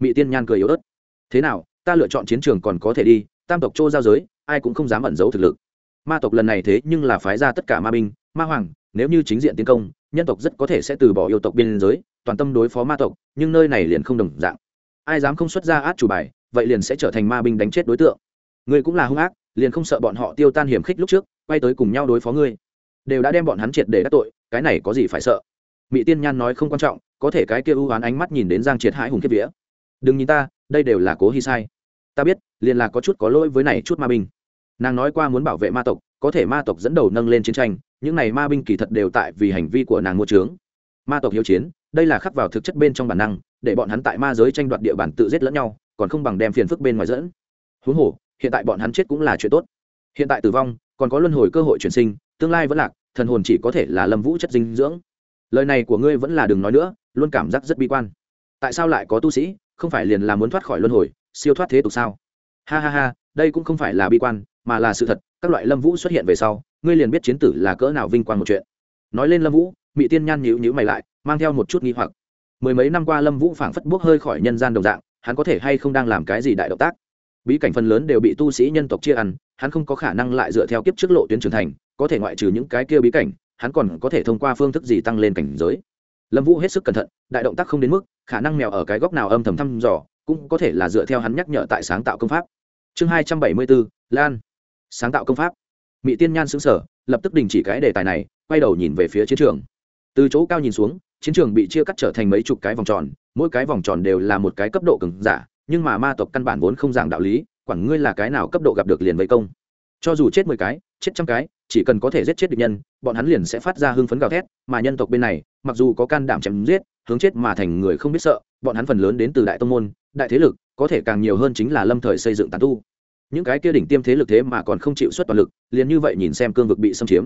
S1: Mỹ tiên nhan cười yếu ớt. Thế nào, ta lựa chọn chiến trường còn có thể đi, tam tộc châu giao giới, ai cũng không dám ẩn giấu thực lực. Ma tộc lần này thế nhưng là phái ra tất cả ma binh, ma hoàng, nếu như chính diện tiến công, nhân tộc rất có thể sẽ từ bỏ yêu tộc biên giới, toàn tâm đối phó ma tộc, nhưng nơi này liền không đồng dạng. Ai dám không xuất ra át chủ bài, vậy liền sẽ trở thành ma binh đánh chết đối tượng. Ngươi cũng là hung ác liền không sợ bọn họ tiêu tan hiểm khích lúc trước, quay tới cùng nhau đối phó ngươi. Đều đã đem bọn hắn triệt để đắc tội, cái này có gì phải sợ? Mỹ tiên nhan nói không quan trọng, có thể cái kia ưu oán ánh mắt nhìn đến giang triệt hãi hùng kiếp vía. Đừng nhìn ta, đây đều là cố hy sai. Ta biết, liền là có chút có lỗi với này chút ma binh. Nàng nói qua muốn bảo vệ ma tộc, có thể ma tộc dẫn đầu nâng lên chiến tranh, những này ma binh kỳ thật đều tại vì hành vi của nàng mua trướng. Ma tộc hiếu chiến, đây là khắc vào thực chất bên trong bản năng, để bọn hắn tại ma giới tranh đoạt địa bàn tự giết lẫn nhau, còn không bằng đem phiền phức bên ngoài dẫn. Huống hồ hiện tại bọn hắn chết cũng là chuyện tốt. Hiện tại tử vong, còn có luân hồi cơ hội chuyển sinh, tương lai vẫn lạc, thần hồn chỉ có thể là lâm vũ chất dinh dưỡng. Lời này của ngươi vẫn là đừng nói nữa, luôn cảm giác rất bi quan. Tại sao lại có tu sĩ, không phải liền là muốn thoát khỏi luân hồi, siêu thoát thế tục sao? Ha ha ha, đây cũng không phải là bi quan, mà là sự thật, các loại lâm vũ xuất hiện về sau, ngươi liền biết chiến tử là cỡ nào vinh quang một chuyện. Nói lên lâm vũ mỹ tiên nhan nhíu nhíu mày lại, mang theo một chút nghi hoặc. Mười mấy năm qua lâm vũ phảng phất bước hơi khỏi nhân gian đồng dạng, hắn có thể hay không đang làm cái gì đại động tác? Bí cảnh phần lớn đều bị tu sĩ nhân tộc chia ăn, hắn không có khả năng lại dựa theo kiếp trước lộ tuyến trưởng thành, có thể ngoại trừ những cái kia bí cảnh, hắn còn có thể thông qua phương thức gì tăng lên cảnh giới. Lâm vũ hết sức cẩn thận, đại động tác không đến mức, khả năng mèo ở cái góc nào âm thầm thăm dò, cũng có thể là dựa theo hắn nhắc nhở tại sáng tạo công pháp. Chương hai trăm bảy mươi bốn lan. Sáng tạo công pháp. Mỹ tiên nhan xứng sở lập tức đình chỉ cái đề tài này, quay đầu nhìn về phía chiến trường. Từ chỗ cao nhìn xuống, chiến trường bị chia cắt trở thành mấy chục cái vòng tròn, mỗi cái vòng tròn đều là một cái cấp độ cứng giả nhưng mà ma tộc căn bản vốn không giảng đạo lý, quản ngươi là cái nào cấp độ gặp được liền vây công. Cho dù chết mười cái, chết trăm cái, chỉ cần có thể giết chết địch nhân, bọn hắn liền sẽ phát ra hưng phấn gào thét, mà nhân tộc bên này, mặc dù có can đảm chém giết, hướng chết mà thành người không biết sợ, bọn hắn phần lớn đến từ đại tông môn, đại thế lực, có thể càng nhiều hơn chính là lâm thời xây dựng tàn tu. Những cái kia đỉnh tiêm thế lực thế mà còn không chịu xuất toàn lực, liền như vậy nhìn xem cương vực bị xâm chiếm.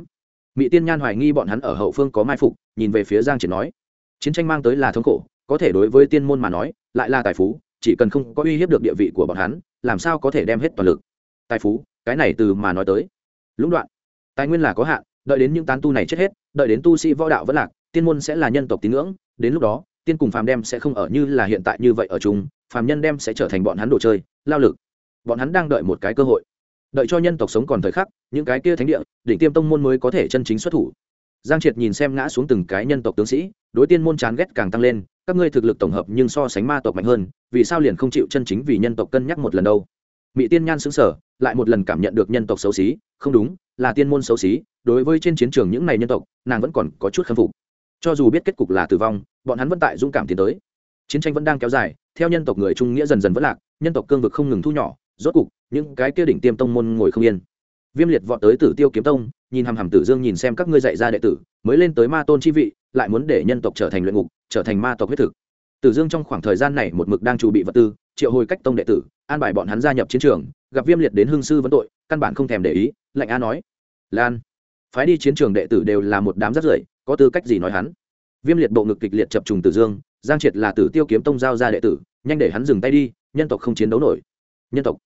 S1: Mỹ tiên nhan hoài nghi bọn hắn ở hậu phương có mai phục, nhìn về phía giang triển nói, chiến tranh mang tới là thống khổ, có thể đối với tiên môn mà nói, lại là tài phú chỉ cần không có uy hiếp được địa vị của bọn hắn, làm sao có thể đem hết toàn lực? Tài phú, cái này từ mà nói tới. Lũng đoạn. Tài nguyên là có hạn, đợi đến những tán tu này chết hết, đợi đến tu sĩ võ đạo vẫn lạc, tiên môn sẽ là nhân tộc tín ngưỡng, đến lúc đó, tiên cùng phàm đem sẽ không ở như là hiện tại như vậy ở chung, phàm nhân đem sẽ trở thành bọn hắn đồ chơi, lao lực. Bọn hắn đang đợi một cái cơ hội. Đợi cho nhân tộc sống còn thời khắc, những cái kia thánh địa, đỉnh tiêm tông môn mới có thể chân chính xuất thủ giang triệt nhìn xem ngã xuống từng cái nhân tộc tướng sĩ, đối tiên môn chán ghét càng tăng lên, các ngươi thực lực tổng hợp nhưng so sánh ma tộc mạnh hơn, vì sao liền không chịu chân chính vì nhân tộc cân nhắc một lần đâu? Mỹ tiên nhan xứng sở lại một lần cảm nhận được nhân tộc xấu xí, không đúng, là tiên môn xấu xí, đối với trên chiến trường những này nhân tộc, nàng vẫn còn có chút khâm phục. Cho dù biết kết cục là tử vong, bọn hắn vẫn tại dũng cảm tiến tới. Chiến tranh vẫn đang kéo dài, theo nhân tộc người trung nghĩa dần dần vẫn lạc, nhân tộc cương vực không ngừng thu nhỏ, rốt cục, những cái kia đỉnh tiêm tông môn ngồi không yên viêm liệt vọt tới tử tiêu kiếm tông, nhìn hằm hằm tử dương nhìn xem các ngươi dạy ra đệ tử, mới lên tới ma tôn chi vị, lại muốn để nhân tộc trở thành luyện ngục, trở thành ma tộc huyết thực. Tử dương trong khoảng thời gian này một mực đang chuẩn bị vật tư, triệu hồi cách tông đệ tử, an bài bọn hắn gia nhập chiến trường, gặp viêm liệt đến hương sư vấn tội, căn bản không thèm để ý, lạnh a nói. Lan, phái đi chiến trường đệ tử đều là một đám rất rưởi, có tư cách gì nói hắn? Viêm liệt bộ ngực kịch liệt chập trùng tử dương, giang triệt là tử tiêu kiếm tông giao ra đệ tử, nhanh để hắn dừng tay đi, nhân tộc không chiến đấu nổi. Nhân tộc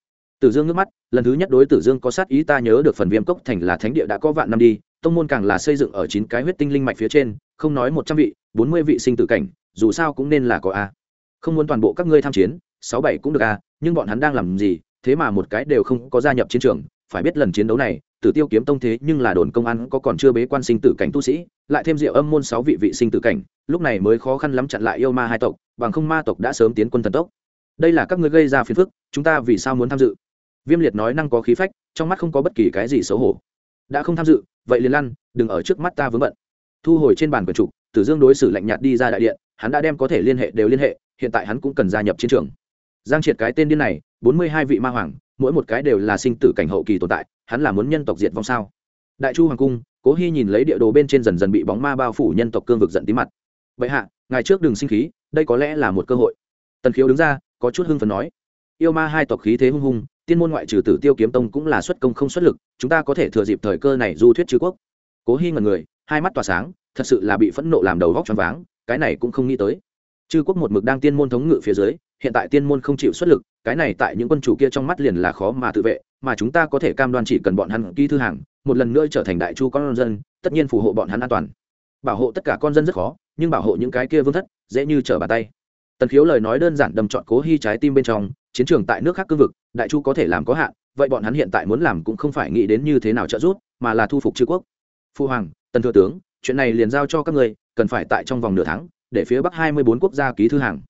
S1: tử dương ngước mắt, lần thứ nhất đối tử dương có sát ý ta nhớ được phần viêm cốc thành là thánh địa đã có vạn năm đi, tông môn càng là xây dựng ở chín cái huyết tinh linh mạch phía trên, không nói một trăm vị, bốn mươi vị sinh tử cảnh, dù sao cũng nên là có a. Không muốn toàn bộ các ngươi tham chiến, sáu bảy cũng được a, nhưng bọn hắn đang làm gì, thế mà một cái đều không có gia nhập chiến trường, phải biết lần chiến đấu này, tử tiêu kiếm tông thế nhưng là đồn công an có còn chưa bế quan sinh tử cảnh tu sĩ, lại thêm diệu âm môn sáu vị vị sinh tử cảnh, lúc này mới khó khăn lắm chặn lại yêu ma hai tộc, bằng không ma tộc đã sớm tiến quân thần tốc đây là các ngươi gây ra phiền phức, chúng ta vì sao muốn tham dự? Viêm liệt nói năng có khí phách, trong mắt không có bất kỳ cái gì xấu hổ. Đã không tham dự, vậy liền lăn, đừng ở trước mắt ta vướng bận. Thu hồi trên bàn quần trục, tử dương đối xử lạnh nhạt đi ra đại điện, hắn đã đem có thể liên hệ đều liên hệ, hiện tại hắn cũng cần gia nhập chiến trường. Giang triệt cái tên điên này, bốn mươi hai vị ma hoàng, mỗi một cái đều là sinh tử cảnh hậu kỳ tồn tại, hắn là muốn nhân tộc diệt vong sao? Đại chu hoàng cung, cố hy nhìn lấy địa đồ bên trên dần dần bị bóng ma bao phủ nhân tộc cương vực giận tí mặt. Vậy hạ ngày trước đừng sinh khí, đây có lẽ là một cơ hội. Tần khiếu đứng ra có chút hưng phấn nói. Yêu ma hai tộc khí thế hung hung, tiên môn ngoại trừ tử tiêu kiếm tông cũng là xuất công không xuất lực, chúng ta có thể thừa dịp thời cơ này du thuyết chư quốc. Cố hy ngần người, hai mắt tỏa sáng, thật sự là bị phẫn nộ làm đầu vóc choáng váng, cái này cũng không nghĩ tới. Chư quốc một mực đang tiên môn thống ngự phía dưới, hiện tại tiên môn không chịu xuất lực, cái này tại những quân chủ kia trong mắt liền là khó mà tự vệ, mà chúng ta có thể cam đoan chỉ cần bọn hắn ký thư hàng, một lần nữa trở thành đại chu con dân, tất nhiên phù hộ bọn hắn an toàn. Bảo hộ tất cả con dân rất khó, nhưng bảo hộ những cái kia vương thất, dễ như trở bàn tay tần khiếu lời nói đơn giản đầm chọn cố hy trái tim bên trong, chiến trường tại nước khác cương vực, đại chu có thể làm có hạn, vậy bọn hắn hiện tại muốn làm cũng không phải nghĩ đến như thế nào trợ giúp, mà là thu phục chư quốc. Phu hoàng, tần thừa tướng, chuyện này liền giao cho các người cần phải tại trong vòng nửa tháng, để phía bắc hai mươi bốn quốc gia ký thư hàng.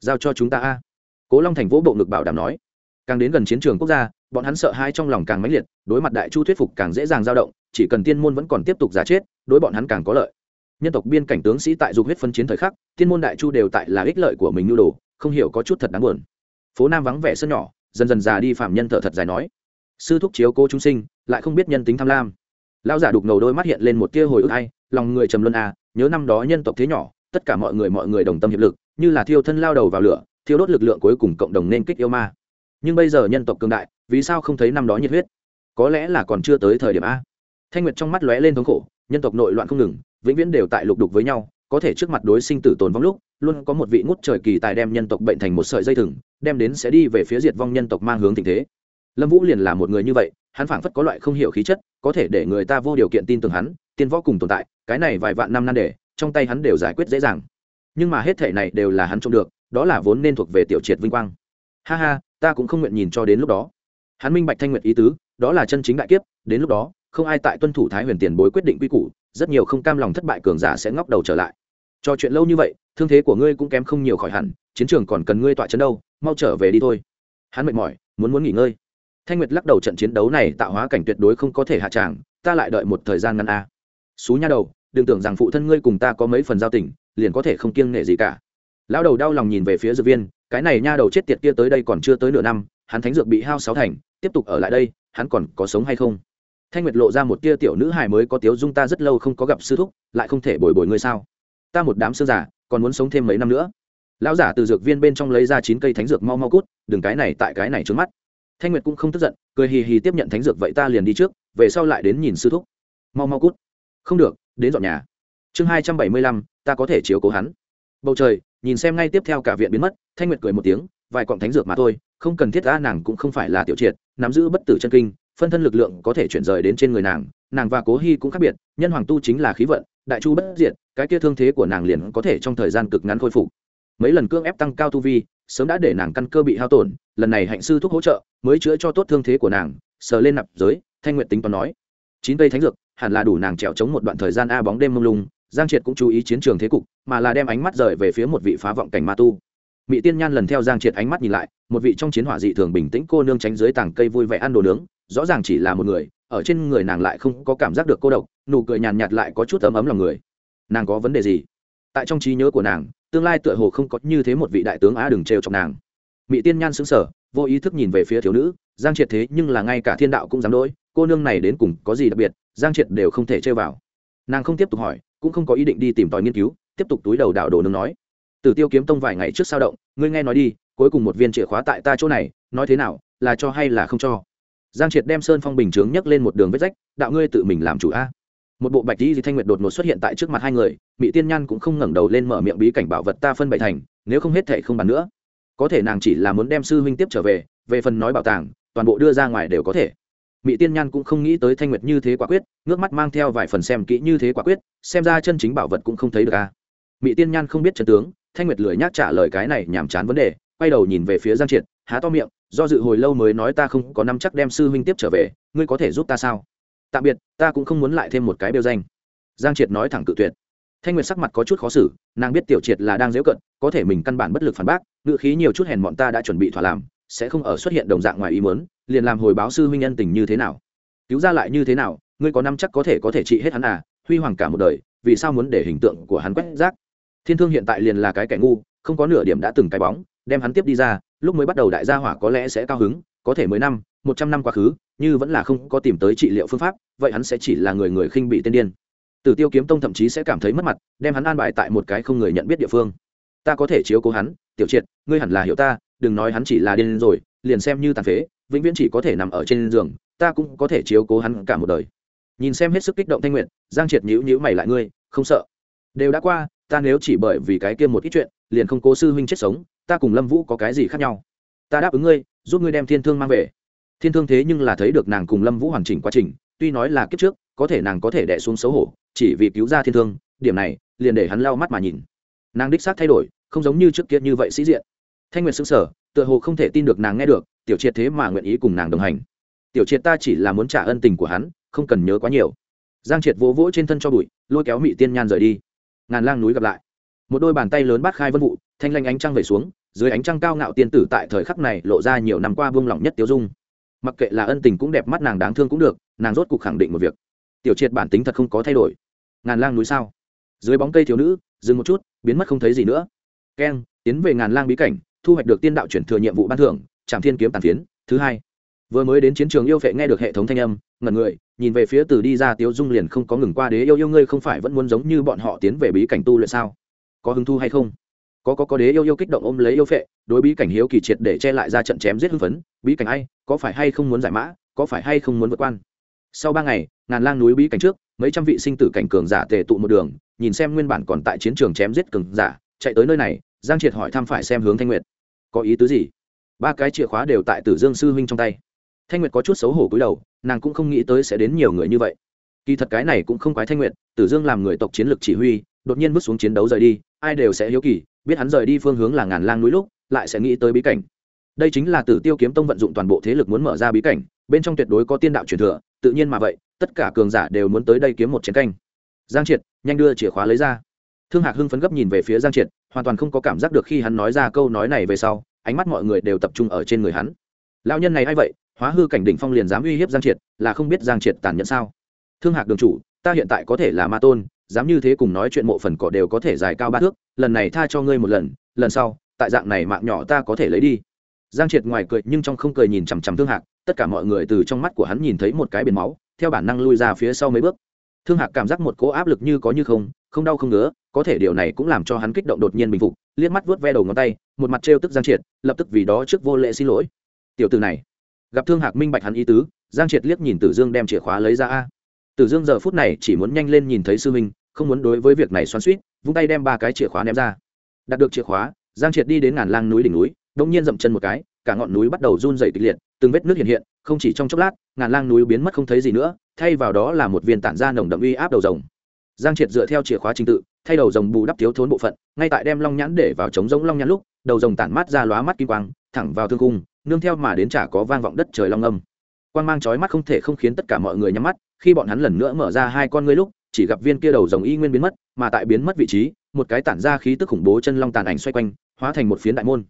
S1: Giao cho chúng ta a. Cố long thành vỗ bộ ngực bảo đảm nói. Càng đến gần chiến trường quốc gia, bọn hắn sợ hai trong lòng càng mãnh liệt, đối mặt đại chu thuyết phục càng dễ dàng dao động, chỉ cần tiên môn vẫn còn tiếp tục giả chết, đối bọn hắn càng có lợi nhân tộc biên cảnh tướng sĩ tại dục huyết phân chiến thời khắc, tiên môn đại chu đều tại là ích lợi của mình nhu đồ, không hiểu có chút thật đáng buồn. Phố nam vắng vẻ sân nhỏ, dần dần già đi phạm nhân thợ thật dài nói. Sư thúc chiếu cô chúng sinh, lại không biết nhân tính tham lam. Lão giả đục ngầu đôi mắt hiện lên một tia hồi ức hay lòng người trầm luân à nhớ năm đó nhân tộc thế nhỏ, tất cả mọi người mọi người đồng tâm hiệp lực, như là thiêu thân lao đầu vào lửa, thiêu đốt lực lượng cuối cùng cộng đồng nên kích yêu ma. Nhưng bây giờ nhân tộc cường đại, vì sao không thấy năm đó nhiệt huyết? Có lẽ là còn chưa tới thời điểm a. Thanh nguyệt trong mắt lóe lên thống khổ, nhân tộc nội loạn không ngừng vĩnh viễn đều tại lục đục với nhau, có thể trước mặt đối sinh tử tồn vong lúc, luôn có một vị ngút trời kỳ tài đem nhân tộc bệnh thành một sợi dây thừng, đem đến sẽ đi về phía diệt vong nhân tộc mang hướng tình thế. Lâm vũ liền là một người như vậy, hắn phảng phất có loại không hiểu khí chất, có thể để người ta vô điều kiện tin tưởng hắn, tiên võ cùng tồn tại, cái này vài vạn năm nan đề, trong tay hắn đều giải quyết dễ dàng. Nhưng mà hết thể này đều là hắn trông được, đó là vốn nên thuộc về tiểu triệt vinh quang. Ha ha, ta cũng không nguyện nhìn cho đến lúc đó. Hắn minh bạch thanh nguyện ý tứ, đó là chân chính đại kiếp, đến lúc đó, không ai tại tuân thủ thái huyền tiền bối quyết định quy củ rất nhiều không cam lòng thất bại cường giả sẽ ngóc đầu trở lại. Cho chuyện lâu như vậy, thương thế của ngươi cũng kém không nhiều khỏi hẳn, chiến trường còn cần ngươi tọa chấn đâu, mau trở về đi thôi. Hắn mệt mỏi, muốn muốn nghỉ ngơi. Thanh nguyệt lắc đầu trận chiến đấu này tạo hóa cảnh tuyệt đối không có thể hạ tràng, ta lại đợi một thời gian ngắn a. À. xú nha đầu, đừng tưởng rằng phụ thân ngươi cùng ta có mấy phần giao tình, liền có thể không kiêng nể gì cả. Lão đầu đau lòng nhìn về phía dược viên, cái này nha đầu chết tiệt kia tới đây còn chưa tới nửa năm, hắn thánh dược bị hao sáu thành, tiếp tục ở lại đây, hắn còn có sống hay không? Thanh nguyệt lộ ra một tia tiểu nữ hài mới có tiếu dung ta rất lâu không có gặp sư thúc, lại không thể bồi bồi ngươi sao? Ta một đám sư giả còn muốn sống thêm mấy năm nữa. Lão giả từ dược viên bên trong lấy ra chín cây thánh dược mau mau cút, đừng cái này tại cái này trước mắt. Thanh nguyệt cũng không tức giận, cười hì hì tiếp nhận thánh dược vậy ta liền đi trước, về sau lại đến nhìn sư thúc. Mau mau cút. Không được, đến dọn nhà. Chương hai trăm bảy mươi lăm, ta có thể chiếu cố hắn. Bầu trời, nhìn xem ngay tiếp theo cả viện biến mất, thanh nguyệt cười một tiếng, vài cọng thánh dược mà thôi, không cần thiết ra nàng cũng không phải là tiểu triệt, nắm giữ bất tử chân kinh phân thân lực lượng có thể chuyển rời đến trên người nàng nàng và cố hy cũng khác biệt, nhân hoàng tu chính là khí vận, đại chu bất diệt, cái kia thương thế của nàng liền có thể trong thời gian cực ngắn khôi phục. Mấy lần cưỡng ép tăng cao tu vi, sớm đã để nàng căn cơ bị hao tổn, lần này hạnh sư thuốc hỗ trợ, mới chữa cho tốt thương thế của nàng, sờ lên nạp giới, thanh nguyện tính toán nói. Chín cây thánh dược, hẳn là đủ nàng trèo chống một đoạn thời gian a bóng đêm mông lung, giang triệt cũng chú ý chiến trường thế cục, mà là đem ánh mắt rời về phía một vị phá vọng cảnh ma tu mỹ tiên nhan lần theo giang triệt ánh mắt nhìn lại, một vị trong chiến hỏa dị thường bình tĩnh cô nương tránh dưới tảng cây vui vẻ ăn đồ nướng, rõ ràng chỉ là một người, ở trên người nàng lại không có cảm giác được cô độc, nụ cười nhàn nhạt lại có chút ấm ấm lòng người. Nàng có vấn đề gì? Tại trong trí nhớ của nàng, tương lai tựa hồ không có như thế một vị đại tướng á đừng trêu chọc nàng. Mỹ tiên nhan xứng sở vô ý thức nhìn về phía thiếu nữ, giang triệt thế nhưng là ngay cả thiên đạo cũng dám đỗi cô nương này đến cùng có gì đặc biệt, giang triệt đều không thể chơi vào. Nàng không tiếp tục hỏi, cũng không có ý định đi tìm tòi nghiên cứu, tiếp tục túi đầu đạo đồ nương nói từ tiêu kiếm tông vài ngày trước sao động, ngươi nghe nói đi, cuối cùng một viên chìa khóa tại ta chỗ này, nói thế nào, là cho hay là không cho? Giang triệt đem sơn phong bình chướng nhấc lên một đường vết rách, đạo ngươi tự mình làm chủ a. Một bộ bạch di thanh nguyệt đột ngột xuất hiện tại trước mặt hai người mỹ tiên nhan cũng không ngẩng đầu lên mở miệng bí cảnh bảo vật ta phân bậy thành, nếu không hết thể không bàn nữa. Có thể nàng chỉ là muốn đem sư huynh tiếp trở về về phần nói bảo tàng, toàn bộ đưa ra ngoài đều có thể. Mỹ tiên nhan cũng không nghĩ tới thanh nguyệt như thế quả quyết, ngước mắt mang theo vài phần xem kỹ như thế quả quyết, xem ra chân chính bảo vật cũng không thấy được a. Mỹ tiên nhan không biết chân tướng thanh nguyệt lười nhác trả lời cái này nhàm chán vấn đề, quay đầu nhìn về phía giang triệt, há to miệng, do dự hồi lâu mới nói ta không có năm chắc đem sư huynh tiếp trở về, ngươi có thể giúp ta sao? Tạm biệt, ta cũng không muốn lại thêm một cái bêu danh. Giang triệt nói thẳng cự tuyệt. Thanh nguyệt sắc mặt có chút khó xử, nàng biết tiểu triệt là đang dễu cận, có thể mình căn bản bất lực phản bác ngự khí nhiều chút hèn bọn ta đã chuẩn bị thỏa làm, sẽ không ở xuất hiện đồng dạng ngoài ý muốn, liền làm hồi báo sư huynh nhân tình như thế nào. Cứu ra lại như thế nào, ngươi có năm chắc có thể có thể trị hết hắn à huy hoàng cả một đời, vì sao muốn để hình tượng của hắn quét rác? Thiên thương hiện tại liền là cái kẻ ngu, không có nửa điểm đã từng cái bóng, đem hắn tiếp đi ra, lúc mới bắt đầu đại gia hỏa có lẽ sẽ cao hứng, có thể mười năm, một trăm năm quá khứ, như vẫn là không có tìm tới trị liệu phương pháp, vậy hắn sẽ chỉ là người người khinh bị tên điên. Tử tiêu kiếm tông thậm chí sẽ cảm thấy mất mặt, đem hắn an bài tại một cái không người nhận biết địa phương. Ta có thể chiếu cố hắn, tiểu triệt, ngươi hẳn là hiểu ta, đừng nói hắn chỉ là điên rồi, liền xem như tàn phế, vĩnh viễn chỉ có thể nằm ở trên giường, ta cũng có thể chiếu cố hắn cả một đời. Nhìn xem hết sức kích động thanh nguyện giang triệt nhữ nhữ mày lại, ngươi, không sợ. Đều đã qua ta nếu chỉ bởi vì cái kia một ít chuyện, liền không cố sư huynh chết sống, ta cùng lâm vũ có cái gì khác nhau? Ta đáp ứng ngươi, giúp ngươi đem thiên thương mang về. Thiên thương thế nhưng là thấy được nàng cùng lâm vũ hoàn chỉnh quá trình, tuy nói là kiếp trước, có thể nàng có thể đẻ xuống xấu hổ, chỉ vì cứu ra thiên thương, điểm này, liền để hắn lau mắt mà nhìn. Nàng đích xác thay đổi, không giống như trước kia như vậy sĩ diện. Thanh nguyệt xứng sở tựa hồ không thể tin được nàng nghe được, tiểu triệt thế mà nguyện ý cùng nàng đồng hành. Tiểu triệt ta chỉ là muốn trả ân tình của hắn, không cần nhớ quá nhiều. Giang triệt vỗ vỗ trên thân cho bụi, lôi kéo mị tiên nhan rời đi ngàn lang núi gặp lại. Một đôi bàn tay lớn bắt khai vân vụ, thanh lanh ánh trăng về xuống, dưới ánh trăng cao ngạo tiên tử tại thời khắc này lộ ra nhiều năm qua vương lòng nhất tiêu dung. Mặc kệ là ân tình cũng đẹp, mắt nàng đáng thương cũng được, nàng rốt cuộc khẳng định một việc. Tiểu triệt bản tính thật không có thay đổi. Ngàn lang núi sao? Dưới bóng cây thiếu nữ, dừng một chút, biến mất không thấy gì nữa. Keng, tiến về ngàn lang bí cảnh, thu hoạch được tiên đạo chuyển thừa nhiệm vụ ban thưởng trạm thiên kiếm tàn phiến, thứ hai. Vừa mới đến chiến trường yêu vệ nghe được hệ thống thanh âm, ngẩn người nhìn về phía từ đi ra tiếu dung liền không có ngừng qua đế yêu yêu ngươi không phải vẫn muốn giống như bọn họ tiến về bí cảnh tu luyện sao? Có hứng thu hay không? Có có có đế yêu yêu kích động ôm lấy yêu phệ, đối bí cảnh hiếu kỳ triệt để che lại ra trận chém giết hưng phấn. Bí cảnh ai? Có phải hay không muốn giải mã? Có phải hay không muốn vượt quan? Sau ba ngày, ngàn lang núi bí cảnh trước, mấy trăm vị sinh tử cảnh cường giả tề tụ một đường, nhìn xem nguyên bản còn tại chiến trường chém giết cường giả, chạy tới nơi này, giang triệt hỏi thăm phải xem hướng thanh nguyệt. Có ý tứ gì? Ba cái chìa khóa đều tại tử dương sư huynh trong tay thanh nguyệt có chút xấu hổ cúi đầu, nàng cũng không nghĩ tới sẽ đến nhiều người như vậy. Kỳ thật cái này cũng không quái thanh nguyệt, tử dương làm người tộc chiến lược chỉ huy, đột nhiên bước xuống chiến đấu rời đi, ai đều sẽ hiếu kỳ, biết hắn rời đi phương hướng là ngàn lang núi lúc, lại sẽ nghĩ tới bí cảnh. Đây chính là tử tiêu kiếm tông vận dụng toàn bộ thế lực muốn mở ra bí cảnh, bên trong tuyệt đối có tiên đạo truyền thừa, tự nhiên mà vậy, tất cả cường giả đều muốn tới đây kiếm một chiến canh. Giang triệt, nhanh đưa chìa khóa lấy ra. Thương hạc hưng phấn gấp nhìn về phía giang triệt, hoàn toàn không có cảm giác được khi hắn nói ra câu nói này về sau, ánh mắt mọi người đều tập trung ở trên người hắn. Lao nhân này a i vậy? Hóa hư cảnh đỉnh phong liền dám uy hiếp giang triệt, là không biết giang triệt tàn nhẫn sao? Thương hạc đường chủ, ta hiện tại có thể là ma tôn, dám như thế cùng nói chuyện mộ phần cỏ đều có thể dài cao ba thước, lần này tha cho ngươi một lần lần sau, tại dạng này mạng nhỏ ta có thể lấy đi. Giang triệt ngoài cười nhưng trong không cười nhìn chằm chằm thương hạc, tất cả mọi người từ trong mắt của hắn nhìn thấy một cái biển máu, theo bản năng lui ra phía sau mấy bước. Thương hạc cảm giác một cỗ áp lực như có như không không đau không ngứa, có thể điều này cũng làm cho hắn kích động đột nhiên bình phục, liếc mắt vuốt ve đầu ngón tay, một mặt trêu tức giang triệt, lập tức vì đó trước vô lệ xin lỗi. Tiểu từ này gặp thương hạc minh bạch hắn ý tứ, giang triệt liếc nhìn tử dương đem chìa khóa lấy ra a. Tử dương giờ phút này chỉ muốn nhanh lên nhìn thấy sư minh không muốn đối với việc này xoắn suýt vung tay đem ba cái chìa khóa ném ra. Đạt được chìa khóa, giang triệt đi đến ngàn lang núi đỉnh núi đông nhiên dậm chân một cái, cả ngọn núi bắt đầu run dày kịch liệt, từng vết nước hiện hiện, không chỉ trong chốc lát, ngàn lang núi biến mất không thấy gì nữa, thay vào đó là một viên tản ra nồng đậm uy áp đầu rồng. Giang triệt dựa theo chìa khóa trình tự, thay đầu rồng bù đắp thiếu thốn bộ phận, ngay tại đem long nhãn để vào trống giống long nhãn lúc, đầu rồng tản mát ra lóa mắt kim quang, thẳng vào thương cung nương theo mà đến chả có vang vọng đất trời long âm. Quang mang chói mắt không thể không khiến tất cả mọi người nhắm mắt, khi bọn hắn lần nữa mở ra hai con ngươi lúc, chỉ gặp viên kia đầu rồng y nguyên biến mất, mà tại biến mất vị trí, một cái tản ra khí tức khủng bố chân long tàn ảnh xoay quanh, hóa thành một phiến đại môn.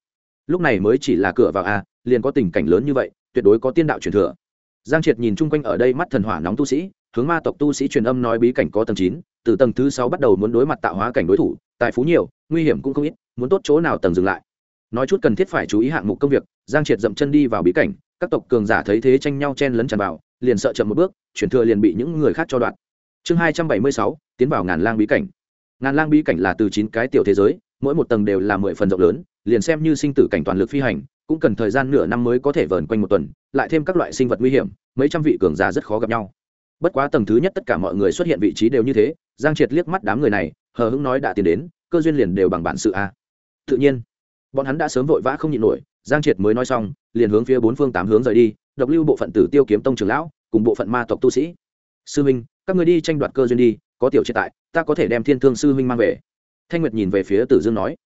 S1: Lúc này mới chỉ là cửa vào a liền có tình cảnh lớn như vậy, tuyệt đối có tiên đạo truyền thừa. Giang triệt nhìn chung quanh ở đây mắt thần hỏa nóng tu sĩ, hướng ma tộc tu sĩ truyền âm nói bí cảnh có tầng chín, từ tầng thứ sáu bắt đầu muốn đối mặt tạo hóa cảnh đối thủ, tài phú nhiều, nguy hiểm cũng không ít, muốn tốt chỗ nào tầng dừng lại nói chút cần thiết phải chú ý hạng mục công việc, giang triệt dậm chân đi vào bí cảnh, các tộc cường giả thấy thế tranh nhau chen lấn tràn vào, liền sợ chậm một bước, chuyển thừa liền bị những người khác cho đoạn chương hai trăm bảy mươi sáu, tiến vào ngàn lang bí cảnh. Ngàn lang bí cảnh là từ chín cái tiểu thế giới, mỗi một tầng đều là mười phần rộng lớn, liền xem như sinh tử cảnh toàn lực phi hành, cũng cần thời gian nửa năm mới có thể vờn quanh một tuần, lại thêm các loại sinh vật nguy hiểm, mấy trăm vị cường giả rất khó gặp nhau. Bất quá tầng thứ nhất tất cả mọi người xuất hiện vị trí đều như thế, giang triệt liếc mắt đám người này, hờ hững nói đã tiến đến, cơ duyên liền đều bằng bản sự a. Tự nhiên bọn hắn đã sớm vội vã không nhịn nổi, giang triệt mới nói xong, liền hướng phía bốn phương tám hướng rời đi, độc lưu bộ phận tử tiêu kiếm tông trường lão, cùng bộ phận ma tộc tu sĩ. Sư huynh, các người đi tranh đoạt cơ duyên đi, có tiểu triệt tại, ta có thể đem thiên thương sư huynh mang về. Thanh nguyệt nhìn về phía tử dương nói,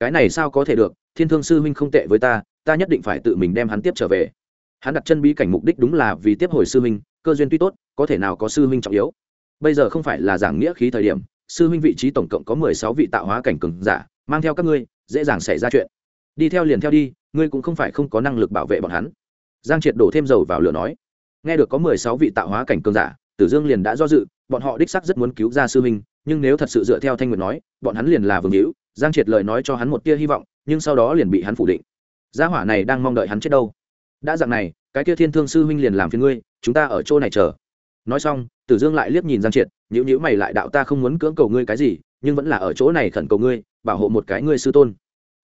S1: cái này sao có thể được, thiên thương sư huynh không tệ với ta ta nhất định phải tự mình đem hắn tiếp trở về. Hắn đặt chân bí cảnh mục đích đúng là vì tiếp hồi sư huynh, cơ duyên tuy tốt, có thể nào có sư huynh trọng yếu. Bây giờ không phải là giảng nghĩa khí thời điểm, sư huynh vị trí tổng cộng có mười sáu vị tạo hóa cảnh cường giả, mang theo các ngươi dễ dàng xảy ra chuyện. Đi theo liền theo đi, ngươi cũng không phải không có năng lực bảo vệ bọn hắn. Giang triệt đổ thêm dầu vào lửa nói. Nghe được có mười sáu vị tạo hóa cảnh cường giả, tử dương liền đã do dự, bọn họ đích sắc rất muốn cứu ra sư huynh, nhưng nếu thật sự dựa theo thanh nguyệt nói, bọn hắn liền là vương hữu. Giang triệt lời nói cho hắn một tia hy vọng, nhưng sau đó liền bị hắn phủ định. Gia hỏa này đang mong đợi hắn chết đâu? Đã dạng này, cái kia thiên thương sư huynh liền làm phiền ngươi, chúng ta ở chỗ này chờ. Nói xong, tử dương lại liếc nhìn giang triệt nhữ nhữ mày lại đạo ta không muốn cưỡng cầu ngươi cái gì nhưng vẫn là ở chỗ này khẩn cầu ngươi, bảo hộ một cái ngươi sư tôn.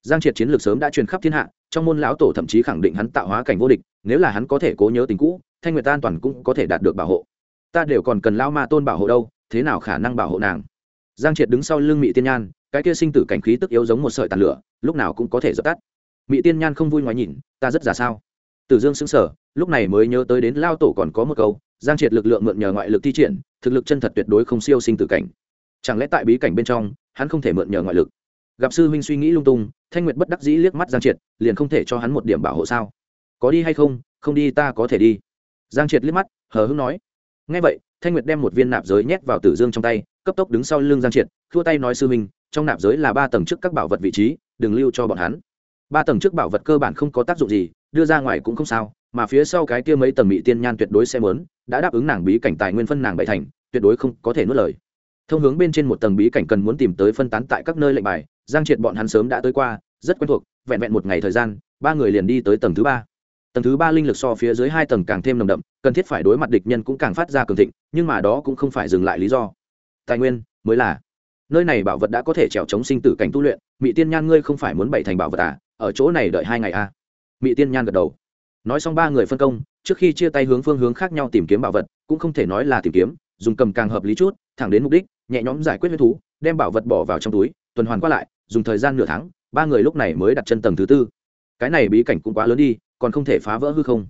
S1: Giang triệt chiến lược sớm đã truyền khắp thiên hạ, trong môn lão tổ thậm chí khẳng định hắn tạo hóa cảnh vô địch, nếu là hắn có thể cố nhớ tình cũ, thanh nguyệt an toàn cũng có thể đạt được bảo hộ. Ta đều còn cần lao ma tôn bảo hộ đâu, thế nào khả năng bảo hộ nàng? Giang triệt đứng sau lưng mỹ tiên nhan, cái kia sinh tử cảnh khí tức yếu giống một sợi tàn lửa, lúc nào cũng có thể dập tắt. Mỹ tiên nhan không vui ngoái nhìn, ta rất già sao? Tử dương xứng sở lúc này mới nhớ tới đến lao tổ còn có một câu, giang triệt lực lượng mượn nhờ ngoại lực thi triển, thực lực chân thật tuyệt đối không siêu sinh tử cảnh chẳng lẽ tại bí cảnh bên trong, hắn không thể mượn nhờ ngoại lực? Gặp sư huynh suy nghĩ lung tung, thanh nguyệt bất đắc dĩ liếc mắt giang triệt, liền không thể cho hắn một điểm bảo hộ sao? Có đi hay không? Không đi ta có thể đi. Giang triệt liếc mắt, hờ hững nói. Ngay vậy, thanh nguyệt đem một viên nạp giới nhét vào tử dương trong tay, cấp tốc đứng sau lưng giang triệt thua tay nói sư huynh, trong nạp giới là ba tầng trước các bảo vật vị trí, đừng lưu cho bọn hắn. Ba tầng trước bảo vật cơ bản không có tác dụng gì, đưa ra ngoài cũng không sao, mà phía sau cái kia mấy tầng mỹ tiên nhan tuyệt đối sẽ mớn đã đáp ứng nàng bí cảnh tài nguyên phân nàng bảy thành, tuyệt đối không có thể nuốt lời thông hướng bên trên một tầng bí cảnh cần muốn tìm tới phân tán tại các nơi lệnh bài, giang triệt bọn hắn sớm đã tới qua, rất quen thuộc, vẹn vẹn một ngày thời gian, ba người liền đi tới tầng thứ ba. Tầng thứ ba linh lực so phía dưới hai tầng càng thêm nồng đậm, cần thiết phải đối mặt địch nhân cũng càng phát ra cường thịnh, nhưng mà đó cũng không phải dừng lại lý do. Tài nguyên, mới là. Nơi này bảo vật đã có thể trèo chống sinh tử cảnh tu luyện mỹ tiên nhan ngươi không phải muốn bày thành bảo vật à ở chỗ này đợi hai ngày à. Mỹ tiên nhan gật đầu. Nói xong ba người phân công, trước khi chia tay hướng phương hướng khác nhau tìm kiếm bảo vật, cũng không thể nói là tìm kiếm, dùng cầm càng hợp lý chút, thẳng đến mục đích nhẹ nhõm giải quyết huyết thú, đem bảo vật bỏ vào trong túi, tuần hoàn qua lại, dùng thời gian nửa tháng, ba người lúc này mới đặt chân tầng thứ tư. Cái này bí cảnh cũng quá lớn đi, còn không thể phá vỡ hư không.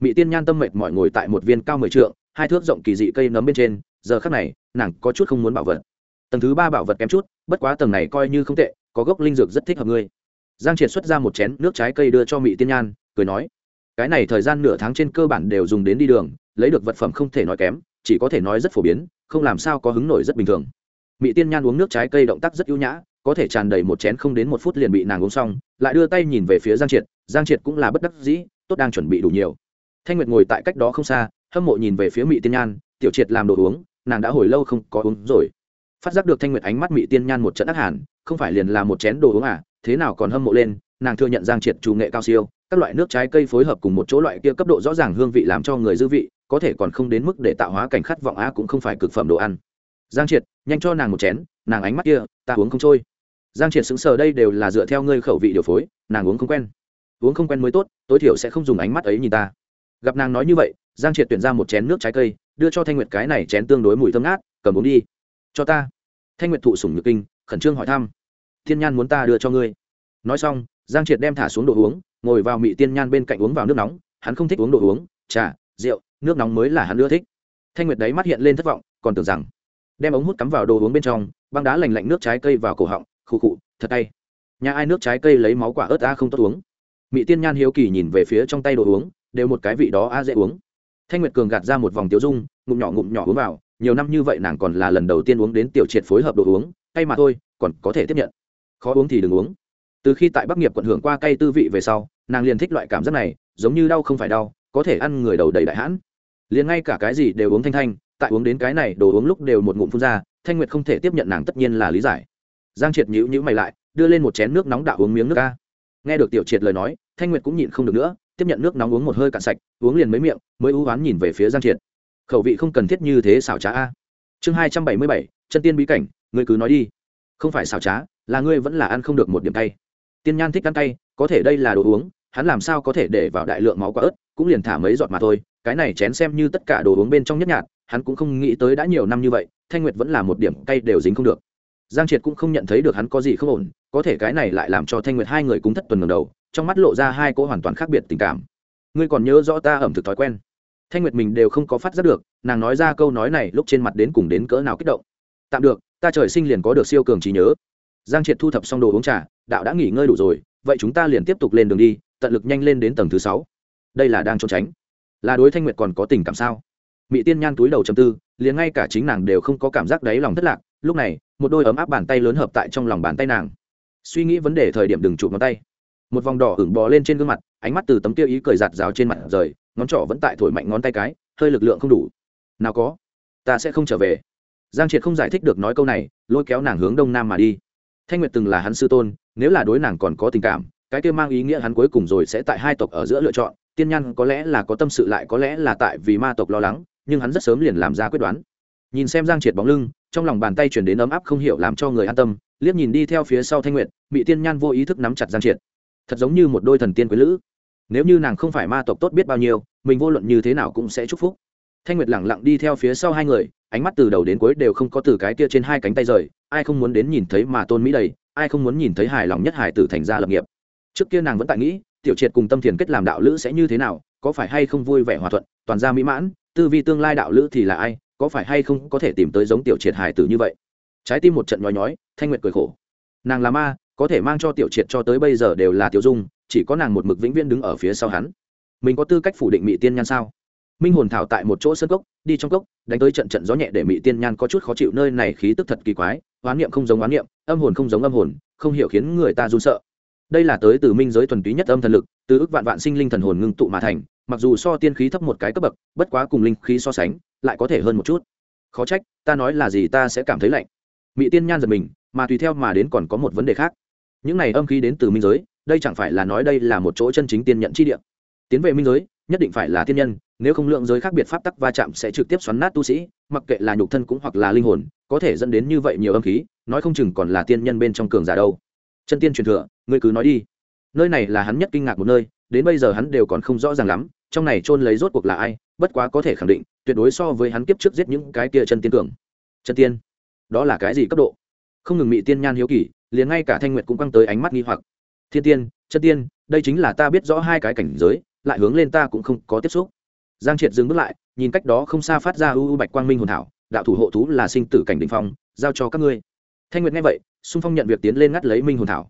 S1: Mỹ tiên nhan tâm mệt mỏi ngồi tại một viên cao mười trượng, hai thước rộng kỳ dị cây nấm bên trên, giờ khác này, nàng có chút không muốn bảo vật. Tầng thứ ba bảo vật kém chút, bất quá tầng này coi như không tệ, có gốc linh dược rất thích hợp ngươi. Giang triệt xuất ra một chén nước trái cây đưa cho mỹ tiên nhan, cười nói, cái này thời gian nửa tháng trên cơ bản đều dùng đến đi đường, lấy được vật phẩm không thể nói kém, chỉ có thể nói rất phổ biến không làm sao có hứng nổi rất bình thường. Mỹ tiên nhan uống nước trái cây động tác rất ưu nhã, có thể tràn đầy một chén không đến một phút liền bị nàng uống xong, lại đưa tay nhìn về phía giang triệt giang triệt cũng là bất đắc dĩ, tốt đang chuẩn bị đủ nhiều. Thanh nguyệt ngồi tại cách đó không xa, hâm mộ nhìn về phía mỹ tiên nhan, tiểu triệt làm đồ uống, nàng đã hồi lâu không có uống rồi. Phát giác được thanh nguyệt ánh mắt mỹ tiên nhan một trận ác hẳn không phải liền là một chén đồ uống à thế nào còn hâm mộ lên, nàng thừa nhận giang triệt chủ nghệ cao siêu, các loại nước trái cây phối hợp cùng một chỗ loại kia cấp độ rõ ràng hương vị làm cho người dư vị có thể còn không đến mức để tạo hóa cảnh khát vọng á cũng không phải cực phẩm đồ ăn. Giang triệt, nhanh cho nàng một chén, nàng ánh mắt kia, ta uống không trôi. Giang triệt xứng sờ đây đều là dựa theo ngươi khẩu vị điều phối, nàng uống không quen. Uống không quen mới tốt, tối thiểu sẽ không dùng ánh mắt ấy nhìn ta. Gặp nàng nói như vậy, giang triệt tuyển ra một chén nước trái cây, đưa cho thanh nguyệt cái này chén tương đối mùi thơm ngát, cầm uống đi. Cho ta. Thanh nguyệt thụ sủng nhược kinh, khẩn trương hỏi thăm. Thiên nhan muốn ta đưa cho ngươi. Nói xong, giang triệt đem thả xuống đồ uống, ngồi vào mị tiên nhan bên cạnh uống vào nước nóng, hắn không thích uống đồ uống, trà, rượu nước nóng mới là hắn ưa thích. Thanh nguyệt đấy mắt hiện lên thất vọng, còn tưởng rằng đem ống hút cắm vào đồ uống bên trong, băng đá lành lạnh nước trái cây vào cổ họng, khụ khụ, thật tay. Nhà ai nước trái cây lấy máu quả ớt a không tốt uống. Mỹ tiên nhan hiếu kỳ nhìn về phía trong tay đồ uống, đều một cái vị đó a dễ uống. Thanh nguyệt cường gạt ra một vòng tiêu dung, ngụm nhỏ ngụm nhỏ uống vào, nhiều năm như vậy nàng còn là lần đầu tiên uống đến tiểu triệt phối hợp đồ uống, cay mà thôi, còn có thể tiếp nhận. Khó uống thì đừng uống. Từ khi tại bắc nghiệp quận hưởng qua cay tư vị về sau, nàng liền thích loại cảm giác này, giống như đau không phải đau, có thể ăn người đầu đầy đại hãn liền ngay cả cái gì đều uống thanh thanh, tại uống đến cái này đồ uống lúc đều một ngụm phun ra, thanh nguyệt không thể tiếp nhận nàng tất nhiên là lý giải. Giang triệt nhữ nhữ mày lại, đưa lên một chén nước nóng đạo uống miếng nước ca. Nghe được tiểu triệt lời nói, thanh nguyệt cũng nhịn không được nữa, tiếp nhận nước nóng uống một hơi cạn sạch, uống liền mấy miệng, mới ưu oán nhìn về phía giang triệt. Khẩu vị không cần thiết như thế xảo trá a. Chương hai trăm bảy mươi bảy, chân tiên bí cảnh, ngươi cứ nói đi. Không phải xảo trá, là ngươi vẫn là ăn không được một điểm tay tiên nhan thích ăn tay có thể đây là đồ uống, hắn làm sao có thể để vào đại lượng máu quả ớt, cũng liền thả mấy giọt mà thôi cái này chén xem như tất cả đồ uống bên trong nhất nhạt hắn cũng không nghĩ tới đã nhiều năm như vậy, thanh nguyệt vẫn là một điểm cay đều dính không được. Giang triệt cũng không nhận thấy được hắn có gì không ổn, có thể cái này lại làm cho thanh nguyệt hai người cúng thất tuần ngầm đầu, trong mắt lộ ra hai cỗ hoàn toàn khác biệt tình cảm. Ngươi còn nhớ rõ ta ẩm thực thói quen? Thanh nguyệt mình đều không có phát giác được, nàng nói ra câu nói này lúc trên mặt đến cùng đến cỡ nào kích động. Tạm được, ta trời sinh liền có được siêu cường trí nhớ. Giang triệt thu thập xong đồ uống trà, đạo đã nghỉ ngơi đủ rồi, vậy chúng ta liền tiếp tục lên đường đi, tận lực nhanh lên đến tầng thứ sáu. Đây là đang trốn tránh là đối thanh nguyệt còn có tình cảm sao? Mỹ tiên nhan túi đầu chầm tư, liền ngay cả chính nàng đều không có cảm giác đáy lòng thất lạc, lúc này, một đôi ấm áp bàn tay lớn hợp tại trong lòng bàn tay nàng. Suy nghĩ vấn đề thời điểm đừng chụp ngón tay. Một vòng đỏ ửng bò lên trên gương mặt, ánh mắt từ tấm tiêu ý cười giạt rào trên mặt rời, ngón trỏ vẫn tại thổi mạnh ngón tay cái, hơi lực lượng không đủ. Nào có, ta sẽ không trở về. Giang triệt không giải thích được nói câu này, lôi kéo nàng hướng đông nam mà đi. Thanh nguyệt từng là hắn sư tôn, nếu là đối nàng còn có tình cảm, cái kia mang ý nghĩa hắn cuối cùng rồi sẽ tại hai tộc ở giữa lựa chọn tiên nhan có lẽ là có tâm sự lại có lẽ là tại vì ma tộc lo lắng, nhưng hắn rất sớm liền làm ra quyết đoán. Nhìn xem giang triệt bóng lưng, trong lòng bàn tay chuyển đến ấm áp không hiểu làm cho người an tâm, liếc nhìn đi theo phía sau thanh nguyệt, bị tiên nhan vô ý thức nắm chặt giang triệt. Thật giống như một đôi thần tiên quý lữ. Nếu như nàng không phải ma tộc tốt biết bao nhiêu, mình vô luận như thế nào cũng sẽ chúc phúc. Thanh nguyệt lẳng lặng đi theo phía sau hai người, ánh mắt từ đầu đến cuối đều không có từ cái kia trên hai cánh tay rời, ai không muốn đến nhìn thấy mà tôn mỹ đầy, ai không muốn nhìn thấy hài lòng nhất hài tử thành ra lập nghiệp. Trước kia nàng vẫn tại nghĩ tiểu triệt cùng tâm thiền kết làm đạo lữ sẽ như thế nào, có phải hay không vui vẻ hòa thuận, toàn ra mỹ mãn, tư vi tương lai đạo lữ thì là ai, có phải hay không có thể tìm tới giống tiểu triệt hài tử như vậy? Trái tim một trận nhói nhói, thanh nguyệt cười khổ. Nàng là ma, có thể mang cho tiểu triệt cho tới bây giờ đều là tiểu dung, chỉ có nàng một mực vĩnh viễn đứng ở phía sau hắn. Mình có tư cách phủ định mỹ tiên nhan sao? Minh hồn thảo tại một chỗ sân cốc, đi trong cốc, đánh tới trận trận gió nhẹ để mỹ tiên nhan có chút khó chịu, nơi này khí tức thật kỳ quái, oán niệm không giống oán niệm, âm hồn không giống âm hồn, không hiểu khiến người ta run sợ đây là tới từ minh giới thuần túy nhất âm thần lực, từ ức vạn vạn sinh linh thần hồn ngưng tụ mà thành, mặc dù so tiên khí thấp một cái cấp bậc, bất quá cùng linh khí so sánh, lại có thể hơn một chút. Khó trách, ta nói là gì ta sẽ cảm thấy lạnh. Mỹ tiên nhan giật mình, mà tùy theo mà đến còn có một vấn đề khác. Những này âm khí đến từ minh giới, đây chẳng phải là nói đây là một chỗ chân chính tiên nhận chi địa. Tiến về minh giới, nhất định phải là tiên nhân, nếu không lượng giới khác biệt pháp tắc va chạm sẽ trực tiếp xoắn nát tu sĩ, mặc kệ là nhục thân cũng hoặc là linh hồn, có thể dẫn đến như vậy nhiều âm khí, nói không chừng còn là tiên nhân bên trong cường giả đâu chân tiên truyền thừa, ngươi cứ nói đi. Nơi này là hắn nhất kinh ngạc một nơi, đến bây giờ hắn đều còn không rõ ràng lắm, trong này chôn lấy rốt cuộc là ai, bất quá có thể khẳng định, tuyệt đối so với hắn kiếp trước giết những cái kia chân tiên cường. Chân tiên? Đó là cái gì cấp độ? Không ngừng mị tiên nhan hiếu kỳ, liền ngay cả thanh nguyệt cũng quăng tới ánh mắt nghi hoặc. Thiên tiên, chân tiên, đây chính là ta biết rõ hai cái cảnh giới, lại hướng lên ta cũng không có tiếp xúc. Giang triệt dừng bước lại, nhìn cách đó không xa phát ra u u bạch quang minh hồn thảo, đạo thủ hộ thú là sinh tử cảnh đình phong, giao cho các ngươi. Thanh nguyệt nghe vậy xung phong nhận việc tiến lên ngắt lấy minh hồn thảo.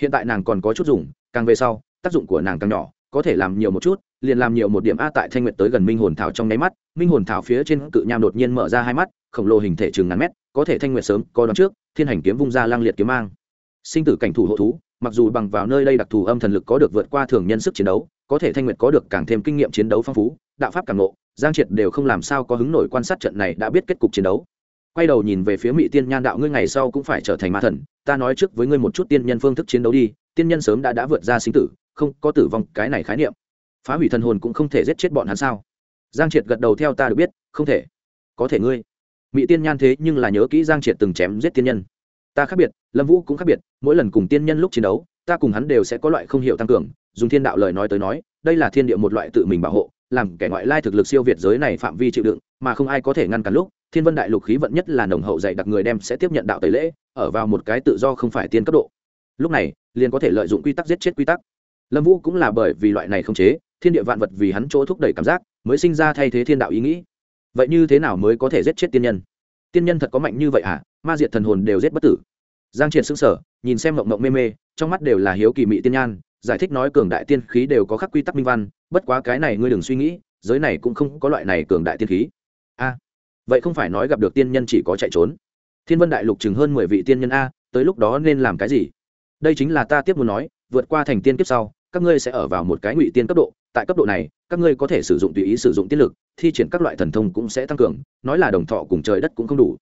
S1: Hiện tại nàng còn có chút dùng càng về sau tác dụng của nàng càng nhỏ có thể làm nhiều một chút liền làm nhiều một điểm a tại thanh nguyệt tới gần minh hồn thảo trong nháy mắt minh hồn thảo phía trên cự nham đột nhiên mở ra hai mắt khổng lồ hình thể chừng ngàn mét có thể thanh nguyệt sớm có đón trước thiên hành kiếm vung ra lang liệt kiếm mang. Sinh tử cảnh thủ hộ thú mặc dù bằng vào nơi đây đặc thù âm thần lực có được vượt qua thường nhân sức chiến đấu có thể thanh nguyệt có được càng thêm kinh nghiệm chiến đấu phong phú đạo pháp càng ngộ, giang triệt đều không làm sao có hứng nổi quan sát trận này đã biết kết cục chiến đấu quay đầu nhìn về phía mỹ tiên nhan đạo, ngươi ngày sau cũng phải trở thành ma thần, ta nói trước với ngươi một chút tiên nhân phương thức chiến đấu đi, tiên nhân sớm đã đã vượt ra sinh tử, không có tử vong, cái này khái niệm. Phá hủy thần hồn cũng không thể giết chết bọn hắn sao? Giang triệt gật đầu, theo ta được biết, không thể. Có thể ngươi. Mỹ tiên nhan thế nhưng là nhớ kỹ giang triệt từng chém giết tiên nhân. Ta khác biệt, lâm vũ cũng khác biệt, mỗi lần cùng tiên nhân lúc chiến đấu, ta cùng hắn đều sẽ có loại không hiểu tăng cường. Dùng thiên đạo lời nói tới nói, đây là thiên địa một loại tự mình bảo hộ, làm kẻ ngoại lai thực lực siêu việt giới này phạm vi chịu đựng, mà không ai có thể ngăn cản lúc thiên vân đại lục khí vận nhất là nồng hậu dạy đặc người đem sẽ tiếp nhận đạo tẩy lễ, ở vào một cái tự do không phải tiên cấp độ. Lúc này, liền có thể lợi dụng quy tắc giết chết quy tắc. Lâm vũ cũng là bởi vì loại này không chế, thiên địa vạn vật vì hắn chỗ thúc đẩy cảm giác, mới sinh ra thay thế thiên đạo ý nghĩ. Vậy như thế nào mới có thể giết chết tiên nhân? Tiên nhân thật có mạnh như vậy à ma diệt thần hồn đều giết bất tử. Giang triệt xưng sở nhìn xem mộng mộng mê mê, trong mắt đều là hiếu kỳ mị tiên nhan, giải thích nói cường đại tiên khí đều có khắc quy tắc minh văn, bất quá cái này ngươi đừng suy nghĩ, giới này cũng không có loại này cường đại tiên khí. A! Vậy không phải nói gặp được tiên nhân chỉ có chạy trốn. Thiên vân đại lục chừng hơn mười vị tiên nhân a, tới lúc đó nên làm cái gì? Đây chính là ta tiếp muốn nói, vượt qua thành tiên kiếp sau, các ngươi sẽ ở vào một cái ngụy tiên cấp độ. Tại cấp độ này, các ngươi có thể sử dụng tùy ý sử dụng tiết lực, thi triển các loại thần thông cũng sẽ tăng cường, nói là đồng thọ cùng trời đất cũng không đủ.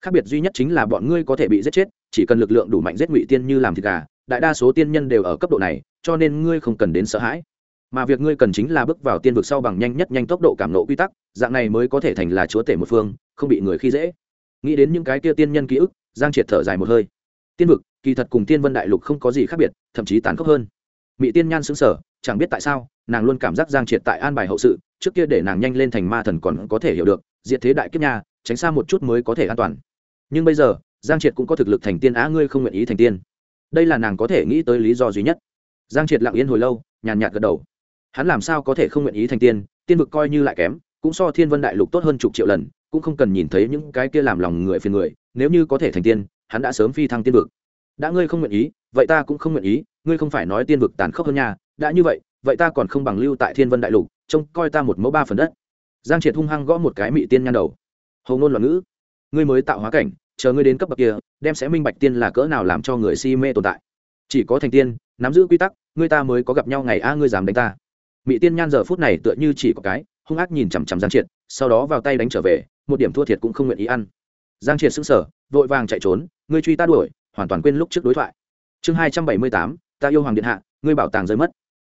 S1: Khác biệt duy nhất chính là bọn ngươi có thể bị giết chết, chỉ cần lực lượng đủ mạnh giết ngụy tiên như làm thịt gà, đại đa số tiên nhân đều ở cấp độ này, cho nên ngươi không cần đến sợ hãi mà việc ngươi cần chính là bước vào tiên vực sau bằng nhanh nhất nhanh tốc độ cảm nộ quy tắc, dạng này mới có thể thành là chúa tể một phương, không bị người khi dễ. Nghĩ đến những cái kia tiên nhân ký ức, giang triệt thở dài một hơi. Tiên vực, kỳ thật cùng tiên vân đại lục không có gì khác biệt, thậm chí tán khốc hơn. Mỹ tiên nhan xứng sở chẳng biết tại sao, nàng luôn cảm giác giang triệt tại an bài hậu sự, trước kia để nàng nhanh lên thành ma thần còn có thể hiểu được, diệt thế đại kiếp nha, tránh xa một chút mới có thể an toàn. Nhưng bây giờ, giang triệt cũng có thực lực thành tiên á, ngươi không nguyện ý thành tiên. Đây là nàng có thể nghĩ tới lý do duy nhất. Giang triệt lặng yên hồi lâu, nhàn nhạt gật đầu hắn làm sao có thể không nguyện ý thành tiên tiên vực coi như lại kém, cũng so thiên vân đại lục tốt hơn chục triệu lần, cũng không cần nhìn thấy những cái kia làm lòng người phiền người, nếu như có thể thành tiên, hắn đã sớm phi thăng tiên vực. Đã ngươi không nguyện ý, vậy ta cũng không nguyện ý, ngươi không phải nói tiên vực tàn khốc hơn nhà đã như vậy vậy ta còn không bằng lưu tại thiên vân đại lục, trông coi ta một mẫu ba phần đất. Giang triệt hung hăng gõ một cái mị tiên nhan đầu. Hầu ngôn loạn ngữ. Ngươi mới tạo hóa cảnh, chờ ngươi đến cấp bậc kia, đem sẽ minh bạch tiên là cỡ nào làm cho người si mê tồn tại. Chỉ có thành tiên, nắm giữ quy tắc, ngươi ta mới có gặp nhau ngày a, ngươi dám đánh ta mỹ tiên nhan giờ phút này tựa như chỉ có cái, hung ác nhìn chằm chằm giang triệt, sau đó vào tay đánh trở về, một điểm thua thiệt cũng không nguyện ý ăn. Giang triệt sững sờ, vội vàng chạy trốn, ngươi truy ta đuổi, hoàn toàn quên lúc trước đối thoại. Chương hai trăm bảy mươi tám, ta yêu hoàng điện hạ, ngươi bảo tàng rơi mất.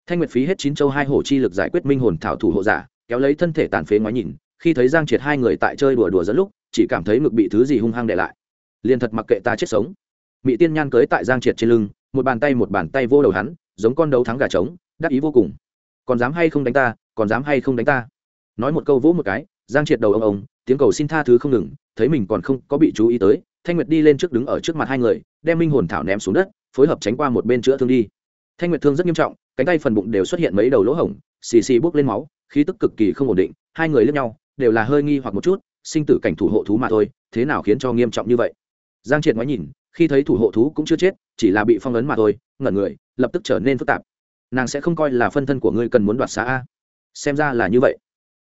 S1: Thanh nguyệt phí hết chín châu hai hổ chi lực giải quyết minh hồn thảo thủ hộ giả, kéo lấy thân thể tàn phế ngoái nhìn, khi thấy giang triệt hai người tại chơi đùa đùa dẫn lúc, chỉ cảm thấy ngực bị thứ gì hung hăng để lại. Liền thật mặc kệ ta chết sống. Mỹ tiên nhan cưới tại giang triệt trên lưng, một bàn tay một bàn tay vô đầu hắn, giống con đấu thắng gà trống, đắc ý vô cùng còn dám hay không đánh ta, còn dám hay không đánh ta? Nói một câu vỗ một cái, giang triệt đầu ông ông, tiếng cầu xin tha thứ không ngừng, thấy mình còn không có bị chú ý tới, thanh nguyệt đi lên trước đứng ở trước mặt hai người, đem minh hồn thảo ném xuống đất, phối hợp tránh qua một bên chữa thương đi. Thanh nguyệt thương rất nghiêm trọng, cánh tay phần bụng đều xuất hiện mấy đầu lỗ hổng, xì xì bốc lên máu, khí tức cực kỳ không ổn định, hai người lẫn nhau, đều là hơi nghi hoặc một chút, sinh tử cảnh thủ hộ thú mà thôi, thế nào khiến cho nghiêm trọng như vậy? Giang triệt ngoái nhìn, khi thấy thủ hộ thú cũng chưa chết, chỉ là bị phong ấn mà thôi, ngẩn người, lập tức trở nên phức tạp nàng sẽ không coi là phân thân của ngươi cần muốn đoạt xá a. Xem ra là như vậy.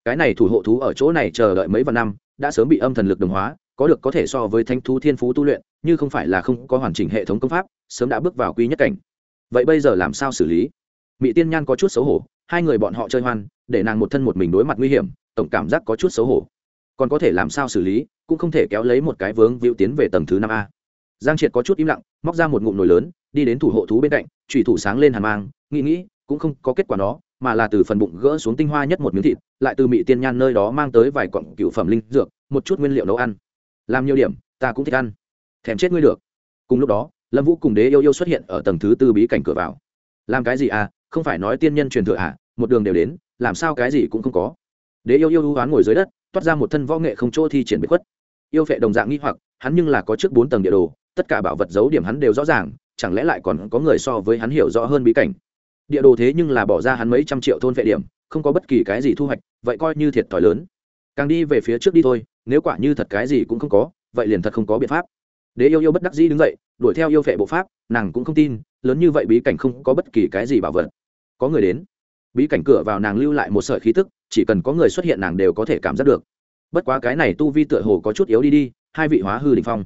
S1: Cái này thủ hộ thú ở chỗ này chờ đợi mấy vạn năm, đã sớm bị âm thần lực đồng hóa, có được có thể so với thanh thú thiên phú tu luyện, như không phải là không có hoàn chỉnh hệ thống công pháp, sớm đã bước vào quy nhất cảnh. Vậy bây giờ làm sao xử lý? Mỹ tiên nhan có chút xấu hổ, hai người bọn họ chơi hoan, để nàng một thân một mình đối mặt nguy hiểm, tổng cảm giác có chút xấu hổ. Còn có thể làm sao xử lý, cũng không thể kéo lấy một cái vướng víu tiến về tầng thứ năm a. Giang triệt có chút im lặng, móc ra một ngụm nồi lớn đi đến thủ hộ thú bên cạnh trùy thủ sáng lên hàn mang, nghĩ nghĩ, cũng không có kết quả đó, mà là từ phần bụng gỡ xuống tinh hoa nhất một miếng thịt, lại từ mỹ tiên nhan nơi đó mang tới vài cọng cựu phẩm linh dược, một chút nguyên liệu nấu ăn. Làm nhiều điểm, ta cũng thích ăn. Thèm chết ngươi được. Cùng lúc đó, lâm vũ cùng đế yêu yêu xuất hiện ở tầng thứ tư bí cảnh cửa vào. Làm cái gì à? Không phải nói tiên nhân truyền thừa à? Một đường đều đến, làm sao cái gì cũng không có. Đế yêu yêu ưu hoán ngồi dưới đất, toát ra một thân võ nghệ không chỗ thi triển bất khuất. Yêu phệ đồng dạng nghi hoặc, hắn nhưng là có trước bốn tầng địa đồ, tất cả bảo vật giấu điểm hắn đều rõ ràng chẳng lẽ lại còn có người so với hắn hiểu rõ hơn bí cảnh? Địa đồ thế nhưng là bỏ ra hắn mấy trăm triệu thôn vệ điểm, không có bất kỳ cái gì thu hoạch, vậy coi như thiệt thòi lớn. Càng đi về phía trước đi thôi, nếu quả như thật cái gì cũng không có, vậy liền thật không có biện pháp. Đế yêu yêu bất đắc dĩ đứng dậy, đuổi theo yêu vệ bộ pháp, nàng cũng không tin, lớn như vậy bí cảnh không có bất kỳ cái gì bảo vật. Có người đến. Bí cảnh cửa vào nàng lưu lại một sợi khí tức, chỉ cần có người xuất hiện nàng đều có thể cảm giác được. Bất quá cái này tu vi tựa hồ có chút yếu đi đi, hai vị hóa hư đình phong.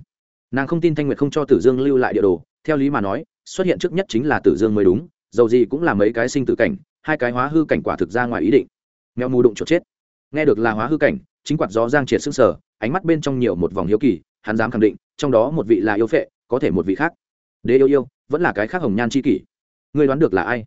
S1: Nàng không tin thanh nguyệt không cho tử dương lưu lại địa đồ theo lý mà nói, xuất hiện trước nhất chính là tử dương mới đúng, dầu gì cũng là mấy cái sinh tử cảnh, hai cái hóa hư cảnh quả thực ra ngoài ý định. Mèo mù đụng chuột chết. Nghe được là hóa hư cảnh, chính quạt gió giang triệt sức sở ánh mắt bên trong nhiều một vòng hiếu kỳ, hắn dám khẳng định, trong đó một vị là yêu phệ, có thể một vị khác. Đế yêu yêu, vẫn là cái khác hồng nhan c h i kỷ. Ngươi đoán được là ai?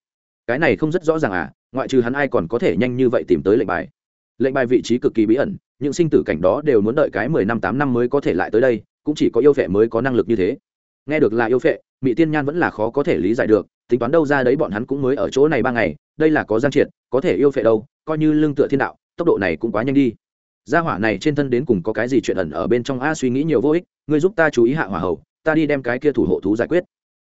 S1: Cái này không rất rõ ràng à ngoại trừ hắn ai còn có thể nhanh như vậy tìm tới lệnh bài. Lệnh bài vị trí cực kỳ bí ẩn, những sinh tử cảnh đó đều muốn đợi cái mười năm tám năm mới có thể lại tới đây, cũng chỉ có yêu phệ mới có năng lực như thế nghe được là yêu phệ mỹ tiên nhan vẫn là khó có thể lý giải được, tính toán đâu ra đấy bọn hắn cũng mới ở chỗ này ba ngày, đây là có giang triệt, có thể yêu phệ đâu, coi như lưng tựa thiên đạo, tốc độ này cũng quá nhanh đi. Gia hỏa này trên thân đến cùng có cái gì chuyện ẩn ở bên trong a suy nghĩ nhiều vô ích, ngươi giúp ta chú ý hạ hỏa hậu ta đi đem cái kia thủ hộ thú giải quyết.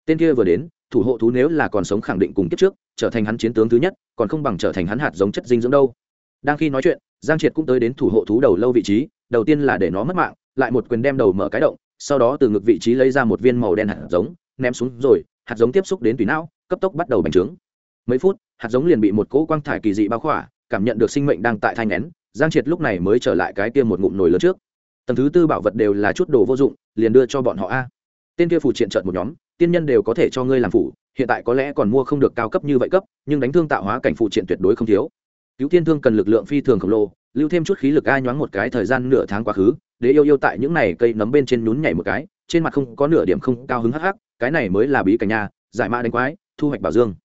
S1: Tên kia vừa đến, thủ hộ thú nếu là còn sống khẳng định cùng kiếp trước, trở thành hắn chiến tướng thứ nhất, còn không bằng trở thành hắn hạt giống chất dinh dưỡng đâu. Đang khi nói chuyện, giang triệt cũng tới đến thủ hộ thú đầu lâu vị trí, đầu tiên là để nó mất mạng, lại một quyền đem đầu mở cái động sau đó từ ngực vị trí lấy ra một viên màu đen hạt giống, ném xuống rồi, hạt giống tiếp xúc đến tùy não, cấp tốc bắt đầu bành trướng. Mấy phút, hạt giống liền bị một cỗ quang thải kỳ dị bao khỏa, cảm nhận được sinh mệnh đang tại thai ngén giang triệt lúc này mới trở lại cái kia một ngụm nồi lớn trước. Tầng thứ tư bảo vật đều là chút đồ vô dụng, liền đưa cho bọn họ a. Tên kia phủ triện trợn một nhóm, tiên nhân đều có thể cho ngươi làm phủ, hiện tại có lẽ còn mua không được cao cấp như vậy cấp, nhưng đánh thương tạo hóa cảnh phụ triện tuyệt đối không thiếu. Cứu tiên thương cần lực lượng phi thường khổng lồ, lưu thêm chút khí lực ai nhoáng một cái thời gian nửa tháng quá khứ Đế yêu yêu tại những này cây nấm bên trên nhún nhảy một cái, trên mặt không có nửa điểm không cao hứng hắc hắc, cái này mới là bí cảnh nhà giải mã đánh quái, thu hoạch bảo dương.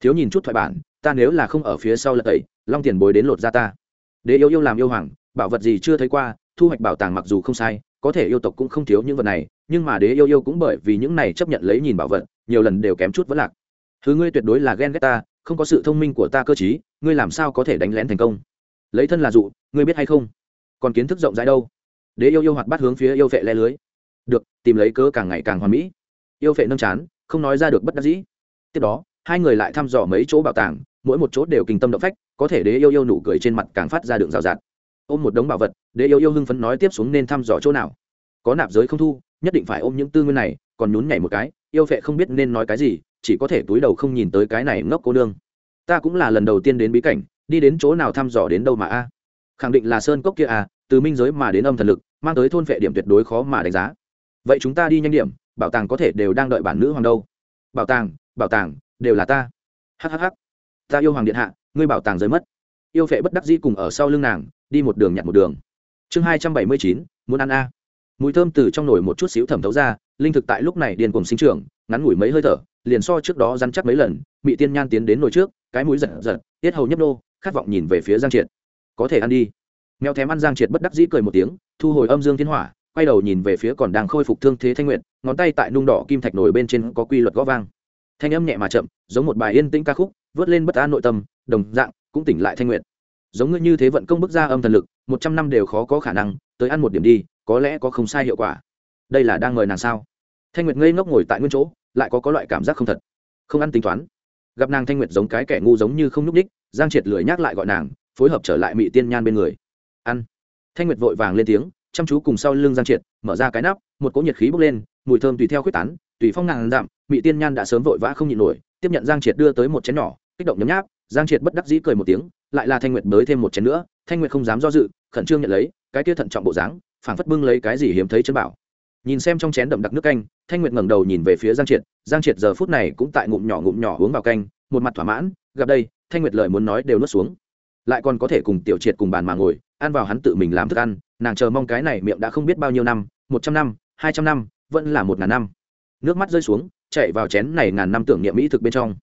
S1: Thiếu nhìn chút thoại bản, ta nếu là không ở phía sau lật tẩy, long tiền bối đến lột ra ta. Đế yêu yêu làm yêu hoàng, bảo vật gì chưa thấy qua, thu hoạch bảo tàng mặc dù không sai, có thể yêu tộc cũng không thiếu những vật này, nhưng mà đế yêu yêu cũng bởi vì những này chấp nhận lấy nhìn bảo vật, nhiều lần đều kém chút vẫn lạc. Thứ ngươi tuyệt đối là ghen ghét ta, không có sự thông minh của ta cơ chí, ngươi làm sao có thể đánh lén thành công? Lấy thân là dụ, ngươi biết hay không? Còn kiến thức rộng rãi đâu? Đế yêu yêu hoạt bắt hướng phía yêu vệ le lưới. Được, tìm lấy cớ càng ngày càng hoàn mỹ. Yêu vệ nâng chán, không nói ra được bất đắc dĩ. Tiếp đó, hai người lại thăm dò mấy chỗ bảo tàng, mỗi một chỗ đều kinh tâm động phách, có thể đế yêu yêu nụ cười trên mặt càng phát ra đường rào rạt. Ôm một đống bảo vật, đế yêu yêu hưng phấn nói tiếp xuống nên thăm dò chỗ nào. Có nạp giới không thu, nhất định phải ôm những tư nguyên này, còn nhún nhảy một cái, yêu vệ không biết nên nói cái gì, chỉ có thể túi đầu không nhìn tới cái này ngốc cô nương. Ta cũng là lần đầu tiên đến bí cảnh, đi đến chỗ nào thăm dò đến đâu mà a? Khẳng định là sơn cốc kia à từ minh giới mà đến âm thần lực, mang tới thôn vệ điểm tuyệt đối khó mà đánh giá. Vậy chúng ta đi nhanh điểm, bảo tàng có thể đều đang đợi bản nữ hoàng đâu. Bảo tàng bảo tàng, đều là ta. Hhh ta yêu hoàng điện hạ, ngươi bảo tàng rơi mất. Yêu vệ bất đắc dĩ cùng ở sau lưng nàng, đi một đường nhặt một đường. Chương hai trăm bảy mươi chín, muốn ăn a. Mùi thơm từ trong nồi một chút xíu thẩm thấu ra, linh thực tại lúc này điền cùng sinh trưởng, ngắn ngủi mấy hơi thở, liền so trước đó rắn chắc mấy lần, mị tiên nhan tiến đến nồi trước, cái mũi giật giật, tiết hầu nhấp nô, khát vọng nhìn về phía giang triệt. Có thể ăn đi mèo thèm ăn giang triệt bất đắc dĩ cười một tiếng, thu hồi âm dương thiên hỏa, quay đầu nhìn về phía còn đang khôi phục thương thế thanh nguyện ngón tay tại nung đỏ kim thạch nổi bên trên có quy luật gõ vang. Thanh âm nhẹ mà chậm, giống một bài yên tĩnh ca khúc, vớt lên bất an nội tâm, đồng dạng, cũng tỉnh lại thanh nguyện giống ngươi như thế vận công bức ra âm thần lực, một trăm năm đều khó có khả năng, tới ăn một điểm đi, có lẽ có không sai hiệu quả. Đây là đang mời nàng sao? Thanh nguyệt ngây ngốc ngồi tại nguyên chỗ, lại có có loại cảm giác không thật. Không ăn tính toán. Gặp nàng thanh nguyệt giống cái kẻ ngu giống như không nhúc ních giang triệt lười nhắc lại gọi nàng, phối hợp trở lại mị tiên nhan bên người ăn. Thanh nguyệt vội vàng lên tiếng, chăm chú cùng sau lưng giang triệt, mở ra cái nắp, một cỗ nhiệt khí bốc lên, mùi thơm tùy theo khuyết tán, tùy phong ngàn dặm mỹ tiên nhan đã sớm vội vã không nhịn nổi, tiếp nhận giang triệt đưa tới một chén nhỏ, kích động nhấm nháp, giang triệt bất đắc dĩ cười một tiếng, lại là thanh nguyệt bới thêm một chén nữa, thanh nguyệt không dám do dự, khẩn trương nhận lấy, cái kia thận trọng bộ dáng, phảng phất bưng lấy cái gì hiếm thấy chân bảo. Nhìn xem trong chén đậm đặc nước canh, thanh nguyệt ngẩng đầu nhìn về phía giang triệt giang triệt giờ phút này cũng tại ngụm nhỏ ngụm nhỏ uống vào canh, một mặt thỏa mãn, gặp đây, thanh nguyệt lời muốn nói đều nuốt xuống. Lại còn có thể cùng tiểu triệt cùng bàn mà ngồi ăn vào hắn tự mình làm thức ăn, nàng chờ mong cái này miệng đã không biết bao nhiêu năm, một trăm năm, hai trăm năm, vẫn là một ngàn năm. Nước mắt rơi xuống, chạy vào chén này ngàn năm tưởng niệm mỹ thực bên trong.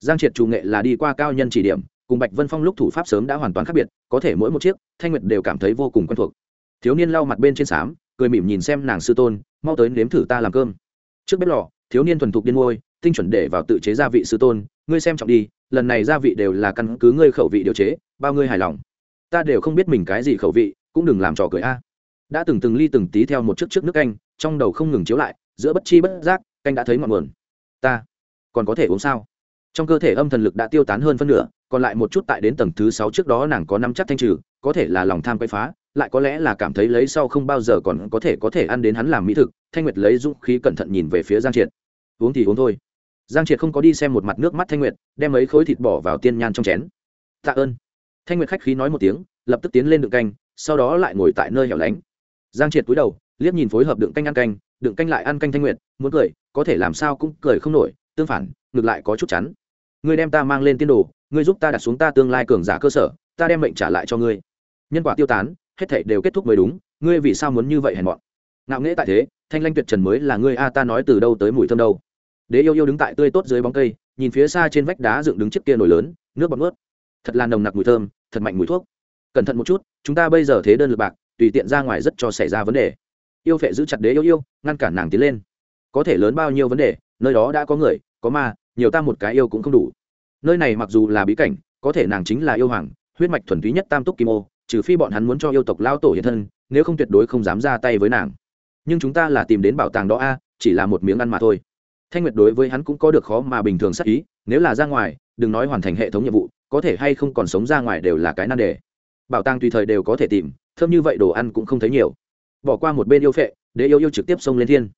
S1: Giang triệt chủ nghệ là đi qua cao nhân chỉ điểm, cùng bạch vân phong lúc thủ pháp sớm đã hoàn toàn khác biệt, có thể mỗi một chiếc, thanh nguyệt đều cảm thấy vô cùng quen thuộc. Thiếu niên lau mặt bên trên xám cười mỉm nhìn xem nàng sư tôn, mau tới nếm thử ta làm cơm. Trước bếp lò, thiếu niên thuần thục điên môi tinh chuẩn để vào tự chế gia vị sư tôn, ngươi xem trọng đi, lần này gia vị đều là căn cứ ngươi khẩu vị điều chế, bao ngươi hài lòng ta đều không biết mình cái gì khẩu vị, cũng đừng làm trò cười a. Đã từng từng ly từng tí theo một chiếc trước nước canh, trong đầu không ngừng chiếu lại, giữa bất chi bất giác, canh đã thấy ngọn nguồn. Ta còn có thể uống sao? Trong cơ thể âm thần lực đã tiêu tán hơn phân nửa, còn lại một chút tại đến tầng thứ sáu trước đó nàng có năm chắc thanh trừ, có thể là lòng tham quay phá, lại có lẽ là cảm thấy lấy sau không bao giờ còn có thể có thể ăn đến hắn làm mỹ thực, thanh nguyệt lấy dũng khí cẩn thận nhìn về phía giang triệt. Uống thì uống thôi. Giang triệt không có đi xem một mặt nước mắt thanh nguyệt, đem mấy khối thịt bỏ vào tiên nhan trong chén. Tạ ơn thanh nguyệt khách khí nói một tiếng, lập tức tiến lên đựng canh, sau đó lại ngồi tại nơi hẻo lánh. Giang triệt cúi đầu, liếc nhìn phối hợp đựng canh ăn canh, đựng canh lại ăn canh thanh nguyệt, muốn cười, có thể làm sao cũng cười không nổi, tương phản, ngược lại có chút chắn ngươi đem ta mang lên tiên đồ, ngươi giúp ta đặt xuống ta tương lai cường giả cơ sở, ta đem mệnh trả lại cho ngươi. Nhân quả tiêu tán, hết thảy đều kết thúc mới đúng, ngươi vì sao muốn như vậy hèn mọn? Ngạo nghễ tại thế, thanh lanh tuyệt trần mới là ngươi a, ta nói từ đâu tới mùi thơm đâu. Đế yêu yêu đứng tại tươi tốt dưới bóng cây, nhìn phía xa trên vách đá dựng đứng chiếc kia nổi lớn, nước bọt ướt thật là nồng nặc mùi thơm, thật mạnh mùi thuốc. Cẩn thận một chút, chúng ta bây giờ thế đơn lực bạc, tùy tiện ra ngoài rất cho xảy ra vấn đề. Yêu phệ giữ chặt đế yêu yêu, ngăn cản nàng tiến lên. Có thể lớn bao nhiêu vấn đề, nơi đó đã có người, có ma, nhiều ta một cái yêu cũng không đủ. Nơi này mặc dù là bí cảnh, có thể nàng chính là yêu hoàng, huyết mạch thuần túy nhất tam túc kim ô, trừ phi bọn hắn muốn cho yêu tộc lao tổ hiện thân, nếu không tuyệt đối không dám ra tay với nàng. Nhưng chúng ta là tìm đến bảo tàng đó a, chỉ là một miếng ăn mà thôi. Thanh nguyệt đối với hắn cũng có được khó mà bình thường sắc ý, nếu là ra ngoài đừng nói hoàn thành hệ thống nhiệm vụ, có thể hay không còn sống ra ngoài đều là cái nan đề. Bảo tàng tùy thời đều có thể tìm, thơm như vậy đồ ăn cũng không thấy nhiều. Bỏ qua một bên yêu phệ, để yêu yêu trực tiếp xông lên thiên.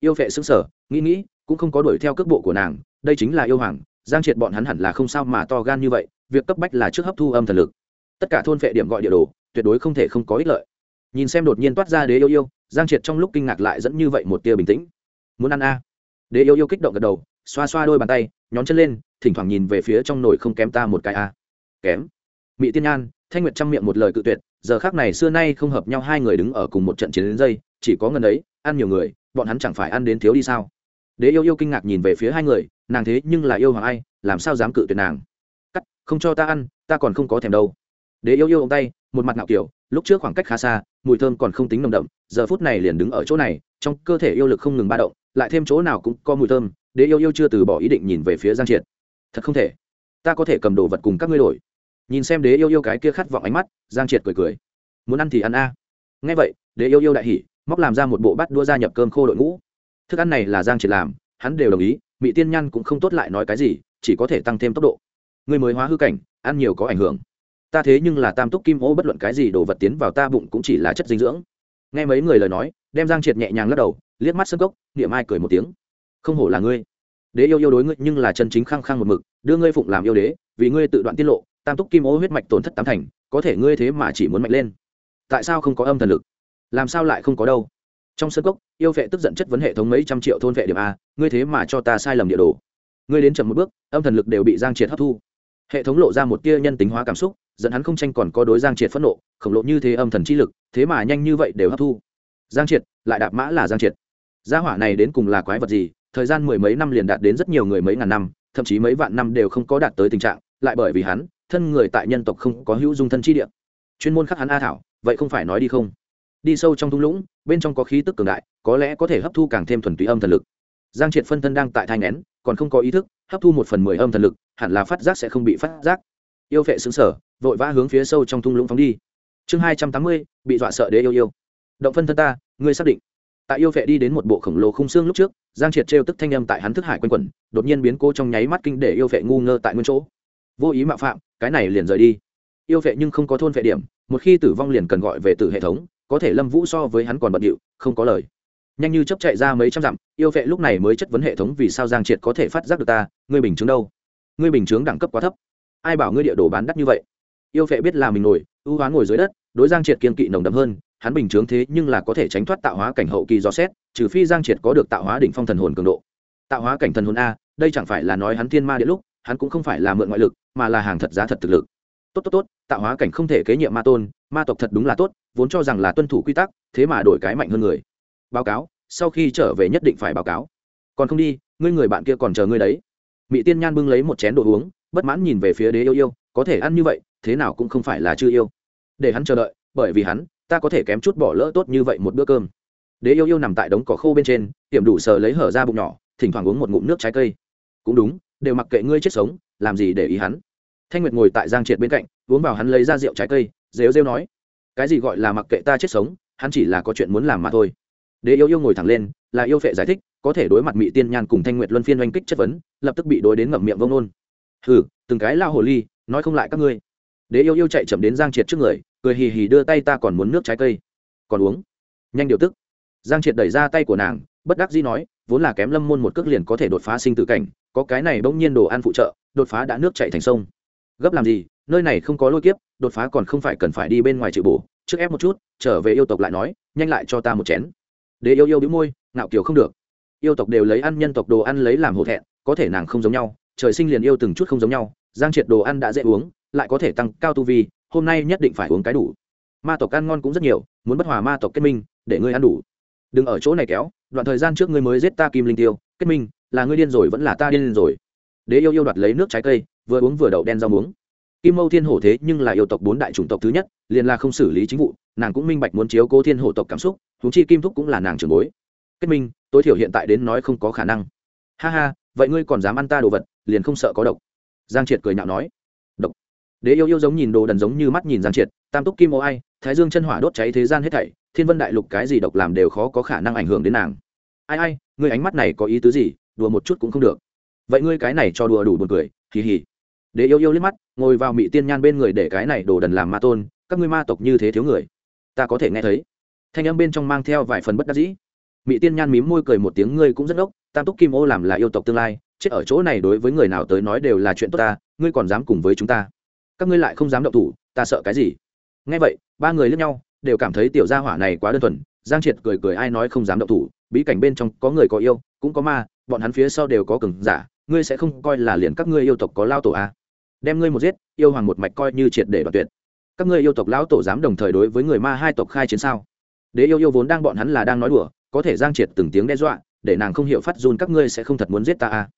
S1: Yêu phệ xứng sở nghĩ nghĩ, cũng không có đuổi theo cước bộ của nàng, đây chính là yêu hoàng, giang triệt bọn hắn hẳn là không sao mà to gan như vậy, việc cấp bách là trước hấp thu âm thần lực. Tất cả thôn phệ điểm gọi địa đồ, tuyệt đối không thể không có ích lợi. Nhìn xem đột nhiên toát ra đế yêu yêu, giang triệt trong lúc kinh ngạc lại dẫn như vậy một tia bình tĩnh. Muốn ăn a? Đế yêu yêu kích động gật đầu xoa xoa đôi bàn tay, nhón chân lên, thỉnh thoảng nhìn về phía trong nồi không kém ta một cái a. Kém. Mỹ tiên nhan, thanh nguyệt chăm miệng một lời cự tuyệt, giờ khác này xưa nay không hợp nhau hai người đứng ở cùng một trận chiến đến dây, chỉ có ngần ấy, ăn nhiều người, bọn hắn chẳng phải ăn đến thiếu đi sao? Đế yêu yêu kinh ngạc nhìn về phía hai người, nàng thế nhưng là yêu hoàng ai, làm sao dám cự tuyệt nàng? Cắt, không cho ta ăn, ta còn không có thèm đâu. Đế yêu yêu ông tay, một mặt ngạo kiểu, lúc trước khoảng cách khá xa, mùi thơm còn không tính nồng đậm, giờ phút này liền đứng ở chỗ này, trong cơ thể yêu lực không ngừng ba động, lại thêm chỗ nào cũng có mùi thơm đế yêu yêu chưa từ bỏ ý định nhìn về phía giang triệt. Thật không thể. Ta có thể cầm đồ vật cùng các ngươi đổi. Nhìn xem đế yêu yêu cái kia khát vọng ánh mắt, giang triệt cười cười. Muốn ăn thì ăn a. À. ngay vậy, đế yêu yêu đại hỉ, móc làm ra một bộ bát đua gia nhập cơm khô đội ngũ. Thức ăn này là giang triệt làm, hắn đều đồng ý mỹ tiên nhăn cũng không tốt lại nói cái gì, chỉ có thể tăng thêm tốc độ. Người mới hóa hư cảnh, ăn nhiều có ảnh hưởng. Ta thế nhưng là tam túc kim ô bất luận cái gì đồ vật tiến vào ta bụng cũng chỉ là chất dinh dưỡng. Nghe mấy người lời nói, đem giang triệt nhẹ nhàng lắc đầu, liếc mắt sân cốc, niệm ai cười một tiếng không hổ là ngươi. Đế yêu yêu đối ngươi nhưng là chân chính khăng khăng một mực, đưa ngươi phụng làm yêu đế, vì ngươi tự đoạn tiết lộ, tam túc kim ô huyết mạch tổn thất tám thành, có thể ngươi thế mà chỉ muốn mạnh lên. Tại sao không có âm thần lực? Làm sao lại không có đâu? Trong sân cốc, yêu vệ tức giận chất vấn hệ thống mấy trăm triệu thôn vệ điểm a, ngươi thế mà cho ta sai lầm địa đồ. Ngươi đến chậm một bước, âm thần lực đều bị giang triệt hấp thu. Hệ thống lộ ra một tia nhân tính hóa cảm xúc dẫn hắn không tranh còn có đối giang triệt phẫn nộ, khổng lộ như thế âm thần chi lực, thế mà nhanh như vậy đều hấp thu. Giang triệt, lại đạp mã là giang triệt. Gia hỏa này đến cùng là quái vật gì thời gian mười mấy năm liền đạt đến rất nhiều người mấy ngàn năm, thậm chí mấy vạn năm đều không có đạt tới tình trạng, lại bởi vì hắn, thân người tại nhân tộc không có hữu dung thân chi địa. Chuyên môn khắc hắn a thảo, vậy không phải nói đi không? Đi sâu trong thung lũng, bên trong có khí tức cường đại, có lẽ có thể hấp thu càng thêm thuần túy âm thần lực. Giang triệt phân thân đang tại thai ngén còn không có ý thức, hấp thu một phần mười âm thần lực, hẳn là phát giác sẽ không bị phát giác. Yêu vệ xứng sở vội vã hướng phía sâu trong thung lũng phóng đi. Chương hai trăm tám mươi, bị dọa sợ đế yêu yêu. Động phân thân ta, ngươi xác định tại yêu vệ đi đến một bộ khổng lồ khung xương lúc trước, giang triệt trêu tức thanh âm tại hắn thức hải quanh quẩn, đột nhiên biến cô trong nháy mắt kinh để yêu vệ ngu ngơ tại nguyên chỗ. Vô ý mạo phạm, cái này liền rời đi. Yêu vệ nhưng không có thôn vệ điểm, một khi tử vong liền cần gọi về từ hệ thống, có thể lâm vũ so với hắn còn bận điệu, không có lời. Nhanh như chấp chạy ra mấy trăm dặm, yêu vệ lúc này mới chất vấn hệ thống vì sao giang triệt có thể phát giác được ta, ngươi bình chứng đâu? Ngươi bình chứng đẳng cấp quá thấp. Ai bảo ngươi địa đồ bán đắt như vậy? Yêu vệ biết là mình ngồi ưu hoán ngồi dưới đất, đối giang triệt kiên kỵ nồng đậm hơn hắn bình chướng thế nhưng là có thể tránh thoát tạo hóa cảnh hậu kỳ do xét, trừ phi giang triệt có được tạo hóa đỉnh phong thần hồn cường độ. Tạo hóa cảnh thần hồn a, đây chẳng phải là nói hắn thiên ma địa lúc, hắn cũng không phải là mượn ngoại lực, mà là hàng thật giá thật thực lực. Tốt tốt tốt, tạo hóa cảnh không thể kế nhiệm ma tôn, ma tộc thật đúng là tốt, vốn cho rằng là tuân thủ quy tắc, thế mà đổi cái mạnh hơn người. Báo cáo, sau khi trở về nhất định phải báo cáo. Còn không đi, ngươi người bạn kia còn chờ ngươi đấy. Mỹ tiên nhan bưng lấy một chén đồ uống, bất mãn nhìn về phía đế yêu yêu, có thể ăn như vậy, thế nào cũng không phải là chưa yêu. Để hắn chờ đợi, bởi vì hắn ta có thể kém chút bỏ lỡ tốt như vậy một bữa cơm. Đế yêu yêu nằm tại đống cỏ khô bên trên, tiệm đủ sờ lấy hở ra bụng nhỏ, thỉnh thoảng uống một ngụm nước trái cây. Cũng đúng, đều mặc kệ ngươi chết sống, làm gì để ý hắn. Thanh nguyệt ngồi tại giang triệt bên cạnh, uống vào hắn lấy ra rượu trái cây, rêu rêu nói, cái gì gọi là mặc kệ ta chết sống, hắn chỉ là có chuyện muốn làm mà thôi. Đế yêu yêu ngồi thẳng lên, là yêu phệ giải thích, có thể đối mặt mỹ tiên nhan cùng thanh nguyệt luân phiên oanh kích chất vấn, lập tức bị đối đến ngậm miệng vông nôn. Hừ, từng cái lao hồ ly, nói không lại các ngươi. Đế yêu yêu chạy chậm đến giang triệt trước người cười hì hì đưa tay ta còn muốn nước trái cây. Còn uống. Nhanh điều tức. Giang triệt đẩy ra tay của nàng, bất đắc dĩ nói, vốn là kém lâm môn một cước liền có thể đột phá sinh tử cảnh, có cái này bỗng nhiên đồ ăn phụ trợ, đột phá đã nước chạy thành sông. Gấp làm gì? Nơi này không có lôi kiếp, đột phá còn không phải cần phải đi bên ngoài chịu bổ. Trước ép một chút, trở về yêu tộc lại nói, nhanh lại cho ta một chén. Để yêu yêu đĩu môi, ngạo kiều không được. Yêu tộc đều lấy ăn nhân tộc đồ ăn lấy làm hổ thẹn, có thể nàng không giống nhau, trời sinh liền yêu từng chút không giống nhau. Giang triệt đồ ăn đã dễ uống, lại có thể tăng cao tu vi hôm nay nhất định phải uống cái đủ. Ma tộc ăn ngon cũng rất nhiều, muốn bất hòa ma tộc kết minh, để ngươi ăn đủ. Đừng ở chỗ này kéo, đoạn thời gian trước ngươi mới giết ta kim linh tiêu, kết minh, là ngươi điên rồi vẫn là ta điên rồi. Đế yêu yêu đoạt lấy nước trái cây, vừa uống vừa đậu đen rau muống. Kim mâu thiên hổ thế nhưng là yêu tộc bốn đại chủng tộc thứ nhất, liền là không xử lý chính vụ, nàng cũng minh bạch muốn chiếu cố thiên hổ tộc cảm xúc húng chi kim thúc cũng là nàng trưởng bối. Kết minh, tối thiểu hiện tại đến nói không có khả năng. Ha ha, vậy ngươi còn dám ăn ta đồ vật, liền không sợ có độc. Giang triệt cười nhạo nói. Độc đế yêu yêu giống nhìn đồ đần giống như mắt nhìn giang triệt, tam túc kim ô ai, thái dương chân hỏa đốt cháy thế gian hết thảy, thiên vân đại lục cái gì độc làm đều khó có khả năng ảnh hưởng đến nàng. Ai ai người ánh mắt này có ý tứ gì, đùa một chút cũng không được. Vậy ngươi cái này cho đùa đủ buồn cười kỳ hỉ đế yêu yêu liếc mắt, ngồi vào mị tiên nhan bên người để cái này đồ đần làm ma tôn, các ngươi ma tộc như thế thiếu người. Ta có thể nghe thấy. Thanh âm bên trong mang theo vài phần bất đắc dĩ. Mị tiên nhan mím môi cười một tiếng, ngươi cũng rất ốc tam túc kim ô làm là yêu tộc tương lai, chết ở chỗ này đối với người nào tới nói đều là chuyện tốt ta, ngươi còn dám cùng với chúng ta các ngươi lại không dám động thủ, ta sợ cái gì nghe vậy, ba người lướt nhau, đều cảm thấy tiểu gia hỏa này quá đơn thuần, giang triệt cười cười ai nói không dám động thủ, bí cảnh bên trong có người có yêu, cũng có ma, bọn hắn phía sau đều có cường giả, ngươi sẽ không coi là liền các ngươi yêu tộc có lao tổ à. đem ngươi một giết, yêu hoàng một mạch coi như triệt để đoạt tuyệt các ngươi yêu tộc lão tổ dám đồng thời đối với người ma hai tộc khai chiến sao đế yêu yêu vốn đang bọn hắn là đang nói đùa, có thể giang triệt từng tiếng đe dọa, để nàng không hiểu phát run các ngươi sẽ không thật muốn giết ta à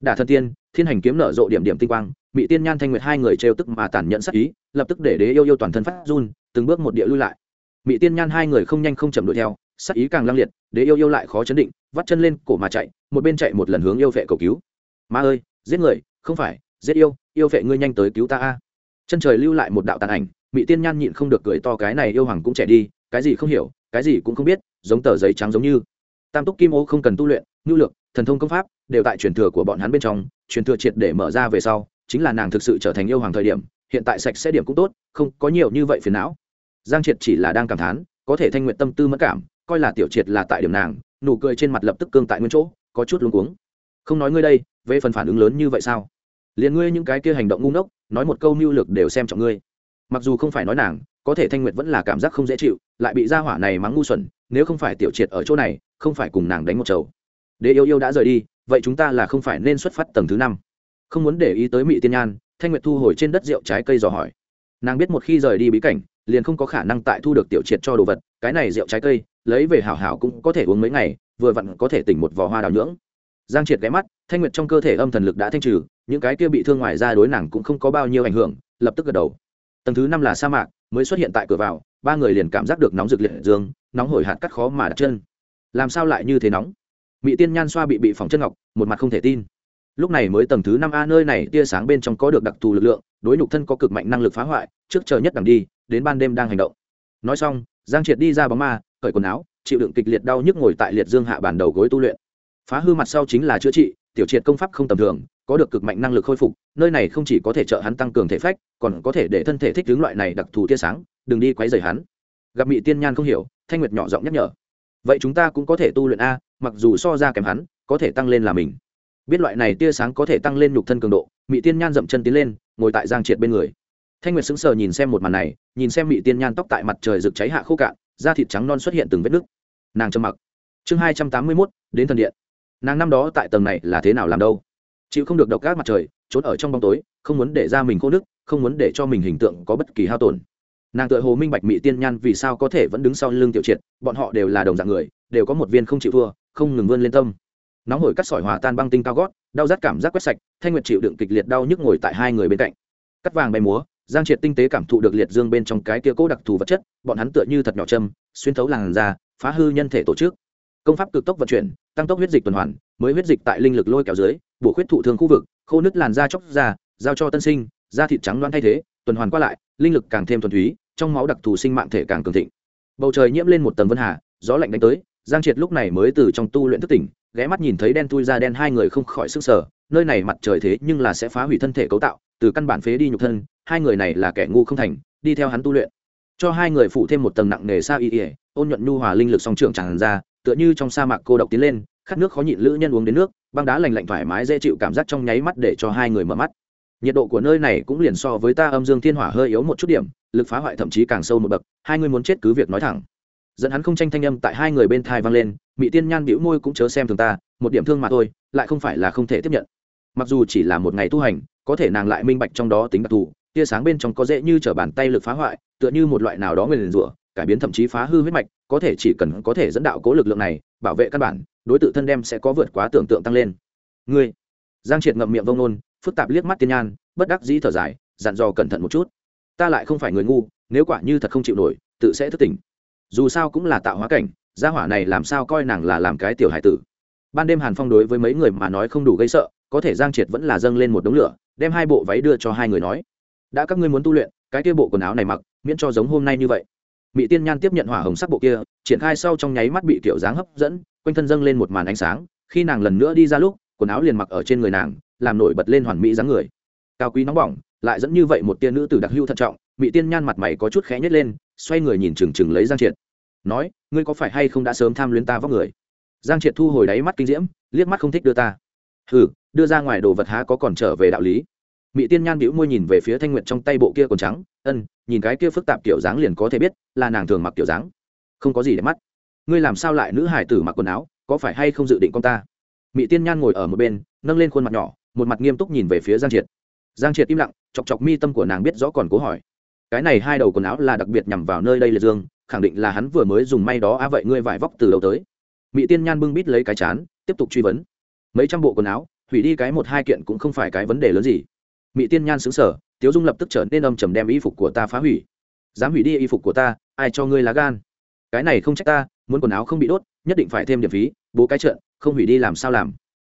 S1: đả thần tiên, thiên hành kiếm nở rộ điểm điểm tinh quang bị tiên nhan thanh nguyệt hai người trêu tức mà tàn nhẫn sắc ý, lập tức để đế yêu yêu toàn thân phát run, từng bước một địa lui lại. Bị tiên nhan hai người không nhanh không chậm đuổi theo sắc ý càng lăng liệt, đế yêu yêu lại khó chấn định, vắt chân lên cổ mà chạy, một bên chạy một lần hướng yêu vệ cầu cứu. Ma ơi, giết người, không phải, giết yêu yêu vệ ngươi nhanh tới cứu ta a. Chân trời lưu lại một đạo tàn ảnh mỹ tiên nhan nhịn không được cười to, cái này yêu hoàng cũng trẻ đi, cái gì không hiểu, cái gì cũng không biết, giống tờ giấy trắng giống như. Tam túc kim ô không cần tu luyện ngưu lược, thần thông công pháp, đều tại truyền thừa của bọn hắn bên trong, truyền thừa triệt để mở ra về sau, chính là nàng thực sự trở thành yêu hoàng thời điểm, hiện tại sạch sẽ điểm cũng tốt, không có nhiều như vậy phiền não. Giang triệt chỉ là đang cảm thán, có thể thanh nguyện tâm tư mất cảm, coi là tiểu triệt là tại điểm nàng, nụ cười trên mặt lập tức cương tại nguyên chỗ, có chút luống cuống. Không nói ngươi đây, về phần phản ứng lớn như vậy sao? Liền ngươi những cái kia hành động ngu ngốc, nói một câu mưu lược đều xem trọng ngươi. Mặc dù không phải nói nàng, có thể thanh nguyệt vẫn là cảm giác không dễ chịu, lại bị gia hỏa này mắng ngu xuẩn, nếu không phải tiểu triệt ở chỗ này, không phải cùng nàng đánh một chầu đế yêu yêu đã rời đi, vậy chúng ta là không phải nên xuất phát tầng thứ năm. Không muốn để ý tới mỹ tiên nhan, thanh nguyệt thu hồi trên đất rượu trái cây dò hỏi. Nàng biết một khi rời đi bí cảnh, liền không có khả năng tại thu được tiểu triệt cho đồ vật, cái này rượu trái cây, lấy về hảo hảo cũng có thể uống mấy ngày, vừa vặn có thể tỉnh một vò hoa đào nhưỡng. Giang triệt ghé mắt, thanh nguyệt trong cơ thể âm thần lực đã thanh trừ, những cái kia bị thương ngoài ra đối nàng cũng không có bao nhiêu ảnh hưởng, lập tức gật đầu. Tầng thứ năm là sa mạc, mới xuất hiện tại cửa vào, ba người liền cảm giác được nóng rực liệt dương, nóng hổi hạt cắt khó mà đặt chân. Làm sao lại như thế nóng? Mỹ tiên nhan xoa bị bị phỏng chân ngọc, một mặt không thể tin. Lúc này mới tầng thứ năm a nơi này tia sáng bên trong có được đặc thù lực lượng, đối nhục thân có cực mạnh năng lực phá hoại, trước chờ nhất đằng đi, đến ban đêm đang hành động. Nói xong, giang triệt đi ra bóng ma, cởi quần áo, chịu đựng kịch liệt đau nhức ngồi tại liệt dương hạ bàn đầu gối tu luyện. Phá hư mặt sau chính là chữa trị, tiểu triệt công pháp không tầm thường, có được cực mạnh năng lực khôi phục, nơi này không chỉ có thể trợ hắn tăng cường thể phách, còn có thể để thân thể thích hướng loại này đặc thù tia sáng, đừng đi quấy rầy hắn. Gặp mỹ tiên nhan không hiểu, thanh nguyệt nhỏ giọng nhắc nhở. Vậy chúng ta cũng có thể tu luyện a mặc dù so ra kém hắn, có thể tăng lên là mình. Biết loại này tia sáng có thể tăng lên nhục thân cường độ mỹ tiên nhan dậm chân tiến lên, ngồi tại giang triệt bên người. Thanh nguyệt sững sờ nhìn xem một màn này, nhìn xem mỹ tiên nhan tóc tại mặt trời rực cháy hạ khô cạn, da thịt trắng non xuất hiện từng vết nứt. Nàng trầm mặc. Chương hai trăm tám mươi mốt, đến thần điện. Nàng năm đó tại tầng này là thế nào làm đâu? Chịu không được độc gác mặt trời, trốn ở trong bóng tối, không muốn để ra mình khô nước không muốn để cho mình hình tượng có bất kỳ hao tổn. Nàng tự hồ minh bạch mỹ tiên nhan vì sao có thể vẫn đứng sau lưng tiểu triệt, bọn họ đều là đồng dạng người, đều có một viên không chịu thua không ngừng vươn lên tâm. Nóng hổi cắt sỏi hòa tan băng tinh cao gót, đau rát cảm giác quét sạch, thanh nguyệt chịu đựng kịch liệt đau nhức ngồi tại hai người bên cạnh. Cắt vàng bay múa, giang triệt tinh tế cảm thụ được liệt dương bên trong cái kia cố đặc thù vật chất, bọn hắn tựa như thật nhỏ châm, xuyên thấu làn da, phá hư nhân thể tổ chức. Công pháp cực tốc vận chuyển, tăng tốc huyết dịch tuần hoàn, mới huyết dịch tại linh lực lôi kéo dưới, bổ khuyết thụ thương khu vực, khô nứt làn da chóc da, giao cho tân sinh, da thịt trắng loan thay thế, tuần hoàn qua lại, linh lực càng thêm thuần túy, trong máu đặc thù sinh mạng thể càng cường thịnh. Bầu trời nhiễm lên một tầng vân hà, gió lạnh đánh tới giang triệt lúc này mới từ trong tu luyện thức tỉnh, ghé mắt nhìn thấy đen tui ra đen hai người không khỏi sức sở nơi này mặt trời thế nhưng là sẽ phá hủy thân thể cấu tạo, từ căn bản phế đi nhục thân, hai người này là kẻ ngu không thành, đi theo hắn tu luyện. Cho hai người phụ thêm một tầng nặng nề xa y ỉa ôn nhuận nhu hòa linh lực song trưởng tràn ra, tựa như trong sa mạc cô độc tiến lên, khát nước khó nhịn lữ nhân uống đến nước, băng đá lành lạnh thoải mái dễ chịu cảm giác trong nháy mắt để cho hai người mở mắt. Nhiệt độ của nơi này cũng liền so với ta âm dương thiên hỏa hơi yếu một chút điểm, lực phá hoại thậm chí càng sâu một bậc, hai người muốn chết cứ việc nói thẳng dẫn hắn không tranh thanh âm tại hai người bên thai vang lên mỹ tiên nhan bĩu môi cũng chớ xem thường ta, một điểm thương mà thôi, lại không phải là không thể tiếp nhận. Mặc dù chỉ là một ngày tu hành, có thể nàng lại minh bạch trong đó tính đặc thù, tia sáng bên trong có dễ như t r ở bàn tay lực phá hoại, tựa như một loại nào đó người liền rủa, cải biến thậm chí phá hư huyết mạch, có thể chỉ cần có thể dẫn đạo cố lực lượng này, bảo vệ căn bản, đối tượng thân đem sẽ có vượt quá tưởng tượng tăng lên. Ngươi. Giang triệt ngậm miệng vông nôn, phức tạp liếc mắt tiên nhan, bất đắc dĩ thở dài, dặn dò cẩn thận một chút. Ta lại không phải người ngu, nếu quả như thật không chịu nổi, tự sẽ thức tỉnh dù sao cũng là tạo hóa cảnh, gia hỏa này làm sao coi nàng là làm cái tiểu hải tử. Ban đêm hàn phong đối với mấy người mà nói không đủ gây sợ, có thể giang triệt vẫn là dâng lên một đống lửa, đem hai bộ váy đưa cho hai người nói. Đã các ngươi muốn tu luyện, cái kia bộ quần áo này mặc, miễn cho giống hôm nay như vậy. Mỹ tiên nhan tiếp nhận hỏa hồng sắc bộ kia, triển khai sau trong nháy mắt bị kiểu dáng hấp dẫn, quanh thân dâng lên một màn ánh sáng, khi nàng lần nữa đi ra lúc, quần áo liền mặc ở trên người nàng, làm nổi bật lên hoàn mỹ dáng người. Cao quý nóng bỏng, lại dẫn như vậy một tia nữ từ đặc hưu thận trọng mỹ tiên nhan mặt mày có chút khẽ nhếch lên, xoay người nhìn chừng chừng lấy giang triệt nói, ngươi có phải hay không đã sớm tham luyến ta vóc người? Giang triệt thu hồi đáy mắt kinh diễm, liếc mắt không thích đưa ta. Hừ, đưa ra ngoài đồ vật há có còn trở về đạo lý? Mỹ tiên nhan bĩu môi nhìn về phía thanh nguyện trong tay bộ kia còn trắng, ân, nhìn cái kia phức tạp kiểu dáng liền có thể biết, là nàng thường mặc kiểu dáng. Không có gì để mắt. Ngươi làm sao lại nữ hải tử mặc quần áo, có phải hay không dự định con ta? Mỹ tiên nhan ngồi ở một bên, nâng lên khuôn mặt nhỏ, một mặt nghiêm túc nhìn về phía giang triệt. Giang triệt im lặng, chọc chọc mi tâm của nàng biết rõ còn cố hỏi. Cái này hai đầu quần áo là đặc biệt nhằm vào nơi đây liệt dương khẳng định là hắn vừa mới dùng may đó, á vậy ngươi vải vóc từ đầu tới. Mỹ tiên nhan bưng bít lấy cái chán, tiếp tục truy vấn. Mấy trăm bộ quần áo, hủy đi cái một hai kiện cũng không phải cái vấn đề lớn gì. Mỹ tiên nhan xứng sở tiếu dung lập tức trở nên âm trầm đem y phục của ta phá hủy. Dám hủy đi y phục của ta, ai cho ngươi lá gan? Cái này không trách ta, muốn quần áo không bị đốt, nhất định phải thêm điểm phí, bố cái trợn không hủy đi làm sao làm?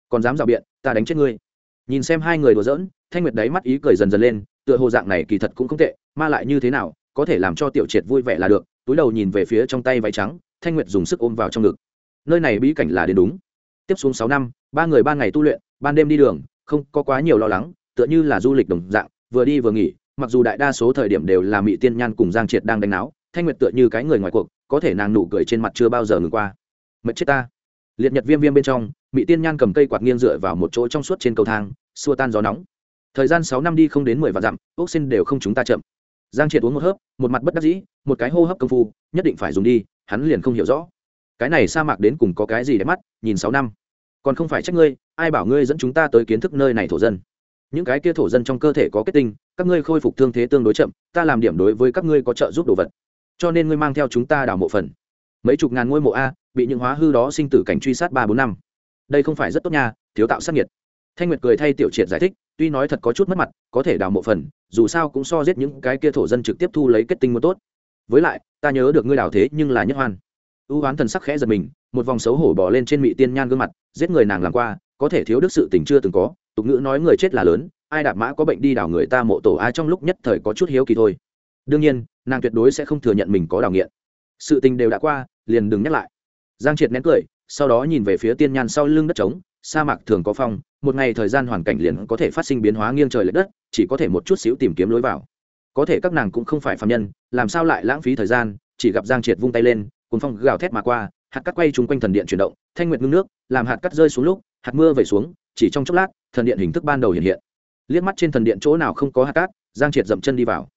S1: Còn dám rào biện, ta đánh chết ngươi. Nhìn xem hai người đùa giỡn, thanh nguyệt đáy mắt ý cười dần dần lên, tựa hồ dạng này kỳ thật cũng không tệ mà lại như thế nào, có thể làm cho tiểu triệt vui vẻ là được túi đầu nhìn về phía trong tay váy trắng, thanh nguyệt dùng sức ôm vào trong ngực. Nơi này bí cảnh là đến đúng. Tiếp xuống sáu năm, ba người ban ngày tu luyện, ban đêm đi đường, không có quá nhiều lo lắng, tựa như là du lịch đồng dạng, vừa đi vừa nghỉ, mặc dù đại đa số thời điểm đều là mỹ tiên nhan cùng giang triệt đang đánh náo, thanh nguyệt tựa như cái người ngoài cuộc, có thể nàng nụ cười trên mặt chưa bao giờ ngừng qua. Mệt chết ta. Liệt nhật viêm viêm bên trong mỹ tiên nhan cầm cây quạt nghiêng dựa vào một chỗ trong suốt trên cầu thang, xua tan gió nóng. Thời gian sáu năm đi không đến mười vạn dặm, ốc xin đều không chúng ta chậm giang triệt uống một hớp, một mặt bất đắc dĩ, một cái hô hấp công phu, nhất định phải dùng đi, hắn liền không hiểu rõ. Cái này sa mạc đến cùng có cái gì để mắt, nhìn sáu năm. Còn không phải trách ngươi, ai bảo ngươi dẫn chúng ta tới kiến thức nơi này thổ dân. Những cái kia thổ dân trong cơ thể có kết tinh, các ngươi khôi phục thương thế tương đối chậm, ta làm điểm đối với các ngươi có trợ giúp đồ vật. Cho nên ngươi mang theo chúng ta đào mộ phần. Mấy chục ngàn ngôi mộ a, bị những hóa hư đó sinh tử cảnh truy sát ba bốn năm. Đây không phải rất tốt nha, thiếu tạo sát nhiệt thanh nguyệt cười thay tiểu triệt giải thích, tuy nói thật có chút mất mặt, có thể đào mộ phần, dù sao cũng so giết những cái kia thổ dân trực tiếp thu lấy kết tinh muốn tốt. Với lại, ta nhớ được ngươi đào thế nhưng là nhất hoan. Ưu hoán thần sắc khẽ giật mình, một vòng xấu hổ bỏ lên trên mị tiên nhan gương mặt, giết người nàng làm qua, có thể thiếu đức sự tình chưa từng có, tục ngữ nói người chết là lớn, ai đạp mã có bệnh đi đào người ta mộ tổ ai trong lúc nhất thời có chút hiếu kỳ thôi. Đương nhiên, nàng tuyệt đối sẽ không thừa nhận mình có đào nghiện. Sự tình đều đã qua, liền đừng nhắc lại. Giang triệt nén cười, sau đó nhìn về phía tiên nhan sau lưng đất trống, sa mạc thường có phong một ngày thời gian hoàn cảnh liền có thể phát sinh biến hóa nghiêng trời l ệ đất, chỉ có thể một chút xíu tìm kiếm lối vào. Có thể các nàng cũng không phải phạm nhân, làm sao lại lãng phí thời gian, chỉ gặp giang triệt vung tay lên cuốn phong gào thét mà qua, hạt cắt quay chung quanh thần điện chuyển động, thanh nguyệt ngưng nước, làm hạt cắt rơi xuống lúc, hạt mưa vẩy xuống, chỉ trong chốc lát, thần điện hình thức ban đầu hiện hiện. Liếc mắt trên thần điện chỗ nào không có hạt cát, giang triệt dậm chân đi vào.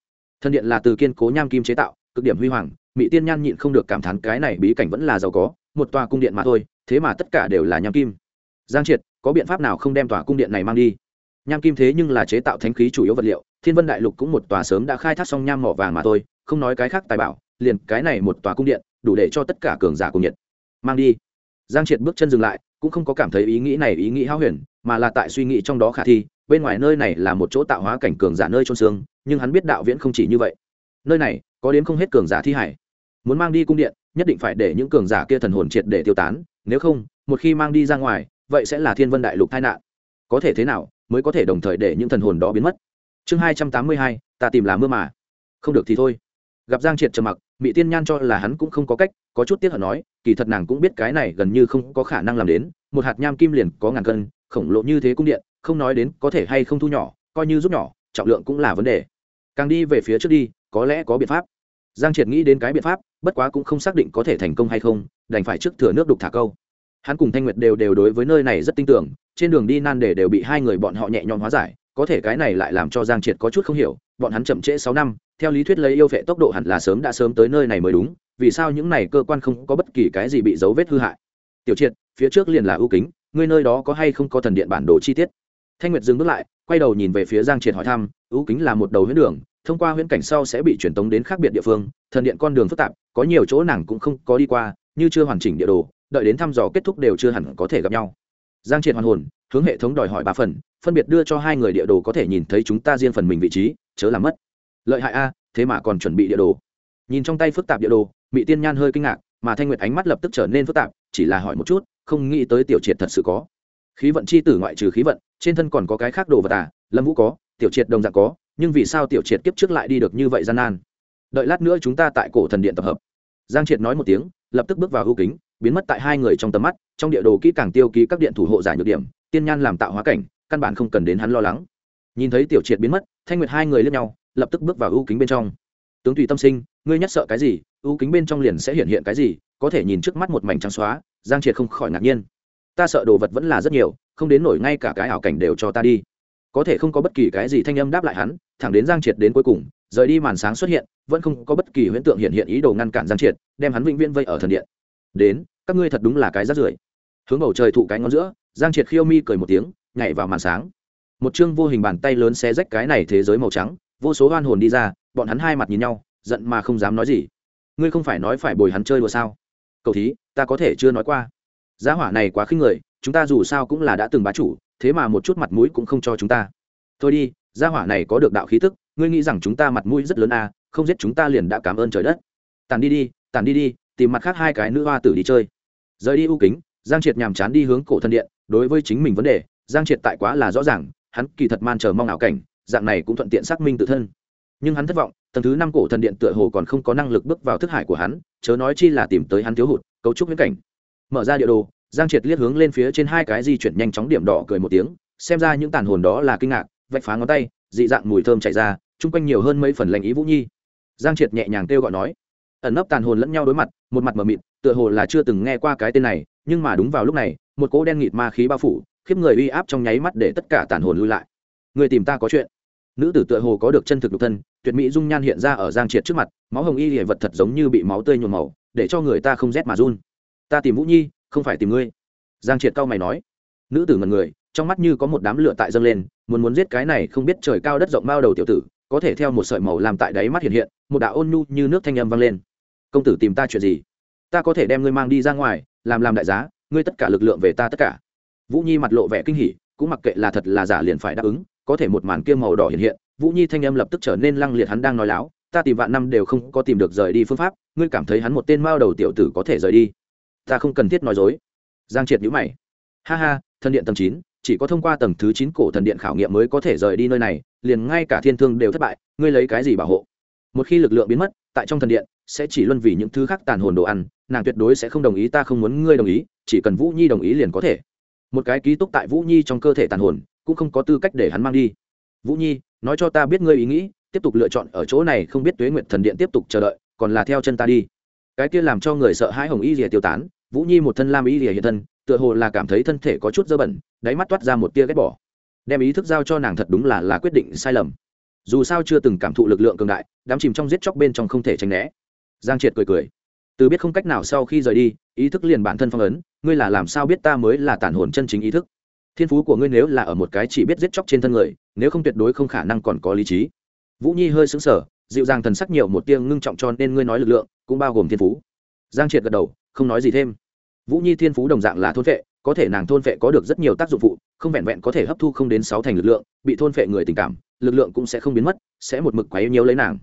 S1: Thần điện là từ kiên cố nham kim chế tạo, cực điểm huy hoàng, mỹ tiên nhan nhịn không được cảm thán cái này bí cảnh vẫn là giàu có, một tòa cung điện mà thôi, thế mà tất cả đều là nham kim. Giang triệt có biện pháp nào không đem tòa cung điện này mang đi? Nham kim thế nhưng là chế tạo thánh khí chủ yếu vật liệu, thiên vân đại lục cũng một tòa sớm đã khai thác xong nham mỏ vàng mà thôi, không nói cái khác tài bảo, liền cái này một tòa cung điện, đủ để cho tất cả cường giả cùng nhiệt. Mang đi. Giang triệt bước chân dừng lại, cũng không có cảm thấy ý nghĩ này ý nghĩ hao huyền, mà là tại suy nghĩ trong đó khả thi, bên ngoài nơi này là một chỗ tạo hóa cảnh cường giả nơi trôn xương, nhưng hắn biết đạo viễn không chỉ như vậy. Nơi này, có đến không hết cường giả thi hải. Muốn mang đi cung điện, nhất định phải để những cường giả kia thần hồn triệt để tiêu tán, nếu không, một khi mang đi ra ngoài vậy sẽ là thiên vân đại lục tai nạn. Có thể thế nào, mới có thể đồng thời để những thần hồn đó biến mất? Chương hai trăm tám mươi hai, ta tìm là mưa mà. Không được thì thôi. Gặp giang triệt trầm mặc mỹ tiên nhan cho là hắn cũng không có cách, có chút tiếc hận nói, kỳ thật nàng cũng biết cái này gần như không có khả năng làm đến, một hạt nham kim liền có ngàn cân, khổng lồ như thế cung điện, không nói đến có thể hay không thu nhỏ, coi như giúp nhỏ, trọng lượng cũng là vấn đề. Càng đi về phía trước đi, có lẽ có biện pháp. Giang triệt nghĩ đến cái biện pháp, bất quá cũng không xác định có thể thành công hay không, đành phải trước thừa nước đục thả câu hắn cùng thanh nguyệt đều đều đối với nơi này rất tin tưởng, trên đường đi nan đề đều bị hai người bọn họ nhẹ nhõm hóa giải, có thể cái này lại làm cho giang triệt có chút không hiểu, bọn hắn chậm trễ sáu năm, theo lý thuyết lấy yêu vệ tốc độ hẳn là sớm đã sớm tới nơi này mới đúng, vì sao những này cơ quan không có bất kỳ cái gì bị dấu vết hư hại? Tiểu triệt, phía trước liền là ưu kính, ngươi nơi đó có hay không có thần điện bản đồ chi tiết? Thanh nguyệt dừng bước lại, quay đầu nhìn về phía giang triệt hỏi thăm, ưu kính là một đầu huyễn đường, thông qua huyễn cảnh sau sẽ bị truyền tống đến khác biệt địa phương, thần điện con đường phức tạp, có nhiều chỗ nàng cũng không có đi qua, như chưa hoàn chỉnh địa đồ đợi đến thăm dò kết thúc đều chưa hẳn có thể gặp nhau. Giang triệt hoàn hồn, hướng hệ thống đòi hỏi ba phần, phân biệt đưa cho hai người địa đồ có thể nhìn thấy chúng ta riêng phần mình vị trí, chớ làm mất. Lợi hại a, thế mà còn chuẩn bị địa đồ. Nhìn trong tay phức tạp địa đồ mỹ tiên nhan hơi kinh ngạc, mà thanh nguyệt ánh mắt lập tức trở nên phức tạp, chỉ là hỏi một chút, không nghĩ tới tiểu triệt thật sự có. Khí vận c h i tử ngoại trừ khí vận, trên thân còn có cái khác đồ vật à lâm vũ có, tiểu triệt đồng dạng có, nhưng vì sao tiểu triệt kiếp trước lại đi được như vậy gian nan? Đợi lát nữa chúng ta tại cổ thần điện tập hợp. Giang triệt nói một tiếng, lập tức bước vào ưu kính biến mất tại hai người trong tầm mắt, trong địa đồ kỹ càng tiêu ký các điện thủ hộ giải nhược điểm, tiên nhan làm tạo hóa cảnh, căn bản không cần đến hắn lo lắng. Nhìn thấy tiểu triệt biến mất, thanh nguyệt hai người lướt nhau, lập tức bước vào ưu kính bên trong. Tướng tùy tâm sinh, ngươi nhất sợ cái gì? Ưu kính bên trong liền sẽ hiện hiện cái gì? Có thể nhìn trước mắt một mảnh trắng xóa. Giang triệt không khỏi ngạc nhiên. Ta sợ đồ vật vẫn là rất nhiều, không đến nổi ngay cả cái ảo cảnh đều cho ta đi. Có thể không có bất kỳ cái gì thanh âm đáp lại hắn, thẳng đến giang triệt đến cuối cùng, rời đi màn sáng xuất hiện, vẫn không có bất kỳ huyễn tượng hiện hiện ý đồ ngăn cản giang triệt, đem hắn vĩnh viễn vây ở thần điện. Đến các ngươi thật đúng là cái rát rưởi. Hướng bầu trời thụ cái ngón giữa, giang triệt khiêu mi cười một tiếng, nhảy vào màn sáng. Một chương vô hình bàn tay lớn xé rách cái này thế giới màu trắng, vô số hoan hồn đi ra, bọn hắn hai mặt nhìn nhau, giận mà không dám nói gì. Ngươi không phải nói phải bồi hắn chơi đùa sao? Cậu thí, ta có thể chưa nói qua. Giá hỏa này quá khinh người, chúng ta dù sao cũng là đã từng bá chủ, thế mà một chút mặt mũi cũng không cho chúng ta. Thôi đi, gia hỏa này có được đạo khí tức, ngươi nghĩ rằng chúng ta mặt mũi rất lớn à không giết chúng ta liền đã cảm ơn trời đất. Tàn đi đi, tàn đi đi tìm mặt khác hai cái nữ hoa tử đi chơi. Rời đi ưu kính, giang triệt nhàm chán đi hướng cổ thân điện, đối với chính mình vấn đề, giang triệt tại quá là rõ ràng, hắn kỳ thật man chờ mong ảo cảnh, dạng này cũng thuận tiện xác minh tự thân. Nhưng hắn thất vọng, tầng thứ năm cổ thần điện tựa hồ còn không có năng lực bước vào thức hải của hắn, chớ nói chi là tìm tới hắn thiếu hụt, cấu trúc viễn cảnh. Mở ra địa đồ, giang triệt liếc hướng lên phía trên hai cái di chuyển nhanh chóng điểm đỏ cười một tiếng, xem ra những tàn hồn đó là kinh ngạc, vạch phá ngón tay, dị dạng mùi thơm chạy ra, chung quanh nhiều hơn mấy phần lành ý vũ nhi. Giang triệt nhẹ nhàng kêu gọi nói, ẩn nấp tàn hồn lẫn nhau đối mặt một mặt mờ mịt, tựa hồ là chưa từng nghe qua cái tên này, nhưng mà đúng vào lúc này, một cỗ đen nghịt ma khí bao phủ, khiếp người uy áp trong nháy mắt để tất cả tàn hồn lui lại. Người tìm ta có chuyện. Nữ tử tựa hồ có được chân thực độc thân, tuyệt mỹ dung nhan hiện ra ở giang triệt trước mặt, máu hồng y hiện vật thật giống như bị máu tươi nhuộm màu, để cho người ta không rét mà run. Ta tìm vũ nhi, không phải tìm ngươi. Giang triệt cau mày nói. Nữ tử ngần người, trong mắt như có một đám lửa tại dâng lên, muốn muốn giết cái này không biết trời cao đất rộng bao đầu tiểu tử, có thể theo một sợi màu làm tại đáy mắt hiện hiện, một đạo ôn nhu như nước thanh âm vang lên công tử tìm ta chuyện gì? Ta có thể đem ngươi mang đi ra ngoài, làm làm đại giá, ngươi tất cả lực lượng về ta tất cả. Vũ nhi mặt lộ vẻ kinh hỉ, cũng mặc kệ là thật là giả liền phải đáp ứng, có thể một màn kia màu đỏ hiện hiện, vũ nhi thanh âm lập tức trở nên lăng liệt hắn đang nói láo, ta tìm vạn năm đều không có tìm được rời đi phương pháp, ngươi cảm thấy hắn một tên mao đầu tiểu tử có thể rời đi. Ta không cần thiết nói dối. Giang triệt nhữ mày. Ha ha, thần điện tầng chín, chỉ có thông qua tầng thứ chín cổ thần điện khảo nghiệm mới có thể rời đi nơi này, liền ngay cả thiên thương đều thất bại, ngươi lấy cái gì bảo hộ? Một khi lực lượng biến mất, tại trong thần điện sẽ chỉ luân vì những thứ khác tàn hồn đồ ăn, nàng tuyệt đối sẽ không đồng ý ta không muốn ngươi đồng ý, chỉ cần vũ nhi đồng ý liền có thể. Một cái ký túc tại vũ nhi trong cơ thể tàn hồn, cũng không có tư cách để hắn mang đi. Vũ nhi, nói cho ta biết ngươi ý nghĩ, tiếp tục lựa chọn ở chỗ này không biết tuế nguyện thần điện tiếp tục chờ đợi, còn là theo chân ta đi. Cái kia làm cho người sợ hãi hồng y rìa tiêu tán, vũ nhi một thân lam y rìa hiện thân, tựa hồ là cảm thấy thân thể có chút dơ bẩn, đáy mắt toát ra một tia ghét bỏ. Đem ý thức giao cho nàng thật đúng là là quyết định sai lầm. Dù sao chưa từng cảm thụ lực lượng cường đại, đám chìm trong giết chóc bên trong không thể tránh né giang triệt cười cười. Từ biết không cách nào sau khi rời đi, ý thức liền bản thân phong ấn, ngươi là làm sao biết ta mới là tản hồn chân chính ý thức? Thiên phú của ngươi nếu là ở một cái chỉ biết giết chóc trên thân người, nếu không tuyệt đối không khả năng còn có lý trí. Vũ nhi hơi xứng sở dịu dàng thần sắc nhiều một tiếng ngưng trọng cho nên ngươi nói lực lượng, cũng bao gồm thiên phú. Giang triệt gật đầu, không nói gì thêm. Vũ nhi thiên phú đồng dạng là thôn vệ có thể nàng thôn vệ có được rất nhiều tác dụng phụ, không vẹn vẹn có thể hấp thu không đến sáu thành lực lượng, bị thôn vệ người tình cảm, lực lượng cũng sẽ không biến mất, sẽ một mực quấy nhiều lấy nàng.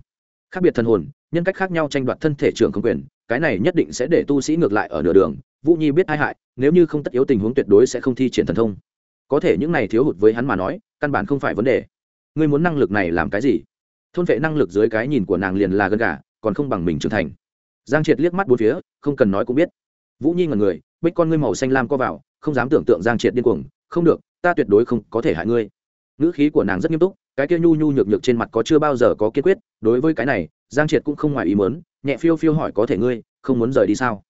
S1: Khác biệt thần hồn nhân cách khác nhau tranh đoạt thân thể trưởng không quyền, cái này nhất định sẽ để tu sĩ ngược lại ở nửa đường. Vũ nhi biết ai hại, nếu như không tất yếu tình huống tuyệt đối sẽ không thi triển thần thông. Có thể những này thiếu hụt với hắn mà nói, căn bản không phải vấn đề. Ngươi muốn năng lực này làm cái gì? Thôn vệ năng lực dưới cái nhìn của nàng liền là gần gà, còn không bằng mình trưởng thành. Giang triệt liếc mắt bốn phía, không cần nói cũng biết. Vũ nhi ngần người, bích con ngươi màu xanh lam co vào, không dám tưởng tượng giang triệt điên cuồng. Không được, ta tuyệt đối không có thể hại ngươi. Ngữ khí của nàng rất nghiêm túc, cái kia nhu nhu nhược nhược trên mặt có chưa bao giờ có kiên quyết, đối với cái này giang triệt cũng không ngoài ý mớn nhẹ phiêu phiêu hỏi có thể ngươi không muốn rời đi sao?